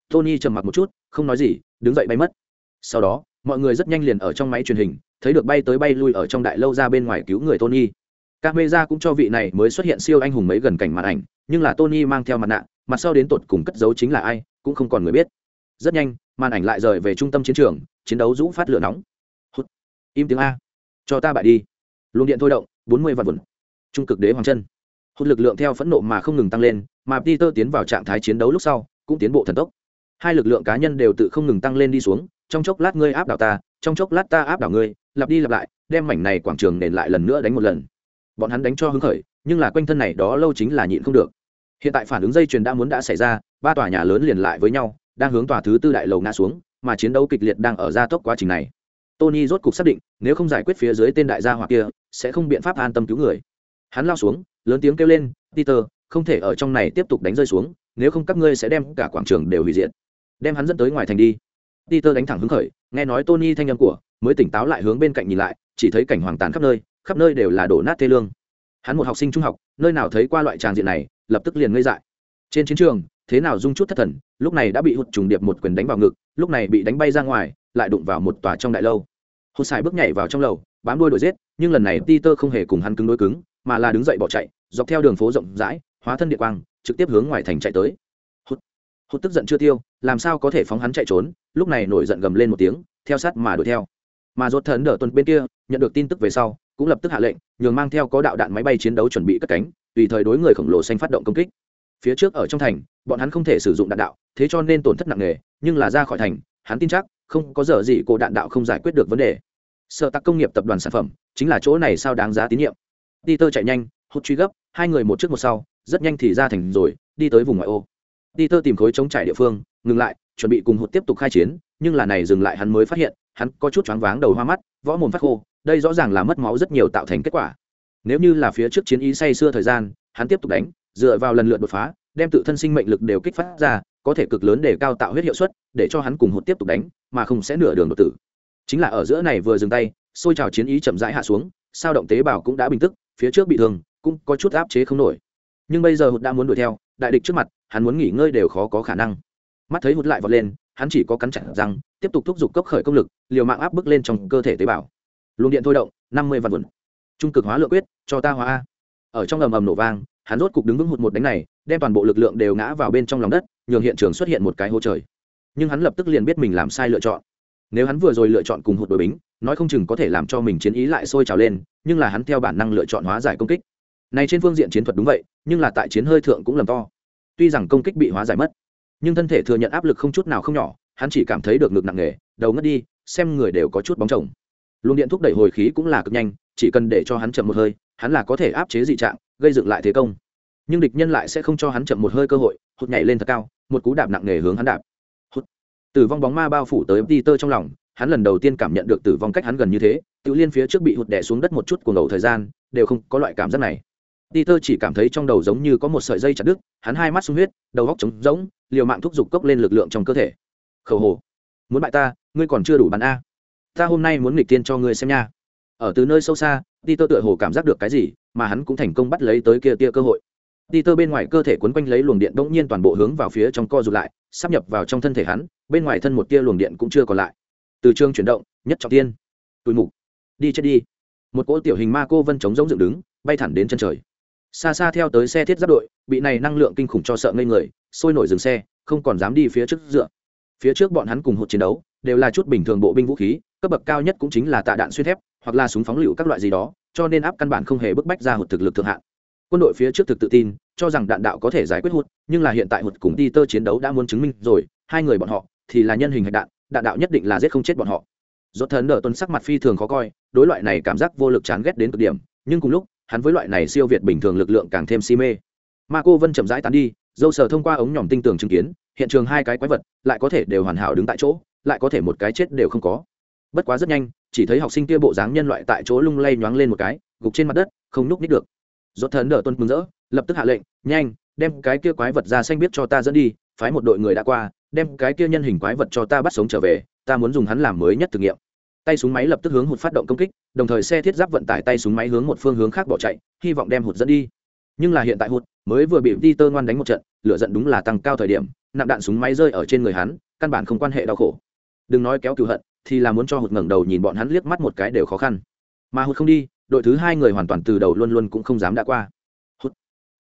Tony trầm mặc một chút không nói gì đứng dậy bay mất. Sau đó mọi người rất nhanh liền ở trong máy truyền hình, thấy được bay tới bay lui ở trong đại lâu ra bên ngoài cứu người tony. Camera cũng cho vị này mới xuất hiện siêu anh hùng mấy gần cảnh màn ảnh, nhưng là tony mang theo mặt nạ, mặt sau đến tột cùng cất giấu chính là ai, cũng không còn người biết. Rất nhanh, màn ảnh lại rời về trung tâm chiến trường, chiến đấu rũ phát lửa nóng. Hút. im tiếng a. Cho ta bại đi. Luồng điện thôi động, bốn mươi vạn vụn. Trung cực đế hoàng chân. Hút lực lượng theo phẫn nộ mà không ngừng tăng lên, mà peter tiến vào trạng thái chiến đấu lúc sau, cũng tiến bộ thần tốc. Hai lực lượng cá nhân đều tự không ngừng tăng lên đi xuống trong chốc lát ngươi áp đảo ta, trong chốc lát ta áp đảo ngươi, lặp đi lặp lại, đem mảnh này quảng trường nền lại lần nữa đánh một lần. Bọn hắn đánh cho hứng khởi, nhưng là quanh thân này đó lâu chính là nhịn không được. Hiện tại phản ứng dây chuyền đã muốn đã xảy ra, ba tòa nhà lớn liền lại với nhau, đang hướng tòa thứ tư đại lầu ngã xuống, mà chiến đấu kịch liệt đang ở gia tốc quá trình này. Tony rốt cục xác định, nếu không giải quyết phía dưới tên đại gia hoặc kia, sẽ không biện pháp an tâm cứu người. Hắn lao xuống, lớn tiếng kêu lên, peter, không thể ở trong này tiếp tục đánh rơi xuống, nếu không các ngươi sẽ đem cả quảng trường đều hủy diệt. Đem hắn dẫn tới ngoài thành đi peter đánh thẳng hứng khởi, nghe nói tony thanh âm của, mới tỉnh táo lại hướng bên cạnh nhìn lại, chỉ thấy cảnh hoàng tàn khắp nơi khắp nơi đều là đổ nát thê lương. Hắn một học sinh trung học, nơi nào thấy qua loại tràng diện này, lập tức liền ngây dại. Trên chiến trường, thế nào dung chút thất thần, lúc này đã bị hụt trùng điệp một quyền đánh vào ngực, lúc này bị đánh bay ra ngoài, lại đụng vào một tòa trong đại lâu. Hụt xài bước nhảy vào trong lầu, bám đuôi đuổi giết, nhưng lần này peter không hề cùng hắn cứng đối cứng, mà là đứng dậy bỏ chạy, dọc theo đường phố rộng rãi, hóa thân địa quang, trực tiếp hướng ngoài thành chạy tới. Hụt hụt tức giận chưa tiêu làm sao có thể phóng hắn chạy trốn? Lúc này nổi giận gầm lên một tiếng, theo sát mà đuổi theo. Mà rốt thần đỡ tuần bên kia, nhận được tin tức về sau, cũng lập tức hạ lệnh, nhường mang theo có đạo đạn máy bay chiến đấu chuẩn bị cất cánh, tùy thời đối người khổng lồ xanh phát động công kích. Phía trước ở trong thành, bọn hắn không thể sử dụng đạn đạo, thế cho nên tổn thất nặng nề, nhưng là ra khỏi thành, hắn tin chắc, không có giờ gì cổ đạn đạo không giải quyết được vấn đề. Sợ tắc công nghiệp tập đoàn sản phẩm, chính là chỗ này sao đáng giá tín nhiệm. Đi tơ chạy nhanh, hút truy gấp, hai người một trước một sau, rất nhanh thì ra thành rồi, đi tới vùng ngoại ô. Đi tơ tìm khối chống trải địa phương ngừng lại, chuẩn bị cùng hụt tiếp tục khai chiến, nhưng là này dừng lại hắn mới phát hiện, hắn có chút choáng váng đầu hoa mắt, võ mồm phát khô, đây rõ ràng là mất máu rất nhiều tạo thành kết quả. Nếu như là phía trước chiến ý say xưa thời gian, hắn tiếp tục đánh, dựa vào lần lượt đột phá, đem tự thân sinh mệnh lực đều kích phát ra, có thể cực lớn để cao tạo huyết hiệu suất, để cho hắn cùng hụt tiếp tục đánh, mà không sẽ nửa đường đột tử. Chính là ở giữa này vừa dừng tay, xôi trào chiến ý chậm rãi hạ xuống, sao động tế bào cũng đã bình tức, phía trước bị thương, cũng có chút áp chế không nổi. Nhưng bây giờ hụt đã muốn đuổi theo, đại địch trước mặt, hắn muốn nghỉ ngơi đều khó có khả năng mắt thấy hụt lại vọt lên, hắn chỉ có cắn chặt răng, tiếp tục thúc giục cấp khởi công lực, liều mạng áp bức lên trong cơ thể tế bào. Luồng điện thôi động, năm mươi vạn vườn trung cực hóa lượng quyết, cho ta hóa a. Ở trong ầm ầm nổ vang, hắn rốt cục đứng vững hụt một đánh này, đem toàn bộ lực lượng đều ngã vào bên trong lòng đất, nhường hiện trường xuất hiện một cái hố trời. Nhưng hắn lập tức liền biết mình làm sai lựa chọn. Nếu hắn vừa rồi lựa chọn cùng hụt đội bính, nói không chừng có thể làm cho mình chiến ý lại sôi trào lên, nhưng là hắn theo bản năng lựa chọn hóa giải công kích. Này trên phương diện chiến thuật đúng vậy, nhưng là tại chiến hơi thượng cũng lầm to. Tuy rằng công kích bị hóa giải mất nhưng thân thể thừa nhận áp lực không chút nào không nhỏ, hắn chỉ cảm thấy được ngực nặng nề, đầu ngất đi, xem người đều có chút bóng chồng. Luồng điện thúc đẩy hồi khí cũng là cực nhanh, chỉ cần để cho hắn chậm một hơi, hắn là có thể áp chế dị trạng, gây dựng lại thế công. Nhưng địch nhân lại sẽ không cho hắn chậm một hơi cơ hội, hụt nhảy lên thật cao, một cú đạp nặng nề hướng hắn đạp. Hụt. Tử vong bóng ma bao phủ tới peter trong lòng, hắn lần đầu tiên cảm nhận được tử vong cách hắn gần như thế, tự liên phía trước bị hụt đẻ xuống đất một chút cuồng đầu thời gian, đều không có loại cảm giác này. Peter chỉ cảm thấy trong đầu giống như có một sợi dây chặt đứt, hắn hai mắt sung huyết, đầu góc trống rỗng liều mạng thúc giục cốc lên lực lượng trong cơ thể khẩu hồ muốn bại ta ngươi còn chưa đủ bắn a ta hôm nay muốn nghịch tiên cho ngươi xem nha ở từ nơi sâu xa peter tựa hồ cảm giác được cái gì mà hắn cũng thành công bắt lấy tới kia tia cơ hội Peter bên ngoài cơ thể quấn quanh lấy luồng điện bỗng nhiên toàn bộ hướng vào phía trong co rụt lại, sắp nhập vào trong thân thể hắn, bên ngoài thân một tia luồng điện cũng chưa còn lại. Từ trường chuyển động, nhất trọng tiên. Tùi mục. Đi chết đi. Một cỗ tiểu hình ma cô vân chống giống dựng đứng, bay thẳng đến chân trời. Xa xa theo tới xe thiết giáp đội, bị này năng lượng kinh khủng cho sợ ngây người, sôi nổi dừng xe, không còn dám đi phía trước dựa. Phía trước bọn hắn cùng hụt chiến đấu, đều là chút bình thường bộ binh vũ khí, cấp bậc cao nhất cũng chính là tạ đạn xuyên thép, hoặc là súng phóng lựu các loại gì đó, cho nên áp căn bản không hề bức bách ra hụt thực lực thượng hạn. Quân đội phía trước thực tự tin cho rằng đạn đạo có thể giải quyết hụt nhưng là hiện tại hụt cùng đi tơ chiến đấu đã muốn chứng minh rồi hai người bọn họ thì là nhân hình hạch đạn đạn đạo nhất định là giết không chết bọn họ. Dốt thần đỡ tuần sắc mặt phi thường khó coi đối loại này cảm giác vô lực chán ghét đến cực điểm nhưng cùng lúc hắn với loại này siêu việt bình thường lực lượng càng thêm si mê. Ma cô vân chậm rãi tán đi dâu sờ thông qua ống nhỏm tinh tường chứng kiến, hiện trường hai cái quái vật lại có thể đều hoàn hảo đứng tại chỗ, lại có thể một cái chết đều không có. Bất quá rất nhanh, chỉ thấy học sinh kia bộ dáng nhân loại tại chỗ lung lay nhoáng lên một cái, gục trên mặt đất, không nhúc nít được. Dốt thần đỡ tuân mừng rỡ, lập tức hạ lệnh, nhanh, đem cái kia quái vật ra xanh biết cho ta dẫn đi, phái một đội người đã qua, đem cái kia nhân hình quái vật cho ta bắt sống trở về, ta muốn dùng hắn làm mới nhất thử nghiệm. Tay súng máy lập tức hướng hụt phát động công kích, đồng thời xe thiết giáp vận tải tay súng máy hướng một phương hướng khác bỏ chạy, hy vọng đem hụt dẫn đi. Nhưng là hiện tại hụt mới vừa bị Peter ngoan đánh một trận lửa giận đúng là tăng cao thời điểm nặng đạn súng máy rơi ở trên người hắn căn bản không quan hệ đau khổ. Đừng nói kéo cừu hận thì là muốn cho hụt ngẩng đầu nhìn bọn hắn liếc mắt một cái đều khó khăn. Mà hụt không đi đội thứ hai người hoàn toàn từ đầu luôn luôn cũng không dám đã qua. Hụt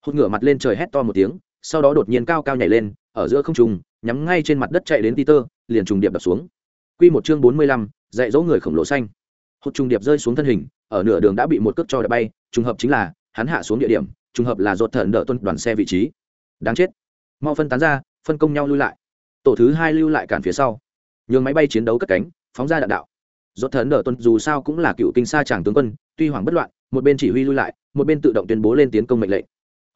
hụt ngửa mặt lên trời hét to một tiếng sau đó đột nhiên cao cao nhảy lên ở giữa không trung, nhắm ngay trên mặt đất chạy đến peter liền trùng điệp đập xuống. Quy một chương bốn mươi lăm, dạy dỗ người khổng lồ xanh. Hụt trùng điệp rơi xuống thân hình ở nửa đường đã bị một cước cho đập bay trùng hợp chính là hắn hạ xuống địa điểm trùng hợp là rột thận đỡ tuân đoàn xe vị trí. Đáng chết. Mau phân tán ra, phân công nhau lui lại. Tổ thứ hai lưu lại cản phía sau. Nhường máy bay chiến đấu cất cánh, phóng ra đạn đạo. Rột thần đỡ tuân dù sao cũng là cựu kinh sa tràng tướng quân, tuy hoảng bất loạn, một bên chỉ huy lui lại, một bên tự động tuyên bố lên tiến công mệnh lệnh.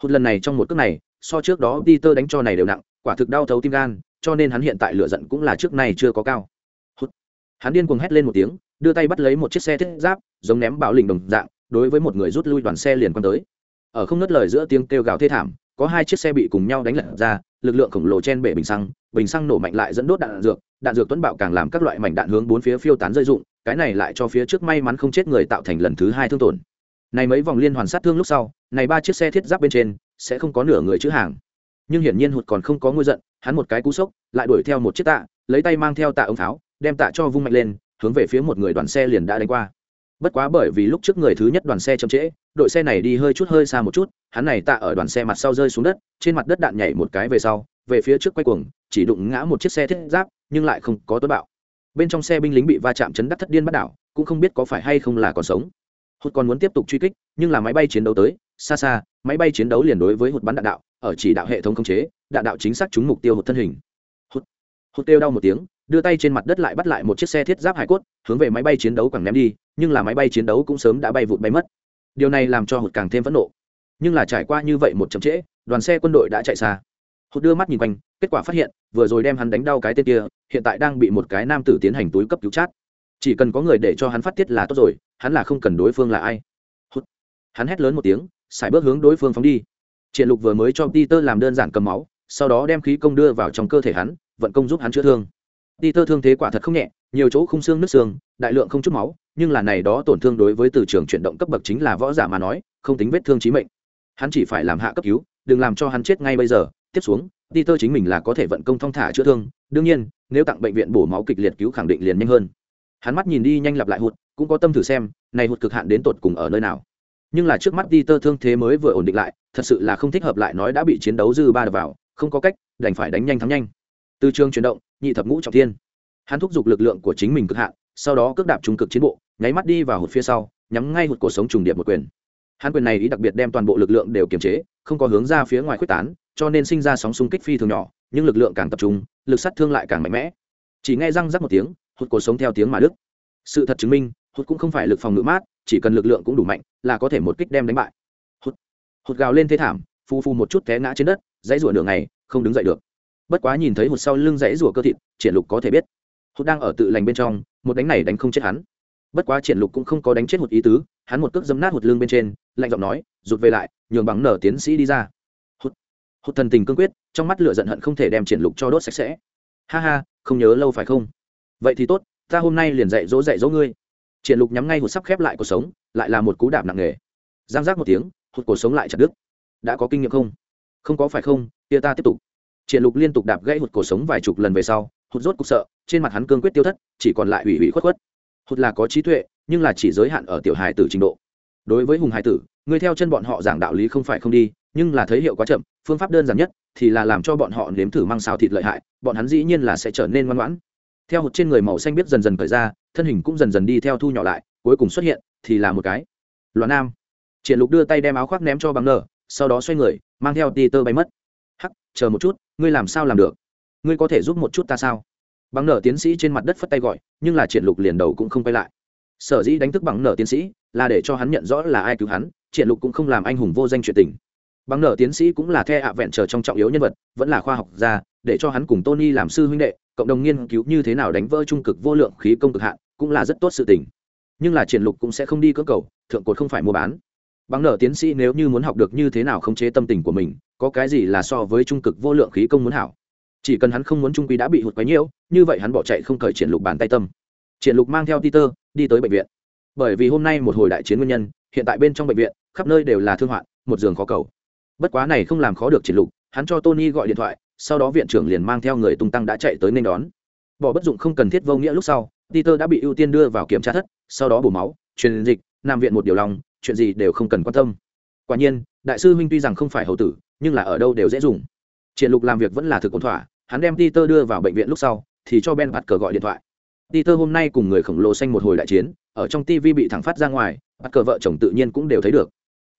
Hụt lần này trong một cước này, so trước đó peter đánh cho này đều nặng, quả thực đau thấu tim gan, cho nên hắn hiện tại lửa giận cũng là trước này chưa có cao. Hụt. Hắn điên cuồng hét lên một tiếng, đưa tay bắt lấy một chiếc xe thiết giáp, giống ném bảo lình đồng dạng, đối với một người rút lui đoàn xe liền quan tới ở không nứt lời giữa tiếng kêu gào thê thảm, có hai chiếc xe bị cùng nhau đánh lật ra, lực lượng khổng lồ chen bể bình xăng bình xăng nổ mạnh lại dẫn đốt đạn dược đạn dược tuấn bạo càng làm các loại mảnh đạn hướng bốn phía phiêu tán rơi dụng cái này lại cho phía trước may mắn không chết người tạo thành lần thứ hai thương tổn. Này mấy vòng liên hoàn sát thương lúc sau, này ba chiếc xe thiết giáp bên trên sẽ không có nửa người chữ hàng. Nhưng hiển nhiên hụt còn không có ngôi giận, hắn một cái cú sốc, lại đuổi theo một chiếc tạ, lấy tay mang theo tạ ống pháo đem tạ cho vung mạnh lên, hướng về phía một người đoàn xe liền đã đánh qua bất quá bởi vì lúc trước người thứ nhất đoàn xe chậm trễ, đội xe này đi hơi chút hơi xa một chút, hắn này tạ ở đoàn xe mặt sau rơi xuống đất, trên mặt đất đạn nhảy một cái về sau, về phía trước quay cuồng, chỉ đụng ngã một chiếc xe thiết giáp, nhưng lại không có tuấn bạo. Bên trong xe binh lính bị va chạm chấn đắc thất điên bắt đảo, cũng không biết có phải hay không là còn sống. Hụt còn muốn tiếp tục truy kích, nhưng là máy bay chiến đấu tới, xa xa, máy bay chiến đấu liền đối với hụt bắn đạn đạo, ở chỉ đạo hệ thống khống chế, đạn đạo chính xác trúng mục tiêu hụt thân hình. Hụt hụt kêu đau một tiếng đưa tay trên mặt đất lại bắt lại một chiếc xe thiết giáp hải cốt, hướng về máy bay chiến đấu càng ném đi, nhưng là máy bay chiến đấu cũng sớm đã bay vụt bay mất. Điều này làm cho hụt càng thêm phẫn nộ. Nhưng là trải qua như vậy một chậm trễ, đoàn xe quân đội đã chạy xa. Hụt đưa mắt nhìn quanh, kết quả phát hiện, vừa rồi đem hắn đánh đau cái tên kia, hiện tại đang bị một cái nam tử tiến hành túi cấp cứu chát. Chỉ cần có người để cho hắn phát tiết là tốt rồi, hắn là không cần đối phương là ai. Hụt. Hắn hét lớn một tiếng xài bước hướng đối phương phóng đi. Triển lục vừa mới cho peter làm đơn giản cầm máu, sau đó đem khí công đưa vào trong cơ thể hắn, vận công giúp hắn chữa thương peter thương thế quả thật không nhẹ, nhiều chỗ khung xương nứt xương, đại lượng không chút máu, nhưng là này đó tổn thương đối với từ trường chuyển động cấp bậc chính là võ giả mà nói, không tính vết thương chí mệnh. Hắn chỉ phải làm hạ cấp cứu, đừng làm cho hắn chết ngay bây giờ. Tiếp xuống peter chính mình là có thể vận công thong thả chữa thương, đương nhiên, nếu tặng bệnh viện bổ máu kịch liệt cứu khẳng định liền nhanh hơn. Hắn mắt nhìn đi nhanh lặp lại hụt, cũng có tâm thử xem, này hụt cực hạn đến tột cùng ở nơi nào. Nhưng là trước mắt peter thương thế mới vừa ổn định lại, thật sự là không thích hợp lại nói đã bị chiến đấu dư ba đập vào, không có cách, đành phải đánh nhanh thắng nhanh. Từ trường chuyển động nhị thập ngũ trọng thiên. Hắn thúc giục lực lượng của chính mình cực hạn, sau đó cước đạp trung cực chiến bộ, nháy mắt đi vào hụt phía sau, nhắm ngay hụt cuộc sống trùng điệp một quyền. Hắn quyền này ý đặc biệt đem toàn bộ lực lượng đều kiềm chế, không có hướng ra phía ngoài quyết tán, cho nên sinh ra sóng xung kích phi thường nhỏ, nhưng lực lượng càng tập trung, lực sát thương lại càng mạnh mẽ. Chỉ nghe răng rắc một tiếng, hụt cuộc sống theo tiếng mà đức sự thật chứng minh, hụt cũng không phải lực phòng ngự mát, chỉ cần lực lượng cũng đủ mạnh, là có thể một kích đem đánh bại. Hụt hụt gào lên thế thảm, phu phu một chút té ngã trên đất, dãy rủa đường này không đứng dậy được bất quá nhìn thấy hụt sau lưng rẽ rủa cơ thịt, triển lục có thể biết. Hụt đang ở tự lành bên trong, một đánh này đánh không chết hắn. Bất quá triển lục cũng không có đánh chết hụt ý tứ, hắn một cước dấm nát hụt lưng bên trên, lạnh giọng nói, rụt về lại, nhường bằng nở tiến sĩ đi ra. Hụt hụt thần tình cương quyết, trong mắt lửa giận hận không thể đem triển lục cho đốt sạch sẽ. Ha ha, không nhớ lâu phải không? Vậy thì tốt, ta hôm nay liền dạy dỗ dạy dỗ ngươi. Triển lục nhắm ngay hụt sắp khép lại cuộc sống, lại là một cú đạp nặng nề. Giang giác một tiếng, hụt cuộc sống lại chặt đứt. Đã có kinh nghiệm không? Không có phải không, kia ta tiếp tục triển lục liên tục đạp gãy hụt cổ sống vài chục lần về sau, hụt rốt cục sợ, trên mặt hắn cương quyết tiêu thất, chỉ còn lại ủy ủy khuất khuất. Hụt là có trí tuệ, nhưng là chỉ giới hạn ở tiểu hài tử trình độ. Đối với hùng hài tử, người theo chân bọn họ giảng đạo lý không phải không đi, nhưng là thấy hiệu quá chậm, phương pháp đơn giản nhất thì là làm cho bọn họ nếm thử mang xào thịt lợi hại, bọn hắn dĩ nhiên là sẽ trở nên ngoan ngoãn. Theo hụt trên người màu xanh biết dần dần cởi ra, thân hình cũng dần dần đi theo thu nhỏ lại, cuối cùng xuất hiện thì là một cái. Loạn nam. Triển lục đưa tay đem áo khoác ném cho bằng nở, sau đó xoay người, mang theo ti tơ bay mất chờ một chút, ngươi làm sao làm được? Ngươi có thể giúp một chút ta sao? Bằng nở tiến sĩ trên mặt đất phất tay gọi, nhưng là triển lục liền đầu cũng không quay lại. Sở dĩ đánh thức bằng nở tiến sĩ là để cho hắn nhận rõ là ai cứu hắn, triển lục cũng không làm anh hùng vô danh chuyện tình. Bằng nở tiến sĩ cũng là the ạ vẹn chờ trong trọng yếu nhân vật, vẫn là khoa học gia, để cho hắn cùng tony làm sư huynh đệ, cộng đồng nghiên cứu như thế nào đánh vỡ trung cực vô lượng khí công cực hạn, cũng là rất tốt sự tình. Nhưng là triển lục cũng sẽ không đi cưỡng cầu, thượng cột không phải mua bán bằng nở tiến sĩ nếu như muốn học được như thế nào khống chế tâm tình của mình, có cái gì là so với trung cực vô lượng khí công muốn hảo? Chỉ cần hắn không muốn trung quy đã bị hụt quấy nhiễu như vậy hắn bỏ chạy không cởi triển lục bàn tay tâm. Triển lục mang theo peter, đi tới bệnh viện. Bởi vì hôm nay một hồi đại chiến nguyên nhân, hiện tại bên trong bệnh viện, khắp nơi đều là thương hoạn, một giường khó cầu. Bất quá này không làm khó được triển lục, hắn cho tony gọi điện thoại, sau đó viện trưởng liền mang theo người tung tăng đã chạy tới nên đón. Bỏ bất dụng không cần thiết vô nghĩa lúc sau, peter đã bị ưu tiên đưa vào kiểm tra thất, sau đó bổ máu, truyền dịch, nằm viện một điều lòng chuyện gì đều không cần quan tâm. Quả nhiên, đại sư huynh tuy rằng không phải hầu tử, nhưng là ở đâu đều dễ dùng. Triển lục làm việc vẫn là thực ổn thỏa, hắn đem peter đưa vào bệnh viện lúc sau, thì cho ben bạt cờ gọi điện thoại. Peter hôm nay cùng người khổng lồ xanh một hồi đại chiến, ở trong tv bị thẳng phát ra ngoài, bạt cờ vợ chồng tự nhiên cũng đều thấy được.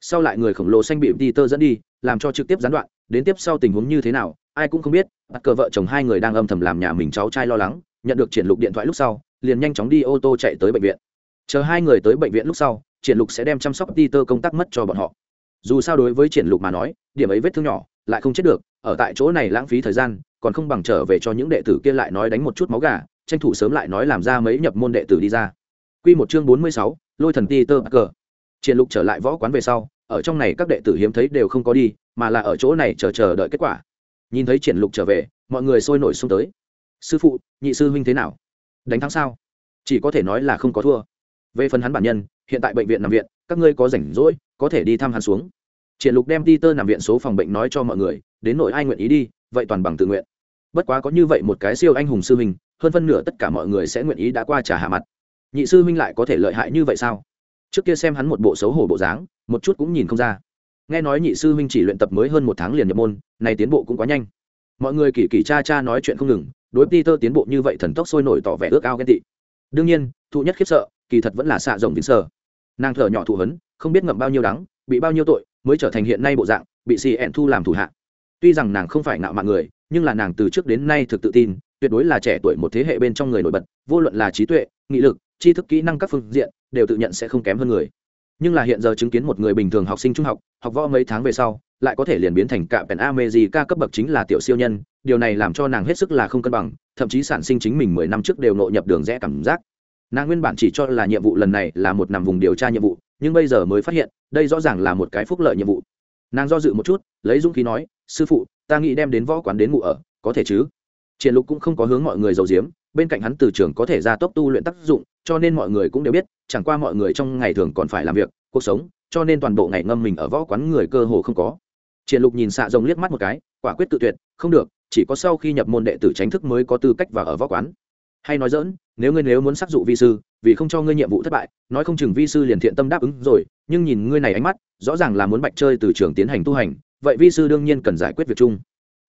Sau lại người khổng lồ xanh bị peter dẫn đi, làm cho trực tiếp gián đoạn, đến tiếp sau tình huống như thế nào, ai cũng không biết bắt cờ vợ chồng hai người đang âm thầm làm nhà mình cháu trai lo lắng, nhận được triển lục điện thoại lúc sau, liền nhanh chóng đi ô tô chạy tới bệnh viện. Chờ hai người tới bệnh viện lúc sau triển lục sẽ đem chăm sóc Peter công tác mất cho bọn họ. Dù sao đối với triển lục mà nói điểm ấy vết thương nhỏ lại không chết được ở tại chỗ này lãng phí thời gian còn không bằng trở về cho những đệ tử kia lại nói đánh một chút máu gà tranh thủ sớm lại nói làm ra mấy nhập môn đệ tử đi ra. Quy một chương bốn mươi sáu, lôi thần Peter Parker. Triển lục trở lại võ quán về sau ở trong này các đệ tử hiếm thấy đều không có đi mà là ở chỗ này chờ chờ đợi kết quả. Nhìn thấy triển lục trở về mọi người sôi nổi xung tới. Sư phụ nhị sư huynh thế nào? Đánh thắng sao? Chỉ có thể nói là không có thua về phần hắn bản nhân, hiện tại bệnh viện nằm viện, các ngươi có rảnh rỗi, có thể đi thăm hắn xuống. Triển lục đem Peter nằm viện số phòng bệnh nói cho mọi người, đến nội ai nguyện ý đi, vậy toàn bằng tự nguyện. Bất quá có như vậy một cái siêu anh hùng sư huynh, hơn phân nửa tất cả mọi người sẽ nguyện ý đã qua trả hạ mặt. Nhị sư huynh lại có thể lợi hại như vậy sao? Trước kia xem hắn một bộ xấu hổ bộ dáng, một chút cũng nhìn không ra. Nghe nói nhị sư huynh chỉ luyện tập mới hơn một tháng liền nhập môn, này tiến bộ cũng quá nhanh. Mọi người kỳ kỳ cha cha nói chuyện không ngừng, đối peter tiến bộ như vậy thần tốc sôi nổi tỏ vẻ ước ao ghen tị. Đương nhiên, thụ nhất khiếp sợ kỳ thật vẫn là xạ rồng vĩnh sở, nàng thở nhỏ thụ hấn không biết ngậm bao nhiêu đắng bị bao nhiêu tội mới trở thành hiện nay bộ dạng bị xì ẹn thu làm thủ hạ. Tuy rằng nàng không phải ngạo mạng người nhưng là nàng từ trước đến nay thực tự tin tuyệt đối là trẻ tuổi một thế hệ bên trong người nổi bật vô luận là trí tuệ nghị lực tri thức kỹ năng các phương diện đều tự nhận sẽ không kém hơn người. Nhưng là hiện giờ chứng kiến một người bình thường học sinh trung học học võ mấy tháng về sau lại có thể liền biến thành cả pèn a gì ca cấp bậc chính là tiểu siêu nhân điều này làm cho nàng hết sức là không cân bằng thậm chí sản sinh chính mình mười năm trước đều nội nhập đường rẽ cảm giác nàng nguyên bản chỉ cho là nhiệm vụ lần này là một nằm vùng điều tra nhiệm vụ nhưng bây giờ mới phát hiện đây rõ ràng là một cái phúc lợi nhiệm vụ. Nàng do dự một chút lấy dũng khí nói sư phụ ta nghĩ đem đến võ quán đến ngủ ở có thể chứ? Triển lục cũng không có hướng mọi người giàu diếm, bên cạnh hắn từ trường có thể ra tốc tu luyện tác dụng cho nên mọi người cũng đều biết chẳng qua mọi người trong ngày thường còn phải làm việc cuộc sống cho nên toàn bộ ngày ngâm mình ở võ quán người cơ hồ không có. Triển lục nhìn xạ rồng liếc mắt một cái quả quyết tự tuyệt không được chỉ có sau khi nhập môn đệ tử tránh thức mới có tư cách vào ở võ quán hay nói dỡn, nếu ngươi nếu muốn sắc dụ vi sư, vì không cho ngươi nhiệm vụ thất bại, nói không chừng vi sư liền thiện tâm đáp ứng rồi, nhưng nhìn ngươi này ánh mắt, rõ ràng là muốn bạch chơi từ trường tiến hành tu hành, vậy vi sư đương nhiên cần giải quyết việc chung.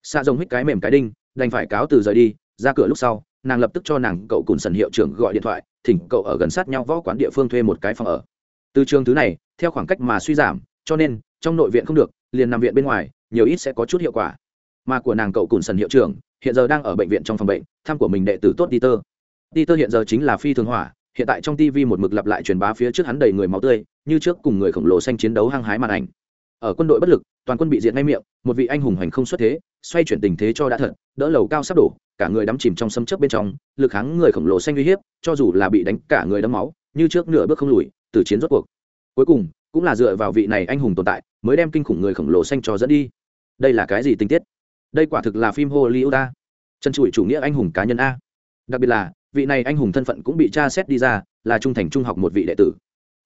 Xạ rồng hít cái mềm cái đinh, đành phải cáo từ rời đi, ra cửa lúc sau, nàng lập tức cho nàng cậu cùng sần hiệu trưởng gọi điện thoại, thỉnh cậu ở gần sát nhau võ quán địa phương thuê một cái phòng ở. Từ trường thứ này, theo khoảng cách mà suy giảm, cho nên, trong nội viện không được, liền nằm viện bên ngoài, nhiều ít sẽ có chút hiệu quả mà của nàng cậu cùn sần hiệu trưởng hiện giờ đang ở bệnh viện trong phòng bệnh thăm của mình đệ tử tốt Peter. Peter hiện giờ chính là phi thường hỏa, hiện tại trong TV một mực lặp lại truyền bá phía trước hắn đầy người máu tươi, như trước cùng người khổng lồ xanh chiến đấu hăng hái màn ảnh. Ở quân đội bất lực, toàn quân bị diệt ngay miệng, một vị anh hùng hành không xuất thế, xoay chuyển tình thế cho đã thật, đỡ lầu cao sắp đổ, cả người đắm chìm trong sấm chớp bên trong, lực kháng người khổng lồ xanh uy hiếp, cho dù là bị đánh cả người đẫm máu, như trước nửa bước không lùi, từ chiến rốt cuộc. Cuối cùng, cũng là dựa vào vị này anh hùng tồn tại, mới đem kinh khủng người khổng lồ xanh cho dẫn đi. Đây là cái gì tình tiết? Đây quả thực là phim Hollywood a. Chân chuỗi chủ nghĩa anh hùng cá nhân a. Đặc biệt là, vị này anh hùng thân phận cũng bị tra xét đi ra, là trung thành trung học một vị đệ tử.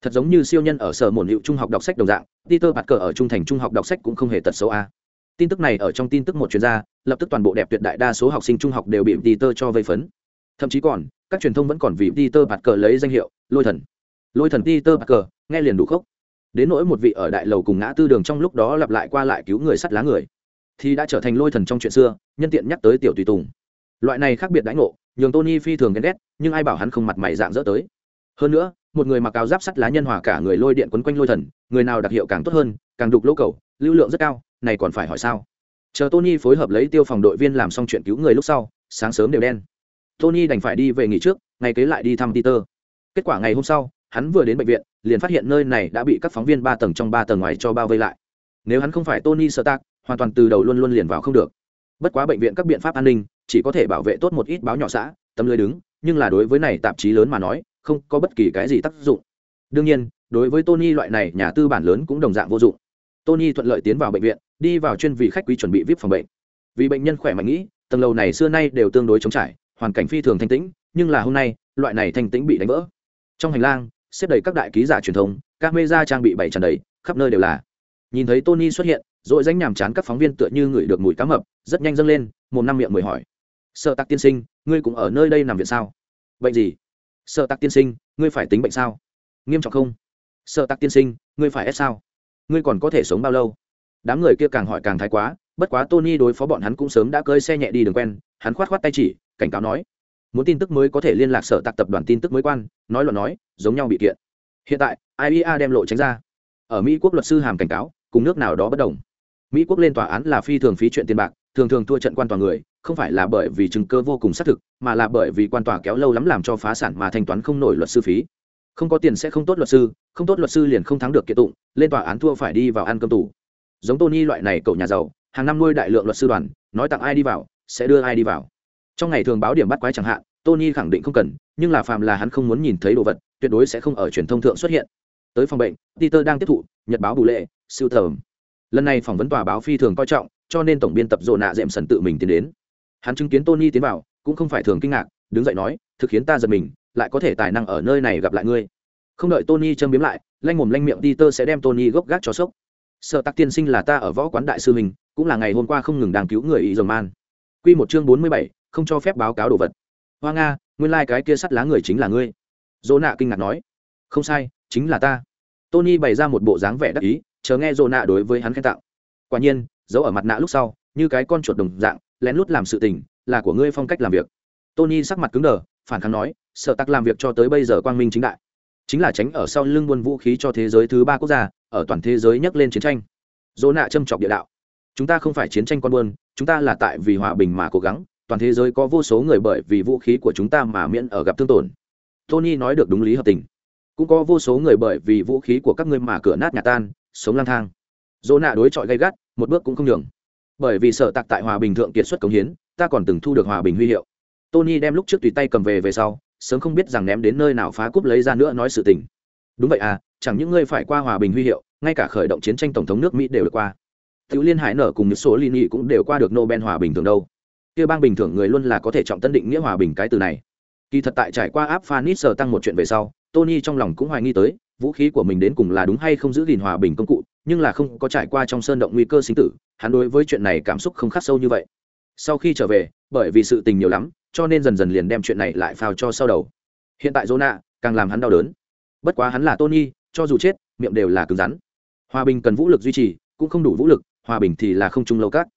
Thật giống như siêu nhân ở sở mồn hiệu trung học đọc sách đồng dạng, Peter cờ ở trung thành trung học đọc sách cũng không hề tật xấu a. Tin tức này ở trong tin tức một chuyên gia, lập tức toàn bộ đẹp tuyệt đại đa số học sinh trung học đều bị Peter cho vây phấn. Thậm chí còn, các truyền thông vẫn còn vì Peter cờ lấy danh hiệu Lôi thần. Lôi thần Peter cờ, nghe liền đủ khốc đến nỗi một vị ở đại lầu cùng ngã tư đường trong lúc đó lặp lại qua lại cứu người sắt lá người thì đã trở thành lôi thần trong chuyện xưa, nhân tiện nhắc tới tiểu tùy tùng. Loại này khác biệt đãi ngộ, nhường tony phi thường ghen ghét, nhưng ai bảo hắn không mặt mày dạng dỡ tới. Hơn nữa, một người mặc áo giáp sắt lá nhân hòa cả người lôi điện quấn quanh lôi thần, người nào đặc hiệu càng tốt hơn, càng đục lỗ cầu, lưu lượng rất cao, này còn phải hỏi sao? Chờ tony phối hợp lấy tiêu phòng đội viên làm xong chuyện cứu người lúc sau, sáng sớm đều đen. Tony đành phải đi về nghỉ trước, ngày kế lại đi thăm peter. Kết quả ngày hôm sau, hắn vừa đến bệnh viện, liền phát hiện nơi này đã bị các phóng viên ba tầng trong ba tầng ngoài cho bao vây lại. Nếu hắn không phải tony sơ tác hoàn toàn từ đầu luôn luôn liền vào không được. Bất quá bệnh viện các biện pháp an ninh, chỉ có thể bảo vệ tốt một ít báo nhỏ xã, tấm lưới đứng, nhưng là đối với này tạp chí lớn mà nói, không có bất kỳ cái gì tác dụng. Đương nhiên, đối với tony loại này, nhà tư bản lớn cũng đồng dạng vô dụng. Tony thuận lợi tiến vào bệnh viện, đi vào chuyên vị khách quý chuẩn bị vip phòng bệnh. Vì bệnh nhân khỏe mạnh nghĩ, tầng lầu này xưa nay đều tương đối chống trải, hoàn cảnh phi thường thanh tĩnh, nhưng là hôm nay, loại này thanh tĩnh bị đánh vỡ. Trong hành lang, xếp đầy các đại ký giả truyền thông, các mê trang bị bày tràn đầy, khắp nơi đều là. Nhìn thấy tony xuất hiện rồi danh nhàm chán các phóng viên tựa như ngửi được mùi cá mập, rất nhanh dâng lên một năm miệng mười hỏi. Sợ tặc tiên sinh, ngươi cũng ở nơi đây nằm viện sao? Bệnh gì? Sợ tặc tiên sinh, ngươi phải tính bệnh sao? Nghiêm trọng không? Sợ tặc tiên sinh, ngươi phải ép sao? Ngươi còn có thể sống bao lâu? Đám người kia càng hỏi càng thái quá, bất quá tony đối phó bọn hắn cũng sớm đã cơi xe nhẹ đi đường quen, hắn khoát khoát tay chỉ, cảnh cáo nói, muốn tin tức mới có thể liên lạc sở tạc tập đoàn tin tức mới quan, nói luận nói, giống nhau bị kiện. Hiện tại iea đem lộ tránh ra. Ở mỹ quốc luật sư hàm cảnh cáo, cùng nước nào đó bất đồng mỹ quốc lên tòa án là phi thường phí chuyện tiền bạc, thường thường thua trận quan tòa người, không phải là bởi vì chứng cơ vô cùng xác thực, mà là bởi vì quan tòa kéo lâu lắm làm cho phá sản mà thanh toán không nổi luật sư phí. Không có tiền sẽ không tốt luật sư, không tốt luật sư liền không thắng được kiện tụng, lên tòa án thua phải đi vào ăn cơm tù. Giống tony loại này cậu nhà giàu, hàng năm nuôi đại lượng luật sư đoàn, nói tặng ai đi vào, sẽ đưa ai đi vào. Trong ngày thường báo điểm bắt quái chẳng hạn, tony khẳng định không cần, nhưng là phàm là hắn không muốn nhìn thấy đồ vật, tuyệt đối sẽ không ở truyền thông thượng xuất hiện. Tới phòng bệnh, peter đang tiếp thụ, nhật báo bù lệ, siêu tầm lần này phỏng vấn tòa báo phi thường coi trọng, cho nên tổng biên tập dồn nạ d sần tự mình tiến đến. Hắn chứng kiến tony tiến vào, cũng không phải thường kinh ngạc, đứng dậy nói, thực khiến ta giật mình, lại có thể tài năng ở nơi này gặp lại ngươi. Không đợi tony châm biếm lại, lanh mồm lanh miệng peter sẽ đem tony gốc gác cho sốc. Sợ tắc tiên sinh là ta ở võ quán đại sư mình cũng là ngày hôm qua không ngừng đang cứu người ý dầu man. Q một chương bốn mươi bảy, không cho phép báo cáo đồ vật. Hoa nga, nguyên lai、like、cái kia sắt lá người chính là ngươi. Dỗ nạ kinh ngạc nói. Không sai, chính là ta. Tony bày ra một bộ dáng vẻ đắc ý chờ nghe dỗ nạ đối với hắn khen tặng. Quả nhiên, giấu ở mặt nạ lúc sau, như cái con chuột đồng dạng, lén lút làm sự tình, là của ngươi phong cách làm việc. Tony sắc mặt cứng đờ, phản kháng nói sợ tắc làm việc cho tới bây giờ quang minh chính đại. Chính là tránh ở sau lưng buôn vũ khí cho thế giới thứ ba quốc gia, ở toàn thế giới nhắc lên chiến tranh. Dỗ nạ châm trọc địa đạo, chúng ta không phải chiến tranh con buôn, chúng ta là tại vì hòa bình mà cố gắng, toàn thế giới có vô số người bởi vì vũ khí của chúng ta mà miễn ở gặp thương tổn. Tony nói được đúng lý hợp tình, cũng có vô số người bởi vì vũ khí của các ngươi mà cửa nát nhà tan sống lang thang. Dỗ nạ đối chọi gay gắt, một bước cũng không nhường. Bởi vì sợ tạc tại hòa bình thượng kiệt xuất cống hiến, ta còn từng thu được hòa bình huy hiệu. Tony đem lúc trước tùy tay cầm về về sau, sớm không biết rằng ném đến nơi nào phá cúp lấy ra nữa nói sự tình. Đúng vậy à chẳng những ngươi phải qua hòa bình huy hiệu, ngay cả khởi động chiến tranh tổng thống nước mỹ đều được qua. Tiểu liên hải nở cùng một số liên nghị cũng đều qua được nobel hòa bình thường đâu. Kia bang bình thường người luôn là có thể trọng tân định nghĩa hòa bình cái từ này. Kỳ thật tại trải qua áp phanis sờ tăng một chuyện về sau, tony trong lòng cũng hoài nghi tới vũ khí của mình đến cùng là đúng hay không giữ gìn hòa bình công cụ, nhưng là không có trải qua trong sơn động nguy cơ sinh tử, hắn đối với chuyện này cảm xúc không khắc sâu như vậy. Sau khi trở về, bởi vì sự tình nhiều lắm, cho nên dần dần liền đem chuyện này lại phao cho sau đầu. Hiện tại Zona càng làm hắn đau đớn. Bất quá hắn là tony, cho dù chết, miệng đều là cứng rắn. Hòa bình cần vũ lực duy trì, cũng không đủ vũ lực, hòa bình thì là không chung lâu các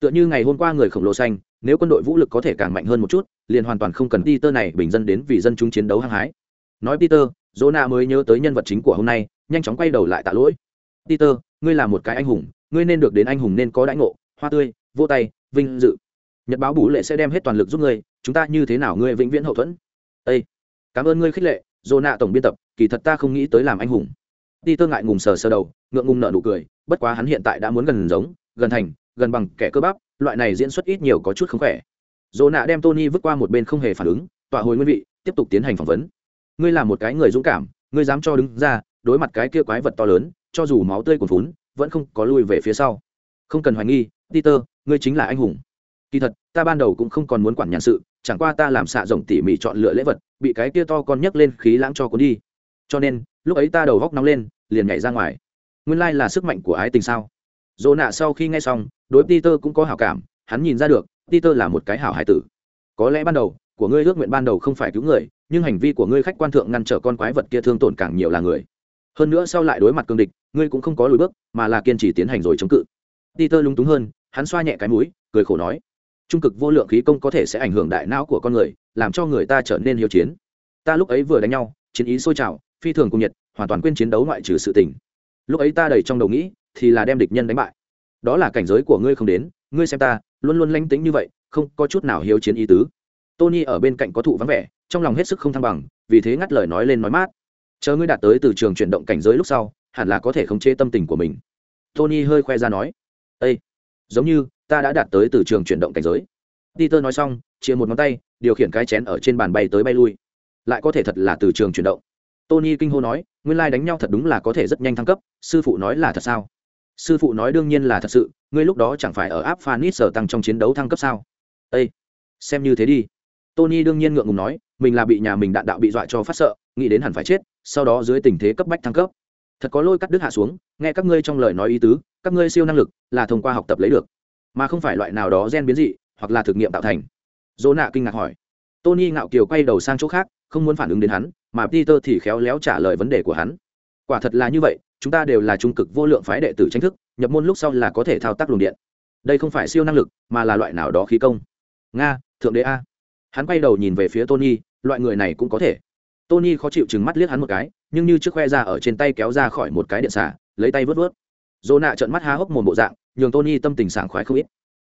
tựa như ngày hôm qua người khổng lồ xanh, nếu quân đội vũ lực có thể càng mạnh hơn một chút, liền hoàn toàn không cần peter này bình dân đến vì dân chúng chiến đấu hăng hái. Nói peter Zona mới nhớ tới nhân vật chính của hôm nay, nhanh chóng quay đầu lại tạ lỗi. Peter, ngươi là một cái anh hùng, ngươi nên được đến anh hùng nên có đãi ngộ, hoa tươi, vô tay, vinh dự. Nhật báo bù lệ sẽ đem hết toàn lực giúp ngươi, chúng ta như thế nào ngươi vĩnh viễn hậu thuẫn? Ây cảm ơn ngươi khích lệ dồ nạ tổng biên tập, kỳ thật ta không nghĩ tới làm anh hùng. Peter ngại ngùng sờ sờ đầu, ngượng ngùng nợ nụ cười, bất quá hắn hiện tại đã muốn gần giống, gần thành, gần bằng kẻ cơ bắp, loại này diễn xuất ít nhiều có chút không khỏe. Dồ nạ đem tony vứt qua một bên không hề phản ứng, tọa hồi nguyên vị, tiếp tục tiến hành phỏng vấn ngươi là một cái người dũng cảm, ngươi dám cho đứng ra, đối mặt cái kia quái vật to lớn, cho dù máu tươi còn phún vẫn không có lui về phía sau. Không cần hoài nghi, peter, ngươi chính là anh hùng. Kỳ thật, ta ban đầu cũng không còn muốn quản nhàn sự, chẳng qua ta làm xạ rộng tỉ mỉ chọn lựa lễ vật, bị cái kia to con nhấc lên khí lãng cho cuốn đi. Cho nên, lúc ấy ta đầu góc nóng lên, liền nhảy ra ngoài. Nguyên lai là sức mạnh của ái tình sao? Dỗ nạ sau khi nghe xong, đối peter cũng có hảo cảm, hắn nhìn ra được, peter là một cái hảo hải tử. Có lẽ ban đầu của ngươi ước nguyện ban đầu không phải cứu người, nhưng hành vi của ngươi khách quan thượng ngăn trở con quái vật kia thương tổn càng nhiều là người. Hơn nữa sau lại đối mặt cương địch, ngươi cũng không có lùi bước, mà là kiên trì tiến hành rồi chống cự. Peter lúng túng hơn, hắn xoa nhẹ cái mũi, cười khổ nói, trung cực vô lượng khí công có thể sẽ ảnh hưởng đại não của con người, làm cho người ta trở nên hiếu chiến. Ta lúc ấy vừa đánh nhau, chiến ý sôi trào, phi thường cùng nhiệt, hoàn toàn quên chiến đấu ngoại trừ sự tình. Lúc ấy ta đầy trong đầu nghĩ, thì là đem địch nhân đánh bại. Đó là cảnh giới của ngươi không đến, ngươi xem ta, luôn luôn lánh tính như vậy, không có chút nào hiếu chiến ý tứ tony ở bên cạnh có thụ vắng vẻ, trong lòng hết sức không thăng bằng, vì thế ngắt lời nói lên nói mát. Chờ ngươi đạt tới từ trường chuyển động cảnh giới lúc sau, hẳn là có thể khống chế tâm tình của mình. Tony hơi khoe ra nói ây giống như ta đã đạt tới từ trường chuyển động cảnh giới. Peter nói xong, chia một ngón tay, điều khiển cái chén ở trên bàn bay tới bay lui. Lại có thể thật là từ trường chuyển động. Tony kinh hô nói, nguyên lai đánh nhau thật đúng là có thể rất nhanh thăng cấp, sư phụ nói là thật sao? Sư phụ nói đương nhiên là thật sự, ngươi lúc đó chẳng phải ở áp phanit sở tăng trong chiến đấu thăng cấp sao? Ây xem như thế đi tony đương nhiên ngượng ngùng nói, mình là bị nhà mình đạn đạo bị dọa cho phát sợ, nghĩ đến hẳn phải chết, sau đó dưới tình thế cấp bách thăng cấp. Thật có lôi cắt đứt hạ xuống, nghe các ngươi trong lời nói ý tứ, các ngươi siêu năng lực là thông qua học tập lấy được, mà không phải loại nào đó gen biến dị, hoặc là thực nghiệm tạo thành. Dỗ nạ kinh ngạc hỏi. Tony ngạo kiều quay đầu sang chỗ khác, không muốn phản ứng đến hắn, mà peter thì khéo léo trả lời vấn đề của hắn. Quả thật là như vậy, chúng ta đều là trung cực vô lượng phái đệ tử tranh thức, nhập môn lúc sau là có thể thao tác luồng điện. Đây không phải siêu năng lực, mà là loại nào đó khí công. Nga, thượng đế a hắn quay đầu nhìn về phía tony, loại người này cũng có thể. Tony khó chịu chừng mắt liếc hắn một cái, nhưng như chiếc khoe ra ở trên tay kéo ra khỏi một cái điện xả, lấy tay vớt vớt. Dồ nạ trợn mắt há hốc một bộ dạng, nhường tony tâm tình sảng khoái không ít.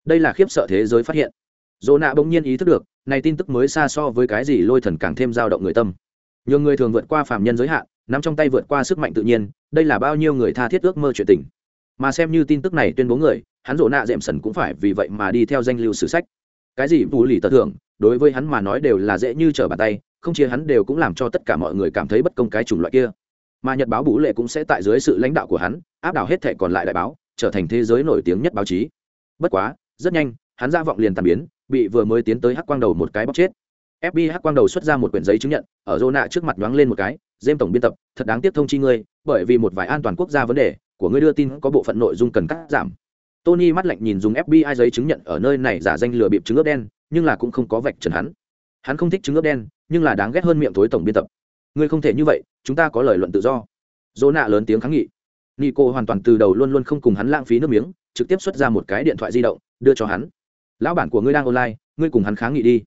Đây là khiếp sợ thế giới phát hiện. Dồ nạ bỗng nhiên ý thức được, này tin tức mới xa so với cái gì lôi thần càng thêm dao động người tâm. Nhiều người thường vượt qua phạm nhân giới hạn, nắm trong tay vượt qua sức mạnh tự nhiên, đây là bao nhiêu người tha thiết ước mơ chuyện tình. Mà xem như tin tức này tuyên bố người, hắn rộ nạ d ẹ m sần cũng phải vì vậy mà đi theo danh lưu sử sách. Cái gì bù lì tờ thưởng đối với hắn mà nói đều là dễ như trở bàn tay, không chia hắn đều cũng làm cho tất cả mọi người cảm thấy bất công cái chủng loại kia. Mà nhật báo bú lệ cũng sẽ tại dưới sự lãnh đạo của hắn, áp đảo hết thệ còn lại đại báo, trở thành thế giới nổi tiếng nhất báo chí. Bất quá, rất nhanh, hắn ra vọng liền tàn biến, bị vừa mới tiến tới hắc quang đầu một cái bóc chết. FBI hắc quang đầu xuất ra một quyển giấy chứng nhận, ở rô nạ trước mặt nhoáng lên một cái dêm tổng biên tập, thật đáng tiếc thông chi ngươi, bởi vì một vài an toàn quốc gia vấn đề của ngươi đưa tin có bộ phận nội dung cần cắt giảm. Tony mắt lạnh nhìn dùng fbi giấy chứng nhận ở nơi này giả danh lừa bịp chứng ướp đen nhưng là cũng không có vạch trần hắn. Hắn không thích chứng ướp đen, nhưng là đáng ghét hơn miệng thối tổng biên tập. Ngươi không thể như vậy, chúng ta có lời luận tự do. Dỗ nạ lớn tiếng kháng nghị. Nico hoàn toàn từ đầu luôn luôn không cùng hắn lãng phí nước miếng, trực tiếp xuất ra một cái điện thoại di động, đưa cho hắn. Lão bản của ngươi đang online, ngươi cùng hắn kháng nghị đi.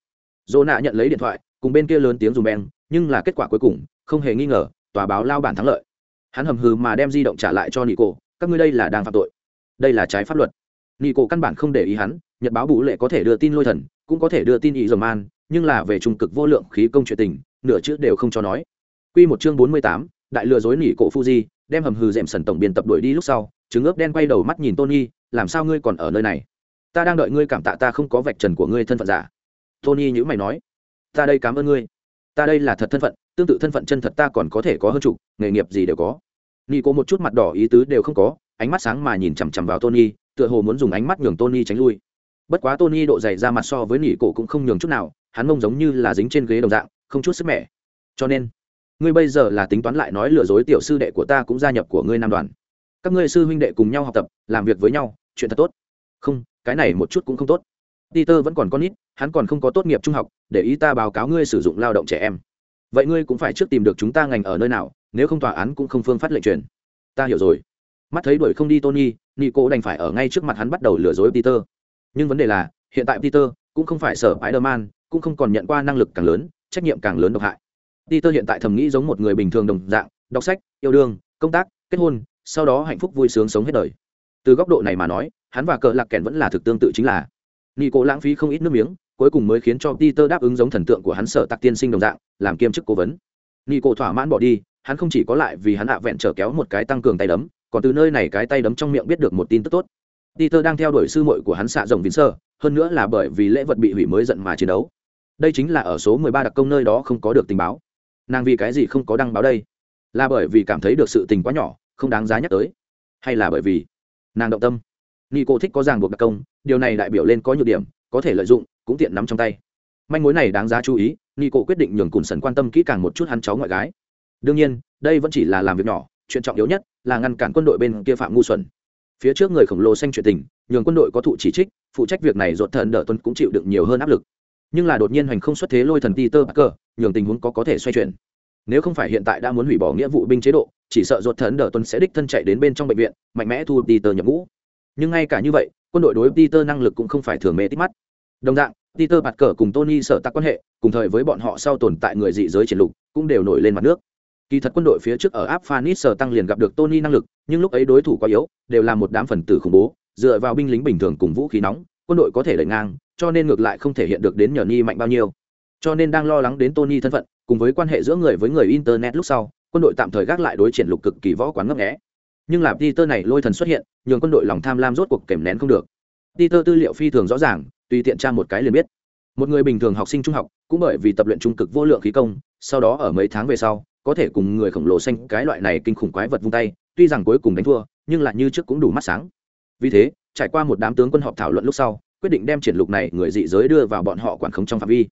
Dỗ nạ nhận lấy điện thoại, cùng bên kia lớn tiếng dùm beng, nhưng là kết quả cuối cùng, không hề nghi ngờ, tòa báo lao bản thắng lợi. Hắn hầm hừ mà đem di động trả lại cho nico, các ngươi đây là đang phạm tội. Đây là trái pháp luật. Nico căn bản không để ý hắn, nhật báo bù lệ có thể đưa tin lôi thần cũng có thể đưa tin ý dầm man nhưng là về trung cực vô lượng khí công chuyện tình nửa chữ đều không cho nói Quy một chương bốn mươi tám, đại lừa dối nỉ cổ Fuji, đem hầm hừ dệm sần tổng biên tập đuổi đi lúc sau, trứng ướp đen quay đầu mắt nhìn Tony, làm sao ngươi còn ở nơi này? Ta đang đợi ngươi cảm tạ ta không có vạch trần của ngươi thân phận giả. Tony nhíu mày nói, ta đây cảm ơn ngươi. Ta đây là thật thân phận, tương tự thân phận chân thật ta còn có thể có hơn chủ, nghề nghiệp gì đều có. Nico một chút mặt đỏ ý tứ đều không có, ánh mắt sáng mà nhìn chằm chằm vào Tony, tựa hồ muốn dùng ánh mắt nhường Tony tránh lui. Bất quá Tony độ dày ra mặt so với Nico cũng không nhường chút nào, hắn mông giống như là dính trên ghế đồng dạng, không chút sức mẻ. Cho nên, ngươi bây giờ là tính toán lại nói lừa dối tiểu sư đệ của ta cũng gia nhập của ngươi nam đoàn. Các ngươi sư huynh đệ cùng nhau học tập làm việc với nhau chuyện thật tốt. Không cái này một chút cũng không tốt. Peter vẫn còn con ít hắn còn không có tốt nghiệp trung học để ý ta báo cáo ngươi sử dụng lao động trẻ em. Vậy ngươi cũng phải trước tìm được chúng ta ngành ở nơi nào nếu không tòa án cũng không phương phát lệnh truyền. Ta hiểu rồi. Mắt thấy đuổi không đi tony nico đành phải ở ngay trước mặt hắn bắt đầu lừa dối peter nhưng vấn đề là hiện tại peter cũng không phải sở spider man cũng không còn nhận qua năng lực càng lớn trách nhiệm càng lớn độc hại Peter hiện tại thầm nghĩ giống một người bình thường đồng dạng, đọc sách, yêu đương, công tác, kết hôn, sau đó hạnh phúc vui sướng sống hết đời. Từ góc độ này mà nói, hắn và cờ lạc kèn vẫn là thực tương tự chính là. Nico lãng phí không ít nước miếng, cuối cùng mới khiến cho Peter đáp ứng giống thần tượng của hắn sở tạc tiên sinh đồng dạng, làm kiêm chức cố vấn. Nico thỏa mãn bỏ đi, hắn không chỉ có lại vì hắn hạ vẹn trở kéo một cái tăng cường tay đấm, còn từ nơi này cái tay đấm trong miệng biết được một tin tức tốt. Peter đang theo đuổi sư muội của hắn xạ rồng sơ, hơn nữa là bởi vì lễ vật bị hủy mới giận mà chiến đấu. Đây chính là ở số 13 đặc công nơi đó không có được tình báo. Nàng vì cái gì không có đăng báo đây? Là bởi vì cảm thấy được sự tình quá nhỏ không đáng giá nhắc tới. Hay là bởi vì nàng động tâm? Nico thích có ràng buộc đặc công điều này đại biểu lên có nhược điểm có thể lợi dụng cũng tiện nắm trong tay. Manh mối này đáng giá chú ý nico quyết định nhường cùn sần quan tâm kỹ càng một chút hắn cháu ngoại gái. Đương nhiên đây vẫn chỉ là làm việc nhỏ chuyện trọng yếu nhất là ngăn cản quân đội bên kia phạm ngu xuẩn phía trước người khổng lồ xanh chuyện tình nhường quân đội có thụ chỉ trích phụ trách việc này ruột thần đỡ tuân cũng chịu được nhiều hơn áp lực nhưng là đột nhiên hoành không xuất thế lôi thần Peter Parker, nhường tình huống có có thể xoay chuyển. Nếu không phải hiện tại đã muốn hủy bỏ nghĩa vụ binh chế độ, chỉ sợ ruột thần đỡ tuân sẽ đích thân chạy đến bên trong bệnh viện, mạnh mẽ thu Peter nhập ngũ. Nhưng ngay cả như vậy, quân đội đối Peter năng lực cũng không phải thường mê tích mắt. Đồng dạng, Peter Parker cùng Tony sở tác quan hệ, cùng thời với bọn họ sau tồn tại người dị giới triển lục, cũng đều nổi lên mặt nước. Kỳ thật quân đội phía trước ở Áp Phanis sở tăng liền gặp được Tony năng lực, nhưng lúc ấy đối thủ quá yếu, đều là một đám phần tử khủng bố, dựa vào binh lính bình thường cùng vũ khí nóng, quân đội có thể đẩy ngang, cho nên ngược lại không thể hiện được đến nhờ ni mạnh bao nhiêu. Cho nên đang lo lắng đến tony thân phận cùng với quan hệ giữa người với người internet lúc sau quân đội tạm thời gác lại đối triển lục cực kỳ võ quán ngấp nghé. Nhưng là peter này lôi thần xuất hiện nhường quân đội lòng tham lam rốt cuộc kềm nén không được. Peter tư liệu phi thường rõ ràng tùy tiện tra một cái liền biết. Một người bình thường học sinh trung học cũng bởi vì tập luyện trung cực vô lượng khí công sau đó ở mấy tháng về sau có thể cùng người khổng lồ xanh cái loại này kinh khủng quái vật vung tay, tuy rằng cuối cùng đánh thua, nhưng lại như trước cũng đủ mắt sáng. Vì thế, trải qua một đám tướng quân họp thảo luận lúc sau, quyết định đem triển lục này người dị giới đưa vào bọn họ quản khống trong phạm vi.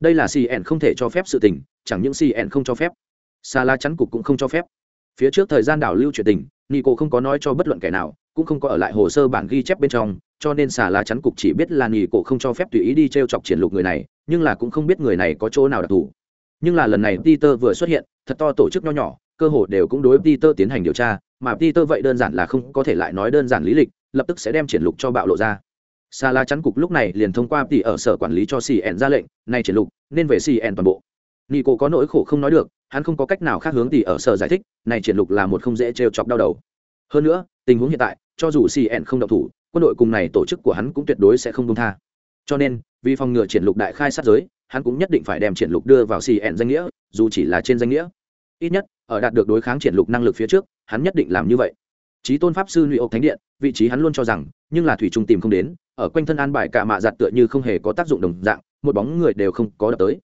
Đây là cn không thể cho phép sự tình, chẳng những cn không cho phép. Xa la chắn cục cũng không cho phép. Phía trước thời gian đảo lưu chuyện tình, nico không có nói cho bất luận kẻ nào, cũng không có ở lại hồ sơ bản ghi chép bên trong, cho nên xà la chắn cục chỉ biết là nico không cho phép tùy ý đi t r e o chọc triển lục người này, nhưng là cũng không biết người này có chỗ nào đặc thù nhưng là lần này peter vừa xuất hiện thật to tổ chức nho nhỏ cơ hội đều cũng đối peter tiến hành điều tra mà peter vậy đơn giản là không có thể lại nói đơn giản lý lịch lập tức sẽ đem triển lục cho bạo lộ ra Sa La chắn cục lúc này liền thông qua tỷ ở sở quản lý cho CN ra lệnh, nay triển lục, nên về CN toàn bộ. Nico có nỗi khổ không nói được, hắn không có cách nào khác hướng tỷ ở sở giải thích, này triển lục là một không dễ trêu chọc đau đầu. Hơn nữa, tình huống hiện tại, cho dù CN không động thủ, quân đội cùng này tổ chức của hắn cũng tuyệt đối sẽ không dung tha cho nên vì phòng ngừa triển lục đại khai sát giới hắn cũng nhất định phải đem triển lục đưa vào cn danh nghĩa, dù chỉ là trên danh nghĩa. Ít nhất, ở đạt được đối kháng triển lục năng lực phía trước, hắn nhất định làm như vậy. Trí tôn pháp sư lụy ốc thánh điện, vị trí hắn luôn cho rằng, nhưng là thủy trung tìm không đến, ở quanh thân an bài cả mạ giặt tựa như không hề có tác dụng đồng dạng, một bóng người đều không có đập tới.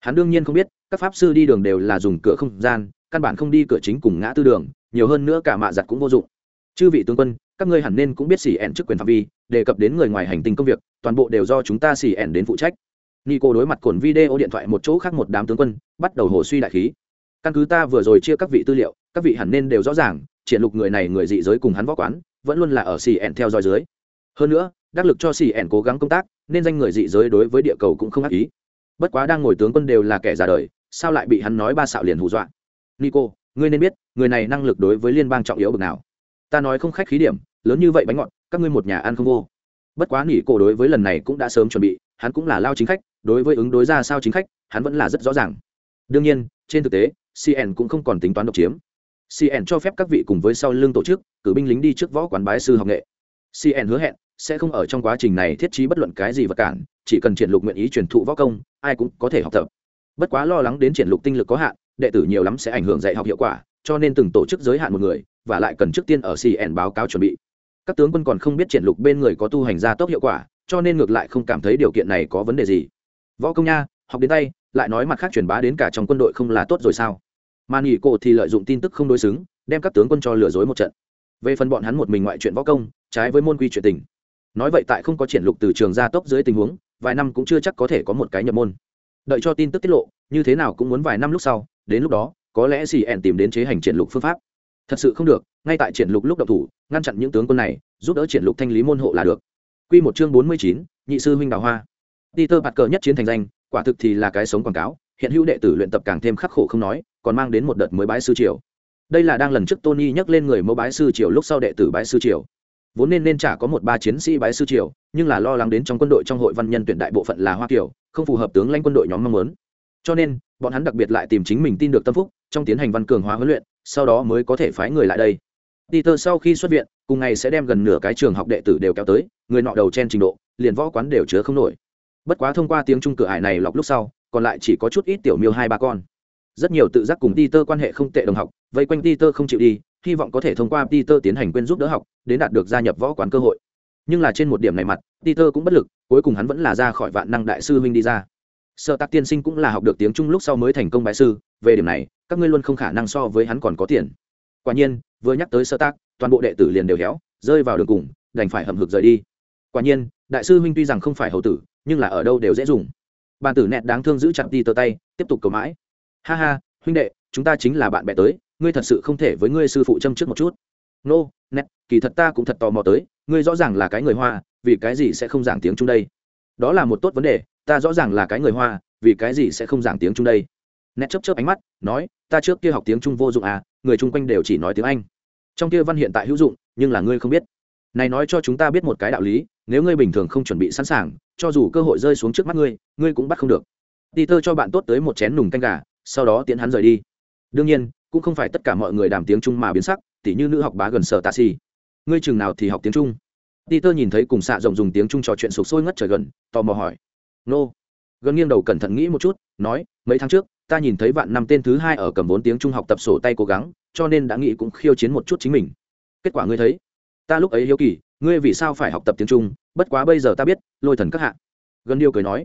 Hắn đương nhiên không biết, các pháp sư đi đường đều là dùng cửa không gian, căn bản không đi cửa chính cùng ngã tư đường, nhiều hơn nữa cả mạ giặt cũng vô dụng. Chư vị tướng quân, các ngươi hẳn nên cũng biết xỉ ẻn chức quyền phạm vi, đề cập đến người ngoài hành tinh công việc, toàn bộ đều do chúng ta xỉ ẻn đến phụ trách nico đối mặt cồn video điện thoại một chỗ khác một đám tướng quân, bắt đầu hồ suy đại khí. Căn cứ ta vừa rồi chia các vị tư liệu, các vị hẳn nên đều rõ ràng, triển lục người này người dị giới cùng hắn võ quán, vẫn luôn là ở xì ẻn theo dõi dưới. Hơn nữa, đắc lực cho xì ẻn cố gắng công tác, nên danh người dị giới đối với địa cầu cũng không ác ý. Bất quá đang ngồi tướng quân đều là kẻ già đời, sao lại bị hắn nói ba xạo liền hù dọa? Nico, ngươi nên biết, người này năng lực đối với liên bang trọng yếu bực nào. Ta nói không khách khí điểm, lớn như vậy bánh ngọt, các ngươi một nhà ăn không vô. Bất quá nghỉ cổ đối với lần này cũng đã sớm chuẩn bị, hắn cũng là lao chính khách đối với ứng đối ra sao chính khách, hắn vẫn là rất rõ ràng. Đương nhiên, trên thực tế cn cũng không còn tính toán độc chiếm. Cn cho phép các vị cùng với sau lưng tổ chức, cử binh lính đi trước võ quán bái sư học nghệ. Cn hứa hẹn, sẽ không ở trong quá trình này thiết trí bất luận cái gì vật cản, chỉ cần triển lục nguyện ý truyền thụ võ công, ai cũng có thể học tập. Bất quá lo lắng đến triển lục tinh lực có hạn, đệ tử nhiều lắm sẽ ảnh hưởng dạy học hiệu quả, cho nên từng tổ chức giới hạn một người, và lại cần trước tiên ở cn báo cáo chuẩn bị. Các tướng quân còn không biết triển lục bên người có tu hành gia tốc hiệu quả, cho nên ngược lại không cảm thấy điều kiện này có vấn đề gì võ công nha học đến tay lại nói mặt khác truyền bá đến cả trong quân đội không là tốt rồi sao? Mà nghỉ cổ thì lợi dụng tin tức không đối xứng đem các tướng quân cho lừa dối một trận. Về phần bọn hắn một mình ngoại chuyện võ công trái với môn quy chuyện tình. Nói vậy tại không có triển lục từ trường gia tốc dưới tình huống vài năm cũng chưa chắc có thể có một cái nhập môn. Đợi cho tin tức tiết lộ như thế nào cũng muốn vài năm lúc sau đến lúc đó có lẽ xì ẹn tìm đến chế hành triển lục phương pháp. Thật sự không được ngay tại triển lục lúc độc thủ ngăn chặn những tướng quân này giúp đỡ triển lục thanh lý môn hộ là được. Quy một chương bốn mươi chín, nhị sư huynh đào hoa peter Parker cờ nhất chiến thành danh quả thực thì là cái sống quảng cáo hiện hữu đệ tử luyện tập càng thêm khắc khổ không nói còn mang đến một đợt mới bái sư triều. Đây là đang lần trước tony nhắc lên người mẫu bái sư triều lúc sau đệ tử bái sư triều. Vốn nên nên trả có một ba chiến sĩ bái sư triều nhưng là lo lắng đến trong quân đội trong hội văn nhân tuyển đại bộ phận là hoa kiều không phù hợp tướng lãnh quân đội nhóm mong muốn. Cho nên bọn hắn đặc biệt lại tìm chính mình tin được tâm phúc trong tiến hành văn cường hóa huấn luyện sau đó mới có thể phái người lại đây. Peter sau khi xuất viện, cùng ngày sẽ đem gần nửa cái trường học đệ tử đều kéo tới, người nọ đầu trên trình độ, liền võ quán đều chứa không nổi. Bất quá thông qua tiếng trung cửa ải này lọc lúc sau, còn lại chỉ có chút ít tiểu miêu hai ba con. Rất nhiều tự giác cùng Peter quan hệ không tệ đồng học, vây quanh Peter không chịu đi, hy vọng có thể thông qua Peter tiến hành quên giúp đỡ học, đến đạt được gia nhập võ quán cơ hội. Nhưng là trên một điểm này mặt, Peter cũng bất lực, cuối cùng hắn vẫn là ra khỏi vạn năng đại sư huynh đi ra. sợ Tạc tiên sinh cũng là học được tiếng Trung lúc sau mới thành công bái sư, về điểm này, các ngươi luôn không khả năng so với hắn còn có tiền. Quả nhiên, vừa nhắc tới sơ tác toàn bộ đệ tử liền đều héo, rơi vào đường cùng, đành phải hậm hực rời đi. Quả nhiên, đại sư huynh tuy rằng không phải hầu tử, nhưng là ở đâu đều dễ dùng. Bàn tử nẹt đáng thương giữ chặt đi tờ tay, tiếp tục cầu mãi. Ha ha, huynh đệ, chúng ta chính là bạn bè tới, ngươi thật sự không thể với ngươi sư phụ châm trước một chút. Nô、no, nẹt kỳ thật ta cũng thật tò mò tới ngươi rõ ràng là cái người hoa vì cái gì sẽ không giảng tiếng trung đây? Đó là một tốt vấn đề ta rõ ràng là cái người hoa vì cái gì sẽ không giảng tiếng trung đây? Nét chớp chớp ánh mắt nói ta trước kia học tiếng trung vô dụng à người chung quanh đều chỉ nói tiếng anh. Trong kia văn hiện tại hữu dụng nhưng là ngươi không biết. Này nói cho chúng ta biết một cái đạo lý nếu ngươi bình thường không chuẩn bị sẵn sàng, cho dù cơ hội rơi xuống trước mắt ngươi ngươi cũng bắt không được. Peter cho bạn tốt tới một chén nùng canh gà, sau đó tiễn hắn rời đi. Đương nhiên, cũng không phải tất cả mọi người đàm tiếng trung mà biến sắc, tỉ như nữ học bá gần sở tạ xì ngươi chừng nào thì học tiếng trung? Peter nhìn thấy cùng xạ rộng dùng tiếng trung trò chuyện sụp sôi ngất trời gần, tò mò hỏi. Nô、no. gần nghiêng đầu cẩn thận nghĩ một chút, nói, mấy tháng trước, ta nhìn thấy vạn năm tên thứ hai ở cầm vốn tiếng trung học tập sổ tay cố gắng, cho nên đã nghĩ cũng khiêu chiến một chút chính mình. Kết quả ngươi thấy, ta lúc ấy hiếu kỳ, ngươi vì sao phải học tập tiếng trung bất quá bây giờ ta biết, lôi thần các hạ. Gần điêu cười nói.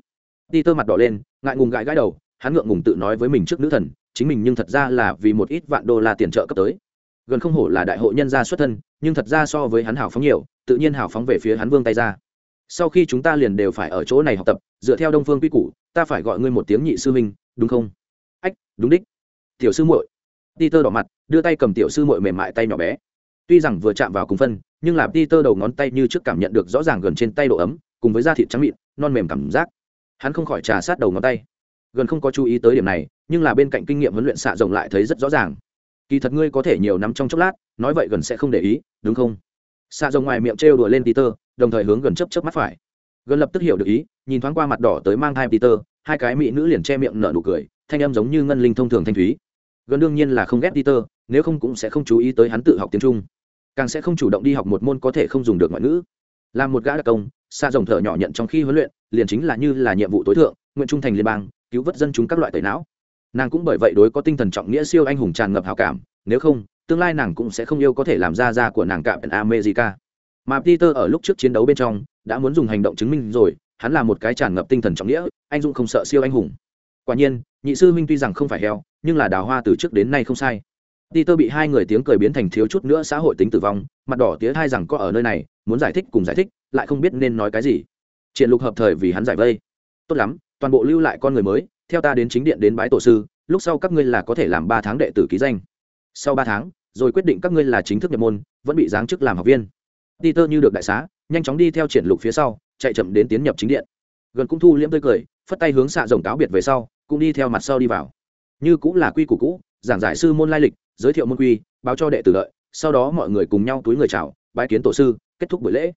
Ti tơ mặt đỏ lên, ngại ngùng gãi gãi đầu, hắn ngượng ngùng tự nói với mình trước nữ thần, chính mình nhưng thật ra là vì một ít vạn đô la tiền trợ cấp tới. Gần không hổ là đại hội nhân gia xuất thân, nhưng thật ra so với hắn hào phóng nhiều, tự nhiên hào phóng về phía hắn vương tay ra. Sau khi chúng ta liền đều phải ở chỗ này học tập, dựa theo đông phương quy củ, ta phải gọi ngươi một tiếng nhị sư huynh, đúng không? Ách, đúng đích. Tiểu sư muội. Ti tơ đỏ mặt, đưa tay cầm tiểu sư muội mềm mại tay nhỏ bé. Tuy rằng vừa chạm vào cùng phân nhưng là peter đầu ngón tay như trước cảm nhận được rõ ràng gần trên tay độ ấm, cùng với da thịt trắng mịn, non mềm cảm giác. Hắn không khỏi trà sát đầu ngón tay. Gần không có chú ý tới điểm này, nhưng là bên cạnh kinh nghiệm huấn luyện xạ rồng lại thấy rất rõ ràng. Kỳ thật ngươi có thể nhiều nắm trong chốc lát, nói vậy gần sẽ không để ý, đúng không? Xạ rồng ngoài miệng trêu đùa lên peter, đồng thời hướng gần chớp chớp mắt phải. Gần lập tức hiểu được ý, nhìn thoáng qua mặt đỏ tới mang hai peter, hai cái mỹ nữ liền che miệng nở nụ cười, thanh âm giống như ngân linh thông thường thanh thúy. Gần đương nhiên là không ghét peter, nếu không cũng sẽ không chú ý tới hắn tự học tiếng trung càng sẽ không chủ động đi học một môn có thể không dùng được ngoại ngữ. Là một gã đặc công xa dòng thở nhỏ nhận trong khi huấn luyện, liền chính là như là nhiệm vụ tối thượng, nguyện trung thành liên bang, cứu vớt dân chúng các loại tẩy não. Nàng cũng bởi vậy đối có tinh thần trọng nghĩa siêu anh hùng tràn ngập hào cảm, nếu không, tương lai nàng cũng sẽ không yêu có thể làm ra ra của nàng cạm america. Mà peter ở lúc trước chiến đấu bên trong, đã muốn dùng hành động chứng minh rồi, hắn là một cái tràn ngập tinh thần trọng nghĩa, anh dũng không sợ siêu anh hùng. Quả nhiên, nhị sư huynh tuy rằng không phải heo, nhưng là đào hoa từ trước đến nay không sai peter bị hai người tiếng cười biến thành thiếu chút nữa xã hội tính tử vong, mặt đỏ tía hai rằng có ở nơi này, muốn giải thích cùng giải thích, lại không biết nên nói cái gì. Triển lục hợp thời vì hắn giải vây. Tốt lắm, toàn bộ lưu lại con người mới, theo ta đến chính điện đến bái tổ sư, lúc sau các ngươi là có thể làm ba tháng đệ tử ký danh. Sau ba tháng, rồi quyết định các ngươi là chính thức nhập môn, vẫn bị giáng chức làm học viên. Peter như được đại xá, nhanh chóng đi theo triển lục phía sau, chạy chậm đến tiến nhập chính điện. Gần cũng thu liễm tươi cười, phất tay hướng xạ rồng cáo biệt về sau, cũng đi theo mặt sau đi vào. Như cũng là quy củ cũ giảng giải sư môn lai lịch, giới thiệu môn quy, báo cho đệ tử lợi, sau đó mọi người cùng nhau túi người chào, bái kiến tổ sư, kết thúc buổi lễ.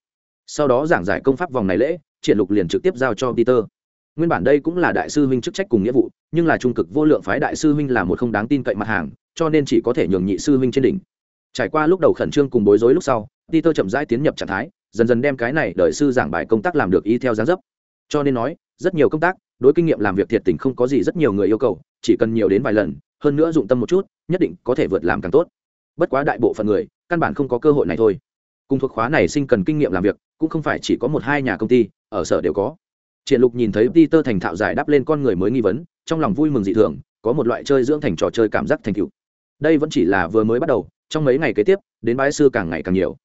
Sau đó giảng giải công pháp vòng này lễ, triển lục liền trực tiếp giao cho peter. Nguyên bản đây cũng là đại sư huynh chức trách cùng nghĩa vụ, nhưng là trung cực vô lượng phái đại sư huynh là một không đáng tin cậy mặt hàng, cho nên chỉ có thể nhường nhị sư huynh trên đỉnh. Trải qua lúc đầu khẩn trương cùng bối rối lúc sau, peter chậm rãi tiến nhập trạng thái, dần dần đem cái này đợi sư giảng bài công tác làm được y theo giá dấp. Cho nên nói, rất nhiều công tác, đối kinh nghiệm làm việc thiệt tình không có gì rất nhiều người yêu cầu, chỉ cần nhiều đến vài lần hơn nữa dụng tâm một chút, nhất định có thể vượt làm càng tốt. Bất quá đại bộ phận người, căn bản không có cơ hội này thôi. Cùng thuộc khóa này sinh cần kinh nghiệm làm việc, cũng không phải chỉ có một hai nhà công ty, ở sở đều có. Triển lục nhìn thấy peter thành thạo giải đáp lên con người mới nghi vấn, trong lòng vui mừng dị thường, có một loại chơi dưỡng thành trò chơi cảm giác thành tựu. Đây vẫn chỉ là vừa mới bắt đầu, trong mấy ngày kế tiếp, đến bãi sư càng ngày càng nhiều.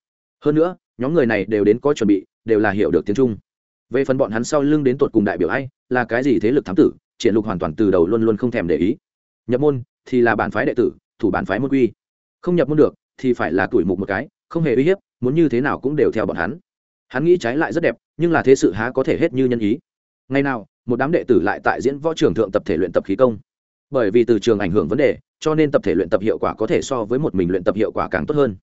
Hơn nữa, nhóm người này đều đến có chuẩn bị, đều là hiểu được tiếng trung. Về phần bọn hắn sau lưng đến tột cùng đại biểu ai, là cái gì thế lực thám tử, triển lục hoàn toàn từ đầu luôn luôn không thèm để ý nhập môn thì là bản phái đệ tử, thủ bản phái môn quy. Không nhập môn được thì phải là tuổi mục một cái, không hề uy hiếp, muốn như thế nào cũng đều theo bọn hắn. Hắn nghĩ trái lại rất đẹp, nhưng là thế sự há có thể hết như nhân ý. Ngày nào, một đám đệ tử lại tại diễn võ trường thượng tập thể luyện tập khí công. Bởi vì từ trường ảnh hưởng vấn đề, cho nên tập thể luyện tập hiệu quả có thể so với một mình luyện tập hiệu quả càng tốt hơn.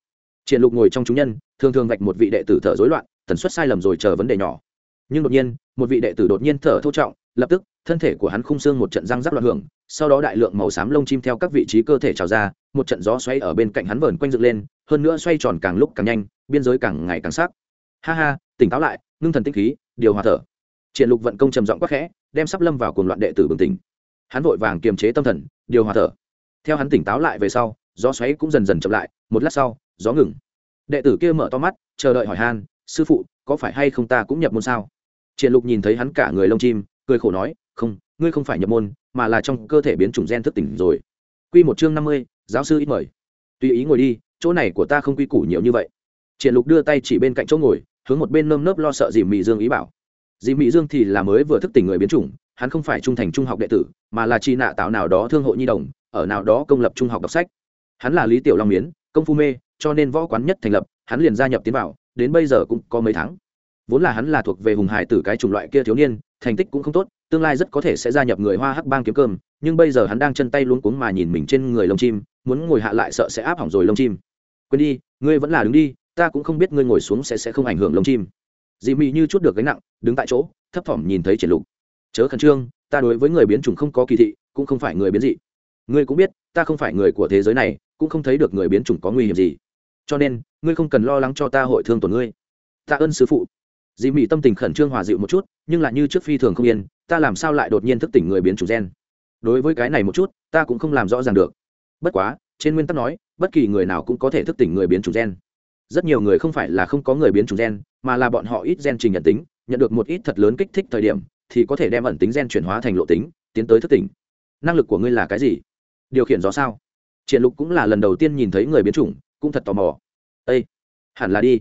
Triển lục ngồi trong chúng nhân, thường thường vạch một vị đệ tử thở rối loạn, tần suất sai lầm rồi chờ vấn đề nhỏ. Nhưng đột nhiên, một vị đệ tử đột nhiên thở thô trọng, lập tức, thân thể của hắn khung xương một trận răng rắc loạn hưởng sau đó đại lượng màu xám lông chim theo các vị trí cơ thể trào ra, một trận gió xoay ở bên cạnh hắn vờn quanh dựng lên, hơn nữa xoay tròn càng lúc càng nhanh, biên giới càng ngày càng sắc. Ha ha, tỉnh táo lại, ngưng thần tinh khí, điều hòa thở. Triển lục vận công trầm giọng quát khẽ, đem sắp lâm vào cuồng loạn đệ tử bừng tỉnh. Hắn vội vàng kiềm chế tâm thần, điều hòa thở. Theo hắn tỉnh táo lại về sau, gió xoáy cũng dần dần chậm lại, một lát sau, gió ngừng. Đệ tử kia mở to mắt, chờ đợi hỏi han, sư phụ, có phải hay không ta cũng nhập môn sao? Triển lục nhìn thấy hắn cả người lông chim, cười khổ nói, không, ngươi không phải nhập môn mà là trong cơ thể biến chủng gen thức tỉnh rồi. Quy một chương năm mươi, giáo sư ít mời. Tùy ý ngồi đi chỗ này của ta không quy củ nhiều như vậy. Triển lục đưa tay chỉ bên cạnh chỗ ngồi hướng một bên nơm nớp lo sợ dì Mị dương ý bảo. Dì Mị dương thì là mới vừa thức tỉnh người biến chủng hắn không phải trung thành trung học đệ tử mà là chi nạ tạo nào đó thương hộ nhi đồng ở nào đó công lập trung học đọc sách. Hắn là lý tiểu long miến công phu mê cho nên võ quán nhất thành lập hắn liền gia nhập tiến vào đến bây giờ cũng có mấy tháng. Vốn là hắn là thuộc về hùng hải tử cái chủng loại kia thiếu niên thành tích cũng không tốt tương lai rất có thể sẽ gia nhập người hoa hắc bang kiếm cơm, nhưng bây giờ hắn đang chân tay luống cuống mà nhìn mình trên người lông chim, muốn ngồi hạ lại sợ sẽ áp hỏng rồi lông chim. Quên đi, ngươi vẫn là đứng đi, ta cũng không biết ngươi ngồi xuống sẽ sẽ không ảnh hưởng lông chim. Dị mị như chút được gánh nặng, đứng tại chỗ, thấp thỏm nhìn thấy triển lục. Chớ khẩn trương, ta đối với người biến chủng không có kỳ thị, cũng không phải người biến dị. Ngươi cũng biết, ta không phải người của thế giới này, cũng không thấy được người biến chủng có nguy hiểm gì. Cho nên, ngươi không cần lo lắng cho ta hội thương tổn ngươi. Ta ơn sư phụ. Dì mị tâm tình khẩn trương hòa dịu một chút, nhưng lại như trước phi thường không yên, ta làm sao lại đột nhiên thức tỉnh người biến chủng gen? Đối với cái này một chút, ta cũng không làm rõ ràng được. Bất quá, trên nguyên tắc nói, bất kỳ người nào cũng có thể thức tỉnh người biến chủng gen. Rất nhiều người không phải là không có người biến chủng gen, mà là bọn họ ít gen trình nhận tính, nhận được một ít thật lớn kích thích thời điểm, thì có thể đem ẩn tính gen chuyển hóa thành lộ tính, tiến tới thức tỉnh. Năng lực của ngươi là cái gì? Điều khiển gió sao? Triển lục cũng là lần đầu tiên nhìn thấy người biến chủng, cũng thật tò mò. Ây hẳn là đi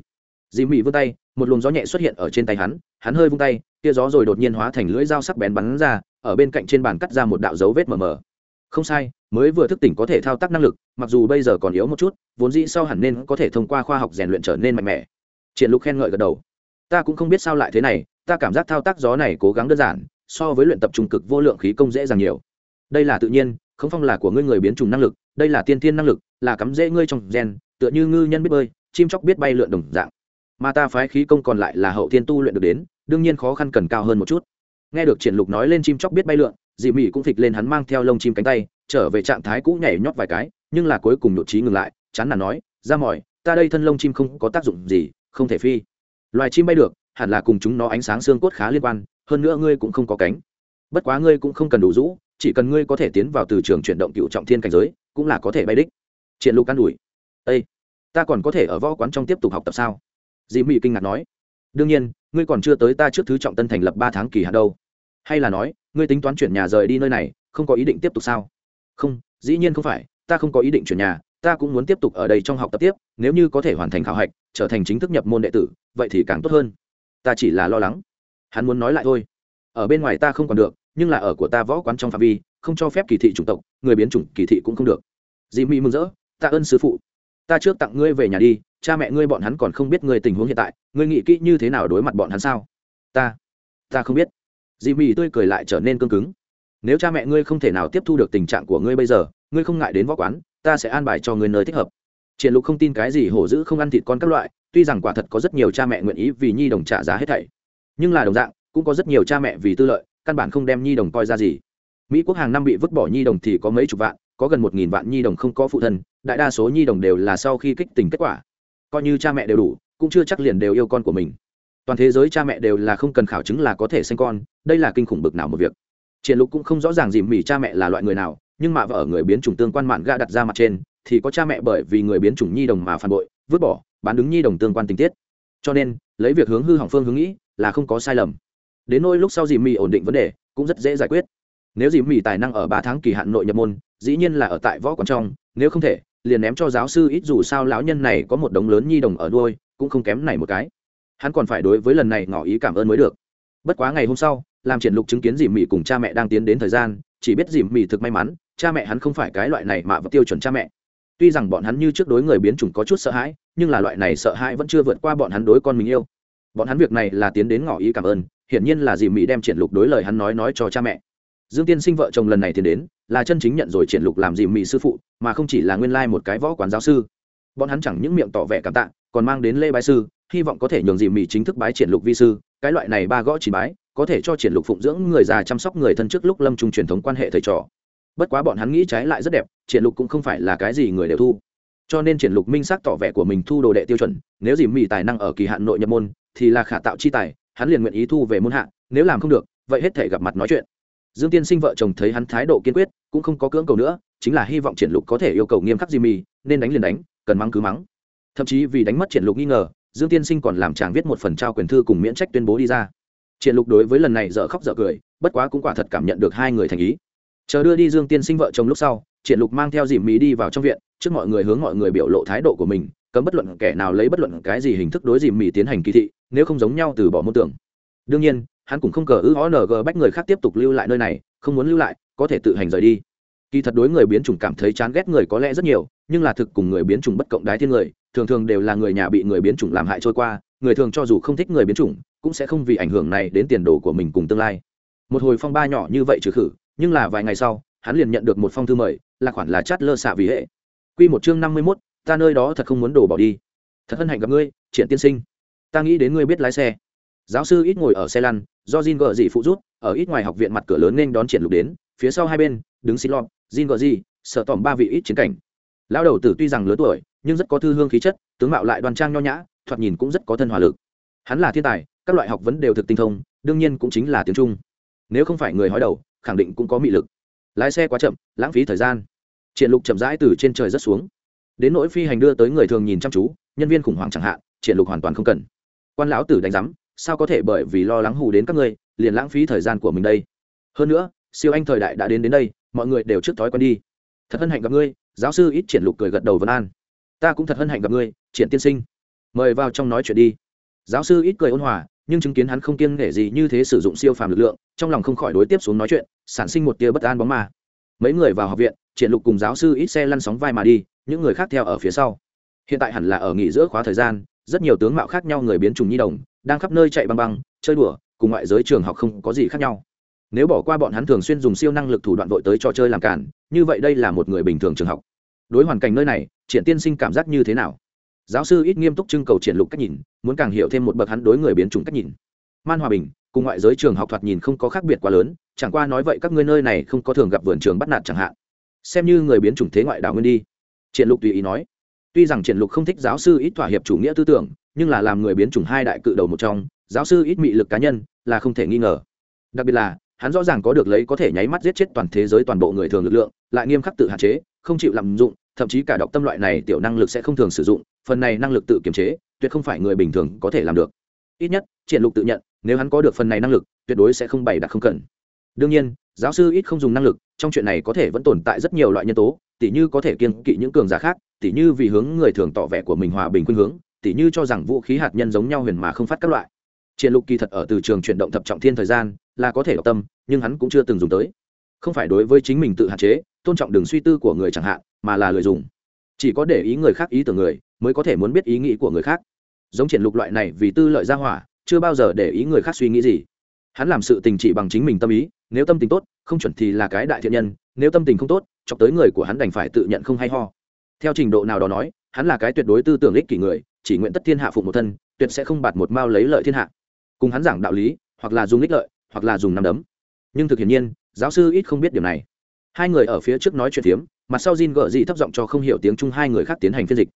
dì mị vươn tay, một luồng gió nhẹ xuất hiện ở trên tay hắn hắn hơi vung tay kia gió rồi đột nhiên hóa thành lưỡi dao sắc bén bắn ra, ở bên cạnh trên bàn cắt ra một đạo dấu vết mờ mờ. Không sai, mới vừa thức tỉnh có thể thao tác năng lực, mặc dù bây giờ còn yếu một chút, vốn dĩ sau hẳn nên có thể thông qua khoa học rèn luyện trở nên mạnh mẽ. Triển lục khen ngợi gật đầu. Ta cũng không biết sao lại thế này, ta cảm giác thao tác gió này cố gắng đơn giản, so với luyện tập trung cực vô lượng khí công dễ dàng nhiều. Đây là tự nhiên, không phong là của ngươi người biến trùng năng lực, đây là tiên thiên năng lực, là cắm dễ ngươi trong gen, tựa như ngư nhân biết bơi, chim chóc biết bay lượn đồng dạng mà ta phái khí công còn lại là hậu thiên tu luyện được đến, đương nhiên khó khăn cần cao hơn một chút. Nghe được triển lục nói lên chim chóc biết bay lượn dị mỹ cũng phịch lên hắn mang theo lông chim cánh tay, trở về trạng thái cũ nhảy nhót vài cái, nhưng là cuối cùng nhột trí ngừng lại, chán nản nói, ra mỏi, ta đây thân lông chim không có tác dụng gì, không thể phi. Loài chim bay được, hẳn là cùng chúng nó ánh sáng xương cốt khá liên quan, hơn nữa ngươi cũng không có cánh. Bất quá ngươi cũng không cần đủ rũ, chỉ cần ngươi có thể tiến vào từ trường chuyển động cựu trọng thiên cảnh giới, cũng là có thể bay đích. Triển lục can đuổi. ây ta còn có thể ở võ quán trong tiếp tục học tập sao? Dì mị kinh ngạc nói, đương nhiên, ngươi còn chưa tới ta trước thứ trọng tân thành lập ba tháng kỳ hạn đâu. Hay là nói, ngươi tính toán chuyển nhà rời đi nơi này, không có ý định tiếp tục sao? Không, dĩ nhiên không phải, ta không có ý định chuyển nhà, ta cũng muốn tiếp tục ở đây trong học tập tiếp, nếu như có thể hoàn thành khảo hạch, trở thành chính thức nhập môn đệ tử, vậy thì càng tốt hơn. Ta chỉ là lo lắng. Hắn muốn nói lại thôi. Ở bên ngoài ta không còn được, nhưng là ở của ta võ quán trong phạm vi, không cho phép kỳ thị chủng tộc, người biến chủng kỳ thị cũng không được. Dì mỹ mừng rỡ, tạ ơn sư phụ ta trước tặng ngươi về nhà đi, cha mẹ ngươi bọn hắn còn không biết ngươi tình huống hiện tại, ngươi nghĩ kỹ như thế nào đối mặt bọn hắn sao? Ta ta không biết. Dì mì tươi cười lại trở nên cương cứng. Nếu cha mẹ ngươi không thể nào tiếp thu được tình trạng của ngươi bây giờ, ngươi không ngại đến võ quán, ta sẽ an bài cho ngươi nơi thích hợp. Triển lục không tin cái gì hổ dữ không ăn thịt con các loại, tuy rằng quả thật có rất nhiều cha mẹ nguyện ý vì nhi đồng trả giá hết thảy, nhưng là đồng dạng, cũng có rất nhiều cha mẹ vì tư lợi, căn bản không đem nhi đồng coi ra gì. Mỹ quốc hàng năm bị vứt bỏ nhi đồng thì có mấy chục vạn có gần một nghìn vạn nhi đồng không có phụ thân, đại đa số nhi đồng đều là sau khi kích tình kết quả. Coi như cha mẹ đều đủ, cũng chưa chắc liền đều yêu con của mình. Toàn thế giới cha mẹ đều là không cần khảo chứng là có thể sinh con, đây là kinh khủng bực nào một việc. Triển lục cũng không rõ ràng dìm mỉ cha mẹ là loại người nào, nhưng mà vợ ở người biến chủng tương quan mạn ga đặt ra mặt trên, thì có cha mẹ bởi vì người biến chủng nhi đồng mà phản bội, vứt bỏ, bán đứng nhi đồng tương quan tình tiết. Cho nên, lấy việc hướng hư hỏng phương hướng nghĩ là không có sai lầm. Đến nỗi lúc sau dìm mỉ ổn định vấn đề, cũng rất dễ giải quyết nếu dìm mỹ tài năng ở ba tháng kỳ hạn nội nhập môn, dĩ nhiên là ở tại võ quán trong, nếu không thể, liền ném cho giáo sư ít dù sao lão nhân này có một đống lớn nhi đồng ở đuôi, cũng không kém này một cái. Hắn còn phải đối với lần này ngỏ ý cảm ơn mới được. Bất quá ngày hôm sau, làm triển lục chứng kiến dìm mỹ cùng cha mẹ đang tiến đến thời gian, chỉ biết dìm mỹ thực may mắn, cha mẹ hắn không phải cái loại này mà vẫn tiêu chuẩn cha mẹ. Tuy rằng bọn hắn như trước đối người biến chủng có chút sợ hãi, nhưng là loại này sợ hãi vẫn chưa vượt qua bọn hắn đối con mình yêu. Bọn hắn việc này là tiến đến ngỏ ý cảm ơn, hiển nhiên là dìm mỹ đem triển lục đối lời hắn nói nói cho cha mẹ dương tiên sinh vợ chồng lần này tiến đến, là chân chính nhận rồi triển lục làm gì mỹ sư phụ, mà không chỉ là nguyên lai like một cái võ quán giáo sư. Bọn hắn chẳng những miệng tỏ vẻ cảm tạ, còn mang đến lê bái sư, hy vọng có thể nhường dìm mỹ chính thức bái triển lục vi sư, cái loại này ba gõ chỉ bái, có thể cho triển lục phụng dưỡng người già chăm sóc người thân trước lúc lâm trung truyền thống quan hệ thầy trò. Bất quá bọn hắn nghĩ trái lại rất đẹp, triển lục cũng không phải là cái gì người đều thu. Cho nên triển lục minh xác tỏ vẻ của mình thu đồ đệ tiêu chuẩn, nếu dìm mỉ tài năng ở kỳ hạn nội nhập môn, thì là khả tạo chi tài, hắn liền nguyện ý thu về môn hạ, nếu làm không được, vậy hết thể gặp mặt nói chuyện dương tiên sinh vợ chồng thấy hắn thái độ kiên quyết, cũng không có cưỡng cầu nữa, chính là hy vọng triển lục có thể yêu cầu nghiêm khắc jimmy, nên đánh liền đánh, cần mắng cứ mắng. Thậm chí vì đánh mất triển lục nghi ngờ, dương tiên sinh còn làm chàng viết một phần trao quyền thư cùng miễn trách tuyên bố đi ra. Triển lục đối với lần này dở khóc dở cười, bất quá cũng quả thật cảm nhận được hai người thành ý. Chờ đưa đi dương tiên sinh vợ chồng lúc sau, triển lục mang theo dìm mí đi vào trong viện, trước mọi người hướng mọi người biểu lộ thái độ của mình, cấm bất luận kẻ nào lấy bất luận cái gì hình thức đối dìm mí tiến hành kỳ thị, nếu không giống nhau từ bỏ môn tưởng. Đương nhiên hắn cũng không cờ ư ng bách người khác tiếp tục lưu lại nơi này, không muốn lưu lại, có thể tự hành rời đi. Kỳ thật đối người biến chủng cảm thấy chán ghét người có lẽ rất nhiều, nhưng là thực cùng người biến chủng bất cộng đái thiên người, thường thường đều là người nhà bị người biến chủng làm hại trôi qua, người thường cho dù không thích người biến chủng, cũng sẽ không vì ảnh hưởng này đến tiền đồ của mình cùng tương lai. Một hồi phong ba nhỏ như vậy trừ khử, nhưng là vài ngày sau, hắn liền nhận được một phong thư mời, là khoản là chát lơ xạ vì hệ. Quy một chương năm mươi mốt, ta nơi đó thật không muốn đổ bỏ đi. Thật hân hạnh gặp ngươi, triển tiên sinh. Ta nghĩ đến ngươi biết lái xe. Giáo sư ít ngồi ở xe lăn do Jin Gở dị phụ rút ở ít ngoài học viện mặt cửa lớn nên đón triển lục đến, phía sau hai bên, đứng xin lọt, Jin Gở dị sở tỏm ba vị ít chiến cảnh. Lão đầu tử tuy rằng lớn tuổi, nhưng rất có thư hương khí chất, tướng mạo lại đoan trang nho nhã, thoạt nhìn cũng rất có thân hòa lực. Hắn là thiên tài, các loại học vấn đều thực tinh thông, đương nhiên cũng chính là tiếng trung. Nếu không phải người hói đầu, khẳng định cũng có mị lực. Lái xe quá chậm, lãng phí thời gian. Triển lục chậm rãi từ trên trời rất xuống. Đến nỗi phi hành đưa tới người thường nhìn chăm chú, nhân viên khủng hoảng chẳng hạn, triển lục hoàn toàn không cần. Quan lão tử đánh giám sao có thể bởi vì lo lắng hù đến các ngươi, liền lãng phí thời gian của mình đây? Hơn nữa, siêu anh thời đại đã đến đến đây, mọi người đều trước thói quen đi. Thật hân hạnh gặp ngươi, giáo sư ít triển lục cười gật đầu vân an. Ta cũng thật hân hạnh gặp ngươi, triển tiên sinh. Mời vào trong nói chuyện đi. Giáo sư ít cười ôn hòa, nhưng chứng kiến hắn không kiêng nể gì như thế sử dụng siêu phàm lực lượng, trong lòng không khỏi đối tiếp xuống nói chuyện, sản sinh một tia bất an bóng mà mấy người vào học viện, triển lục cùng giáo sư ít xe lăn sóng vai mà đi, những người khác theo ở phía sau. Hiện tại hẳn là ở nghỉ giữa khóa thời gian, rất nhiều tướng mạo khác nhau người biến trùng nhi đồng đang khắp nơi chạy băng băng, chơi đùa, cùng ngoại giới trường học không có gì khác nhau. Nếu bỏ qua bọn hắn thường xuyên dùng siêu năng lực thủ đoạn vội tới trò chơi làm cản như vậy đây là một người bình thường trường học. Đối hoàn cảnh nơi này, triển tiên sinh cảm giác như thế nào? Giáo sư ít nghiêm túc trưng cầu triển lục cách nhìn, muốn càng hiểu thêm một bậc hắn đối người biến chủng cách nhìn. Man hòa bình, cùng ngoại giới trường học thoạt nhìn không có khác biệt quá lớn, chẳng qua nói vậy các ngươi nơi này không có thường gặp vườn trường bắt nạt chẳng hạn. Xem như người biến chủng thế ngoại đảo nguyên đi. Triển lục tùy ý nói tuy rằng triển lục không thích giáo sư ít thỏa hiệp chủ nghĩa tư tưởng, nhưng là làm người biến chủng hai đại cự đầu một trong, giáo sư ít mị lực cá nhân, là không thể nghi ngờ. Đặc biệt là, hắn rõ ràng có được lấy có thể nháy mắt giết chết toàn thế giới toàn bộ người thường lực lượng, lại nghiêm khắc tự hạn chế, không chịu lạm dụng, thậm chí cả đọc tâm loại này tiểu năng lực sẽ không thường sử dụng, phần này năng lực tự kiềm chế, tuyệt không phải người bình thường có thể làm được. Ít nhất, triển lục tự nhận, nếu hắn có được phần này năng lực, tuyệt đối sẽ không bày đặt không cần. Đương nhiên, giáo sư ít không dùng năng lực, trong chuyện này có thể vẫn tồn tại rất nhiều loại nhân tố, tỉ như có thể kiên kỵ những cường giả khác tỉ như vì hướng người thường tỏ vẻ của mình hòa bình khuynh hướng, tỉ như cho rằng vũ khí hạt nhân giống nhau huyền mà không phát các loại. Triển lục kỳ thật ở từ trường chuyển động thập trọng thiên thời gian, là có thể đọc tâm, nhưng hắn cũng chưa từng dùng tới. Không phải đối với chính mình tự hạn chế, tôn trọng đường suy tư của người chẳng hạn, mà là lời dùng. Chỉ có để ý người khác ý tưởng người, mới có thể muốn biết ý nghĩ của người khác. Giống triển lục loại này vì tư lợi gia hỏa, chưa bao giờ để ý người khác suy nghĩ gì. Hắn làm sự tình chỉ bằng chính mình tâm ý, nếu tâm tình tốt, không chuẩn thì là cái đại thiện nhân, nếu tâm tình không tốt, chọc tới người của hắn đành phải tự nhận không hay ho theo trình độ nào đó nói hắn là cái tuyệt đối tư tưởng ích kỷ người chỉ nguyện tất thiên hạ phục một thân tuyệt sẽ không bạt một mao lấy lợi thiên hạ cùng hắn giảng đạo lý hoặc là dùng ích lợi hoặc là dùng nắm đấm nhưng thực hiện nhiên giáo sư ít không biết điều này hai người ở phía trước nói chuyện phiếm mặt sau Jin gỡ dị thấp giọng cho không hiểu tiếng Trung hai người khác tiến hành phiên dịch.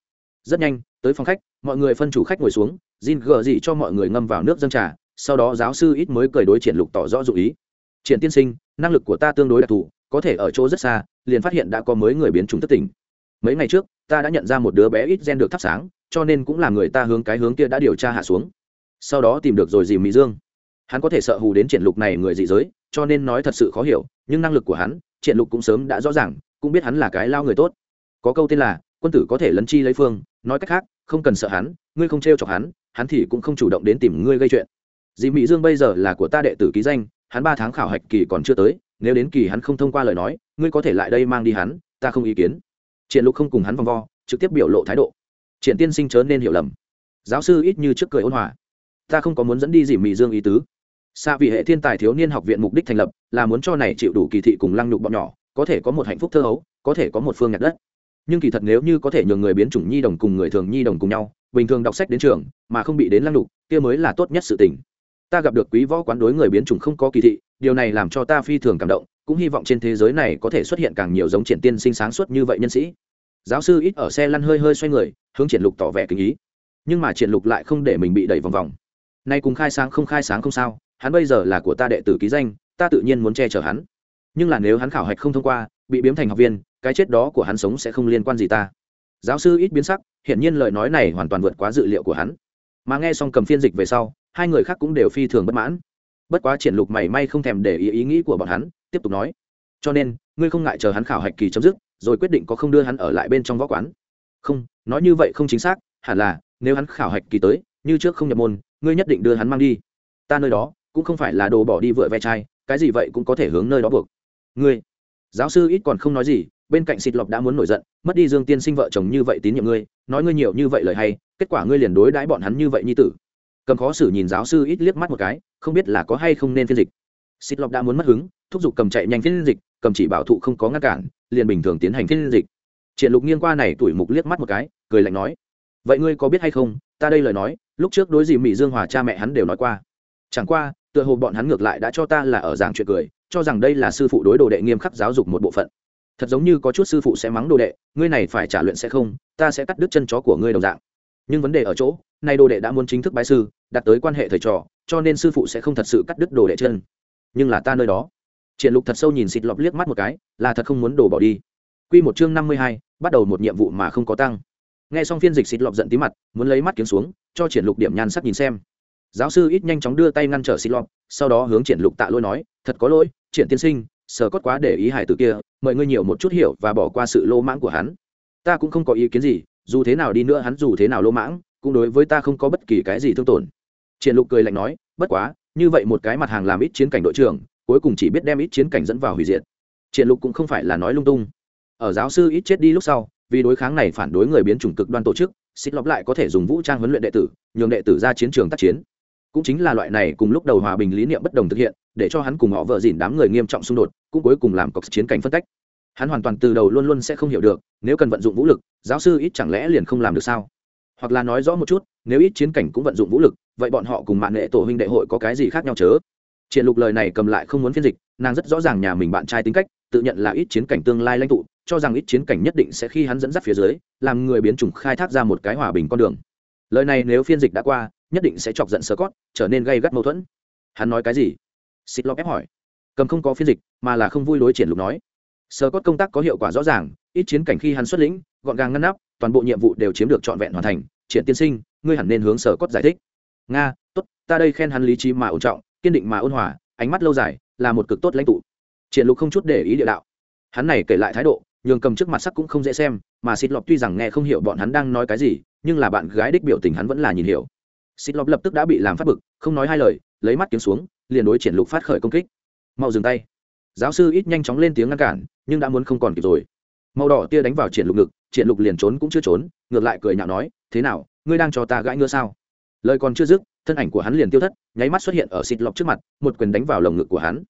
Rất nhanh, tới phòng khách, mọi người phân chủ khách ngồi xuống, Jin gỡ dị cho mọi người ngâm vào nước dâng trà, sau đó giáo sư ít mới cười đối triển lục tỏ rõ dụng ý. Triển tiên sinh, năng lực của ta tương đối đặc thù, có thể ở chỗ rất xa, liền phát hiện đã có mới người biến chủng thất tỉnh. Mấy ngày trước, ta đã nhận ra một đứa bé ít gen được thắp sáng, cho nên cũng là người ta hướng cái hướng kia đã điều tra hạ xuống. Sau đó tìm được rồi dìm Mỹ Dương. Hắn có thể sợ hù đến triển lục này người dị giới, cho nên nói thật sự khó hiểu, nhưng năng lực của hắn, triển lục cũng sớm đã rõ ràng, cũng biết hắn là cái lao người tốt có câu tên là quân tử có thể lấn chi lấy phương nói cách khác không cần sợ hắn ngươi không trêu chọc hắn hắn thì cũng không chủ động đến tìm ngươi gây chuyện dì mỹ dương bây giờ là của ta đệ tử ký danh hắn ba tháng khảo hạch kỳ còn chưa tới nếu đến kỳ hắn không thông qua lời nói ngươi có thể lại đây mang đi hắn ta không ý kiến triển lục không cùng hắn vòng vo trực tiếp biểu lộ thái độ. Triển tiên sinh chớ nên hiểu lầm. Giáo sư ít như trước cười ôn hòa. Ta không có muốn dẫn đi dỉ mị dương ý tứ. Xa vì hệ thiên tài thiếu niên học viện mục đích thành lập là muốn cho này chịu đủ kỳ thị cùng lăng nhục bọn nhỏ có thể có một hạnh phúc thơ hấu có thể có một phương nhạc đất. Nhưng kỳ thật nếu như có thể nhường người biến chủng nhi đồng cùng người thường nhi đồng cùng nhau bình thường đọc sách đến trường mà không bị đến lăng nhục, kia mới là tốt nhất sự tình. Ta gặp được quý võ quán đối người biến chủng không có kỳ thị điều này làm cho ta phi thường cảm động cũng hy vọng trên thế giới này có thể xuất hiện càng nhiều giống triển tiên sinh sáng suốt như vậy nhân sĩ. Giáo sư ít ở xe lăn hơi hơi xoay người, hướng triển lục tỏ vẻ kính ý. Nhưng mà triển lục lại không để mình bị đẩy vòng vòng. Nay cùng khai sáng không khai sáng không sao, hắn bây giờ là của ta đệ tử ký danh, ta tự nhiên muốn che chở hắn. Nhưng là nếu hắn khảo hạch không thông qua, bị biếm thành học viên, cái chết đó của hắn sống sẽ không liên quan gì ta. Giáo sư ít biến sắc, hiển nhiên lời nói này hoàn toàn vượt quá dự liệu của hắn. Mà nghe xong cầm phiên dịch về sau, hai người khác cũng đều phi thường bất mãn bất quá triển lục mảy may không thèm để ý ý nghĩ của bọn hắn, tiếp tục nói. Cho nên, ngươi không ngại chờ hắn khảo hạch kỳ chấm dứt, rồi quyết định có không đưa hắn ở lại bên trong võ quán. Không, nói như vậy không chính xác, hẳn là, nếu hắn khảo hạch kỳ tới, như trước không nhập môn, ngươi nhất định đưa hắn mang đi. Ta nơi đó, cũng không phải là đồ bỏ đi vựa ve chai, cái gì vậy cũng có thể hướng nơi đó buộc. Ngươi, giáo sư ít còn không nói gì, bên cạnh xịt lọc đã muốn nổi giận, mất đi dương tiên sinh vợ chồng như vậy tín nhiệm ngươi, nói ngươi nhiều như vậy lời hay, kết quả ngươi liền đối đãi bọn hắn như vậy như tử cầm khó xử nhìn giáo sư ít liếc mắt một cái, không biết là có hay không nên phiên dịch. Xịt lọc đã muốn mất hứng, thúc giục cầm chạy nhanh phiên dịch, cầm chỉ bảo thụ không có ngăn cản, liền bình thường tiến hành phiên dịch. Triển lục nghiêng qua này tuổi mục liếc mắt một cái, cười lạnh nói, vậy ngươi có biết hay không, ta đây lời nói, lúc trước đối gì mỹ dương hòa cha mẹ hắn đều nói qua. Chẳng qua, tựa hồ bọn hắn ngược lại đã cho ta là ở giảng chuyện cười, cho rằng đây là sư phụ đối đồ đệ nghiêm khắc giáo dục một bộ phận. Thật giống như có chút sư phụ sẽ mắng đồ đệ, ngươi này phải trả luyện sẽ không, ta sẽ cắt đứt chân chó của ngươi đồng dạng. Nhưng vấn đề ở chỗ nay đồ đệ đã muốn chính thức bái sư đạt tới quan hệ thầy trò cho nên sư phụ sẽ không thật sự cắt đứt đồ đệ chân. Nhưng là ta nơi đó. Triển lục thật sâu nhìn xịt lọp liếc mắt một cái là thật không muốn đồ bỏ đi. Quy một chương năm mươi hai, bắt đầu một nhiệm vụ mà không có tăng. Nghe xong phiên dịch xịt lọp giận tí mặt muốn lấy mắt kiếm xuống cho triển lục điểm nhan sắc nhìn xem. Giáo sư ít nhanh chóng đưa tay ngăn trở xịt lọp, sau đó hướng triển lục tạ lỗi nói thật có lỗi triển tiên sinh sở cốt quá để ý hải tử kia mời ngươi nhiều một chút hiểu và bỏ qua sự lô mãng của hắn. Ta cũng không có ý kiến gì dù thế nào đi nữa hắn dù thế nào lô mãng cũng đối với ta không có bất kỳ cái gì thương tổn. Triển lục cười lạnh nói, bất quá, như vậy một cái mặt hàng làm ít chiến cảnh đội trưởng, cuối cùng chỉ biết đem ít chiến cảnh dẫn vào hủy diệt. Triển lục cũng không phải là nói lung tung. Ở giáo sư ít chết đi lúc sau, vì đối kháng này phản đối người biến chủng cực đoan tổ chức xích lọc lại có thể dùng vũ trang huấn luyện đệ tử, nhường đệ tử ra chiến trường tác chiến. Cũng chính là loại này cùng lúc đầu hòa bình lý niệm bất đồng thực hiện, để cho hắn cùng họ vợ dìn đám người nghiêm trọng xung đột, cũng cuối cùng làm cọc chiến cảnh phân cách. Hắn hoàn toàn từ đầu luôn luôn sẽ không hiểu được, nếu cần vận dụng vũ lực, giáo sư ít chẳng lẽ liền không làm được sao? Hoặc là nói rõ một chút, nếu ít chiến cảnh cũng vận dụng vũ lực, vậy bọn họ cùng mạng nghệ tổ huynh đệ hội có cái gì khác nhau chớ? Triển lục lời này cầm lại không muốn phiên dịch, nàng rất rõ ràng nhà mình bạn trai tính cách, tự nhận là ít chiến cảnh tương lai lãnh tụ, cho rằng ít chiến cảnh nhất định sẽ khi hắn dẫn dắt phía dưới, làm người biến chủng khai thác ra một cái hòa bình con đường. Lời này nếu phiên dịch đã qua, nhất định sẽ chọc giận sơ cót, trở nên gây gắt mâu thuẫn. Hắn nói cái gì? Xịt lọc ép hỏi. Cầm không có phiên dịch, mà là không vui đối triển lục nói. Sơ cót công tác có hiệu quả rõ ràng, ít chiến cảnh khi hắn xuất lĩnh, gọn gàng ngăn nắp toàn bộ nhiệm vụ đều chiếm được trọn vẹn hoàn thành, triển tiên sinh, ngươi hẳn nên hướng sở cốt giải thích. Nga, tốt, ta đây khen hắn lý trí mà ổn trọng, kiên định mà ôn hòa, ánh mắt lâu dài, là một cực tốt lãnh tụ. Triển lục không chút để ý địa đạo. Hắn này kể lại thái độ, nhường cầm trước mặt sắc cũng không dễ xem, mà xịt lọc tuy rằng nghe không hiểu bọn hắn đang nói cái gì, nhưng là bạn gái đích biểu tình hắn vẫn là nhìn hiểu. Xịt lọc lập tức đã bị làm phát bực, không nói hai lời, lấy mắt kiếm xuống, liền đối triển lục phát khởi công kích. Mau dừng tay. Giáo sư ít nhanh chóng lên tiếng ngăn cản, nhưng đã muốn không còn kịp rồi. Màu đỏ tia đánh vào triển lục ngực triển lục liền trốn cũng chưa trốn, ngược lại cười nhạo nói, thế nào, ngươi đang cho ta gãi ngứa sao? Lời còn chưa dứt, thân ảnh của hắn liền tiêu thất, nháy mắt xuất hiện ở xịt lọc trước mặt, một quyền đánh vào lồng ngực của hắn.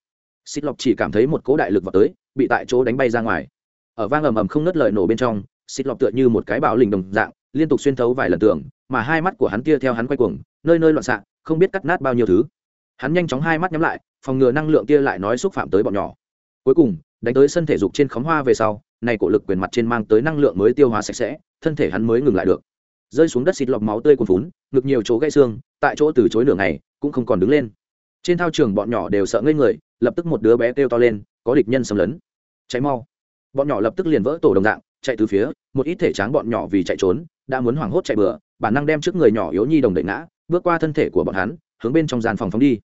Xịt lọc chỉ cảm thấy một cỗ đại lực vào tới, bị tại chỗ đánh bay ra ngoài. Ở vang ầm ầm không nứt lời nổ bên trong xịt lọc tựa như một cái bão lình đồng dạng, liên tục xuyên thấu vài lần tường, mà hai mắt của hắn kia theo hắn quay cuồng, nơi nơi loạn xạ, không biết cắt nát bao nhiêu thứ. Hắn nhanh chóng hai mắt nhắm lại, phòng ngừa năng lượng kia lại nói xúc phạm tới bọn nhỏ. Cuối cùng, đánh tới sân thể dục trên khóm hoa về sau này cổ lực quyền mặt trên mang tới năng lượng mới tiêu hóa sạch sẽ, thân thể hắn mới ngừng lại được. Rơi xuống đất xịt lọc máu tươi cuồn phún ngực nhiều chỗ gãy xương, tại chỗ từ chối nửa ngày, cũng không còn đứng lên. Trên thao trường bọn nhỏ đều sợ ngây người, lập tức một đứa bé kêu to lên, có địch nhân xâm lấn. Cháy mau. Bọn nhỏ lập tức liền vỡ tổ đồng dạng, chạy từ phía, một ít thể tráng bọn nhỏ vì chạy trốn, đã muốn hoảng hốt chạy bừa, bản năng đem trước người nhỏ yếu nhi đồng đẩy ngã, bước qua thân thể của bọn hắn, hướng bên trong gian phòng phóng đi.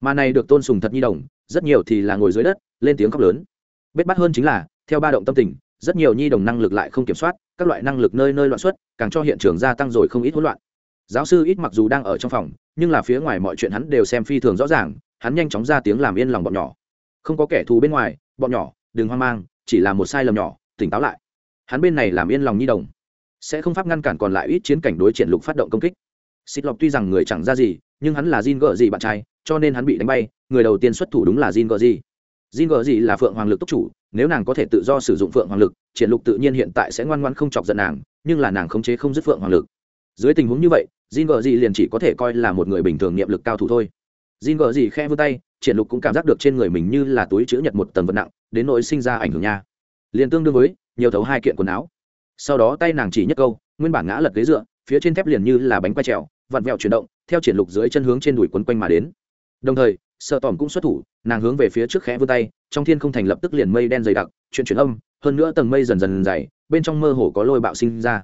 Mà này được tôn sùng thật nhi đồng, rất nhiều thì là ngồi dưới đất, lên tiếng khóc lớn. Bết bắt hơn chính là theo ba động tâm tình, rất nhiều nhi đồng năng lực lại không kiểm soát, các loại năng lực nơi nơi loạn xuất, càng cho hiện trường gia tăng rồi không ít hỗn loạn. Giáo sư ít mặc dù đang ở trong phòng, nhưng là phía ngoài mọi chuyện hắn đều xem phi thường rõ ràng, hắn nhanh chóng ra tiếng làm yên lòng bọn nhỏ. Không có kẻ thù bên ngoài, bọn nhỏ, đừng hoang mang, chỉ là một sai lầm nhỏ, tỉnh táo lại. Hắn bên này làm yên lòng nhi đồng. Sẽ không pháp ngăn cản còn lại ít chiến cảnh đối triển lục phát động công kích. Xịt lọc tuy rằng người chẳng ra gì, nhưng hắn là Jin gợ gì bạn trai, cho nên hắn bị đánh bay, người đầu tiên xuất thủ đúng là Jin gợ gì Jin gở gì là phượng hoàng lực tốc chủ, nếu nàng có thể tự do sử dụng phượng hoàng lực, triển lục tự nhiên hiện tại sẽ ngoan ngoãn không chọc giận nàng, nhưng là nàng khống chế không dứt phượng hoàng lực. Dưới tình huống như vậy, Jin gở gì liền chỉ có thể coi là một người bình thường niệm lực cao thủ thôi. Jin gở gì khẽ vươn tay, triển lục cũng cảm giác được trên người mình như là túi chứa nhật một tầng vật nặng, đến nỗi sinh ra ảnh hưởng nha. Liên tương đương với, nhiều thấu hai kiện quần áo. Sau đó tay nàng chỉ nhất câu, nguyên bản ngã lật ghế dựa, phía trên thép liền như là bánh quay trèo, vặn vẹo chuyển động, theo triển lục dưới chân hướng trên đùi quấn quanh mà đến. Đồng thời Sở tòm cũng xuất thủ nàng hướng về phía trước khẽ vươn tay, trong thiên không thành lập tức liền mây đen dày đặc chuyển chuyển âm, hơn nữa tầng mây dần dần dày, bên trong mơ hồ có lôi bạo sinh ra.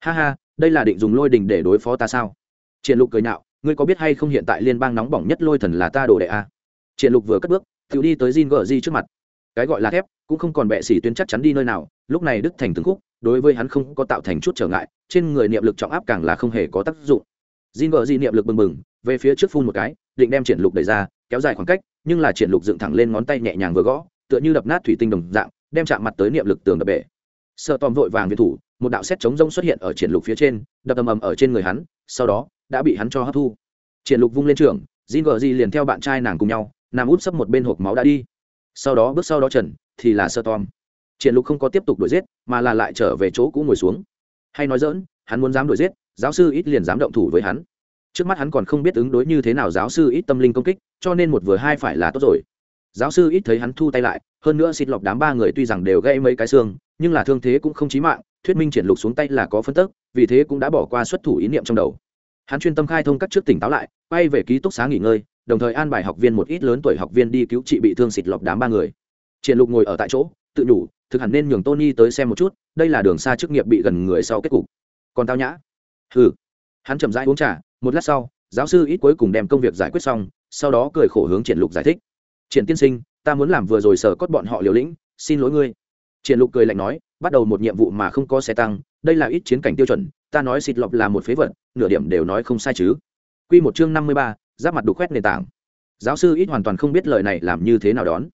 Ha ha, đây là định dùng lôi đình để đối phó ta sao? Triển lục cười nhạo, ngươi có biết hay không hiện tại liên bang nóng bỏng nhất lôi thần là ta đồ đệ a à? triển lục vừa cất bước, tự đi tới Jin gở di trước mặt. Cái gọi là thép, cũng không còn bệ xỉ tuyến chắc chắn đi nơi nào, lúc này Đức thành từng khúc, đối với hắn không có tạo thành chút trở ngại, trên người niệm lực trọng áp càng là không hề có tác dụng. Jin gở di niệm lực bừng bừng, về phía trước phun một cái, định đem triển lục đẩy ra, kéo dài khoảng cách nhưng là triển lục dựng thẳng lên ngón tay nhẹ nhàng vừa gõ, tựa như đập nát thủy tinh đồng dạng, đem chạm mặt tới niệm lực tường đập bể. Sợ tòm vội vàng viện thủ, một đạo xét chống rông xuất hiện ở triển lục phía trên, đập ầm ầm ở trên người hắn, sau đó, đã bị hắn cho hấp thu. Triển lục vung lên trường Jin gở di liền theo bạn trai nàng cùng nhau, nằm út sấp một bên hộp máu đã đi. Sau đó bước sau đó trần, thì là sơ tom. Triển lục không có tiếp tục đuổi giết, mà là lại trở về chỗ cũ ngồi xuống. Hay nói dỡn hắn muốn dám đuổi giết, giáo sư ít liền dám động thủ với hắn trước mắt hắn còn không biết ứng đối như thế nào giáo sư ít tâm linh công kích, cho nên một vừa hai phải là tốt rồi. Giáo sư ít thấy hắn thu tay lại, hơn nữa xịt lọc đám ba người tuy rằng đều gây mấy cái xương, nhưng là thương thế cũng không chí mạng, thuyết minh triển lục xuống tay là có phân tức, vì thế cũng đã bỏ qua xuất thủ ý niệm trong đầu. Hắn chuyên tâm khai thông các trước tỉnh táo lại, quay về ký túc xá nghỉ ngơi, đồng thời an bài học viên một ít lớn tuổi học viên đi cứu trị bị thương xịt lọc đám ba người. Triển lục ngồi ở tại chỗ, tự đủ, thực hẳn nên nhường tony tới xem một chút, đây là đường xa chức nghiệp bị gần người sau kết cục. Còn tao nhã. Hừ. Hắn chậm rãi uống trà một lát sau giáo sư ít cuối cùng đem công việc giải quyết xong sau đó cười khổ hướng triển lục giải thích. Triển tiên sinh ta muốn làm vừa rồi sở cốt bọn họ liều lĩnh xin lỗi ngươi. Triển lục cười lạnh nói bắt đầu một nhiệm vụ mà không có xe tăng đây là ít chiến cảnh tiêu chuẩn ta nói xịt lọc là một phế vật nửa điểm đều nói không sai chứ. Quy một chương năm mươi ba, giáp mặt đục khoét nền tảng. Giáo sư ít hoàn toàn không biết lời này làm như thế nào đón.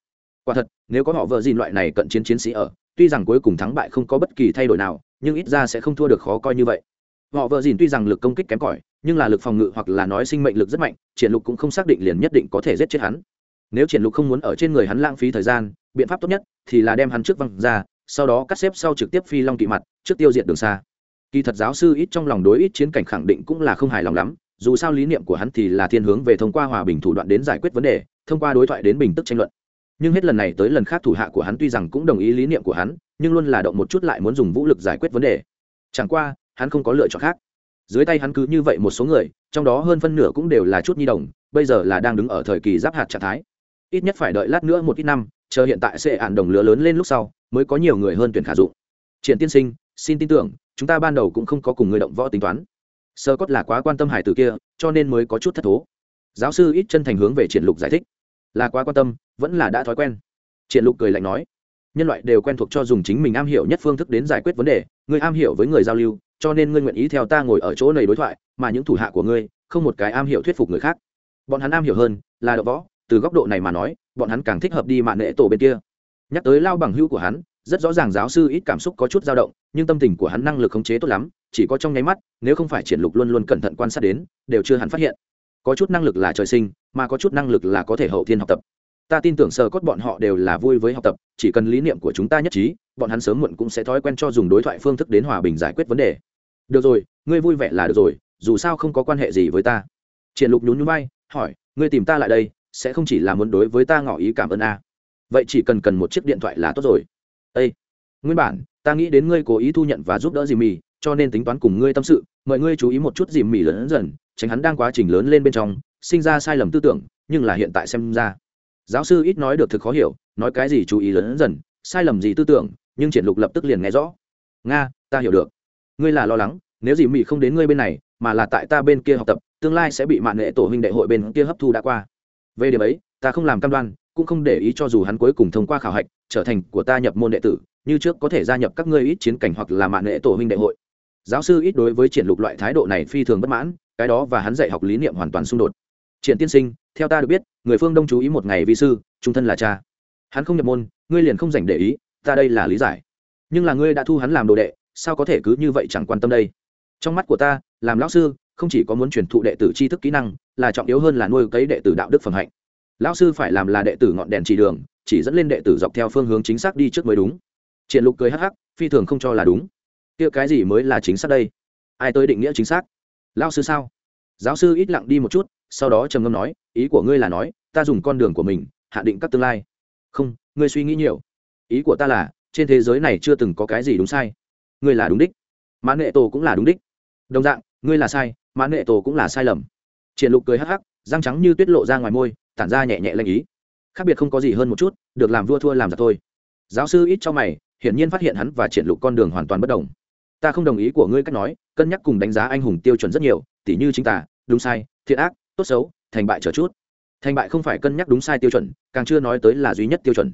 Quả thật nếu có họ vợ gì loại này cận chiến chiến sĩ ở tuy rằng cuối cùng thắng bại không có bất kỳ thay đổi nào nhưng ít ra sẽ không thua được khó coi như vậy. Họ vợ dìn tuy rằng lực công kích kém cỏi nhưng là lực phòng ngự hoặc là nói sinh mệnh lực rất mạnh, triển lục cũng không xác định liền nhất định có thể giết chết hắn. Nếu triển lục không muốn ở trên người hắn lãng phí thời gian, biện pháp tốt nhất thì là đem hắn trước văng ra, sau đó cắt xếp sau trực tiếp phi long kỵ mặt, trước tiêu diệt đường xa. Kỳ thật giáo sư ít trong lòng đối ít chiến cảnh khẳng định cũng là không hài lòng lắm, dù sao lý niệm của hắn thì là thiên hướng về thông qua hòa bình thủ đoạn đến giải quyết vấn đề, thông qua đối thoại đến bình tức tranh luận. Nhưng hết lần này tới lần khác thủ hạ của hắn tuy rằng cũng đồng ý lý niệm của hắn, nhưng luôn là động một chút lại muốn dùng vũ lực giải quyết vấn đề. Chẳng qua, hắn không có lựa chọn khác dưới tay hắn cứ như vậy một số người, trong đó hơn phân nửa cũng đều là chút nhi đồng, bây giờ là đang đứng ở thời kỳ giáp hạt trạng thái. Ít nhất phải đợi lát nữa một ít năm, chờ hiện tại sẽ ạn đồng lứa lớn lên lúc sau, mới có nhiều người hơn tuyển khả dụng. Triển tiên sinh, xin tin tưởng, chúng ta ban đầu cũng không có cùng người động võ tính toán. Sơ cốt là quá quan tâm hải tử kia, cho nên mới có chút thất thố. Giáo sư ít chân thành hướng về triển lục giải thích. Là quá quan tâm, vẫn là đã thói quen. Triển lục cười lạnh nói. Nhân loại đều quen thuộc cho dùng chính mình am hiểu nhất phương thức đến giải quyết vấn đề, người am hiểu với người giao lưu cho nên ngươi nguyện ý theo ta ngồi ở chỗ này đối thoại, mà những thủ hạ của ngươi không một cái am hiểu thuyết phục người khác. Bọn hắn am hiểu hơn là đậu võ, từ góc độ này mà nói, bọn hắn càng thích hợp đi mạng nệ tổ bên kia. Nhắc tới lao bằng hữu của hắn, rất rõ ràng giáo sư ít cảm xúc có chút dao động, nhưng tâm tình của hắn năng lực khống chế tốt lắm, chỉ có trong nháy mắt, nếu không phải triển lục luôn luôn cẩn thận quan sát đến, đều chưa hẳn phát hiện. Có chút năng lực là trời sinh, mà có chút năng lực là có thể hậu thiên học tập. Ta tin tưởng sơ cốt bọn họ đều là vui với học tập, chỉ cần lý niệm của chúng ta nhất trí, bọn hắn sớm muộn cũng sẽ thói quen cho dùng đối thoại phương thức đến hòa bình giải quyết vấn đề được rồi, ngươi vui vẻ là được rồi, dù sao không có quan hệ gì với ta triển lục nhún nhún vai, hỏi, ngươi tìm ta lại đây, sẽ không chỉ là muốn đối với ta ngỏ ý cảm ơn a à. vậy chỉ cần cần một chiếc điện thoại là tốt rồi Ê! nguyên bản, ta nghĩ đến ngươi cố ý thu nhận và giúp đỡ dìm mì cho nên tính toán cùng ngươi tâm sự, mời ngươi chú ý một chút dìm mì lớn dần, tránh hắn đang quá trình lớn lên bên trong, sinh ra sai lầm tư tưởng, nhưng là hiện tại xem ra giáo sư ít nói được thực khó hiểu, nói cái gì chú ý lớn dần, sai lầm gì tư tưởng, nhưng triển lục lập tức liền nghe rõ nga, ta hiểu được ngươi là lo lắng, nếu dì mị không đến ngươi bên này, mà là tại ta bên kia học tập, tương lai sẽ bị mạng nghệ tổ huynh đệ hội bên kia hấp thu đã qua. Về điểm ấy, ta không làm cam đoan, cũng không để ý cho dù hắn cuối cùng thông qua khảo hạch, trở thành của ta nhập môn đệ tử, như trước có thể gia nhập các ngươi ít chiến cảnh hoặc là mạng nghệ tổ huynh đệ hội. Giáo sư ít đối với triển lục loại thái độ này phi thường bất mãn, cái đó và hắn dạy học lý niệm hoàn toàn xung đột. Triển tiên sinh, theo ta được biết, người phương đông chú ý một ngày vi sư, trung thân là cha. Hắn không nhập môn, ngươi liền không dành để ý, ta đây là lý giải. Nhưng là ngươi đã thu hắn làm đồ đệ sao có thể cứ như vậy chẳng quan tâm đây? Trong mắt của ta, làm lão sư, không chỉ có muốn truyền thụ đệ tử tri thức kỹ năng, là trọng yếu hơn là nuôi cấy đệ tử đạo đức phẩm hạnh. Lão sư phải làm là đệ tử ngọn đèn chỉ đường, chỉ dẫn lên đệ tử dọc theo phương hướng chính xác đi trước mới đúng. Triển lục cười hắc hắc, phi thường không cho là đúng. Kia cái gì mới là chính xác đây? Ai tới định nghĩa chính xác? Lão sư sao? Giáo sư ít lặng đi một chút, sau đó trầm ngâm nói, ý của ngươi là nói, ta dùng con đường của mình, hạ định các tương lai. Không, ngươi suy nghĩ nhiều. Ý của ta là, trên thế giới này chưa từng có cái gì đúng sai ngươi là đúng đích. Mãn nghệ tổ cũng là đúng đích. Đồng dạng, ngươi là sai mãn nghệ tổ cũng là sai lầm. Triển lục cười hắc hắc, răng trắng như tuyết lộ ra ngoài môi, tản ra nhẹ nhẹ lanh ý. Khác biệt không có gì hơn một chút, được làm vua thua làm giặc thôi. Giáo sư ít cho mày, hiển nhiên phát hiện hắn và triển lục con đường hoàn toàn bất đồng. Ta không đồng ý của ngươi cách nói, cân nhắc cùng đánh giá anh hùng tiêu chuẩn rất nhiều, tỉ như chính tả đúng sai, thiện ác, tốt xấu, thành bại trở chút. Thành bại không phải cân nhắc đúng sai tiêu chuẩn, càng chưa nói tới là duy nhất tiêu chuẩn.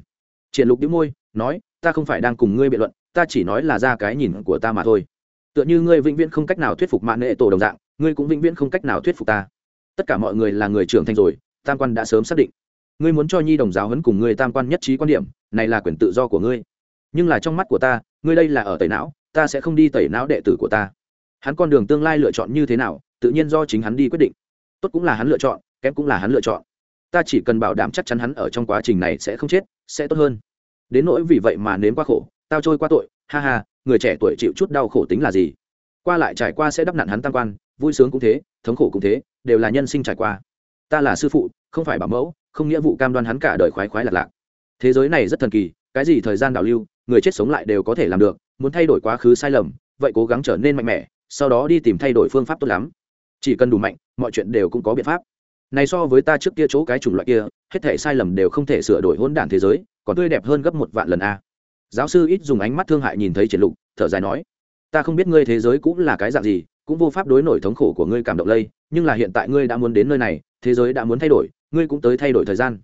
Triển lục đĩu môi, nói, ta không phải đang cùng ngươi biện luận ta chỉ nói là ra cái nhìn của ta mà thôi. Tựa như ngươi vĩnh viễn không cách nào thuyết phục mạng nghệ tổ đồng dạng, ngươi cũng vĩnh viễn không cách nào thuyết phục ta. Tất cả mọi người là người trưởng thành rồi, tam quan đã sớm xác định. Ngươi muốn cho nhi đồng giáo huấn cùng ngươi tam quan nhất trí quan điểm, này là quyền tự do của ngươi. Nhưng là trong mắt của ta, ngươi đây là ở tẩy não, ta sẽ không đi tẩy não đệ tử của ta. Hắn con đường tương lai lựa chọn như thế nào, tự nhiên do chính hắn đi quyết định. Tốt cũng là hắn lựa chọn, kém cũng là hắn lựa chọn. Ta chỉ cần bảo đảm chắc chắn hắn ở trong quá trình này sẽ không chết, sẽ tốt hơn. Đến nỗi vì vậy mà nếm quá khổ tao trôi qua tội, ha ha, người trẻ tuổi chịu chút đau khổ tính là gì? Qua lại trải qua sẽ đắp nặn hắn tam quan, vui sướng cũng thế, thống khổ cũng thế, đều là nhân sinh trải qua. Ta là sư phụ, không phải bảo mẫu, không nghĩa vụ cam đoan hắn cả đời khoái khoái lạc lạc. Thế giới này rất thần kỳ, cái gì thời gian đào lưu, người chết sống lại đều có thể làm được, muốn thay đổi quá khứ sai lầm, vậy cố gắng trở nên mạnh mẽ, sau đó đi tìm thay đổi phương pháp tốt lắm. Chỉ cần đủ mạnh, mọi chuyện đều cũng có biện pháp. Này so với ta trước kia chỗ cái chủng loại kia, hết thể sai lầm đều không thể sửa đổi hỗn đản thế giới, còn tươi đẹp hơn gấp một vạn lần a giáo sư ít dùng ánh mắt thương hại nhìn thấy triển lục, thở dài nói, ta không biết ngươi thế giới cũng là cái dạng gì, cũng vô pháp đối nổi thống khổ của ngươi cảm động lây, nhưng là hiện tại ngươi đã muốn đến nơi này, thế giới đã muốn thay đổi, ngươi cũng tới thay đổi thời gian.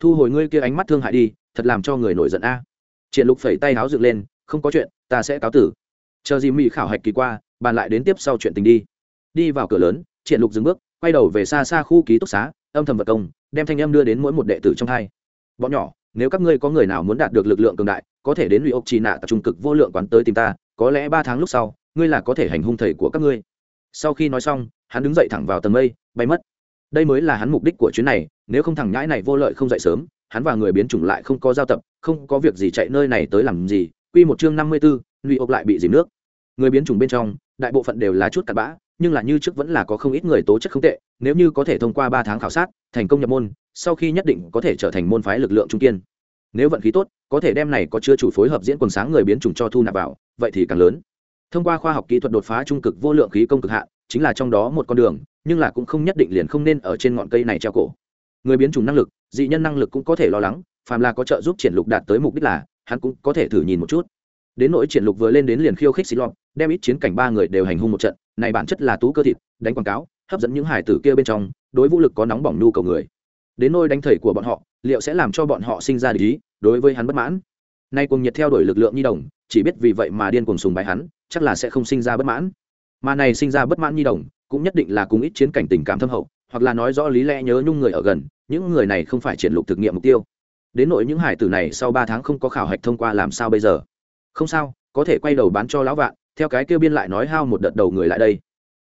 Thu hồi ngươi kia ánh mắt thương hại đi, thật làm cho người nổi giận a. Triển lục phẩy tay háo dựng lên, không có chuyện, ta sẽ cáo tử. Chờ gì mỹ khảo hạch kỳ qua, bàn lại đến tiếp sau chuyện tình đi. Đi vào cửa lớn, triển lục dừng bước, quay đầu về xa xa khu ký túc xá, âm thầm vật công, đem thanh âm đưa đến mỗi một đệ tử trong hai. Bọn nhỏ, nếu các ngươi có người nào muốn đạt được lực lượng cường đại có thể đến lụy ốc trì nạ tập trung cực vô lượng quán tới tìm ta có lẽ ba tháng lúc sau ngươi là có thể hành hung thầy của các ngươi. Sau khi nói xong hắn đứng dậy thẳng vào tầng mây bay mất. Đây mới là hắn mục đích của chuyến này nếu không thằng nhãi này vô lợi không dậy sớm hắn và người biến chủng lại không có giao tập không có việc gì chạy nơi này tới làm gì. Quy một chương năm mươi 54, lụy ốc lại bị dìm nước. Người biến chủng bên trong đại bộ phận đều là chút cặn bã nhưng là như trước vẫn là có không ít người tố chất không tệ nếu như có thể thông qua ba tháng khảo sát thành công nhập môn sau khi nhất định có thể trở thành môn phái lực lượng trung kiên nếu vận khí tốt có thể đem này có chứa chủ phối hợp diễn quần sáng người biến chủng cho thu nạp vào vậy thì càng lớn. Thông qua khoa học kỹ thuật đột phá trung cực vô lượng khí công cực hạ, chính là trong đó một con đường nhưng là cũng không nhất định liền không nên ở trên ngọn cây này treo cổ. Người biến chủng năng lực dị nhân năng lực cũng có thể lo lắng phàm là có trợ giúp triển lục đạt tới mục đích là hắn cũng có thể thử nhìn một chút. Đến nỗi triển lục vừa lên đến liền khiêu khích xì lọt đem ít chiến cảnh ba người đều hành hung một trận này bản chất là tú cơ thịt đánh quảng cáo hấp dẫn những hải tử kia bên trong đối vũ lực có nóng bỏng nhu cầu người. Đến nỗi đánh thầy của bọn họ liệu sẽ làm cho bọn họ sinh ra lý đối với hắn bất mãn? Nay cùng nhiệt theo đuổi lực lượng nhi đồng, chỉ biết vì vậy mà điên cuồng sùng bái hắn, chắc là sẽ không sinh ra bất mãn. Mà này sinh ra bất mãn nhi đồng, cũng nhất định là cùng ít chiến cảnh tình cảm thâm hậu, hoặc là nói rõ lý lẽ nhớ nhung người ở gần, những người này không phải triển lục thực nghiệm mục tiêu. Đến nội những hải tử này sau ba tháng không có khảo hạch thông qua làm sao bây giờ? Không sao, có thể quay đầu bán cho lão vạn, theo cái kêu biên lại nói hao một đợt đầu người lại đây.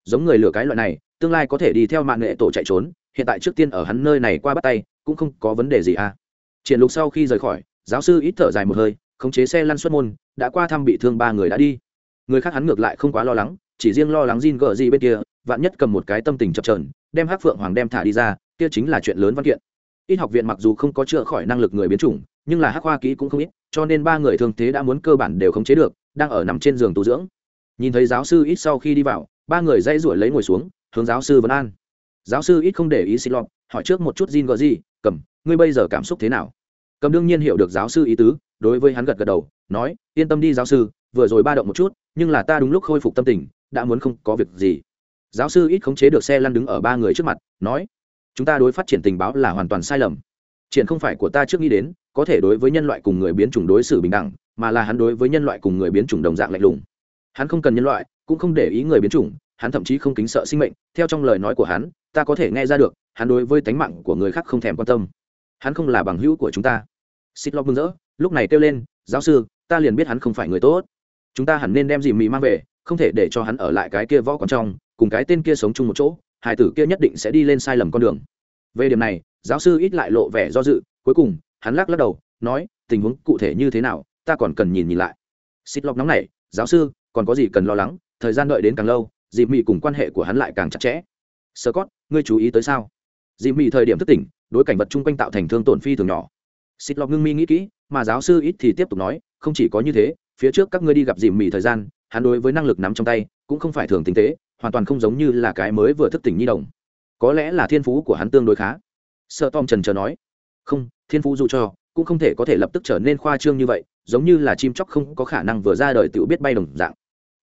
Giống người lừa cái loại này, tương lai có thể đi theo mạng nghệ tổ chạy trốn, hiện tại trước tiên ở hắn nơi này qua bắt tay cũng không có vấn đề gì à. Triển lục sau khi rời khỏi, giáo sư ít thở dài một hơi, khống chế xe lăn xuất môn, đã qua thăm bị thương ba người đã đi. Người khác hắn ngược lại không quá lo lắng, chỉ riêng lo lắng Jin gở gì bên kia, vạn nhất cầm một cái tâm tình chập chờn, đem hắc phượng hoàng đem thả đi ra, kia chính là chuyện lớn văn kiện. Ít học viện mặc dù không có chữa khỏi năng lực người biến chủng, nhưng là hắc hoa kỹ cũng không ít, cho nên ba người thương thế đã muốn cơ bản đều khống chế được, đang ở nằm trên giường tu dưỡng. Nhìn thấy giáo sư ít sau khi đi vào, ba người dây ruổi lấy ngồi xuống, hướng giáo sư vấn an. Giáo sư ít không để ý xin lọt, hỏi trước một chút Jin gở gì cầm, ngươi bây giờ cảm xúc thế nào? Cầm đương nhiên hiểu được giáo sư ý tứ, đối với hắn gật gật đầu, nói, yên tâm đi giáo sư, vừa rồi ba động một chút, nhưng là ta đúng lúc khôi phục tâm tình, đã muốn không có việc gì. Giáo sư ít khống chế được xe lăn đứng ở ba người trước mặt, nói, chúng ta đối phát triển tình báo là hoàn toàn sai lầm. Triển không phải của ta trước nghĩ đến, có thể đối với nhân loại cùng người biến chủng đối xử bình đẳng, mà là hắn đối với nhân loại cùng người biến chủng đồng dạng lạnh lùng. Hắn không cần nhân loại, cũng không để ý người biến chủng, hắn thậm chí không kính sợ sinh mệnh, theo trong lời nói của hắn, ta có thể nghe ra được hắn đối với tánh mạng của người khác không thèm quan tâm. Hắn không là bằng hữu của chúng ta. Xích lo mừng rỡ, lúc này kêu lên, giáo sư, ta liền biết hắn không phải người tốt. Chúng ta hẳn nên đem dì mì mang về, không thể để cho hắn ở lại cái kia võ còn trong, cùng cái tên kia sống chung một chỗ hải tử kia nhất định sẽ đi lên sai lầm con đường. Về điểm này, giáo sư ít lại lộ vẻ do dự, cuối cùng, hắn lắc lắc đầu, nói, tình huống cụ thể như thế nào, ta còn cần nhìn nhìn lại. Xích lọc nóng này giáo sư, còn có gì cần lo lắng? Thời gian đợi đến càng lâu, dì mị cùng quan hệ của hắn lại càng chặt chẽ. Sơ cót ngươi chú ý tới sao? Dì mị thời điểm thức tỉnh, đối cảnh vật chung quanh tạo thành thương tổn phi thường nhỏ. Xịt lọc ngưng mi nghĩ kỹ, mà giáo sư ít thì tiếp tục nói, không chỉ có như thế, phía trước các ngươi đi gặp dì mị thời gian, hắn đối với năng lực nắm trong tay, cũng không phải thường tinh tế, hoàn toàn không giống như là cái mới vừa thức tỉnh nhi đồng. Có lẽ là thiên phú của hắn tương đối khá. Sợ tom trần chờ nói, không, thiên phú dù cho, cũng không thể có thể lập tức trở nên khoa trương như vậy, giống như là chim chóc không có khả năng vừa ra đời tự biết bay đồng dạng.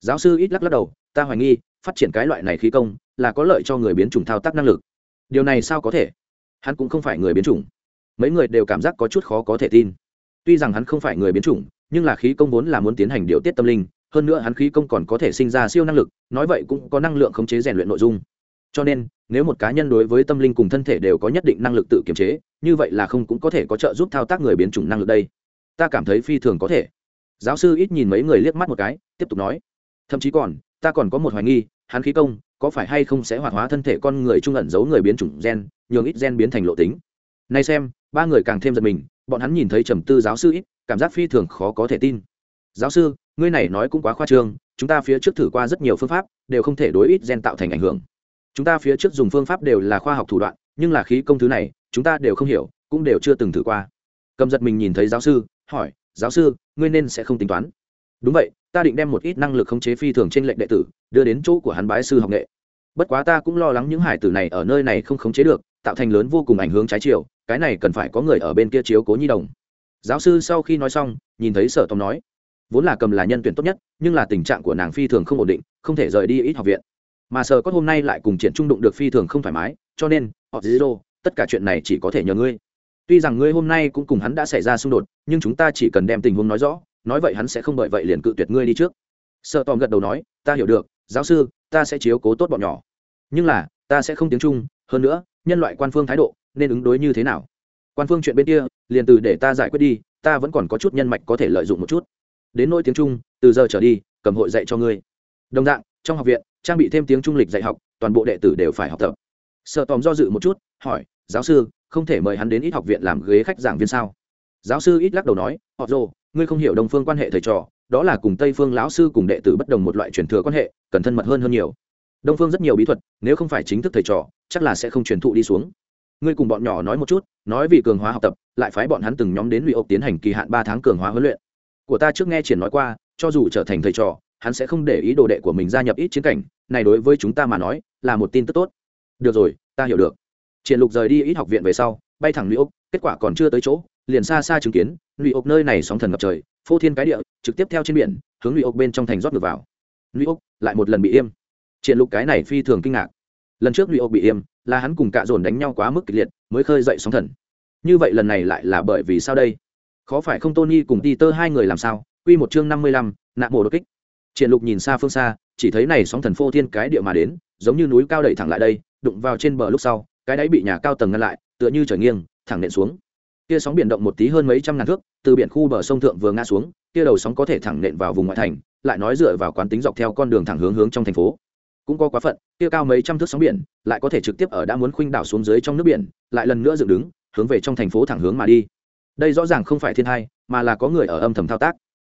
Giáo sư ít lắc lắc đầu, ta hoài nghi, phát triển cái loại này khí công là có lợi cho người biến chủng thao tác năng lực điều này sao có thể? Hắn cũng không phải người biến chủng. Mấy người đều cảm giác có chút khó có thể tin. Tuy rằng hắn không phải người biến chủng, nhưng là khí công vốn là muốn tiến hành điều tiết tâm linh, hơn nữa hắn khí công còn có thể sinh ra siêu năng lực, nói vậy cũng có năng lượng khống chế rèn luyện nội dung. Cho nên, nếu một cá nhân đối với tâm linh cùng thân thể đều có nhất định năng lực tự kiềm chế, như vậy là không cũng có thể có trợ giúp thao tác người biến chủng năng lực đây. Ta cảm thấy phi thường có thể. Giáo sư ít nhìn mấy người liếc mắt một cái, tiếp tục nói. Thậm chí còn, ta còn có một hoài nghi, hắn khí công có phải hay không sẽ hoạt hóa thân thể con người trung ẩn giấu người biến chủng gen, nhường ít gen biến thành lộ tính? Nay xem, ba người càng thêm giật mình, bọn hắn nhìn thấy trầm tư giáo sư ít, cảm giác phi thường khó có thể tin. Giáo sư, ngươi này nói cũng quá khoa trương, chúng ta phía trước thử qua rất nhiều phương pháp, đều không thể đối ít gen tạo thành ảnh hưởng. Chúng ta phía trước dùng phương pháp đều là khoa học thủ đoạn, nhưng là khí công thứ này, chúng ta đều không hiểu, cũng đều chưa từng thử qua. Cầm giật mình nhìn thấy giáo sư, hỏi, giáo sư, ngươi nên sẽ không tính toán đúng vậy, ta định đem một ít năng lực khống chế phi thường trên lệnh đệ tử, đưa đến chỗ của hắn bái sư học nghệ. Bất quá ta cũng lo lắng những hải tử này ở nơi này không khống chế được, tạo thành lớn vô cùng ảnh hưởng trái chiều, cái này cần phải có người ở bên kia chiếu cố nhi đồng. Giáo sư sau khi nói xong, nhìn thấy sở tòng nói, vốn là cầm là nhân tuyển tốt nhất, nhưng là tình trạng của nàng phi thường không ổn định, không thể rời đi ít học viện. Mà sở có hôm nay lại cùng triển trung đụng được phi thường không thoải mái, cho nên, họ zero tất cả chuyện này chỉ có thể nhờ ngươi. Tuy rằng ngươi hôm nay cũng cùng hắn đã xảy ra xung đột, nhưng chúng ta chỉ cần đem tình huống nói rõ nói vậy hắn sẽ không bởi vậy liền cự tuyệt ngươi đi trước. Sợ tòm gật đầu nói, ta hiểu được, giáo sư, ta sẽ chiếu cố tốt bọn nhỏ. Nhưng là, ta sẽ không tiếng trung, hơn nữa, nhân loại quan phương thái độ, nên ứng đối như thế nào? Quan phương chuyện bên kia, liền từ để ta giải quyết đi, ta vẫn còn có chút nhân mạch có thể lợi dụng một chút. Đến nỗi tiếng trung, từ giờ trở đi, cầm hội dạy cho ngươi. Đồng dạng, trong học viện, trang bị thêm tiếng trung lịch dạy học, toàn bộ đệ tử đều phải học tập. Sợ tòm do dự một chút, hỏi, giáo sư, không thể mời hắn đến ít học viện làm ghế khách giảng viên sao? Giáo sư ít lắc đầu nói, họ dồ ngươi không hiểu đồng phương quan hệ thầy trò, đó là cùng tây phương lão sư cùng đệ tử bất đồng một loại truyền thừa quan hệ, cần thân mật hơn hơn nhiều. Đông phương rất nhiều bí thuật, nếu không phải chính thức thầy trò, chắc là sẽ không truyền thụ đi xuống. Ngươi cùng bọn nhỏ nói một chút, nói vì cường hóa học tập, lại phái bọn hắn từng nhóm đến lụy ốc tiến hành kỳ hạn ba tháng cường hóa huấn luyện. Của ta trước nghe triển nói qua, cho dù trở thành thầy trò, hắn sẽ không để ý đồ đệ của mình gia nhập ít chiến cảnh, này đối với chúng ta mà nói, là một tin tức tốt. Được rồi, ta hiểu được. Triển lục rời đi ít học viện về sau, bay thẳng lũy ốc, kết quả còn chưa tới chỗ liền xa xa chứng kiến lũy ốc nơi này sóng thần ngập trời phô thiên cái địa trực tiếp theo trên biển hướng lũy ốc bên trong thành rót ngược vào. Lũy ốc lại một lần bị im triển lục cái này phi thường kinh ngạc. Lần trước lũy ốc bị im là hắn cùng cạ dồn đánh nhau quá mức kịch liệt mới khơi dậy sóng thần. Như vậy lần này lại là bởi vì sao đây? Khó phải không tony cùng đi tơ hai người làm sao? Quy một chương năm mươi lăm, nạ mồ đột kích. Triển lục nhìn xa phương xa chỉ thấy này sóng thần phô thiên cái địa mà đến giống như núi cao đẩy thẳng lại đây đụng vào trên bờ lúc sau cái đáy bị nhà cao tầng ngăn lại tựa như trời nghiêng thẳng nện xuống kia sóng biển động một tí hơn mấy trăm ngàn thước, từ biển khu bờ sông thượng vừa ngã xuống, kia đầu sóng có thể thẳng nện vào vùng ngoại thành, lại nói dựa vào quán tính dọc theo con đường thẳng hướng hướng trong thành phố. Cũng có quá phận, kia cao mấy trăm thước sóng biển, lại có thể trực tiếp ở đã muốn khuynh đảo xuống dưới trong nước biển, lại lần nữa dựng đứng, hướng về trong thành phố thẳng hướng mà đi. Đây rõ ràng không phải thiên hai, mà là có người ở âm thầm thao tác.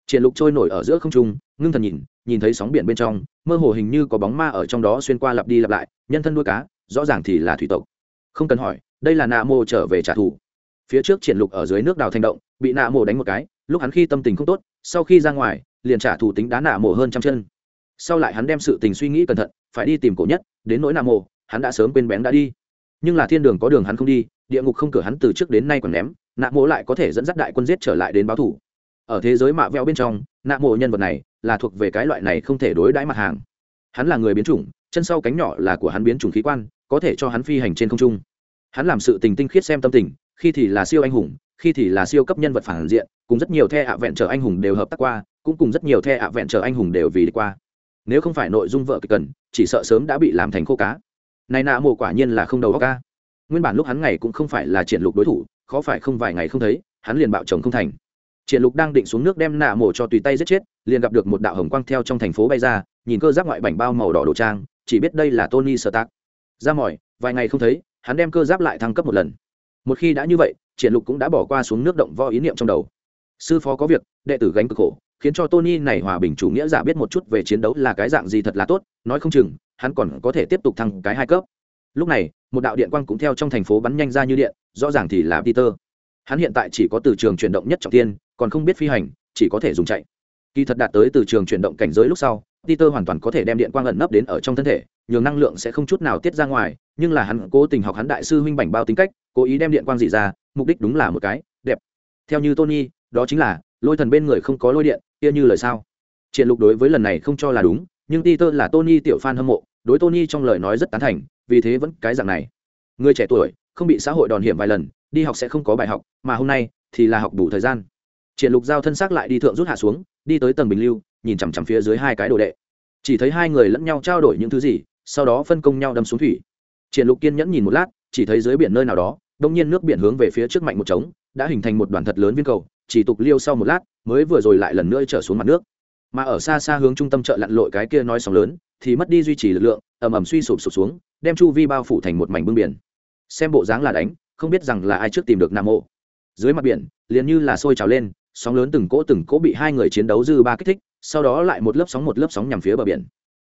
Triển lục trôi nổi ở giữa không trung, ngưng thần nhìn nhìn thấy sóng biển bên trong, mơ hồ hình như có bóng ma ở trong đó xuyên qua lặp đi lặp lại, nhân thân nuôi cá, rõ ràng thì là thủy tộc. Không cần hỏi, đây là nạ mô trở về trả thù phía trước triển lục ở dưới nước đào thành động, bị nạ mổ đánh một cái, lúc hắn khi tâm tình không tốt, sau khi ra ngoài, liền trả thù tính đá nạ mổ hơn trăm chân. Sau lại hắn đem sự tình suy nghĩ cẩn thận, phải đi tìm cổ nhất, đến nỗi nạ mổ, hắn đã sớm quên bén đã đi. Nhưng là thiên đường có đường hắn không đi, địa ngục không cửa hắn từ trước đến nay còn ném, nạ mổ lại có thể dẫn dắt đại quân giết trở lại đến báo thủ. Ở thế giới mạ veo bên trong, nạ mổ nhân vật này là thuộc về cái loại này không thể đối đãi mặt hàng. Hắn là người biến chủng, chân sau cánh nhỏ là của hắn biến chủng khí quan, có thể cho hắn phi hành trên không trung. Hắn làm sự tình tinh khiết xem tâm tình khi thì là siêu anh hùng, khi thì là siêu cấp nhân vật phản diện, cùng rất nhiều the ạ vẹn trở anh hùng đều hợp tác qua, cũng cùng rất nhiều the ạ vẹn trở anh hùng đều vì đi qua. Nếu không phải nội dung vợ kịch cần, chỉ sợ sớm đã bị làm thành khô cá. Này nạ mồ quả nhiên là không đầu óc ca nguyên bản lúc hắn ngày cũng không phải là triển lục đối thủ, khó phải không vài ngày không thấy, hắn liền bạo chồng không thành. Triển lục đang định xuống nước đem nạ mồ cho tùy tay giết chết, liền gặp được một đạo hồng quang theo trong thành phố bay ra, nhìn cơ giáp ngoại bảnh bao màu đỏ đồ trang, chỉ biết đây là tony stark. Ra mỏi, vài ngày không thấy, hắn đem cơ giáp lại thăng cấp một lần một khi đã như vậy, triển lục cũng đã bỏ qua xuống nước động vo ý niệm trong đầu. Sư phó có việc, đệ tử gánh cực khổ, khiến cho tony này hòa bình chủ nghĩa giả biết một chút về chiến đấu là cái dạng gì thật là tốt, nói không chừng, hắn còn có thể tiếp tục thăng cái hai cấp. Lúc này, một đạo điện quang cũng theo trong thành phố bắn nhanh ra như điện, rõ ràng thì là peter. Hắn hiện tại chỉ có từ trường chuyển động nhất trọng tiên còn không biết phi hành, chỉ có thể dùng chạy. Kỳ thật đạt tới từ trường chuyển động cảnh giới lúc sau, peter hoàn toàn có thể đem điện quang ẩn nấp đến ở trong thân thể, nhường năng lượng sẽ không chút nào tiết ra ngoài, nhưng là hắn cố tình học hắn đại sư huynh bảnh bao tính cách cố ý đem điện quang dị ra, mục đích đúng là một cái, đẹp. Theo như tony, đó chính là, lôi thần bên người không có lôi điện, kia như lời sao? Triển lục đối với lần này không cho là đúng, nhưng peter là tony tiểu fan hâm mộ, đối tony trong lời nói rất tán thành, vì thế vẫn cái dạng này. Người trẻ tuổi, không bị xã hội đòn hiểm vài lần, đi học sẽ không có bài học, mà hôm nay thì là học đủ thời gian. Triển lục giao thân xác lại đi thượng rút hạ xuống, đi tới tầng bình lưu, nhìn chằm chằm phía dưới hai cái đồ đệ. Chỉ thấy hai người lẫn nhau trao đổi những thứ gì, sau đó phân công nhau đâm xuống thủy. Triển lục kiên nhẫn nhìn một lát, chỉ thấy dưới biển nơi nào đó đông nhiên nước biển hướng về phía trước mạnh một trống, đã hình thành một đoàn thật lớn viên cầu, chỉ tục liêu sau một lát, mới vừa rồi lại lần nữa trở xuống mặt nước. Mà ở xa xa hướng trung tâm chợ lặn lội cái kia nói sóng lớn, thì mất đi duy trì lực lượng, ầm ầm suy sụp sụp xuống, đem chu vi bao phủ thành một mảnh bưng biển. Xem bộ dáng là đánh, không biết rằng là ai trước tìm được nam mộ. Dưới mặt biển, liền như là sôi trào lên, sóng lớn từng cỗ từng cỗ bị hai người chiến đấu dư ba kích thích, sau đó lại một lớp sóng một lớp sóng nhằm phía bờ biển.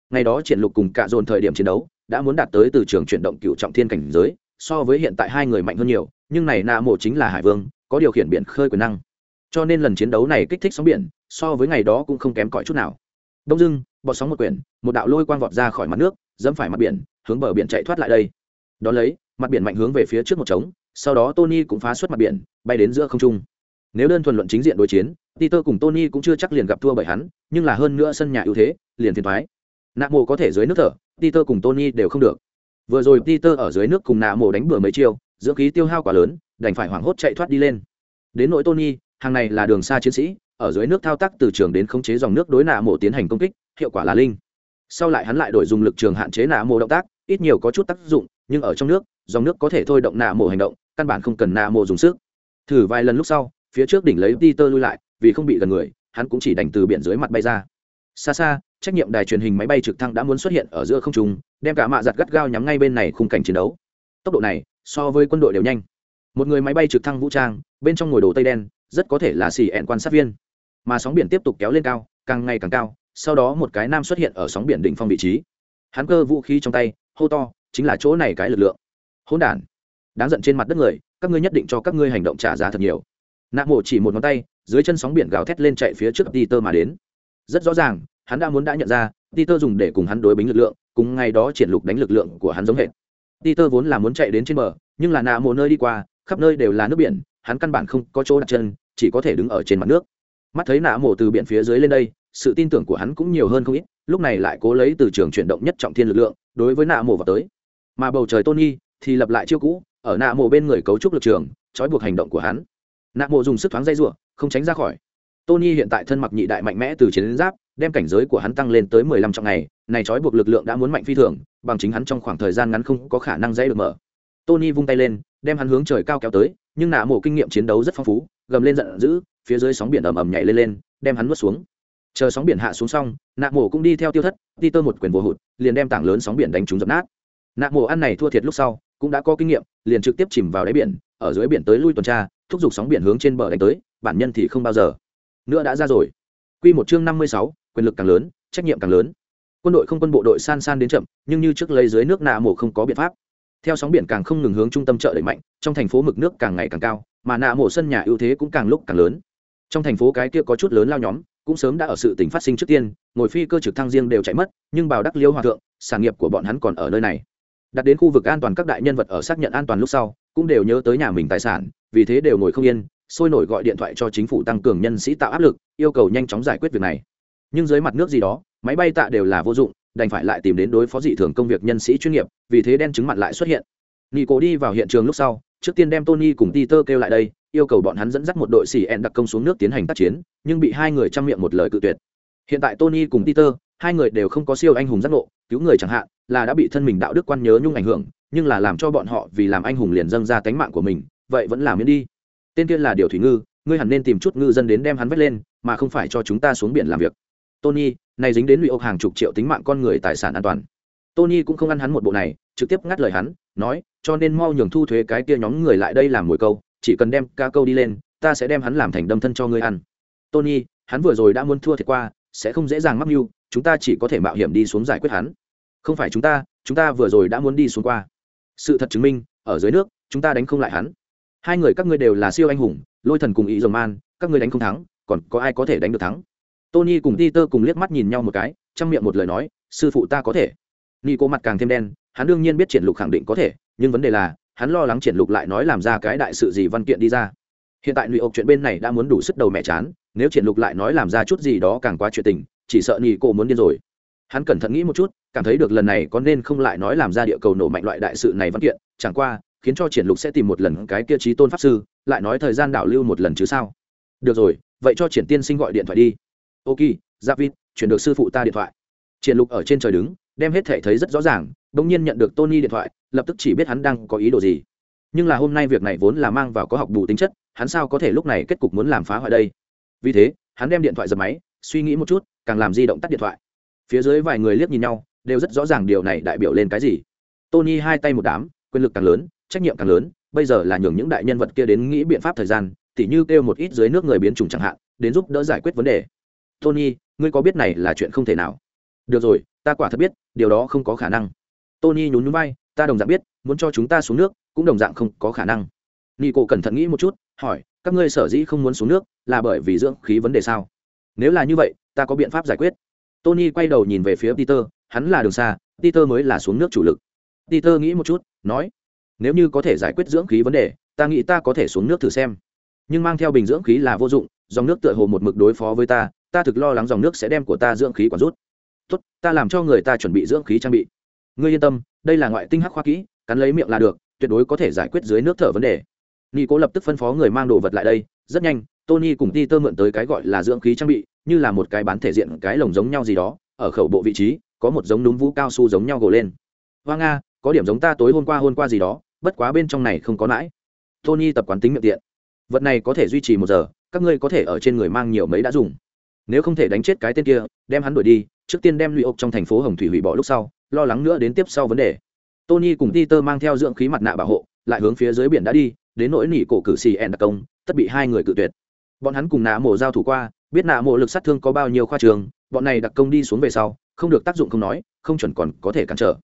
Ngày đó triển lục cùng cả dồn thời điểm chiến đấu, đã muốn đạt tới từ trường chuyển động cựu trọng thiên cảnh giới so với hiện tại hai người mạnh hơn nhiều, nhưng này nạ mộ chính là hải vương, có điều khiển biển khơi quyền năng. Cho nên lần chiến đấu này kích thích sóng biển, so với ngày đó cũng không kém cỏi chút nào. Đông dưng bọt sóng một quyển, một đạo lôi quang vọt ra khỏi mặt nước, dẫm phải mặt biển, hướng bờ biển chạy thoát lại đây. Đón lấy, mặt biển mạnh hướng về phía trước một trống, sau đó tony cũng phá xuất mặt biển, bay đến giữa không trung. Nếu đơn thuần luận chính diện đối chiến, peter cùng tony cũng chưa chắc liền gặp thua bởi hắn, nhưng là hơn nữa sân nhà ưu thế, liền phiền thoái nạ mộ có thể dưới nước thở, peter cùng tony đều không được vừa rồi peter ở dưới nước cùng nạ mổ đánh bừa mấy chiêu, dưỡng khí tiêu hao quá lớn, đành phải hoảng hốt chạy thoát đi lên. Đến nỗi tony, hàng này là đường xa chiến sĩ, ở dưới nước thao tác từ trường đến khống chế dòng nước đối nạ mổ tiến hành công kích, hiệu quả là linh. Sau lại hắn lại đổi dùng lực trường hạn chế nạ mổ động tác, ít nhiều có chút tác dụng, nhưng ở trong nước, dòng nước có thể thôi động nạ mổ hành động, căn bản không cần nạ mổ dùng sức. Thử vài lần lúc sau, phía trước đỉnh lấy peter lui lại, vì không bị gần người, hắn cũng chỉ đành từ biển dưới mặt bay ra. Xa xa trách nhiệm đài truyền hình máy bay trực thăng đã muốn xuất hiện ở giữa không trung, đem cả mạ giặt gắt gao nhắm ngay bên này khung cảnh chiến đấu. Tốc độ này, so với quân đội đều nhanh. Một người máy bay trực thăng vũ trang, bên trong ngồi đồ tây đen, rất có thể là xì ẹn quan sát viên. Mà sóng biển tiếp tục kéo lên cao, càng ngày càng cao, sau đó một cái nam xuất hiện ở sóng biển đỉnh phong vị trí. Hắn cơ vũ khí trong tay, hô to, chính là chỗ này cái lực lượng. Hỗn đản. Đáng giận trên mặt đất người, các ngươi nhất định cho các ngươi hành động trả giá thật nhiều. Nạ mộ chỉ một ngón tay, dưới chân sóng biển gào thét lên chạy phía trước peter mà đến. Rất rõ ràng hắn đã muốn đã nhận ra, peter dùng để cùng hắn đối bính lực lượng, cùng ngày đó triển lục đánh lực lượng của hắn giống hệt. Peter vốn là muốn chạy đến trên bờ, nhưng là nạ mộ nơi đi qua, khắp nơi đều là nước biển, hắn căn bản không có chỗ đặt chân, chỉ có thể đứng ở trên mặt nước. Mắt thấy nạ mộ từ biển phía dưới lên đây, sự tin tưởng của hắn cũng nhiều hơn không ít, lúc này lại cố lấy từ trường chuyển động nhất trọng thiên lực lượng, đối với nạ mộ vào tới. Mà bầu trời tony thì lập lại chiêu cũ, ở nạ mộ bên người cấu trúc lực trường, trói buộc hành động của hắn. Nạ mộ dùng sức thoáng dây ruộng không tránh ra khỏi. Tony hiện tại thân mặc nhị đại mạnh mẽ từ chiến giáp đem cảnh giới của hắn tăng lên tới mười lăm trong ngày này trói buộc lực lượng đã muốn mạnh phi thường bằng chính hắn trong khoảng thời gian ngắn không có khả năng dễ được mở. Tony vung tay lên đem hắn hướng trời cao kéo tới nhưng nạ mổ kinh nghiệm chiến đấu rất phong phú gầm lên giận dữ phía dưới sóng biển ầm ầm nhảy lên lên đem hắn nuốt xuống. Chờ sóng biển hạ xuống xong nạ mổ cũng đi theo tiêu thất đi tơ một quyền vô hụt liền đem tảng lớn sóng biển đánh trúng dập nát. Nạ mổ ăn này thua thiệt lúc sau cũng đã có kinh nghiệm liền trực tiếp chìm vào đáy biển ở dưới biển tới lui tuần tra thúc giục sóng biển hướng trên bờ đánh tới bản nhân thì không bao giờ. Nữa đã ra rồi. Quy một chương năm mươi sáu, quyền lực càng lớn, trách nhiệm càng lớn. Quân đội không quân bộ đội san san đến chậm, nhưng như trước lấy dưới nước nạ mổ không có biện pháp. Theo sóng biển càng không ngừng hướng trung tâm chợ đẩy mạnh, trong thành phố mực nước càng ngày càng cao, mà nạ mổ sân nhà ưu thế cũng càng lúc càng lớn. Trong thành phố cái kia có chút lớn lao nhóm, cũng sớm đã ở sự tình phát sinh trước tiên, ngồi phi cơ trực thăng riêng đều chạy mất, nhưng bảo đắc liêu hòa thượng, sản nghiệp của bọn hắn còn ở nơi này. Đặt đến khu vực an toàn các đại nhân vật ở xác nhận an toàn lúc sau, cũng đều nhớ tới nhà mình tài sản, vì thế đều ngồi không yên, sôi nổi gọi điện thoại cho chính phủ tăng cường nhân sĩ tạo áp lực yêu cầu nhanh chóng giải quyết việc này nhưng dưới mặt nước gì đó, máy bay tạ đều là vô dụng, đành phải lại tìm đến đối phó dị thường công việc nhân sĩ chuyên nghiệp, vì thế đen chứng mặt lại xuất hiện. Nico đi vào hiện trường lúc sau, trước tiên đem tony cùng peter kêu lại đây, yêu cầu bọn hắn dẫn dắt một đội xì ẹn đặc công xuống nước tiến hành tác chiến, nhưng bị hai người chăm miệng một lời cự tuyệt. Hiện tại tony cùng peter, hai người đều không có siêu anh hùng giác ngộ, cứu người chẳng hạn, là đã bị thân mình đạo đức quan nhớ nhung ảnh hưởng, nhưng là làm cho bọn họ vì làm anh hùng liền dâng ra tánh mạng của mình, vậy vẫn làm miễn đi. Tên kia là điều thủy ngư, ngươi hẳn nên tìm chút ngư dân đến đem hắn vét lên, mà không phải cho chúng ta xuống biển làm việc tony, này dính đến lụy ốc hàng chục triệu tính mạng con người tài sản an toàn. Tony cũng không ăn hắn một bộ này, trực tiếp ngắt lời hắn, nói, cho nên mau nhường thu thuế cái kia nhóm người lại đây làm mồi câu, chỉ cần đem ca câu đi lên, ta sẽ đem hắn làm thành đâm thân cho ngươi ăn. Tony, hắn vừa rồi đã muốn thua thiệt qua, sẽ không dễ dàng mắc mưu, chúng ta chỉ có thể mạo hiểm đi xuống giải quyết hắn. Không phải chúng ta chúng ta vừa rồi đã muốn đi xuống qua. Sự thật chứng minh, ở dưới nước, chúng ta đánh không lại hắn. Hai người các ngươi đều là siêu anh hùng, lôi thần cùng ý dòng man, các ngươi đánh không thắng, còn có ai có thể đánh được thắng? Tony cùng peter cùng liếc mắt nhìn nhau một cái, trong miệng một lời nói, sư phụ ta có thể. Ni cô mặt càng thêm đen, hắn đương nhiên biết triển lục khẳng định có thể, nhưng vấn đề là, hắn lo lắng triển lục lại nói làm ra cái đại sự gì văn kiện đi ra. Hiện tại nụy ộc chuyện bên này đã muốn đủ sức đầu mẹ chán, nếu triển lục lại nói làm ra chút gì đó càng quá chuyện tình, chỉ sợ ni cô muốn điên rồi. Hắn cẩn thận nghĩ một chút, cảm thấy được lần này có nên không lại nói làm ra địa cầu nổ mạnh loại đại sự này văn kiện, chẳng qua, khiến cho triển lục sẽ tìm một lần cái kia trí tôn pháp sư, lại nói thời gian đảo lưu một lần chứ sao. Được rồi, vậy cho triển tiên sinh gọi điện thoại đi ok giáp vịt chuyển được sư phụ ta điện thoại. Triển lục ở trên trời đứng, đem hết thể thấy rất rõ ràng, bỗng nhiên nhận được tony điện thoại, lập tức chỉ biết hắn đang có ý đồ gì. Nhưng là hôm nay việc này vốn là mang vào có học bù tính chất, hắn sao có thể lúc này kết cục muốn làm phá hoại đây? Vì thế, hắn đem điện thoại giật máy, suy nghĩ một chút, càng làm di động tắt điện thoại. Phía dưới vài người liếc nhìn nhau, đều rất rõ ràng điều này đại biểu lên cái gì. Tony hai tay một đám, quyền lực càng lớn, trách nhiệm càng lớn, bây giờ là nhường những đại nhân vật kia đến nghĩ biện pháp thời gian, tỉ như kêu một ít dưới nước người biến chủng chẳng hạn, đến giúp đỡ giải quyết vấn đề tony, ngươi có biết này là chuyện không thể nào? Được rồi, ta quả thật biết, điều đó không có khả năng. Tony nhún nhún vai, ta đồng dạng biết, muốn cho chúng ta xuống nước, cũng đồng dạng không có khả năng. Nico cẩn thận nghĩ một chút, hỏi, các ngươi sở dĩ không muốn xuống nước, là bởi vì dưỡng khí vấn đề sao? Nếu là như vậy, ta có biện pháp giải quyết. Tony quay đầu nhìn về phía peter, hắn là đường xa, peter mới là xuống nước chủ lực. Peter nghĩ một chút, nói, nếu như có thể giải quyết dưỡng khí vấn đề, ta nghĩ ta có thể xuống nước thử xem. Nhưng mang theo bình dưỡng khí là vô dụng, dòng nước tựa hồ một mực đối phó với ta ta thực lo lắng dòng nước sẽ đem của ta dưỡng khí quản rút. Tốt, ta làm cho người ta chuẩn bị dưỡng khí trang bị. Ngươi yên tâm, đây là ngoại tinh hắc khoa kỹ, cắn lấy miệng là được, tuyệt đối có thể giải quyết dưới nước thở vấn đề. Nghi cố lập tức phân phó người mang đồ vật lại đây, rất nhanh, tony cùng ti tơ mượn tới cái gọi là dưỡng khí trang bị, như là một cái bán thể diện cái lồng giống nhau gì đó, ở khẩu bộ vị trí, có một giống núm vũ cao su giống nhau gồ lên. Hoa nga, có điểm giống ta tối hôm qua hôm qua gì đó, bất quá bên trong này không có lãi tony tập quán tính miệng tiện. Vật này có thể duy trì một giờ, các ngươi có thể ở trên người mang nhiều mấy đã dùng nếu không thể đánh chết cái tên kia, đem hắn đuổi đi, trước tiên đem lụy ốc trong thành phố hồng thủy hủy bỏ lúc sau, lo lắng nữa đến tiếp sau vấn đề. Tony cùng peter mang theo dưỡng khí mặt nạ bảo hộ, lại hướng phía dưới biển đã đi, đến nỗi nỉ cổ cử xì ẹn đặc công, tất bị hai người cự tuyệt. Bọn hắn cùng nạ mổ giao thủ qua, biết nạ mổ lực sát thương có bao nhiêu khoa trường, bọn này đặc công đi xuống về sau, không được tác dụng không nói, không chuẩn còn có thể cản trở.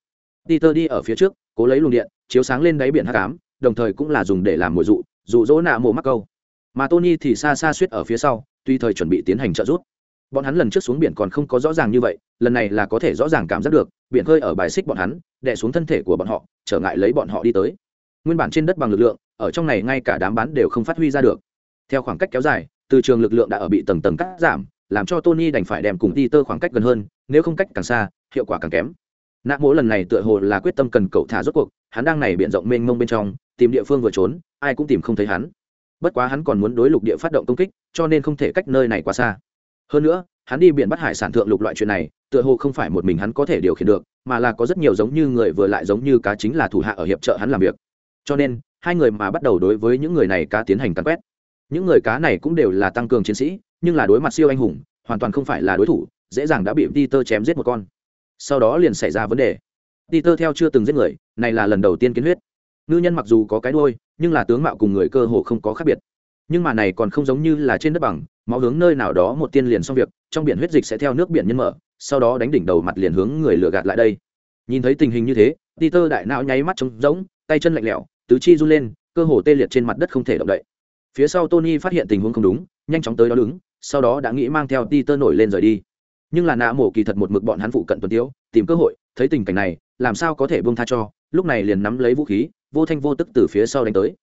Peter đi ở phía trước, cố lấy luồng điện, chiếu sáng lên đáy biển hắc ám, đồng thời cũng là dùng để làm mồi dụ dụ dỗ nạ mổ mắc câu. Mà tony thì xa xa suýt ở phía sau, tuy thời chuẩn bị tiến hành trợ giúp bọn hắn lần trước xuống biển còn không có rõ ràng như vậy, lần này là có thể rõ ràng cảm giác được, biển hơi ở bài xích bọn hắn, đè xuống thân thể của bọn họ, trở ngại lấy bọn họ đi tới. Nguyên bản trên đất bằng lực lượng, ở trong này ngay cả đám bán đều không phát huy ra được. Theo khoảng cách kéo dài, từ trường lực lượng đã ở bị tầng tầng cắt giảm, làm cho tony đành phải đem cùng đi tơ khoảng cách gần hơn, nếu không cách càng xa, hiệu quả càng kém. Nạ mỗ lần này tựa hồ là quyết tâm cần cậu thả rốt cuộc, hắn đang này b rộng mênh mông bên trong, tìm địa phương vừa trốn, ai cũng tìm không thấy hắn. Bất quá hắn còn muốn đối lục địa phát động công kích, cho nên không thể cách nơi này quá xa hơn nữa, hắn đi biển bắt hải sản thượng lục loại chuyện này, tựa hồ không phải một mình hắn có thể điều khiển được, mà là có rất nhiều giống như người vừa lại giống như cá chính là thủ hạ ở hiệp trợ hắn làm việc. Cho nên, hai người mà bắt đầu đối với những người này cá tiến hành cắn quét. Những người cá này cũng đều là tăng cường chiến sĩ, nhưng là đối mặt siêu anh hùng, hoàn toàn không phải là đối thủ, dễ dàng đã bị peter chém giết một con. Sau đó liền xảy ra vấn đề. Peter theo chưa từng giết người, này là lần đầu tiên kiến huyết. Ngư nhân mặc dù có cái đuôi, nhưng là tướng mạo cùng người cơ hồ không có khác biệt. Nhưng mà này còn không giống như là trên đất bằng máu hướng nơi nào đó một tiên liền xong việc, trong biển huyết dịch sẽ theo nước biển nhân mở, sau đó đánh đỉnh đầu mặt liền hướng người lừa gạt lại đây. Nhìn thấy tình hình như thế, peter đại não nháy mắt trống rỗng, tay chân lạnh lẽo, tứ chi run lên, cơ hồ tê liệt trên mặt đất không thể động đậy. Phía sau tony phát hiện tình huống không đúng, nhanh chóng tới đó đứng, sau đó đã nghĩ mang theo peter nổi lên rời đi. Nhưng là nạ mổ kỳ thật một mực bọn hắn phụ cận tuần tiêu tìm cơ hội, thấy tình cảnh này, làm sao có thể buông tha cho, lúc này liền nắm lấy vũ khí, vô thanh vô tức từ phía sau đánh tới.